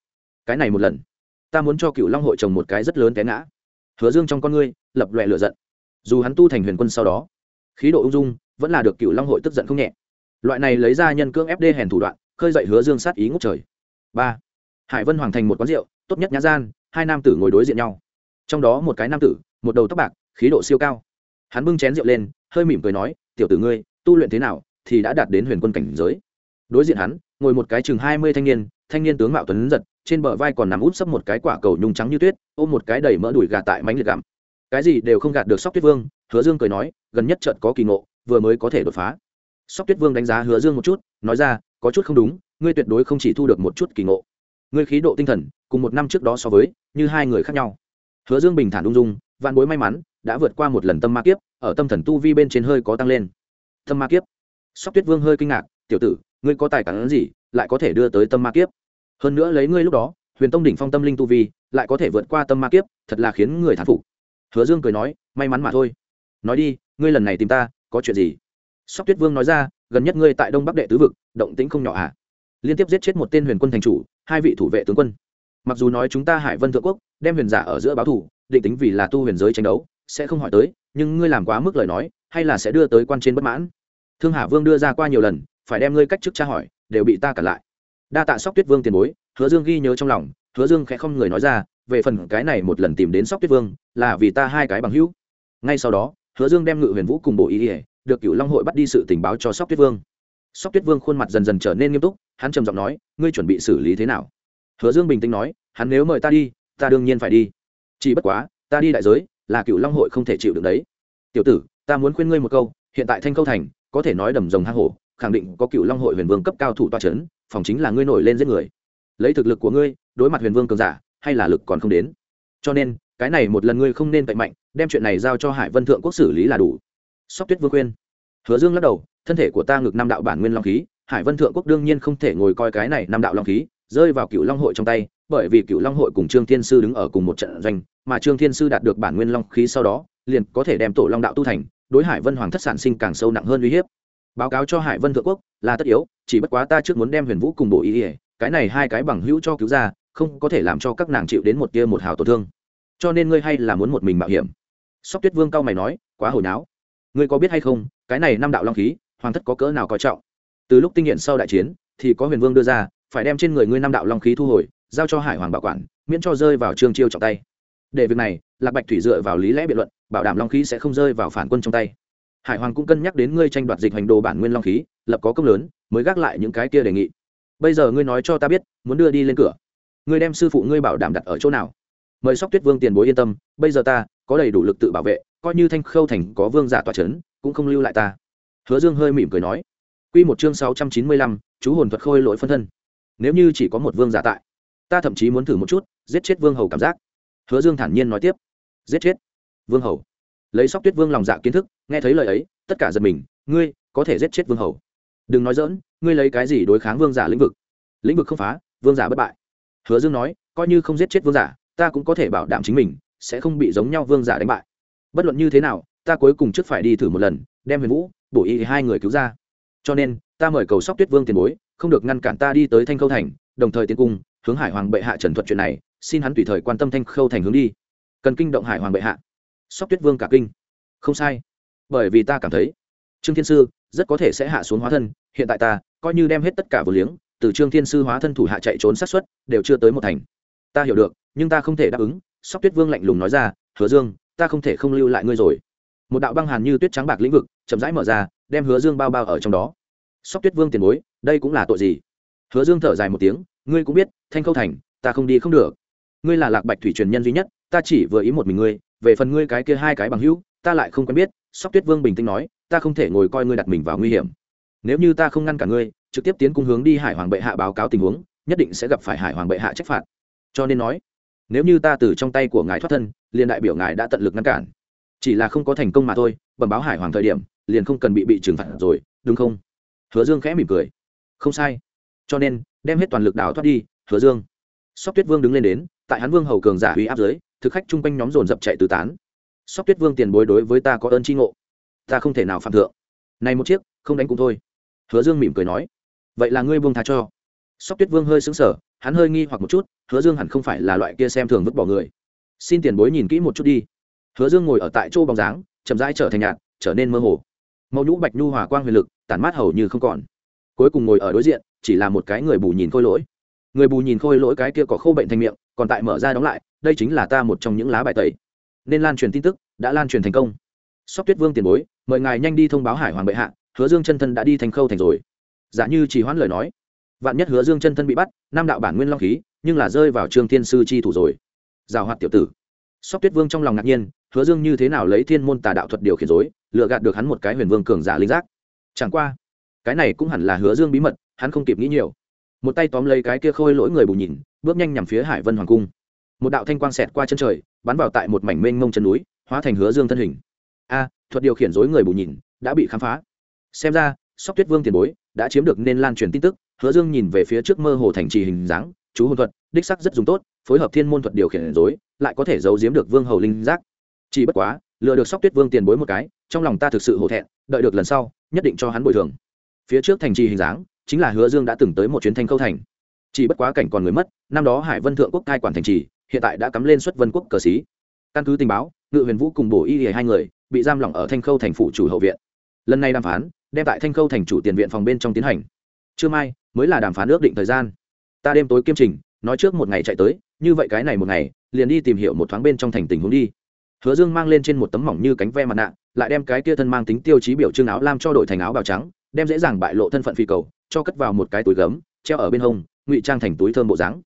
Cái này một lần, ta muốn cho cựu long hội trồng một cái rất lớn té ngã. Hứa dương trong con ngươi lập lòe lửa giận. Dù hắn tu thành huyền quân sau đó, khí độ ung dung vẫn là được cựu long hội tức giận không nhẹ. Loại này lấy ra nhân cưỡng fd hèn thủ đoạn, khơi dậy hứa dương sát ý ngốc trời. Ba, hải vân hoàng thành một quán rượu, tốt nhất nhã gian, hai nam tử ngồi đối diện nhau. Trong đó một cái nam tử, một đầu tóc bạc, khí độ siêu cao. Hắn bưng chén rượu lên, hơi mỉm cười nói, tiểu tử ngươi, tu luyện thế nào thì đã đạt đến huyền quân cảnh giới? Đối diện hắn, ngồi một cái chừng hai mươi thanh niên thanh niên tướng mạo tuấn giật, trên bờ vai còn nằm út sấp một cái quả cầu nhung trắng như tuyết, ôm một cái đầy mỡ đùi gà tại mánh liệt gặm cái gì đều không gạt được sóc tuyết vương, hứa dương cười nói, gần nhất trận có kỳ ngộ, vừa mới có thể đột phá. Sóc tuyết vương đánh giá hứa dương một chút, nói ra, có chút không đúng, ngươi tuyệt đối không chỉ thu được một chút kỳ ngộ. Ngươi khí độ tinh thần, cùng một năm trước đó so với, như hai người khác nhau. Hứa dương bình thản ung dung, vạn bối may mắn, đã vượt qua một lần tâm ma kiếp, ở tâm thần tu vi bên trên hơi có tăng lên. Tâm ma kiếp. Sóc tuyết vương hơi kinh ngạc, tiểu tử, ngươi có tài cản gì, lại có thể đưa tới tâm ma kiếp? Hơn nữa lấy ngươi lúc đó, huyền tông đỉnh phong tâm linh tu vi, lại có thể vượt qua tâm ma kiếp, thật là khiến người thán phục hứa dương cười nói, may mắn mà thôi. Nói đi, ngươi lần này tìm ta, có chuyện gì? Sóc tuyết vương nói ra, gần nhất ngươi tại đông bắc đệ tứ vực, động tĩnh không nhỏ à? Liên tiếp giết chết một tên huyền quân thành chủ, hai vị thủ vệ tướng quân. Mặc dù nói chúng ta hải vân thượng quốc, đem huyền giả ở giữa báo thủ định tính vì là tu huyền giới tranh đấu, sẽ không hỏi tới, nhưng ngươi làm quá mức lời nói, hay là sẽ đưa tới quan trên bất mãn? Thương hà vương đưa ra qua nhiều lần, phải đem ngươi cách chức tra hỏi, đều bị ta cản lại. Đa tạ sóc tuyết vương tiền bối, hứa dương ghi nhớ trong lòng, hứa dương khẽ không người nói ra về phần cái này một lần tìm đến sóc tuyết vương, là vì ta hai cái bằng hữu. Ngay sau đó, hứa dương đem ngự huyền vũ cùng bộ ý ỉa được cựu long hội bắt đi sự tình báo cho sóc tuyết vương. Sóc tuyết vương khuôn mặt dần dần trở nên nghiêm túc, hắn trầm giọng nói, ngươi chuẩn bị xử lý thế nào? Hứa dương bình tĩnh nói, hắn nếu mời ta đi, ta đương nhiên phải đi. Chỉ bất quá, ta đi đại giới, là cựu long hội không thể chịu được đấy. Tiểu tử, ta muốn khuyên ngươi một câu, hiện tại thanh câu thành, có thể nói đầm rồng hang hổ, khẳng định có cựu long hội huyền vương cấp cao thủ toa c h ấ n phòng chính là ngươi nổi lên giết người. Lấy thực lực của ngươi, đối mặt huyền vương cường giả hay là lực còn không đến. Cho nên, cái này một lần ngươi không nên cậy mạnh, đem chuyện này giao cho hải vân thượng quốc xử lý là đủ. Sóc tuyết vương khuyên. Hứa dương lắc đầu, thân thể của ta ngược năm đạo bản nguyên long khí, hải vân thượng quốc đương nhiên không thể ngồi coi cái này năm đạo long khí, rơi vào cựu long hội trong tay, bởi vì cựu long hội cùng trương thiên sư đứng ở cùng một trận doanh, mà trương thiên sư đạt được bản nguyên long khí sau đó, liền có thể đem tổ long đạo tu thành, đối hải vân hoàng thất sản sinh càng sâu nặng hơn uy hiếp. Báo cáo cho hải vân thượng quốc là tất yếu, chỉ bất quá ta trước muốn đem huyền vũ cùng bộ ý ỉa cái này hai cái bằng hữu cho cứu ra không có thể làm cho các nàng chịu đến một tia một hào tổn thương. Cho nên ngươi hay là muốn một mình mạo hiểm. Sóc tuyết vương cao mày nói, quá hồi náo. Ngươi có biết hay không, cái này năm đạo long khí, hoàng thất có cỡ nào coi trọng? Từ lúc tinh nghiện sau đại chiến, thì có huyền vương đưa ra, phải đem trên người ngươi năm đạo long khí thu hồi, giao cho hải hoàng bảo quản, miễn cho rơi vào trương chiêu trọng tay. Để việc này, lạc bạch thủy dựa vào lý lẽ biện luận, bảo đảm long khí sẽ không rơi vào phản quân trong tay. Hải hoàng cũng cân nhắc đến ngươi tranh đoạt dịch hành đồ bản nguyên long khí, lập có công lớn, mới gác lại những cái kia đề nghị. Bây giờ ngươi nói cho ta biết, muốn đưa đi lên cửa ngươi đem sư phụ ngươi bảo đảm đặt ở chỗ nào? Mời sóc tuyết vương tiền bối yên tâm, bây giờ ta có đầy đủ lực tự bảo vệ, coi như thanh khâu thành có vương giả tòa c h ấ n cũng không lưu lại ta. Hứa dương hơi mỉm cười nói. Q một chương sáu trăm chín mươi lăm, chú hồn thuật khôi lỗi phân thân. Nếu như chỉ có một vương giả tại, ta thậm chí muốn thử một chút, giết chết vương hầu cảm giác. Hứa dương thản nhiên nói tiếp. Giết chết vương hầu. Lấy sóc tuyết vương lòng dạ kiến thức, nghe thấy lời ấy, tất cả giật mình. Ngươi có thể giết chết vương hầu. Đừng nói dỡn ngươi lấy cái gì đối kháng vương giả lĩnh vực? Lĩnh vực không phá, vương giả bất bại hứa dương nói, coi như không giết chết vương giả, ta cũng có thể bảo đảm chính mình, sẽ không bị giống nhau vương giả đánh bại. Bất luận như thế nào, ta cuối cùng trước phải đi thử một lần, đem huyền vũ, bổ y hai người cứu ra. Cho nên, ta mời cầu sóc tuyết vương tiền bối, không được ngăn cản ta đi tới thanh khâu thành, đồng thời tiến cung, hướng hải hoàng bệ hạ trần thuật chuyện này, xin hắn tùy thời quan tâm thanh khâu thành hướng đi. Cần kinh động hải hoàng bệ hạ. Sóc tuyết vương cả kinh. Không sai. Bởi vì ta cảm thấy, trương thiên sư rất có thể sẽ hạ xuống hóa thân, hiện tại ta coi như đem hết tất cả vừa liếng từ trương thiên sư hóa thân thủ hạ chạy trốn sát xuất đều chưa tới một thành. Ta hiểu được, nhưng ta không thể đáp ứng, sóc tuyết vương lạnh lùng nói ra, hứa dương, ta không thể không lưu lại ngươi rồi. Một đạo băng hàn như tuyết trắng bạc lĩnh vực chậm rãi mở ra, đem hứa dương bao bao ở trong đó. Sóc tuyết vương tiền bối, đây cũng là tội gì? Hứa dương thở dài một tiếng, ngươi cũng biết, thanh khâu thành, ta không đi không được. Ngươi là lạc bạch thủy truyền nhân duy nhất, ta chỉ vừa ý một mình ngươi, về phần ngươi cái kia hai cái bằng hữu, ta lại không quen biết. Sóc tuyết vương bình tĩnh nói, ta không thể ngồi coi ngươi đặt mình vào nguy hiểm. Nếu như ta không ngăn cả ngươi trực tiếp tiến cung hướng đi hải hoàng bệ hạ báo cáo tình huống, nhất định sẽ gặp phải hải hoàng bệ hạ trách phạt. Cho nên nói, nếu như ta từ trong tay của ngài thoát thân, liền đại biểu ngài đã tận lực ngăn cản. Chỉ là không có thành công mà thôi, bẩm báo hải hoàng thời điểm, liền không cần bị bị trừng phạt rồi, đúng không? Hứa dương khẽ mỉm cười. Không sai. Cho nên, đem hết toàn lực đào thoát đi, hứa dương. Sóc tuyết vương đứng lên đến, tại hắn vương hầu cường giả uy áp giới thực khách chung quanh nhóm dồn dập chạy tứ tán. Sóc tuyết vương tiền bối đối với ta có ơn tri ngộ. Ta không thể nào phạm thượng. Này một chiếc, không đánh cũng thôi. Hứa dương mỉm cười nói vậy là ngươi buông tha cho. Sóc tuyết vương hơi xứng sở hắn hơi nghi hoặc một chút, hứa dương hẳn không phải là loại kia xem thường vứt bỏ người. Xin tiền bối nhìn kỹ một chút đi. Hứa dương ngồi ở tại chỗ bóng dáng, chậm rãi trở thành nhạt, trở nên mơ hồ. Màu nhũ bạch nhu hòa quang huyền lực, tản mát hầu như không còn. Cuối cùng ngồi ở đối diện, chỉ là một cái người bù nhìn khôi lỗi. Người bù nhìn khôi lỗi cái kia có khô bệnh thành miệng, còn tại mở ra đóng lại, đây chính là ta một trong những lá bài tẩy. Nên lan truyền tin tức, đã lan truyền thành công. Sóc tuyết vương tiền bối, mời ngài nhanh đi thông báo hải hoàng bệ hạ, hứa dương chân thân đã đi thành khâu thành rồi giả như chỉ hoãn lời nói. Vạn nhất hứa dương chân thân bị bắt, nam đạo bản nguyên long khí, nhưng là rơi vào trương thiên sư chi thủ rồi. Giảo hoạt tiểu tử. Sóc tuyết vương trong lòng ngạc nhiên, hứa dương như thế nào lấy thiên môn tà đạo thuật điều khiển dối lựa gạt được hắn một cái huyền vương cường giả linh giác. Chẳng qua, cái này cũng hẳn là hứa dương bí mật, hắn không kịp nghĩ nhiều. Một tay tóm lấy cái kia khôi lỗi người bù nhìn, bước nhanh nhằm phía hải vân hoàng cung. Một đạo thanh quang xẹt qua chân trời, bắn vào tại một mảnh mênh mông chân núi, hóa thành hứa dương thân hình. A, thuật điều khiển dối người bù nhìn, đã bị khám phá. Xem ra, sóc tuyết vương tiền bối đã chiếm được nên lan truyền tin tức, hứa dương nhìn về phía trước mơ hồ thành trì hình dáng, chú hồn thuật, đích sắc rất dùng tốt, phối hợp thiên môn thuật điều khiển dối lại có thể giấu giếm được vương hầu linh giác. Chỉ bất quá, lừa được sóc tuyết vương tiền bối một cái, trong lòng ta thực sự hổ thẹn, đợi được lần sau, nhất định cho hắn bồi thường. Phía trước thành trì hình dáng, chính là hứa dương đã từng tới một chuyến thanh khâu thành. Chỉ bất quá cảnh còn người mất, năm đó hải vân thượng quốc cai quản thành trì, hiện tại đã cắm lên xuất vân quốc cờ xí căn cứ tình báo, ngự huyền vũ cùng bổ y hề hai người, bị giam lỏng ở thanh khâu thành phủ chủ hậu viện. Lần này đàm phán đem tại thanh khâu thành chủ tiền viện phòng bên trong tiến hành. Trưa mai, mới là đàm phán ước định thời gian. Ta đêm tối kiêm trình, nói trước một ngày chạy tới, như vậy cái này một ngày, liền đi tìm hiểu một thoáng bên trong thành tình huống đi. Hứa dương mang lên trên một tấm mỏng như cánh ve mặt nạ, lại đem cái kia thân mang tính tiêu chí biểu trưng áo lam cho đổi thành áo bào trắng, đem dễ dàng bại lộ thân phận phi cầu, cho cất vào một cái túi gấm, treo ở bên hông, ngụy trang thành túi thơm bộ dáng.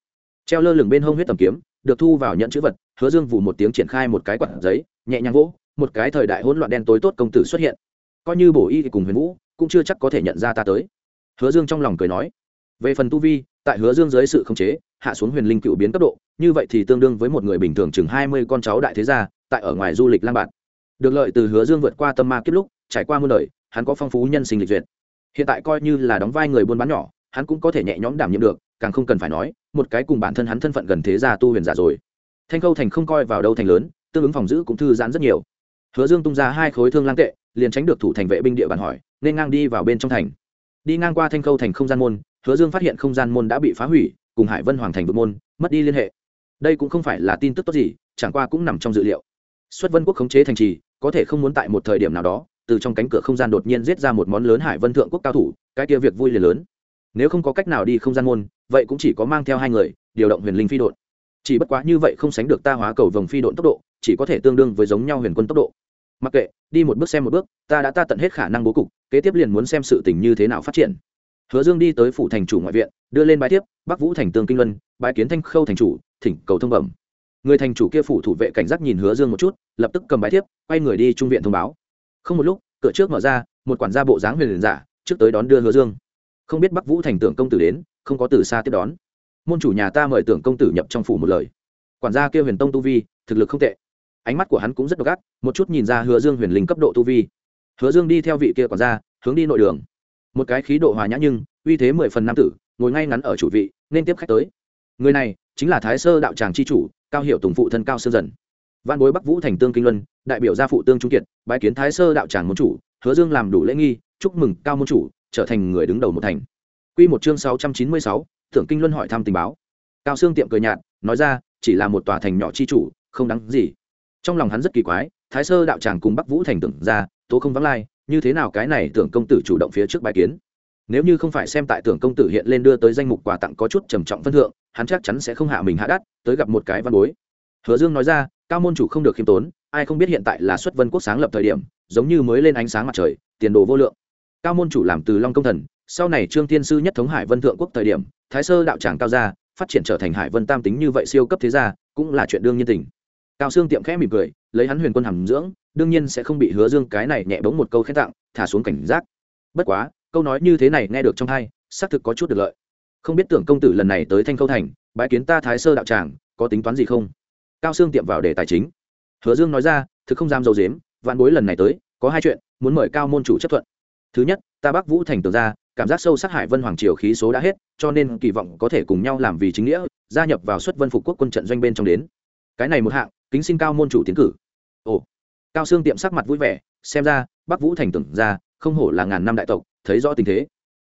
Treo lơ lửng bên hông huyết tầm kiếm, được thu vào nhận chữ vật, hứa dương vù một tiếng triển khai một cái quạt giấy, nhẹ nhàng vỗ, một cái thời đại hỗn loạn đen tối tốt công tử xuất hiện coi như bổ y cùng huyền vũ cũng chưa chắc có thể nhận ra ta tới. Hứa dương trong lòng cười nói, về phần tu vi, tại hứa dương dưới sự khống chế, hạ xuống huyền linh cựu biến cấp độ, như vậy thì tương đương với một người bình thường chừng hai mươi con cháu đại thế gia, tại ở ngoài du lịch lang bạn. Được lợi từ hứa dương vượt qua tâm ma kiếp lúc, trải qua muôn đời, hắn có phong phú nhân sinh lịch duyệt. Hiện tại coi như là đóng vai người buôn bán nhỏ, hắn cũng có thể nhẹ nhõm đảm nhiệm được, càng không cần phải nói, một cái cùng bản thân hắn thân phận gần thế gia tu huyền giả rồi. Thanh khâu thành không coi vào đâu thành lớn, tương ứng phòng giữ cũng thư giãn rất nhiều. Hứa dương tung ra hai khối thương lang tệ liền tránh được thủ thành vệ binh địa bàn hỏi, nên ngang đi vào bên trong thành. Đi ngang qua thanh khâu thành không gian môn, hứa dương phát hiện không gian môn đã bị phá hủy, cùng hải vân hoàng thành vượt môn, mất đi liên hệ. Đây cũng không phải là tin tức tốt gì, chẳng qua cũng nằm trong dự liệu. Xuất vân quốc khống chế thành trì, có thể không muốn tại một thời điểm nào đó, từ trong cánh cửa không gian đột nhiên giết ra một món lớn hải vân thượng quốc cao thủ, cái kia việc vui liền lớn. Nếu không có cách nào đi không gian môn, vậy cũng chỉ có mang theo hai người, điều động huyền linh phi đột chỉ bất quá như vậy không sánh được ta hóa cầu vòng phi độn tốc độ, chỉ có thể tương đương với giống nhau huyền quân tốc độ mặc kệ, đi một bước xem một bước, ta đã ta tận hết khả năng bố cục, kế tiếp liền muốn xem sự tình như thế nào phát triển. Hứa dương đi tới phủ thành chủ ngoại viện, đưa lên bài tiếp, bắc vũ thành tương kinh luân bãi kiến thanh khâu thành chủ, thỉnh cầu thông bẩm. Người thành chủ kia phủ thủ vệ cảnh giác nhìn hứa dương một chút, lập tức cầm bài tiếp, quay người đi trung viện thông báo. Không một lúc, cửa trước mở ra, một quản gia bộ dáng huyền liền giả, trước tới đón đưa hứa dương. Không biết bắc vũ thành tưởng công tử đến, không có từ xa tiếp đón. Môn chủ nhà ta mời tưởng công tử nhập trong phủ một lời. Quản gia kêu huyền tông tu vi, thực lực không tệ ánh mắt của hắn cũng rất độc ác, một chút nhìn ra hứa dương huyền linh cấp độ tu vi. Hứa dương đi theo vị kia quản gia, hướng đi nội đường. Một cái khí độ hòa nhã nhưng, uy thế mười phần nam tử, ngồi ngay ngắn ở chủ vị, nên tiếp khách tới. Người này, chính là thái sơ đạo tràng c h i chủ, cao hiệu tùng phụ thân cao Sương dần. Văn bối bắc vũ thành tương kinh luân, đại biểu gia phụ tương trung kiệt, bái kiến thái sơ đạo tràng môn chủ, hứa dương làm đủ lễ nghi, chúc mừng cao môn chủ, trở thành người đứng đầu một thành. Q một chương sáu trăm chín mươi sáu, thượng kinh luân hỏi thăm tình báo. Cao sương tiệm cười nhạt, nói ra, chỉ là một tòa thành nhỏ chi chủ, không đáng gì trong lòng hắn rất kỳ quái, thái sơ đạo tràng cùng bắc vũ thành tưởng ra, tố không vắng lai, như thế nào cái này tưởng công tử chủ động phía trước bài kiến? Nếu như không phải xem tại tưởng công tử hiện lên đưa tới danh mục quà tặng có chút trầm trọng phân thượng, hắn chắc chắn sẽ không hạ mình hạ đắt, tới gặp một cái văn bối. Hứa dương nói ra, cao môn chủ không được khiêm tốn, ai không biết hiện tại là xuất vân quốc sáng lập thời điểm, giống như mới lên ánh sáng mặt trời, tiền đồ vô lượng. Cao môn chủ làm từ long công thần, sau này trương thiên sư nhất thống hải vân thượng quốc thời điểm, thái sơ đạo tràng cao gia, phát triển trở thành hải vân tam tính như vậy siêu cấp thế gia, cũng là chuyện đương nhiên tình cao xương tiệm khẽ mỉm cười, lấy hắn huyền quân hàm dưỡng, đương nhiên sẽ không bị hứa dương cái này nhẹ bóng một câu khen tặng, thả xuống cảnh giác. Bất quá, câu nói như thế này nghe được trong hai xác thực có chút được lợi. Không biết tưởng công tử lần này tới thanh khâu thành bãi kiến ta thái sơ đạo tràng, có tính toán gì không? Cao xương tiệm vào đề tài chính. Hứa dương nói ra, thực không dám dầu dếm, vạn bối lần này tới, có hai chuyện, muốn mời cao môn chủ chấp thuận. Thứ nhất, ta bắc vũ thành tường ra, cảm giác sâu sắc hải vân hoàng triều khí số đã hết, cho nên kỳ vọng có thể cùng nhau làm vì chính nghĩa, gia nhập vào xuất vân phục quốc quân trận doanh bên trong đến. Cái này một hạng kính xin cao môn chủ tiến cử. Ồ, cao xương tiệm sắc mặt vui vẻ, xem ra, bắc vũ thành tưởng ra, không hổ là ngàn năm đại tộc, thấy rõ tình thế.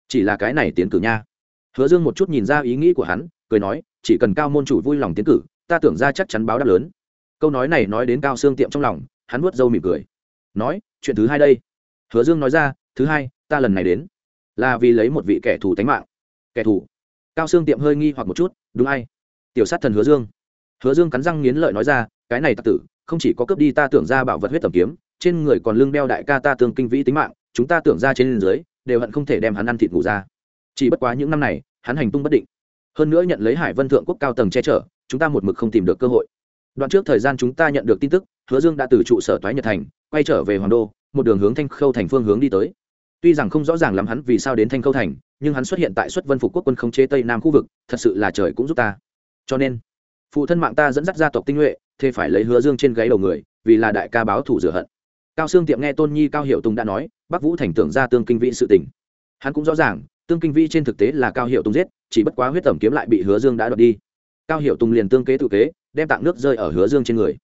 Chỉ là cái này tiến cử nha. Hứa dương một chút nhìn ra ý nghĩ của hắn, cười nói, chỉ cần cao môn chủ vui lòng tiến cử, ta tưởng ra chắc chắn báo đáp lớn. Câu nói này nói đến cao xương tiệm trong lòng, hắn nuốt dâu mỉm cười. Nói, chuyện thứ hai đây. Hứa dương nói ra, thứ hai, ta lần này đến. Là vì lấy một vị kẻ thù tánh mạng. Kẻ thù. Cao xương tiệm hơi nghi hoặc một chút, đúng ai? Tiểu sát thần hứa dương. Hứa dương cắn răng nghiến lợi nói ra cái này tặc tử, không chỉ có cướp đi ta tưởng ra bảo vật huyết tầm kiếm, trên người còn lưng đeo đại ca ta tương kinh vĩ tính mạng, chúng ta tưởng ra trên dưới, đều hận không thể đem hắn ăn thịt ngủ ra. Chỉ bất quá những năm này, hắn hành tung bất định. Hơn nữa nhận lấy hải vân thượng quốc cao tầng che chở, chúng ta một mực không tìm được cơ hội. Đoạn trước thời gian chúng ta nhận được tin tức, hứa dương đã từ trụ sở toái nhật thành, quay trở về hoàng đô, một đường hướng thanh khâu thành phương hướng đi tới. Tuy rằng không rõ ràng lắm hắn vì sao đến thanh khâu thành, nhưng hắn xuất hiện tại xuất vân phục quốc quân không chế tây nam khu vực, thật sự là trời cũng giúp ta. Cho nên phụ thân mạng ta dẫn dắt gia tộc tinh nhuệ, thế phải lấy hứa dương trên gáy đầu người, vì là đại ca báo thủ rửa hận. Cao sương tiệm nghe tôn nhi, cao hiệu tùng đã nói, bắc vũ thành tưởng ra tương kinh vĩ sự tình. Hắn cũng rõ ràng, tương kinh vĩ trên thực tế là cao hiệu tùng giết, chỉ bất quá huyết tẩm kiếm lại bị hứa dương đã đoạt đi. Cao hiệu tùng liền tương kế tự kế, đem tạng nước rơi ở hứa dương trên người.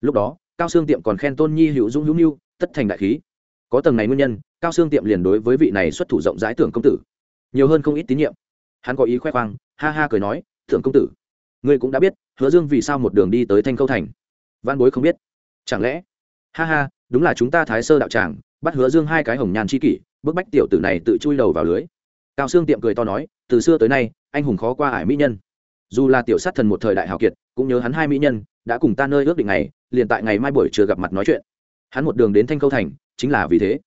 Lúc đó, cao sương tiệm còn khen tôn nhi hữu dũng hữu mưu tất thành đại khí. Có tầng này nguyên nhân, cao sương tiệm liền đối với vị này xuất thủ rộng rãi tưởng công tử. Nhiều hơn không ít tín nhiệm. Hắn có ý khoe khoang, ha ha cười nói thượng công tử ngươi cũng đã biết, hứa dương vì sao một đường đi tới thanh khâu thành. Văn bối không biết. Chẳng lẽ? Ha ha, đúng là chúng ta thái sơ đạo tràng, bắt hứa dương hai cái hồng nhàn chi kỷ, bức bách tiểu tử này tự chui đầu vào lưới. Cao sương tiệm cười to nói, từ xưa tới nay, anh hùng khó qua ải mỹ nhân. Dù là tiểu sát thần một thời đại hào kiệt, cũng nhớ hắn hai mỹ nhân, đã cùng ta nơi ước định này liền tại ngày mai buổi chưa gặp mặt nói chuyện. Hắn một đường đến thanh câu thành, chính là vì thế.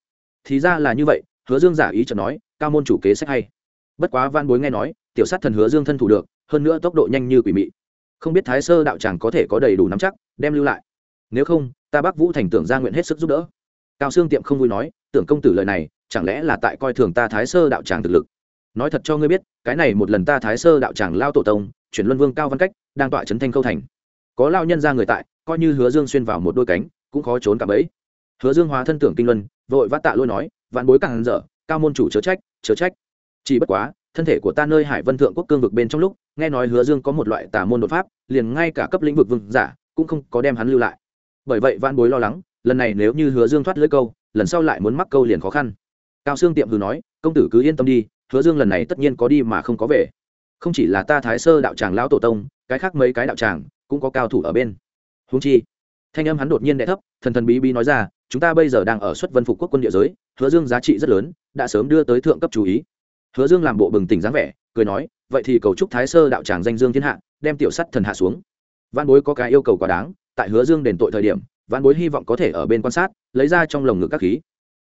Thì ra là như vậy, hứa dương giả ý chợt nói, cao môn chủ kế sách hay. Bất quá van bối nghe nói tiểu sát thần hứa dương thân thủ được, hơn nữa tốc độ nhanh như quỷ mị. Không biết thái sơ đạo tràng có thể có đầy đủ nắm chắc, đem lưu lại. Nếu không, ta bắc vũ thành tưởng ra nguyện hết sức giúp đỡ. Cao xương tiệm không vui nói, tưởng công tử lời này, chẳng lẽ là tại coi thường ta thái sơ đạo tràng thực lực? Nói thật cho ngươi biết, cái này một lần ta thái sơ đạo tràng lao tổ tông, chuyển luân vương cao văn cách, đang tọa trấn thanh câu thành. Có lao nhân ra người tại, coi như hứa dương xuyên vào một đôi cánh, cũng khó trốn cả bấy. Hứa dương hóa thân tưởng kinh luân, vội vã tạ lôi nói, vạn bối càng dở, cao môn chủ chớ trách chớ trách. Chỉ bất quá thân thể của ta nơi hải vân thượng quốc cương vực bên trong lúc, nghe nói hứa dương có một loại tà môn đột pháp, liền ngay cả cấp lĩnh vực vương giả cũng không có đem hắn lưu lại. Bởi vậy vạn bối lo lắng, lần này nếu như hứa dương thoát lưỡi câu, lần sau lại muốn mắc câu liền khó khăn. Cao sương tiệm hừ nói, công tử cứ yên tâm đi, hứa dương lần này tất nhiên có đi mà không có về. Không chỉ là ta thái sơ đạo tràng lão tổ tông, cái khác mấy cái đạo tràng cũng có cao thủ ở bên. Húng chi, thanh âm hắn đột nhiên đ thấp, thần thần bí bí nói ra, chúng ta bây giờ đang ở xuất vân phục quốc quân địa giới, hứa dương giá trị rất lớn, đã sớm đưa tới thượng cấp chú ý hứa dương làm bộ bừng tỉnh dáng vẻ, cười nói, vậy thì cầu chúc thái sơ đạo tràng danh dương thiên hạ, đem tiểu sắt thần hạ xuống. Văn bối có cái yêu cầu quá đáng, tại hứa dương đền tội thời điểm văn bối hy vọng có thể ở bên quan sát, lấy ra trong lồng ngực các khí.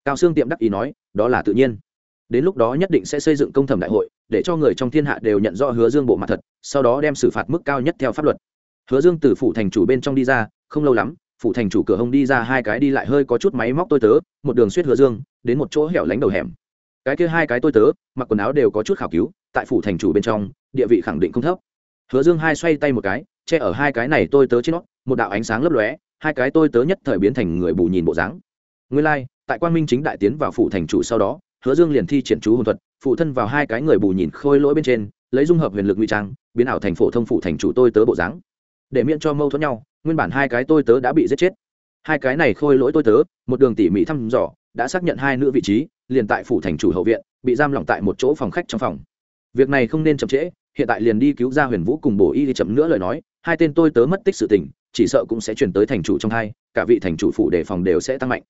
Cao sương tiệm đắc ý nói, đó là tự nhiên. Đến lúc đó nhất định sẽ xây dựng công thẩm đại hội, để cho người trong thiên hạ đều nhận rõ hứa dương bộ mặt thật, sau đó đem xử phạt mức cao nhất theo pháp luật. Hứa dương từ phủ thành chủ bên trong đi ra, không lâu lắm, phủ thành chủ cửa hông đi ra hai cái đi lại hơi có chút máy móc tôi tớ, một đường suýt hứa dương, đến một chỗ hẻo lánh đầu hẻm cái kia hai cái tôi tớ mặc quần áo đều có chút khảo cứu tại phủ thành chủ bên trong địa vị khẳng định không thấp. Hứa dương hai xoay tay một cái che ở hai cái này tôi tớ trên nó một đạo ánh sáng lấp lóe hai cái tôi tớ nhất thời biến thành người bù nhìn bộ dáng. Nguyên lai、like, tại quan minh chính đại tiến vào phủ thành chủ sau đó hứa dương liền thi triển chú hồn thuật phụ thân vào hai cái người bù nhìn khôi lỗi bên trên lấy dung hợp huyền lực nguy trang biến ảo thành phổ thông phủ thành chủ tôi tớ bộ dáng. Để miễn cho mâu thuẫn nhau nguyên bản hai cái tôi tớ đã bị giết chết hai cái này khôi lỗi tôi tớ, một đường tỉ mỉ thăm dò, đã xác nhận hai nữ vị trí, liền tại phủ thành chủ hậu viện, bị giam lỏng tại một chỗ phòng khách trong phòng. Việc này không nên chậm trễ, hiện tại liền đi cứu ra huyền vũ cùng bổ y chậm nữa lời nói, hai tên tôi tớ mất tích sự tình, chỉ sợ cũng sẽ chuyển tới thành chủ trong hai, cả vị thành chủ phủ đề phòng đều sẽ tăng mạnh.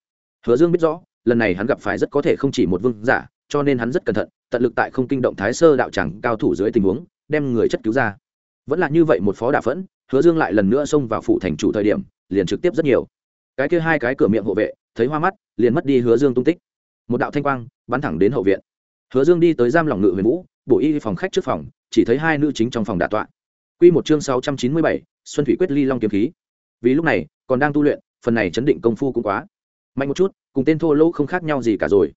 Hứa dương biết rõ, lần này hắn gặp phải rất có thể không chỉ một vương giả, cho nên hắn rất cẩn thận, tận lực tại không kinh động thái sơ đạo chẳng cao thủ dưới tình huống, đem người chất cứu ra. Vẫn là như vậy một phó đà phẫn, hứa dương lại lần nữa xông vào phủ thành chủ thời điểm, liền trực tiếp rất nhiều cái kia hai cái cửa miệng hộ vệ, thấy hoa mắt, liền mất đi hứa dương tung tích. Một đạo thanh quang bắn thẳng đến hậu viện. Hứa dương đi tới giam lòng ngự huyền vũ bổ y phòng khách trước phòng, chỉ thấy hai nữ chính trong phòng đà tọa. Q một chương sáu trăm chín mươi bảy, xuân thủy quyết ly long kiếm khí. Vì lúc này, còn đang tu luyện, phần này chấn định công phu cũng quá. Mạnh một chút, cùng tên thô lỗ không khác nhau gì cả rồi.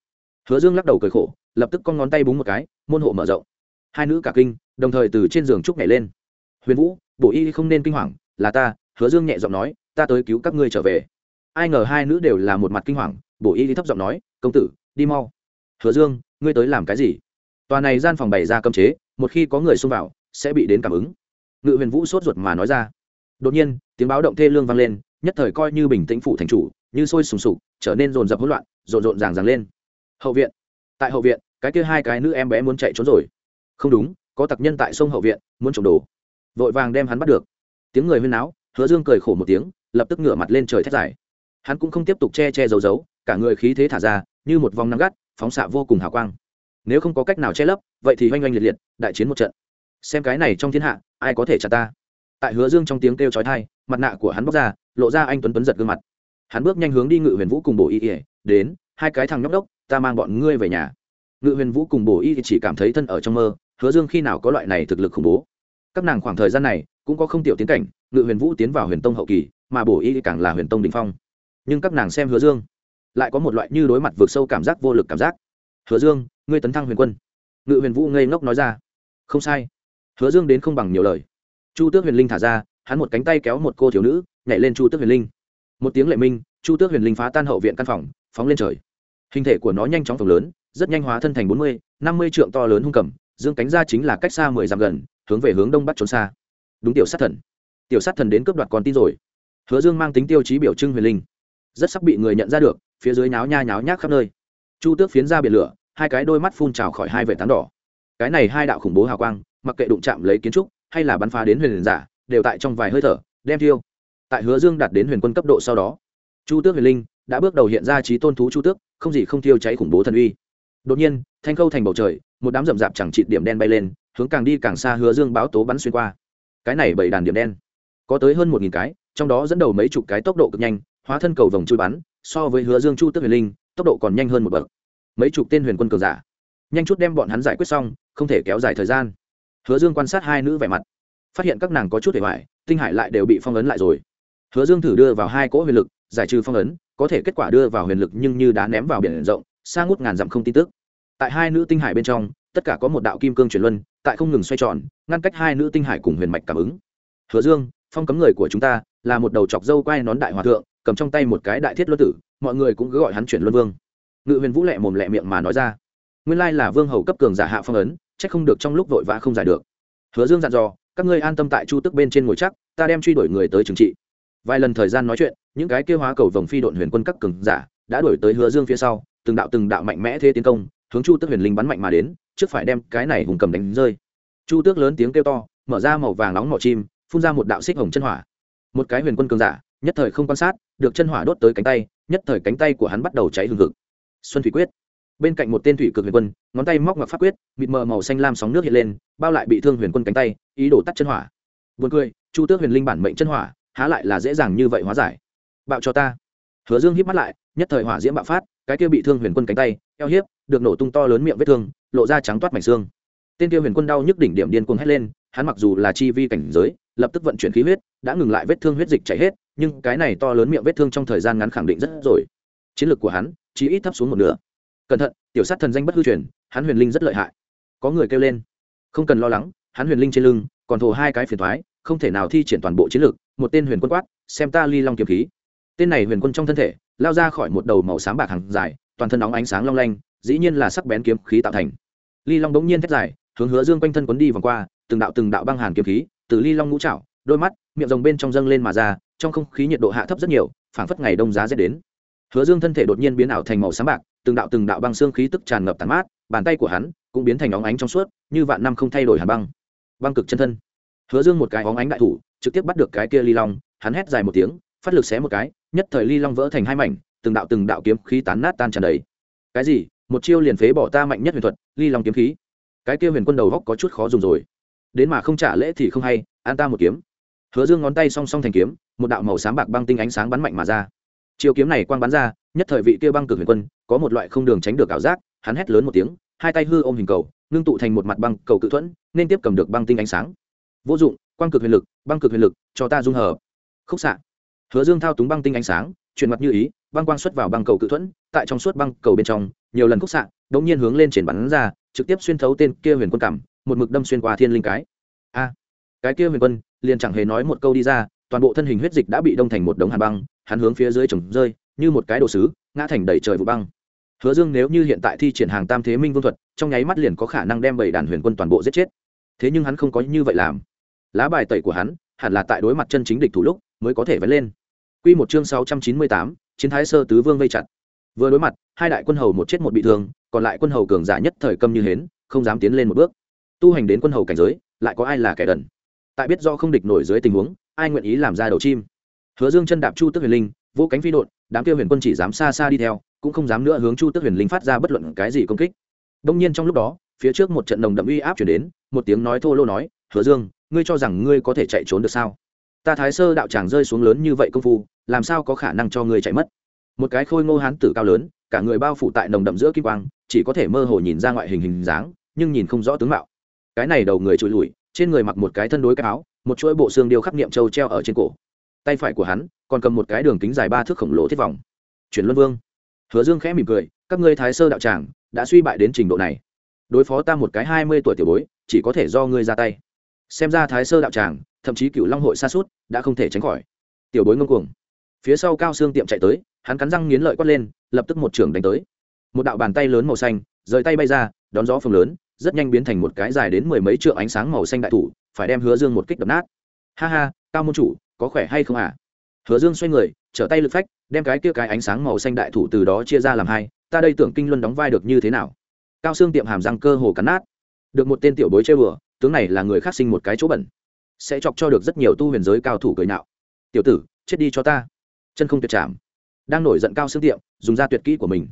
Hứa dương lắc đầu cười khổ, lập tức con ngón tay búng một cái, môn hộ mở rộng. Hai nữ cả kinh, đồng thời từ trên giường trúc nhảy lên. Huyền vũ bổ y không nên kinh hoàng, là ta, hứa dương nhẹ giọng nói, ta tới cứu các ngươi trở về ai ngờ hai nữ đều là một mặt kinh hoàng, bổ y thấp giọng nói, công tử, đi mau. Hứa dương, ngươi tới làm cái gì? Tòa này gian phòng bày ra cấm chế, một khi có người xông vào, sẽ bị đến cảm ứng. Ngự huyền vũ sốt ruột mà nói ra. Đột nhiên, tiếng báo động thê lương vang lên, nhất thời coi như bình tĩnh phủ thành chủ, như sôi sùng sục, trở nên rồn rập hỗn loạn, rộn rộn ràng ràng lên. Hậu viện. Tại hậu viện, cái kia hai cái nữ em bé muốn chạy trốn rồi. Không đúng, có tặc nhân tại sông hậu viện, muốn trộm đồ. Vội vàng đem hắn bắt được. Tiếng người huyên náo, hứa dương cười khổ một tiếng, lập tức ngửa mặt lên trời thét dài hắn cũng không tiếp tục che che giấu giấu, cả người khí thế thả ra, như một vòng nắng gắt, phóng xạ vô cùng hào quang. Nếu không có cách nào che lấp, vậy thì hoanh hoanh liệt liệt, đại chiến một trận. Xem cái này trong thiên hạ, ai có thể chặt ta? Tại hứa dương trong tiếng kêu chói thai mặt nạ của hắn bóc ra, lộ ra anh tuấn tuấn giật gương mặt. Hắn bước nhanh hướng đi ngự huyền vũ cùng bổ y ỉa đến, hai cái thằng nhóc đốc, ta mang bọn ngươi về nhà. Ngự huyền vũ cùng bổ y chỉ cảm thấy thân ở trong mơ, hứa dương khi nào có loại này thực lực khủng bố? Các nàng khoảng thời gian này, cũng có không tiểu tiến cảnh, ngự huyền vũ tiến vào huyền tông hậu kỳ, mà bổ y càng là huyền tông đình phong nhưng các nàng xem hứa dương lại có một loại như đối mặt vượt sâu cảm giác vô lực cảm giác. Hứa dương, ngươi tấn thăng huyền quân. Ngự huyền vũ ngây ngốc nói ra. Không sai. Hứa dương đến không bằng nhiều lời. Chu tước huyền linh thả ra, hắn một cánh tay kéo một cô thiếu nữ, nhảy lên chu tước huyền linh. Một tiếng lệ minh, chu tước huyền linh phá tan hậu viện căn phòng, phóng lên trời. Hình thể của nó nhanh chóng phồng lớn, rất nhanh hóa thân thành bốn mươi, năm mươi trượng to lớn hung cầm, dương cánh ra chính là cách xa mười dặm gần, hướng về hướng đông bắc trốn xa. Đúng tiểu sát thần. Tiểu sát thần đến cướp đoạt con tin rồi. Hứa dương mang tính tiêu chí biểu trưng huyền linh rất sắp bị người nhận ra được, phía dưới nháo nha nháo nhác khắp nơi. Chu tước phiến ra biển lửa, hai cái đôi mắt phun trào khỏi hai vệ tán đỏ. Cái này hai đạo khủng bố hào quang, mặc kệ đụng chạm lấy kiến trúc, hay là bắn phá đến huyền giả, đều tại trong vài hơi thở, đem thiêu. Tại hứa dương đạt đến huyền quân cấp độ sau đó, chu tước huyền linh đã bước đầu hiện ra trí tôn thú chu tước, không gì không thiêu cháy khủng bố thần uy. Đột nhiên, thanh khâu thành bầu trời, một đám rậm rạp chẳng trị điểm đen bay lên, hướng càng đi càng xa hứa dương báo tố bắn xuyên qua. Cái này bảy đàn điểm đen, có tới hơn một nghìn cái, trong đó dẫn đầu mấy chục cái tốc độ cực nhanh hóa thân cầu vòng chui bắn, so với hứa dương chu tức huyền linh, tốc độ còn nhanh hơn một bậc. Mấy chục tên huyền quân cường giả. Nhanh chút đem bọn hắn giải quyết xong, không thể kéo dài thời gian. Hứa dương quan sát hai nữ vẻ mặt, phát hiện các nàng có chút hề hoài, tinh hải lại đều bị phong ấn lại rồi. Hứa dương thử đưa vào hai cỗ huyền lực, giải trừ phong ấn, có thể kết quả đưa vào huyền lực nhưng như đá ném vào biển rộng, xa ngút ngàn dặm không tin tức. Tại hai nữ tinh hải bên trong, tất cả có một đạo kim cương chuyển luân, tại không ngừng xoay tròn, ngăn cách hai nữ tinh hải cùng huyền mạch cảm ứng. Hứa dương, phong cấm người của chúng ta, là một đầu chọc dâu quai nón đại hòa thượng cầm trong tay một cái đại thiết luân tử, mọi người cũng cứ gọi hắn chuyển luân vương. Ngự huyền vũ lẹ mồm lẹ miệng mà nói ra. Nguyên lai là vương hầu cấp cường giả hạ phong ấn c không được trong lúc vội vã không giải được. Hứa dương dặn dò, các ngươi an tâm tại chu tức bên trên ngồi chắc, ta đem truy đuổi người tới trừng trị. Vài lần thời gian nói chuyện, những cái kêu hóa cầu vòng phi đội huyền quân các cường giả đã đuổi tới hứa dương phía sau, từng đạo từng đạo mạnh mẽ thế tiến công, hướng chu tước huyền linh bắn mạnh mà đến, trước phải đem cái này hùng cầm đánh rơi. Chu tước lớn tiếng kêu to, mở ra màu vàng nóng mỏ chim, phun ra một đạo xích hồng chân hỏa. Một cái huyền quân cường giả nhất thời không quan sát, được chân hỏa đốt tới cánh tay, nhất thời cánh tay của hắn bắt đầu cháy hừng hực. Xuân thủy quyết. Bên cạnh một tên thủy cực huyền quân, ngón tay móc ngọc pháp quyết, mịt mờ màu xanh lam sóng nước hiện lên, bao lại bị thương huyền quân cánh tay, ý đồ tắt chân hỏa. Vườn cười, chu tước huyền linh bản mệnh chân hỏa, há lại là dễ dàng như vậy hóa giải. Bạo cho ta. Hứa dương híp mắt lại, nhất thời hỏa diễm bạo phát, cái kia bị thương huyền quân cánh tay, eo hiếp, được nổ tung to lớn miệng vết thương, lộ ra trắng toát mảnh xương. Tên kia huyền quân đau nhức đỉnh điểm điên cuồng hét lên, hắn mặc dù là chi vi cảnh giới, lập tức vận chuyển khí huyết, đã ngừng lại vết thương huyết dịch chảy hết nhưng cái này to lớn miệng vết thương trong thời gian ngắn khẳng định rất rồi. Chiến lược của hắn, chỉ ít thấp xuống một nửa. Cẩn thận, tiểu sát thần danh bất hư truyền, hắn huyền linh rất lợi hại. Có người kêu lên. Không cần lo lắng, hắn huyền linh trên lưng, còn thổ hai cái phiền thoái, không thể nào thi triển toàn bộ chiến lược, một tên huyền quân quát, xem ta ly long kiếm khí. Tên này huyền quân trong thân thể, lao ra khỏi một đầu màu sáng bạc hàng dài, toàn thân nóng ánh sáng long lanh, dĩ nhiên là sắc bén kiếm khí tạo thành. Ly long bỗng nhiên thét dài, hướng hứa dương quanh thân quấn đi vòng qua, từng đạo từng đạo băng hàn kiếm khí, từ ly long ngũ trạo đôi mắt, miệng rồng bên trong dâng lên mà ra trong không khí nhiệt độ hạ thấp rất nhiều, phảng phất ngày đông giá rét đến. Hứa dương thân thể đột nhiên biến ảo thành màu sáng bạc, từng đạo từng đạo băng xương khí tức tràn ngập tàn mát, bàn tay của hắn cũng biến thành óng ánh trong suốt, như vạn năm không thay đổi hàn băng. Băng cực chân thân. Hứa dương một cái óng ánh đại thủ, trực tiếp bắt được cái kia ly long, hắn hét dài một tiếng, phát lực xé một cái, nhất thời ly long vỡ thành hai mảnh, từng đạo từng đạo kiếm khí tán nát tan tràn đầy. Cái gì? Một chiêu liền phế bỏ ta mạnh nhất huyền thuật, ly long kiếm khí. Cái kia huyền quân đầu góc có chút khó dùng rồi. Đến mà không trả lễ thì không hay, an ta một kiếm hứa dương ngón tay song song thành kiếm, một đạo màu sáng bạc băng tinh ánh sáng bắn mạnh mà ra. Chiêu kiếm này quang bắn ra, nhất thời vị kia băng cực huyền quân, có một loại không đường tránh được ảo giác, hắn hét lớn một tiếng, hai tay hư ôm hình cầu, ngưng tụ thành một mặt băng cầu cự thuẫn, nên tiếp cầm được băng tinh ánh sáng. Vô dụng, quang cực huyền lực, băng cực huyền lực, cho ta dung hợp. Khúc xạ. Hứa dương thao túng băng tinh ánh sáng, chuyển mặt như ý, băng quang xuất vào băng cầu cự thuẫn, tại trong suốt băng cầu bên trong, nhiều lần khúc xạ đống nhiên hướng lên triển bắn ra, trực tiếp xuyên thấu tên kia huyền quân cảm, một mực đâm xuyên qua thiên linh cái. A. Cái kia huyền quân liền chẳng hề nói một câu đi ra toàn bộ thân hình huyết dịch đã bị đông thành một đống hàn băng hắn hướng phía dưới trồng rơi như một cái đồ sứ ngã thành đầy trời vụ băng hứa dương nếu như hiện tại thi triển hàng tam thế minh vương thuật trong nháy mắt liền có khả năng đem bảy đàn huyền quân toàn bộ giết chết thế nhưng hắn không có như vậy làm lá bài tẩy của hắn hẳn là tại đối mặt chân chính địch thủ lúc mới có thể vén lên Quy một chương sáu trăm chín mươi tám, chiến thái sơ tứ vương vây chặt. Vừa đối mặt, hai đại quân hầu một chết một bị thương, còn lại quân hầu cường giả nhất thời câm như hến, không dám tiến lên một bước. Tu hành đến quân hầu cảnh giới, lại có ai là kẻ đần. Tại biết do không địch nổi dưới tình huống, ai nguyện ý làm ra đầu chim. Hứa Dương chân đạp Chu Tức Huyền Linh, vô cánh phi đột, đám kia huyền quân chỉ dám xa xa đi theo, cũng không dám nữa hướng Chu Tức Huyền Linh phát ra bất luận cái gì công kích. Đông nhiên trong lúc đó, phía trước một trận nồng đậm uy áp truyền đến, một tiếng nói thô lô nói, "Hứa Dương, ngươi cho rằng ngươi có thể chạy trốn được sao?" ta thái sơ đạo tràng rơi xuống lớn như vậy công phu làm sao có khả năng cho ngươi chạy mất một cái khôi ngô hán tử cao lớn cả người bao phủ tại nồng đậm giữa kim quang chỉ có thể mơ hồ nhìn ra ngoại hình hình dáng nhưng nhìn không rõ tướng mạo cái này đầu người trụi lùi trên người mặc một cái thân đối cái áo, một chuỗi bộ xương điêu khắc niệm châu treo ở trên cổ. Tay phải của hắn còn cầm một cái đường kính dài ba thước khổng lồ thiết vòng. Chuyển luân vương. Hứa dương khẽ mỉm cười, các ngươi thái sơ đạo tràng đã suy bại đến trình độ này. Đối phó ta một cái hai mươi tuổi tiểu bối, chỉ có thể do ngươi ra tay. Xem ra thái sơ đạo tràng, thậm chí cựu long hội xa suốt, đã không thể tránh khỏi. Tiểu bối ngông cuồng. Phía sau cao xương tiệm chạy tới, hắn cắn răng nghiến lợi quát lên, lập tức một trường đánh tới. Một đạo bàn tay lớn màu xanh, rời tay bay ra, đón gió phồng lớn rất nhanh biến thành một cái dài đến mười mấy trượng ánh sáng màu xanh đại thủ, phải đem hứa dương một kích đập nát. Ha ha, cao môn chủ, có khỏe hay không à hứa dương xoay người, trở tay lực phách, đem cái kia cái ánh sáng màu xanh đại thủ từ đó chia ra làm hai, ta đây tưởng kinh luân đóng vai được như thế nào? Cao xương tiệm hàm răng cơ hồ cắn nát. Được một tên tiểu bối chơi bừa tướng này là người khác sinh một cái chỗ bẩn. Sẽ chọc cho được rất nhiều tu huyền giới cao thủ cười nạo. Tiểu tử, chết đi cho ta. Chân không tuyệt chạm đang nổi giận cao xương tiệm, dùng ra tuyệt kỹ của mình.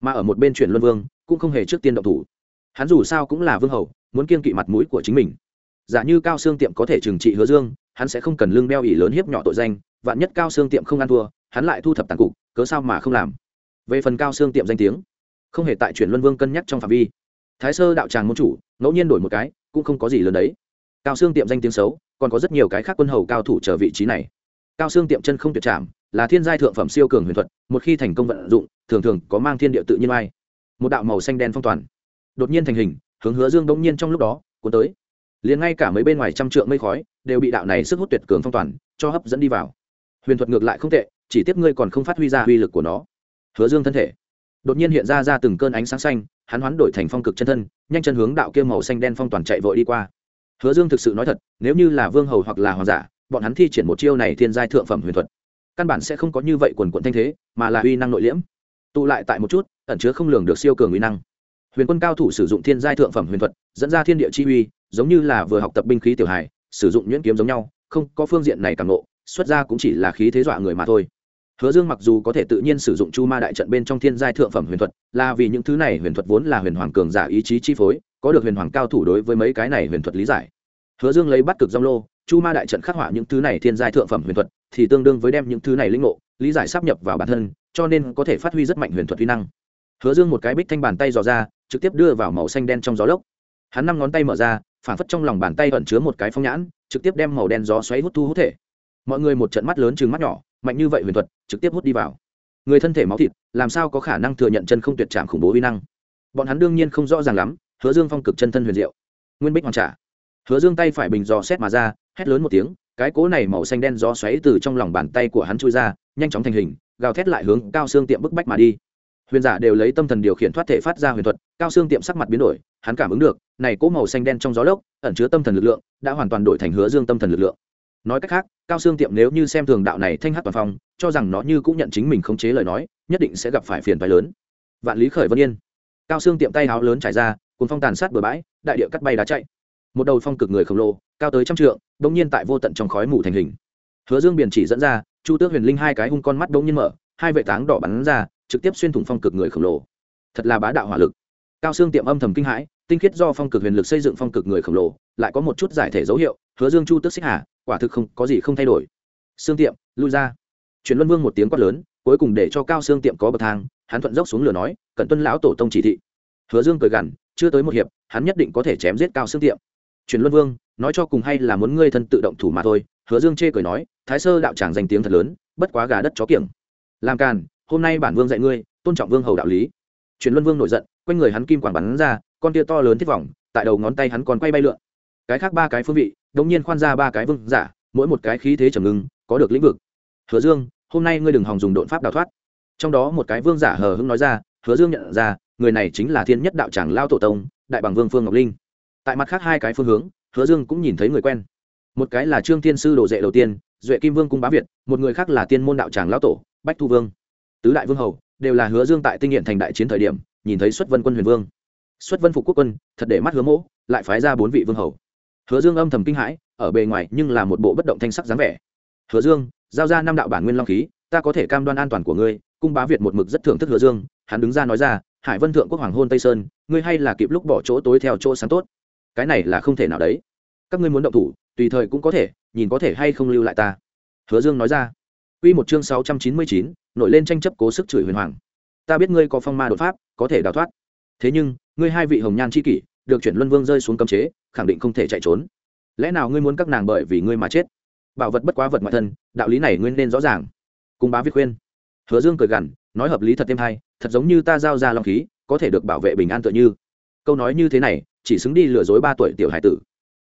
Mà ở một bên chuyển luân vương, cũng không hề trước tiên động thủ hắn dù sao cũng là vương hầu, muốn kiên kỵ mặt mũi của chính mình. Giả như cao xương tiệm có thể trừng trị hứa dương, hắn sẽ không cần lương đeo ỉ lớn hiếp nhỏ tội danh, vạn nhất cao xương tiệm không ăn thua, hắn lại thu thập tàn cục, cớ sao mà không làm? Về phần cao xương tiệm danh tiếng, không hề tại chuyển luân vương cân nhắc trong phạm vi. Thái sơ đạo tràng môn chủ, ngẫu nhiên đổi một cái, cũng không có gì lớn đấy. Cao xương tiệm danh tiếng xấu, còn có rất nhiều cái khác quân hầu cao thủ trở vị trí này. Cao xương tiệm chân không tuyệt chạm là thiên giai thượng phẩm siêu cường huyền thuật, một khi thành công vận dụng, thường thường có mang thiên địa tự nhiên ai một đạo màu xanh đen phong toàn đột nhiên thành hình, hướng hứa dương đông nhiên trong lúc đó, cuốn tới. Liền ngay cả mấy bên ngoài trăm trượng mây khói, đều bị đạo này sức hút tuyệt cường phong toàn, cho hấp dẫn đi vào. Huyền thuật ngược lại không tệ, chỉ tiếp ngươi còn không phát huy ra uy lực của nó. Hứa dương thân thể đột nhiên hiện ra ra từng cơn ánh sáng xanh, hắn hoán đổi thành phong cực chân thân, nhanh chân hướng đạo kia màu xanh đen phong toàn chạy vội đi qua. Hứa dương thực sự nói thật, nếu như là vương hầu hoặc là hoàng giả, bọn hắn thi triển một chiêu này thiên giai thượng phẩm huyền thuật, căn bản sẽ không có như vậy quần quận thanh thế, mà là uy năng nội liễm. Tụ lại tại một chút, ẩn chứa không lường được siêu cường uy năng huyền quân cao thủ sử dụng thiên giai thượng phẩm huyền thuật, dẫn ra thiên địa chi uy, giống như là vừa học tập binh khí tiểu hài, sử dụng nhuyễn kiếm giống nhau, không có phương diện này càng ngộ, xuất ra cũng chỉ là khí thế dọa người mà thôi. Hứa dương mặc dù có thể tự nhiên sử dụng chu ma đại trận bên trong thiên giai thượng phẩm huyền thuật, là vì những thứ này huyền thuật vốn là huyền hoàng cường giả ý chí chi phối, có được huyền hoàng cao thủ đối với mấy cái này huyền thuật lý giải. Hứa dương lấy bắt cực dong lô, chu ma đại trận khắc họa những thứ này thiên giai thượng phẩm huyền thuật, thì tương đương với đem những thứ này linh ngộ, lý giải sắp nhập vào bản thân, cho nên có thể phát huy rất mạnh huyền thuật uy năng. Hứa dương một cái bích thanh bàn tay dò ra trực tiếp đưa vào màu xanh đen trong gió lốc. Hắn năm ngón tay mở ra phản phất trong lòng bàn tay ẩn chứa một cái phong nhãn, trực tiếp đem màu đen gió xoáy hút thu hút thể. Mọi người một trận mắt lớn chừng mắt nhỏ, mạnh như vậy huyền thuật, trực tiếp hút đi vào. Người thân thể máu thịt, làm sao có khả năng thừa nhận chân không tuyệt trạng khủng bố uy năng? Bọn hắn đương nhiên không rõ ràng lắm, hứa dương phong cực chân thân huyền diệu. Nguyên bích hoàn trả. Hứa dương tay phải bình dò xét mà ra, hét lớn một tiếng, cái cố này màu xanh đen gió xoáy từ trong lòng bàn tay của hắn chui ra, nhanh chóng thành hình, gào thét lại hướng cao xương tiệm bức bách mà đi huyền giả đều lấy tâm thần điều khiển thoát thể phát ra huyền thuật, cao xương tiệm sắc mặt biến đổi, hắn cảm ứng được, này cỗ màu xanh đen trong gió lốc, ẩn chứa tâm thần lực lượng, đã hoàn toàn đổi thành hứa dương tâm thần lực lượng. Nói cách khác, cao xương tiệm nếu như xem thường đạo này thanh hát toàn phong, cho rằng nó như cũng nhận chính mình khống chế lời nói, nhất định sẽ gặp phải phiền phái lớn. Vạn lý khởi vân yên. Cao xương tiệm tay háo lớn trải ra cùng phong tàn sát bừa bãi, đại địa cắt bay đá chạy. Một đầu phong cực người khổng lồ, cao tới trăm trượng bỗng nhiên tại vô tận trong khói mù thành hình. Hứa dương biển chỉ dẫn ra, chu tước huyền linh hai cái hung con mắt bỗng nhiên mở, hai vệ táng đỏ bắn ra trực tiếp xuyên thủng phong cực người khổng lồ. Thật là bá đạo hỏa lực. Cao xương tiệm âm thầm kinh hãi, tinh khiết do phong cực huyền lực xây dựng phong cực người khổng lồ, lại có một chút giải thể dấu hiệu, hứa dương chu tước xích hà, quả thực không, có gì không thay đổi. Xương tiệm, lui ra. Truyền luân vương một tiếng quát lớn, cuối cùng để cho cao xương tiệm có bậc thang, hắn thuận dốc xuống lửa nói, cẩn tuân lão tổ tông chỉ thị. Hứa dương cười gằn, chưa tới một hiệp, hắn nhất định có thể chém giết cao xương tiệm. Truyền luân vương, nói cho cùng hay là muốn ngươi thân tự động thủ mà thôi. Hứa dương chê cười nói, thái sơ đạo tràng danh tiếng thật lớn, bất quá gà đất chó kiểng. Làm càn hôm nay bản vương dạy ngươi, tôn trọng vương hầu đạo lý. Truyền luân vương nổi giận, quanh người hắn kim quản bắn ra, con tia to lớn thiết vòng, tại đầu ngón tay hắn còn quay bay lượn. Cái khác ba cái phương vị, đống nhiên khoan ra ba cái vương giả, mỗi một cái khí thế trầm ngưng, có được lĩnh vực. Hứa dương, hôm nay ngươi đừng hòng dùng đột pháp đào thoát. Trong đó một cái vương giả hờ hững nói ra, hứa dương nhận ra, người này chính là thiên nhất đạo tràng lao tổ tông, đại bằng vương phương ngọc linh. Tại mặt khác hai cái phương hướng, hứa dương cũng nhìn thấy người quen. Một cái là trương thiên sư đồ dệ đầu tiên, duệ kim vương cung bá việt, một người khác là tiên môn đạo tràng lão tổ, bách thu vương tứ đại vương hầu đều là hứa dương tại tinh hiện thành đại chiến thời điểm nhìn thấy xuất vân quân huyền vương. Xuất vân phục quốc quân thật để mắt hứa mỗ lại phái ra bốn vị vương hầu. Hứa dương âm thầm kinh hãi ở bề ngoài nhưng là một bộ bất động thanh sắc dáng vẻ. Hứa dương giao ra năm đạo bản nguyên long khí ta có thể cam đoan an toàn của ngươi cung bá việt một mực rất thưởng thức hứa dương hắn đứng ra nói ra hải vân thượng quốc hoàng hôn tây sơn ngươi hay là kịp lúc bỏ chỗ tối theo chỗ sáng tốt. Cái này là không thể nào đấy. Các ngươi muốn động thủ tùy thời cũng có thể nhìn có thể hay không lưu lại ta. Hứa dương nói ra. Quy một chương sáu trăm chín mươi chín, nổi lên tranh chấp cố sức chửi huyền hoàng. Ta biết ngươi có phong ma đột pháp, có thể đào thoát. Thế nhưng, ngươi hai vị hồng nhan chi kỷ, được chuyển luân vương rơi xuống cấm chế, khẳng định không thể chạy trốn. Lẽ nào ngươi muốn các nàng bởi vì ngươi mà chết? Bảo vật bất quá vật ngoại thân, đạo lý này ngươi nên rõ ràng. Cùng bá viết khuyên. Hứa dương cười gằn, nói hợp lý thật thêm hay, thật giống như ta giao ra long khí, có thể được bảo vệ bình an tựa như. Câu nói như thế này, chỉ xứng đi lừa dối ba tuổi tiểu hải tử.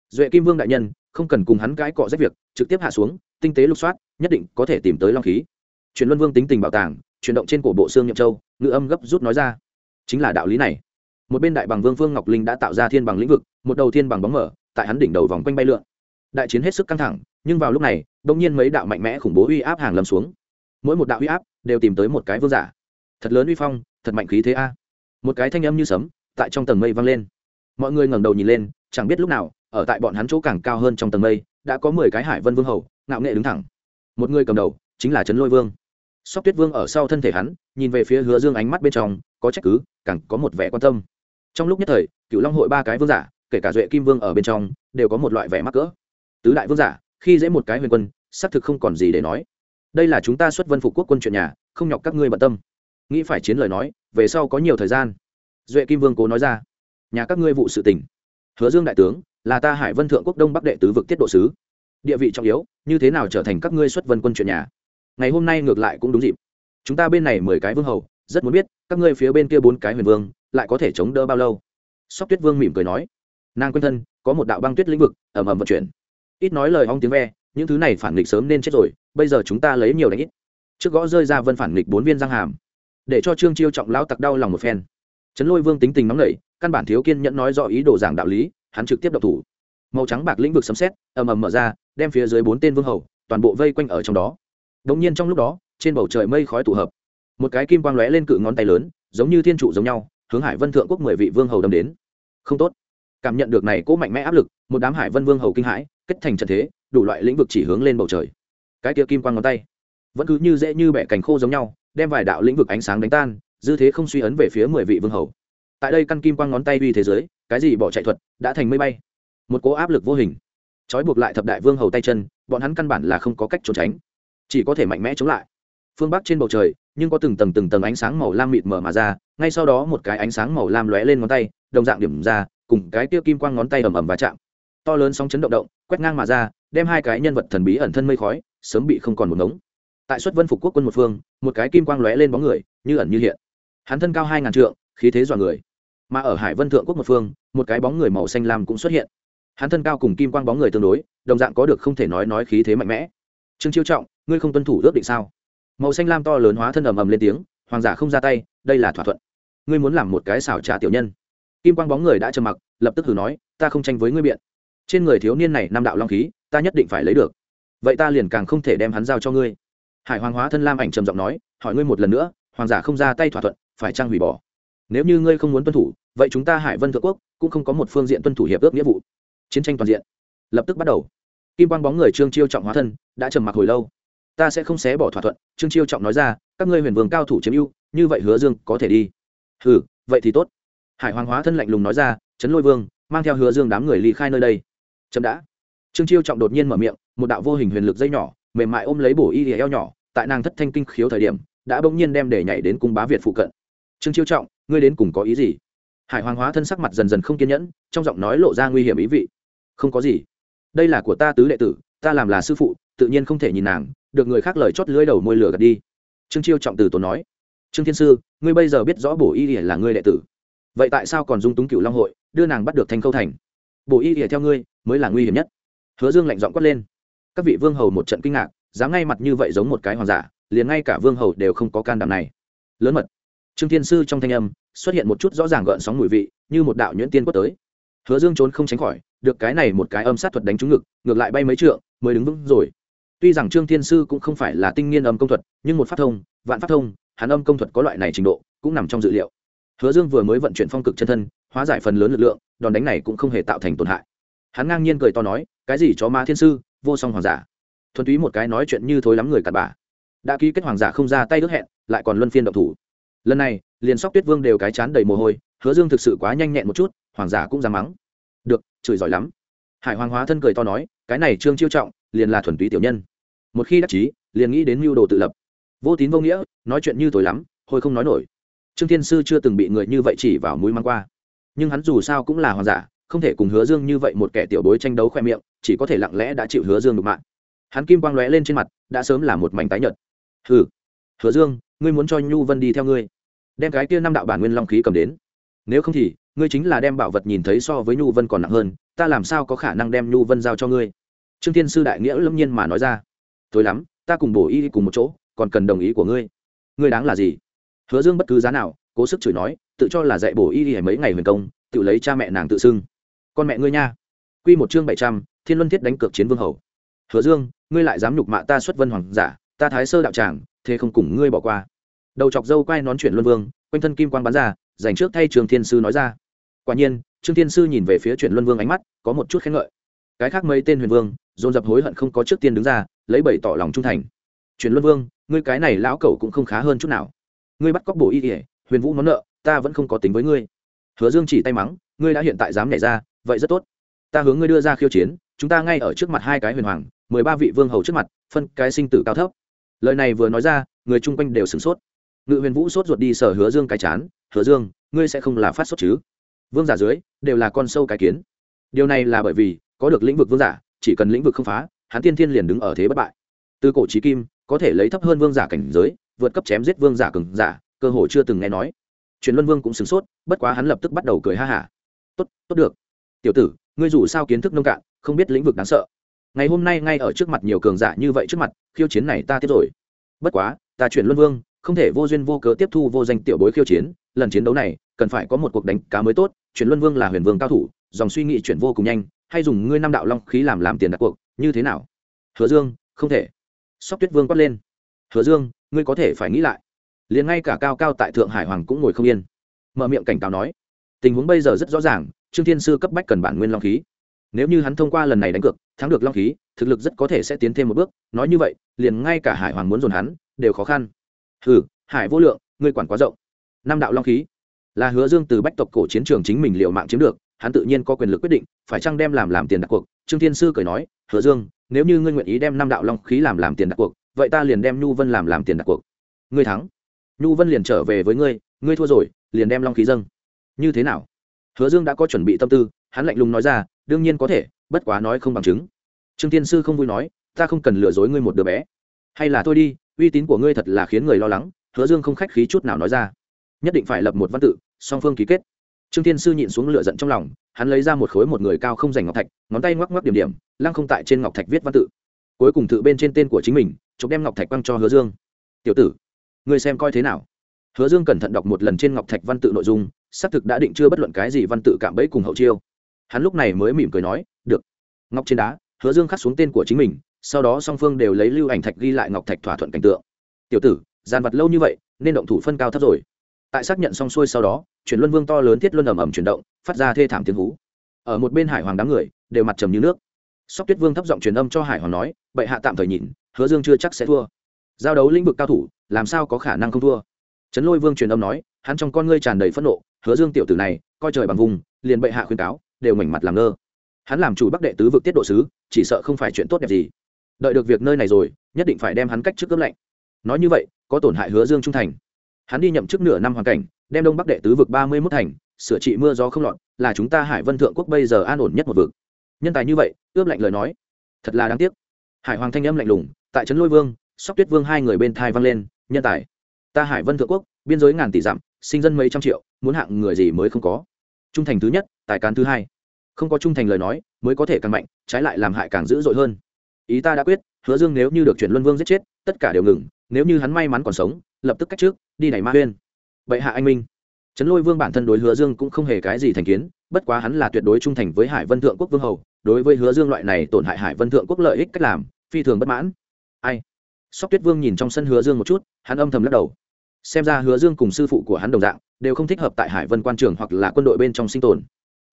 Duệ kim vương đại nhân, không cần cùng hắn cãi cọ rách việc, trực tiếp hạ xuống, tinh tế lục soát, nhất định có thể tìm tới long khí truyền luân vương tính tình bảo tàng, chuyển động trên cổ bộ xương nhậm châu, ngữ âm gấp rút nói ra. Chính là đạo lý này. Một bên đại bằng vương vương ngọc linh đã tạo ra thiên bằng lĩnh vực, một đầu thiên bằng bóng mở, tại hắn đỉnh đầu vòng quanh bay lượn. Đại chiến hết sức căng thẳng, nhưng vào lúc này đông nhiên mấy đạo mạnh mẽ khủng bố uy áp hàng lâm xuống. Mỗi một đạo uy áp đều tìm tới một cái vương giả. Thật lớn uy phong, thật mạnh khí thế a. Một cái thanh âm như sấm, tại trong tầng mây vang lên. Mọi người ngẩng đầu nhìn lên, chẳng biết lúc nào, ở tại bọn hắn chỗ càng cao hơn trong tầng mây, đã có mười cái hải vân vương hầu, ngạo nghệ đứng thẳng. Một người cầm đầu, chính là trấn lôi vương sóc tuyết vương ở sau thân thể hắn, nhìn về phía hứa dương ánh mắt bên trong, có trách cứ, càng có một vẻ quan tâm. Trong lúc nhất thời cựu long hội ba cái vương giả, kể cả duệ kim vương ở bên trong, đều có một loại vẻ mắc cỡ. Tứ đại vương giả, khi dễ một cái huyền quân, xác thực không còn gì để nói. Đây là chúng ta xuất vân phục quốc quân chuyện nhà, không nhọc các ngươi bận tâm. Nghĩ phải chiến lời nói, về sau có nhiều thời gian. Duệ kim vương cố nói ra. Nhà các ngươi vụ sự tình. Hứa dương đại tướng, là ta hải vân thượng quốc đông bắc đệ tứ vực tiết độ sứ. Địa vị trọng yếu, như thế nào trở thành các ngươi xuất vân quân chuyện nhà? Ngày hôm nay ngược lại cũng đúng dịp. Chúng ta bên này mười cái vương hầu, rất muốn biết, các ngươi phía bên kia bốn cái huyền vương, lại có thể chống đỡ bao lâu? Sóc tuyết vương mỉm cười nói. Nàng quên thân, có một đạo băng tuyết lĩnh vực, ầm ầm vận chuyển. Ít nói lời hong tiếng ve, những thứ này phản nghịch sớm nên chết rồi, bây giờ chúng ta lấy nhiều đánh ít. Trước gõ rơi ra vân phản nghịch bốn viên giang hàm. Để cho trương chiêu trọng lão tặc đau lòng một phen. Trấn lôi vương tính tình nóng nảy, căn bản thiếu kiên nhẫn nói rõ ý đồ giảng đạo lý, hắn trực tiếp độc thủ. Màu trắng bạc lĩnh vực sấm xét ầm ầm mở ra, đem phía dưới bốn tên vương hầu, toàn bộ vây quanh ở trong đó đột nhiên trong lúc đó, trên bầu trời mây khói tụ hợp. Một cái kim quang lóe lên cự ngón tay lớn, giống như thiên trụ giống nhau, hướng hải vân thượng quốc mười vị vương hầu đâm đến. Không tốt. Cảm nhận được này cố mạnh mẽ áp lực, một đám hải vân vương hầu kinh hãi, kết thành trận thế, đủ loại lĩnh vực chỉ hướng lên bầu trời. Cái kia kim quang ngón tay, vẫn cứ như dễ như bẻ cành khô giống nhau, đem vài đạo lĩnh vực ánh sáng đánh tan, dư thế không suy ấn về phía mười vị vương hầu. Tại đây căn kim quang ngón tay uy thế giới, cái gì bỏ chạy thuật, đã thành mây bay. Một cố áp lực vô hình. Trói buộc lại thập đại vương hầu tay chân, bọn hắn căn bản là không có cách trốn tránh chỉ có thể mạnh mẽ chống lại. Phương bắc trên bầu trời, nhưng có từng tầng từng tầng ánh sáng màu lam mịt mờ mà ra, ngay sau đó một cái ánh sáng màu lam lóe lên ngón tay, đồng dạng điểm ra, cùng cái kia kim quang ngón tay ầm ầm và chạm. To lớn sóng chấn động động, quét ngang mà ra, đem hai cái nhân vật thần bí ẩn thân mây khói, sớm bị không còn một ngống. Tại xuất vân phục quốc quân một phương, một cái kim quang lóe lên bóng người, như ẩn như hiện. Hắn thân cao hai ngàn trượng, khí thế dọa người. Mà ở hải vân thượng quốc một phương, một cái bóng người màu xanh lam cũng xuất hiện. Hắn thân cao cùng kim quang bóng người tương đối, đồng dạng có được không thể nói nói khí thế mạnh mẽ trương chiêu trọng, ngươi không tuân thủ ước định sao? Màu xanh lam to lớn hóa thân ầm ầm lên tiếng, hoàng giả không ra tay, đây là thỏa thuận. Ngươi muốn làm một cái xảo trà tiểu nhân. Kim quang bóng người đã trầm mặc, lập tức hử nói, ta không tranh với ngươi biện. Trên người thiếu niên này năm đạo long khí, ta nhất định phải lấy được. Vậy ta liền càng không thể đem hắn giao cho ngươi. Hải hoàng hóa thân lam ảnh trầm giọng nói, hỏi ngươi một lần nữa, hoàng giả không ra tay thỏa thuận, phải trang hủy bỏ? Nếu như ngươi không muốn tuân thủ, vậy chúng ta hải vân thượng quốc cũng không có một phương diện tuân thủ hiệp ước nghĩa vụ. Chiến tranh toàn diện. Lập tức bắt đầu kim quang bóng người trương chiêu trọng hóa thân, đã trầm mặc hồi lâu. Ta sẽ không xé bỏ thỏa thuận, trương chiêu trọng nói ra, các ngươi huyền vương cao thủ chiếm ưu, như vậy hứa dương có thể đi. Ừ vậy thì tốt. Hải hoàng hóa thân lạnh lùng nói ra, trấn lôi vương, mang theo hứa dương đám người ly khai nơi đây. Chậm đã. Trương chiêu trọng đột nhiên mở miệng, một đạo vô hình huyền lực dây nhỏ, mềm mại ôm lấy bổ y ghẻ eo nhỏ, tại nàng thất thanh kinh khiếu thời điểm, đã bỗng nhiên đem để nhảy đến cung bá việt phụ cận. Trương chiêu trọng, ngươi đến cùng có ý gì? Hải hoàng hóa thân sắc mặt dần dần không kiên nhẫn, trong giọng nói lộ ra nguy hiểm ý vị. Không có gì đây là của ta tứ đệ tử, ta làm là sư phụ, tự nhiên không thể nhìn nàng, được người khác lời chót lưỡi đầu môi lửa gật đi. Trương chiêu trọng từ tốn nói, trương thiên sư, ngươi bây giờ biết rõ bổ y ỉa là ngươi đệ tử. Vậy tại sao còn dung túng cựu long hội, đưa nàng bắt được thanh khâu thành? Bổ y ỉa theo ngươi, mới là nguy hiểm nhất. Hứa dương lạnh giọng quát lên. Các vị vương hầu một trận kinh ngạc, dám ngay mặt như vậy giống một cái hoàng giả, liền ngay cả vương hầu đều không có can đảm này. Lớn mật. Trương thiên sư trong thanh âm xuất hiện một chút rõ ràng gợn sóng mùi vị, như một đạo nhuyễn tiên quất tới. Hứa dương trốn không tránh khỏi được cái này một cái âm sát thuật đánh trúng ngực, ngược lại bay mấy trượng, mới đứng vững rồi. Tuy rằng trương thiên sư cũng không phải là tinh nghiên âm công thuật, nhưng một phát thông, vạn phát thông, hắn âm công thuật có loại này trình độ, cũng nằm trong dự liệu. Hứa dương vừa mới vận chuyển phong cực chân thân, hóa giải phần lớn lực lượng, đòn đánh này cũng không hề tạo thành tổn hại. Hắn ngang nhiên cười to nói, cái gì chó ma thiên sư, vô song hoàng giả. Thuần túy một cái nói chuyện như thối lắm người cặn bà đã ký kết hoàng giả không ra tay ước hẹn, lại còn luân phiên độc thủ. Lần này, liền sóc tuyết vương đều cái chán đầy mồ hôi, hứa dương thực sự quá nhanh nhẹn một chút, hoàng giả cũng dám mắng chửi giỏi lắm. Hải hoàng hóa thân cười to nói, cái này trương chiêu trọng, liền là thuần túy tiểu nhân. Một khi đắc chí, liền nghĩ đến mưu đồ tự lập. Vô tín vô nghĩa, nói chuyện như tối lắm, hồi không nói nổi. Trương thiên sư chưa từng bị người như vậy chỉ vào mũi mang qua. Nhưng hắn dù sao cũng là hoàng giả, không thể cùng hứa dương như vậy một kẻ tiểu bối tranh đấu khoe miệng, chỉ có thể lặng lẽ đã chịu hứa dương đục mạng. Hắn kim quang lóe lên trên mặt, đã sớm là một mảnh tái nhợt. Hừ, hứa dương, ngươi muốn cho nhu vân đi theo ngươi, đem cái kia năm đạo bản nguyên long khí cầm đến. Nếu không thì ngươi chính là đem bảo vật nhìn thấy so với nhu vân còn nặng hơn, ta làm sao có khả năng đem nhu vân giao cho ngươi? Trương thiên sư đại nghĩa lâm nhiên mà nói ra. Tối lắm, ta cùng bổ y cùng một chỗ, còn cần đồng ý của ngươi. Ngươi đáng là gì? Hứa dương bất cứ giá nào, cố sức chửi nói, tự cho là dạy bổ y hay mấy ngày huyền công, tự lấy cha mẹ nàng tự xưng. Con mẹ ngươi nha. Quy một chương bảy trăm, thiên luân thiết đánh cược chiến vương hầu. Hứa dương, ngươi lại dám nhục mạ ta xuất vân hoàng giả, ta thái sơ đạo tràng, thế không cùng ngươi bỏ qua. Đầu chọc dâu quay nón chuyển luân vương, quanh thân kim quan bắn ra, dành trước thay trường thiên sư nói ra quả nhiên, trương thiên sư nhìn về phía chuyển luân vương ánh mắt, có một chút khen ngợi. Cái khác mấy tên huyền vương, dồn dập hối hận không có trước tiên đứng ra, lấy bày tỏ lòng trung thành. Chuyển luân vương, ngươi cái này lão cẩu cũng không khá hơn chút nào. Ngươi bắt cóc bổ y ỉa huyền vũ món nợ, ta vẫn không có tính với ngươi. Hứa dương chỉ tay mắng, ngươi đã hiện tại dám nhảy ra, vậy rất tốt. Ta hướng ngươi đưa ra khiêu chiến, chúng ta ngay ở trước mặt hai cái huyền hoàng, mười ba vị vương hầu trước mặt, phân cái sinh tử cao thấp. Lời này vừa nói ra, người chung quanh đều sửng sốt. Ngự huyền vũ sốt ruột đi sở hứa dương cái chán, hứa dương, ngươi sẽ không là phát sốt chứ? Vương giả dưới, đều là con sâu cái kiến. Điều này là bởi vì, có được lĩnh vực vương giả, chỉ cần lĩnh vực không phá, hắn tiên thiên liền đứng ở thế bất bại. Từ cổ trí kim, có thể lấy thấp hơn vương giả cảnh giới, vượt cấp chém giết vương giả cường giả, cơ hồ chưa từng nghe nói. Truyền luân vương cũng sửng sốt, bất quá hắn lập tức bắt đầu cười ha hả. Tốt tốt được. Tiểu tử, ngươi dù sao kiến thức nông cạn, không biết lĩnh vực đáng sợ. Ngày hôm nay ngay ở trước mặt nhiều cường giả như vậy trước mặt, khiêu chiến này ta tiếp rồi. Bất quá, ta chuyển luân vương, không thể vô duyên vô cớ tiếp thu vô danh tiểu bối khiêu chiến, lần chiến đấu này, cần phải có một cuộc đánh cá mới tốt chuyển luân vương là huyền vương cao thủ, dòng suy nghĩ chuyển vô cùng nhanh, hay dùng ngươi năm đạo long khí làm làm tiền đặt cuộc, như thế nào? Hứa dương, không thể. Sóc tuyết vương quát lên. Hứa dương, ngươi có thể phải nghĩ lại. Liền ngay cả cao cao tại thượng hải hoàng cũng ngồi không yên. Mở miệng cảnh cáo nói. Tình huống bây giờ rất rõ ràng, trương thiên sư cấp bách cần bản nguyên long khí. Nếu như hắn thông qua lần này đánh cược, thắng được long khí, thực lực rất có thể sẽ tiến thêm một bước. Nói như vậy, liền ngay cả hải hoàng muốn dồn hắn, đều khó khăn. Hừ, hải vô lượng, ngươi quản quá rộng. Năm đạo long khí là hứa dương từ bách tộc cổ chiến trường chính mình liệu mạng chiếm được, hắn tự nhiên có quyền lực quyết định, phải chăng đem làm làm tiền đặt cuộc? Trương thiên sư cười nói, hứa dương, nếu như ngươi nguyện ý đem năm đạo long khí làm làm tiền đặt cuộc, vậy ta liền đem nhu vân làm làm tiền đặt cuộc. Ngươi thắng. Nhu vân liền trở về với ngươi ngươi thua rồi, liền đem long khí dâng. Như thế nào? Hứa dương đã có chuẩn bị tâm tư, hắn lạnh lùng nói ra, đương nhiên có thể, bất quá nói không bằng chứng. Trương Thiên sư không vui nói, ta không cần lừa dối ngươi một đứa bé. Hay là thôi đi, uy tín của ngươi thật là khiến người lo lắng. Hứa dương không khách khí chút nào nói ra nhất định phải lập một văn tự, song phương ký kết. Trương Thiên sư nhịn xuống lửa giận trong lòng, hắn lấy ra một khối một người cao không dành ngọc thạch, ngón tay ngoắc ngoắc điểm điểm, lăng không tại trên ngọc thạch viết văn tự. Cuối cùng tự bên trên tên của chính mình, chụp đem ngọc thạch quăng cho hứa dương. Tiểu tử, ngươi xem coi thế nào? Hứa dương cẩn thận đọc một lần trên ngọc thạch văn tự nội dung, xác thực đã định chưa bất luận cái gì văn tự cạm bẫy cùng hậu chiêu. Hắn lúc này mới mỉm cười nói, được. Ngọc trên đá, hứa dương khắc xuống tên của chính mình, sau đó song phương đều lấy lưu ảnh thạch ghi lại ngọc thạch thỏa thuận cảnh tượng. Tiểu tử giàn vật lâu như vậy, nên động thủ phân cao thấp rồi tại xác nhận xong xuôi sau đó, chuyển luân vương to lớn thiết luân ầm ầm chuyển động, phát ra thê thảm tiếng hú. Ở một bên hải hoàng đám người, đều mặt trầm như nước. Sóc tuyết vương thấp giọng truyền âm cho hải hoàng nói, bệ hạ tạm thời nhìn, hứa dương chưa chắc sẽ thua. Giao đấu lĩnh vực cao thủ, làm sao có khả năng không thua? Trấn lôi vương truyền âm nói, hắn trong con ngươi tràn đầy phẫn nộ, hứa dương tiểu tử này, coi trời bằng vùng, liền bệ hạ khuyên cáo, đều mảnh mặt làm ngơ. Hắn làm chủ bắc đệ tứ vực tiết độ sứ, chỉ sợ không phải chuyện tốt đẹp gì. Đợi được việc nơi này rồi, nhất định phải đem hắn cách trước cướp lệnh. Nói như vậy, có tổn hại hứa dương trung thành hắn đi nhậm chức nửa năm hoàn cảnh, đem đông bắc đệ tứ vực ba mươi mốt thành, sửa trị mưa gió không lọt, là chúng ta hải vân thượng quốc bây giờ an ổn nhất một vực. Nhân tài như vậy, ướp lạnh lời nói. Thật là đáng tiếc. Hải hoàng thanh âm lạnh lùng, tại trấn lôi vương, sóc tuyết vương hai người bên thai vang lên, nhân tài, ta hải vân thượng quốc, biên giới ngàn tỷ dặm, sinh dân mấy trăm triệu, muốn hạng người gì mới không có? Trung thành thứ nhất, tài cán thứ hai. Không có trung thành lời nói, mới có thể càng mạnh, trái lại làm hại càng dữ dội hơn. Ý ta đã quyết, hứa dương nếu như được chuyển luân vương giết chết, tất cả đều ngừng, nếu như hắn may mắn còn sống, lập tức cách trước đi đẩy ma huyên. Bệ hạ anh minh. Trấn lôi vương bản thân đối hứa dương cũng không hề cái gì thành kiến, bất quá hắn là tuyệt đối trung thành với hải vân thượng quốc vương hầu, đối với hứa dương loại này tổn hại hải vân thượng quốc lợi ích cách làm, phi thường bất mãn. Ai? Sóc tuyết vương nhìn trong sân hứa dương một chút, hắn âm thầm lắc đầu. Xem ra hứa dương cùng sư phụ của hắn đồng dạng, đều không thích hợp tại hải vân quan trường hoặc là quân đội bên trong sinh tồn.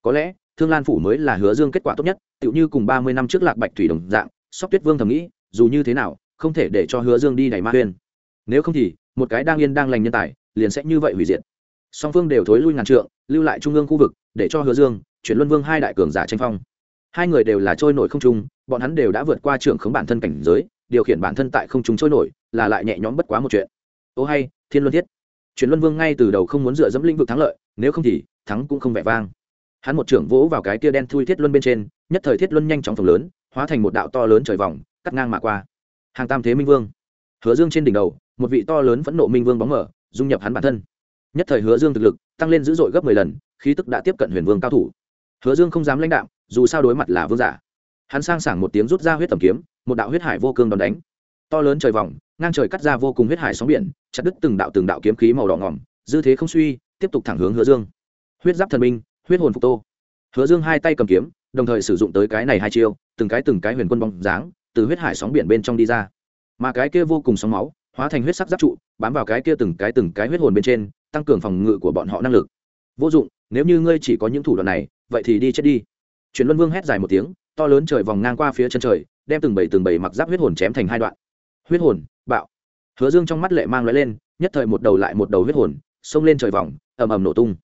Có lẽ, thương lan phủ mới là hứa dương kết quả tốt nhất, tựu như cùng ba mươi năm trước lạc bạch thủy đồng dạng, sóc tuyết vương thầm nghĩ, dù như thế nào, không thể để cho hứa dương đi đẩy ma huyên. Nếu không thì một cái đang yên đang lành nhân tài, liền sẽ như vậy hủy diệt. Song phương đều thối lui ngàn trượng, lưu lại trung ương khu vực, để cho hứa dương, chuyển luân vương hai đại cường giả tranh phong. Hai người đều là trôi nổi không trung, bọn hắn đều đã vượt qua trưởng khống bản thân cảnh giới, điều khiển bản thân tại không trung trôi nổi, là lại nhẹ nhõm bất quá một chuyện. Ô hay, thiên luân thiết. Chuyển luân vương ngay từ đầu không muốn dựa dẫm lĩnh vực thắng lợi, nếu không thì, thắng cũng không vẻ vang. Hắn một trưởng vỗ vào cái kia đen thui thiết luân bên trên, nhất thời thiết luân nhanh chóng phồng lớn, hóa thành một đạo to lớn trời vòng, cắt ngang mà qua. Hàng tam thế minh vương. Hứa dương trên đỉnh đầu một vị to lớn phẫn nộ minh vương bóng mở, dung nhập hắn bản thân. Nhất thời hứa dương thực lực tăng lên dữ dội gấp mười lần, khí tức đã tiếp cận huyền vương cao thủ. Hứa dương không dám lãnh đạo dù sao đối mặt là vương giả. Hắn sang sảng một tiếng rút ra huyết tầm kiếm, một đạo huyết hải vô cương đòn đánh. To lớn trời vòng, ngang trời cắt ra vô cùng huyết hải sóng biển, chặt đứt từng đạo từng đạo kiếm khí màu đỏ ngỏm, dư thế không suy, tiếp tục thẳng hướng hứa dương. Huyết giáp thần minh, huyết hồn phục tô. Hứa dương hai tay cầm kiếm, đồng thời sử dụng tới cái này hai chiêu, từng cái từng cái huyền quân bóng dáng, từ huyết hải sóng biển bên trong đi ra. Mà cái kia vô cùng sóng máu hóa thành huyết sắc giáp trụ, bám vào cái kia từng cái từng cái huyết hồn bên trên, tăng cường phòng ngự của bọn họ năng lực. Vô dụng, nếu như ngươi chỉ có những thủ đoạn này, vậy thì đi chết đi. Truyền luân vương hét dài một tiếng, to lớn trời vòng ngang qua phía chân trời, đem từng bảy từng bảy mặc giáp huyết hồn chém thành hai đoạn. Huyết hồn, bạo. Hứa dương trong mắt lệ mang lóe lên, nhất thời một đầu lại một đầu huyết hồn, xông lên trời vòng, ầm ầm nổ tung.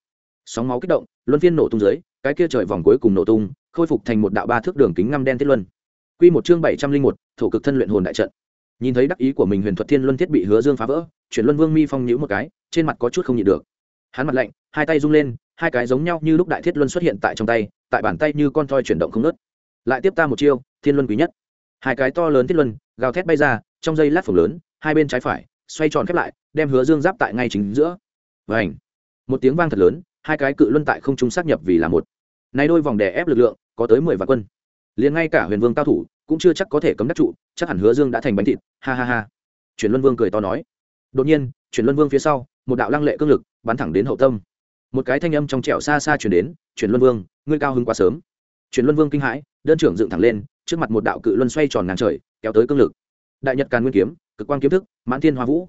Sóng máu kích động, luân phiên nổ tung dưới, cái kia trời vòng cuối cùng nổ tung, khôi phục thành một đạo ba thước đường kính ngăm đen tiết luân. Quy một chương bảy trăm linh một, thổ cực thân luyện hồn đại trận nhìn thấy đắc ý của mình huyền thuật thiên luân thiết bị hứa dương phá vỡ, chuyển luân vương mi phong nhữ một cái, trên mặt có chút không nhịn được. Hắn mặt lạnh, hai tay rung lên, hai cái giống nhau như lúc đại thiết luân xuất hiện tại trong tay, tại bàn tay như con thoi chuyển động không nớt lại tiếp ta một chiêu, thiên luân quý nhất. Hai cái to lớn thiết luân, gào thét bay ra, trong dây lát phồng lớn, hai bên trái phải, xoay tròn khép lại, đem hứa dương giáp tại ngay chính giữa. Và ảnh một tiếng vang thật lớn, hai cái cự luân tại không trung xác nhập vì là một. Nay đôi vòng đè ép lực lượng, có tới mười vạn quân. Liền ngay cả huyền vương cao thủ cũng chưa chắc có thể cấm đắc trụ, chắc hẳn hứa dương đã thành bánh thịt, ha ha ha. Chuyển luân vương cười to nói. Đột nhiên, chuyển luân vương phía sau, một đạo lăng lệ cương lực bắn thẳng đến hậu tâm. Một cái thanh âm trong trẻo xa xa chuyển đến, chuyển luân vương, ngươi cao hứng quá sớm. Chuyển luân vương kinh hãi, đơn trưởng dựng thẳng lên, trước mặt một đạo cự luân xoay tròn ngàn trời, kéo tới cương lực. Đại nhật càn nguyên kiếm, cực quan kiếm thức, mãn thiên hoa vũ.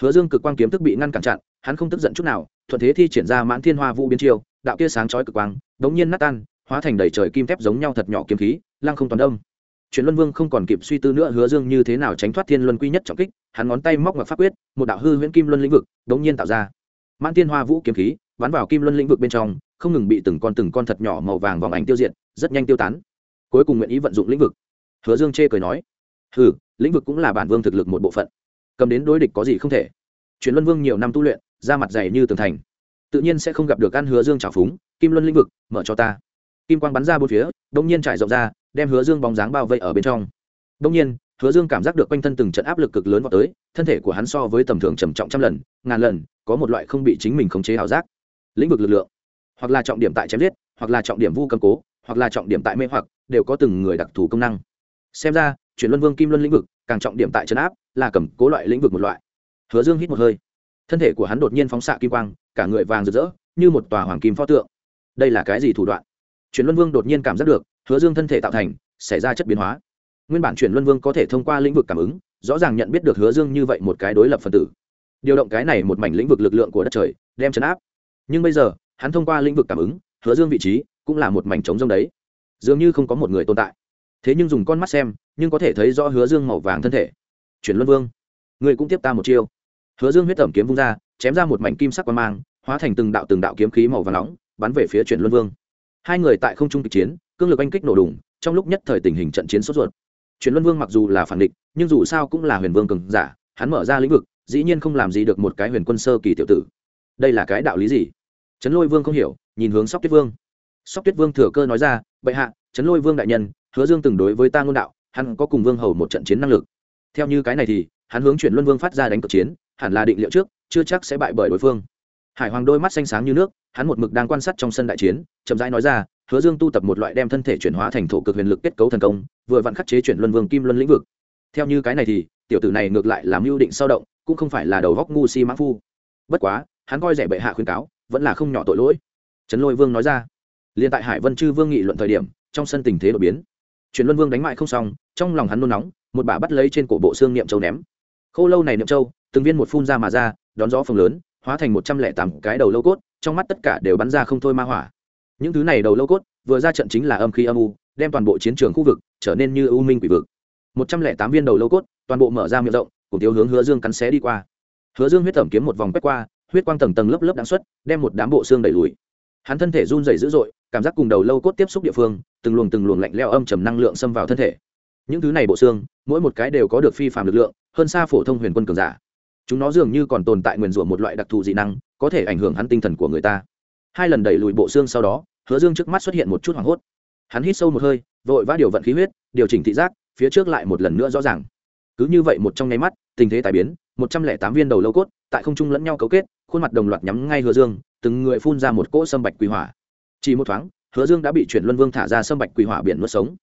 Hứa dương cực quan kiếm thức bị ngăn cản chặn, hắn không tức giận chút nào, thuận thế thi triển ra mãn thiên hoa vũ biến chiêu, đạo kia sáng chói cực quang, đống nhiên nát tan, hóa thành đầy trời kim thép giống nhau thật nhỏ kiếm khí, lăng không toàn đông chuyển luân vương không còn kịp suy tư nữa, hứa dương như thế nào tránh thoát thiên luân quy nhất trọng kích, hắn ngón tay móc ngọc pháp quyết, một đạo hư huyễn kim luân lĩnh vực đống nhiên tạo ra. Mãn tiên hoa vũ kiếm khí bắn vào kim luân lĩnh vực bên trong, không ngừng bị từng con từng con thật nhỏ màu vàng vòng ảnh tiêu diệt, rất nhanh tiêu tán. Cuối cùng nguyện ý vận dụng lĩnh vực. Hứa dương chê cười nói, hừ, lĩnh vực cũng là bản vương thực lực một bộ phận, cầm đến đối địch có gì không thể. Chuyển luân vương nhiều năm tu luyện, da mặt dày như tường thành, tự nhiên sẽ không gặp được ăn hứa dương trào phúng, kim luân lĩnh vực, mở cho ta. Kim quang bắn ra bốn phía đông nhiên trải rộng ra đem hứa dương bóng dáng bao vây ở bên trong. Đông nhiên, hứa dương cảm giác được quanh thân từng trận áp lực cực lớn vào tới, thân thể của hắn so với tầm thường trầm trọng trăm lần, ngàn lần, có một loại không bị chính mình khống chế ảo giác. Lĩnh vực lực lượng, hoặc là trọng điểm tại chém giết, hoặc là trọng điểm vu cầm cố, hoặc là trọng điểm tại mê hoặc, đều có từng người đặc thù công năng. Xem ra, chuyển luân vương kim luân lĩnh vực, càng trọng điểm tại trấn áp, là cầm cố loại lĩnh vực một loại. Hứa dương hít một hơi. Thân thể của hắn đột nhiên phóng xạ kim quang, cả người vàng rực rỡ, như một tòa hoàng kim pho tượng. Đây là cái gì thủ đoạn? Chuyển luân vương đột nhiên cảm giác được hứa dương thân thể tạo thành, xảy ra chất biến hóa. Nguyên bản chuyển luân vương có thể thông qua lĩnh vực cảm ứng, rõ ràng nhận biết được hứa dương như vậy một cái đối lập phần tử. Điều động cái này một mảnh lĩnh vực lực lượng của đất trời, đem chấn áp. Nhưng bây giờ, hắn thông qua lĩnh vực cảm ứng, hứa dương vị trí cũng là một mảnh trống rông đấy. Dường như không có một người tồn tại. Thế nhưng dùng con mắt xem, nhưng có thể thấy rõ hứa dương màu vàng thân thể. Chuyển luân vương, người cũng tiếp ta một chiêu. Hứa dương huyết tẩm kiếm vung ra, chém ra một mảnh kim sắc quang mang, hóa thành từng đạo từng đạo kiếm khí màu và nóng, bắn về phía chuyển luân vương. Hai người tại không trung kịch chiến cương lực anh kích nổ đùng, trong lúc nhất thời tình hình trận chiến sốt ruột. Chuyển luân vương mặc dù là phản địch, nhưng dù sao cũng là huyền vương cường giả, hắn mở ra lĩnh vực, dĩ nhiên không làm gì được một cái huyền quân sơ kỳ tiểu tử. Đây là cái đạo lý gì? Trấn lôi vương không hiểu, nhìn hướng sóc tuyết vương. Sóc tuyết vương thừa cơ nói ra, bệ hạ trấn lôi vương đại nhân, hứa dương từng đối với ta ngôn đạo, hắn có cùng vương hầu một trận chiến năng lực. Theo như cái này thì, hắn hướng chuyển luân vương phát ra đánh cực chiến, hẳn là định liệu trước, chưa chắc sẽ bại bởi đối phương. Hải hoàng đôi mắt xanh sáng như nước, hắn một mực đang quan sát trong sân đại chiến, chậm rãi nói ra hứa dương tu tập một loại đem thân thể chuyển hóa thành thổ cực huyền lực kết cấu thần công, vừa vặn khắc chế chuyển luân vương kim luân lĩnh vực. Theo như cái này thì, tiểu tử này ngược lại làm mưu định sao động, cũng không phải là đầu góc ngu si mã phu. Bất quá, hắn coi rẻ bệ hạ khuyên cáo, vẫn là không nhỏ tội lỗi. Trấn lôi vương nói ra, liên tại hải vân chư vương nghị luận thời điểm, trong sân tình thế đột biến. Chuyển luân vương đánh mại không xong, trong lòng hắn nôn nóng, một bà bắt lấy trên cổ bộ xương niệm châu ném. Khô lâu này niệm châu, từng viên một phun ra mà ra, đón gió phồng lớn, hóa thành một trăm lẻ tám cái đầu lâu cốt, trong mắt tất cả đều bắn ra không thôi ma hỏa những thứ này đầu lâu cốt, vừa ra trận chính là âm khí âm u, đem toàn bộ chiến trường khu vực trở nên như u minh quỷ vực. Một trăm lẻ tám viên đầu lâu cốt, toàn bộ mở ra miệng rộng, cùng tiêu hướng hứa dương cắn xé đi qua. Hứa dương huyết tẩm kiếm một vòng quét qua, huyết quang tầng tầng lớp lớp đáng xuất, đem một đám bộ xương đẩy lùi. Hắn thân thể run rẩy dữ dội, cảm giác cùng đầu lâu cốt tiếp xúc địa phương, từng luồng từng luồng lạnh leo âm trầm năng lượng xâm vào thân thể. Những thứ này bộ xương, mỗi một cái đều có được phi phạm lực lượng, hơn xa phổ thông huyền quân cường giả. Chúng nó dường như còn tồn tại nguyền rủa một loại đặc thù dị năng, có thể ảnh hưởng hắn tinh thần của người ta hai lần đẩy lùi bộ xương sau đó, hứa dương trước mắt xuất hiện một chút hoảng hốt. Hắn hít sâu một hơi, vội vã điều vận khí huyết, điều chỉnh thị giác, phía trước lại một lần nữa rõ ràng. Cứ như vậy một trong nháy mắt, tình thế tài biến, một trăm lẻ tám viên đầu lâu cốt, tại không trung lẫn nhau cấu kết, khuôn mặt đồng loạt nhắm ngay hứa dương, từng người phun ra một cỗ sâm bạch quỳ hỏa. Chỉ một thoáng, hứa dương đã bị chuyển luân vương thả ra sâm bạch quỳ hỏa biển nuốt sống.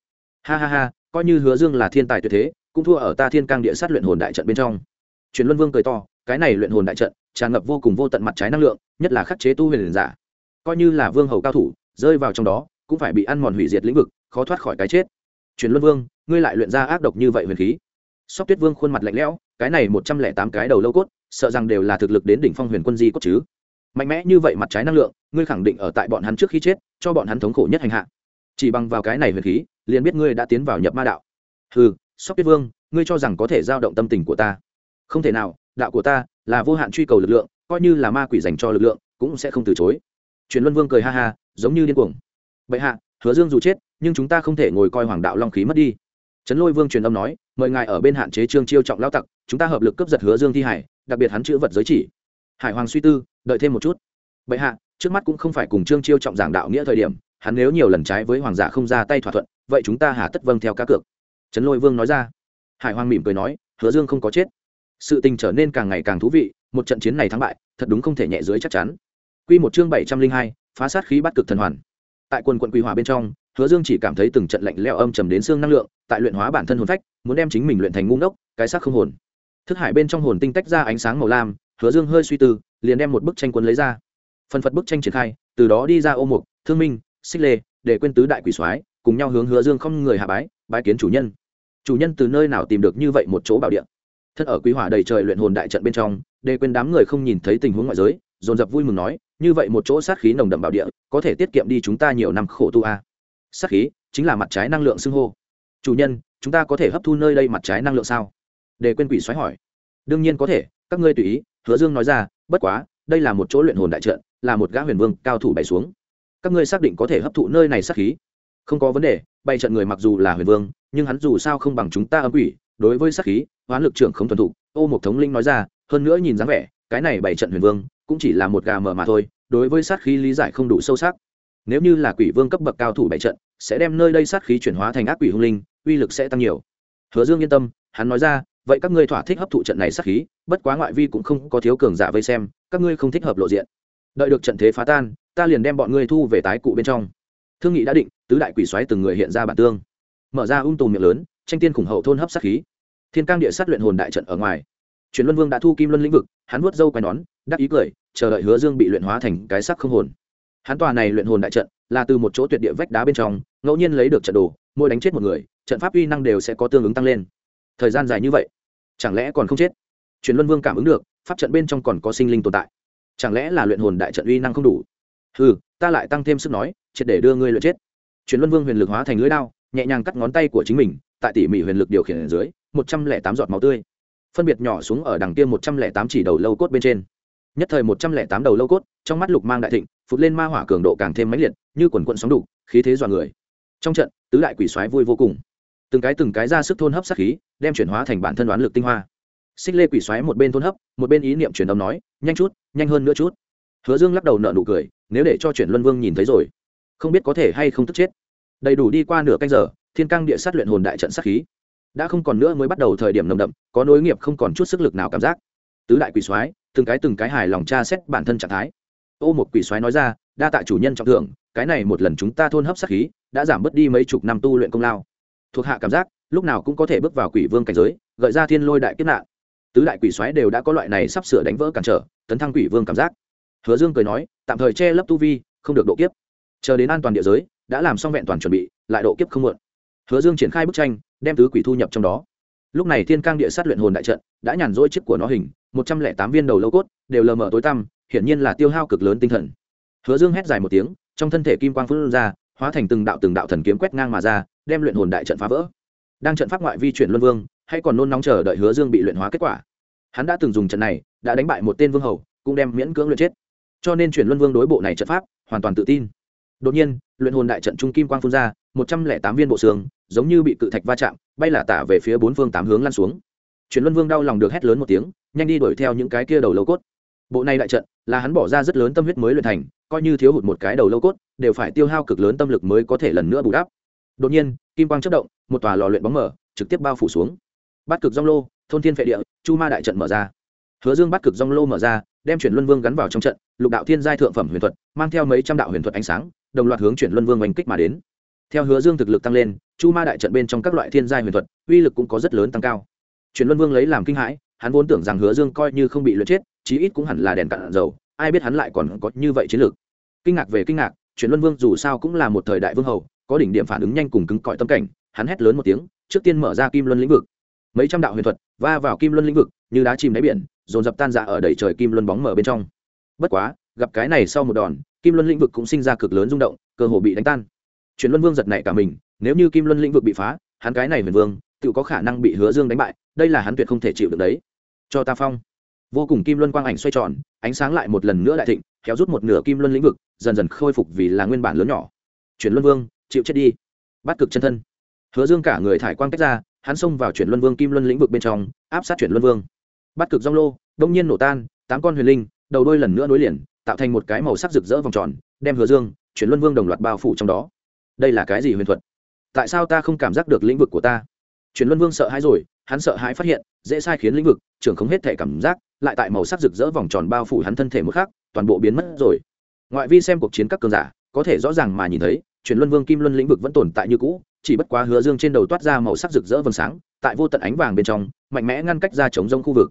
Ha ha ha, coi như hứa dương là thiên tài tuyệt thế, cũng thua ở ta thiên cang địa sát luyện hồn đại trận bên trong. Chuyển luân vương cười to, cái này luyện hồn đại trận, tràn ngập vô cùng vô tận mặt trái năng lượng, nhất là khắc chế tu huyền giả coi như là vương hầu cao thủ, rơi vào trong đó, cũng phải bị ăn mòn hủy diệt lĩnh vực, khó thoát khỏi cái chết. Truyền luân vương, ngươi lại luyện ra ác độc như vậy huyền khí. Sóc tuyết vương khuôn mặt lạnh lẽo, cái này một trăm lẻ tám cái đầu lâu cốt, sợ rằng đều là thực lực đến đỉnh phong huyền quân di cốt chứ. Mạnh mẽ như vậy mặt trái năng lượng, ngươi khẳng định ở tại bọn hắn trước khi chết, cho bọn hắn thống khổ nhất hành hạ. Chỉ bằng vào cái này huyền khí, liền biết ngươi đã tiến vào nhập ma đạo. Ừ sóc tuyết vương, ngươi cho rằng có thể giao động tâm tình của ta. Không thể nào, đạo của ta là vô hạn truy cầu lực lượng, coi như là ma quỷ dành cho lực lượng, cũng sẽ không từ chối truyền luân vương cười ha ha, giống như điên cuồng. Bệ hạ, hứa dương dù chết, nhưng chúng ta không thể ngồi coi hoàng đạo long khí mất đi. Trấn lôi vương truyền âm nói, mời ngài ở bên hạn chế trương chiêu trọng lao tặc, chúng ta hợp lực cướp giật hứa dương thi hải, đặc biệt hắn chữ vật giới chỉ. Hải hoàng suy tư, đợi thêm một chút. Bệ hạ, trước mắt cũng không phải cùng trương chiêu trọng giảng đạo nghĩa thời điểm, hắn nếu nhiều lần trái với hoàng giả không ra tay thỏa thuận, vậy chúng ta hà tất vâng theo cá cược. Trấn lôi vương nói ra. Hải hoàng mỉm cười nói, hứa dương không có chết. Sự tình trở nên càng ngày càng thú vị, một trận chiến này thắng bại, thật đúng không thể nhẹ dưới chắc chắn. Quy một chương bảy trăm linh hai, phá sát khí bắt cực thần hoàn. Tại quần quận quỷ hỏa bên trong, hứa dương chỉ cảm thấy từng trận lạnh lẽo âm trầm đến xương năng lượng, tại luyện hóa bản thân hồn phách, muốn đem chính mình luyện thành ngu ngốc, cái xác không hồn. Thức hải bên trong hồn tinh tách ra ánh sáng màu lam, hứa dương hơi suy tư, liền đem một bức tranh quân lấy ra. Phần phật bức tranh triển khai, từ đó đi ra ô mục, thương minh, xích lê, để quên tứ đại quỷ soái, cùng nhau hướng hứa dương không người hạ bái bái kiến chủ nhân. Chủ nhân từ nơi nào tìm được như vậy một chỗ bảo địa? Thân ở quý hỏa đầy trời luyện hồn đại trận bên trong, để quên đám người không nhìn thấy tình huống ngoại giới, dồn dập vui mừng nói như vậy một chỗ sát khí nồng đậm bảo địa, có thể tiết kiệm đi chúng ta nhiều năm khổ tu a. Sát khí chính là mặt trái năng lượng xưng hô. Chủ nhân, chúng ta có thể hấp thu nơi đây mặt trái năng lượng sao? Để quên quỷ xoáy hỏi. Đương nhiên có thể, các ngươi tùy ý, hứa dương nói ra, bất quá, đây là một chỗ luyện hồn đại trận, là một gã huyền vương cao thủ bày xuống. Các ngươi xác định có thể hấp thụ nơi này sát khí? Không có vấn đề, bày trận người mặc dù là huyền vương, nhưng hắn dù sao không bằng chúng ta âm quỷ, đối với sát khí, hoán lực trưởng không thuần thục, ô một thống linh nói ra, hơn nữa nhìn dáng vẻ cái này bảy trận huyền vương cũng chỉ là một gà mờ mà thôi, đối với sát khí lý giải không đủ sâu sắc. Nếu như là quỷ vương cấp bậc cao thủ bảy trận, sẽ đem nơi đây sát khí chuyển hóa thành ác quỷ hung linh, uy lực sẽ tăng nhiều. Hứa dương yên tâm, hắn nói ra, vậy các ngươi thỏa thích hấp thụ trận này sát khí, bất quá ngoại vi cũng không có thiếu cường giả vây xem, các ngươi không thích hợp lộ diện. Đợi được trận thế phá tan, ta liền đem bọn ngươi thu về tái cụ bên trong. Thương nghị đã định, tứ đại quỷ xoáy từng người hiện ra bản tương. Mở ra ung tùm miệng lớn, tranh tiên khủng hậu thôn hấp sát khí. Thiên cang địa sát luyện hồn đại trận ở ngoài truyền luân vương đã thu kim luân lĩnh vực, hắn vuốt râu quai nón, đắc ý cười, chờ đợi hứa dương bị luyện hóa thành cái sắc không hồn. Hắn tòa này luyện hồn đại trận là từ một chỗ tuyệt địa vách đá bên trong, ngẫu nhiên lấy được trận đồ, mỗi đánh chết một người, trận pháp uy năng đều sẽ có tương ứng tăng lên. Thời gian dài như vậy, chẳng lẽ còn không chết? Truyền luân vương cảm ứng được, pháp trận bên trong còn có sinh linh tồn tại. Chẳng lẽ là luyện hồn đại trận uy năng không đủ? Ừ ta lại tăng thêm sức nói, triệt để đưa ngươi luyện chết. Truyền luân vương huyền lực hóa thành lưỡi đao, nhẹ nhàng cắt ngón tay của chính mình, tại tỉ mỉ huyền lực điều khiển ở dưới, một trăm lẻ tám giọt máu tươi phân biệt nhỏ xuống ở đằng kia một trăm lẻ tám chỉ đầu lâu cốt bên trên. Nhất thời một trăm lẻ tám đầu lâu cốt, trong mắt lục mang đại thịnh, phụt lên ma hỏa cường độ càng thêm mãnh liệt, như quần quận sóng đủ khí thế dọa người. Trong trận, tứ đại quỷ xoáy vui vô cùng. Từng cái từng cái ra sức thôn hấp sát khí, đem chuyển hóa thành bản thân đoán lực tinh hoa. Xích lê quỷ xoáy một bên thôn hấp, một bên ý niệm truyền âm nói, nhanh chút, nhanh hơn nữa chút. Hứa dương lắc đầu nợ nụ cười, nếu để cho chuyển luân vương nhìn thấy rồi, không biết có thể hay không tức chết. Đầy đủ đi qua nửa canh giờ, thiên căng địa sát luyện hồn đại trận sát khí đã không còn nữa mới bắt đầu thời điểm nồng đậm, có nối nghiệp không còn chút sức lực nào cảm giác. Tứ đại quỷ soái, từng cái từng cái hài lòng tra xét bản thân trạng thái. Ô một quỷ soái nói ra, đa tạ chủ nhân trọng thưởng, cái này một lần chúng ta thôn hấp sát khí, đã giảm bớt đi mấy chục năm tu luyện công lao. Thuộc hạ cảm giác, lúc nào cũng có thể bước vào quỷ vương cảnh giới, gợi ra thiên lôi đại kết nạn. Tứ đại quỷ soái đều đã có loại này sắp sửa đánh vỡ cản trở, tấn thăng quỷ vương cảm giác. Hứa dương cười nói, tạm thời che lấp tu vi, không được độ kiếp. Chờ đến an toàn địa giới, đã làm xong vẹn toàn chuẩn bị, lại độ kiếp không muộn. Hứa dương triển khai bức tranh đem tứ quỷ thu nhập trong đó. Lúc này thiên cang địa sát luyện hồn đại trận, đã nhàn rỗi chiếc của nó hình, một trăm lẻ tám viên đầu lâu cốt, đều lờ mờ tối tăm, hiển nhiên là tiêu hao cực lớn tinh thần. Hứa dương hét dài một tiếng, trong thân thể kim quang phun ra, hóa thành từng đạo từng đạo thần kiếm quét ngang mà ra, đem luyện hồn đại trận phá vỡ. Đang trận pháp ngoại vi chuyển luân vương, hay còn nôn nóng chờ đợi hứa dương bị luyện hóa kết quả. Hắn đã từng dùng trận này, đã đánh bại một tên vương hầu, cũng đem miễn cưỡng luyện chết. Cho nên chuyển luân vương đối bộ này trận pháp, hoàn toàn tự tin đột nhiên, luyện hồn đại trận trung kim quang phun ra, một trăm lẻ tám viên bộ xương, giống như bị cự thạch va chạm, bay là tả về phía bốn phương tám hướng lan xuống. Chuyển luân vương đau lòng được hét lớn một tiếng, nhanh đi đuổi theo những cái kia đầu lâu cốt. Bộ này đại trận, là hắn bỏ ra rất lớn tâm huyết mới luyện thành, coi như thiếu hụt một cái đầu lâu cốt, đều phải tiêu hao cực lớn tâm lực mới có thể lần nữa bù đắp. Đột nhiên, kim quang chất động, một tòa lò luyện bóng mở, trực tiếp bao phủ xuống. Bắt cực rong lô, thôn thiên phệ địa, chu ma đại trận mở ra. Hứa dương bắt cực rong lô mở ra, đem chuyển luân vương gắn vào trong trận, lục đạo thiên giai thượng phẩm huyền thuật, mang theo mấy trăm đạo huyền thuật ánh sáng đồng loạt hướng chuyển luân vương oanh kích mà đến. Theo hứa dương thực lực tăng lên, chu ma đại trận bên trong các loại thiên giai huyền thuật, uy lực cũng có rất lớn tăng cao. Chuyển luân vương lấy làm kinh hãi, hắn vốn tưởng rằng hứa dương coi như không bị luyện chết, chí ít cũng hẳn là đèn cạn dầu, ai biết hắn lại còn có như vậy chiến lược kinh ngạc về kinh ngạc, chuyển luân vương dù sao cũng là một thời đại vương hầu, có đỉnh điểm phản ứng nhanh cùng cứng cỏi tâm cảnh, hắn hét lớn một tiếng, trước tiên mở ra kim luân lĩnh vực. Mấy trăm đạo huyền thuật, va vào kim luân lĩnh vực, như đá chìm đáy biển, dồn dập tan dạ ở đầy trời kim luân bóng mở bên trong. Bất quá, gặp cái này sau một đòn kim luân lĩnh vực cũng sinh ra cực lớn rung động, cơ hồ bị đánh tan. Chuyển luân vương giật nảy cả mình, nếu như kim luân lĩnh vực bị phá, hắn cái này huyền vương, tự có khả năng bị hứa dương đánh bại, đây là hắn tuyệt không thể chịu được đấy. Cho ta phong. Vô cùng kim luân quang ảnh xoay tròn, ánh sáng lại một lần nữa đại thịnh, kéo rút một nửa kim luân lĩnh vực, dần dần khôi phục vì là nguyên bản lớn nhỏ. Chuyển luân vương, chịu chết đi. Bắt cực chân thân. Hứa dương cả người thải quang tách ra, hắn xông vào chuyển luân vương kim luân lĩnh vực bên trong, áp sát chuyển luân vương. Bắt cực rong lô, đông nhiên nổ tan, tám con huyền linh, đầu đôi lần nữa nối liền tạo thành một cái màu sắc rực rỡ vòng tròn, đem hứa dương, chuyển luân vương đồng loạt bao phủ trong đó. Đây là cái gì huyền thuật? Tại sao ta không cảm giác được lĩnh vực của ta? Chuyển luân vương sợ hãi rồi, hắn sợ hãi phát hiện, dễ sai khiến lĩnh vực, trưởng không hết thể cảm giác, lại tại màu sắc rực rỡ vòng tròn bao phủ hắn thân thể một khác toàn bộ biến mất rồi. Ngoại vi xem cuộc chiến các cường giả, có thể rõ ràng mà nhìn thấy, chuyển luân vương kim luân lĩnh vực vẫn tồn tại như cũ, chỉ bất quá hứa dương trên đầu toát ra màu sắc rực rỡ vầng sáng, tại vô tận ánh vàng bên trong, mạnh mẽ ngăn cách ra chống rông khu vực.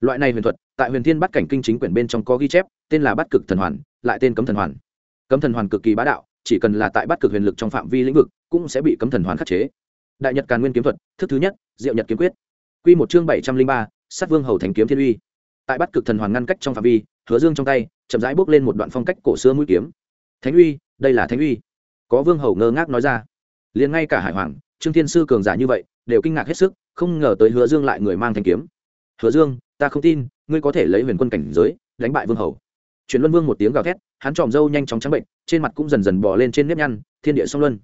Loại này huyền thuật, tại huyền thiên bắt cảnh kinh chính quyển bên trong có ghi chép tên là bắt cực thần hoàn, lại tên cấm thần hoàn. Cấm thần hoàn cực kỳ bá đạo, chỉ cần là tại bắt cực huyền lực trong phạm vi lĩnh vực, cũng sẽ bị cấm thần hoàn khắc chế. Đại nhật càn nguyên kiếm thuật, thức thứ nhất, diệu nhật kiếm quyết. Q một chương bảy trăm linh ba, sát vương hầu thành kiếm thiên uy. Tại bắt cực thần hoàn ngăn cách trong phạm vi, hứa dương trong tay, chậm rãi bước lên một đoạn phong cách cổ xưa mũi kiếm. Thánh uy, đây là thánh uy. Có vương hầu ngơ ngác nói ra. Liền ngay cả hải hoàng, trương thiên sư cường giả như vậy, đều kinh ngạc hết sức, không ngờ tới hứa dương lại người mang thanh kiếm. Hứa dương, ta không tin, ngươi có thể lấy huyền quân cảnh giới, đánh bại vương hầu chuyển luân vương một tiếng gào thét, hắn tròm râu nhanh chóng trắng bệnh, trên mặt cũng dần dần bò lên trên nếp nhăn, thiên địa song luân.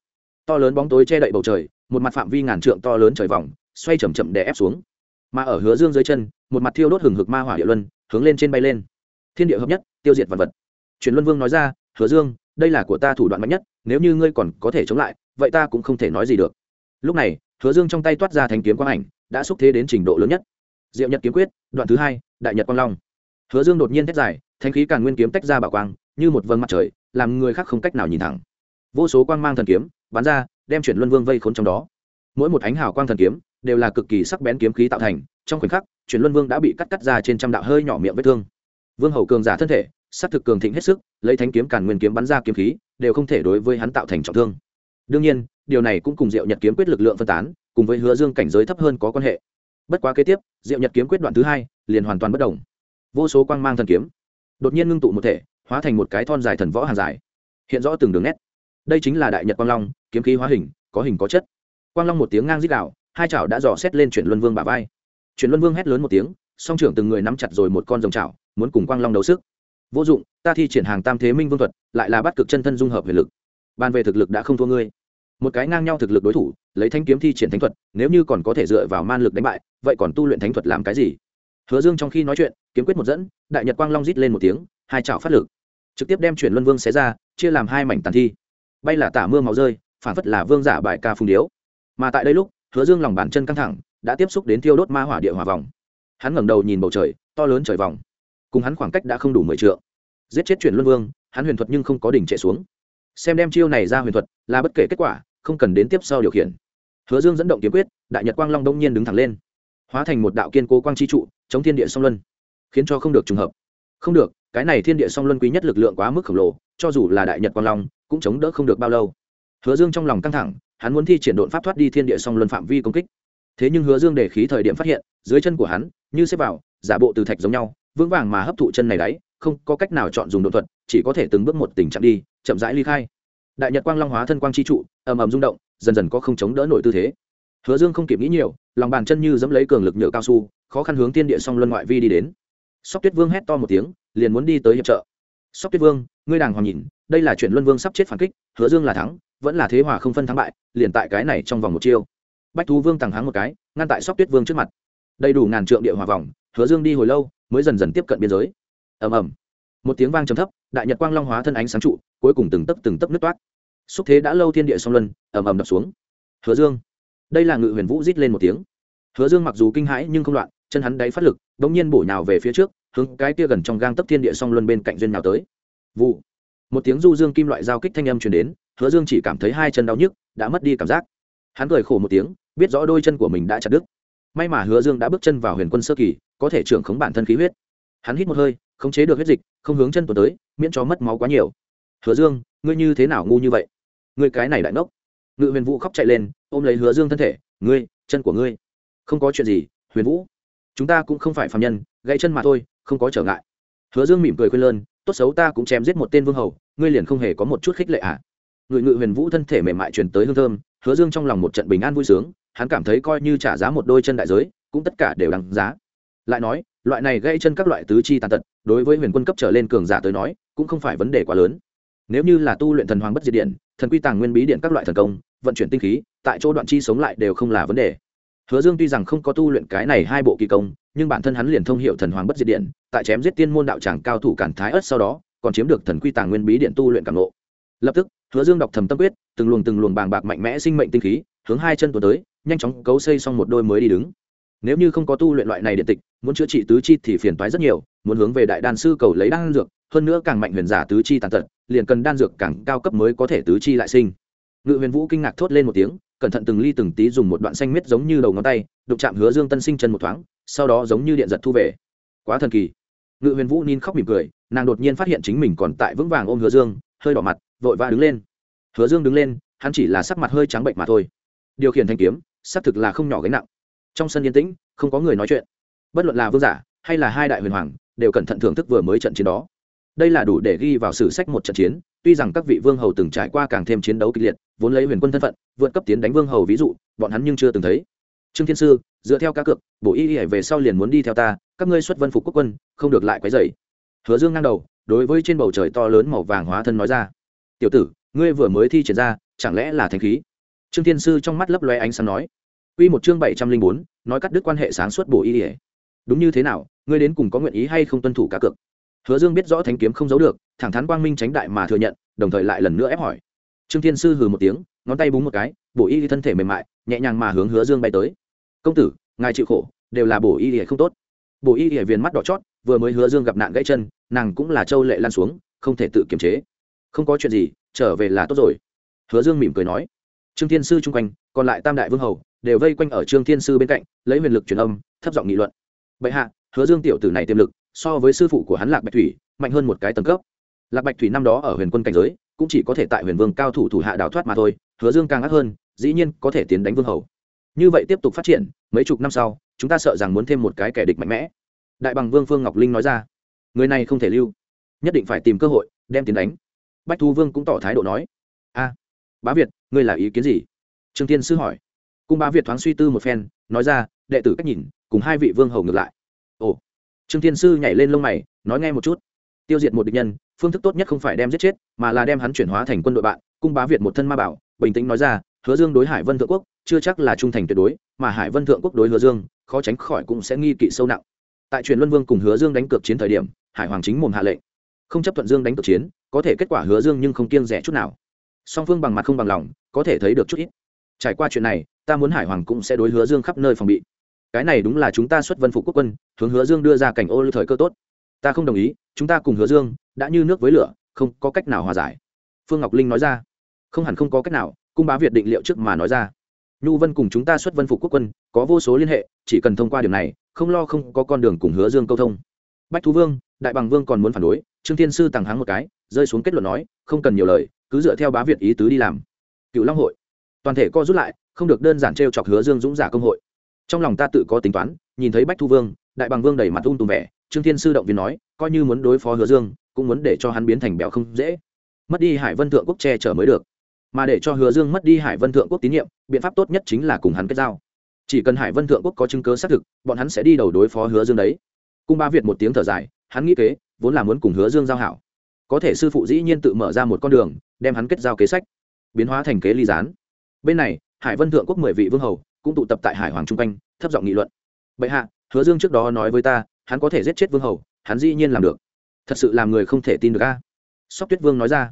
To lớn bóng tối che đậy bầu trời, một mặt phạm vi ngàn trượng to lớn trời vòng, xoay chầm chậm đè ép xuống. Mà ở hứa dương dưới chân, một mặt thiêu đốt hừng hực ma hỏa địa luân, hướng lên trên bay lên. Thiên địa hợp nhất, tiêu diệt vật vật. Chuyển luân vương nói ra, hứa dương, đây là của ta thủ đoạn mạnh nhất, nếu như ngươi còn có thể chống lại, vậy ta cũng không thể nói gì được. Lúc này, hứa dương trong tay toát ra thanh kiếm quang ảnh, đã xúc thế đến trình độ lớn nhất. Diệu nhật kiếm quyết, đoạn thứ hai, đại nhật quang long. Hứa dương đột nhiên thét dài thanh khí càn nguyên kiếm tách ra bảo quang, như một vầng mặt trời, làm người khác không cách nào nhìn thẳng. Vô số quang mang thần kiếm, bắn ra, đem chuyển luân vương vây khốn trong đó. Mỗi một ánh hào quang thần kiếm, đều là cực kỳ sắc bén kiếm khí tạo thành, trong khoảnh khắc, chuyển luân vương đã bị cắt cắt ra trên trăm đạo hơi nhỏ miệng vết thương. Vương hầu cường giả thân thể, sát thực cường thịnh hết sức, lấy thánh kiếm càn nguyên kiếm bắn ra kiếm khí, đều không thể đối với hắn tạo thành trọng thương. Đương nhiên, điều này cũng cùng diệu nhật kiếm quyết lực lượng phân tán, cùng với hứa dương cảnh giới thấp hơn có quan hệ. Bất quá kế tiếp, diệu nhật kiếm quyết đoạn thứ hai, liền hoàn toàn bất đồng. Vô số quang mang thần kiếm đột nhiên ngưng tụ một thể, hóa thành một cái thon dài thần võ hàng dài. Hiện rõ từng đường nét. Đây chính là đại nhật quang long, kiếm khí hóa hình, có hình có chất. Quang long một tiếng ngang dít đạo, hai chảo đã dò xét lên chuyển luân vương bả vai. Chuyển luân vương hét lớn một tiếng, song trưởng từng người nắm chặt rồi một con rồng chảo, muốn cùng quang long đấu sức. Vô dụng, ta thi triển hàng tam thế minh vương thuật, lại là bắt cực chân thân dung hợp về lực. Bàn về thực lực đã không thua ngươi. Một cái ngang nhau thực lực đối thủ, lấy thanh kiếm thi triển thánh thuật, nếu như còn có thể dựa vào man lực đánh bại, vậy còn tu luyện thánh thuật làm cái gì? Hứa dương trong khi nói chuyện kiếm quyết một dẫn, đại nhật quang long rít lên một tiếng, hai chảo phát lực. Trực tiếp đem chuyển luân vương xé ra, chia làm hai mảnh tàn thi. Bay là tả mưa màu rơi, phản phất là vương giả bài ca phung điếu. Mà tại đây lúc, hứa dương lòng bàn chân căng thẳng, đã tiếp xúc đến thiêu đốt ma hỏa địa hỏa vòng. Hắn ngẩng đầu nhìn bầu trời, to lớn trời vòng. Cùng hắn khoảng cách đã không đủ mười trượng. Giết chết chuyển luân vương, hắn huyền thuật nhưng không có đỉnh chạy xuống. Xem đem chiêu này ra huyền thuật, là bất kể kết quả, không cần đến tiếp sau điều khiển. Hứa dương dẫn động kiếm quyết, đại nhật quang long đông nhiên đứng thẳng lên. Hóa thành một đạo kiên cố quang chi trụ, chống thiên địa song luân khiến cho không được trùng hợp. Không được, cái này thiên địa song luân quý nhất lực lượng quá mức khổng lồ, cho dù là đại nhật quang long, cũng chống đỡ không được bao lâu. Hứa dương trong lòng căng thẳng, hắn muốn thi triển đột pháp thoát đi thiên địa song luân phạm vi công kích. Thế nhưng hứa dương để khí thời điểm phát hiện, dưới chân của hắn, như xếp vào, giả bộ từ thạch giống nhau, vững vàng mà hấp thụ chân này đáy, không có cách nào chọn dùng đột thuật, chỉ có thể từng bước một tình trạng đi, chậm rãi ly khai. Đại nhật quang long hóa thân quang chi trụ, ầm ầm rung động, dần dần có không chống đỡ nổi tư thế. Hứa dương không kịp nghĩ nhiều, lòng bàn chân như dẫm lấy cường lực nhựa cao su, khó khăn hướng tiên địa song luân ngoại vi đi đến sóc tuyết vương hét to một tiếng, liền muốn đi tới hiệp trợ. Sóc tuyết vương, ngươi đàng hoàng nhìn, đây là chuyện luân vương sắp chết phản kích, hứa dương là thắng, vẫn là thế hòa không phân thắng bại, liền tại cái này trong vòng một chiêu. Bách thú vương tàng háng một cái, ngăn tại sóc tuyết vương trước mặt. Đầy đủ ngàn trượng địa hòa vòng, hứa dương đi hồi lâu, mới dần dần tiếp cận biên giới. Ầm ầm. Một tiếng vang trầm thấp, đại nhật quang long hóa thân ánh sáng trụ, cuối cùng từng tấc từng tấc nứt toát. Xúc thế đã lâu thiên địa song luân, ầm ầm đập xuống. Hứa dương. Đây là ngự huyền vũ rít lên một tiếng. Hứa dương mặc dù kinh hãi nhưng không loạn chân hắn đáy phát lực đ ỗ n g nhiên bổ nhào về phía trước, hướng cái kia gần trong gang tấp thiên địa song luân bên cạnh duyên nào tới. Vụ. Một tiếng du dương kim loại giao kích thanh âm truyền đến, hứa dương chỉ cảm thấy hai chân đau nhức, đã mất đi cảm giác. Hắn cười khổ một tiếng, biết rõ đôi chân của mình đã chặt đứt. May mà hứa dương đã bước chân vào huyền quân sơ kỳ, có thể trưởng khống bản thân khí huyết. Hắn hít một hơi, khống chế được huyết dịch, không hướng chân tuần tới, miễn cho mất máu quá nhiều. Hứa dương, ngươi như thế nào ngu như vậy? Ngươi cái này đại ngốc. Ngự huyền vũ khóc chạy lên, ôm lấy hứa dương thân thể, ngươi, chân của ngươi. Không có chuyện gì, huyền vũ chúng ta cũng không phải phạm nhân, gãy chân mà thôi, không có trở ngại. Hứa dương mỉm cười khuyên lơn, tốt xấu ta cũng chém giết một tên vương hầu, ngươi liền không hề có một chút khích lệ ạ à. ngự ngự huyền vũ thân thể mềm mại truyền tới hương thơm, hứa dương trong lòng một trận bình an vui sướng, hắn cảm thấy coi như trả giá một đôi chân đại giới, cũng tất cả đều đằng giá. Lại nói, loại này gây chân các loại tứ chi tàn tật, đối với huyền quân cấp trở lên cường giả tới nói, cũng không phải vấn đề quá lớn. Nếu như là tu luyện thần hoàng bất diệt điện, thần quy tàng nguyên bí điện các loại thần công, vận chuyển tinh khí, tại chỗ đoạn chi sống lại đều không là vấn đề hứa dương tuy rằng không có tu luyện cái này hai bộ kỳ công, nhưng bản thân hắn liền thông hiểu thần hoàng bất diệt điện, tại chém giết tiên môn đạo tràng cao thủ cản thái ất sau đó, còn chiếm được thần quy tàng nguyên bí điện tu luyện cảm lộ lập tức, hứa dương đọc thầm tâm quyết, từng luồng từng luồng bàng bạc mạnh mẽ sinh mệnh tinh khí, hướng hai chân tuần tới, nhanh chóng cấu xây xong một đôi mới đi đứng. Nếu như không có tu luyện loại này điện tịch, muốn chữa trị tứ chi thì phiền toái rất nhiều, muốn hướng về đại đan sư cầu lấy đan dược, hơn nữa càng mạnh huyền giả tứ chi tàn tật, liền cần đan dược càng cao cấp mới có thể tứ chi lại sinh ngự huyền vũ kinh ngạc thốt lên một tiếng, cẩn thận từng ly từng tí dùng một đoạn xanh miết giống như đầu ngón tay, đụng chạm hứa dương tân sinh chân một thoáng, sau đó giống như điện giật thu về. Quá thần kỳ. Ngự huyền vũ nín khóc mỉm cười, nàng đột nhiên phát hiện chính mình còn tại vững vàng ôm hứa dương, hơi đỏ mặt, vội vã đứng lên. Hứa dương đứng lên, hắn chỉ là sắc mặt hơi trắng bệnh mà thôi. Điều khiển thanh kiếm, xác thực là không nhỏ gánh nặng. Trong sân yên tĩnh, không có người nói chuyện. Bất luận là vương giả, hay là hai đại huyền hoàng, đều cẩn thận thưởng thức vừa mới trận chiến đó. Đây là đủ để ghi vào sử sách một trận chiến tuy rằng các vị vương hầu từng trải qua càng thêm chiến đấu kịch liệt, vốn lấy huyền quân thân phận, vượt cấp tiến đánh vương hầu ví dụ, bọn hắn nhưng chưa từng thấy. Trương thiên sư, dựa theo cá cược bộ y y về sau liền muốn đi theo ta, các ngươi xuất vân phục quốc quân, không được lại quấy dày hứa dương ngang đầu, đối với trên bầu trời to lớn màu vàng hóa thân nói ra. Tiểu tử, ngươi vừa mới thi triển ra, chẳng lẽ là thanh khí? Trương thiên sư trong mắt lấp loe ánh sáng nói. Quy một chương bảy trăm linh bốn, nói cắt đứt quan hệ sáng suốt bổ y ỉa đúng như thế nào, ngươi đến cùng có nguyện ý hay không tuân thủ cá cược? Hứa dương biết rõ thanh kiếm không giấu được thẳng thắn quang minh tránh đại mà thừa nhận, đồng thời lại lần nữa ép hỏi. Trương thiên sư hừ một tiếng, ngón tay búng một cái, bổ y thân thể mềm mại, nhẹ nhàng mà hướng hứa dương bay tới. Công tử, ngài chịu khổ, đều là bổ y ỉa không tốt. Bổ y ỉa viền mắt đỏ chót, vừa mới hứa dương gặp nạn gãy chân, nàng cũng là châu lệ lan xuống, không thể tự kiềm chế. Không có chuyện gì, trở về là tốt rồi. Hứa dương mỉm cười nói. Trương thiên sư chung quanh, còn lại tam đại vương hầu, đều vây quanh ở trương thiên sư bên cạnh, lấy huyền lực truyền âm, thấp giọng nghị luận. Bệ hạ, hứa dương tiểu tử này tiềm lực, so với sư phụ của hắn lạc bạch thủy, mạnh hơn một cái tầng cấp lạc bạch thủy năm đó ở huyền quân cảnh giới, cũng chỉ có thể tại huyền vương cao thủ thủ hạ đào thoát mà thôi, hứa dương càng ác hơn, dĩ nhiên có thể tiến đánh vương hầu. Như vậy tiếp tục phát triển, mấy chục năm sau, chúng ta sợ rằng muốn thêm một cái kẻ địch mạnh mẽ. Đại bằng vương phương ngọc linh nói ra, người này không thể lưu, nhất định phải tìm cơ hội, đem tiến đánh. Bách thu vương cũng tỏ thái độ nói, a, bá việt, ngươi là ý kiến gì? Trương tiên sư hỏi. Cung bá việt thoáng suy tư một phen, nói ra, đệ tử cách nhìn, cùng hai vị vương hầu ngược lại. Ồ. Trương tiên sư nhảy lên lông mày, nói nghe một chút. Tiêu diệt một địch nhân phương thức tốt nhất không phải đem giết chết, mà là đem hắn chuyển hóa thành quân đội bạn, cung bá việt một thân ma bảo, bình tĩnh nói ra, hứa dương đối hải vân thượng quốc, chưa chắc là trung thành tuyệt đối, mà hải vân thượng quốc đối hứa dương, khó tránh khỏi cũng sẽ nghi kỵ sâu nặng. Tại truyền luân vương cùng hứa dương đánh cược chiến thời điểm, hải hoàng chính mồm hạ lệnh. Không chấp thuận dương đánh cược chiến, có thể kết quả hứa dương nhưng không kiêng rẻ chút nào. Song phương bằng mặt không bằng lòng, có thể thấy được chút ít. Trải qua chuyện này, ta muốn hải hoàng cũng sẽ đối hứa dương khắp nơi phòng bị. Cái này đúng là chúng ta xuất vân phục quốc quân, hướng hứa dương đưa ra cảnh ô lưu thời cơ tốt ta không đồng ý, chúng ta cùng hứa dương, đã như nước với lửa, không có cách nào hòa giải. Phương ngọc linh nói ra. Không hẳn không có cách nào, cung bá việt định liệu trước mà nói ra. Nhu vân cùng chúng ta xuất vân phục quốc quân, có vô số liên hệ, chỉ cần thông qua điều này, không lo không có con đường cùng hứa dương câu thông. Bách thú vương, đại bằng vương còn muốn phản đối, trương thiên sư tàng háng một cái, rơi xuống kết luận nói, không cần nhiều lời, cứ dựa theo bá việt ý tứ đi làm. Cựu long hội. Toàn thể co rút lại, không được đơn giản t r e o chọc hứa dương dũng giả công hội. Trong lòng ta tự có tính toán nhìn thấy bách thu vương, đại bằng vương đẩy mặt ung tùm vẻ, trương thiên sư động viên nói, coi như muốn đối phó hứa dương, cũng muốn để cho hắn biến thành bèo không dễ. Mất đi hải vân thượng quốc che chở mới được. Mà để cho hứa dương mất đi hải vân thượng quốc tín nhiệm, biện pháp tốt nhất chính là cùng hắn kết giao. Chỉ cần hải vân thượng quốc có chứng cớ xác thực, bọn hắn sẽ đi đầu đối phó hứa dương đấy. Cung ba việt một tiếng thở dài, hắn nghĩ kế, vốn là muốn cùng hứa dương giao hảo. Có thể sư phụ dĩ nhiên tự mở ra một con đường, đem hắn kết giao kế sách, biến hóa thành kế ly gián. Bên này, hải vân thượng quốc mười vị vương hầu, cũng tụ tập tại hải hoàng trung quanh, thấp giọng nghị luận bệ hạ, hứa dương trước đó nói với ta, hắn có thể giết chết vương hầu, hắn dĩ nhiên làm được. Thật sự làm người không thể tin được a. Sóc tuyết vương nói ra.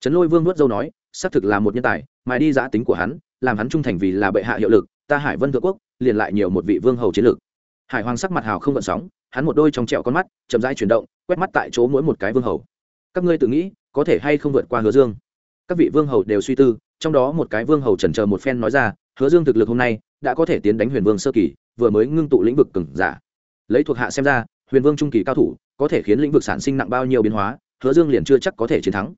Trấn lôi vương nuốt dâu nói, xác thực là một nhân tài, mài đi giã tính của hắn, làm hắn trung thành vì là bệ hạ hiệu lực, ta hải vân thượng quốc, liền lại nhiều một vị vương hầu chiến lược. Hải hoàng sắc mặt hào không vận sóng, hắn một đôi trong trẹo con mắt, chậm rãi chuyển động, quét mắt tại chỗ mỗi một cái vương hầu. Các ngươi tự nghĩ, có thể hay không vượt qua hứa dương? Các vị vương hầu đều suy tư, trong đó một cái vương hầu trần chờ một phen nói ra, hứa dương thực lực hôm nay, đã có thể tiến đánh huyền vương sơ kỳ vừa mới ngưng tụ lĩnh vực cường giả. Lấy thuộc hạ xem ra, huyền vương trung kỳ cao thủ, có thể khiến lĩnh vực sản sinh nặng bao nhiêu biến hóa, hứa dương liền chưa chắc có thể chiến thắng.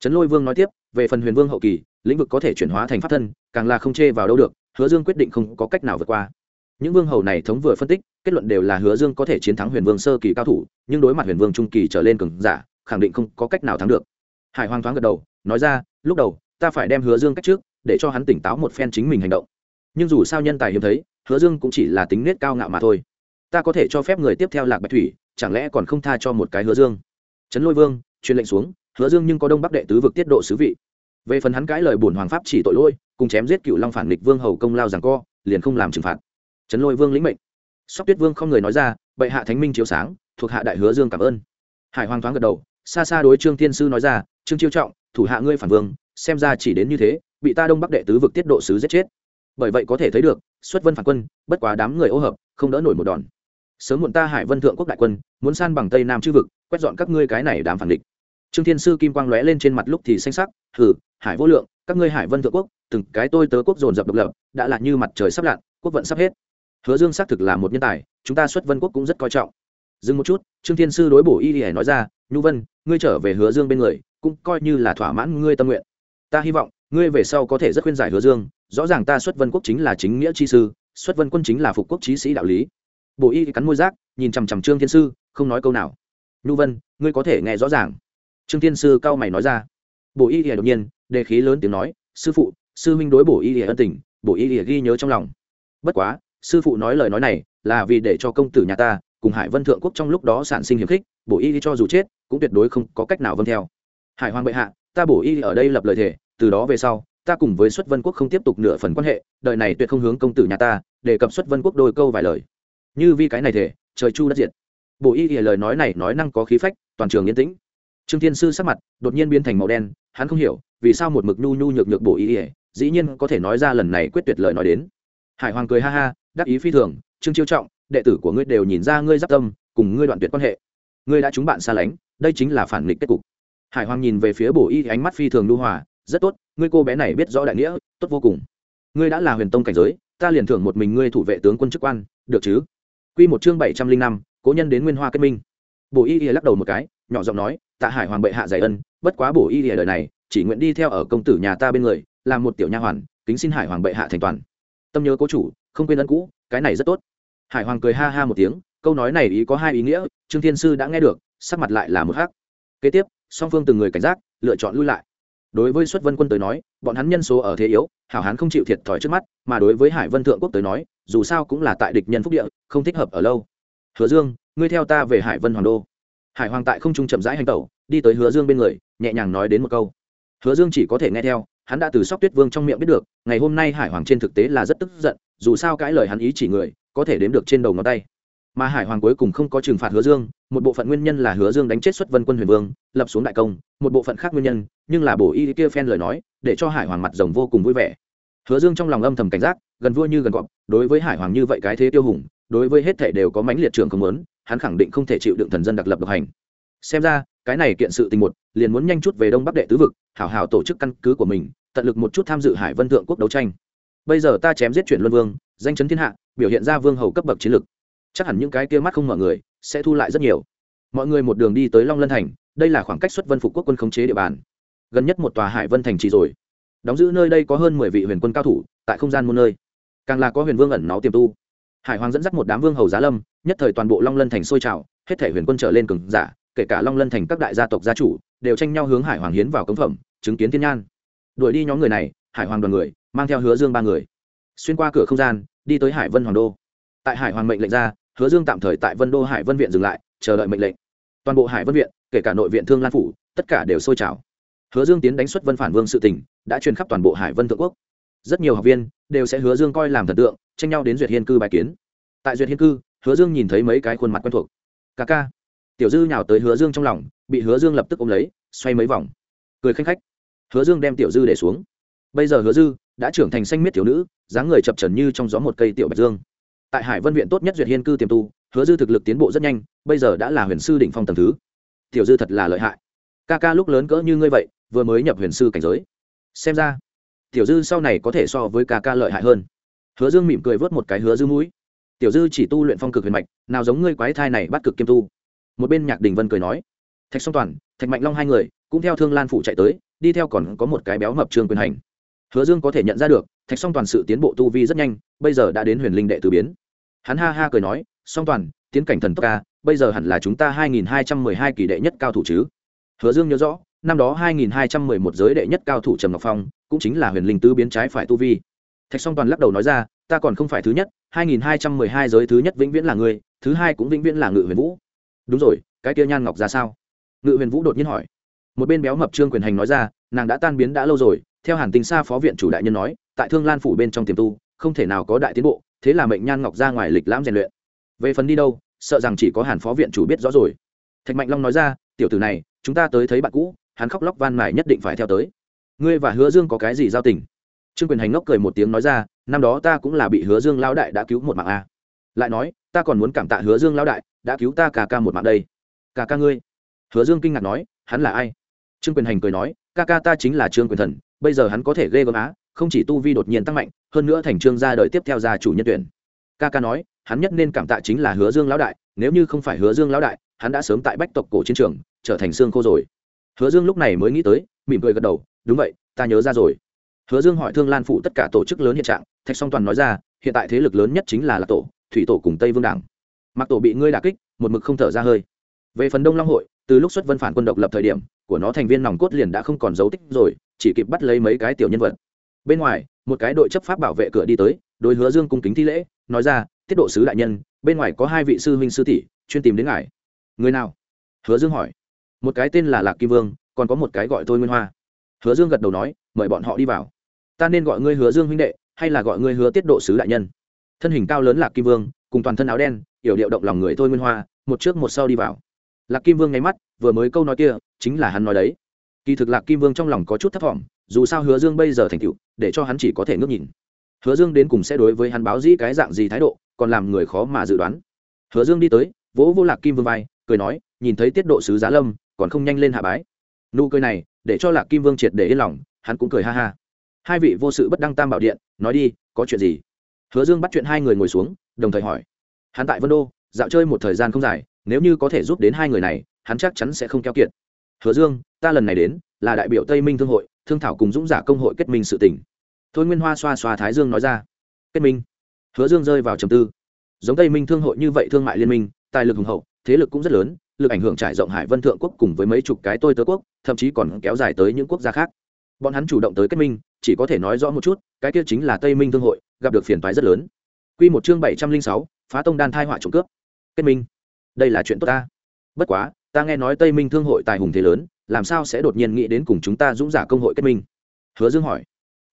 Trấn lôi vương nói tiếp, về phần huyền vương hậu kỳ, lĩnh vực có thể chuyển hóa thành pháp thân, càng là không chê vào đâu được, hứa dương quyết định không có cách nào vượt qua. Những vương hầu này thống vừa phân tích, kết luận đều là hứa dương có thể chiến thắng huyền vương sơ kỳ cao thủ, nhưng đối mặt huyền vương trung kỳ trở lên cường giả, khẳng định không có cách nào thắng được. Hải hoàng thoáng gật đầu, nói ra, lúc đầu, ta phải đem hứa dương cách trước, để cho hắn tỉnh táo một phen chính mình hành động nhưng dù sao nhân tài hiếm thấy, hứa dương cũng chỉ là tính nết cao ngạo mà thôi. Ta có thể cho phép người tiếp theo lạc bạch thủy, chẳng lẽ còn không tha cho một cái hứa dương? Trấn lôi vương, truyền lệnh xuống, hứa dương nhưng có đông bắc đệ tứ vực tiết độ sứ vị. Về phần hắn cãi lời bổn hoàng pháp chỉ tội lỗi, cùng chém giết cựu long phản địch vương hầu công lao rằng co, liền không làm trừng phạt. Trấn lôi vương lĩnh mệnh. Sóc tuyết vương không người nói ra, bệ hạ thánh minh chiếu sáng, thuộc hạ đại hứa dương cảm ơn. Hải hoàng thoáng gật đầu, xa xa đối trương thiên sư nói ra, trương chiêu trọng, thủ hạ ngươi phản vương, xem ra chỉ đến như thế, bị ta đông bắc đệ tứ vực tiết độ sứ giết chết bởi vậy có thể thấy được, xuất vân phản quân, bất quá đám người ô hợp, không đỡ nổi một đòn. Sớm muộn ta hải vân thượng quốc đại quân, muốn san bằng tây nam chư vực, quét dọn các ngươi cái này đám phản địch. Trương thiên sư kim quang lóe lên trên mặt lúc thì xanh sắc hử hải vô lượng, các ngươi hải vân thượng quốc, từng cái tôi tớ quốc dồn dập độc lập, đã là như mặt trời sắp lặn, quốc vận sắp hết. Hứa dương xác thực là một nhân tài, chúng ta xuất vân quốc cũng rất coi trọng. Dừng một chút, trương thiên sư đối bổ y hải nói ra, nhu vân, ngươi trở về hứa dương bên người, cũng coi như là thỏa mãn ngươi tâm nguyện. Ta hy vọng, ngươi về sau có thể rất khuyên giải hứa dương rõ ràng ta xuất vân quốc chính là chính nghĩa chi sư, xuất vân quân chính là phục quốc chí sĩ đạo lý. Bộ y cắn môi rác, nhìn chằm chằm trương thiên sư, không nói câu nào. Nhu vân, ngươi có thể nghe rõ ràng. Trương thiên sư cao mày nói ra. Bộ y đột nhiên, đề khí lớn tiếng nói, sư phụ, sư huynh đối bổ y ân tình bổ y ghi nhớ trong lòng. Bất quá, sư phụ nói lời nói này là vì để cho công tử nhà ta cùng hải vân thượng quốc trong lúc đó sản sinh hiểm khích bổ y cho dù chết, cũng tuyệt đối không có cách nào vâng theo. Hải hoàng bệ hạ, ta bổ y ở đây lập lời thề, từ đó về sau ta cùng với xuất vân quốc không tiếp tục nửa phần quan hệ, đời này tuyệt không hướng công tử nhà ta để cập xuất vân quốc đôi câu vài lời. Như vi cái này thể, trời chu đất diệt. Bộ y ỉa lời nói này nói năng có khí phách, toàn trường yên tĩnh. Trương thiên sư sắc mặt đột nhiên biến thành màu đen, hắn không hiểu, vì sao một mực nhu nhu nhược nhược bộ y ỉa dĩ nhiên có thể nói ra lần này quyết tuyệt lời nói đến. Hải hoàng cười ha ha, đắc ý phi thường, trương chiêu trọng, đệ tử của ngươi đều nhìn ra ngươi giáp tâm, cùng ngươi đoạn tuyệt quan hệ. Ngươi đã chúng bạn xa lánh, đây chính là phản nghịch kết cục. Hải hoàng nhìn về phía bổ y ánh mắt phi thường lưu hòa rất tốt, ngươi cô bé này biết rõ đại nghĩa, tốt vô cùng. Ngươi đã là huyền tông cảnh giới, ta liền thưởng một mình ngươi thủ vệ tướng quân chức quan, được chứ? Quy một chương bảy trăm linh năm, cố nhân đến nguyên hoa kết minh. Bổ y y lắc đầu một cái, nhỏ giọng nói, tạ hải hoàng bệ hạ giải ân, bất quá bổ y y đời này, chỉ nguyện đi theo ở công tử nhà ta bên người, làm một tiểu nha hoàn, kính xin hải hoàng bệ hạ thành toàn. Tâm nhớ cố chủ, không quên ân cũ, cái này rất tốt. Hải hoàng cười ha ha một tiếng, câu nói này ý có hai ý nghĩa, trương thiên sư đã nghe được, sắc mặt lại là một hắc. Kế tiếp, song phương từng người cảnh giác, lựa chọn lui lại đối với xuất vân quân tới nói, bọn hắn nhân số ở thế yếu, hảo hán không chịu thiệt thòi trước mắt, mà đối với hải vân thượng quốc tới nói, dù sao cũng là tại địch nhân phúc địa, không thích hợp ở lâu. Hứa dương, ngươi theo ta về hải vân hoàng đô. Hải hoàng tại không trung chậm rãi hành tẩu, đi tới hứa dương bên người, nhẹ nhàng nói đến một câu. Hứa dương chỉ có thể nghe theo, hắn đã từ sóc tuyết vương trong miệng biết được, ngày hôm nay hải hoàng trên thực tế là rất tức giận, dù sao cãi lời hắn ý chỉ người, có thể đếm được trên đầu ngón tay mà hải hoàng cuối cùng không có trừng phạt hứa dương, một bộ phận nguyên nhân là hứa dương đánh chết xuất vân quân huyền vương, lập xuống đại công, một bộ phận khác nguyên nhân, nhưng là bổ y kia phen lời nói, để cho hải hoàng mặt rồng vô cùng vui vẻ. Hứa dương trong lòng âm thầm cảnh giác, gần vua như gần gọn đối với hải hoàng như vậy cái thế tiêu hùng, đối với hết thể đều có mãnh liệt trường không lớn hắn khẳng định không thể chịu đựng thần dân đặc lập độc hành. Xem ra, cái này kiện sự tình một, liền muốn nhanh chút về đông bắc đệ tứ vực, hảo hảo tổ chức căn cứ của mình, tận lực một chút tham dự hải vân thượng quốc đấu tranh. Bây giờ ta chém giết chuyển luân vương, danh chấn thiên hạ, biểu hiện ra vương hầu cấp bậc chiến lực chắc hẳn những cái kia mắt không mở người, sẽ thu lại rất nhiều. Mọi người một đường đi tới long lân thành, đây là khoảng cách xuất vân phục quốc quân khống chế địa bàn. Gần nhất một tòa hải vân thành trì rồi. Đóng giữ nơi đây có hơn mười vị huyền quân cao thủ, tại không gian muôn nơi. Càng là có huyền vương ẩn náu tiềm tu. Hải hoàng dẫn dắt một đám vương hầu giá lâm, nhất thời toàn bộ long lân thành sôi trào, hết thể huyền quân trở lên cường giả, kể cả long lân thành các đại gia tộc gia chủ, đều tranh nhau hướng hải hoàng hiến vào cống phẩm, chứng kiến thiên nhan. Đuổi đi nhóm người này, hải hoàng đoàn người, mang theo hứa dương ba người. Xuyên qua cửa không gian, đi tới hải vân hoàng đô. Tại hải hoàng mệnh lệnh ra hứa dương tạm thời tại vân đô hải vân viện dừng lại, chờ đợi mệnh lệnh. Toàn bộ hải vân viện, kể cả nội viện thương lan phủ, tất cả đều sôi trào. Hứa dương tiến đánh xuất vân phản vương sự tỉnh đã truyền khắp toàn bộ hải vân thượng quốc. Rất nhiều học viên đều sẽ hứa dương coi làm thần tượng, tranh nhau đến duyệt hiên cư bài kiến. Tại duyệt hiên cư, hứa dương nhìn thấy mấy cái khuôn mặt quen thuộc. Ca ca. Tiểu dư nhào tới hứa dương trong lòng, bị hứa dương lập tức ôm lấy, xoay mấy vòng. Cười khanh khách. Hứa dương đem tiểu dư để xuống. Bây giờ hứa dư đã trưởng thành xanh miết tiểu nữ, dáng người chập trần như trong gió một cây tiểu bạch dương tại hải vân viện tốt nhất duyệt hiên cư tiềm tu, hứa dư thực lực tiến bộ rất nhanh, bây giờ đã là huyền sư đỉnh phong tầng thứ. Tiểu dư thật là lợi hại. Ca ca lúc lớn cỡ như ngươi vậy, vừa mới nhập huyền sư cảnh giới. Xem ra, tiểu dư sau này có thể so với ca ca lợi hại hơn. Hứa dương mỉm cười vớt một cái hứa dư mũi. Tiểu dư chỉ tu luyện phong cực huyền mạch, nào giống ngươi quái thai này bắt cực kiêm tu. Một bên nhạc đình vân cười nói, thạch song toàn, thạch mạnh long hai người, cũng theo thương lan phủ chạy tới, đi theo còn có một cái béo mập trương quyền hành. Hứa dương có thể nhận ra được, thạch song toàn sự tiến bộ tu vi rất nhanh, bây giờ đã đến huyền linh đệ tử biến hắn ha ha cười nói, song toàn, tiến cảnh thần tốc ca, bây giờ hẳn là chúng ta hai nghìn hai trăm mười hai kỳ đệ nhất cao thủ chứ? Hứa dương nhớ rõ, năm đó hai nghìn hai trăm mười một giới đệ nhất cao thủ trầm ngọc phong, cũng chính là huyền linh tứ biến trái phải tu vi. Thạch song toàn lắc đầu nói ra, ta còn không phải thứ nhất, hai nghìn hai trăm mười hai giới thứ nhất vĩnh viễn là người thứ hai cũng vĩnh viễn là ngự huyền vũ. Đúng rồi, cái kia nhan ngọc ra sao? Ngự huyền vũ đột nhiên hỏi. Một bên béo mập trương quyền hành nói ra, nàng đã tan biến đã lâu rồi, theo hàn tinh sa phó viện chủ đại nhân nói, tại thương lan phủ bên trong tiềm tu, không thể nào có đại tiến bộ thế là mệnh nhan ngọc ra ngoài lịch lãm rèn luyện. Về phần đi đâu, sợ rằng chỉ có hàn phó viện chủ biết rõ rồi. Thạch mạnh long nói ra, tiểu tử này, chúng ta tới thấy bạn cũ, hắn khóc lóc van mài nhất định phải theo tới. Ngươi và hứa dương có cái gì giao tình? Trương quyền hành ngốc cười một tiếng nói ra, năm đó ta cũng là bị hứa dương lao đại đã cứu một mạng a. Lại nói, ta còn muốn cảm tạ hứa dương lao đại đã cứu ta cả ca một mạng đây. Cả ca ngươi? Hứa dương kinh ngạc nói, hắn là ai? Trương quyền hành cười nói, ca ca ta chính là trương quyền thần, bây giờ hắn có thể ghê gớm á không chỉ tu vi đột nhiên tăng mạnh, hơn nữa thành trương gia đời tiếp theo gia chủ nhân tuyển. Ca ca nói, hắn nhất nên cảm tạ chính là hứa dương lão đại, nếu như không phải hứa dương lão đại, hắn đã sớm tại bách tộc cổ chiến trường, trở thành xương khô rồi. Hứa dương lúc này mới nghĩ tới, mỉm cười gật đầu, đúng vậy, ta nhớ ra rồi. Hứa dương hỏi thương lan phụ tất cả tổ chức lớn hiện trạng, thạch song toàn nói ra, hiện tại thế lực lớn nhất chính là lạc tổ, thủy tổ cùng tây vương đảng. Mặc tổ bị ngươi đà kích, một mực không thở ra hơi. Về phần đông long hội, từ lúc xuất vân phản quân độc lập thời điểm, của nó thành viên nòng cốt liền đã không còn dấu tích rồi, chỉ kịp bắt lấy mấy cái tiểu nhân vật bên ngoài, một cái đội chấp pháp bảo vệ cửa đi tới, đối hứa dương cung kính thi lễ, nói ra, tiết độ sứ đại nhân, bên ngoài có hai vị sư huynh sư tỷ, chuyên tìm đến ngài. Người nào? Hứa dương hỏi. Một cái tên là lạc kim vương, còn có một cái gọi tôi nguyên hoa. Hứa dương gật đầu nói, mời bọn họ đi vào. Ta nên gọi ngươi hứa dương huynh đệ, hay là gọi ngươi hứa tiết độ sứ đại nhân? Thân hình cao lớn lạc kim vương, cùng toàn thân áo đen, yểu điệu động lòng người thôi nguyên hoa, một trước một sau đi vào. Lạc kim vương nháy mắt, vừa mới câu nói kia, chính là hắn nói đấy. Kỳ thực lạc kim vương trong lòng có chút thất vọng dù sao hứa dương bây giờ thành tựu, để cho hắn chỉ có thể ngước nhìn. Hứa dương đến cùng sẽ đối với hắn báo dĩ cái dạng gì thái độ, còn làm người khó mà dự đoán. Hứa dương đi tới, vỗ vô lạc kim vương vai, cười nói, nhìn thấy tiết độ sứ giá lâm, còn không nhanh lên hạ bái. Nụ cười này, để cho lạc kim vương triệt để yên lòng, hắn cũng cười ha ha. Hai vị vô sự bất đăng tam bảo điện, nói đi, có chuyện gì? Hứa dương bắt chuyện hai người ngồi xuống, đồng thời hỏi. Hắn tại vân đô, dạo chơi một thời gian không dài, nếu như có thể giúp đến hai người này, hắn chắc chắn sẽ không keo kiệt. Hứa dương, ta lần này đến, là đại biểu tây minh thương hội thương thảo cùng dũng giả công hội kết minh sự tỉnh thôi nguyên hoa xoa xoa thái dương nói ra. Kết minh. Hứa dương rơi vào trầm tư. Giống tây minh thương hội như vậy thương mại liên minh, tài lực hùng hậu, thế lực cũng rất lớn, lực ảnh hưởng trải rộng hải vân thượng quốc cùng với mấy chục cái tôi tớ quốc, thậm chí còn kéo dài tới những quốc gia khác. Bọn hắn chủ động tới kết minh, chỉ có thể nói rõ một chút, cái kia chính là tây minh thương hội, gặp được phiền toái rất lớn. Q một chương bảy trăm linh sáu, phá tông đan thai họa trộm cướp. Kết minh. Đây là chuyện tốt ta. Bất quá, ta nghe nói tây minh thương hội tài hùng thế lớn làm sao sẽ đột nhiên nghĩ đến cùng chúng ta dũng giả công hội kết minh? Hứa dương hỏi.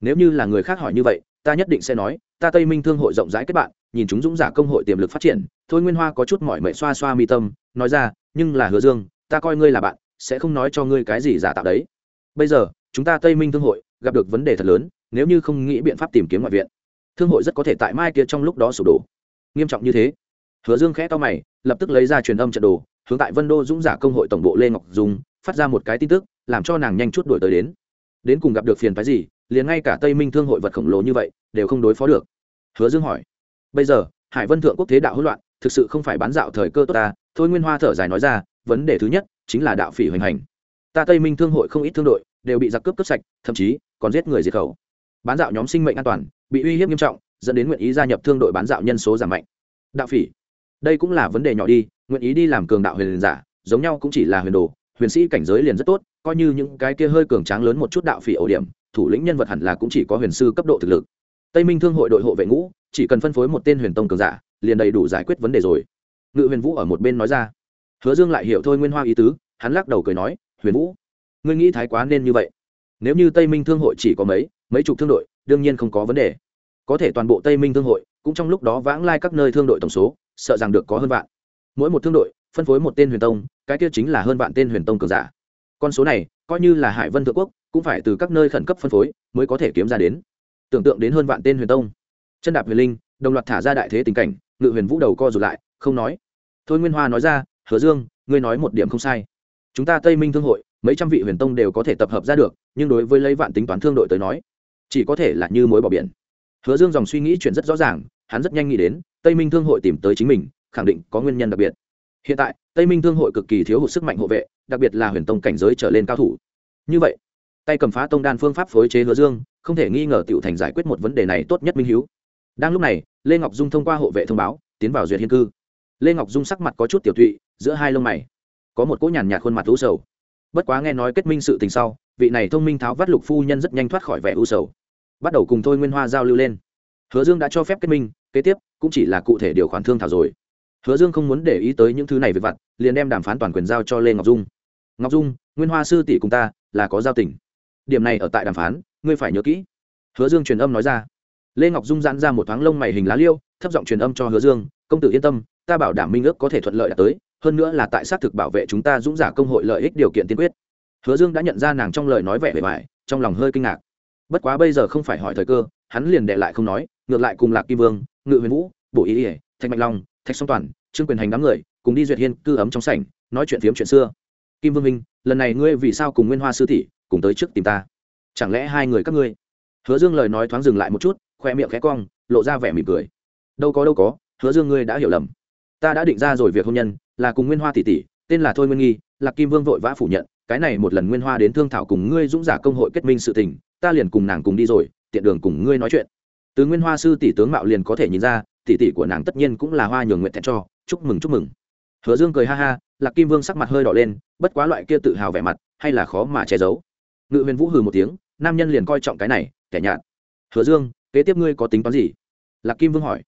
Nếu như là người khác hỏi như vậy, ta nhất định sẽ nói, ta tây minh thương hội rộng rãi kết bạn, nhìn chúng dũng giả công hội tiềm lực phát triển, thôi nguyên hoa có chút mỏi mệ xoa xoa mi tâm, nói ra, nhưng là hứa dương, ta coi ngươi là bạn, sẽ không nói cho ngươi cái gì giả tạo đấy. Bây giờ, chúng ta tây minh thương hội gặp được vấn đề thật lớn, nếu như không nghĩ biện pháp tìm kiếm ngoại viện, thương hội rất có thể tại mai kia trong lúc đó sụp đổ. Nghiêm trọng như thế. Hứa dương khẽ to mày, lập tức lấy ra truyền âm trận đồ, hướng tại vân đô dũng giả công hội tổng bộ lê ngọc dung phát ra một cái tin tức, làm cho nàng nhanh chút đuổi tới đến. Đến cùng gặp được phiền phái gì, liền ngay cả tây minh thương hội vật khổng lồ như vậy, đều không đối phó được. Hứa dương hỏi, bây giờ, hải vân thượng quốc thế đạo hỗn loạn, thực sự không phải bán dạo thời cơ tốt ta. Thôi nguyên hoa thở dài nói ra, vấn đề thứ nhất chính là đạo phỉ hoành hành. Ta tây minh thương hội không ít thương đội, đều bị giặc cướp cướp sạch, thậm chí còn giết người diệt khẩu. Bán dạo nhóm sinh mệnh an toàn, bị uy hiếp nghiêm trọng, dẫn đến nguyện ý gia nhập thương đội bán dạo nhân số giảm mạnh. Đạo phỉ, đây cũng là vấn đề nhỏ đi, nguyện ý đi làm cường đạo huyền giả, giống nhau cũng chỉ là huyền đồ huyền sĩ cảnh giới liền rất tốt, coi như những cái kia hơi cường tráng lớn một chút đạo phỉ ổ điểm, thủ lĩnh nhân vật hẳn là cũng chỉ có huyền sư cấp độ thực lực. Tây minh thương hội đội hộ vệ ngũ, chỉ cần phân phối một tên huyền tông cường giả, liền đầy đủ giải quyết vấn đề rồi. Ngự huyền vũ ở một bên nói ra. Hứa dương lại hiểu thôi nguyên hoa ý tứ, hắn lắc đầu cười nói, huyền vũ, ngươi nghĩ thái quá nên như vậy. Nếu như tây minh thương hội chỉ có mấy mấy chục thương đội, đương nhiên không có vấn đề. Có thể toàn bộ tây minh thương hội cũng trong lúc đó vãng lai các nơi thương đội tổng số, sợ rằng được có hơn vạn. Mỗi một thương đội phân phối một tên huyền tông, cái kia chính là hơn vạn tên huyền tông cường giả. Con số này, coi như là hải vân thượng quốc, cũng phải từ các nơi khẩn cấp phân phối mới có thể kiếm ra đến. Tưởng tượng đến hơn vạn tên huyền tông. Chân đạp huyền linh, đồng loạt thả ra đại thế tình cảnh, ngự huyền vũ đầu co rụt lại, không nói. Thôi nguyên hoa nói ra, hứa dương, ngươi nói một điểm không sai. Chúng ta tây minh thương hội, mấy trăm vị huyền tông đều có thể tập hợp ra được, nhưng đối với lấy vạn tính toán thương đội tới nói, chỉ có thể là như mối bỏ biển. Hứa dương dòng suy nghĩ chuyện rất rõ ràng, hắn rất nhanh nghĩ đến, tây minh thương hội tìm tới chính mình, khẳng định có nguyên nhân đặc biệt hiện tại, tây minh thương hội cực kỳ thiếu hụt sức mạnh hộ vệ, đặc biệt là huyền tông cảnh giới trở lên cao thủ. Như vậy, tay cầm phá tông đan phương pháp phối chế hứa dương, không thể nghi ngờ t thành giải quyết một vấn đề này tốt nhất minh h đang lúc này, lê ngọc dung thông qua hộ vệ thông báo, tiến vào duyệt hiên cư. Lê ngọc dung sắc mặt có chút tiểu thụy giữa hai lông mày, có một cỗ nhàn nhạt khuôn mặt u sầu. Bất quá nghe nói kết minh sự tình sau, vị này thông minh tháo vắt lục phu nhân rất nhanh thoát khỏi vẻ u sầu. Bắt đầu cùng thôi nguyên hoa giao lưu lên. Hứa dương đã cho phép kết minh, kế tiếp cũng chỉ là cụ thể điều khoản thương thảo rồi hứa dương không muốn để ý tới những thứ này về vặt, liền đem đàm phán toàn quyền giao cho lê ngọc dung. Ngọc dung, nguyên hoa sư tỷ cùng ta là có giao tình. Điểm này ở tại đàm phán, ngươi phải nhớ kỹ. Hứa dương truyền âm nói ra. Lê ngọc dung giãn ra một thoáng lông mày hình lá liêu, thấp giọng truyền âm cho hứa dương, công tử yên tâm, ta bảo đảm minh ước có thể thuận lợi đạt tới, hơn nữa là tại xác thực bảo vệ chúng ta dũng giả công hội lợi ích điều kiện tiên quyết. Hứa dương đã nhận ra nàng trong lời nói vẻ bề bài trong lòng hơi kinh ngạc. Bất quá bây giờ không phải hỏi thời cơ, hắn liền đệ lại không nói, ngược lại cùng lạc kim vương, ngự huyền vũ, bổ ý ỉa thạch mạnh long thạch song toàn, trương quyền hành đám người, cùng đi duyệt hiên cư ấm trong sảnh, nói chuyện phiếm chuyện xưa. Kim vương minh, lần này ngươi vì sao cùng nguyên hoa sư tỷ cùng tới trước tìm ta? Chẳng lẽ hai người các ngươi? Hứa dương lời nói thoáng dừng lại một chút, khoe miệng khẽ cong, lộ ra vẻ mỉm cười. Đâu có đâu có, hứa dương ngươi đã hiểu lầm. Ta đã định ra rồi việc hôn nhân, là cùng nguyên hoa tỷ tỷ, tên là thôi nguyên nghi lạc kim vương vội vã phủ nhận, cái này một lần nguyên hoa đến thương thảo cùng ngươi dũng giả công hội kết minh sự tình, ta liền cùng nàng cùng đi rồi, tiện đường cùng ngươi nói chuyện. Từ nguyên hoa sư tỷ tướng mạo liền có thể nhìn ra tỷ tỷ của nàng tất nhiên cũng là hoa nhường nguyện thẹn cho, chúc mừng chúc mừng. Hứa dương cười ha ha, lạc kim vương sắc mặt hơi đỏ lên, bất quá loại kia tự hào vẻ mặt, hay là khó mà che giấu. Ngự huyền vũ hừ một tiếng, nam nhân liền coi trọng cái này, kẻ nhạt. Hứa dương, kế tiếp ngươi có tính toán gì? Lạc kim vương hỏi.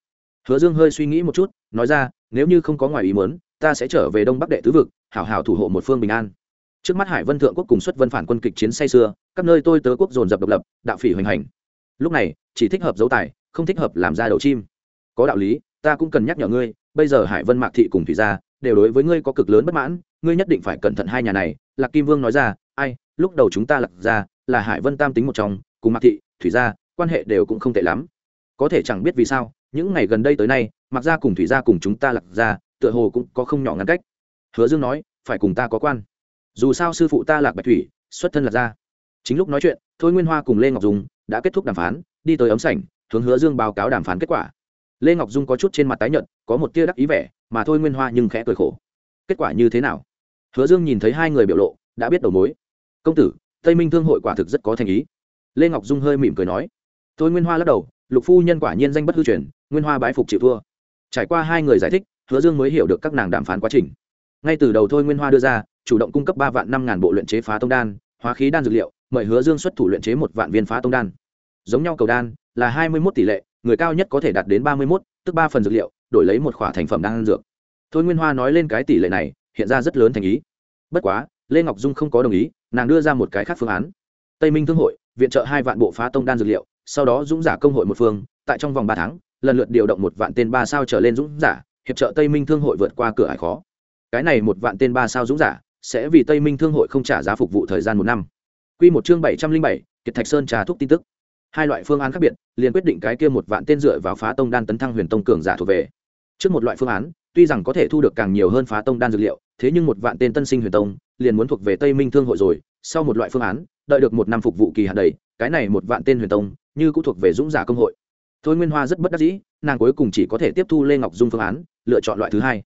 Hứa dương hơi suy nghĩ một chút, nói ra, nếu như không có ngoài ý muốn, ta sẽ trở về đông bắc đệ tứ vực, hảo hảo thủ hộ một phương bình an. Trước mắt hải vân thượng quốc cùng xuất vân phản quân kịch chiến say xưa các nơi tôi tớ quốc dồn dập độc lập, đạo phỉ hoành hành. Lúc này, chỉ thích hợp dấu tài, không thích hợp làm ra đầu chim có đạo lý, ta cũng cần nhắc nhở ngươi, bây giờ hải vân mạc thị cùng thủy gia đều đối với ngươi có cực lớn bất mãn, ngươi nhất định phải cẩn thận hai nhà này. Lạc kim vương nói ra, ai, lúc đầu chúng ta lạc ra là hải vân tam tính một trong, cùng mạc thị, thủy gia quan hệ đều cũng không tệ lắm. Có thể chẳng biết vì sao, những ngày gần đây tới nay mặc ra cùng thủy gia cùng chúng ta lạc ra tựa hồ cũng có không nhỏ ngăn cách. Hứa dương nói, phải cùng ta có quan. Dù sao sư phụ ta lạc bạch thủy, xuất thân lạc ra chính lúc nói chuyện, thôi nguyên hoa cùng lê ngọc dung đã kết thúc đàm phán, đi tới ấm sảnh, hướng hứa dương báo cáo đàm phán kết quả lê ngọc dung có chút trên mặt tái nhợt, có một tia đắc ý vẻ, mà thôi nguyên hoa nhưng khẽ cười khổ. Kết quả như thế nào? Hứa dương nhìn thấy hai người biểu lộ, đã biết đầu mối. Công tử, tây minh thương hội quả thực rất có thành ý. Lê ngọc dung hơi mỉm cười nói. Thôi nguyên hoa lắc đầu, lục phu nhân quả nhiên danh bất hư truyền, nguyên hoa bái phục chịu thua. Trải qua hai người giải thích, hứa dương mới hiểu được các nàng đàm phán quá trình. Ngay từ đầu thôi nguyên hoa đưa ra, chủ động cung cấp ba vạn năm ngàn bộ luyện chế phá tông đan, hóa khí đan dược liệu, mời hứa dương xuất thủ luyện chế một vạn viên phá tông đan. Giống nhau cầu đan, là hai mươi một tỷ lệ người cao nhất có thể đạt đến ba mươi một tức ba phần dược liệu, đổi lấy một khỏa thành phẩm đang dược. Thôi nguyên hoa nói lên cái tỷ lệ này, hiện ra rất lớn thành ý. Bất quá, lê ngọc dung không có đồng ý, nàng đưa ra một cái khác phương án. Tây minh thương hội, viện trợ hai vạn bộ phá tông đan dược liệu, sau đó dũng giả công hội một phương, tại trong vòng ba tháng, lần lượt điều động một vạn tên ba sao trở lên dũng giả, hiệp trợ tây minh thương hội vượt qua cửa hải khó. Cái này một vạn tên ba sao dũng giả, sẽ vì tây minh thương hội không trả giá phục vụ thời gian một năm. Q một chương bảy trăm linh bảy, kiệt thạch sơn trà thuốc tin tức hai loại phương án khác biệt, liền quyết định cái kia một vạn tên dựa vào phá tông đan tấn thăng huyền tông cường giả thuộc về. Trước một loại phương án, tuy rằng có thể thu được càng nhiều hơn phá tông đan dược liệu, thế nhưng một vạn tên tân sinh huyền tông liền muốn thuộc về tây minh thương hội rồi. Sau một loại phương án, đợi được một năm phục vụ kỳ hạn đầy, cái này một vạn tên huyền tông như cũng thuộc về dũng giả công hội. Thôi nguyên hoa rất bất đắc dĩ, nàng cuối cùng chỉ có thể tiếp thu lê ngọc dung phương án, lựa chọn loại thứ hai.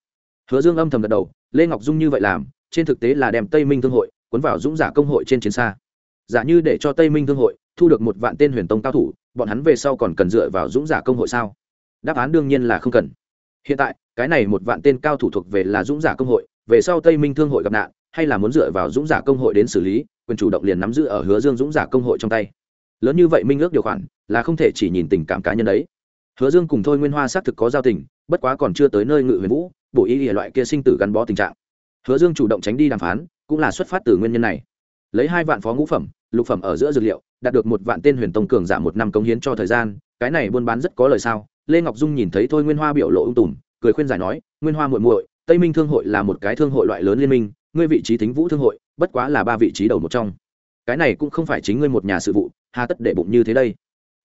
Hứa dương âm thầm gật đầu, lê ngọc dung như vậy làm, trên thực tế là đem tây minh thương hội cuốn vào dũng giả công hội trên chiến xa. Giả như để cho tây minh thương hội thu được một vạn tên huyền tông cao thủ, bọn hắn về sau còn cần dựa vào dũng giả công hội sao? Đáp án đương nhiên là không cần. Hiện tại, cái này một vạn tên cao thủ thuộc về là dũng giả công hội, về sau tây minh thương hội gặp nạn, hay là muốn dựa vào dũng giả công hội đến xử lý, quyền chủ động liền nắm giữ ở hứa dương dũng giả công hội trong tay. Lớn như vậy minh ước điều khoản, là không thể chỉ nhìn tình cảm cá nhân đấy. Hứa dương cùng thôi nguyên hoa xác thực có giao tình, bất quá còn chưa tới nơi ngự huyền vũ bổ ý địa loại kia sinh tử gắn bó tình trạng. Hứa dương chủ động tránh đi đàm phán, cũng là xuất phát từ nguyên nhân này. Lấy hai vạn phó ngũ phẩm, lục phẩm ở giữa dược liệu đạt được một vạn tên huyền tông cường giả một năm cống hiến cho thời gian, cái này buôn bán rất có lời sao? Lê ngọc dung nhìn thấy thôi nguyên hoa biểu lộ ung tùm, cười khuyên giải nói, nguyên hoa muội muội, tây minh thương hội là một cái thương hội loại lớn liên minh, ngươi vị trí thính vũ thương hội, bất quá là ba vị trí đầu một trong. Cái này cũng không phải chính ngươi một nhà sự vụ, hà tất để bụng như thế đây.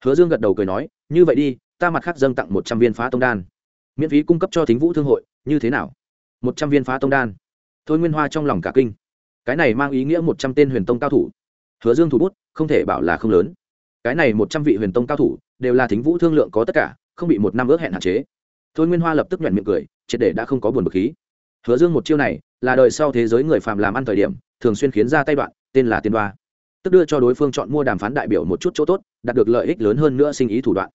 Hứa dương gật đầu cười nói, như vậy đi, ta mặt khác dâng tặng một trăm viên phá tông đan. Miễn phí cung cấp cho thính vũ thương hội, như thế nào? Một trăm viên phá tông đan. Thôi nguyên hoa trong lòng cả kinh. Cái này mang ý nghĩa một trăm tên huyền tông cao thủ hứa dương thủ bút, không thể bảo là không lớn. Cái này một trăm vị huyền tông cao thủ, đều là thính vũ thương lượng có tất cả, không bị một năm ước hẹn hạn chế. Thôi nguyên hoa lập tức nhuận miệng cười, triệt để đã không có buồn bực khí. Hứa dương một chiêu này, là đời sau thế giới người phàm làm ăn thời điểm, thường xuyên khiến ra tay đoạn, tên là tiên đoa. Tức đưa cho đối phương chọn mua đàm phán đại biểu một chút chỗ tốt, đạt được lợi ích lớn hơn nữa sinh ý thủ đoạn.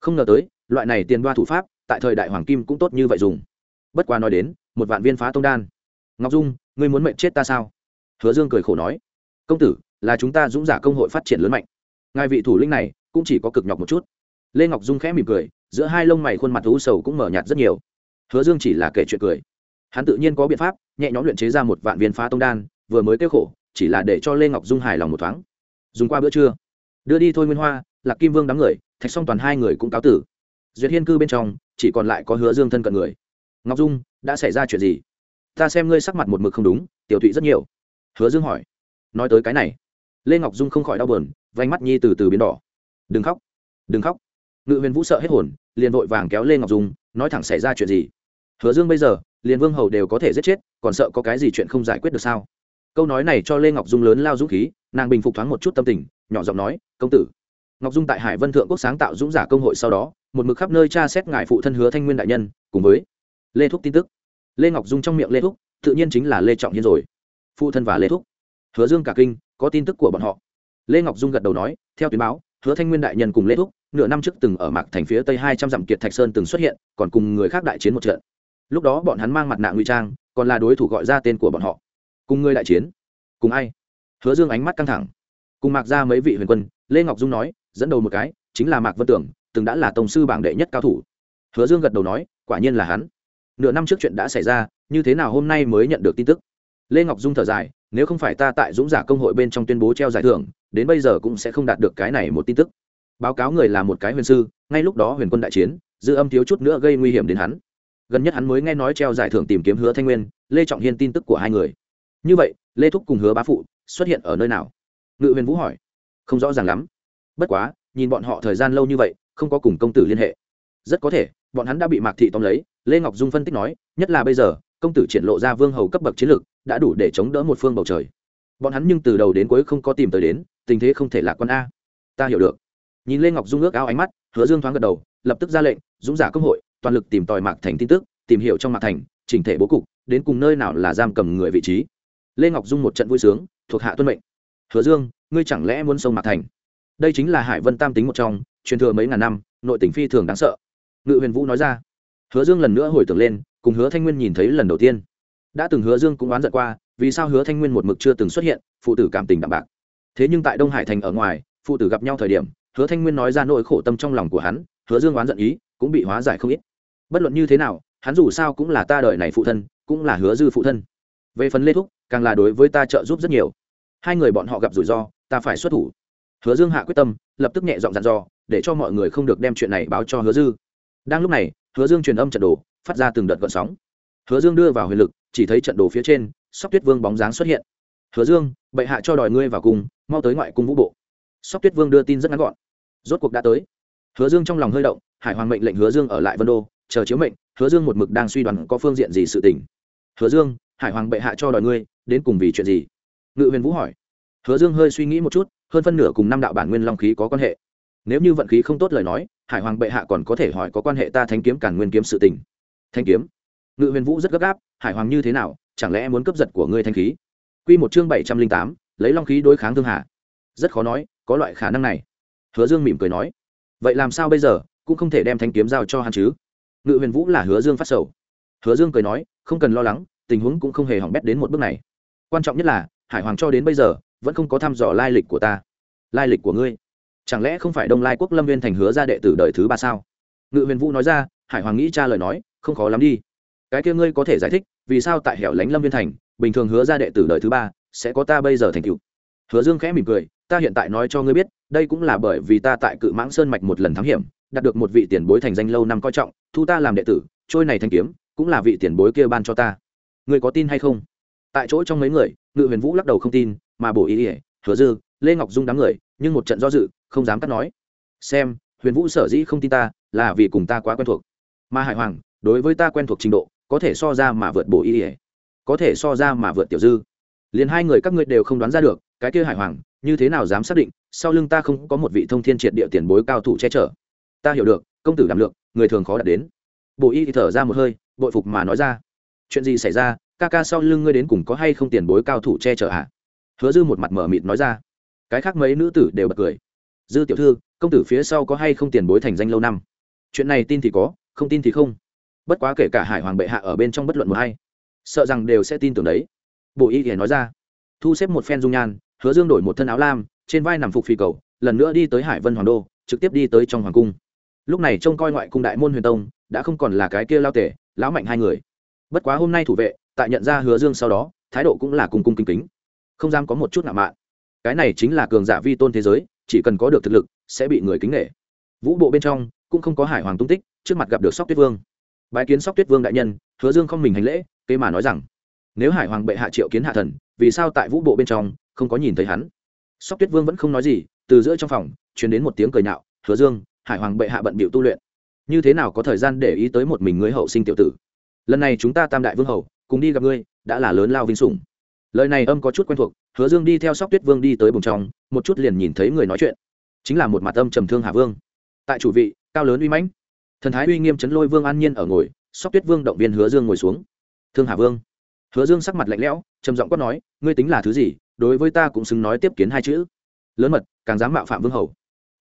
Không ngờ tới, loại này tiền đoa thủ pháp, tại thời đại hoàng kim cũng tốt như vậy dùng. Bất quá nói đến, một vạn viên phá tông đan. Ngọc dung, ngươi muốn mệnh chết ta sao? Hứa dương cười khổ nói. Công tử là chúng ta dũng giả công hội phát triển lớn mạnh. Ngài vị thủ lĩnh này cũng chỉ có cực nhọc một chút. Lê ngọc dung khẽ mỉm cười, giữa hai lông mày khuôn mặt thú sầu cũng mở nhạt rất nhiều. Hứa dương chỉ là kể chuyện cười. Hắn tự nhiên có biện pháp, nhẹ nhõm luyện chế ra một vạn viên phá tông đan, vừa mới kêu khổ, chỉ là để cho lê ngọc dung hài lòng một thoáng. Dùng qua bữa trưa, đưa đi thôi nguyên hoa, lạc kim vương đám người, thạch song toàn hai người cũng cáo tử. Duyệt hiên cư bên trong, chỉ còn lại có hứa dương thân cận người. Ngọc dung, đã xảy ra chuyện gì? Ta xem ngươi sắc mặt một mực không đúng, tiểu thụy rất nhiều. Hứa dương hỏi. Nói tới cái này lê ngọc dung không khỏi đau buồn vánh mắt nhi từ từ biến đỏ. Đừng khóc đừng khóc. Ngự huyền vũ sợ hết hồn, liền vội vàng kéo lê ngọc dung, nói thẳng xảy ra chuyện gì? Hứa dương bây giờ, liền vương hầu đều có thể giết chết, còn sợ có cái gì chuyện không giải quyết được sao? Câu nói này cho lê ngọc dung lớn lao dũng khí, nàng bình phục thoáng một chút tâm tình, nhỏ giọng nói, công tử. Ngọc dung tại hải vân thượng quốc sáng tạo dũng giả công hội sau đó, một mực khắp nơi tra xét ngài phụ thân hứa thanh nguyên đại nhân, cùng với lê thúc tin tức. Lê ngọc dung trong miệng lê thúc, tự nhiên chính là lê trọng hiên rồi. Phụ thân và lê thúc. Hứa dương cả kinh có tin tức của bọn họ. Lê ngọc dung gật đầu nói, theo tuyến báo, hứa thanh nguyên đại nhân cùng lê thúc, nửa năm trước từng ở mạc thành phía tây hai trăm dặm kiệt thạch sơn từng xuất hiện, còn cùng người khác đại chiến một trận. Lúc đó bọn hắn mang mặt nạ ngụy trang, còn là đối thủ gọi ra tên của bọn họ. Cùng người đại chiến? Cùng ai? Hứa dương ánh mắt căng thẳng. Cùng mạc ra mấy vị huyền quân, lê ngọc dung nói, dẫn đầu một cái, chính là mạc vân tưởng, từng đã là tổng sư bảng đệ nhất cao thủ. Hứa dương gật đầu nói, quả nhiên là hắn. Nửa năm trước chuyện đã xảy ra, như thế nào hôm nay mới nhận được tin tức? Lê ngọc dung thở dài nếu không phải ta tại dũng giả công hội bên trong tuyên bố treo giải thưởng, đến bây giờ cũng sẽ không đạt được cái này một tin tức. Báo cáo người là một cái huyền sư, ngay lúc đó huyền quân đại chiến, dư âm thiếu chút nữa gây nguy hiểm đến hắn. Gần nhất hắn mới nghe nói treo giải thưởng tìm kiếm hứa thanh nguyên, lê trọng hiên tin tức của hai người. Như vậy, lê thúc cùng hứa bá phụ xuất hiện ở nơi nào? Ngự huyền vũ hỏi. Không rõ ràng lắm. Bất quá, nhìn bọn họ thời gian lâu như vậy, không có cùng công tử liên hệ. Rất có thể, bọn hắn đã bị mạc thị tóm lấy, lê ngọc dung phân tích nói, nhất là bây giờ, công tử triển lộ ra vương hầu cấp bậc chiến lược đã đủ để chống đỡ một phương bầu trời. Bọn hắn nhưng từ đầu đến cuối không có tìm tới đến, tình thế không thể lạc quan a. Ta hiểu được. Nhìn lê ngọc dung ước ao ánh mắt, hứa dương thoáng gật đầu, lập tức ra lệnh, dũng giả công hội, toàn lực tìm tòi mạc thành tin tức, tìm hiểu trong mạc thành, chỉnh thể bố cục, đến cùng nơi nào là giam cầm người vị trí. Lê ngọc dung một trận vui sướng, thuộc hạ tuân mệnh. Hứa dương, ngươi chẳng lẽ muốn sông mạc thành? Đây chính là hải vân tam tính một trong, truyền thừa mấy ngàn năm, nội tỉnh phi thường đáng sợ. Ngự huyền vũ nói ra. Hứa dương lần nữa hồi tưởng lên, cùng hứa thanh nguyên nhìn thấy lần đầu tiên đã từng hứa dương cũng oán giận qua, vì sao hứa thanh nguyên một mực chưa từng xuất hiện, phụ tử cảm tình đạm bạc. Thế nhưng tại đông hải thành ở ngoài, phụ tử gặp nhau thời điểm, hứa thanh nguyên nói ra nỗi khổ tâm trong lòng của hắn, hứa dương oán giận ý, cũng bị hóa giải không ít. Bất luận như thế nào, hắn dù sao cũng là ta đợi này phụ thân, cũng là hứa dư phụ thân. Về phần lê thúc, càng là đối với ta trợ giúp rất nhiều. Hai người bọn họ gặp rủi ro, ta phải xuất thủ. Hứa dương hạ quyết tâm, lập tức nhẹ giọng dặn dò, để cho mọi người không được đem chuyện này báo cho hứa dư. Đang lúc này, hứa dương truyền âm trận đồ, phát ra từng đợt gợn sóng hứa dương đưa vào huyền lực, chỉ thấy trận đồ phía trên, sóc tuyết vương bóng dáng xuất hiện. Hứa dương, bệ hạ cho đòi ngươi vào cung, mau tới ngoại cung vũ bộ. Sóc tuyết vương đưa tin rất ngắn gọn. Rốt cuộc đã tới. Hứa dương trong lòng hơi động, hải hoàng mệnh lệnh hứa dương ở lại vân đô, chờ chiếu mệnh, hứa dương một mực đang suy đoán có phương diện gì sự tình. Hứa dương, hải hoàng bệ hạ cho đòi ngươi, đến cùng vì chuyện gì? Ngự huyền vũ hỏi. Hứa dương hơi suy nghĩ một chút, hơn phân nửa cùng năm đạo bản nguyên long khí có quan hệ. Nếu như vận khí không tốt lời nói, hải hoàng bệ hạ còn có thể hỏi có quan hệ ta thanh kiếm cản nguyên kiếm sự tình. Thanh kiếm? Ngự huyền vũ rất gấp gáp, hải hoàng như thế nào? Chẳng lẽ muốn cướp giật của ngươi thanh khí? Q một chương bảy trăm linh tám, lấy long khí đối kháng thương Hà. rất khó nói, có loại khả năng này. Hứa dương mỉm cười nói, vậy làm sao bây giờ? Cũng không thể đem thanh kiếm giao cho hắn chứ. Ngự huyền vũ là hứa dương phát sầu. Hứa dương cười nói, không cần lo lắng, tình huống cũng không hề hỏng bét đến một bước này. Quan trọng nhất là, hải hoàng cho đến bây giờ, vẫn không có thăm dò lai lịch của ta. Lai lịch của ngươi? Chẳng lẽ không phải đông lai quốc lâm viên thành hứa ra đệ tử đời thứ ba sao? Ngự huyền vũ nói ra, hải hoàng nghĩ cha lời nói, không khó lắm đi cái kia ngươi có thể giải thích, vì sao tại hẻo lánh lâm viên thành, bình thường hứa ra đệ tử đời thứ ba sẽ có ta bây giờ thành cựu hứa dương khẽ mỉm cười, ta hiện tại nói cho ngươi biết, đây cũng là bởi vì ta tại cự mãng sơn mạch một lần thám hiểm, đạt được một vị tiền bối thành danh lâu năm coi trọng, thu ta làm đệ tử, trôi này thanh kiếm, cũng là vị tiền bối kia ban cho ta. Ngươi có tin hay không? Tại chỗ trong mấy người, ngự huyền vũ lắc đầu không tin, mà bổ ý ỉa hứa dư lê ngọc dung đám người, nhưng một trận do dự, không dám cắt nói. Xem, huyền vũ sở dĩ không tin ta, là vì cùng ta quá quen thuộc. Mà hải hoàng, đối với ta quen thuộc trình độ có thể so ra mà vượt bổ y ỉa, có thể so ra mà vượt tiểu dư. Liền hai người các ngươi đều không đoán ra được, cái kia hải hoàng, như thế nào dám xác định, sau lưng ta không có một vị thông thiên triệt địa tiền bối cao thủ che chở. Ta hiểu được, công tử đảm lượng, người thường khó đạt đến. Bộ y thì thở ra một hơi, bội phục mà nói ra. Chuyện gì xảy ra, ca ca sau lưng ngươi đến cùng có hay không tiền bối cao thủ che chở hả? Hứa dư một mặt mở mịt nói ra. Cái khác mấy nữ tử đều bật cười. Dư tiểu thư, công tử phía sau có hay không tiền bối thành danh lâu năm? Chuyện này tin thì có, không tin thì không bất quá kể cả hải hoàng bệ hạ ở bên trong bất luận một hay sợ rằng đều sẽ tin tưởng đấy. Bộ y thì nói ra. Thu xếp một phen dung nhan, hứa dương đổi một thân áo lam, trên vai nằm phục phi cầu, lần nữa đi tới hải vân hoàng đô, trực tiếp đi tới trong hoàng cung. Lúc này trông coi ngoại cung đại môn huyền tông, đã không còn là cái kia lao tể, lão mạnh hai người. Bất quá hôm nay thủ vệ, tại nhận ra hứa dương sau đó, thái độ cũng là cùng cung kính kính. Không dám có một chút ngạo mạn. Cái này chính là cường giả vi tôn thế giới, chỉ cần có được thực lực, sẽ bị người kính nghệ vũ bộ bên trong, cũng không có hải hoàng tung tích, trước mặt gặp được sóc tuyết vương bái kiến sóc tuyết vương đại nhân, hứa dương không mình hành lễ, kế mà nói rằng, nếu hải hoàng bệ hạ triệu kiến hạ thần, vì sao tại vũ bộ bên trong không có nhìn thấy hắn? Sóc tuyết vương vẫn không nói gì, từ giữa trong phòng chuyển đến một tiếng cười nhạo, hứa dương, hải hoàng bệ hạ bận bịu tu luyện. Như thế nào có thời gian để ý tới một mình ngươi hậu sinh tiểu tử? Lần này chúng ta tam đại vương hầu, cùng đi gặp ngươi, đã là lớn lao vinh sủng. Lời này âm có chút quen thuộc, hứa dương đi theo sóc tuyết vương đi tới bùng trong, một chút liền nhìn thấy người nói chuyện. Chính là một mặt âm trầm thương hà vương. Tại chủ vị, cao lớn uy mãnh thần thái uy nghiêm chấn lôi vương an nhiên ở ngồi, sóc tuyết vương động viên hứa dương ngồi xuống. Thương hà vương. Hứa dương sắc mặt lạnh lẽo, trầm giọng quát nói, ngươi tính là thứ gì, đối với ta cũng xứng nói tiếp kiến hai chữ. Lớn mật, càng dám mạo phạm vương hầu.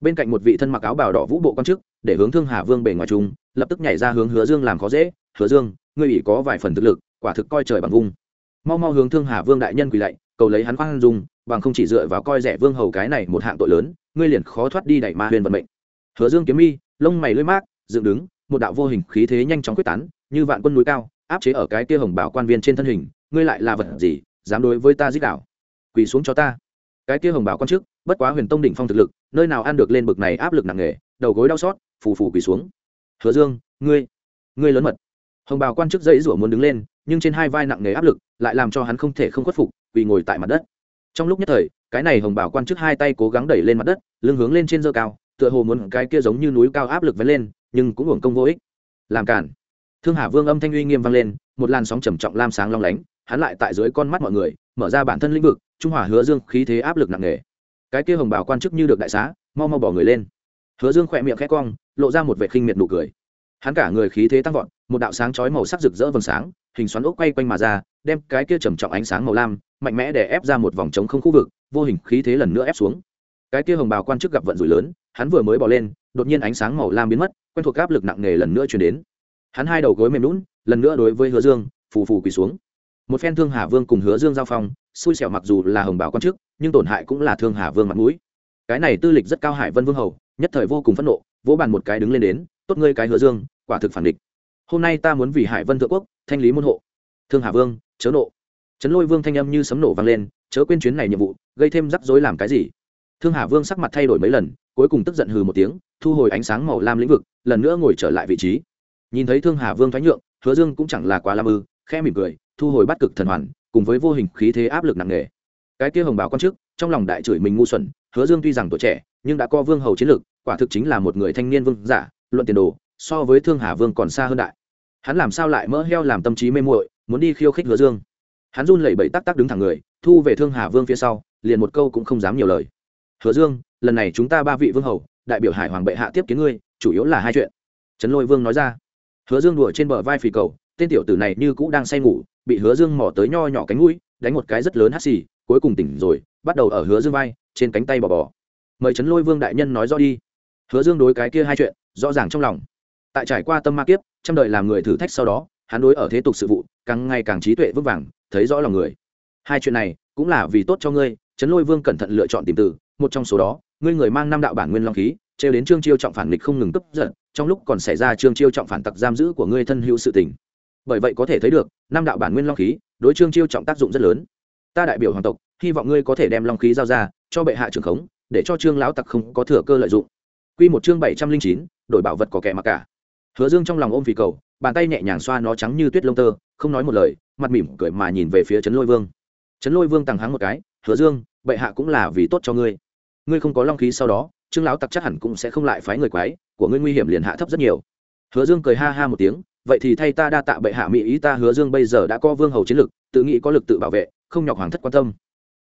Bên cạnh một vị thân mặc áo bào đỏ vũ bộ quan chức, để hướng thương hà vương bề ngoài trung lập tức nhảy ra hướng hứa dương làm khó dễ, hứa dương, ngươi ủy có vài phần thực lực, quả thực coi trời bằng vung. Mau mau hướng thương hà vương đại nhân quỳ lạy, cầu lấy hắn khoan dung, bằng không chỉ dựa vào coi rẻ vương hầu cái này một hạng tội lớn, ngươi liền khó thoát đi đẩy ma huyền vận mệnh. Hứa dương kiếm mi, lông mày lưỡi mát dựng đứng một đạo vô hình khí thế nhanh chóng quyết tán như vạn quân núi cao áp chế ở cái kia hồng bảo quan viên trên thân hình. Ngươi lại là vật gì dám đối với ta giết đảo quỳ xuống cho ta. Cái kia hồng bảo quan trước, bất quá huyền tông đỉnh phong thực lực nơi nào ăn được lên bực này áp lực nặng nề đầu gối đau xót phù phù quỳ xuống. Hứa dương ngươi ngươi lớn mật. Hồng bảo quan chức dãy rủa muốn đứng lên nhưng trên hai vai nặng nề áp lực lại làm cho hắn không thể không khuất phục quỳ ngồi tại mặt đất. Trong lúc nhất thời cái này hồng bảo quan chức hai tay cố gắng đẩy lên mặt đất lưng hướng lên trên dơ cao tựa hồ muốn cái kia giống như núi cao áp lực vén lên nhưng cũng hưởng công vô ích. Làm cản thương hà vương âm thanh uy nghiêm vang lên, một làn sóng trầm trọng lam sáng long lánh, hắn lại tại dưới con mắt mọi người, mở ra bản thân lĩnh vực, trung hòa hứa dương khí thế áp lực nặng nề. Cái kia hồng Bảo quan chức như được đại xá, mau mau bỏ người lên. Hứa dương khỏe miệng khẽ cong, lộ ra một vệ khinh miệt nụ cười. Hắn cả người khí thế tăng vọt, một đạo sáng chói màu sắc rực rỡ vầng sáng, hình xoắn ốc quay quanh mà ra, đem cái kia trầm trọng ánh sáng màu lam, mạnh mẽ để ép ra một vòng trống không khu vực, vô hình khí thế lần nữa ép xuống. Cái kia hồng bào quan chức gặp vận rủi lớn, hắn vừa mới bỏ lên đột nhiên ánh sáng màu lam biến mất, quen thuộc áp lực nặng nề lần nữa chuyển đến. Hắn hai đầu gối mềm lún lần nữa đối với hứa dương, phù phù quỳ xuống. Một phen thương hà vương cùng hứa dương giao phong, xui xẻo mặc dù là hồng Bảo quan chức, nhưng tổn hại cũng là thương hà vương mặt mũi. Cái này tư lịch rất cao hải vân vương hầu, nhất thời vô cùng phẫn nộ, vỗ bàn một cái đứng lên đến, tốt ngươi cái hứa dương, quả thực phản địch. Hôm nay ta muốn vì hải vân thượng quốc, thanh lý môn hộ. Thương hà vương, chớ nộ. Trấn lôi vương thanh âm như sấm nổ vang lên, chớ quên chuyến này nhiệm vụ, gây thêm rắc rối làm cái gì? Thương hà vương sắc mặt thay đổi mấy lần, cuối cùng tức giận hừ một tiếng, thu hồi ánh sáng màu lam lĩnh vực, lần nữa ngồi trở lại vị trí. Nhìn thấy thương hà vương thoái nhượng, hứa dương cũng chẳng là quá lam ư khe mỉm cười, thu hồi bắt cực thần hoàn, cùng với vô hình khí thế áp lực nặng nề. Cái kia hồng bảo quan chức, trong lòng đại chửi mình ngu xuẩn, hứa dương tuy rằng tuổi trẻ, nhưng đã có vương hầu chiến lực, quả thực chính là một người thanh niên vương giả, luận tiền đồ, so với thương hà vương còn xa hơn đại. Hắn làm sao lại mỡ heo làm tâm trí mê muội, muốn đi khiêu khích hứa dương? Hắn run lẩy bẩy tắc tắc đứng thẳng người, thu về thương hà vương phía sau, liền một câu cũng không dám nhiều lời hứa dương, lần này chúng ta ba vị vương hầu, đại biểu hải hoàng bệ hạ tiếp kiến ngươi, chủ yếu là hai chuyện. Trấn lôi vương nói ra. Hứa dương đùa trên bờ vai phì cầu, tên tiểu tử này như cũ đang say ngủ, bị hứa dương mỏ tới nho nhỏ cánh mũi, đánh một cái rất lớn hắt xì, cuối cùng tỉnh rồi, bắt đầu ở hứa dương vai, trên cánh tay bò bò. Mời trấn lôi vương đại nhân nói rõ đi. Hứa dương đối cái kia hai chuyện, rõ ràng trong lòng. Tại trải qua tâm ma kiếp, trăm đời làm người thử thách sau đó, hắn đối ở thế tục sự vụ, càng ngày càng trí tuệ vững vàng, thấy rõ lòng người. Hai chuyện này, cũng là vì tốt cho ngươi, trấn lôi vương cẩn thận lựa chọn tìm từ một trong số đó, ngươi người mang năm đạo bản nguyên long khí, trêu đến trương chiêu trọng phản nghịch không ngừng cấp giận, trong lúc còn xảy ra trương chiêu trọng phản tặc giam giữ của ngươi thân hữu sự tình. Bởi vậy có thể thấy được, năm đạo bản nguyên long khí đối trương chiêu trọng tác dụng rất lớn. Ta đại biểu hoàng tộc, hy vọng ngươi có thể đem long khí giao ra, cho bệ hạ trưởng khống, để cho trương lão tặc không có thừa cơ lợi dụng. Quy một chương bảy trăm linh chín, đổi bảo vật có kẻ mặc cả. Hứa dương trong lòng ôm vì cầu, bàn tay nhẹ nhàng xoa nó trắng như tuyết lông tơ, không nói một lời, mặt mỉm cười mà nhìn về phía trấn lôi vương. Trấn lôi vương tằng hắng một cái, hứa dương, bệ hạ cũng là vì tốt cho ngươi ngươi không có long khí sau đó, trương lão tặc chắc hẳn cũng sẽ không lại phái người quái, của ngươi nguy hiểm liền hạ thấp rất nhiều. Hứa dương cười ha ha một tiếng, vậy thì thay ta đa tạ bệ hạ mỹ ý ta, hứa dương bây giờ đã có vương hầu chiến lực, tự nghĩ có lực tự bảo vệ, không nhọc hoàng thất quan tâm.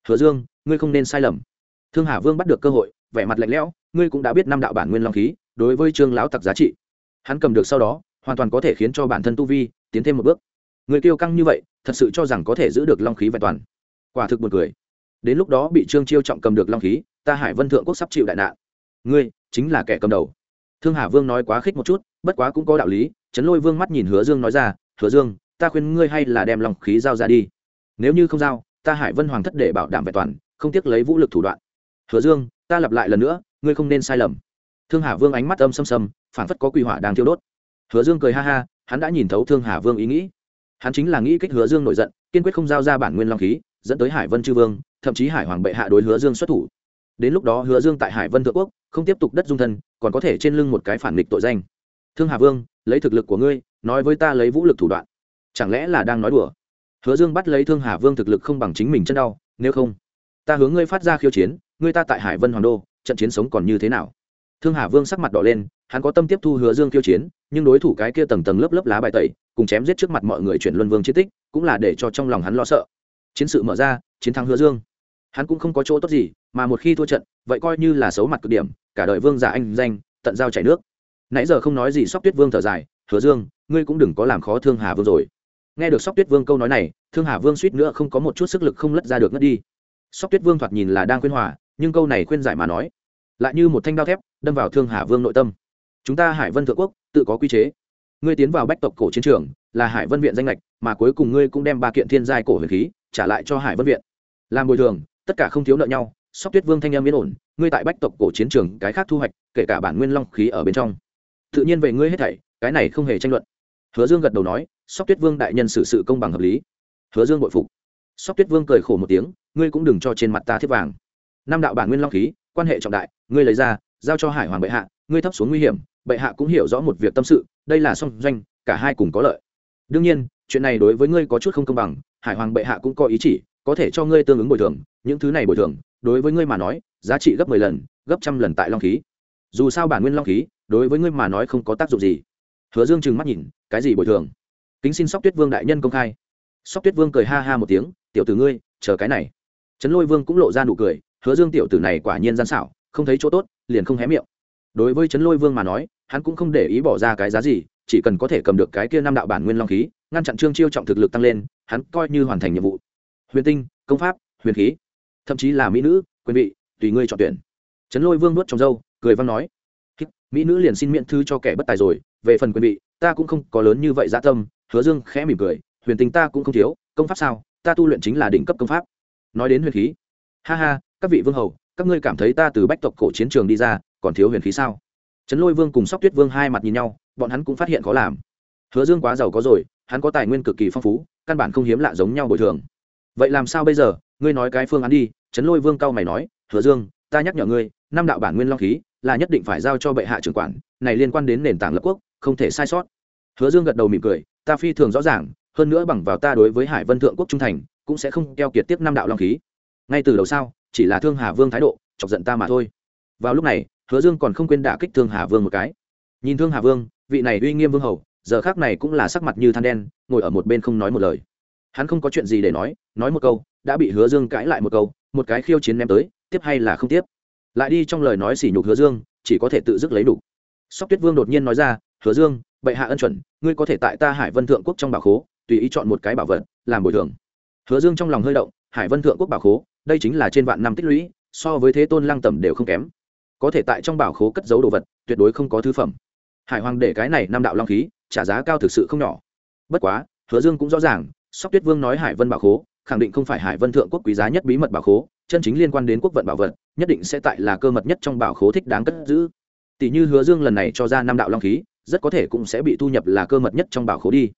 Hứa dương, ngươi không nên sai lầm. Thương hà vương bắt được cơ hội, vẻ mặt lạnh lẽo, ngươi cũng đã biết năm đạo bản nguyên long khí, đối với trương lão tặc giá trị. Hắn cầm được sau đó, hoàn toàn có thể khiến cho bản thân tu vi tiến thêm một bước. Người kiêu căng như vậy, thật sự cho rằng có thể giữ được long khí vẹn toàn. Quả thực buồn cười. Đến lúc đó bị trương chiêu trọng cầm được long khí ta hải vân thượng quốc sắp chịu đại nạn. Ngươi, chính là kẻ cầm đầu. Thương hà vương nói quá khích một chút, bất quá cũng có đạo lý, trấn lôi vương mắt nhìn hứa dương nói ra, hứa dương, ta khuyên ngươi hay là đem long khí giao ra đi. Nếu như không giao, ta hải vân hoàng thất để bảo đảm vẹn toàn, không tiếc lấy vũ lực thủ đoạn. Hứa dương, ta lặp lại lần nữa, ngươi không nên sai lầm. Thương hà vương ánh mắt âm xâm xâm phản phất có quy hỏa đang thiêu đốt. Hứa dương cười ha ha, hắn đã nhìn thấu thương hà vương ý nghĩ. Hắn chính là nghĩ kích hứa dương nổi giận, kiên quyết không giao ra bản nguyên long khí, dẫn tới hải vân chư vương, thậm chí hải hoàng bệ hạ đối hứa dương xuất thủ đến lúc đó hứa dương tại hải vân thượng quốc, không tiếp tục đất dung thân, còn có thể trên lưng một cái phản nghịch tội danh. Thương hà vương, lấy thực lực của ngươi, nói với ta lấy vũ lực thủ đoạn. Chẳng lẽ là đang nói đùa? Hứa dương bắt lấy thương hà vương thực lực không bằng chính mình chân đau, nếu không, ta hướng ngươi phát ra khiêu chiến, ngươi ta tại hải vân hoàng đô, trận chiến sống còn như thế nào? Thương hà vương sắc mặt đỏ lên, hắn có tâm tiếp thu hứa dương khiêu chiến, nhưng đối thủ cái kia tầng tầng lớp lớp lá bài tẩy, cùng chém giết trước mặt mọi người chuyển luân vương chiến tích, cũng là để cho trong lòng hắn lo sợ. Chiến sự mở ra, chiến thắng hứa dương. Hắn cũng không có chỗ tốt gì mà một khi thua trận, vậy coi như là xấu mặt cực điểm, cả đời vương giả anh danh, tận giao chảy nước. Nãy giờ không nói gì sóc tuyết vương thở dài, hứa dương, ngươi cũng đừng có làm khó thương hà vương rồi. Nghe được sóc tuyết vương câu nói này, thương hà vương suýt nữa không có một chút sức lực không lất ra được ngất đi. Sóc tuyết vương thoạt nhìn là đang khuyên hòa, nhưng câu này khuyên giải mà nói, lại như một thanh đao thép, đâm vào thương hà vương nội tâm. Chúng ta hải vân thượng quốc, tự có quy chế. Ngươi tiến vào bách tộc cổ chiến trường, là hải vân viện danh lệch mà cuối cùng ngươi cũng đem ba kiện thiên giai cổ huyền khí trả lại cho hải vân viện. Làm bồi thường, tất cả không thiếu nợ nhau sóc tuyết vương thanh em yên ổn, ngươi tại bách tộc cổ chiến trường cái khác thu hoạch, kể cả bản nguyên long khí ở bên trong. Tự nhiên về ngươi hết thảy, cái này không hề tranh luận. Hứa dương gật đầu nói, sóc tuyết vương đại nhân xử sự công bằng hợp lý. Hứa dương bội phục. Sóc tuyết vương cười khổ một tiếng, ngươi cũng đừng cho trên mặt ta thiết vàng. Năm đạo bản nguyên long khí, quan hệ trọng đại, ngươi lấy ra, giao cho hải hoàng bệ hạ, ngươi thấp xuống nguy hiểm, bệ hạ cũng hiểu rõ một việc tâm sự, đây là song doanh, cả hai cùng có lợi. Đương nhiên, chuyện này đối với ngươi có chút không công bằng, hải hoàng bệ hạ cũng có ý chỉ, có thể cho ngươi tương ứng bồi thường, những thứ này bồi thường đối với ngươi mà nói, giá trị gấp mười lần, gấp trăm lần tại long khí. Dù sao bản nguyên long khí, đối với ngươi mà nói không có tác dụng gì. Hứa dương trừng mắt nhìn, cái gì bồi thường? Kính xin sóc tuyết vương đại nhân công khai. Sóc tuyết vương cười ha ha một tiếng, tiểu tử ngươi, chờ cái này. Trấn lôi vương cũng lộ ra nụ cười, hứa dương tiểu tử này quả nhiên gian xảo, không thấy chỗ tốt, liền không hé miệng. Đối với trấn lôi vương mà nói, hắn cũng không để ý bỏ ra cái giá gì, chỉ cần có thể cầm được cái kia năm đạo bản nguyên long khí, ngăn chặn trương chiêu trọng thực lực tăng lên, hắn coi như hoàn thành nhiệm vụ. Huyền tinh, công pháp, huyền khí thậm chí là mỹ nữ, quyền vị, tùy ngươi chọn tuyển. Trấn lôi vương nuốt trong dâu cười văn nói mỹ nữ liền xin miễn thư cho kẻ bất tài rồi, về phần quyền vị, ta cũng không có lớn như vậy dã tâm. Hứa dương khẽ mỉm cười, huyền tình ta cũng không thiếu, công pháp sao? Ta tu luyện chính là đỉnh cấp công pháp. Nói đến huyền khí, ha ha, các vị vương hầu, các ngươi cảm thấy ta từ bách tộc cổ chiến trường đi ra, còn thiếu huyền khí sao? Trấn lôi vương cùng sóc tuyết vương hai mặt nhìn nhau, bọn hắn cũng phát hiện khó làm. Hứa dương quá giàu có rồi, hắn có tài nguyên cực kỳ phong phú, căn bản không hiếm lạ giống nhau bồi thường. Vậy làm sao bây giờ? Ngươi nói cái phương án đi, trấn lôi vương cao mày nói, hứa dương, ta nhắc nhở ngươi, năm đạo bản nguyên long khí là nhất định phải giao cho bệ hạ trưởng quản, này liên quan đến nền tảng lập quốc, không thể sai sót. Hứa dương gật đầu mỉm cười, ta phi thường rõ ràng, hơn nữa bằng vào ta đối với hải vân thượng quốc trung thành, cũng sẽ không keo kiệt tiếp năm đạo long khí. Ngay từ đầu sao, chỉ là thương hà vương thái độ, chọc giận ta mà thôi. Vào lúc này, hứa dương còn không quên đả kích thương hà vương một cái. Nhìn thương hà vương, vị này uy nghiêm vương hầu, giờ khác này cũng là sắc mặt như than đen, ngồi ở một bên không nói một lời. Hắn không có chuyện gì để nói nói một câu đã bị hứa dương cãi lại một câu, một cái khiêu chiến ném tới, tiếp hay là không tiếp? Lại đi trong lời nói sỉ nhục hứa dương, chỉ có thể tự dứt lấy đủ. Sóc tuyết vương đột nhiên nói ra, hứa dương, bệ hạ ân chuẩn, ngươi có thể tại ta hải vân thượng quốc trong bảo khố, tùy ý chọn một cái bảo vật, làm bồi thường. Hứa dương trong lòng hơi động, hải vân thượng quốc bảo khố, đây chính là trên vạn năm tích lũy, so với thế tôn lăng tẩm đều không kém. Có thể tại trong bảo khố cất giấu đồ vật, tuyệt đối không có thứ phẩm. Hải hoàng để cái này năm đạo long khí, trả giá cao thực sự không nhỏ. Bất quá, hứa dương cũng rõ ràng, sóc tuyết vương nói hải vân bảo khố khẳng định không phải hải vân thượng quốc quý giá nhất bí mật bảo khố, chân chính liên quan đến quốc vận bảo vật, nhất định sẽ tại là cơ mật nhất trong bảo khố thích đáng cất giữ. Tỷ như hứa dương lần này cho ra năm đạo long khí, rất có thể cũng sẽ bị thu nhập là cơ mật nhất trong bảo khố đi.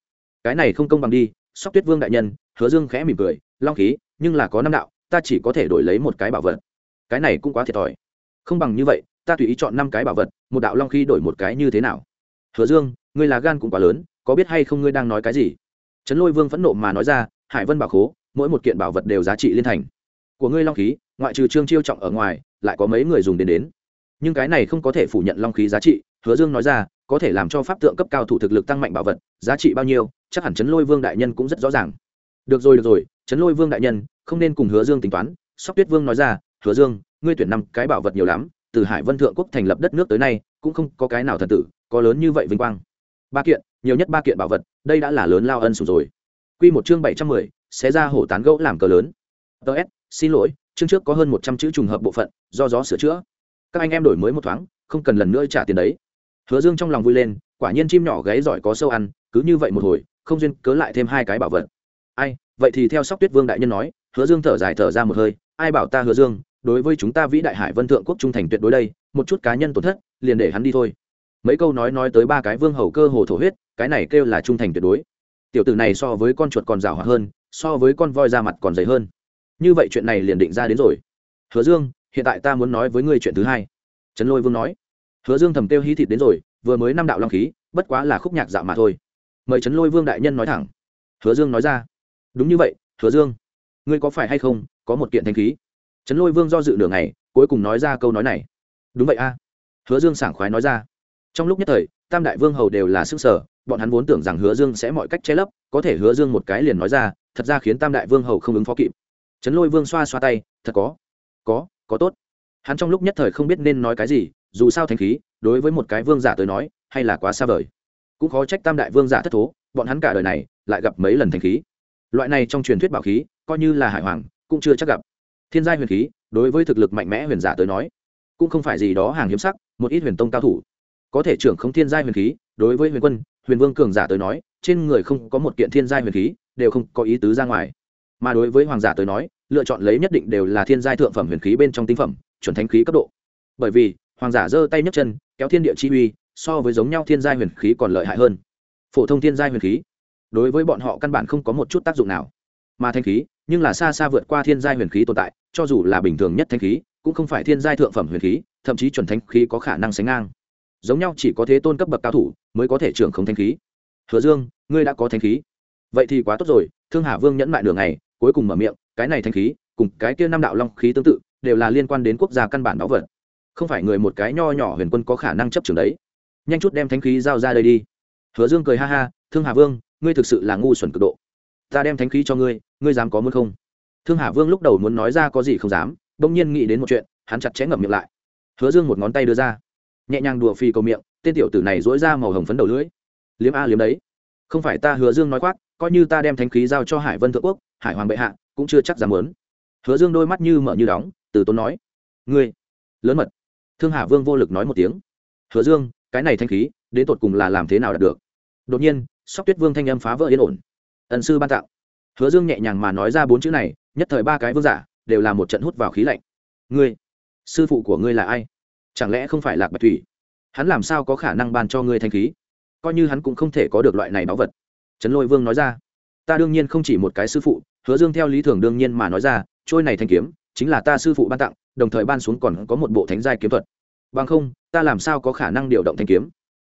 Cái này không công bằng đi, sóc tuyết vương đại nhân, hứa dương khẽ mỉm cười, long khí, nhưng là có năm đạo, ta chỉ có thể đổi lấy một cái bảo vật. Cái này cũng quá thiệt thòi. Không bằng như vậy, ta tùy ý chọn năm cái bảo vật, một đạo long khí đổi một cái như thế nào? Hứa dương, ngươi là gan cũng quá lớn, có biết hay không ngươi đang nói cái gì? Trấn lôi vương phẫn nộ mà nói ra, hải vân bảo khố mỗi một kiện bảo vật đều giá trị liên thành. Của ngươi long khí, ngoại trừ trương chiêu trọng ở ngoài, lại có mấy người dùng đến đến. Nhưng cái này không có thể phủ nhận long khí giá trị, hứa dương nói ra, có thể làm cho pháp tượng cấp cao thủ thực lực tăng mạnh bảo vật, giá trị bao nhiêu, chắc hẳn chấn lôi vương đại nhân cũng rất rõ ràng. Được rồi được rồi, chấn lôi vương đại nhân, không nên cùng hứa dương tính toán. Sóc tuyết vương nói ra, hứa dương, ngươi tuyển năm cái bảo vật nhiều lắm, từ hải vân thượng quốc thành lập đất nước tới nay, cũng không có cái nào thần tử có lớn như vậy vinh quang. Ba kiện, nhiều nhất ba kiện bảo vật, đây đã là lớn lao ân sủng rồi. Quy một chương bảy trăm mười sẽ ra hổ tán gẫu làm cờ lớn. Ts xin lỗi, chương trước có hơn một trăm chữ trùng hợp bộ phận, do gió sửa chữa. Các anh em đổi mới một thoáng, không cần lần nữa trả tiền đấy. Hứa dương trong lòng vui lên, quả nhiên chim nhỏ gáy giỏi có sâu ăn, cứ như vậy một hồi, không duyên cớ lại thêm hai cái bảo vật. Ai, vậy thì theo sóc tuyết vương đại nhân nói, hứa dương thở dài thở ra một hơi, ai bảo ta hứa dương, đối với chúng ta vĩ đại hải vân thượng quốc trung thành tuyệt đối đây, một chút cá nhân tổn thất, liền để hắn đi thôi. Mấy câu nói nói tới ba cái vương hầu cơ hồ thổ huyết, cái này kêu là trung thành tuyệt đối. Tiểu tử này so với con chuột còn rào hoạt hơn so với con voi ra mặt còn dày hơn. Như vậy chuyện này liền định ra đến rồi. Hứa dương, hiện tại ta muốn nói với ngươi chuyện thứ hai. Trấn lôi vương nói. Hứa dương thầm kêu hí thịt đến rồi, vừa mới năm đạo long khí, bất quá là khúc nhạc dạo mà thôi. Mời trấn lôi vương đại nhân nói thẳng. Hứa dương nói ra. Đúng như vậy, hứa dương. Ngươi có phải hay không, có một kiện thanh khí? Trấn lôi vương do dự nửa ngày, cuối cùng nói ra câu nói này. Đúng vậy a. Hứa dương sảng khoái nói ra. Trong lúc nhất thời, tam đại vương hầu đều là sức sở, bọn hắn vốn tưởng rằng hứa dương sẽ mọi cách che lấp, có thể hứa dương một cái liền nói ra thật ra khiến tam đại vương hầu không ứng phó kịp. Trấn lôi vương xoa xoa tay, thật có có có tốt. Hắn trong lúc nhất thời không biết nên nói cái gì, dù sao thanh khí, đối với một cái vương giả tới nói, hay là quá xa vời. Cũng khó trách tam đại vương giả thất thố, bọn hắn cả đời này lại gặp mấy lần thanh khí. Loại này trong truyền thuyết bảo khí, coi như là hải hoàng, cũng chưa chắc gặp. Thiên giai huyền khí, đối với thực lực mạnh mẽ huyền giả tới nói, cũng không phải gì đó hàng hiếm sắc, một ít huyền tông cao thủ. Có thể trưởng không thiên giai huyền khí, đối với huyền quân, huyền vương cường giả tới nói, trên người không có một kiện thiên giai huyền khí đều không có ý tứ ra ngoài. Mà đối với hoàng giả tới nói, lựa chọn lấy nhất định đều là thiên giai thượng phẩm huyền khí bên trong tinh phẩm, chuẩn thánh khí cấp độ. Bởi vì, hoàng giả giơ tay nhấc chân, kéo thiên địa chi uy, so với giống nhau thiên giai huyền khí còn lợi hại hơn. Phổ thông thiên giai huyền khí, đối với bọn họ căn bản không có một chút tác dụng nào. Mà thanh khí, nhưng là xa xa vượt qua thiên giai huyền khí tồn tại, cho dù là bình thường nhất thanh khí, cũng không phải thiên giai thượng phẩm huyền khí, thậm chí chuẩn thanh khí có khả năng sánh ngang. Giống nhau chỉ có thế tôn cấp bậc cao thủ mới có thể trưởng không thanh khí. Hứa dương, ngươi đã có thanh khí vậy thì quá tốt rồi, thương hà vương nhẫn mại đường này cuối cùng mở miệng, cái này thanh khí, cùng cái kia năm đạo long khí tương tự, đều là liên quan đến quốc gia căn bản bảo vật. Không phải người một cái nho nhỏ huyền quân có khả năng chấp trường đấy. Nhanh chút đem thanh khí giao ra đây đi. Hứa dương cười ha ha, thương hà vương, ngươi thực sự là ngu xuẩn cực độ. Ta đem thanh khí cho ngươi ngươi dám có muốn không? Thương hà vương lúc đầu muốn nói ra có gì không dám, bỗng nhiên nghĩ đến một chuyện, hắn chặt chẽ ngậm miệng lại. Hứa dương một ngón tay đưa ra. Nhẹ nhàng đùa phi cầu miệng, tên tiểu tử này dỗi ra màu hồng phấn đầu lưỡi. Liếm a liếm đấy. Không phải ta hứa dương nói khoác coi như ta đem thanh khí giao cho hải vân thượng quốc, hải hoàng bệ hạ cũng chưa chắc dám lớn hứa dương đôi mắt như mở như đóng, từ tốn nói, ngươi, lớn mật. Thương hà vương vô lực nói một tiếng, hứa dương, cái này thanh khí, đến tột cùng là làm thế nào đạt được? Đột nhiên, sóc tuyết vương thanh âm phá vỡ yên ổn. Ẩn sư ban tạo hứa dương nhẹ nhàng mà nói ra bốn chữ này, nhất thời ba cái vương giả đều là một trận hút vào khí lạnh. Ngươi, sư phụ của ngươi là ai? Chẳng lẽ không phải lạc bạch thủy? Hắn làm sao có khả năng ban cho ngươi thanh khí? Coi như hắn cũng không thể có được loại này báu vật trấn lôi vương nói ra, ta đương nhiên không chỉ một cái sư phụ, hứa dương theo lý thường đương nhiên mà nói ra, trôi này thanh kiếm chính là ta sư phụ ban tặng, đồng thời ban xuống còn có một bộ thánh giai kiếm thuật. Bằng không, ta làm sao có khả năng điều động thanh kiếm?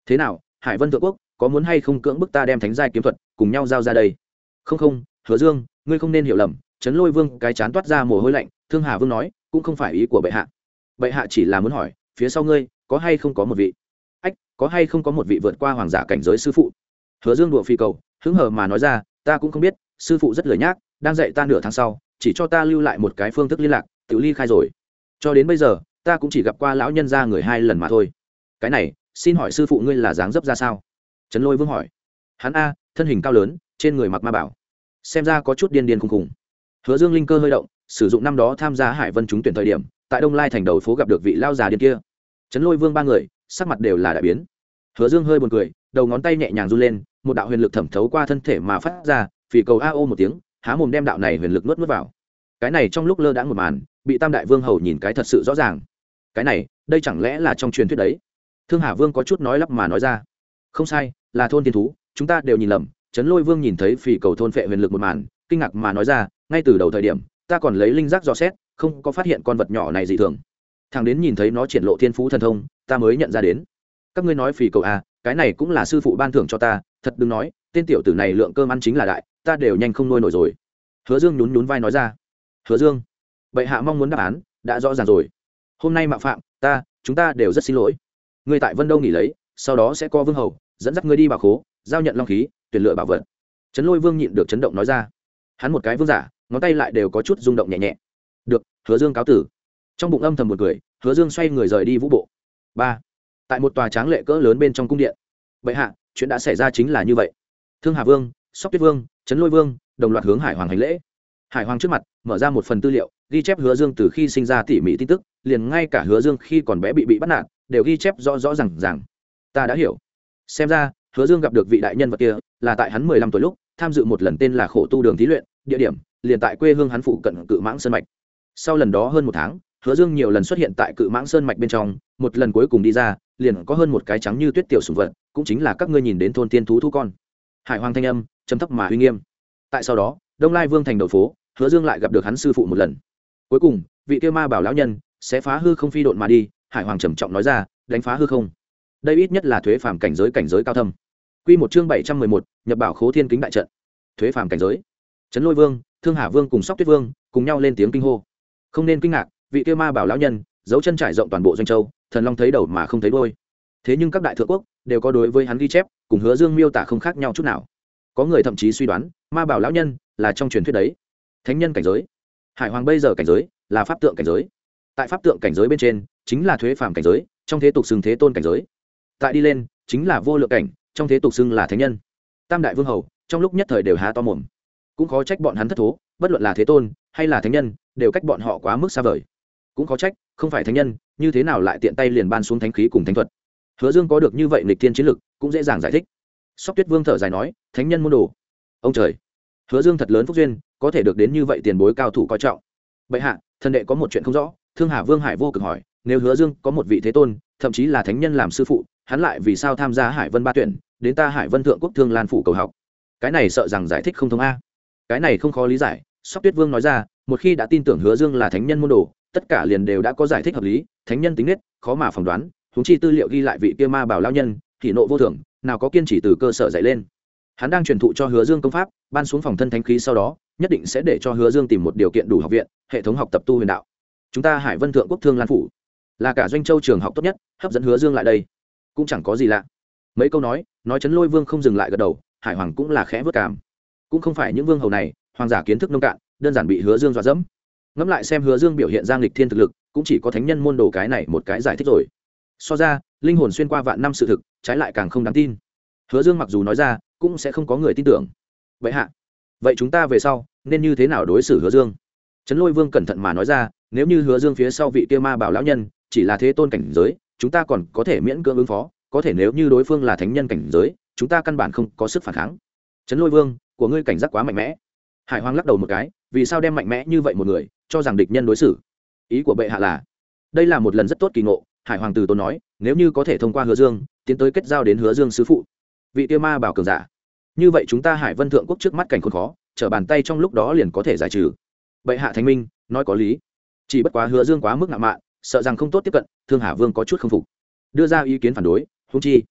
Thế nào, hải vân thượng quốc, có muốn hay không cưỡng bức ta đem thánh giai kiếm thuật cùng nhau giao ra đây? Không không, hứa dương, ngươi không nên hiểu lầm. Trấn lôi vương cái chán toát ra mồ hôi lạnh, thương hà vương nói, cũng không phải ý của bệ hạ. Bệ hạ chỉ là muốn hỏi, phía sau ngươi, có hay không có một vị? Ách, có hay không có một vị vượt qua hoàng giả cảnh giới sư phụ? Hứa dương đùa phi cầu hứng hờ mà nói ra, ta cũng không biết, sư phụ rất lười nhác, đang dạy ta nửa tháng sau, chỉ cho ta lưu lại một cái phương thức liên lạc, tự ly khai rồi. Cho đến bây giờ, ta cũng chỉ gặp qua lão nhân gia người hai lần mà thôi. Cái này, xin hỏi sư phụ ngươi là dáng dấp ra sao? Trấn lôi vương hỏi. Hắn a, thân hình cao lớn, trên người mặc ma bảo. Xem ra có chút điên điên khùng khùng. Hứa dương linh cơ hơi động, sử dụng năm đó tham gia hải vân trúng tuyển thời điểm, tại đông lai thành đầu phố gặp được vị lao già điên kia. Trấn lôi vương ba người, sắc mặt đều là đại biến. Hứa dương hơi buồn cười, đầu ngón tay nhẹ nhàng run lên một đạo huyền lực thẩm thấu qua thân thể mà phát ra, phì cầu a ô một tiếng, há mồm đem đạo này huyền lực nuốt nuốt vào. Cái này trong lúc lơ đãng một màn, bị tam đại vương hầu nhìn cái thật sự rõ ràng. Cái này, đây chẳng lẽ là trong truyền thuyết đấy? Thương hà vương có chút nói lắp mà nói ra. Không sai, là thôn thiên thú, chúng ta đều nhìn lầm, trấn lôi vương nhìn thấy phì cầu thôn phệ huyền lực một màn, kinh ngạc mà nói ra, ngay từ đầu thời điểm, ta còn lấy linh giác dò xét, không có phát hiện con vật nhỏ này gì thường. Thằng đến nhìn thấy nó triển lộ thiên phú thần thông, ta mới nhận ra đến. Các ngươi nói phì cầu à cái này cũng là sư phụ ban thưởng cho ta, thật đừng nói, tên tiểu tử này lượng cơm ăn chính là đại, ta đều nhanh không nuôi nổi rồi. Hứa dương nhún nhún vai nói ra. Hứa dương, bệ hạ mong muốn đáp án, đã rõ ràng rồi. Hôm nay mạo phạm, ta, chúng ta đều rất xin lỗi. Ngươi tại vân đâu nghỉ lấy, sau đó sẽ co vương hầu, dẫn dắt ngươi đi bảo khố, giao nhận long khí, tuyển lựa bảo vật. Trấn lôi vương nhịn được chấn động nói ra. Hắn một cái vương giả, ngón tay lại đều có chút rung động nhẹ nhẹ. Được, hứa dương cáo tử. Trong bụng âm thầm một người hứa dương xoay người rời đi vũ bộ. Ba tại một tòa tráng lệ cỡ lớn bên trong cung điện. Bệ hạ, chuyện đã xảy ra chính là như vậy. Thương hà vương, sóc tuyết vương, trấn lôi vương, đồng loạt hướng hải hoàng hành lễ. Hải hoàng trước mặt mở ra một phần tư liệu, ghi chép hứa dương từ khi sinh ra tỉ mỉ tin tức, liền ngay cả hứa dương khi còn bé bị bị bắt nạt, đều ghi chép rõ rõ r à n g rằng ta đã hiểu. Xem ra, hứa dương gặp được vị đại nhân vật kia, là tại hắn mười lăm tuổi lúc, tham dự một lần tên là khổ tu đường thí luyện, địa điểm, liền tại quê hương hắn phụ cận cự mãng sơn mạch. Sau lần đó hơn một tháng hứa dương nhiều lần xuất hiện tại cự mãng sơn mạch bên trong, một lần cuối cùng đi ra, liền có hơn một cái trắng như tuyết tiểu sùng vật, cũng chính là các ngươi nhìn đến thôn tiên thú thu con. Hải hoàng thanh âm chấm thấp mà uy nghiêm. Tại sau đó, đông lai vương thành đầu phố, hứa dương lại gặp được hắn sư phụ một lần. Cuối cùng, vị kia ma bảo lão nhân sẽ phá hư không phi độn mà đi, hải hoàng trầm trọng nói ra, đánh phá hư không. Đây ít nhất là thuế phàm cảnh giới cảnh giới cao thâm. Quy một chương bảy trăm mười một, nhập bảo khố thiên kính đại trận. Thuế phàm cảnh giới. Trấn lôi vương, thương hà vương cùng sóc tuyết vương cùng nhau lên tiếng kinh hô. Không nên kinh ngạc vị kia ma bảo lão nhân dấu chân trải rộng toàn bộ doanh châu, thần long thấy đầu mà không thấy đôi thế nhưng các đại thượng quốc đều có đối với hắn ghi chép, cùng hứa dương miêu tả không khác nhau chút nào. Có người thậm chí suy đoán, ma bảo lão nhân là trong truyền thuyết đấy. Thánh nhân cảnh giới. Hải hoàng bây giờ cảnh giới là pháp tượng cảnh giới. Tại pháp tượng cảnh giới bên trên, chính là thuế phàm cảnh giới, trong thế tục xưng thế tôn cảnh giới. Tại đi lên, chính là vô lượng cảnh, trong thế tục xưng là thánh nhân. Tam đại vương hầu, trong lúc nhất thời đều há to mồm. Cũng khó trách bọn hắn thất thố, bất luận là thế tôn hay là thánh nhân, đều cách bọn họ quá mức xa vời cũng khó trách, không phải thánh nhân, như thế nào lại tiện tay liền ban xuống thánh khí cùng thánh thuật. Hứa dương có được như vậy nịch thiên chiến lực, cũng dễ dàng giải thích. Sóc tuyết vương thở dài nói, thánh nhân môn đồ. Ông trời. Hứa dương thật lớn phúc duyên, có thể được đến như vậy tiền bối cao thủ coi trọng. Bệ hạ, thần đệ có một chuyện không rõ. Thương hà vương hải vô cực hỏi, nếu hứa dương có một vị thế tôn, thậm chí là thánh nhân làm sư phụ, hắn lại vì sao tham gia hải vân ba tuyển, đến ta hải vân thượng quốc thương lan phủ cầu học? Cái này sợ rằng giải thích không thông a. Cái này không khó lý giải, sóc tuyết vương nói ra, một khi đã tin tưởng hứa dương là thánh nhân môn đồ tất cả liền đều đã có giải thích hợp lý, thánh nhân tính nết, khó mà phỏng đoán thúng chi tư liệu ghi lại vị kia ma bảo lao nhân thị nộ vô thường, nào có kiên trì từ cơ sở dạy lên. Hắn đang truyền thụ cho hứa dương công pháp, ban xuống phòng thân thánh khí sau đó, nhất định sẽ để cho hứa dương tìm một điều kiện đủ học viện, hệ thống học tập tu huyền đạo. Chúng ta hải vân thượng quốc thương lan phủ, là cả doanh châu trường học tốt nhất, hấp dẫn hứa dương lại đây. Cũng chẳng có gì lạ. Mấy câu nói nói chấn lôi vương không dừng lại gật đầu, hải hoàng cũng là khẽ vất cảm. Cũng không phải những vương hầu này, hoàng giả kiến thức nông cạn, đơn giản bị hứa dương dọa dẫm ngẫm lại xem hứa dương biểu hiện ra nghịch thiên thực lực, cũng chỉ có thánh nhân môn đồ cái này một cái giải thích rồi. So ra, linh hồn xuyên qua vạn năm sự thực, trái lại càng không đáng tin. Hứa dương mặc dù nói ra, cũng sẽ không có người tin tưởng. Vậy hạ, vậy chúng ta về sau, nên như thế nào đối xử hứa dương? Trấn lôi vương cẩn thận mà nói ra, nếu như hứa dương phía sau vị kia ma bảo lão nhân, chỉ là thế tôn cảnh giới, chúng ta còn có thể miễn cưỡng ứng phó, có thể nếu như đối phương là thánh nhân cảnh giới, chúng ta căn bản không có sức phản kháng. Trấn lôi vương, của ngươi cảnh giác quá mạnh mẽ. Hải hoàng lắc đầu một cái vì sao đem mạnh mẽ như vậy một người cho rằng địch nhân đối xử? Ý của bệ hạ là, đây là một lần rất tốt kỳ ngộ, hải hoàng tử tôn nói, nếu như có thể thông qua hứa dương, tiến tới kết giao đến hứa dương sứ phụ. Vị tiêu ma bảo cường giả, như vậy chúng ta hải vân thượng quốc trước mắt cảnh khốn khó, trở bàn tay trong lúc đó liền có thể giải trừ. Bệ hạ thánh minh, nói có lý. Chỉ bất quá hứa dương quá mức ngạo mạn, sợ rằng không tốt tiếp cận, thương hà vương có chút không phục. Đưa ra ý kiến phản đối húng chi,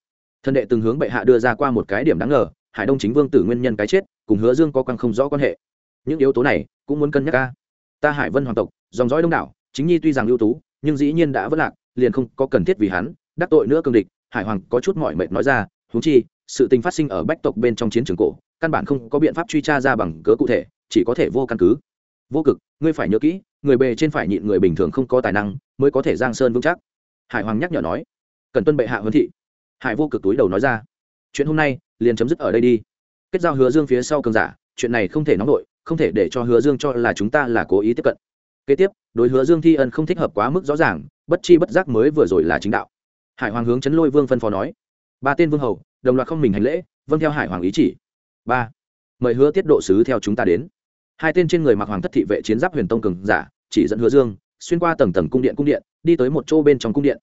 thân đệ từng hướng bệ hạ đưa ra qua một cái điểm đáng ngờ, hải đông chính vương tử nguyên nhân cái chết, cùng hứa dương có quan không rõ quan hệ những yếu tố này cũng muốn cân nhắc ca. Ta hải vân hoàng tộc, dòng dõi đông đảo, chính nhi tuy rằng ưu tú, nhưng dĩ nhiên đã vất lạc, liền không có cần thiết vì hắn đắc tội nữa cường địch. Hải hoàng có chút mọi mệt nói ra húng chi, sự tình phát sinh ở bách tộc bên trong chiến trường cổ, căn bản không có biện pháp truy tra ra bằng cớ cụ thể, chỉ có thể vô căn cứ. Vô cực, ngươi phải nhớ kỹ, người bề trên phải nhịn người bình thường không có tài năng, mới có thể giang sơn vững chắc. Hải hoàng nhắc nhở nói. Cần tuân bệ hạ huấn thị. Hải vô cực túi đầu nói ra. Chuyện hôm nay liền chấm dứt ở đây đi. Kết giao hứa dương phía sau cường giả, chuyện này không thể nóng nổi không thể để cho hứa dương cho là chúng ta là cố ý tiếp cận. Kế tiếp, đối hứa dương thi ân không thích hợp quá mức rõ ràng, bất chi bất giác mới vừa rồi là chính đạo. Hải hoàng hướng chấn lôi vương phân phó nói, ba tên vương hầu, đồng loạt không mình hành lễ vâng theo hải hoàng ý chỉ. Ba, mời hứa tiết độ sứ theo chúng ta đến. Hai tên trên người mặc hoàng thất thị vệ chiến giáp huyền tông cường giả, chỉ dẫn hứa dương, xuyên qua tầng tầng cung điện cung điện, đi tới một chỗ bên trong cung điện.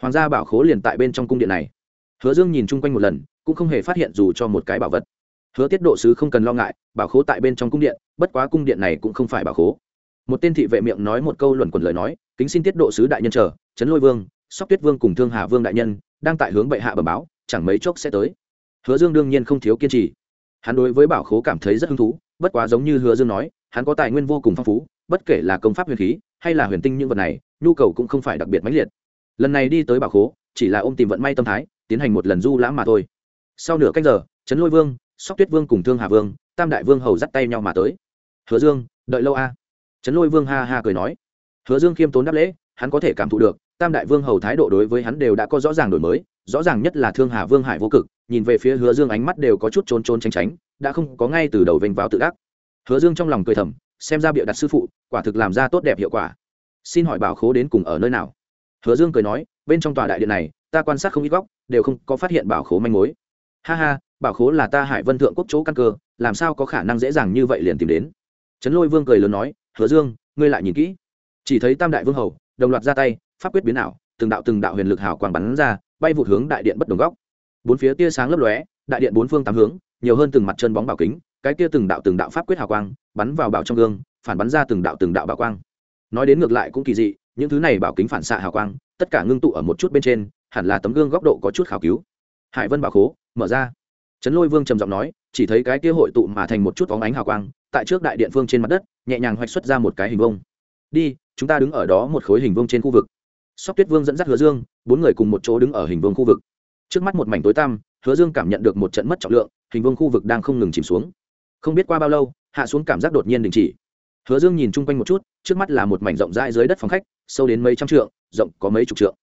Hoàng gia bảo khố liền tại bên trong cung điện này. Hứa dương nhìn chung quanh một lần, cũng không hề phát hiện dù cho một cái bảo vật hứa tiết độ sứ không cần lo ngại, bảo khố tại bên trong cung điện, bất quá cung điện này cũng không phải bảo khố. Một tên thị vệ miệng nói một câu luẩn quẩn lời nói, kính xin tiết độ sứ đại nhân chờ, trấn lôi vương, sóc tuyết vương cùng thương hà vương đại nhân, đang tại hướng bệ hạ bờ báo, chẳng mấy chốc sẽ tới. Hứa dương đương nhiên không thiếu kiên trì. Hắn đối với bảo khố cảm thấy rất hứng thú, bất quá giống như hứa dương nói, hắn có tài nguyên vô cùng phong phú, bất kể là công pháp huyền khí, hay là huyền tinh những vật này, nhu cầu cũng không phải đặc biệt mãnh liệt. Lần này đi tới bảo khố, chỉ là ôm tìm vận may tâm thái, tiến hành một lần du lãm mà thôi. Sau nửa cách giờ, trấn lôi vương sóc tuyết vương cùng thương hà vương, tam đại vương hầu dắt tay nhau mà tới. Hứa dương, đợi lâu a? Trấn lôi vương ha ha cười nói. Hứa dương khiêm tốn đáp lễ, hắn có thể cảm thụ được, tam đại vương hầu thái độ đối với hắn đều đã có rõ ràng đổi mới, rõ ràng nhất là thương hà vương hải vô cực, nhìn về phía hứa dương ánh mắt đều có chút trốn trốn tránh tránh, đã không có ngay từ đầu vênh vào tự đắc. Hứa dương trong lòng cười thầm, xem ra bịa đặt sư phụ, quả thực làm ra tốt đẹp hiệu quả. Xin hỏi bảo khố đến cùng ở nơi nào? Hứa dương cười nói, bên trong tòa đại điện này, ta quan sát không ít góc, đều không có phát hiện bảo khố manh mối. Ha ha bảo khố là ta hải vân thượng quốc chỗ căn cơ, làm sao có khả năng dễ dàng như vậy liền tìm đến? Trấn lôi vương cười lớn nói, hứa dương, ngươi lại nhìn kỹ. Chỉ thấy tam đại vương hầu, đồng loạt ra tay, pháp quyết biến ảo, từng đạo từng đạo huyền lực hào quang bắn ra, bay vụt hướng đại điện bất đồng góc. Bốn phía tia sáng lấp lóe, đại điện bốn phương tám hướng, nhiều hơn từng mặt chân bóng bảo kính, cái tia từng đạo từng đạo pháp quyết hào quang bắn vào bảo trong gương, phản bắn ra từng đạo từng đạo bảo quang. Nói đến ngược lại cũng kỳ dị, những thứ này bảo kính phản xạ hào quang, tất cả ngưng tụ ở một chút bên trên, hẳn là tấm gương góc độ có chút khảo cứu. Hải vân bảo khố, mở ra trấn lôi vương trầm giọng nói, chỉ thấy cái kia hội tụ mà thành một chút phóng ánh hào quang, tại trước đại điện phương trên mặt đất, nhẹ nhàng hoạch xuất ra một cái hình vông đi, chúng ta đứng ở đó một khối hình vông trên khu vực. Sóc tuyết vương dẫn dắt hứa dương, bốn người cùng một chỗ đứng ở hình vông khu vực. Trước mắt một mảnh tối tăm, hứa dương cảm nhận được một trận mất trọng lượng, hình vông khu vực đang không ngừng chìm xuống. Không biết qua bao lâu, hạ xuống cảm giác đột nhiên đình chỉ. Hứa dương nhìn chung quanh một chút, trước mắt là một mảnh rộng rãi dưới đất phòng khách, sâu đến mấy trăm trượng, rộng có mấy chục trượng.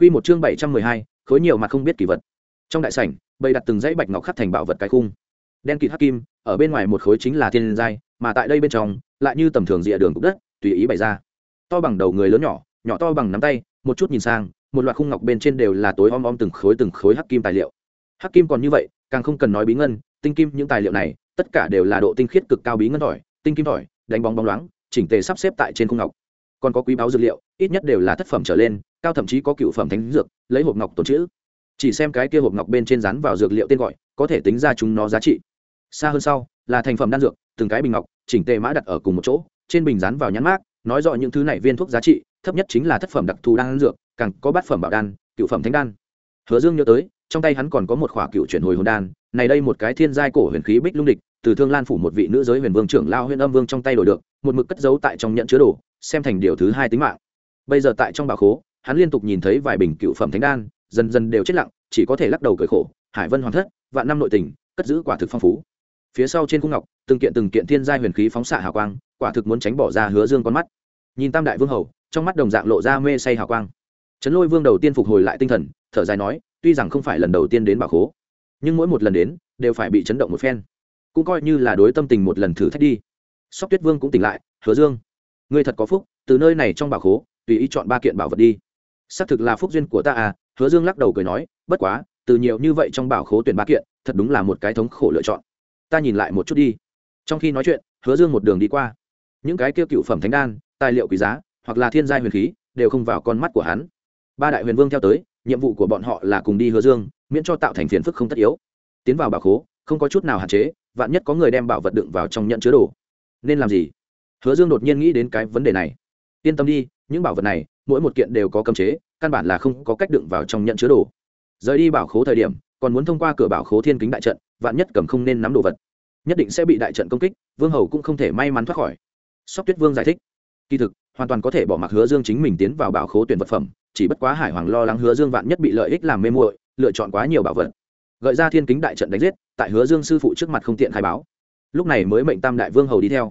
Q một chương bảy trăm mười hai, khối nhiều mặt không biết kỳ vật trong đại sảnh, bày đặt từng dãy bạch ngọc khắc thành bảo vật cái khung. Đen kịt hắc kim, ở bên ngoài một khối chính là thiên giai, mà tại đây bên trong, lại như tầm thường rìa đường cục đất, tùy ý bày ra. To bằng đầu người lớn nhỏ nhỏ to bằng nắm tay, một chút nhìn sang, một loạt khung ngọc bên trên đều là tối om om từng khối từng khối hắc kim tài liệu. Hắc kim còn như vậy, càng không cần nói bí ngân, tinh kim những tài liệu này, tất cả đều là độ tinh khiết cực cao bí ngân tỏi tinh kim tỏi đánh bóng bóng loáng, chỉnh tề sắp xếp tại trên khung ngọc. Còn có quý báo dược liệu, ít nhất đều là thất phẩm trở lên, cao thậm chí có cựu phẩm thánh dược, lấy hộp ngọc tồn chữ chỉ xem cái kia hộp ngọc bên trên rán vào dược liệu tên gọi, có thể tính ra chúng nó giá trị. Xa hơn sau, là thành phẩm đan dược, từng cái bình ngọc, chỉnh tề mã đặt ở cùng một chỗ, trên bình rán vào nhãn mát nói rõ những thứ này viên thuốc giá trị, thấp nhất chính là thất phẩm đặc thù đan dược, càng có bát phẩm bảo đan, cựu phẩm thánh đan. Hứa dương nhớ tới, trong tay hắn còn có một khỏa cựu chuyển hồi hồn đan, này đây một cái thiên giai cổ huyền khí bích lung địch, từ thương lan phủ một vị nữ giới huyền vương trưởng lao huyền âm vương trong tay đổi được, một mực cất giấu tại trong nhận chứa đồ, xem thành điều thứ hai tính mạng. Bây giờ tại trong bà khố, hắn liên tục nhìn thấy vài bình cựu phẩm thánh đan dần dần đều chết lặng, chỉ có thể lắc đầu cười khổ, hải vân hoàn thất, vạn năm nội tình, cất giữ quả thực phong phú. Phía sau trên cung ngọc, từng kiện từng kiện thiên gia huyền khí phóng xạ hào quang, quả thực muốn tránh bỏ ra hứa dương con mắt. Nhìn tam đại vương hầu, trong mắt đồng dạng lộ ra mê say hào quang. Trấn lôi vương đầu tiên phục hồi lại tinh thần, thở dài nói, tuy rằng không phải lần đầu tiên đến bà khố, nhưng mỗi một lần đến, đều phải bị chấn động một phen. Cũng coi như là đối tâm tình một lần thử thách đi. Sóc tuyết vương cũng tỉnh lại, hứa dương, ngươi thật có phúc, từ nơi này trong bảo khố, tùy ý chọn ba kiện bảo vật đi. Xác thực là phúc duyên của ta à hứa dương lắc đầu cười nói, bất quá, từ nhiều như vậy trong bảo khố tuyển ba kiện, thật đúng là một cái thống khổ lựa chọn. Ta nhìn lại một chút đi. Trong khi nói chuyện, hứa dương một đường đi qua. Những cái kia cựu phẩm thánh đan, tài liệu quý giá, hoặc là thiên gia huyền khí, đều không vào con mắt của hắn. Ba đại huyền vương theo tới, nhiệm vụ của bọn họ là cùng đi hứa dương, miễn cho tạo thành phiền phức không tất yếu. Tiến vào bảo khố, không có chút nào hạn chế, vạn nhất có người đem bảo vật đựng vào trong nhận chứa đồ. Nên làm gì? Hứa dương đột nhiên nghĩ đến cái vấn đề này. Yên tâm đi, những bảo vật này, mỗi một kiện đều có cấm chế căn bản là không có cách đựng vào trong nhận chứa đồ. Rời đi bảo khố thời điểm, còn muốn thông qua cửa bảo khố thiên kính đại trận, vạn nhất cầm không nên nắm đồ vật. Nhất định sẽ bị đại trận công kích, vương hầu cũng không thể may mắn thoát khỏi. Sóc tuyết vương giải thích. Kỳ thực, hoàn toàn có thể bỏ mặc hứa dương chính mình tiến vào bảo khố tuyển vật phẩm, chỉ bất quá hải hoàng lo lắng hứa dương vạn nhất bị lợi ích làm mê muội, lựa chọn quá nhiều bảo vật. Gợi ra thiên kính đại trận đánh giết, tại hứa dương sư phụ trước mặt không tiện khai báo. Lúc này mới mệnh tam đại vương hầu đi theo.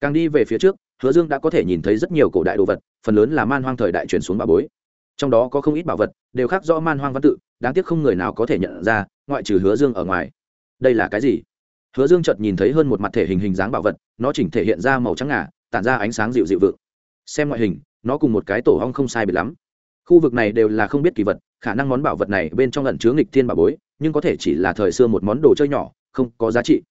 Càng đi về phía trước, hứa dương đã có thể nhìn thấy rất nhiều cổ đại đồ vật, phần lớn là man hoang thời đại chuyển xuống bà bối trong đó có không ít bảo vật, đều khác rõ man hoang văn tự, đáng tiếc không người nào có thể nhận ra, ngoại trừ hứa dương ở ngoài. Đây là cái gì? Hứa dương chợt nhìn thấy hơn một mặt thể hình hình dáng bảo vật, nó chỉnh thể hiện ra màu trắng ngà, tản ra ánh sáng dịu dịu vượng. Xem ngoại hình, nó cùng một cái tổ hong không sai biệt lắm. Khu vực này đều là không biết kỳ vật, khả năng món bảo vật này bên trong lẩn chứa nghịch thiên bảo bối, nhưng có thể chỉ là thời xưa một món đồ chơi nhỏ, không có giá trị.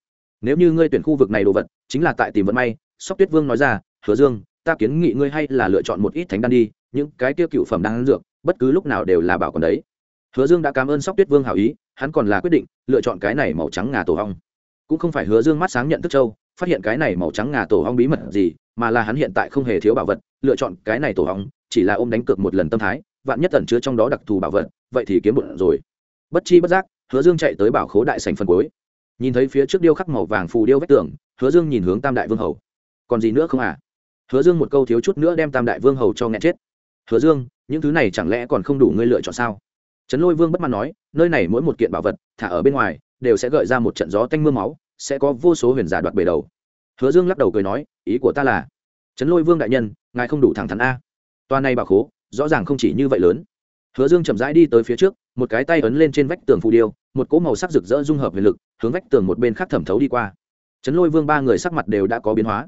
Nếu như ngươi tuyển khu vực này đồ vật, chính là tại tìm vận may, sóc tuyết vương nói ra, hứa dương, ta kiến nghị ngươi hay là lựa chọn một ít thánh đan đi những cái tiêu cựu phẩm đang dược, bất cứ lúc nào đều là bảo còn đấy. Hứa dương đã cảm ơn sóc tuyết vương hảo ý, hắn còn là quyết định lựa chọn cái này màu trắng ngà tổ hong cũng không phải hứa dương mắt sáng nhận thức châu, phát hiện cái này màu trắng ngà tổ hong bí mật gì, mà là hắn hiện tại không hề thiếu bảo vật, lựa chọn cái này tổ hong chỉ là ôm đánh cược một lần tâm thái, vạn nhất ẩn chứa trong đó đặc thù bảo vật, vậy thì kiếm bụng rồi. Bất chi bất giác, hứa dương chạy tới bảo khố đại sành phân cuối. Nhìn thấy phía trước điêu khắc màu vàng phù điêu vách tường, hứa dương nhìn hướng tam đại vương hầu. Còn gì nữa không à? Hứa dương một câu thiếu chút nữa đem tam đại vương hầu cho nghe chết hứa dương, những thứ này chẳng lẽ còn không đủ ngươi lựa chọn sao? Trấn lôi vương bất mãn nói, nơi này mỗi một kiện bảo vật, thả ở bên ngoài, đều sẽ gợi ra một trận gió tanh m ư a máu, sẽ có vô số huyền giả đoạt bề đầu. Hứa dương lắc đầu cười nói, ý của ta là, trấn lôi vương đại nhân, ngài không đủ thẳng thắn a. Toa này bảo khố, rõ ràng không chỉ như vậy lớn. Hứa dương chậm rãi đi tới phía trước, một cái tay ấn lên trên vách tường phù điêu, một cỗ màu sắc rực rỡ dung hợp huyền lực, hướng vách tường một bên khác thẩm thấu đi qua. Trấn lôi vương ba người sắc mặt đều đã có biến hóa.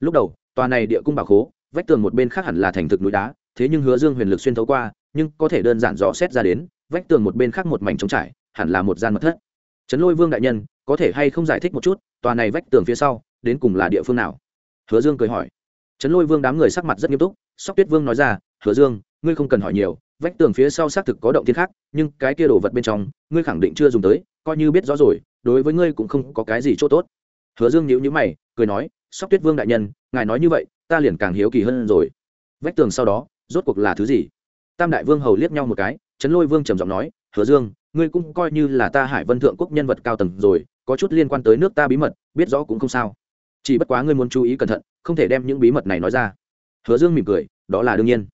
Lúc đầu, tòa này địa cung bảo khố, vách tường một bên khác hẳn là thành thực núi đá thế nhưng hứa dương huyền lực xuyên thấu qua, nhưng có thể đơn giản rõ xét ra đến, vách tường một bên khác một mảnh trống trải, hẳn là một gian mật thất. Trấn lôi vương đại nhân, có thể hay không giải thích một chút, tòa này vách tường phía sau, đến cùng là địa phương nào? Hứa dương cười hỏi. Trấn lôi vương đám người sắc mặt rất nghiêm túc, sóc tuyết vương nói ra, hứa dương, ngươi không cần hỏi nhiều, vách tường phía sau xác thực có động thiên khác, nhưng cái kia đồ vật bên trong, ngươi khẳng định chưa dùng tới, coi như biết rõ rồi, đối với ngươi cũng không có cái gì chỗ tốt. Hứa dương nhíu nhíu mày, cười nói, sóc tuyết vương đại nhân, ngài nói như vậy, ta liền càng hiếu kỳ hơn rồi. Vách tường sau đó rốt cuộc là thứ gì? Tam đại vương hầu liếc nhau một cái, trấn lôi vương trầm giọng nói, hứa dương, ngươi cũng coi như là ta hải vân thượng quốc nhân vật cao tầng rồi, có chút liên quan tới nước ta bí mật, biết rõ cũng không sao. Chỉ bất quá ngươi muốn chú ý cẩn thận, không thể đem những bí mật này nói ra. Hứa dương mỉm cười, đó là đương nhiên.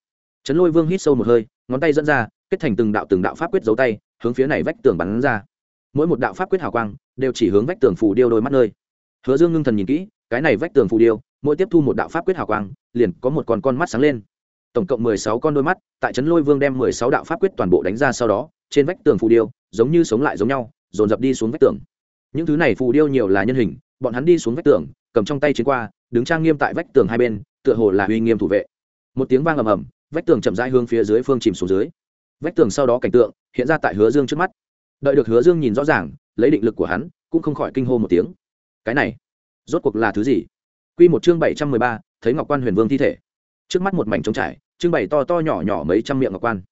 Trấn lôi vương hít sâu một hơi, ngón tay dẫn ra, kết thành từng đạo từng đạo pháp quyết dấu tay, hướng phía này vách tường bắn ra. Mỗi một đạo pháp quyết hào quang, đều chỉ hướng vách tường phù điêu đôi mắt nơi. Hứa dương ngưng thần nhìn kỹ, cái này vách tường phù điêu, mỗi tiếp thu một đạo pháp quyết hào quang, liền có một con con mắt sáng lên tổng cộng mười sáu con đôi mắt, tại trấn lôi vương đem mười sáu đạo pháp quyết toàn bộ đánh ra sau đó, trên vách tường phù điêu, giống như sống lại giống nhau, dồn dập đi xuống vách tường. Những thứ này phù điêu nhiều là nhân hình, bọn hắn đi xuống vách tường, cầm trong tay chiến qua, đứng trang nghiêm tại vách tường hai bên, tựa hồ là uy nghiêm thủ vệ. Một tiếng vang ầm ầm, vách tường chậm rãi hướng phía dưới phương chìm xuống dưới. Vách tường sau đó cảnh tượng hiện ra tại hứa dương trước mắt. Đợi được hứa dương nhìn rõ ràng, lấy định lực của hắn, cũng không khỏi kinh hô một tiếng. Cái này, rốt cuộc là thứ gì? Q một chương bảy trăm mười ba, thấy ngọc quan huyền vương thi thể. Trước mắt một mảnh trống trải trưng bày to to nhỏ nhỏ mấy trăm miệng ngọc quan.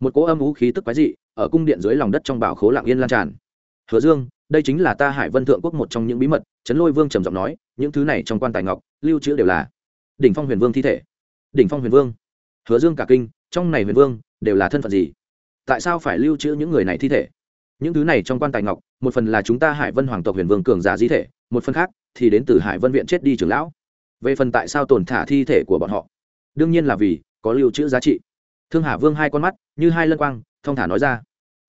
Một cỗ âm ú khí tức quái dị ở cung điện dưới lòng đất trong bảo khố lạng yên lan tràn. Hứa dương, đây chính là ta hải vân thượng quốc một trong những bí mật, trấn lôi vương trầm giọng nói, những thứ này trong quan tài ngọc, lưu trữ đều là đỉnh phong huyền vương thi thể. Đỉnh phong huyền vương. Hứa dương cả kinh, trong này huyền vương đều là thân phận gì? Tại sao phải lưu trữ những người này thi thể? Những thứ này trong quan tài ngọc, một phần là chúng ta hải vân hoàng tộc huyền vương cường giả di thể, một phần khác thì đến từ hải vân viện chết đi trưởng lão. Về phần tại sao tồn thả thi thể của bọn họ? Đương nhiên là vì có lưu trữ giá trị. Thương hà vương hai con mắt, như hai lân quang thông thả nói ra.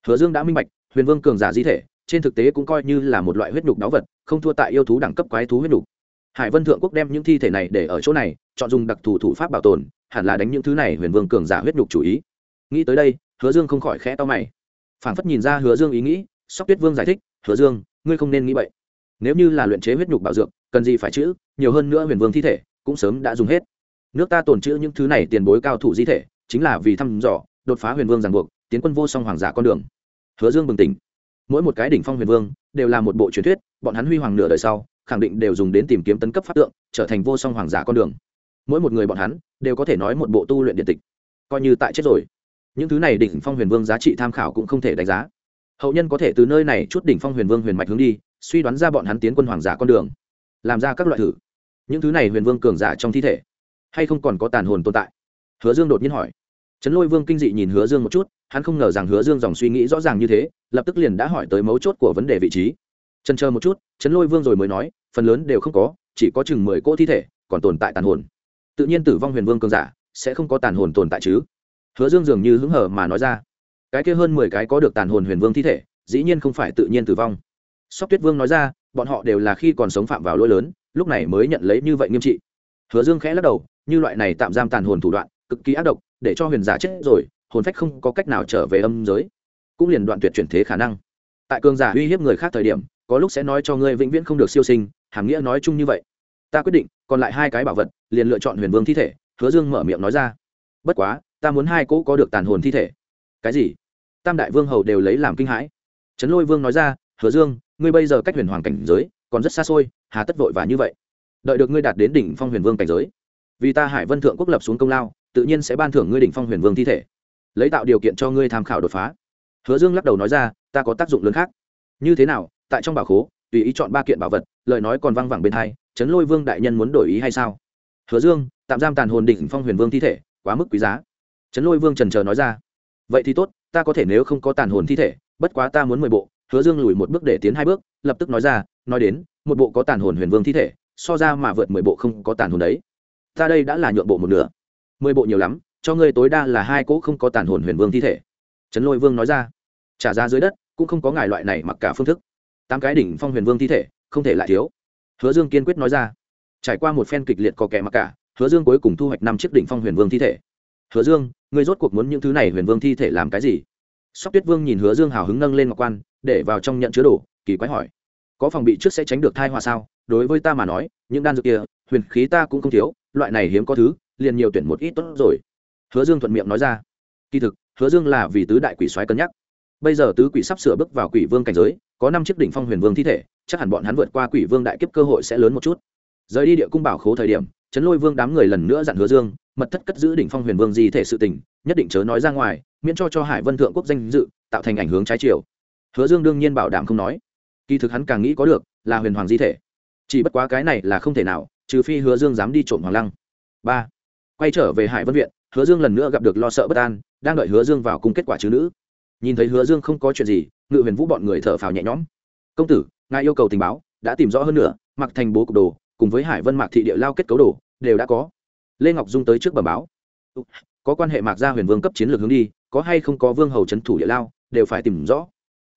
Hứa dương đã minh bạch, huyền vương cường giả di thể, trên thực tế cũng coi như là một loại huyết nhục đáo vật, không thua tại yêu thú đẳng cấp quái thú huyết nhục. Hải vân thượng quốc đem những thi thể này để ở chỗ này, chọn dùng đặc thù thủ pháp bảo tồn, hẳn là đánh những thứ này huyền vương cường giả huyết nhục chủ ý. Nghĩ tới đây, hứa dương không khỏi khẽ to mày. Phản phất nhìn ra hứa dương ý nghĩ, sóc tuyết vương giải thích, hứa dương, ngươi không nên nghĩ vậy nếu như là luyện chế huyết nhục bảo dược, cần gì phải chữ, nhiều hơn nữa huyền vương thi thể, cũng sớm đã dùng hết nước ta tồn chữ những thứ này tiền bối cao thủ di thể, chính là vì thăm dò, đột phá huyền vương ràng buộc, tiến quân vô song hoàng giả con đường. Hứa dương bừng tỉnh. Mỗi một cái đỉnh phong huyền vương, đều là một bộ truyền thuyết, bọn hắn huy hoàng nửa đời sau, khẳng định đều dùng đến tìm kiếm tấn cấp pháp tượng, trở thành vô song hoàng giả con đường. Mỗi một người bọn hắn, đều có thể nói một bộ tu luyện điện tịch. Coi như tại chết rồi, những thứ này đỉnh phong huyền vương giá trị tham khảo cũng không thể đánh giá. Hậu nhân có thể từ nơi này chút đỉnh phong huyền vương huyền mạch hướng đi, suy đoán ra bọn hắn tiến quân hoàng giả con đường, làm ra các loại thử. Những thứ này huyền vương cường giả trong thi thể hay không còn có tàn hồn tồn tại? Hứa dương đột nhiên hỏi. Trấn lôi vương kinh dị nhìn hứa dương một chút, hắn không ngờ rằng hứa dương dòng suy nghĩ rõ ràng như thế, lập tức liền đã hỏi tới mấu chốt của vấn đề vị trí. Trần chờ một chút, trấn lôi vương rồi mới nói, phần lớn đều không có, chỉ có chừng mười cỗ thi thể, còn tồn tại tàn hồn. Tự nhiên tử vong huyền vương cường giả sẽ không có tàn hồn tồn tại chứ. Hứa dương dường như hứng hở mà nói ra. Cái kia hơn mười cái có được tàn hồn huyền vương thi thể, dĩ nhiên không phải tự nhiên tử vong. Sóc tuyết vương nói ra, bọn họ đều là khi còn sống phạm vào lỗi lớn, lúc này mới nhận lấy như vậy nghiêm trị. Hứa dương khẽ lắc đầu như loại này tạm giam tàn hồn thủ đoạn, cực kỳ ác độc, để cho huyền giả chết rồi, hồn phách không có cách nào trở về âm giới. Cũng liền đoạn tuyệt chuyển thế khả năng. Tại cường giả uy hiếp người khác thời điểm, có lúc sẽ nói cho ngươi vĩnh viễn không được siêu sinh, hàm nghĩa nói chung như vậy. Ta quyết định, còn lại hai cái bảo vật, liền lựa chọn huyền vương thi thể, hứa dương mở miệng nói ra. Bất quá, ta muốn hai cỗ có được tàn hồn thi thể. Cái gì? Tam đại vương hầu đều lấy làm kinh hãi. Trấn lôi vương nói ra, hứa dương, ngươi bây giờ cách huyền hoàng cảnh giới, còn rất xa xôi, hà tất vội và như vậy. Đợi được ngươi đạt đến đỉnh phong huyền vương cảnh giới vì ta hải vân thượng quốc lập xuống công lao, tự nhiên sẽ ban thưởng ngươi đỉnh phong huyền vương thi thể. Lấy tạo điều kiện cho ngươi tham khảo đột phá. Hứa dương lắc đầu nói ra, ta có tác dụng lớn khác. Như thế nào? Tại trong bảo khố, tùy ý chọn ba kiện bảo vật, lời nói còn văng vẳng bên thai trấn lôi vương đại nhân muốn đổi ý hay sao? Hứa dương, tạm giam tàn hồn đỉnh phong huyền vương thi thể, quá mức quý giá. Trấn lôi vương trần trờ nói ra, vậy thì tốt, ta có thể nếu không có tàn hồn thi thể, bất quá ta muốn mười bộ. Hứa dương lùi một bước để tiến hai bước, lập tức nói ra, nói đến, một bộ có tàn hồn huyền vương thi thể, so ra mà vượt mười bộ không có tàn hồn đấy ta đây đã là nhượng bộ một nửa. Mười bộ nhiều lắm, cho ngươi tối đa là hai cỗ không có tàn hồn huyền vương thi thể. Trấn lôi vương nói ra. Trả ra dưới đất, cũng không có ngài loại này mặc cả phương thức. Tám cái đỉnh phong huyền vương thi thể, không thể lại thiếu. Hứa dương kiên quyết nói ra. Trải qua một phen kịch liệt có kẻ mặc cả, hứa dương cuối cùng thu hoạch năm chiếc đỉnh phong huyền vương thi thể. Hứa dương, ngươi rốt cuộc muốn những thứ này huyền vương thi thể làm cái gì? Sóc tuyết vương nhìn hứa dương hào hứng nâng lên ngọc quan, để vào trong nhận chứa đồ, kỳ quái hỏi. Có phòng bị trước sẽ tránh được thai họa sao? Đối với ta mà nói, những đan dược kia, huyền khí ta cũng không thiếu loại này hiếm có thứ, liền nhiều tuyển một ít tốt rồi. Hứa dương thuận miệng nói ra. Kỳ thực, hứa dương là vì tứ đại quỷ soái cân nhắc. Bây giờ tứ quỷ sắp sửa bước vào quỷ vương cảnh giới, có năm chiếc đỉnh phong huyền vương thi thể, chắc hẳn bọn hắn vượt qua quỷ vương đại kiếp cơ hội sẽ lớn một chút. Rời đi địa cung bảo khố thời điểm, trấn lôi vương đám người lần nữa dặn hứa dương, mật thất cất giữ đỉnh phong huyền vương di thể sự tình, nhất định chớ nói ra ngoài, miễn cho cho hải vân thượng quốc danh dự, tạo thành ảnh hướng trái chiều. Hứa dương đương nhiên bảo đảm không nói. Kỳ thực hắn càng nghĩ có được, là huyền hoàng di thể. Chỉ bất quá cái này là không thể nào trừ phi hứa dương dám đi trộm hoàng lăng. Ba, quay trở về hải vân viện, hứa dương lần nữa gặp được lo sợ bất an, đang đợi hứa dương vào cung kết quả chứ nữ. Nhìn thấy hứa dương không có chuyện gì, ngự huyền vũ bọn người thở phào nhẹ nhõm. Công tử, ngài yêu cầu tình báo, đã tìm rõ hơn nữa mặc thành bố cục đồ, cùng với hải vân mạc thị địa lao kết cấu đồ, đều đã có. Lê ngọc dung tới trước bờ báo. Có quan hệ mạc gia huyền vương cấp chiến lược hướng đi, có hay không có vương hầu c thủ địa lao, đều phải tìm rõ.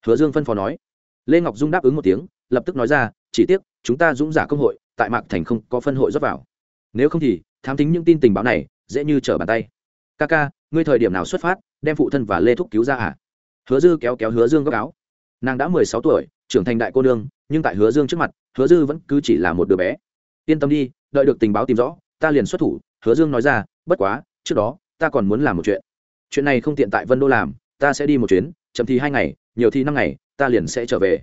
Hứa dương phân phó nói. Lê ngọc dung đáp ứng một tiếng, lập tức nói ra, chỉ tiếc, chúng ta dũng giả công hội tại mạc thành không có phân hội rót vào. Nếu không thì, thám tính những tin tình báo này dễ như trở bàn tay. Ca ca, ngươi thời điểm nào xuất phát, đem phụ thân và lê thúc cứu ra à? Hứa dư kéo kéo hứa dương góc áo. Nàng đã mười sáu tuổi, trưởng thành đại cô nương, nhưng tại hứa dương trước mặt, hứa dư vẫn cứ chỉ là một đứa bé. Yên tâm đi, đợi được tình báo tìm rõ, ta liền xuất thủ, hứa dương nói ra, bất quá, trước đó, ta còn muốn làm một chuyện. Chuyện này không tiện tại vân đô làm, ta sẽ đi một chuyến, chậm thì hai ngày, nhiều thì năm ngày, ta liền sẽ trở về.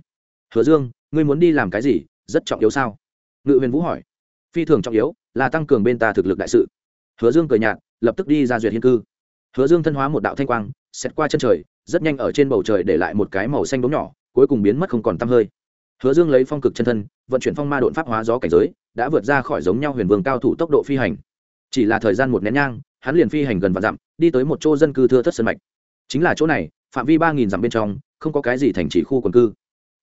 Hứa dương, ngươi muốn đi làm cái gì, rất trọng yếu sao? Ngự huyền vũ hỏi. Phi thường trọng yếu, là tăng cường bên ta thực lực đại sự. Hứa dương cười nhạt, lập tức đi ra duyệt hiên cư. Hứa dương thân hóa một đạo thanh quang xét qua chân trời, rất nhanh ở trên bầu trời để lại một cái màu xanh đốm nhỏ, cuối cùng biến mất không còn t hơi. Hứa dương lấy phong cực chân thân, vận chuyển phong ma đột pháp hóa gió cảnh giới, đã vượt ra khỏi giống nhau huyền vương cao thủ tốc độ phi hành. Chỉ là thời gian một nén nhang, hắn liền phi hành gần và dặm, đi tới một chỗ dân cư thưa thất sân mạch. Chính là chỗ này, phạm vi ba nghìn dặm bên trong, không có cái gì thành chỉ khu quần cư.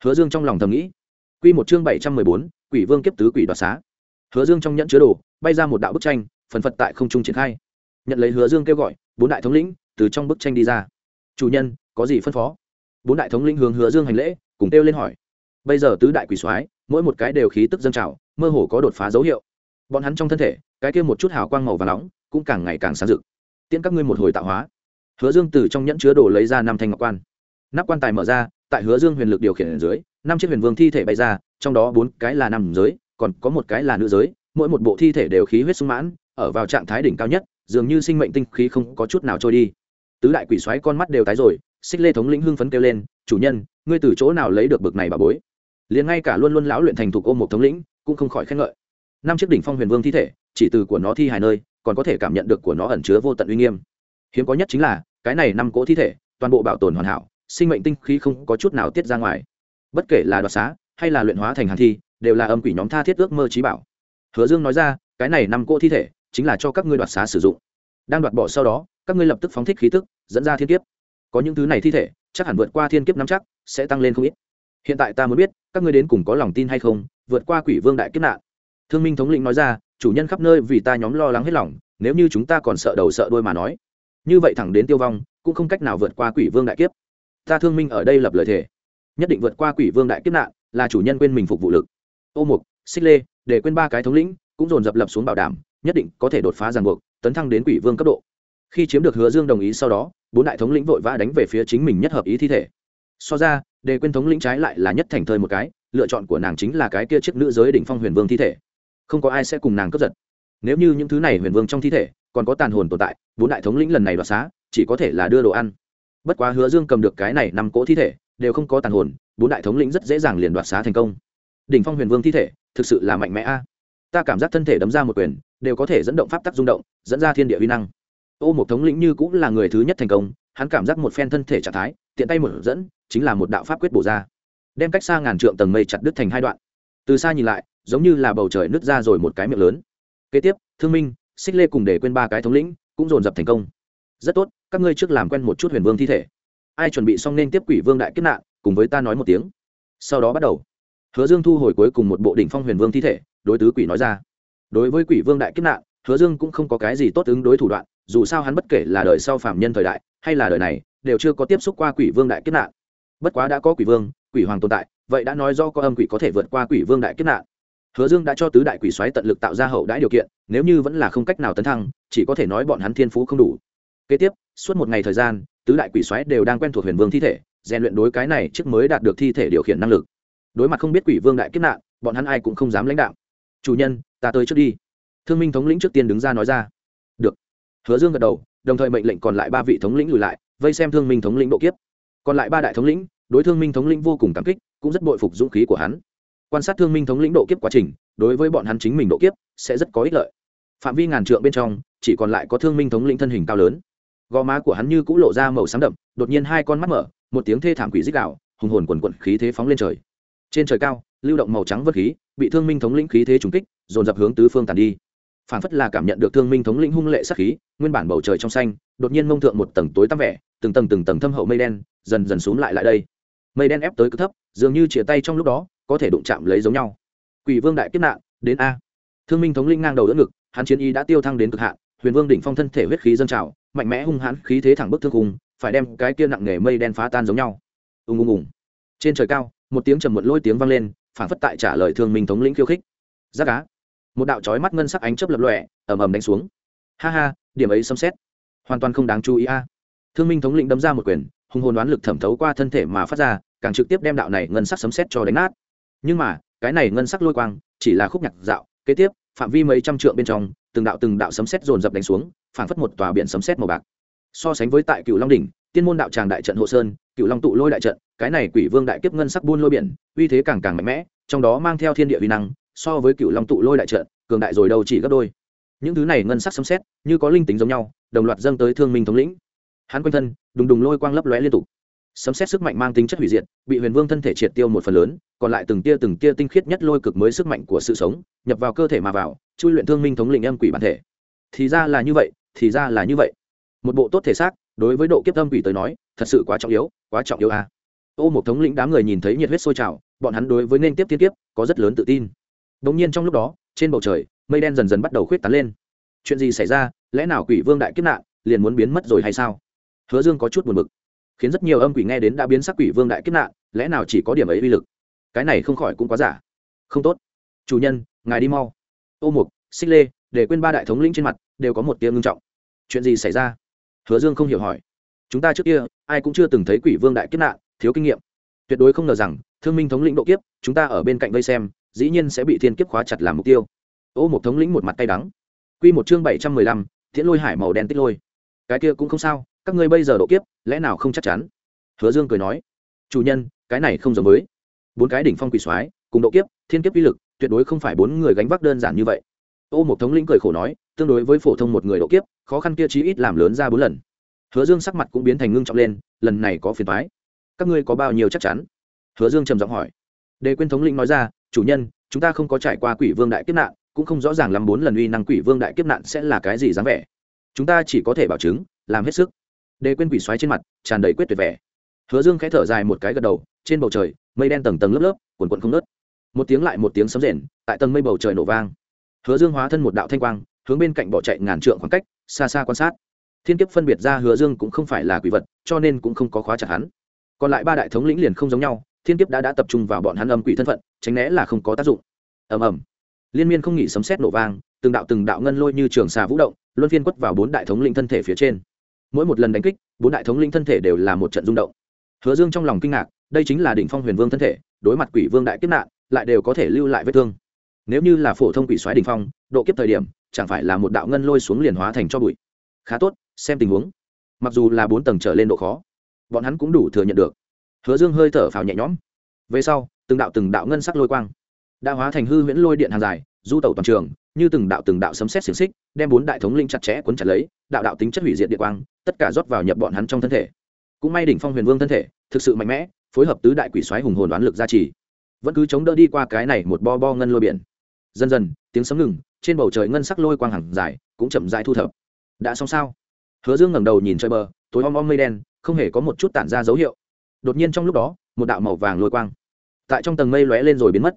Hứa dương trong lòng thầm nghĩ quy một chương bảy trăm mười bốn, quỷ vương kiếp tứ quỷ đoạt xá. Hứa dương trong nhẫn chứa đồ, bay ra một đạo bức tranh, phần phật tại không trung triển khai. Nhận lấy hứa dương kêu gọi, bốn đại thống lĩnh từ trong bức tranh đi ra. Chủ nhân, có gì phân phó? Bốn đại thống lĩnh hướng hứa dương hành lễ, cùng kêu lên hỏi. Bây giờ tứ đại quỷ soái, mỗi một cái đều khí tức dâng trào, mơ hồ có đột phá dấu hiệu. Bọn hắn trong thân thể, cái kia một chút hào quang màu vàng nóng, cũng càng ngày càng sáng rực. Tiễn các ngươi một hồi tạo hóa. Hứa dương từ trong nhẫn chứa đồ lấy ra năm thanh ngọc quan. Nắp quan tài mở ra tại hứa dương huyền lực điều khiển ở dưới, năm chiếc huyền vương thi thể bay ra, trong đó bốn cái là nam giới, còn có một cái là nữ giới, mỗi một bộ thi thể đều khí huyết sung mãn, ở vào trạng thái đỉnh cao nhất, dường như sinh mệnh tinh khí không có chút nào trôi đi. Tứ đại quỷ xoáy con mắt đều tái rồi, xích lê thống lĩnh hưng phấn kêu lên, chủ nhân, ngươi từ chỗ nào lấy được bực này bà bối? Liền ngay cả luôn luôn lão luyện thành thục ôm một thống lĩnh, cũng không khỏi khen ngợi. Năm chiếc đỉnh phong huyền vương thi thể, chỉ từ của nó thi hài nơi, còn có thể cảm nhận được của nó ẩn chứa vô tận uy nghiêm. Hiếm có nhất chính là, cái này năm cỗ thi thể, toàn bộ bảo tồn hoàn hảo sinh mệnh tinh khí không có chút nào tiết ra ngoài. Bất kể là đoạt xá hay là luyện hóa thành hàn thi, đều là âm quỷ nhóm tha thiết ước mơ trí bảo. Hứa dương nói ra, cái này năm cỗ thi thể chính là cho các ngươi đoạt xá sử dụng. Đang đoạt bỏ sau đó, các ngươi lập tức phóng thích khí tức, dẫn ra thiên kiếp. Có những thứ này thi thể, chắc hẳn vượt qua thiên kiếp nắm chắc, sẽ tăng lên không ít. Hiện tại ta mới biết, các ngươi đến cùng có lòng tin hay không, vượt qua quỷ vương đại kiếp nạn. Thương minh thống lĩnh nói ra, chủ nhân khắp nơi vì ta nhóm lo lắng hết lòng, nếu như chúng ta còn sợ đầu sợ đôi mà nói. Như vậy thẳng đến tiêu vong, cũng không cách nào vượt qua quỷ vương đại kiếp ta thương minh ở đây lập lời thề. Nhất định vượt qua quỷ vương đại kiếp nạn, là chủ nhân quên mình phục vụ lực. Ô mục, xích lê, để quên ba cái thống lĩnh, cũng dồn dập lập xuống bảo đảm, nhất định có thể đột phá ràng buộc, tấn thăng đến quỷ vương cấp độ. Khi chiếm được hứa dương đồng ý sau đó, bốn đại thống lĩnh vội vã đánh về phía chính mình nhất hợp ý thi thể. So ra đề quên thống lĩnh trái lại là nhất thành thời một cái, lựa chọn của nàng chính là cái kia chiếc nữ giới đỉnh phong huyền vương thi thể. Không có ai sẽ cùng nàng cướp giật. Nếu như những thứ này huyền vương trong thi thể, còn có tàn hồn tồn tại, bốn đại thống lĩnh lần này đoạt xá, chỉ có thể là đưa đồ ăn bất quá hứa dương cầm được cái này năm cỗ thi thể, đều không có tàn hồn, bốn đại thống lĩnh rất dễ dàng liền đoạt xá thành công. Đỉnh phong huyền vương thi thể, thực sự là mạnh mẽ a. Ta cảm giác thân thể đấm ra một quyền, đều có thể dẫn động pháp tắc rung động, dẫn ra thiên địa uy năng. Ô một thống lĩnh như cũng là người thứ nhất thành công, hắn cảm giác một phen thân thể trạng thái, tiện tay một dẫn, chính là một đạo pháp quyết bổ ra. Đem cách xa ngàn trượng tầng mây chặt đứt thành hai đoạn. Từ xa nhìn lại, giống như là bầu trời nứt ra rồi một cái miệng lớn. Kế tiếp, thương minh, xích lê cùng để quên ba cái thống lĩnh cũng dồn dập thành công rất tốt, các ngươi trước làm quen một chút huyền vương thi thể. Ai chuẩn bị xong nên tiếp quỷ vương đại kết nạn, cùng với ta nói một tiếng. Sau đó bắt đầu. Hứa dương thu hồi cuối cùng một bộ đỉnh phong huyền vương thi thể, đối tứ quỷ nói ra. Đối với quỷ vương đại kết nạn, hứa dương cũng không có cái gì tốt ứng đối thủ đoạn, dù sao hắn bất kể là đời sau phạm nhân thời đại, hay là đời này, đều chưa có tiếp xúc qua quỷ vương đại kết nạn. Bất quá đã có quỷ vương, quỷ hoàng tồn tại, vậy đã nói do có âm quỷ có thể vượt qua quỷ vương đại kết nạn. Hứa dương đã cho tứ đại quỷ xoáy tận lực tạo ra hậu đãi điều kiện, nếu như vẫn là không cách nào tấn thăng, chỉ có thể nói bọn hắn thiên phú không đủ kế tiếp, suốt một ngày thời gian, tứ đại quỷ xoáy đều đang quen thuộc huyền vương thi thể, rèn luyện đối cái này trước mới đạt được thi thể điều khiển năng lực. Đối mặt không biết quỷ vương đại kết nạn, bọn hắn ai cũng không dám lãnh đạo. Chủ nhân, ta tới trước đi. Thương minh thống lĩnh trước tiên đứng ra nói ra. Được. Hứa dương gật đầu, đồng thời mệnh lệnh còn lại ba vị thống lĩnh lùi lại, vây xem thương minh thống lĩnh độ kiếp. Còn lại ba đại thống lĩnh, đối thương minh thống lĩnh vô cùng cảm kích, cũng rất bội phục dũng khí của hắn. Quan sát thương minh thống lĩnh độ kiếp quá trình, đối với bọn hắn chính mình độ kiếp, sẽ rất có ích lợi. Phạm vi ngàn trượng bên trong, chỉ còn lại có thương minh thống lĩnh thân hình cao lớn gò má của hắn như cũ lộ ra màu sáng đậm, đột nhiên hai con mắt mở, một tiếng thê thảm quỷ dích đạo hùng hồn quần quận khí thế phóng lên trời. Trên trời cao, lưu động màu trắng vật khí, bị thương minh thống lĩnh khí thế trùng kích, dồn dập hướng tứ phương tàn đi. Phản phất là cảm nhận được thương minh thống lĩnh hung lệ sắc khí, nguyên bản bầu trời trong xanh, đột nhiên mông thượng một tầng tối tăm vẻ, từng tầng từng tầng thâm hậu mây đen, dần dần xuống lại lại đây. Mây đen ép tới cực thấp, dường như chia tay trong lúc đó, có thể đụng chạm lấy giống nhau. Quỷ vương đại kiếp nạn, đến a. Thương minh thống linh ngang đầu đỡ ngực, hắn chiến y đã tiêu thăng đến cực hạn, huyền vương đỉnh phong thân thể huyết khí dâng trào mạnh mẽ hung hãn, khí thế thẳng bức thương hùng phải đem cái kia nặng nghề mây đen phá tan giống nhau. Ùng ùng ùng. Trên trời cao, một tiếng trầm một lôi tiếng vang lên phản phất tại trả lời thương minh thống lĩnh khiêu khích. Giác cá một đạo chói mắt ngân sắc ánh chớp lập lòe, ầm ầm đánh xuống. Ha ha, điểm ấy xâm xét hoàn toàn không đáng chú ý a. Thương minh thống lĩnh đấm ra một quyền, hùng hồn đoán lực thẩm thấu qua thân thể mà phát ra, càng trực tiếp đem đạo này ngân sắc sấm xét cho đánh nát. Nhưng mà, cái này ngân sắc lôi quang, chỉ là khúc nhạc dạo, kế tiếp, phạm vi mấy trăm trượng bên trong, từng đạo từng đạo sấm xét dồn dập đánh xuống phảng phất một tòa biển sấm sét màu bạc. So sánh với tại cựu long đỉnh, tiên môn đạo tràng đại trận hộ sơn cựu long tụ lôi đại trận, cái này quỷ vương đại kiếp ngân sắc buôn lôi biển, uy thế càng càng mạnh mẽ, trong đó mang theo thiên địa uy năng, so với cựu long tụ lôi đại trận, cường đại rồi đâu chỉ gấp đôi. Những thứ này ngân sắc sấm xét như có linh tính giống nhau, đồng loạt dâng tới thương minh thống lĩnh. Hắn quanh thân, đùng đùng lôi quang lấp lóe liên tục. Sấm xét sức mạnh mang tính chất hủy diệt, bị huyền vương thân thể triệt tiêu một phần lớn, còn lại từng tia từng tia tinh khiết nhất lôi cực mới sức mạnh của sự sống, nhập vào cơ thể mà vào, chui luyện thương minh thống lĩnh âm quỷ bản thể. Thì ra là như vậy thì ra là như vậy. Một bộ tốt thể xác, đối với độ kiếp âm quỷ tới nói, thật sự quá trọng yếu, quá trọng yếu à. ô một thống lĩnh đám người nhìn thấy nhiệt huyết sôi trào, bọn hắn đối với nên tiếp tiên tiếp có rất lớn tự tin. Đ nhiên trong lúc đó, trên bầu trời, mây đen dần dần bắt đầu khuyết tán lên. Chuyện gì xảy ra, lẽ nào quỷ vương đại kiếp nạn, liền muốn biến mất rồi hay sao? Hứa dương có chút buồn bực, khiến rất nhiều âm quỷ nghe đến đã biến sắc quỷ vương đại kiếp nạn, lẽ nào chỉ có điểm ấy uy lực? Cái này không khỏi cũng quá giả. Không tốt. Chủ nhân, ngài đi mau. Ô mục xích lê, để quên ba đại thống lĩnh trên mặt, đều có một tiếng ngưng trọng chuyện gì xảy ra? Hứa dương không hiểu hỏi. Chúng ta trước kia, ai cũng chưa từng thấy quỷ vương đại kiếp nạn, thiếu kinh nghiệm. Tuyệt đối không ngờ rằng, thương minh thống lĩnh độ kiếp, chúng ta ở bên cạnh vây xem, dĩ nhiên sẽ bị thiên kiếp khóa chặt làm mục tiêu. Ô một thống lĩnh một mặt tay đắng. Q một chương bảy trăm mười lăm thiễn lôi hải màu đen tích lôi. Cái kia cũng không sao, các ngươi bây giờ độ kiếp, lẽ nào không chắc chắn? Hứa dương cười nói. Chủ nhân, cái này không giống với. Bốn cái đỉnh phong quỷ soái, cùng độ kiếp, thiên kiếp uy lực, tuyệt đối không phải bốn người gánh vác đơn giản như vậy ô một thống lĩnh cười khổ nói, tương đối với phổ thông một người độ kiếp, khó khăn kia chí ít làm lớn ra bốn lần. Hứa dương sắc mặt cũng biến thành ngưng trọng lên, lần này có phiền thoái các ngươi có bao nhiêu chắc chắn? Hứa dương trầm giọng hỏi. Đề quyên thống lĩnh nói ra, chủ nhân, chúng ta không có trải qua quỷ vương đại kiếp nạn, cũng không rõ ràng lắm bốn lần uy năng quỷ vương đại kiếp nạn sẽ là cái gì dáng vẻ. Chúng ta chỉ có thể bảo chứng, làm hết sức. Đề quên quỷ xoáy trên mặt, tràn đầy quyết tuyệt vẻ. Hứa dương khẽ thở dài một cái gật đầu, trên bầu trời, mây đen tầng tầng lớp lớp, quần quần không nớt một tiếng lại một tiếng sấm rền, tại tầng mây bầu trời nổ vang hứa dương hóa thân một đạo thanh quang, hướng bên cạnh bỏ chạy ngàn trượng khoảng cách, xa xa quan sát. Thiên kiếp phân biệt ra hứa dương cũng không phải là quỷ vật, cho nên cũng không có khóa chặt hắn. Còn lại ba đại thống lĩnh liền không giống nhau, thiên kiếp đã đã tập trung vào bọn hắn âm quỷ thân phận, tránh né là không có tác dụng. Ầm ầm. Liên miên không nghỉ sấm sét nổ vang, từng đạo từng đạo ngân lôi như trường xà vũ động, luân phiên quất vào bốn đại thống lĩnh thân thể phía trên. Mỗi một lần đánh kích, bốn đại thống lĩnh thân thể đều là một trận rung động. Hứa dương trong lòng kinh ngạc, đây chính là đỉnh phong huyền vương thân thể, đối mặt quỷ vương đại kiếp nạn, lại đều có thể lưu lại vết thương nếu như là phổ thông quỷ xoáy đỉnh phong, độ kiếp thời điểm, chẳng phải là một đạo ngân lôi xuống liền hóa thành cho bụi. Khá tốt, xem tình huống. Mặc dù là bốn tầng trở lên độ khó, bọn hắn cũng đủ thừa nhận được. Hứa dương hơi thở phào nhẹ nhõm. Về sau, từng đạo từng đạo ngân sắc lôi quang đã hóa thành hư huyễn lôi điện hàng dài, du tẩu toàn trường, như từng đạo từng đạo sấm xét xiềng xích, đem bốn đại thống linh chặt chẽ cuốn chặt lấy, đạo đạo tính chất hủy diệt điện quang, tất cả rót vào nhập bọn hắn trong thân thể. Cũng may đỉnh phong huyền vương thân thể, thực sự mạnh mẽ, phối hợp tứ đại quỷ xoáy hùng hồn đoán lực gia trì. Vẫn cứ chống đỡ đi qua cái này một bo bo ngân lôi biển dần dần, tiếng sấm ngừng, trên bầu trời ngân sắc lôi quang hàng dài, cũng chậm dài thu thập. Đã xong sao? Hứa dương ngẩng đầu nhìn trời bờ, tối om om mây đen, không hề có một chút tản ra dấu hiệu. Đột nhiên trong lúc đó, một đạo màu vàng lôi quang tại trong tầng mây lóe lên rồi biến mất.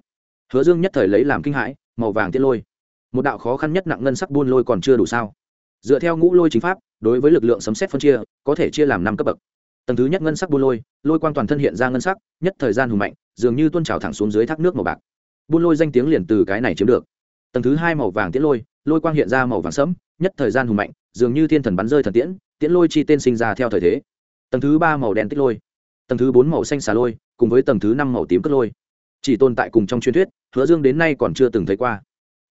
Hứa dương nhất thời lấy làm kinh hãi, màu vàng tiết lôi. Một đạo khó khăn nhất nặng ngân sắc buôn lôi còn chưa đủ sao? Dựa theo ngũ lôi chính pháp, đối với lực lượng sấm xét phân chia, có thể chia làm năm cấp bậc. Tầng thứ nhất ngân sắc buôn lôi lôi quang toàn thân hiện ra ngân sắc, nhất thời gian hùng mạnh, dường như tuôn trào thẳng xuống dưới thác nước màu bạc buôn lôi danh tiếng liền từ cái này chiếm được. Tầng thứ hai màu vàng tiễn lôi lôi quang hiện ra màu vàng sẫm, nhất thời gian hùng mạnh, dường như thiên thần bắn rơi thần tiễn tiễn lôi chi tên sinh ra theo thời thế. Tầng thứ ba màu đen tích lôi, tầng thứ bốn màu xanh xà lôi, cùng với tầng thứ năm màu tím cất lôi. Chỉ tồn tại cùng trong truyền thuyết, hứa dương đến nay còn chưa từng thấy qua.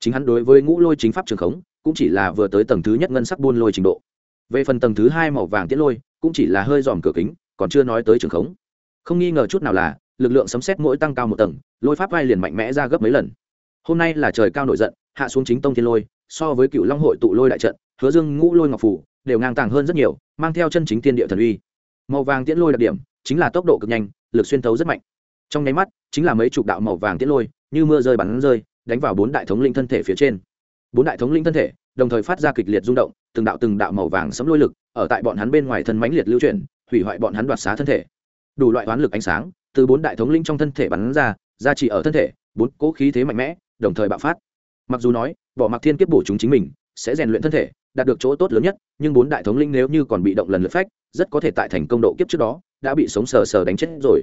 Chính hắn đối với ngũ lôi chính pháp trường khống, cũng chỉ là vừa tới tầng thứ nhất ngân sắc buôn lôi trình độ. Về phần tầng thứ hai màu vàng tiễn lôi, cũng chỉ là hơi dòm cửa kính, còn chưa nói tới trường khống. Không nghi ngờ chút nào là lực lượng sấm xét mỗi tăng cao một tầng, lôi pháp vai liền mạnh mẽ ra gấp mấy lần. Hôm nay là trời cao nổi giận, hạ xuống chính tông thiên lôi, so với cựu long hội tụ lôi đại trận, hứa dương ngũ lôi ngọc phủ, đều ngang tàng hơn rất nhiều, mang theo chân chính thiên địa thần uy. Màu vàng tiễn lôi đặc điểm, chính là tốc độ cực nhanh, lực xuyên thấu rất mạnh. Trong nháy mắt, chính là mấy chục đạo màu vàng tiễn lôi, như mưa rơi bắn rơi, đánh vào bốn đại thống linh thân thể phía trên. Bốn đại thống linh thân thể, đồng thời phát ra kịch liệt rung động, từng đạo từng đạo màu vàng sấm lôi lực, ở tại bọn hắn bên ngoài thân mãnh liệt lưu chuyển, hủy hoại bọn hắn đoạt xá thân thể. Đủ loại toán lực ánh sáng từ bốn đại thống linh trong thân thể bắn ra ra chỉ ở thân thể, bốn cỗ khí thế mạnh mẽ, đồng thời bạo phát. Mặc dù nói bỏ mặc thiên kiếp bổ chúng chính mình, sẽ rèn luyện thân thể, đạt được chỗ tốt lớn nhất, nhưng bốn đại thống linh nếu như còn bị động lần lượt phách, rất có thể tại thành công độ kiếp trước đó, đã bị sống sờ sờ đánh chết rồi.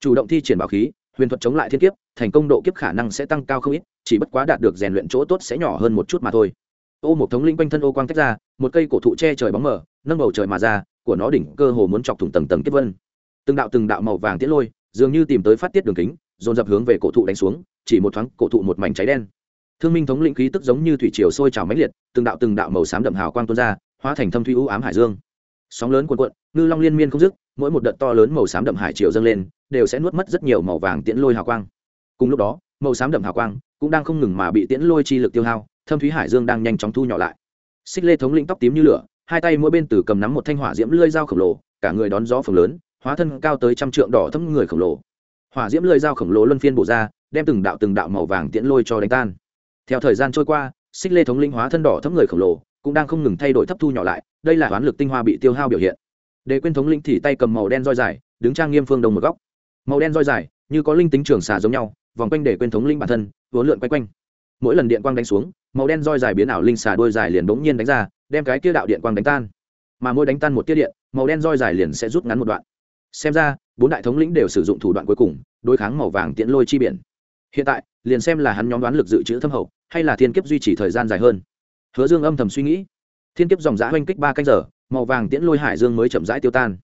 Chủ động thi triển bảo khí, huyền thuật chống lại thiên kiếp, thành công độ kiếp khả năng sẽ tăng cao không ít, chỉ bất quá đạt được rèn luyện chỗ tốt sẽ nhỏ hơn một chút mà thôi. Ô một thống linh quanh thân ô quang tách ra, một cây cổ thụ che trời bóng mờ, nâng bầu trời mà ra, của nó đỉnh cơ hồ muốn chọc thủng tầng tầng kiếp vân. Từng đạo từng đạo màu vàng tiết lôi dường như tìm tới phát tiết đường kính, dồn dập hướng về cổ thụ đánh xuống, chỉ một thoáng, cổ thụ một mảnh cháy đen. Thương minh thống lĩnh khí tức giống như thủy triều sôi trào mãnh liệt, từng đạo từng đạo màu xám đậm hào quang tuôn ra, hóa thành thâm thuy u ám hải dương. Sóng lớn cuộn cuộn, ngư long liên miên không dứt, mỗi một đợt to lớn màu xám đậm hải triều dâng lên, đều sẽ nuốt mất rất nhiều màu vàng tiễn lôi hào quang. Cùng lúc đó, màu xám đậm hào quang cũng đang không ngừng mà bị tiễn lôi chi lực tiêu hao, thâm thúy hải dương đang nhanh chóng thu nhỏ lại. Xích lê thống lĩnh tóc tím như lửa, hai tay mỗi bên từ cầm nắm một thanh hỏa diễm lơi dao khổng lồ, cả người đón gió phồng lớn hóa thân cao tới trăm trượng đỏ thấm người khổng lồ. Hỏa diễm lơi dao khổng lồ luân phiên bổ ra, đem từng đạo từng đạo màu vàng tiễn lôi cho đánh tan. Theo thời gian trôi qua, xích lê thống linh hóa thân đỏ thấm người khổng lồ cũng đang không ngừng thay đổi thấp thu nhỏ lại, đây là hoán lực tinh hoa bị tiêu hao biểu hiện. Để quên thống linh thì tay cầm màu đen roi dài, đứng trang nghiêm phương đông một góc. Màu đen roi dài như có linh tính trường xà giống nhau, vòng quanh để quên thống linh bản thân, vốn lượn quanh quanh. Mỗi lần điện quang đánh xuống, màu đen roi dài biến ảo linh xà đôi dài liền bỗng nhiên đánh ra, đem cái kia đạo điện quang đánh tan. Mà mỗi đánh tan một tia điện, màu đen roi dài liền sẽ rút ngắn một đoạn xem ra, bốn đại thống lĩnh đều sử dụng thủ đoạn cuối cùng, đối kháng màu vàng tiễn lôi chi biển. Hiện tại, liền xem là hắn nhóm đoán lực dự trữ thâm hậu, hay là thiên kiếp duy trì thời gian dài hơn. Hứa dương âm thầm suy nghĩ. Thiên kiếp dòng giã oanh kích ba canh giờ, màu vàng tiễn lôi hải dương mới chậm rãi tiêu tan.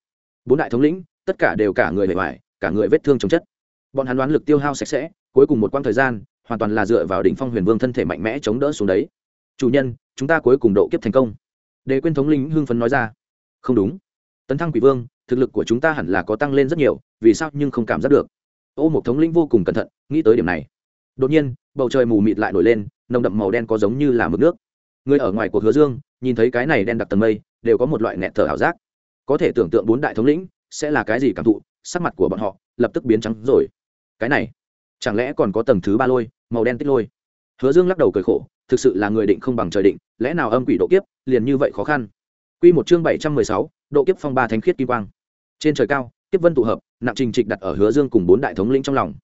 Bốn đại thống lĩnh, tất cả đều cả người bề ngoài, cả người vết thương chống chất. Bọn hắn đoán lực tiêu hao sạch sẽ, cuối cùng một quãng thời gian, hoàn toàn là dựa vào đỉnh phong huyền vương thân thể mạnh mẽ chống đỡ xuống đấy. Chủ nhân, chúng ta cuối cùng độ kiếp thành công. Đề quyên thống lĩnh hưng phấn nói ra. Không đúng. Tấn thăng quỷ vương thực lực của chúng ta hẳn là có tăng lên rất nhiều, vì sao nhưng không cảm giác được? Ô một thống lĩnh vô cùng cẩn thận, nghĩ tới điểm này. Đột nhiên, bầu trời mù mịt lại nổi lên, nồng đậm màu đen có giống như là mực nước. Người ở ngoài cuộc hứa dương, nhìn thấy cái này đen đặc tầng mây, đều có một loại nẹt thở ảo giác. Có thể tưởng tượng bốn đại thống lĩnh sẽ là cái gì cảm thụ, sắc mặt của bọn họ lập tức biến trắng rồi. Cái này, chẳng lẽ còn có tầng thứ ba lôi, màu đen tích lôi? Hứa dương lắc đầu cười khổ, thực sự là người định không bằng trời định, lẽ nào âm quỷ độ kiếp, liền như vậy khó khăn? Quy một chương bảy trăm mười sáu độ kiếp phong ba thánh khiết kim quang. Trên trời cao, kiếp vân tụ hợp, nặng trình trịch đặt ở hứa dương cùng bốn đại thống lĩnh trong lòng.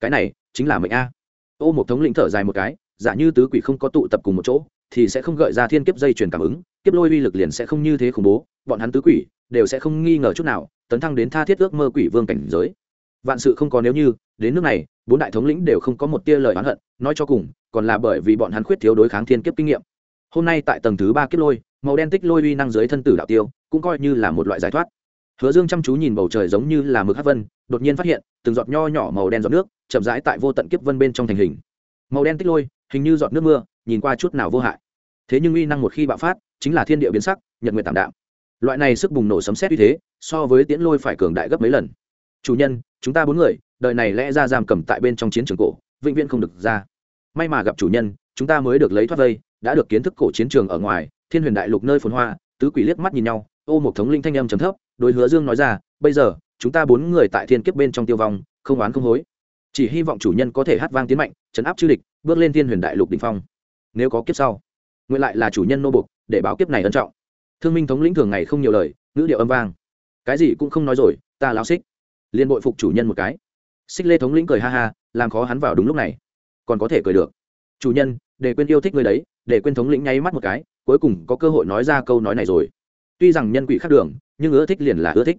Cái này chính là mệnh a. Ô một thống lĩnh thở dài một cái, giả như tứ quỷ không có tụ tập cùng một chỗ, thì sẽ không gợi ra thiên kiếp dây chuyển cảm ứng, kiếp lôi uy lực liền sẽ không như thế khủng bố, bọn hắn tứ quỷ đều sẽ không nghi ngờ chút nào, tấn thăng đến tha thiết ước mơ quỷ vương cảnh giới. Vạn sự không có nếu như, đến nước này, bốn đại thống lĩnh đều không có một tia lời oán hận, nói cho cùng, còn là bởi vì bọn hắn khuyết thiếu đối kháng thiên kiếp kinh nghiệm. Hôm nay tại tầng thứ ba kiếp lôi màu đen tích lôi uy năng dưới thân tử đạo tiêu, cũng coi như là một loại giải thoát. Hứa dương chăm chú nhìn bầu trời giống như là mực hát vân, đột nhiên phát hiện, từng giọt nho nhỏ màu đen giọt nước, chậm rãi tại vô tận kiếp vân bên trong thành hình. Màu đen tích lôi, hình như giọt nước mưa, nhìn qua chút nào vô hại. Thế nhưng uy năng một khi bạo phát, chính là thiên địa biến sắc, nhật nguyện tạm đạm. Loại này sức bùng nổ sấm xét uy thế, so với tiễn lôi phải cường đại gấp mấy lần. Chủ nhân, chúng ta bốn người, đời này lẽ ra giam cầm tại bên trong chiến trường cổ, vĩnh viễn không được ra. May mà gặp chủ nhân, chúng ta mới được lấy thoát vây, đã được kiến thức cổ chiến trường ở ngoài thiên huyền đại lục nơi phồn hoa, tứ quỷ liếc mắt nhìn nhau, ô một thống linh thanh âm trầm thấp, đối hứa dương nói ra, bây giờ, chúng ta bốn người tại thiên kiếp bên trong tiêu vong, không oán không hối. Chỉ hy vọng chủ nhân có thể hát vang tiến mạnh, chấn áp chư địch, bước lên thiên huyền đại lục đ ỉ n h phong. Nếu có kiếp sau, nguyện lại là chủ nhân nô bục để báo kiếp này ân trọng. Thương minh thống lĩnh thường ngày không nhiều lời, ngữ điệu âm vang. Cái gì cũng không nói rồi, ta láo xích. Liên bội phục chủ nhân một cái. Xích lê thống lĩnh cười ha ha, làm khó hắn vào đúng lúc này. Còn có thể cười được. Chủ nhân, để quên yêu thích người đấy, để quên thống lĩnh nháy mắt một cái cuối cùng có cơ hội nói ra câu nói này rồi. Tuy rằng nhân quỷ khác đường, nhưng ưa thích liền là ưa thích.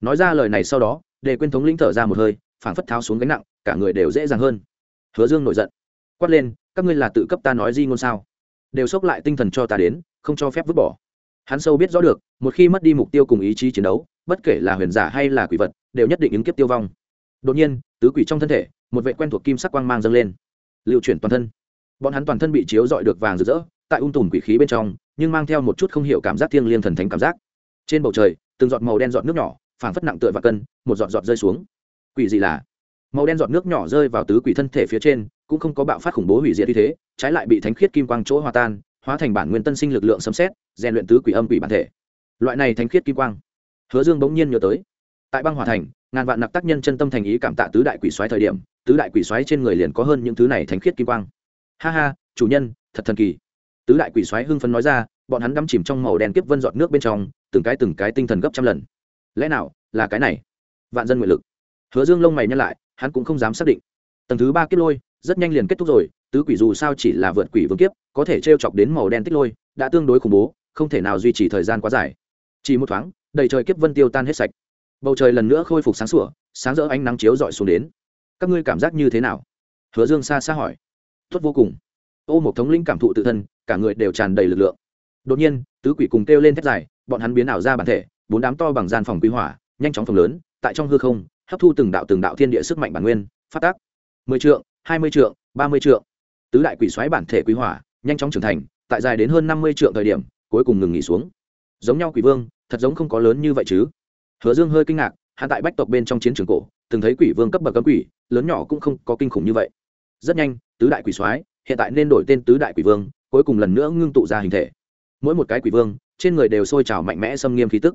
Nói ra lời này sau đó để quên thống lĩnh thở ra một hơi, phảng phất tháo xuống gánh nặng, cả người đều dễ dàng hơn. Hứa dương nổi giận. Quát lên, các ngươi là tự cấp ta nói di ngôn sao? Đều xốc lại tinh thần cho ta đến, không cho phép vứt bỏ. Hắn sâu biết rõ được, một khi mất đi mục tiêu cùng ý chí chiến đấu, bất kể là huyền giả hay là quỷ vật, đều nhất định ứng kiếp tiêu vong. Đột nhiên, tứ quỷ trong thân thể, một vệ quen thuộc kim sắc quang mang dâng lên, lưu chuyển toàn thân. Bọn hắn toàn thân bị chiếu dọi được vàng rực rỡ tại ung tùm quỷ khí bên trong, nhưng mang theo một chút không hiểu cảm giác thiêng liêng thần thánh cảm giác. Trên bầu trời, từng giọt màu đen giọt nước nhỏ, phảng phất nặng tựa và cân, một giọt giọt rơi xuống. Quỷ gì là, màu đen giọt nước nhỏ rơi vào tứ quỷ thân thể phía trên, cũng không có bạo phát khủng bố hủy diệt như thế, trái lại bị thánh khiết kim quang chỗ hòa tan, hóa thành bản nguyên tân sinh lực lượng sấm xét rèn luyện tứ quỷ âm quỷ bản thể. Loại này thánh khiết kim quang, hứa dương bỗng nhiên nhớ tới. Tại băng hòa thành, ngàn vạn nặc tác nhân chân tâm thành ý cảm tạ tứ đại quỷ xoáy thời điểm, tứ đại quỷ xoáy trên người liền có hơn những thứ này thánh khiết kim quang. Ha ha, chủ nhân, thật thần kỳ tứ đại quỷ xoáy hưng phấn nói ra, bọn hắn đắm chìm trong màu đen kiếp vân giọt nước bên trong, từng cái từng cái tinh thần gấp trăm lần. Lẽ nào là cái này? Vạn dân nguyện lực. Hứa dương lông mày nhăn lại, hắn cũng không dám xác định. Tầng thứ ba kiếp lôi, rất nhanh liền kết thúc rồi, tứ quỷ dù sao chỉ là vượt quỷ vương kiếp, có thể t r e o chọc đến màu đen tích lôi, đã tương đối khủng bố, không thể nào duy trì thời gian quá dài. Chỉ một thoáng, đầy trời kiếp vân tiêu tan hết sạch. Bầu trời lần nữa khôi phục sáng sủa, sáng rỡ ánh nắng chiếu rọi xuống đến. Các ngươi cảm giác như thế nào? Hứa dương xa xa hỏi. Tốt vô cùng. Ô một thống linh cảm thụ tự thân cả người đều tràn đầy lực lượng. Đột nhiên, tứ quỷ cùng kêu lên thét dài, bọn hắn biến ảo ra bản thể, bốn đám to bằng gian phòng quy hỏa, nhanh chóng phòng lớn, tại trong hư không, hấp thu từng đạo từng đạo thiên địa sức mạnh bản nguyên, phát tác. Mười trượng, hai mươi trượng, ba mươi trượng. Tứ đại quỷ xoáy bản thể quý hỏa, nhanh chóng trưởng thành, tại dài đến hơn năm mươi trượng thời điểm, cuối cùng ngừng nghỉ xuống. Giống nhau quỷ vương, thật giống không có lớn như vậy chứ. Hứa dương hơi kinh ngạc hạ tại bách tộc bên trong chiến trường cổ, từng thấy quỷ vương cấp bậc cấm quỷ, lớn nhỏ cũng không có kinh khủng như vậy. Rất nhanh, tứ đại quỷ soái hiện tại nên đổi tên tứ đại quỷ vương cuối cùng lần nữa ngưng tụ ra hình thể. Mỗi một cái quỷ vương, trên người đều sôi trào mạnh mẽ xâm nghiêm khí tức.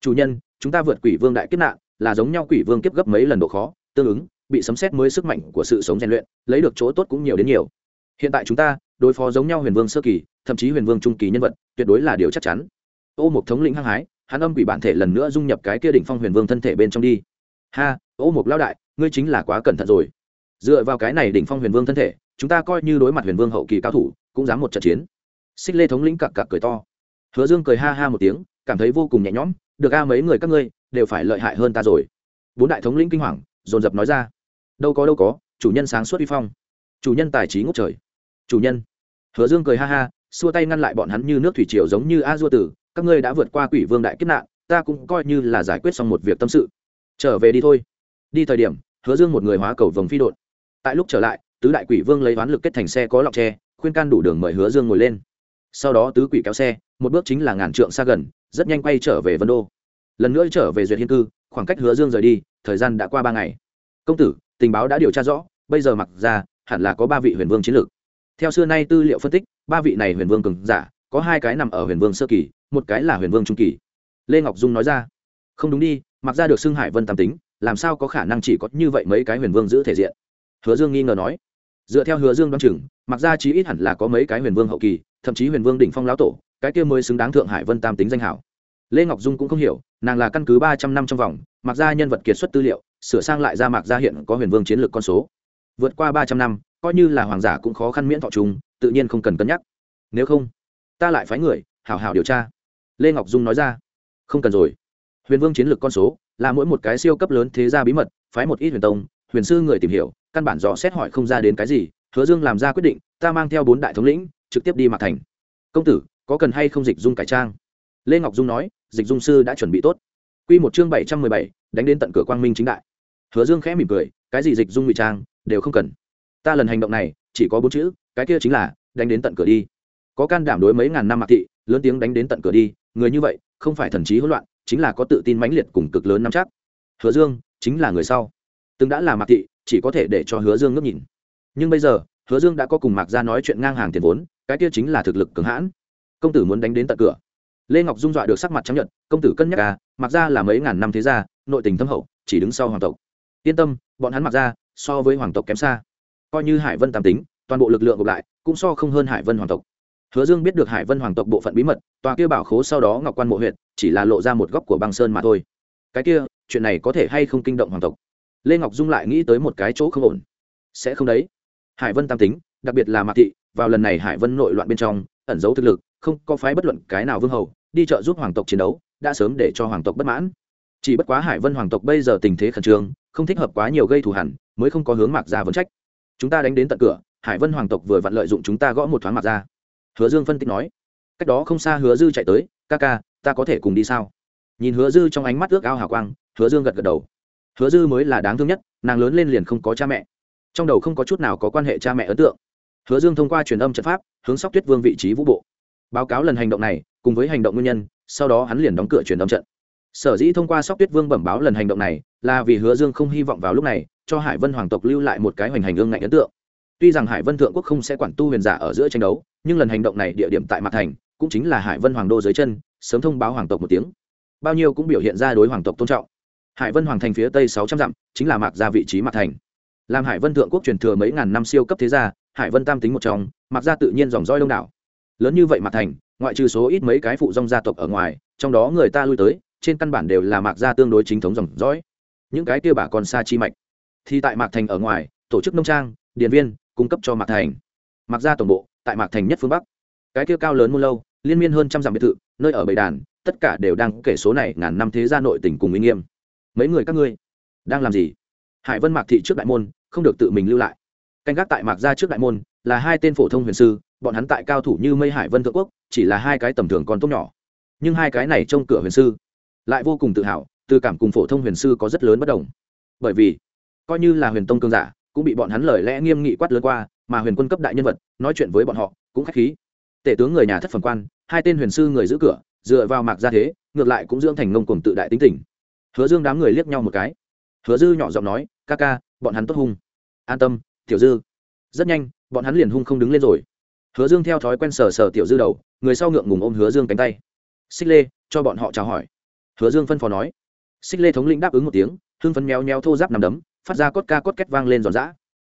Chủ nhân, chúng ta vượt quỷ vương đại kiếp nạn, là giống nhau quỷ vương kiếp gấp mấy lần độ khó, tương ứng, bị sấm xét mới sức mạnh của sự sống rèn luyện, lấy được chỗ tốt cũng nhiều đến nhiều. Hiện tại chúng ta, đối phó giống nhau huyền vương sơ kỳ, thậm chí huyền vương trung kỳ nhân vật, tuyệt đối là điều chắc chắn. Ô Mục thống lĩnh hăng hái, hắn âm quỷ bản thể lần nữa dung nhập cái kia đỉnh phong huyền vương thân thể bên trong đi. Ha, ô Mục lao đại, ngươi chính là quá cẩn thận rồi. Dựa vào cái này đỉnh phong huyền vương thân thể, chúng ta coi như đối mặt huyền vương hậu kỳ cao thủ cũng dám một trận chiến. Xích lê thống lĩnh cặc cặc cười to. Hứa dương cười ha ha một tiếng, cảm thấy vô cùng nhẹ nhõm, được a, mấy người các ngươi đều phải lợi hại hơn ta rồi. Bốn đại thống lĩnh kinh hoàng, dồn dập nói ra. Đâu có đâu có, chủ nhân sáng suốt vi phong. Chủ nhân tài trí ngốc trời. Chủ nhân. Hứa dương cười ha ha, xua tay ngăn lại bọn hắn như nước thủy triều giống như a dua tử, các ngươi đã vượt qua quỷ vương đại kiếp nạn, ta cũng coi như là giải quyết xong một việc tâm sự. Trở về đi thôi. Đi thời điểm, hứa dương một người hóa cầu vồng phi đột tại lúc trở lại, tứ đại quỷ vương lấy ván lực kết thành xe có lọc tre khuyên can đủ đường mời hứa dương ngồi lên. Sau đó tứ quỷ kéo xe, một bước chính là ngàn trượng xa gần, rất nhanh quay trở về vân đô. Lần nữa trở về duyệt hiên cư, khoảng cách hứa dương rời đi, thời gian đã qua ba ngày. Công tử, tình báo đã điều tra rõ, bây giờ mặc ra, hẳn là có ba vị huyền vương chiến lược. Theo xưa nay tư liệu phân tích, ba vị này huyền vương cường giả, có hai cái nằm ở huyền vương sơ kỳ, một cái là huyền vương trung kỳ. Lê ngọc dung nói ra, không đúng đi, mặc ra được xưng hải vân tam tính, làm sao có khả năng chỉ có như vậy mấy cái huyền vương giữ thể diện? Hứa dương nghi ngờ nói dựa theo hứa dương đoán chừng, mặc ra chí ít hẳn là có mấy cái huyền vương hậu kỳ, thậm chí huyền vương đỉnh phong lão tổ, cái kia mới xứng đáng thượng hải vân tam tính danh hảo. Lê ngọc dung cũng không hiểu, nàng là căn cứ ba trăm năm trong vòng, mặc ra nhân vật kiệt xuất tư liệu, sửa sang lại ra mặc ra hiện có huyền vương chiến lược con số. Vượt qua ba trăm năm, coi như là hoàng giả cũng khó khăn miễn thọ chúng tự nhiên không cần cân nhắc. Nếu không, ta lại phái người, hảo hảo điều tra. Lê ngọc dung nói ra. Không cần rồi. Huyền vương chiến lược con số là mỗi một cái siêu cấp lớn thế gia bí mật, phái một ít huyền tông, huyền sư người tìm hiểu căn bản dò xét hỏi không ra đến cái gì, hứa dương làm ra quyết định, ta mang theo bốn đại thống lĩnh, trực tiếp đi mạc thành. Công tử, có cần hay không dịch dung cải trang? Lê ngọc dung nói, dịch dung sư đã chuẩn bị tốt. Q một chương bảy trăm mười bảy, đánh đến tận cửa quang minh chính đại. Hứa dương khẽ mỉm cười, cái gì dịch dung ngụy trang, đều không cần. Ta lần hành động này, chỉ có bốn chữ, cái kia chính là, đánh đến tận cửa đi. Có can đảm đối mấy ngàn năm mạc thị, lớn tiếng đánh đến tận cửa đi, người như vậy, không phải thần trí hỗn loạn, chính là có tự tin mãnh liệt cùng cực lớn nắm chắc. Hứa dương, chính là người sau. Từng đã là mạc thị chỉ có thể để cho hứa dương ngước nhìn. Nhưng bây giờ, hứa dương đã có cùng mạc ra nói chuyện ngang hàng tiền vốn, cái kia chính là thực lực cường hãn. Công tử muốn đánh đến tận cửa. Lê ngọc dung dọa được sắc mặt chấp nhận công tử cân nhắc à mặc ra là mấy ngàn năm thế gia, nội tình thâm hậu, chỉ đứng sau hoàng tộc. Yên tâm, bọn hắn mặc ra so với hoàng tộc kém xa. Coi như hải vân tam tính, toàn bộ lực lượng gộp lại, cũng so không hơn hải vân hoàng tộc. Hứa dương biết được hải vân hoàng tộc bộ phận bí mật, tòa kia bảo khố sau đó ngọc quan mộ huyện chỉ là lộ ra một góc của băng sơn mà thôi. Cái kia, chuyện này có thể hay không kinh động hoàng tộc? Lê ngọc dung lại nghĩ tới một cái chỗ không ổn sẽ không đấy hải vân tam tính đặc biệt là mạc thị vào lần này hải vân nội loạn bên trong ẩn giấu thực lực không có phái bất luận cái nào vương hầu đi trợ giúp hoàng tộc chiến đấu đã sớm để cho hoàng tộc bất mãn chỉ bất quá hải vân hoàng tộc bây giờ tình thế khẩn trương không thích hợp quá nhiều gây thù hẳn mới không có hướng mạc ra vấn trách chúng ta đánh đến tận cửa hải vân hoàng tộc vừa vặn lợi dụng chúng ta gõ một thoáng mạc ra hứa dương phân tích nói cách đó không xa hứa dư chạy tới ca ca ta có thể cùng đi sao nhìn hứa dư trong ánh mắt ước ao hào quang hứa dương gật gật đầu hứa dư mới là đáng thương nhất, nàng lớn lên liền không có cha mẹ. Trong đầu không có chút nào có quan hệ cha mẹ ấn tượng. Hứa dương thông qua truyền âm trận pháp, hướng sóc tuyết vương vị trí vũ bộ. Báo cáo lần hành động này, cùng với hành động nguyên nhân, sau đó hắn liền đóng cửa truyền âm trận. Sở dĩ thông qua sóc tuyết vương bẩm báo lần hành động này, là vì hứa dương không hy vọng vào lúc này, cho hải vân hoàng tộc lưu lại một cái hoành hành ương ngạnh ấn tượng. Tuy rằng hải vân thượng quốc không sẽ quản tu huyền giả ở giữa tranh đấu, nhưng lần hành động này địa điểm tại mặt thành, cũng chính là hải vân hoàng đô dưới chân, sớm thông báo hoàng tộc một tiếng. Bao nhiêu cũng biểu hiện ra đối hoàng tộc tôn trọng hải vân hoàng thành phía tây sáu trăm dặm, chính là mạc gia vị trí mặt thành. Làm hải vân thượng quốc truyền thừa mấy ngàn năm siêu cấp thế gia, hải vân tam tính một trong, mạc gia tự nhiên dòng roi đông đảo. Lớn như vậy mặt thành, ngoại trừ số ít mấy cái phụ dòng gia tộc ở ngoài, trong đó người ta lui tới, trên căn bản đều là mạc gia tương đối chính thống dòng dõi. Những cái kia bà còn xa chi mạch. Thì tại mạc thành ở ngoài, tổ chức nông trang điện viên, cung cấp cho mạc thành. Mạc gia tổng bộ, tại mạc thành nhất phương bắc. Cái kia cao lớn muôn lâu, liên miên hơn trăm dặm biệt thự, nơi ở bầy đàn, tất cả đều đang kể số này ngàn năm thế gia nội tỉnh cùng uy nghiêm mấy người các ngươi đang làm gì? Hải vân mạc thị trước đại môn, không được tự mình lưu lại. Canh gác tại mạc gia trước đại môn, là hai tên phổ thông huyền sư, bọn hắn tại cao thủ như mây hải vân thượng quốc, chỉ là hai cái tầm thường còn tốt nhỏ. Nhưng hai cái này trông cửa huyền sư, lại vô cùng tự hào, từ cảm cùng phổ thông huyền sư có rất lớn bất đồng. Bởi vì, coi như là huyền tông cương giả, cũng bị bọn hắn lời lẽ nghiêm nghị quát lớn qua, mà huyền quân cấp đại nhân vật, nói chuyện với bọn họ, cũng khách khí. Tể tướng người nhà thất phần quan, hai tên huyền sư người giữ cửa, dựa vào mạc gia thế, ngược lại cũng dưỡng thành ngông cùng tự đại tính tình hứa dương đám người liếc nhau một cái. Hứa dư nhỏ giọng nói, ca ca, bọn hắn tốt hung. An tâm, tiểu dư. Rất nhanh, bọn hắn liền hung không đứng lên rồi. Hứa dương theo thói quen sờ sờ tiểu dư đầu, người sau ngượng ngùng ôm hứa dương cánh tay. Xích lê, cho bọn họ chào hỏi. Hứa dương phân phó nói. Xích lê thống lĩnh đáp ứng một tiếng hương phấn méo méo thô giáp nằm đấm, phát ra cốt ca cốt két vang lên giòn giã.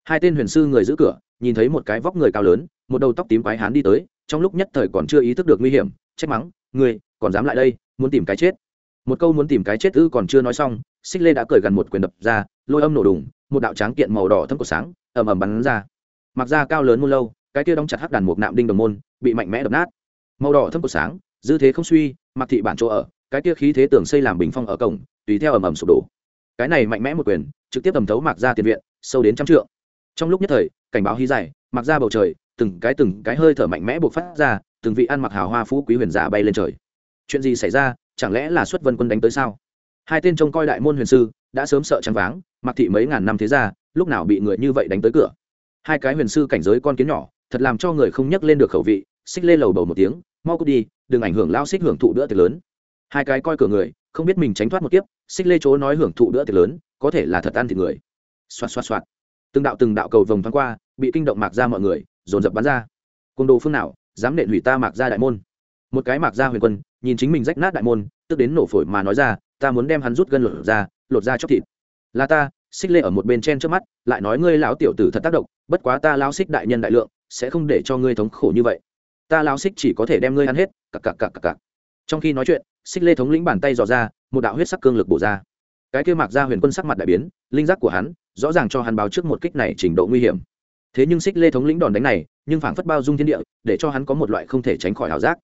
Hai tên huyền sư người giữ cửa, nhìn thấy một cái vóc người cao lớn, một đầu tóc tím quái hán đi tới, trong lúc nhất thời còn chưa ý thức được nguy hiểm, trách mắng người còn dám lại đây, muốn tìm cái chết một câu muốn tìm cái chết ư còn chưa nói xong, xích lê đã cởi gần một quyền đập ra, lôi âm nổ đùng, một đạo tráng kiện màu đỏ thâm của sáng, ầm ầm bắn ra. Mặc ra cao lớn muôn lâu, cái kia đóng chặt hắc đàn một nạm đinh đồng môn, bị mạnh mẽ đập nát. Màu đỏ thâm của sáng, dư thế không suy, mặc thị bản chỗ ở, cái kia khí thế tưởng xây làm bình phong ở cổng, tùy theo ầm ầm sụp đổ. Cái này mạnh mẽ một quyền, trực tiếp tầm thấu mặc ra tiền viện, sâu đến trăm trượng. Trong lúc nhất thời, cảnh báo hí dài, mặc ra bầu trời, từng cái từng cái hơi thở mạnh mẽ buộc phát ra, từng vị ăn mặc hào hoa phú quý huyền giả bay lên trời. Chuyện gì xảy ra chẳng lẽ là xuất vân quân đánh tới sao? Hai tên trông coi đại môn huyền sư đã sớm sợ trắng váng, mặc thị mấy ngàn năm thế ra lúc nào bị người như vậy đánh tới cửa? Hai cái huyền sư cảnh giới con kiến nhỏ, thật làm cho người không nhắc lên được khẩu vị, xích lên lầu bầu một tiếng, mau cút đi, đừng ảnh hưởng lao xích hưởng thụ bữa tiệc lớn. Hai cái coi cửa người, không biết mình tránh thoát một kiếp, xích lê chỗ nói hưởng thụ bữa tiệc lớn, có thể là thật ăn thịt người. Xoạt xoạt xoạt. Từng đạo từng đạo cầu vồng thoáng qua, bị kinh động mạc ra mọi người, dồn dập bắn ra. Côn đồ phương nào, dám nện hủy ta mạc ra đại môn? Một cái mạc ra huyền quân nhìn chính mình rách nát đại môn, tức đến nổ phổi mà nói ra, ta muốn đem hắn rút gân lột ra lột ra chóc thịt. Là ta. Xích lê ở một bên chen trước mắt, lại nói, ngươi lão tiểu tử thật tác động, bất quá ta lao xích đại nhân đại lượng, sẽ không để cho ngươi thống khổ như vậy. Ta lao xích chỉ có thể đem ngươi ăn hết, cặc cặc cặc cặc cặc. Trong khi nói chuyện, xích lê thống lĩnh bàn tay dò ra, một đạo huyết sắc cương lực bổ ra. Cái kia mạc ra huyền quân sắc mặt đại biến, linh giác của hắn rõ ràng cho hắn báo trước một kích này trình độ nguy hiểm. Thế nhưng xích lê thống lĩnh đòn đánh này, nhưng phảng phất bao dung thiên địa, để cho hắn có một loại không thể tránh khỏi ảo giác.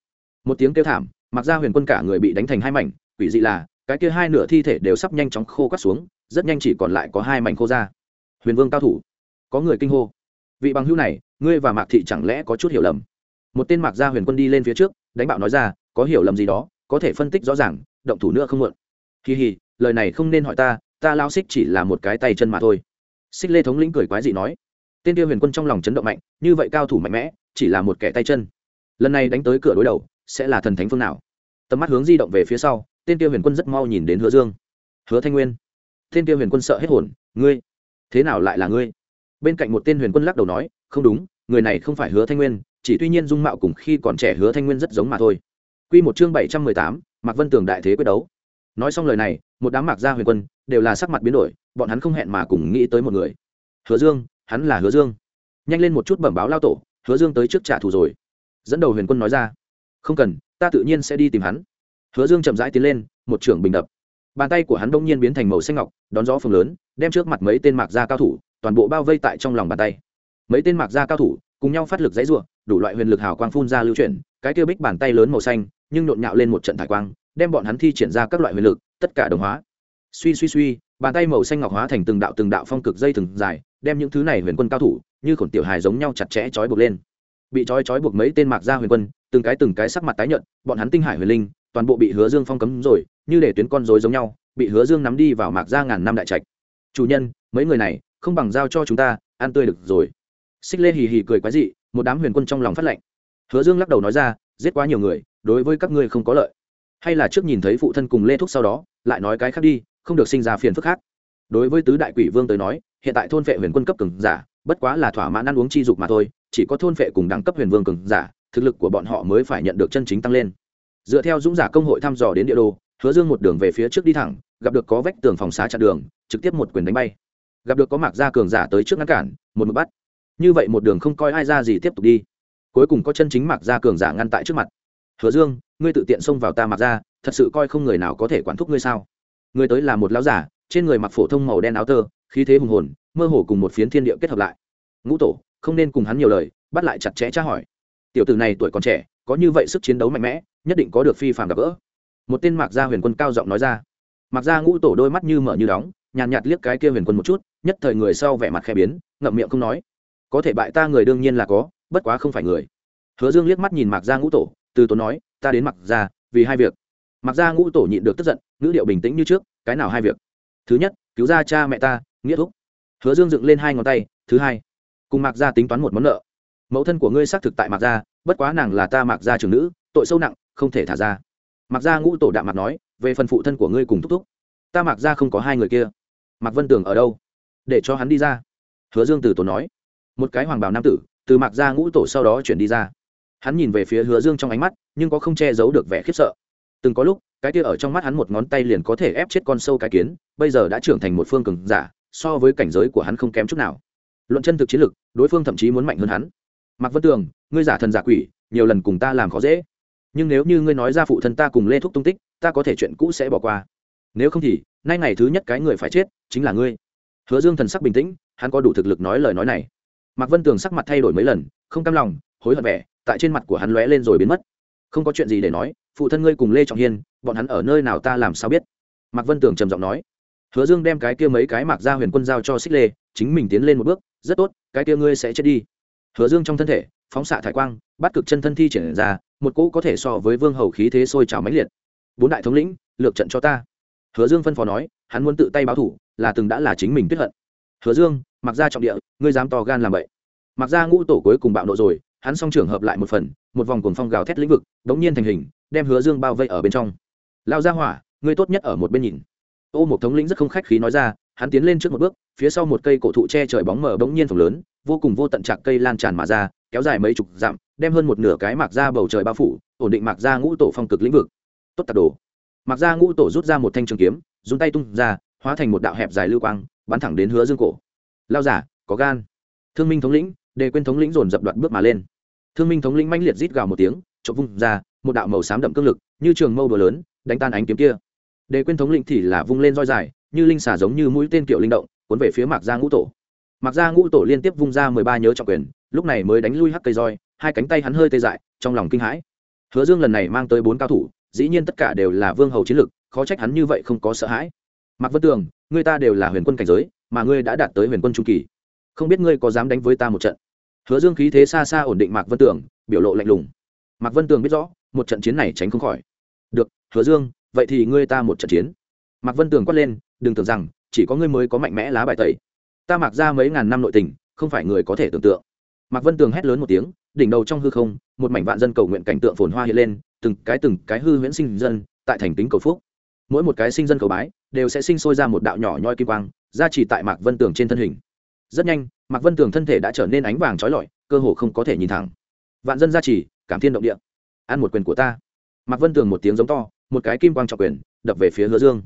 Một tiếng kêu thảm mặc ra huyền quân cả người bị đánh thành hai mảnh, quỷ dị là, cái kia hai nửa thi thể đều sắp nhanh chóng khô cắt xuống, rất nhanh chỉ còn lại có hai mảnh khô ra huyền vương cao thủ, có người kinh hô. Vị bằng hữu này, ngươi và mạc thị chẳng lẽ có chút hiểu lầm? Một tên mạc gia huyền quân đi lên phía trước, đánh bạo nói ra, có hiểu lầm gì đó, có thể phân tích rõ ràng, động thủ nữa không muộn. Kỳ hì, lời này không nên hỏi ta ta lao xích chỉ là một cái tay chân mà thôi. Xích lê thống lĩnh cười quái dị nói. Tên kia huyền quân trong lòng chấn động mạnh, như vậy cao thủ mạnh mẽ, chỉ là một kẻ tay chân. Lần này đánh tới cửa đối đầu sẽ là thần thánh phương nào? Tầm mắt hướng di động về phía sau, tên tiêu huyền quân rất mau nhìn đến hứa dương. Hứa thanh nguyên. Tên tiêu huyền quân sợ hết hồn, ngươi, thế nào lại là ngươi? Bên cạnh một tên huyền quân lắc đầu nói, không đúng, người này không phải hứa thanh nguyên, chỉ tuy nhiên dung mạo cùng khi còn trẻ hứa thanh nguyên rất giống mà thôi. Q một chương bảy trăm mười tám, mạc vân tường đại thế quyết đấu. Nói xong lời này, một đám mạc gia huyền quân đều là sắc mặt biến đổi, bọn hắn không hẹn mà cùng nghĩ tới một người. Hứa dương, hắn là hứa dương. Nhanh lên một chút bẩm báo lao tổ, hứa dương tới trước trả thù rồi. Dẫn đầu huyền quân nói ra không cần, ta tự nhiên sẽ đi tìm hắn. Hứa dương chậm rãi tiến lên, một trưởng bình đập. Bàn tay của hắn đông nhiên biến thành màu xanh ngọc, đón gió phường lớn, đem trước mặt mấy tên mạc gia cao thủ, toàn bộ bao vây tại trong lòng bàn tay. Mấy tên mạc gia cao thủ, cùng nhau phát lực dãy ruộng đủ loại huyền lực hào quang phun ra lưu chuyển, cái kia bích bàn tay lớn màu xanh, nhưng nhộn nhạo lên một trận thải quang, đem bọn hắn thi triển ra các loại huyền lực, tất cả đồng hóa. Suy suy suy, bàn tay màu xanh ngọc hóa thành từng đạo từng đạo phong cực dây thừng dài, đem những thứ này huyền quân cao thủ, như khổn tiểu hài giống nhau chặt chẽ trói buộc lên. Bị trói trói buộc mấy tên mạc gia huyền quân từng cái từng cái sắc mặt tái nhợt, bọn hắn tinh hải huyền linh, toàn bộ bị hứa dương phong cấm rồi, như để tuyến con rối giống nhau, bị hứa dương nắm đi vào mạc gia ngàn năm đại trạch. Chủ nhân, mấy người này không bằng giao cho chúng ta, ăn tươi được rồi. Xích lê hì hì cười quái dị, một đám huyền quân trong lòng phát lạnh. hứa dương lắc đầu nói ra, giết quá nhiều người, đối với các ngươi không có lợi. Hay là trước nhìn thấy phụ thân cùng lê thúc sau đó, lại nói cái khác đi, không được sinh ra phiền phức khác. Đối với tứ đại quỷ vương tới nói, hiện tại thôn phệ huyền quân cấp cường giả, bất quá là thỏa mãn ăn uống chi dục mà thôi, chỉ có thôn phệ cùng đẳng cấp huyền vương cường giả thực lực của bọn họ mới phải nhận được chân chính tăng lên. Dựa theo dũng giả công hội thăm dò đến địa đồ hứa dương một đường về phía trước đi thẳng gặp được có vách tường phòng xá chặn đường trực tiếp một quyền đánh bay. Gặp được có mạc gia cường giả tới trước ngăn cản một mực bắt. Như vậy một đường không coi ai ra gì tiếp tục đi. Cuối cùng có chân chính mặc gia cường giả ngăn tại trước mặt. Hứa dương ngươi tự tiện xông vào ta mặc gia, thật sự coi không người nào có thể quản thúc ngươi sao? Ngươi tới là một lão giả trên người mặc phổ thông màu đen áo tơ khí thế hùng hồn mơ hồ cùng một phiến thiên địa kết hợp lại. Ngũ tổ không nên cùng hắn nhiều lời. Bắt lại chặt chẽ tra hỏi tiểu tử này tuổi còn trẻ có như vậy sức chiến đấu mạnh mẽ nhất định có được phi phàm gặp gỡ. Một tên mạc gia huyền quân cao giọng nói ra. Mạc gia ngũ tổ đôi mắt như mở như đóng nhàn nhạt, liếc cái kia huyền quân một chút nhất thời người sau vẻ mặt khẽ biến ngậm miệng không nói. Có thể bại ta người đương nhiên là có bất quá không phải người. Hứa dương liếc mắt nhìn mạc gia ngũ tổ từ tốn nói ta đến mạc gia vì hai việc. Mạc gia ngũ tổ nhịn được tức giận ngữ điệu bình tĩnh như trước cái nào hai việc? Thứ nhất cứu ra cha mẹ ta nghĩa thúc. Hứa dương dựng lên hai ngón tay thứ hai cùng mạc gia tính toán một món nợ mẫu thân của ngươi xác thực tại mạc gia, bất quá nàng là ta mạc gia trưởng nữ, tội sâu nặng, không thể thả ra. Mạc gia ngũ tổ đạm mặt nói, về phần phụ thân của ngươi cùng thúc thúc, ta mạc gia không có hai người kia. Mạc vân tường ở đâu? Để cho hắn đi ra. Hứa dương từ tổ nói. Một cái hoàng bào nam tử, từ mạc gia ngũ tổ sau đó chuyển đi ra. Hắn nhìn về phía hứa dương trong ánh mắt, nhưng có không che giấu được vẻ khiếp sợ. Từng có lúc, cái kia ở trong mắt hắn một ngón tay liền có thể ép chết con sâu cái kiến, bây giờ đã trưởng thành một phương cường giả, so với cảnh giới của hắn không kém chút nào. Luận chân thực chiến lực, đối phương thậm chí muốn mạnh hơn hắn mạc vân tường, ngươi giả thần giả quỷ, nhiều lần cùng ta làm khó dễ. Nhưng nếu như ngươi nói ra phụ thân ta cùng lê thúc tung tích, ta có thể chuyện cũ sẽ bỏ qua. Nếu không thì, nay ngày thứ nhất cái người phải chết, chính là ngươi. Hứa dương thần sắc bình tĩnh, hắn có đủ thực lực nói lời nói này. Mạc vân tường sắc mặt thay đổi mấy lần, không cam lòng, hối hận vẻ, tại trên mặt của hắn lóe lên rồi biến mất. Không có chuyện gì để nói, phụ thân ngươi cùng lê trọng hiên, bọn hắn ở nơi nào ta làm sao biết? Mạc vân tường trầm giọng nói. Hứa dương đem cái kia mấy cái mạc ra huyền quân giao cho xích lê, chính mình tiến lên một bước, rất tốt, cái kia ngươi sẽ chết đi hứa dương trong thân thể, phóng xạ thải quang, bắt cực chân thân thi triển ra, một cỗ có thể so với vương hầu khí thế sôi trào mãnh liệt. Bốn đại thống lĩnh, lược trận cho ta. Hứa dương phân phó nói, hắn muốn tự tay báo thủ, là từng đã là chính mình tuyết hận. Hứa dương, mặc ra trọng địa, ngươi dám to gan làm vậy. Mặc ra ngũ tổ cuối cùng bạo nộ rồi, hắn song trường hợp lại một phần, một vòng cuồng phong gào thét lĩnh vực, đống nhiên thành hình, đem hứa dương bao vây ở bên trong. Lao ra hỏa, ngươi tốt nhất ở một bên nhìn. Ô một thống lĩnh rất không khách khí nói ra, hắn tiến lên trước một bước, phía sau một cây cổ thụ che trời bóng mờ bỗng nhiên phồng lớn vô cùng vô tận chạc cây lan tràn mà ra, kéo dài mấy chục dặm, đem hơn một nửa cái mạc ra bầu trời bao phủ, ổn định mạc ra ngũ tổ phong cực lĩnh vực. Tốt tạc đồ. Mạc ra ngũ tổ rút ra một thanh trường kiếm, dùng tay tung ra, hóa thành một đạo hẹp dài lưu quang, bắn thẳng đến hứa dương cổ. Lao giả, có gan. Thương minh thống lĩnh, đề quên thống lĩnh dồn dập đoạn bước mà lên. Thương minh thống lĩnh manh liệt rít gào một tiếng trộm vung ra, một đạo màu xám đậm cương lực, như trường mâu bờ lớn, đánh tan ánh kiếm kia. Đề quên thống lĩnh thì là vung lên roi dài, như linh xả giống như mũi tên kiệu linh động, cuốn về phía mạc ra ngũ tổ mặc ra ngũ tổ liên tiếp vung ra mười ba nhớ trọng quyền, lúc này mới đánh lui hắc cây roi, hai cánh tay hắn hơi tê dại, trong lòng kinh hãi. Hứa dương lần này mang tới bốn cao thủ, dĩ nhiên tất cả đều là vương hầu chiến lực, khó trách hắn như vậy không có sợ hãi. Mặc vân tường, người ta đều là huyền quân cảnh giới, mà ngươi đã đạt tới huyền quân trung kỳ. Không biết ngươi có dám đánh với ta một trận? Hứa dương khí thế xa xa ổn định mạc vân tường, biểu lộ lạnh lùng. Mạc vân tường biết rõ, một trận chiến này tránh không khỏi. Được, hứa dương, vậy thì ngươi ta một trận chiến. Mạc vân tường quát lên, đừng tưởng rằng, chỉ có ngươi mới có mạnh mẽ lá bài tẩy ta mặc ra mấy ngàn năm nội tình, không phải người có thể tưởng tượng. Mạc vân tường hét lớn một tiếng, đỉnh đầu trong hư không, một mảnh vạn dân cầu nguyện cảnh tượng phồn hoa hiện lên, từng cái từng cái hư huyễn sinh dân, tại thành tính cầu phúc. Mỗi một cái sinh dân cầu bái, đều sẽ sinh sôi ra một đạo nhỏ nhoi kim quang ra chỉ tại mạc vân tường trên thân hình. Rất nhanh, mạc vân tường thân thể đã trở nên ánh vàng trói lọi, cơ hồ không có thể nhìn thẳng. Vạn dân gia trì, cảm thiên động địa. Ăn một quyền của ta. Mạc vân tường một tiếng giống to, một cái kim quang trọng quyền, đập về phía hứa dương.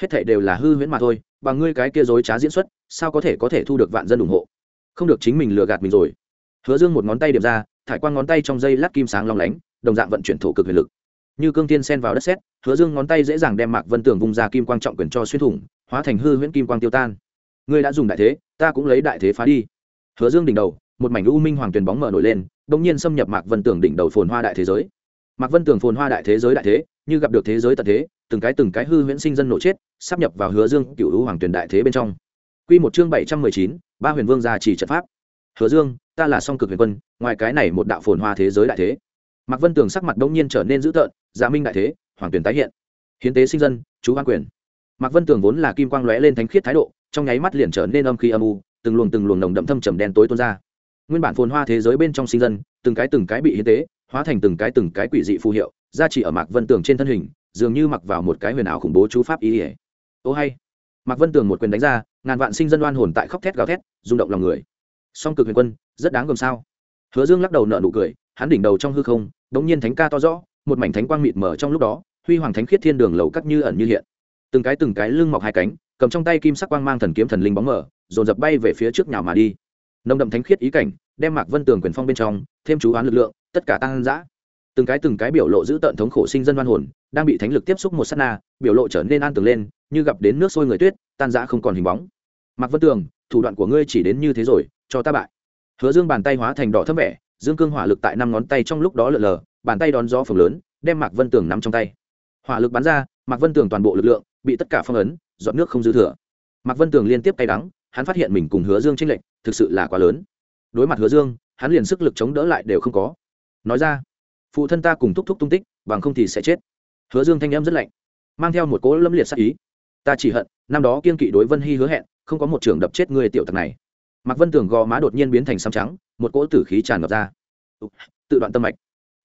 Hết thảy đều là hư huyễn mà thôi bằng ngươi cái kia dối trá diễn xuất, sao có thể có thể thu được vạn dân ủng hộ? Không được chính mình lừa gạt mình rồi. Hứa dương một ngón tay điểm ra, thải quang ngón tay trong dây lát kim sáng long lánh, đồng dạng vận chuyển thổ cực huyền lực. Như cương tiên sen vào đất xét hứa dương ngón tay dễ dàng đem mạc vân tường vung ra kim quang trọng quyền cho xuyên thủng, hóa thành hư huyễn kim quang tiêu tan. Ngươi đã dùng đại thế, ta cũng lấy đại thế phá đi. Hứa dương đỉnh đầu, một mảnh u minh hoàng tuyền bóng mở nổi lên đông nhiên xâm nhập mạc vân tường đỉnh đầu phồn hoa đại thế giới. Mạc vân tường phồn hoa đại thế giới đại thế, như gặp được thế giới tận thế từng cái từng cái hư huyễn sinh dân nổ chết sắp nhập vào hứa dương cựu hữu hoàng tuyển đại thế bên trong. Quy một chương bảy trăm mười chín, ba huyền vương gia chỉ trận pháp. Hứa dương, ta là song cực huyền quân, ngoài cái này một đạo phồn hoa thế giới đại thế. Mạc vân tường sắc mặt đông nhiên trở nên dữ tợn giả minh đại thế, hoàng tuyển tái hiện. Hiến tế sinh dân, chú hoan quyền. Mạc vân tường vốn là kim quang lóe lên thánh khiết thái độ, trong nháy mắt liền trở nên âm khí âm u, từng luồng từng luồng nồng đậm thâm trầm đen tối tuôn ra. Nguyên bản phồn hoa thế giới bên trong sinh dân, từng cái từng cái bị hiến tế, hóa thành từng cái từng cái quỷ dị phù hiệu, gia trì ở mạc vân tường trên thân hình dường như mặc vào một cái huyền ảo khủng bố chú pháp ý ỉa. Ô hay. Mạc vân tường một quyền đánh ra, ngàn vạn sinh dân oan hồn tại khóc thét gào thét, rung động lòng người. Song cực huyền quân, rất đáng gồm sao. Hứa dương lắc đầu nợ nụ cười, hắn đỉnh đầu trong hư không, đống nhiên thánh ca to rõ, một mảnh thánh quang mịt mở trong lúc đó, huy hoàng thánh khiết thiên đường lầu cắt như ẩn như hiện. Từng cái từng cái lưng mọc hai cánh, cầm trong tay kim sắc quang mang thần kiếm thần linh bóng mở dồn dập bay về phía trước nhào mà đi. Nồng đậm thánh khiết ý cảnh, đem mạc vân tường quyền phong bên trong, thêm chú oán lực lượng, tất cả tăng dã từng cái từng cái biểu lộ giữ tận thống khổ sinh dân văn hồn, đang bị thánh lực tiếp xúc một s á t na, biểu lộ trở nên an tường lên, như gặp đến nước sôi người tuyết, tan giã không còn hình bóng. Mạc vân tường, thủ đoạn của ngươi chỉ đến như thế rồi, cho ta bại. Hứa dương bàn tay hóa thành đỏ thấp vẻ, dương cương hỏa lực tại năm ngón tay trong lúc đó lợn lờ, bàn tay đón gió phồng lớn, đem mạc vân tường nắm trong tay. Hỏa lực bắn ra, mạc vân tường toàn bộ lực lượng bị tất cả phong ấn dọn nước không dư thừa. Mạc vân tường liên tiếp cay đắng, hắn phát hiện mình cùng hứa dương tranh lệch, thực sự là quá lớn. Đối mặt hứa dương, hắn liền sức lực chống đỡ lại đều không có. Nói ra phụ thân ta cùng thúc thúc tung tích, bằng không thì sẽ chết. Hứa dương thanh em rất lạnh, mang theo một cỗ lâm liệt sắc ý. Ta chỉ hận, năm đó kiên kỵ đối vân hy hứa hẹn, không có một trường đập chết người tiểu tặc này. Mạc vân tường gò má đột nhiên biến thành xăm trắng, một cỗ tử khí tràn ngập ra. Tự đoạn tâm mạch.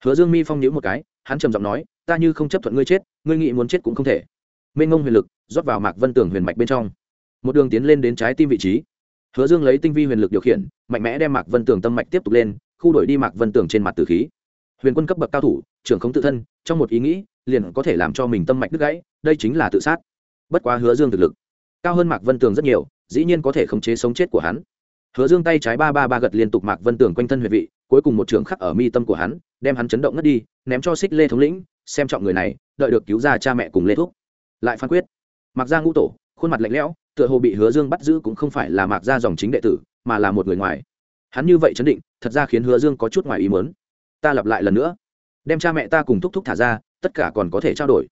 Hứa dương mi phong nhữ một cái, hắn trầm giọng nói, ta như không chấp thuận ngươi chết, ngươi nghĩ muốn chết cũng không thể. Mênh ngông huyền lực, rót vào mạc vân tường huyền mạch bên trong. Một đường tiến lên đến trái tim vị trí. Hứa dương lấy tinh vi huyền lực điều khiển, mạnh mẽ đem mạc vân tường tâm mạch tiếp tục lên, khu đổi đi mạc vân tường trên mặt tử khí huyền quân cấp bậc cao thủ, trưởng không tự thân, trong một ý nghĩ, liền có thể làm cho mình tâm mạch đứt gãy, đây chính là tự sát. Bất quá hứa dương thực lực, cao hơn mạc vân tường rất nhiều, dĩ nhiên có thể khống chế sống chết của hắn. Hứa dương tay trái ba ba ba gật liên tục mạc vân tường quanh thân huyệt vị, cuối cùng một trường khắc ở mi tâm của hắn, đem hắn chấn động ngất đi, ném cho xích lê thống lĩnh, xem trọng người này, đợi được cứu ra cha mẹ cùng lê thúc. Lại phán quyết. Mặc ra ngũ tổ, khuôn mặt lạnh lẽo, tựa hồ bị hứa dương bắt giữ cũng không phải là mạc ra dòng chính đệ tử, mà là một người ngoài. Hắn như vậy chấn định, thật ra khiến hứa dương có chút ngoài ý mớn ta lặp lại lần nữa. Đem cha mẹ ta cùng thúc thúc thả ra, tất cả còn có thể trao đổi.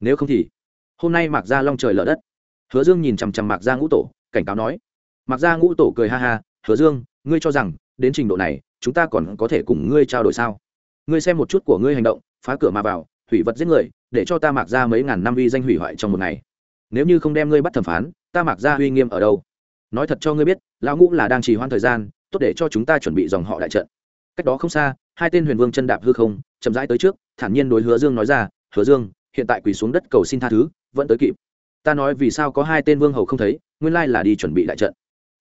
Nếu không thì, hôm nay mạc Gia long trời lở đất. Hứa dương nhìn chằm chằm mạc Gia ngũ tổ, cảnh cáo nói. Mạc Gia ngũ tổ cười ha ha, hứa dương, ngươi cho rằng, đến trình độ này, chúng ta còn có thể cùng ngươi trao đổi sao? Ngươi xem một chút của ngươi hành động, phá cửa mà vào, hủy vật giết người, để cho ta mạc ra mấy ngàn năm uy danh hủy hoại trong một ngày. Nếu như không đem ngươi bắt thẩm phán, ta mạc ra uy nghiêm ở đâu? Nói thật cho ngươi biết, lão ngũ là đang trì hoãn thời gian, tốt để cho chúng ta chuẩn bị dòng họ đại trận. Cách đó không xa hai tên huyền vương chân đạp hư không, chậm rãi tới trước, thản nhiên đối hứa dương nói ra, hứa dương, hiện tại quỳ xuống đất cầu xin tha thứ, vẫn tới kịp. Ta nói vì sao có hai tên vương hầu không thấy, nguyên lai là đi chuẩn bị đại trận.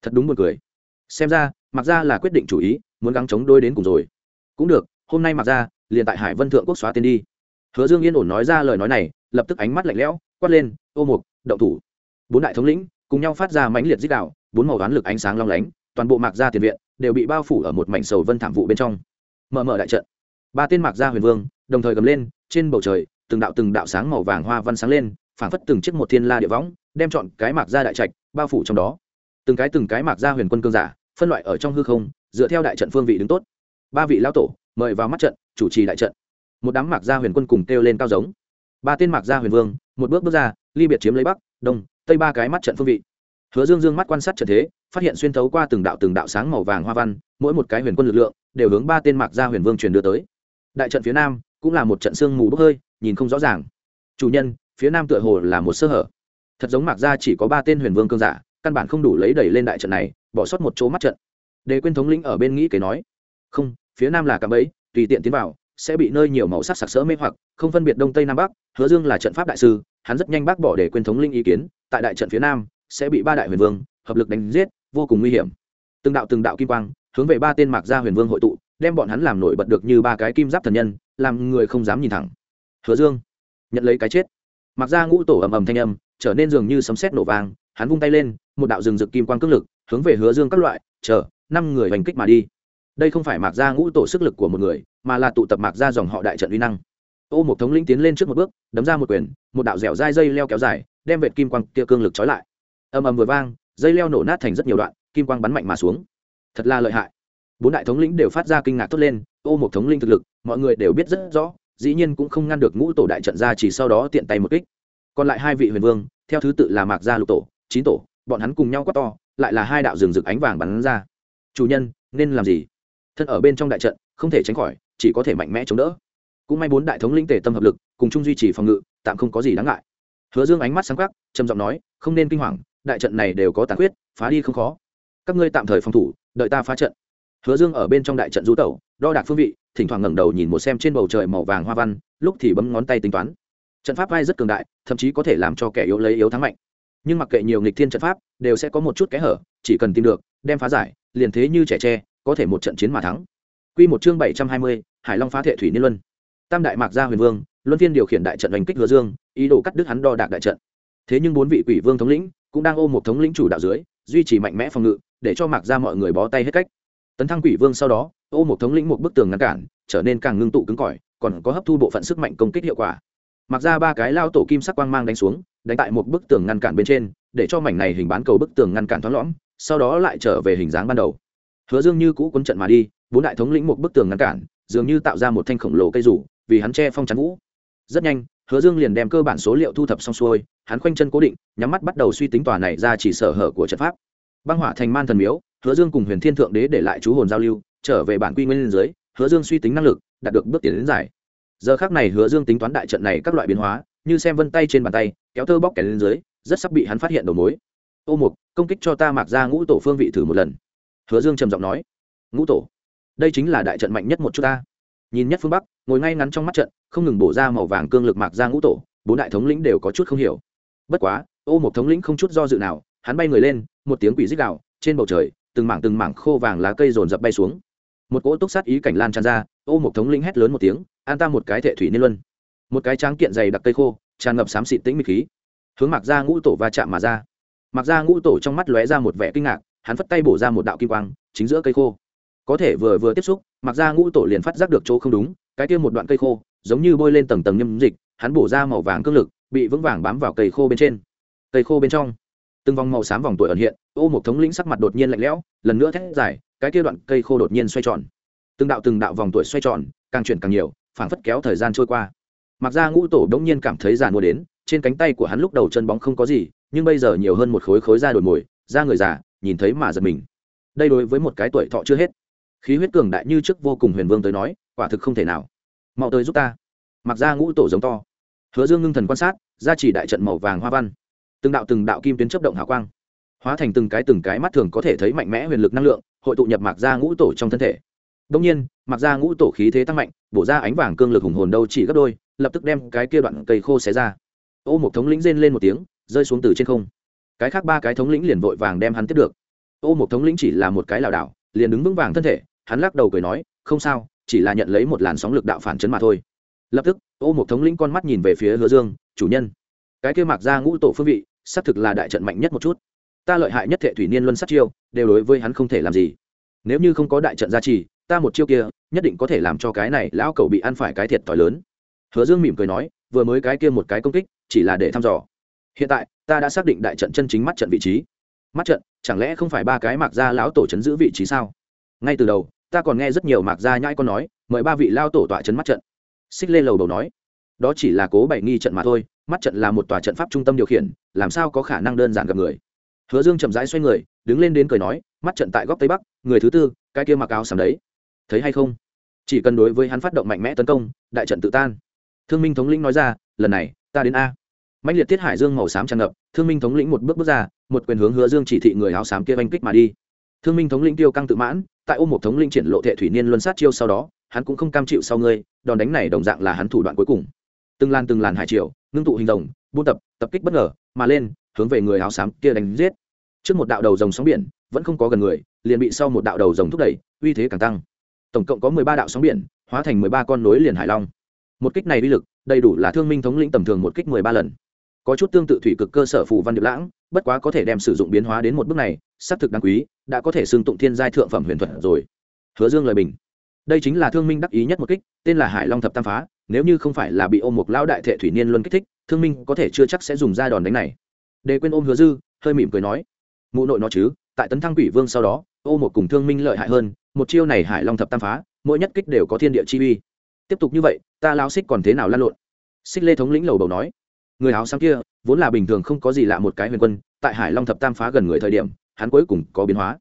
Thật đúng một cười. xem ra mặc ra là quyết định chủ ý, muốn gắng chống đôi đến cùng rồi. Cũng được, hôm nay mặc ra liền tại hải vân thượng quốc xóa tên đi. Hứa dương yên ổn nói ra lời nói này, lập tức ánh mắt lạnh lẽo, quát lên, ô mục đậu thủ. Bốn đại thống lĩnh cùng nhau phát ra mãnh liệt dích đạo, bốn màu đoán lực ánh sáng long lánh, toàn bộ mạc gia tiền viện đều bị bao phủ ở một mảnh sầu vân thảm vụ bên trong mở mở đại trận. Ba tên mạc gia huyền vương, đồng thời gầm lên, trên bầu trời, từng đạo từng đạo sáng màu vàng hoa văn sáng lên, phảng phất từng chiếc một thiên la địa võng, đem chọn cái mạc gia đại trạch bao phủ trong đó. Từng cái từng cái mạc gia huyền quân cương giả, phân loại ở trong hư không, dựa theo đại trận phương vị đứng tốt. Ba vị lão tổ, mời vào mắt trận, chủ trì đại trận. Một đám mạc gia huyền quân cùng kêu lên cao giống. Ba tên mạc gia huyền vương, một bước bước ra, ly biệt chiếm lấy bắc, đông, tây ba cái mắt trận phương vị. Hứa dương dương mắt quan sát trận thế phát hiện xuyên thấu qua từng đạo từng đạo sáng màu vàng hoa văn, mỗi một cái huyền quân lực lượng đều hướng ba tên mạc gia huyền vương truyền đưa tới. Đại trận phía nam cũng là một trận sương mù bốc hơi, nhìn không rõ ràng. Chủ nhân, phía nam tựa hồ là một sơ hở. Thật giống mạc gia chỉ có ba tên huyền vương cương giả, căn bản không đủ lấy đẩy lên đại trận này, bỏ sót một chỗ mắt trận. Đề quyên thống lĩnh ở bên nghĩ kế nói, không, phía nam là cạm bẫy, tùy tiện tiến vào, sẽ bị nơi nhiều màu sắc sặc sỡ mê hoặc, không phân biệt đông tây nam bắc, hứa dương là trận pháp đại sư, hắn rất nhanh bác bỏ để quyên thống linh ý kiến, tại đại trận phía nam sẽ bị ba đại huyền vương hợp lực đánh giết vô cùng nguy hiểm. Từng đạo từng đạo kim quang hướng về ba tên mạc gia huyền vương hội tụ, đem bọn hắn làm nổi bật được như ba cái kim giáp thần nhân, làm người không dám nhìn thẳng. Hứa dương, nhận lấy cái chết. Mặc ra ngũ tổ ầm ầm thanh âm, trở nên dường như sấm sét nổ vang, hắn vung tay lên, một đạo rừng rực kim quang cương lực hướng về hứa dương các loại, chờ, năm người hành kích mà đi. Đây không phải mạc ra ngũ tổ sức lực của một người, mà là tụ tập mạc ra dòng họ đại trận uy năng. Ô một thống lĩnh tiến lên trước một bước, đấm ra một quyền, một đạo dẻo dai dây leo kéo dài, đem vệt kim quang kia cương lực trói lại. Ầm ầm vừa vang dây leo nổ nát thành rất nhiều đoạn, kim quang bắn mạnh mà xuống. Thật là lợi hại. Bốn đại thống lĩnh đều phát ra kinh ngạc tốt lên, ô một thống linh thực lực, mọi người đều biết rất rõ, dĩ nhiên cũng không ngăn được ngũ tổ đại trận ra chỉ sau đó tiện tay một kích. Còn lại hai vị huyền vương, theo thứ tự là mạc gia lục tổ, chín tổ, bọn hắn cùng nhau quát to, lại là hai đạo rừng rực ánh vàng bắn ra. Chủ nhân, nên làm gì? Thân ở bên trong đại trận, không thể tránh khỏi, chỉ có thể mạnh mẽ chống đỡ. Cũng may bốn đại thống lĩnh tề tâm hợp lực, cùng chung duy trì phòng ngự, tạm không có gì đáng ngại. Hứa dương ánh mắt sáng khắc trầm giọng nói, không nên kinh hoàng đại trận này đều có tàn khuyết phá đi không khó. Các ngươi tạm thời phòng thủ đợi ta phá trận. Hứa dương ở bên trong đại trận du tẩu đo đạc phương vị thỉnh thoảng ngẩng đầu nhìn một xem trên bầu trời màu vàng hoa văn lúc thì bấm ngón tay tính toán. Trận pháp vai rất cường đại thậm chí có thể làm cho kẻ yếu lấy yếu thắng mạnh. Nhưng mặc kệ nhiều nghịch thiên trận pháp đều sẽ có một chút kẽ hở chỉ cần tìm được đem phá giải liền thế như trẻ tre có thể một trận chiến mà thắng. Quy một chương bảy trăm hai mươi, Hải Long phá thệ thủy niên luân. Tam đại mạc gia huyền vương, luân phiên điều khiển đại trận đánh kích hứa dương, ý đồ cắt đứt hắn đo đạc đại trận. Thế nhưng bốn vị quỷ vương thống lĩnh cũng đang ôm một thống lĩnh chủ đạo dưới, duy trì mạnh mẽ phòng ngự, để cho mạc ra mọi người bó tay hết cách. Tấn thăng quỷ vương sau đó ô một thống lĩnh một bức tường ngăn cản trở nên càng ngưng tụ cứng cỏi còn có hấp thu bộ phận sức mạnh công kích hiệu quả. Mặc ra ba cái lao tổ kim sắc quang mang đánh xuống đánh tại một bức tường ngăn cản bên trên để cho mảnh này hình bán cầu bức tường ngăn cản thoáng lõm sau đó lại trở về hình dáng ban đầu. Hứa dương như cũ quân trận mà đi bốn đại thống lĩnh một bức tường ngăn cản dường như tạo ra một thanh khổng lồ cây rủ vì hắn che phong chắn vũ. Rất nhanh hứa dương liền đem cơ bản số liệu thu thập xong xuôi, hắn khoanh chân cố định, nhắm mắt bắt đầu suy tính tòa này ra chỉ sở hở của trận pháp. Băng hỏa thành man thần miếu, hứa dương cùng huyền thiên thượng đế để lại chú hồn giao lưu, trở về bản quy nguyên dưới hứa dương suy tính năng lực, đạt được bước tiến đến giải. Giờ khắc này hứa dương tính toán đại trận này các loại biến hóa, như xem vân tay trên bàn tay, kéo tơ bóc kẻ lên dưới, rất sắp bị hắn phát hiện đầu mối. Ô mục, công kích cho ta mặc ra ngũ tổ phương vị thử một lần. Hứa dương trầm giọng nói. Ngũ tổ, đây chính là đại trận mạnh nhất một chút ta. Nhìn nhất phương bắc, ngồi ngay ngắn trong mắt trận không ngừng bổ ra màu vàng cương lực mạc ra ngũ tổ, bốn đại thống lĩnh đều có chút không hiểu. Bất quá, ô một thống lĩnh không chút do dự nào, hắn bay người lên, một tiếng quỷ dích đạo trên bầu trời, từng mảng từng mảng khô vàng lá cây rồn rập bay xuống. Một cỗ túc sát ý cảnh lan tràn ra, ô một thống lĩnh hét lớn một tiếng, an ta một cái thệ thủy niên luân. Một cái tráng kiện dày đặc cây khô, tràn ngập xám xịt tĩnh mịch khí. Hướng mạc ra ngũ tổ va chạm mà ra. Mạc ra ngũ tổ trong mắt lóe ra một vẻ kinh ngạc, hắn phất tay bổ ra một đạo kim quang, chính giữa cây khô. Có thể vừa vừa tiếp xúc, mạc ra ngũ tổ liền phát giác được chỗ không đúng cái kia một đoạn cây khô, giống như bôi lên tầng tầng nhâm dịch, hắn bổ ra màu vàng cương lực, bị vững vàng bám vào cây khô bên trên. Cây khô bên trong, từng vòng màu xám vòng tuổi ẩn hiện, ô một thống lĩnh sắc mặt đột nhiên lạnh lẽo, lần nữa thét dài, cái kia đoạn cây khô đột nhiên xoay tròn. Từng đạo từng đạo vòng tuổi xoay tròn, càng chuyển càng nhiều, phảng phất kéo thời gian trôi qua. Mặc ra ngũ tổ đống nhiên cảm thấy già mua đến, trên cánh tay của hắn lúc đầu chân bóng không có gì, nhưng bây giờ nhiều hơn một khối khối da đổi mồi, da người già, nhìn thấy mà giật mình. Đây đối với một cái tuổi thọ chưa hết. Khí huyết cường đại như trước vô cùng huyền vương tới nói quả thực không thể nào. Mau tới giúp ta. Mặc ra ngũ tổ giống to. Hứa dương ngưng thần quan sát ra chỉ đại trận màu vàng hoa văn. Từng đạo từng đạo kim tuyến chấp động hào quang, hóa thành từng cái từng cái mắt thường có thể thấy mạnh mẽ huyền lực năng lượng, hội tụ nhập mạc ra ngũ tổ trong thân thể. Đông nhiên, mặc ra ngũ tổ khí thế tăng mạnh, bổ ra ánh vàng cương lực hùng hồn đâu chỉ gấp đôi, lập tức đem cái kia đoạn cây khô xé ra. Ô một thống lĩnh rên lên một tiếng, rơi xuống từ trên không. Cái khác ba cái thống lĩnh liền vội vàng đem hắn tiếp được. Ô một thống lĩnh chỉ là một cái lảo đảo, liền đứng vững vàng thân thể, hắn lắc đầu cười nói, không sao chỉ là nhận lấy một làn sóng lực đạo phản chấn mà thôi. Lập tức, ô một thống lĩnh con mắt nhìn về phía hứa dương, chủ nhân, cái kia mặc ra ngũ tổ phương vị, xác thực là đại trận mạnh nhất một chút. Ta lợi hại nhất thệ thủy niên luân sát chiêu, đều đối với hắn không thể làm gì. Nếu như không có đại trận gia trì, ta một chiêu kia, nhất định có thể làm cho cái này lão cậu bị ăn phải cái thiệt to lớn. Hứa dương mỉm cười nói, vừa mới cái kia một cái công kích, chỉ là để thăm dò. Hiện tại, ta đã xác định đại trận chân chính mắt trận vị trí. Mắt trận, chẳng lẽ không phải ba cái mạc gia lão tổ chấn giữ vị trí sao? Ngay từ đầu ta còn nghe rất nhiều mạc gia nhãi con nói, mời ba vị lao tổ tọa trấn mắt trận. Xích lê lầu đầu nói, đó chỉ là cố bảy nghi trận mà thôi, mắt trận là một tòa trận pháp trung tâm điều khiển, làm sao có khả năng đơn giản gặp người? Hứa dương chậm rãi xoay người, đứng lên đến cười nói, mắt trận tại góc tây bắc, người thứ tư, cái kia mặc áo sầm đấy. Thấy hay không? Chỉ cần đối với hắn phát động mạnh mẽ tấn công, đại trận tự tan. Thương minh thống lĩnh nói ra, lần này, ta đến a. Mạnh liệt tiết hải dương màu xám tràn ngập, thương minh thống lĩnh một bước bước ra, một quyền hướng hứa dương chỉ thị người áo xám kia oanh kích mà đi. Thương minh thống lĩnh tiêu căng tự mãn tại ôm một thống linh triển lộ thệ thủy niên luân sát chiêu sau đó, hắn cũng không cam chịu sau ngươi, đòn đánh này đồng dạng là hắn thủ đoạn cuối cùng. Từng lan từng làn hải triều, ngưng tụ hình rồng, buôn tập tập kích bất ngờ, mà lên, hướng về người áo xám kia đánh giết. Trước một đạo đầu rồng sóng biển, vẫn không có gần người, liền bị sau một đạo đầu rồng thúc đẩy, uy thế càng tăng. Tổng cộng có mười ba đạo sóng biển, hóa thành mười ba con nối liền hải long. Một kích này uy lực, đầy đủ là thương minh thống lĩnh tầm thường một kích mười ba lần có chút tương tự thủy cực cơ sở phù văn điệp lãng, bất quá có thể đem sử dụng biến hóa đến một bước này, xác thực đáng quý, đã có thể xưng tụng thiên giai thượng phẩm huyền thuật rồi. Hứa dương lời bình. Đây chính là thương minh đắc ý nhất một kích, tên là hải long thập tam phá, nếu như không phải là bị ôm một lão đại thệ thủy niên luân kích thích, thương minh có thể chưa chắc sẽ dùng ra đòn đánh này. Để quên ôm hứa dư, hơi mỉm cười nói, mụ nội nó chứ, tại tấn thăng quỷ vương sau đó, ô một cùng thương minh lợi hại hơn, một chiêu này hải long thập tam phá, mỗi nhất kích đều có thiên địa chi uy. Tiếp tục như vậy, ta lao xích còn thế nào lan lộn? Xích lê thống lĩnh lầu bầu nói người áo xám kia vốn là bình thường không có gì lạ một cái huyền quân, tại hải long thập tam phá gần người thời điểm, hắn cuối cùng có biến hóa.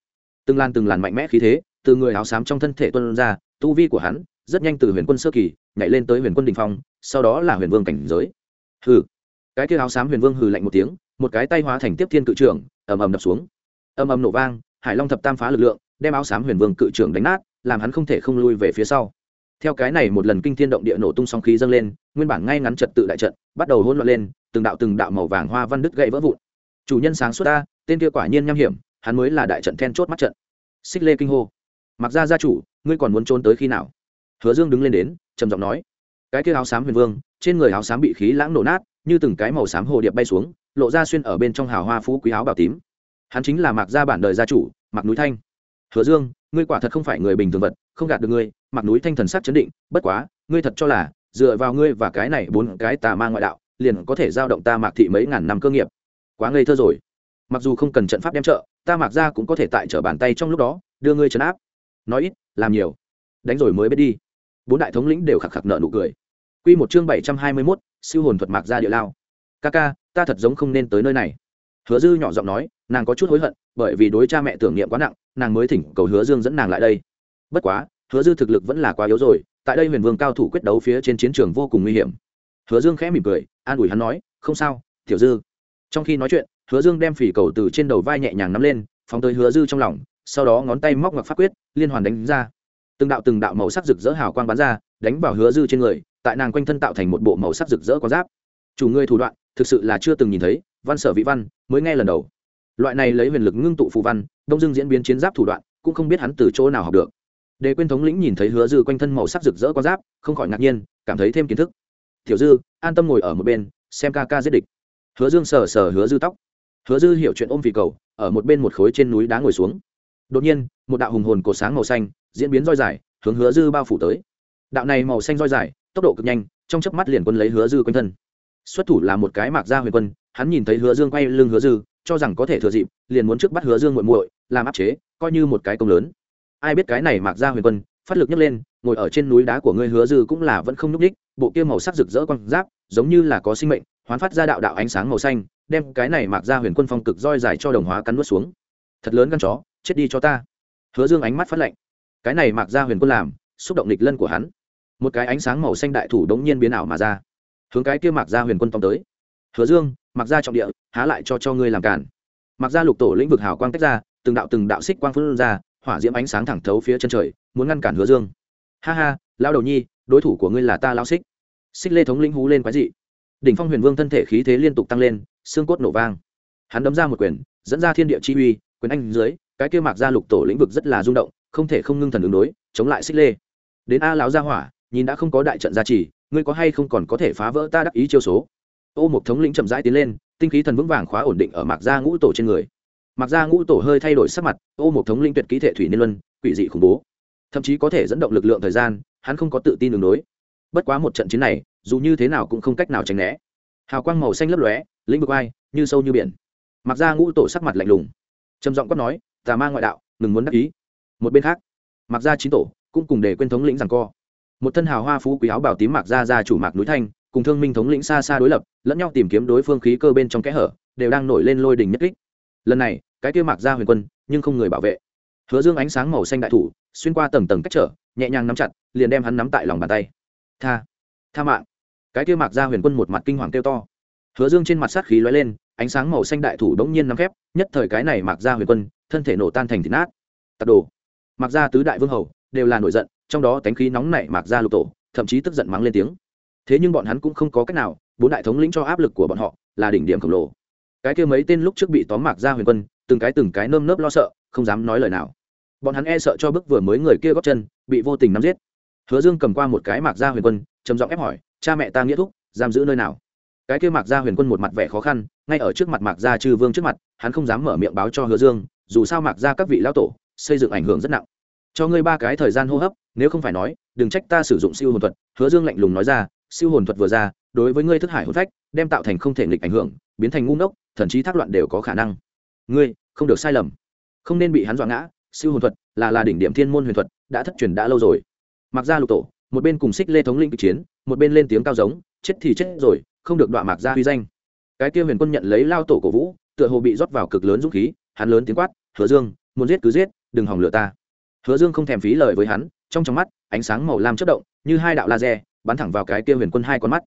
Từng lan từng làn mạnh mẽ khí thế từ người áo xám trong thân thể tuân ra, tu vi của hắn rất nhanh từ huyền quân sơ kỳ nhảy lên tới huyền quân đình phong, sau đó là huyền vương cảnh giới. Hừ. Cái kia áo xám huyền vương hừ lạnh một tiếng, một cái tay hóa thành tiếp thiên cự trưởng, ầm ầm đập xuống. Ầm ầm nổ vang, hải long thập tam phá lực lượng, đem áo xám huyền vương cự trưởng đánh nát, làm hắn không thể không lui về phía sau theo cái này một lần kinh thiên động địa nổ tung sóng khí dâng lên, nguyên bản ngay ngắn trật tự đại trận bắt đầu hỗn loạn lên, từng đạo từng đạo màu vàng hoa văn đứt gãy vỡ vụn. Chủ nhân sáng suốt ta, tên kia quả nhiên nham hiểm, hắn mới là đại trận then chốt mắt trận. Xích lê kinh hô. Mặc ra gia chủ, ngươi còn muốn trốn tới khi nào? Hứa dương đứng lên đến, trầm giọng nói. Cái kia áo xám huyền vương, trên người áo xám bị khí lãng nổ nát, như từng cái màu xám hồ điệp bay xuống, lộ ra xuyên ở bên trong hào hoa phú quý áo bảo tím. Hắn chính là mạc gia bản đời gia chủ mặc núi thanh hứa dương ngươi quả thật không phải người bình thường vật không gạt được ngươi mặc núi thanh thần sắc chấn định bất quá ngươi thật cho là dựa vào ngươi và cái này bốn cái tà ma ngoại đạo liền có thể giao động ta mạc thị mấy ngàn năm cơ nghiệp. Quá ngây thơ rồi. Mặc dù không cần trận pháp đem trợ ta mạc ra cũng có thể tại trở bàn tay trong lúc đó đưa ngươi trấn áp. Nói ít làm nhiều. Đánh rồi mới biết đi. Bốn đại thống lĩnh đều khạc khạc nợ nụ cười. Quy một chương bảy trăm hai mươi 721, siêu hồn thuật mạc ra địa lao. Kaka, ta thật giống không nên tới nơi này. Hứa Dư nhỏ giọng nói, nàng có chút hối hận, bởi vì đối cha mẹ tưởng niệm quá nặng, nàng mới thỉnh cầu Hứa Dương dẫn nàng lại đây. Bất quá, Hứa Dư thực lực vẫn là quá yếu rồi, tại đây Huyền Vương cao thủ quyết đấu phía trên chiến trường vô cùng nguy hiểm. Hứa Dương khẽ mỉm cười, an ủi hắn nói, "Không sao, Tiểu Dư." Trong khi nói chuyện, Hứa Dương đem phỉ cầu từ trên đầu vai nhẹ nhàng nắm lên, phóng tới Hứa Dư trong lòng, sau đó ngón tay móc ngoặc pháp quyết, liên hoàn đánh ra. Từng đạo từng đạo màu sắc rực rỡ hào quang bắn ra, đánh vào Hứa Dư trên người, tại nàng quanh thân tạo thành một bộ màu sắc rực rỡ có giáp chủ ngươi thủ đoạn thực sự là chưa từng nhìn thấy văn sở vị văn, mới nghe lần đầu. Loại này lấy huyền lực ngưng tụ phù văn, đông dương diễn biến chiến giáp thủ đoạn, cũng không biết hắn từ chỗ nào học được. Đề quyên thống lĩnh nhìn thấy hứa dư quanh thân màu sắc rực rỡ con giáp, không khỏi ngạc nhiên, cảm thấy thêm kiến thức. Tiểu dư, an tâm ngồi ở một bên, xem ca ca giết địch. Hứa dương sờ sờ hứa dư tóc. Hứa dư hiểu chuyện ôm vì cầu, ở một bên một khối trên núi đá ngồi xuống. Đột nhiên, một đạo hùng hồn cột sáng màu xanh, diễn biến roi dài, hướng hứa dư bao phủ tới. Đạo này màu xanh roi dài, tốc độ cực nhanh, trong chớp mắt liền quân lấy hứa dư quanh thân. Xuất thủ là một cái mạc gia huyền quân hắn nhìn thấy hứa dương quay lưng hứa dư, cho rằng có thể thừa dịp, liền muốn trước bắt hứa dương muội muội, làm áp chế, coi như một cái công lớn. Ai biết cái này mạc gia huyền quân, phát lực nhấc lên, ngồi ở trên núi đá của ngươi hứa dư cũng là vẫn không nhúc ních bộ kia màu sắc rực rỡ quang giáp, giống như là có sinh mệnh, hoán phát ra đạo đạo ánh sáng màu xanh, đem cái này mạc gia huyền quân phong cực roi dài cho đồng hóa cắn nuốt xuống. Thật lớn căn chó, chết đi cho ta. Hứa dương ánh mắt phát lạnh. Cái này mạc gia huyền quân làm, xúc động nghịch lân của hắn. Một cái ánh sáng màu xanh đại thủ đống nhiên biến ảo mà ra. Hướng cái kia mạc ra huyền quân tông tới. Hứa dương mặc ra trọng địa, há lại cho cho ngươi làm cản mặc ra lục tổ lĩnh vực hào quang tách ra, từng đạo từng đạo xích quang phân ra, hỏa diễm ánh sáng thẳng thấu phía chân trời, muốn ngăn cản hứa dương. Ha ha lao đầu nhi, đối thủ của ngươi là ta lao xích. Xích lê thống lĩnh hú lên quái dị. Đỉnh phong huyền vương thân thể khí thế liên tục tăng lên, xương cốt nổ vang. Hắn đấm ra một quyền, dẫn ra thiên địa chi uy, quyền anh dưới, cái kia mạc ra lục tổ lĩnh vực rất là rung động, không thể không ngưng thần ứng đối, chống lại xích lê. Đến a lão gia hỏa, nhìn đã không có đại trận gia trì, ngươi có hay không còn có thể phá vỡ ta đắc ý chiêu số? Ô một thống lĩnh chậm rãi tiến lên, tinh khí thần vững vàng khóa ổn định ở mạc gia ngũ tổ trên người. Mạc gia ngũ tổ hơi thay đổi sắc mặt, ô một thống lĩnh tuyệt kỹ thể thủy niên luân, quỷ dị khủng bố. Thậm chí có thể dẫn động lực lượng thời gian, hắn không có tự tin đường đối. Bất quá một trận chiến này, dù như thế nào cũng không cách nào tránh né. Hào quang màu xanh lấp lóe, lĩnh vực ai như sâu như biển. Mặc ra ngũ tổ sắc mặt lạnh lùng. Trầm giọng quát nói, tà ma ngoại đạo, đừng muốn đắc ý. Một bên khác mặc ra chín tổ cũng cùng để quên thống lĩnh rằng co. Một thân hào hoa phú quý áo bảo tím mạc ra ra chủ mạc núi thanh cùng thương minh thống lĩnh xa xa đối lập, lẫn nhau tìm kiếm đối phương khí cơ bên trong kẽ hở, đều đang nổi lên lôi đình nhất kích. Lần này, cái kia mạc ra huyền quân, nhưng không người bảo vệ. Hứa dương ánh sáng màu xanh đại thủ, xuyên qua tầng tầng cách trở, nhẹ nhàng nắm chặt, liền đem hắn nắm tại lòng bàn tay. Tha tha mạng. Cái kia mạc ra huyền quân một mặt kinh hoàng kêu to. Hứa dương trên mặt sát khí lóe lên, ánh sáng màu xanh đại thủ đống nhiên nắm khép, nhất thời cái này mạc ra huyền quân, thân thể nổ tan thành thịt nát. Tặc đồ. Mạc ra tứ đại vương hầu, đều là nổi giận, trong đó tánh khí nóng nảy mạc ra lục tổ, thậm chí tức giận mắng lên tiếng thế nhưng bọn hắn cũng không có cách nào, bốn đại thống lĩnh cho áp lực của bọn họ là đỉnh điểm khổng lồ. Cái kia mấy tên lúc trước bị tóm mạc ra huyền quân, từng cái từng cái nơm nớp lo sợ, không dám nói lời nào. Bọn hắn e sợ cho bức vừa mới người kia góp chân, bị vô tình nắm giết. Hứa dương cầm qua một cái mạc ra huyền quân, trầm giọng ép hỏi, cha mẹ ta nghĩa thúc, giam giữ nơi nào? Cái kia mạc ra huyền quân một mặt vẻ khó khăn, ngay ở trước mặt mạc gia chư vương trước mặt, hắn không dám mở miệng báo cho hứa dương, dù sao mạc ra các vị lão tổ, xây dựng ảnh hưởng rất nặng. Cho ngươi ba cái thời gian hô hấp, nếu không phải nói, đừng trách ta sử dụng siêu hồn thuật, hứa dương lạnh lùng nói ra siêu hồn thuật vừa ra, đối với ngươi thức hải hồn phách, đem tạo thành không thể nghịch ảnh hưởng, biến thành ngu ngốc, thậm chí thác loạn đều có khả năng. Ngươi, không được sai lầm. Không nên bị hắn dọa ngã, siêu hồn thuật là là đỉnh điểm thiên môn huyền thuật, đã thất truyền đã lâu rồi. Mặc ra lục tổ, một bên cùng xích lê thống linh kịch chiến, một bên lên tiếng cao giống, chết thì chết rồi, không được đọa mạc ra huy danh. Cái kia huyền quân nhận lấy lao tổ cổ vũ, tựa hồ bị rót vào cực lớn dũng khí, hắn lớn tiếng quát, hứa dương, muốn giết cứ giết, đừng hòng lửa ta. Hứa dương không thèm phí lời với hắn, trong trong mắt, ánh sáng màu lam chất động, như hai đạo laser bắn thẳng vào cái kia huyền quân hai con mắt.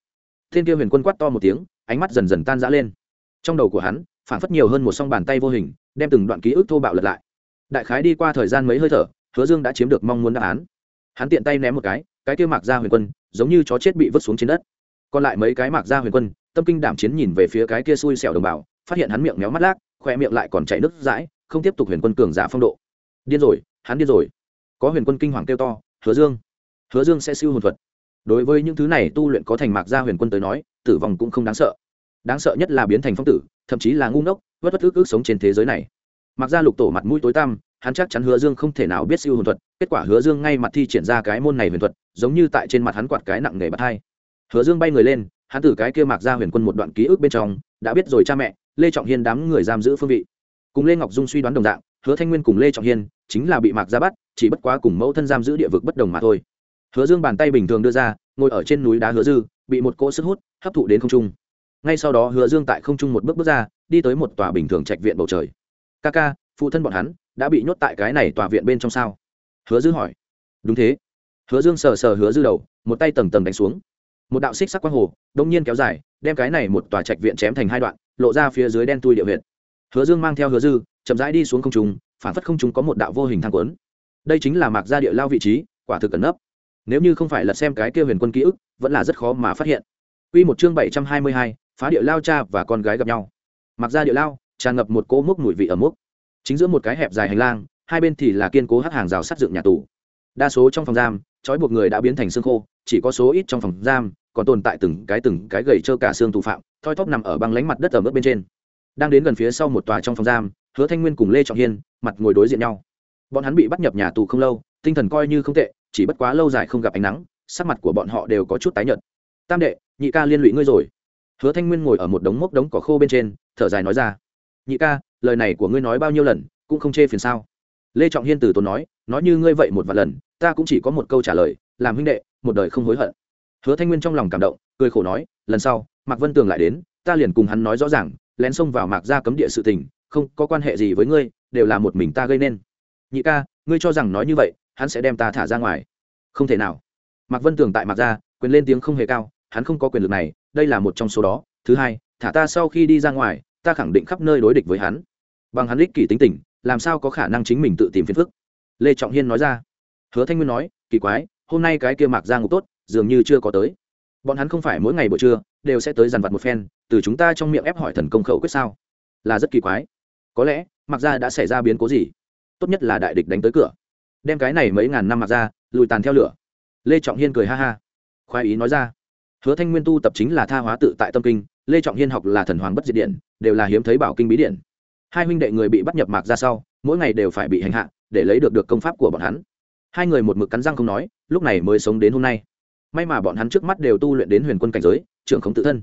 Thiên kia huyền quân quát to một tiếng, ánh mắt dần dần tan rã lên. Trong đầu của hắn phản phất nhiều hơn một song bàn tay vô hình, đem từng đoạn ký ức thô bạo lật lại. Đại khái đi qua thời gian mấy hơi thở, hứa dương đã chiếm được mong muốn đáp án. Hắn tiện tay ném một cái cái kia mạc ra huyền quân, giống như chó chết bị vứt xuống trên đất. Còn lại mấy cái mạc ra huyền quân, tâm kinh đảm chiến nhìn về phía cái kia xui xẻo đồng bào, phát hiện hắn miệng méo mắt lác, khoe miệng lại còn chảy nước dãi không tiếp tục huyền quân cường giả phong độ. Điên rồi, hắn điên rồi. Có huyền quân kinh hoàng kêu to, hứa dương hứa dương sẽ siêu hồn thuật đối với những thứ này tu luyện có thành mạc gia huyền quân tới nói, tử vong cũng không đáng sợ. Đáng sợ nhất là biến thành phong tử, thậm chí là ngu ngốc, vất vất ức ức sống trên thế giới này. Mặc ra lục tổ mặt mũi tối tăm, hắn chắc chắn hứa dương không thể nào biết siêu hồn thuật, kết quả hứa dương ngay mặt thi triển ra cái môn này huyền thuật, giống như tại trên mặt hắn quạt cái nặng nề bạt hai. Hứa dương bay người lên, hắn từ cái kia Mặc ra huyền quân một đoạn ký ức bên trong, đã biết rồi cha mẹ, lê trọng hiên đám người giam giữ phương vị. Cùng lê ngọc dung suy đoán đồng dạng, hứa thanh nguyên cùng lê trọng hiên chính là bị mạc ra bắt, chỉ bất quá cùng mẫu thân giam giữ địa vực bất đồng mà thôi hứa dương bàn tay bình thường đưa ra, ngồi ở trên núi đá hứa dư, bị một cỗ sức hút hấp thụ đến không trung. Ngay sau đó hứa dương tại không trung một bước bước ra, đi tới một tòa bình thường trạch viện bầu trời. Ca ca, phụ thân bọn hắn đã bị nhốt tại cái này tòa viện bên trong sao? Hứa dư hỏi. Đúng thế. Hứa dương sờ sờ hứa dư đầu, một tay tầng tầng đánh xuống. Một đạo xích sắc quang hồ, đông nhiên kéo dài, đem cái này một tòa trạch viện chém thành hai đoạn, lộ ra phía dưới đen tui địa viện hứa dương mang theo hứa dư, chậm rãi đi xuống không trung, phản phất không trung có một đạo vô hình thang quấn. Đây chính là mạc gia địa lao vị trí, quả thực cẩn nấp nếu như không phải lật xem cái kia huyền quân ký ức vẫn là rất khó mà phát hiện Quy một chương bảy trăm hai mươi hai, phá địa lao cha và con gái gặp nhau. Mặc ra địa lao, tràn ngập một cỗ mốc mùi vị ở mốc. Chính giữa một cái hẹp dài hành lang, hai bên thì là kiên cố hắc hàng rào sắt dựng nhà tù. Đa số trong phòng giam, trói buộc người đã biến thành xương khô, chỉ có số ít trong phòng giam còn tồn tại từng cái từng cái gầy trơ cả xương tù phạm, thoi thóp nằm ở băng lánh mặt đất ở mức bên trên. Đang đến gần phía sau một tòa trong phòng giam, Hứa Thanh Nguyên cùng Lê Trọng Hiên, mặt ngồi đối diện nhau. Bọn hắn bị bắt nhập nhà tù không lâu, tinh thần coi như không tệ, chỉ bất quá lâu dài không gặp ánh nắng, sắc mặt của bọn họ đều có chút tái nhợt. Tam đệ, nhị ca liên lụy ngươi rồi. Hứa thanh nguyên ngồi ở một đống mốc đống cỏ khô bên trên thở dài nói ra. Nhị ca lời này của ngươi nói bao nhiêu lần cũng không chê phiền sao? Lê trọng hiên từ tốn nói nói như ngươi vậy một vài lần ta cũng chỉ có một câu trả lời làm huynh đệ một đời không hối hận. Hứa thanh nguyên trong lòng cảm động cười khổ nói lần sau mạc vân tường lại đến ta liền cùng hắn nói rõ ràng lén xông vào mạc ra cấm địa sự tình không có quan hệ gì với ngươi đều là một mình ta gây nên. Nhị ca ngươi cho rằng nói như vậy hắn sẽ đem ta thả ra ngoài. Không thể nào. Mạc vân Tưởng tại mạc ra quyền lên tiếng không hề cao, hắn không có quyền lực này, đây là một trong số đó. Thứ hai, thả ta sau khi đi ra ngoài, ta khẳng định khắp nơi đối địch với hắn. Bằng hắn ích kỷ tính tình, làm sao có khả năng chính mình tự tìm phiền phức? Lê trọng hiên nói ra. Hứa thanh nguyên nói, kỳ quái, hôm nay cái kia mạc ra ngục tốt, dường như chưa có tới. Bọn hắn không phải mỗi ngày buổi trưa, đều sẽ tới dàn vặt một phen, từ chúng ta trong miệng ép hỏi thần công khẩu quyết sao? Là rất kỳ quái. Có lẽ mặc ra đã xảy ra biến cố gì? Tốt nhất là đại địch đánh tới cửa đem cái này mấy ngàn năm mặc ra, lùi tàn theo lửa. Lê trọng hiên cười ha ha. Khoái ý nói ra. Hứa thanh nguyên tu tập chính là tha hóa tự tại tâm kinh, lê trọng hiên học là thần hoàng bất diệt điện, đều là hiếm thấy bảo kinh bí điện. Hai huynh đệ người bị bắt nhập mạc ra sau, mỗi ngày đều phải bị hành hạ, để lấy được được công pháp của bọn hắn. Hai người một mực cắn răng không nói, lúc này mới sống đến hôm nay. May mà bọn hắn trước mắt đều tu luyện đến huyền quân cảnh giới, trưởng không tự thân.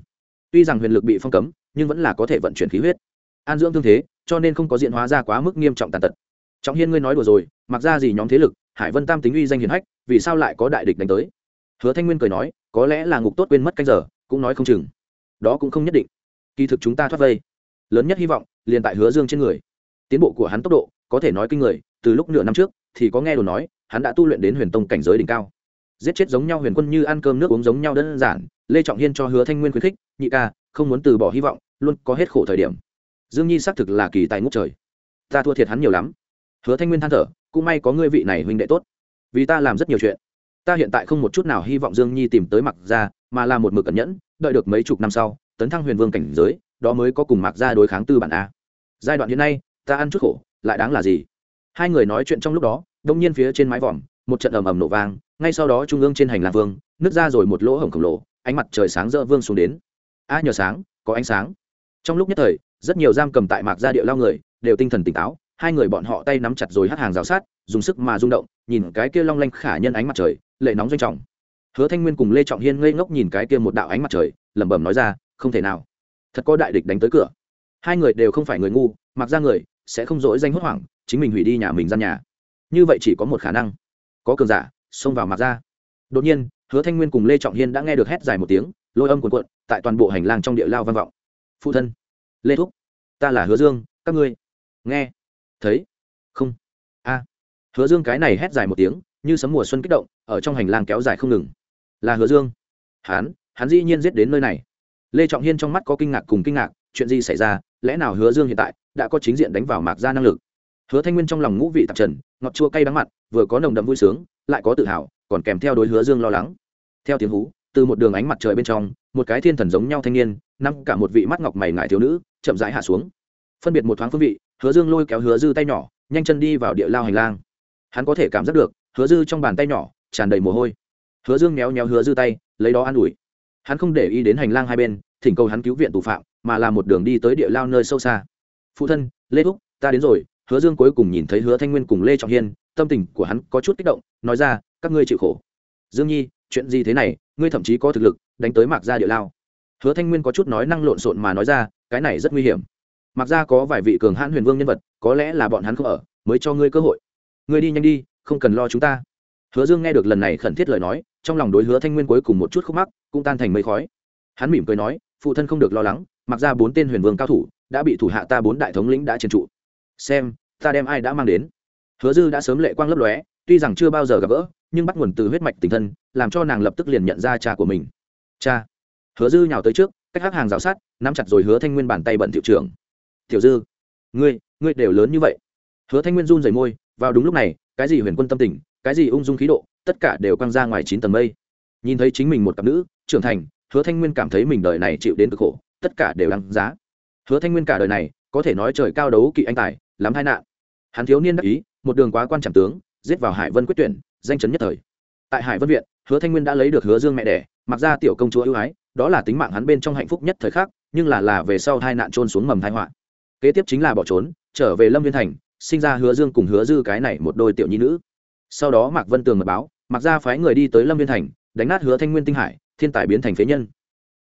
Tuy rằng huyền lực bị phong cấm, nhưng vẫn là có thể vận chuyển khí huyết. An dưỡng thương thế, cho nên không có diện hóa ra quá mức nghiêm trọng tàn tật trọng hiên ngươi nói đùa rồi, mặc ra gì nhóm thế lực, hải vân tam tính uy danh hiền hách, vì sao lại có đại địch đánh tới? Hứa thanh nguyên cười nói, có lẽ là ngục tốt quên mất canh giờ, cũng nói không chừng. Đó cũng không nhất định. Kỳ thực chúng ta thoát vây. Lớn nhất hy vọng, liền tại hứa dương trên người. Tiến bộ của hắn tốc độ, có thể nói kinh người, từ lúc nửa năm trước, thì có nghe đồn nói, hắn đã tu luyện đến huyền tông cảnh giới đỉnh cao. Giết chết giống nhau huyền quân như ăn cơm nước uống giống nhau đơn giản, lê trọng hiên cho hứa thanh nguyên khuyến khích, nhị ca, không muốn từ bỏ hy vọng, luôn có hết khổ thời điểm. Dương nhi xác thực là kỳ tài ngút trời. Ta thua thiệt hắn nhiều lắm hứa thanh nguyên than thở, cũng may có ngươi vị này huynh đệ tốt. Vì ta làm rất nhiều chuyện. Ta hiện tại không một chút nào hy vọng dương nhi tìm tới mặc ra mà là một mực cẩn nhẫn, đợi được mấy chục năm sau, tấn thăng huyền vương cảnh giới, đó mới có cùng mặc ra đối kháng tư bản a. Giai đoạn hiện nay, ta ăn chút khổ, lại đáng là gì? Hai người nói chuyện trong lúc đó, đông nhiên phía trên mái vòm, một trận ầm ầm nổ vang, ngay sau đó trung ương trên hành lang vương, nứt ra rồi một lỗ hổng khổng lồ, ánh mặt trời sáng rỡ vương xuống đến. A, nhờ sáng, có ánh sáng. Trong lúc nhất thời, rất nhiều giam cầm tại mạc gia địa lao người, đều tinh thần tỉnh táo hai người bọn họ tay nắm chặt rồi hắt hàng rào sát, dùng sức mà rung động, nhìn cái kia long lanh khả nhân ánh mặt trời, lệ nóng doanh trọng. Hứa thanh nguyên cùng lê trọng hiên ngây ngốc nhìn cái kia một đạo ánh mặt trời, lẩm bẩm nói ra, không thể nào. Thật có đại địch đánh tới cửa. Hai người đều không phải người ngu, mặc ra người, sẽ không dỗi danh hốt hoảng, chính mình hủy đi nhà mình gian nhà. Như vậy chỉ có một khả năng. Có cường giả, xông vào mặc ra. Đột nhiên, hứa thanh nguyên cùng lê trọng hiên đã nghe được hét dài một tiếng, lôi âm cuồn cuộn, tại toàn bộ hành lang trong địa lao vang vọng. Phụ thân, lê thúc, ta là hứa dương, các ngươi. Nghe thấy? Không. A. Hứa dương cái này hét dài một tiếng, như sấm mùa xuân kích động, ở trong hành lang kéo dài không ngừng. Là hứa dương. Hắn hắn dĩ nhiên giết đến nơi này. Lê trọng hiên trong mắt có kinh ngạc cùng kinh ngạc, chuyện gì xảy ra? Lẽ nào hứa dương hiện tại đã có chính diện đánh vào mạc ra năng lực? Hứa thanh nguyên trong lòng ngũ vị tạp trần, ngọt chua cay đắng mặn, vừa có nồng đậm vui sướng, lại có tự hào, còn kèm theo đối hứa dương lo lắng. Theo tiếng hú, từ một đường ánh mặt trời bên trong, một cái thiên thần giống nhau thanh niên nắm cả một vị mắt ngọc mày ngại thiếu nữ, chậm rãi hạ xuống. Phân biệt một thoáng phương vị hứa dương lôi kéo hứa dư tay nhỏ, nhanh chân đi vào địa lao hành lang. Hắn có thể cảm giác được, hứa dư trong bàn tay nhỏ, tràn đầy mồ hôi. Hứa dương méo méo hứa dư tay, lấy đó an ủi. Hắn không để ý đến hành lang hai bên, thỉnh cầu hắn cứu viện tù phạm, mà là một đường đi tới địa lao nơi sâu xa. Phụ thân, lê thúc, ta đến rồi. Hứa dương cuối cùng nhìn thấy hứa thanh nguyên cùng lê trọng hiên, tâm tình của hắn có chút kích động, nói ra, các ngươi chịu khổ. Dương nhi, chuyện gì thế này? Ngươi thậm chí có thực lực, đánh tới mạc gia địa lao. Hứa thanh nguyên có chút nói năng lộn xộn mà nói ra, cái này rất nguy hiểm mặc ra có vài vị cường hãn huyền vương nhân vật, có lẽ là bọn hắn không ở, mới cho ngươi cơ hội. Ngươi đi nhanh đi, không cần lo chúng ta. Hứa dương nghe được lần này khẩn thiết lời nói, trong lòng đối hứa thanh nguyên cuối cùng một chút khúc mắc, cũng tan thành mây khói. Hắn mỉm cười nói, phụ thân không được lo lắng, mặc ra bốn tên huyền vương cao thủ, đã bị thủ hạ ta bốn đại thống lĩnh đã trần trụ. Xem, ta đem ai đã mang đến. Hứa dư đã sớm lệ quang lấp lóe, tuy rằng chưa bao giờ gặp gỡ, nhưng bắt nguồn từ huyết mạch tình thân, làm cho nàng lập tức liền nhận ra cha của mình. Cha. Hứa dư nhào tới trước, cách hắc hàng rào sát, nắm chặt rồi hứa thanh nguyên bàn tay bận thiệu trưởng tiểu dư, ngươi ngươi đều lớn như vậy. Hứa thanh nguyên run rẩy môi, vào đúng lúc này, cái gì huyền quân tâm tình, cái gì ung dung khí độ, tất cả đều quăng ra ngoài chín tầng mây. Nhìn thấy chính mình một cặp nữ, trưởng thành, hứa thanh nguyên cảm thấy mình đời này chịu đến cực khổ, tất cả đều đăng giá. Hứa thanh nguyên cả đời này, có thể nói trời cao đấu kỵ anh tài, lắm tai nạn. Hắn thiếu niên đắc ý, một đường quá quan trọng tướng, giết vào hải vân quyết tuyển, danh chấn nhất thời. Tại hải vân viện, hứa thanh nguyên đã lấy được hứa dương mẹ đẻ, mặc ra tiểu công chúa ưu ái, đó là tính mạng hắn bên trong hạnh phúc nhất thời khắc, nhưng là là về sau hai nạn trôn xuống mầm tai họa kế tiếp chính là bỏ trốn, trở về lâm viên thành, sinh ra hứa dương cùng hứa dư cái này một đôi tiểu nhi nữ. Sau đó mạc vân tường mật báo mặc ra phái người đi tới lâm viên thành, đánh nát hứa thanh nguyên tinh hải, thiên tài biến thành phế nhân.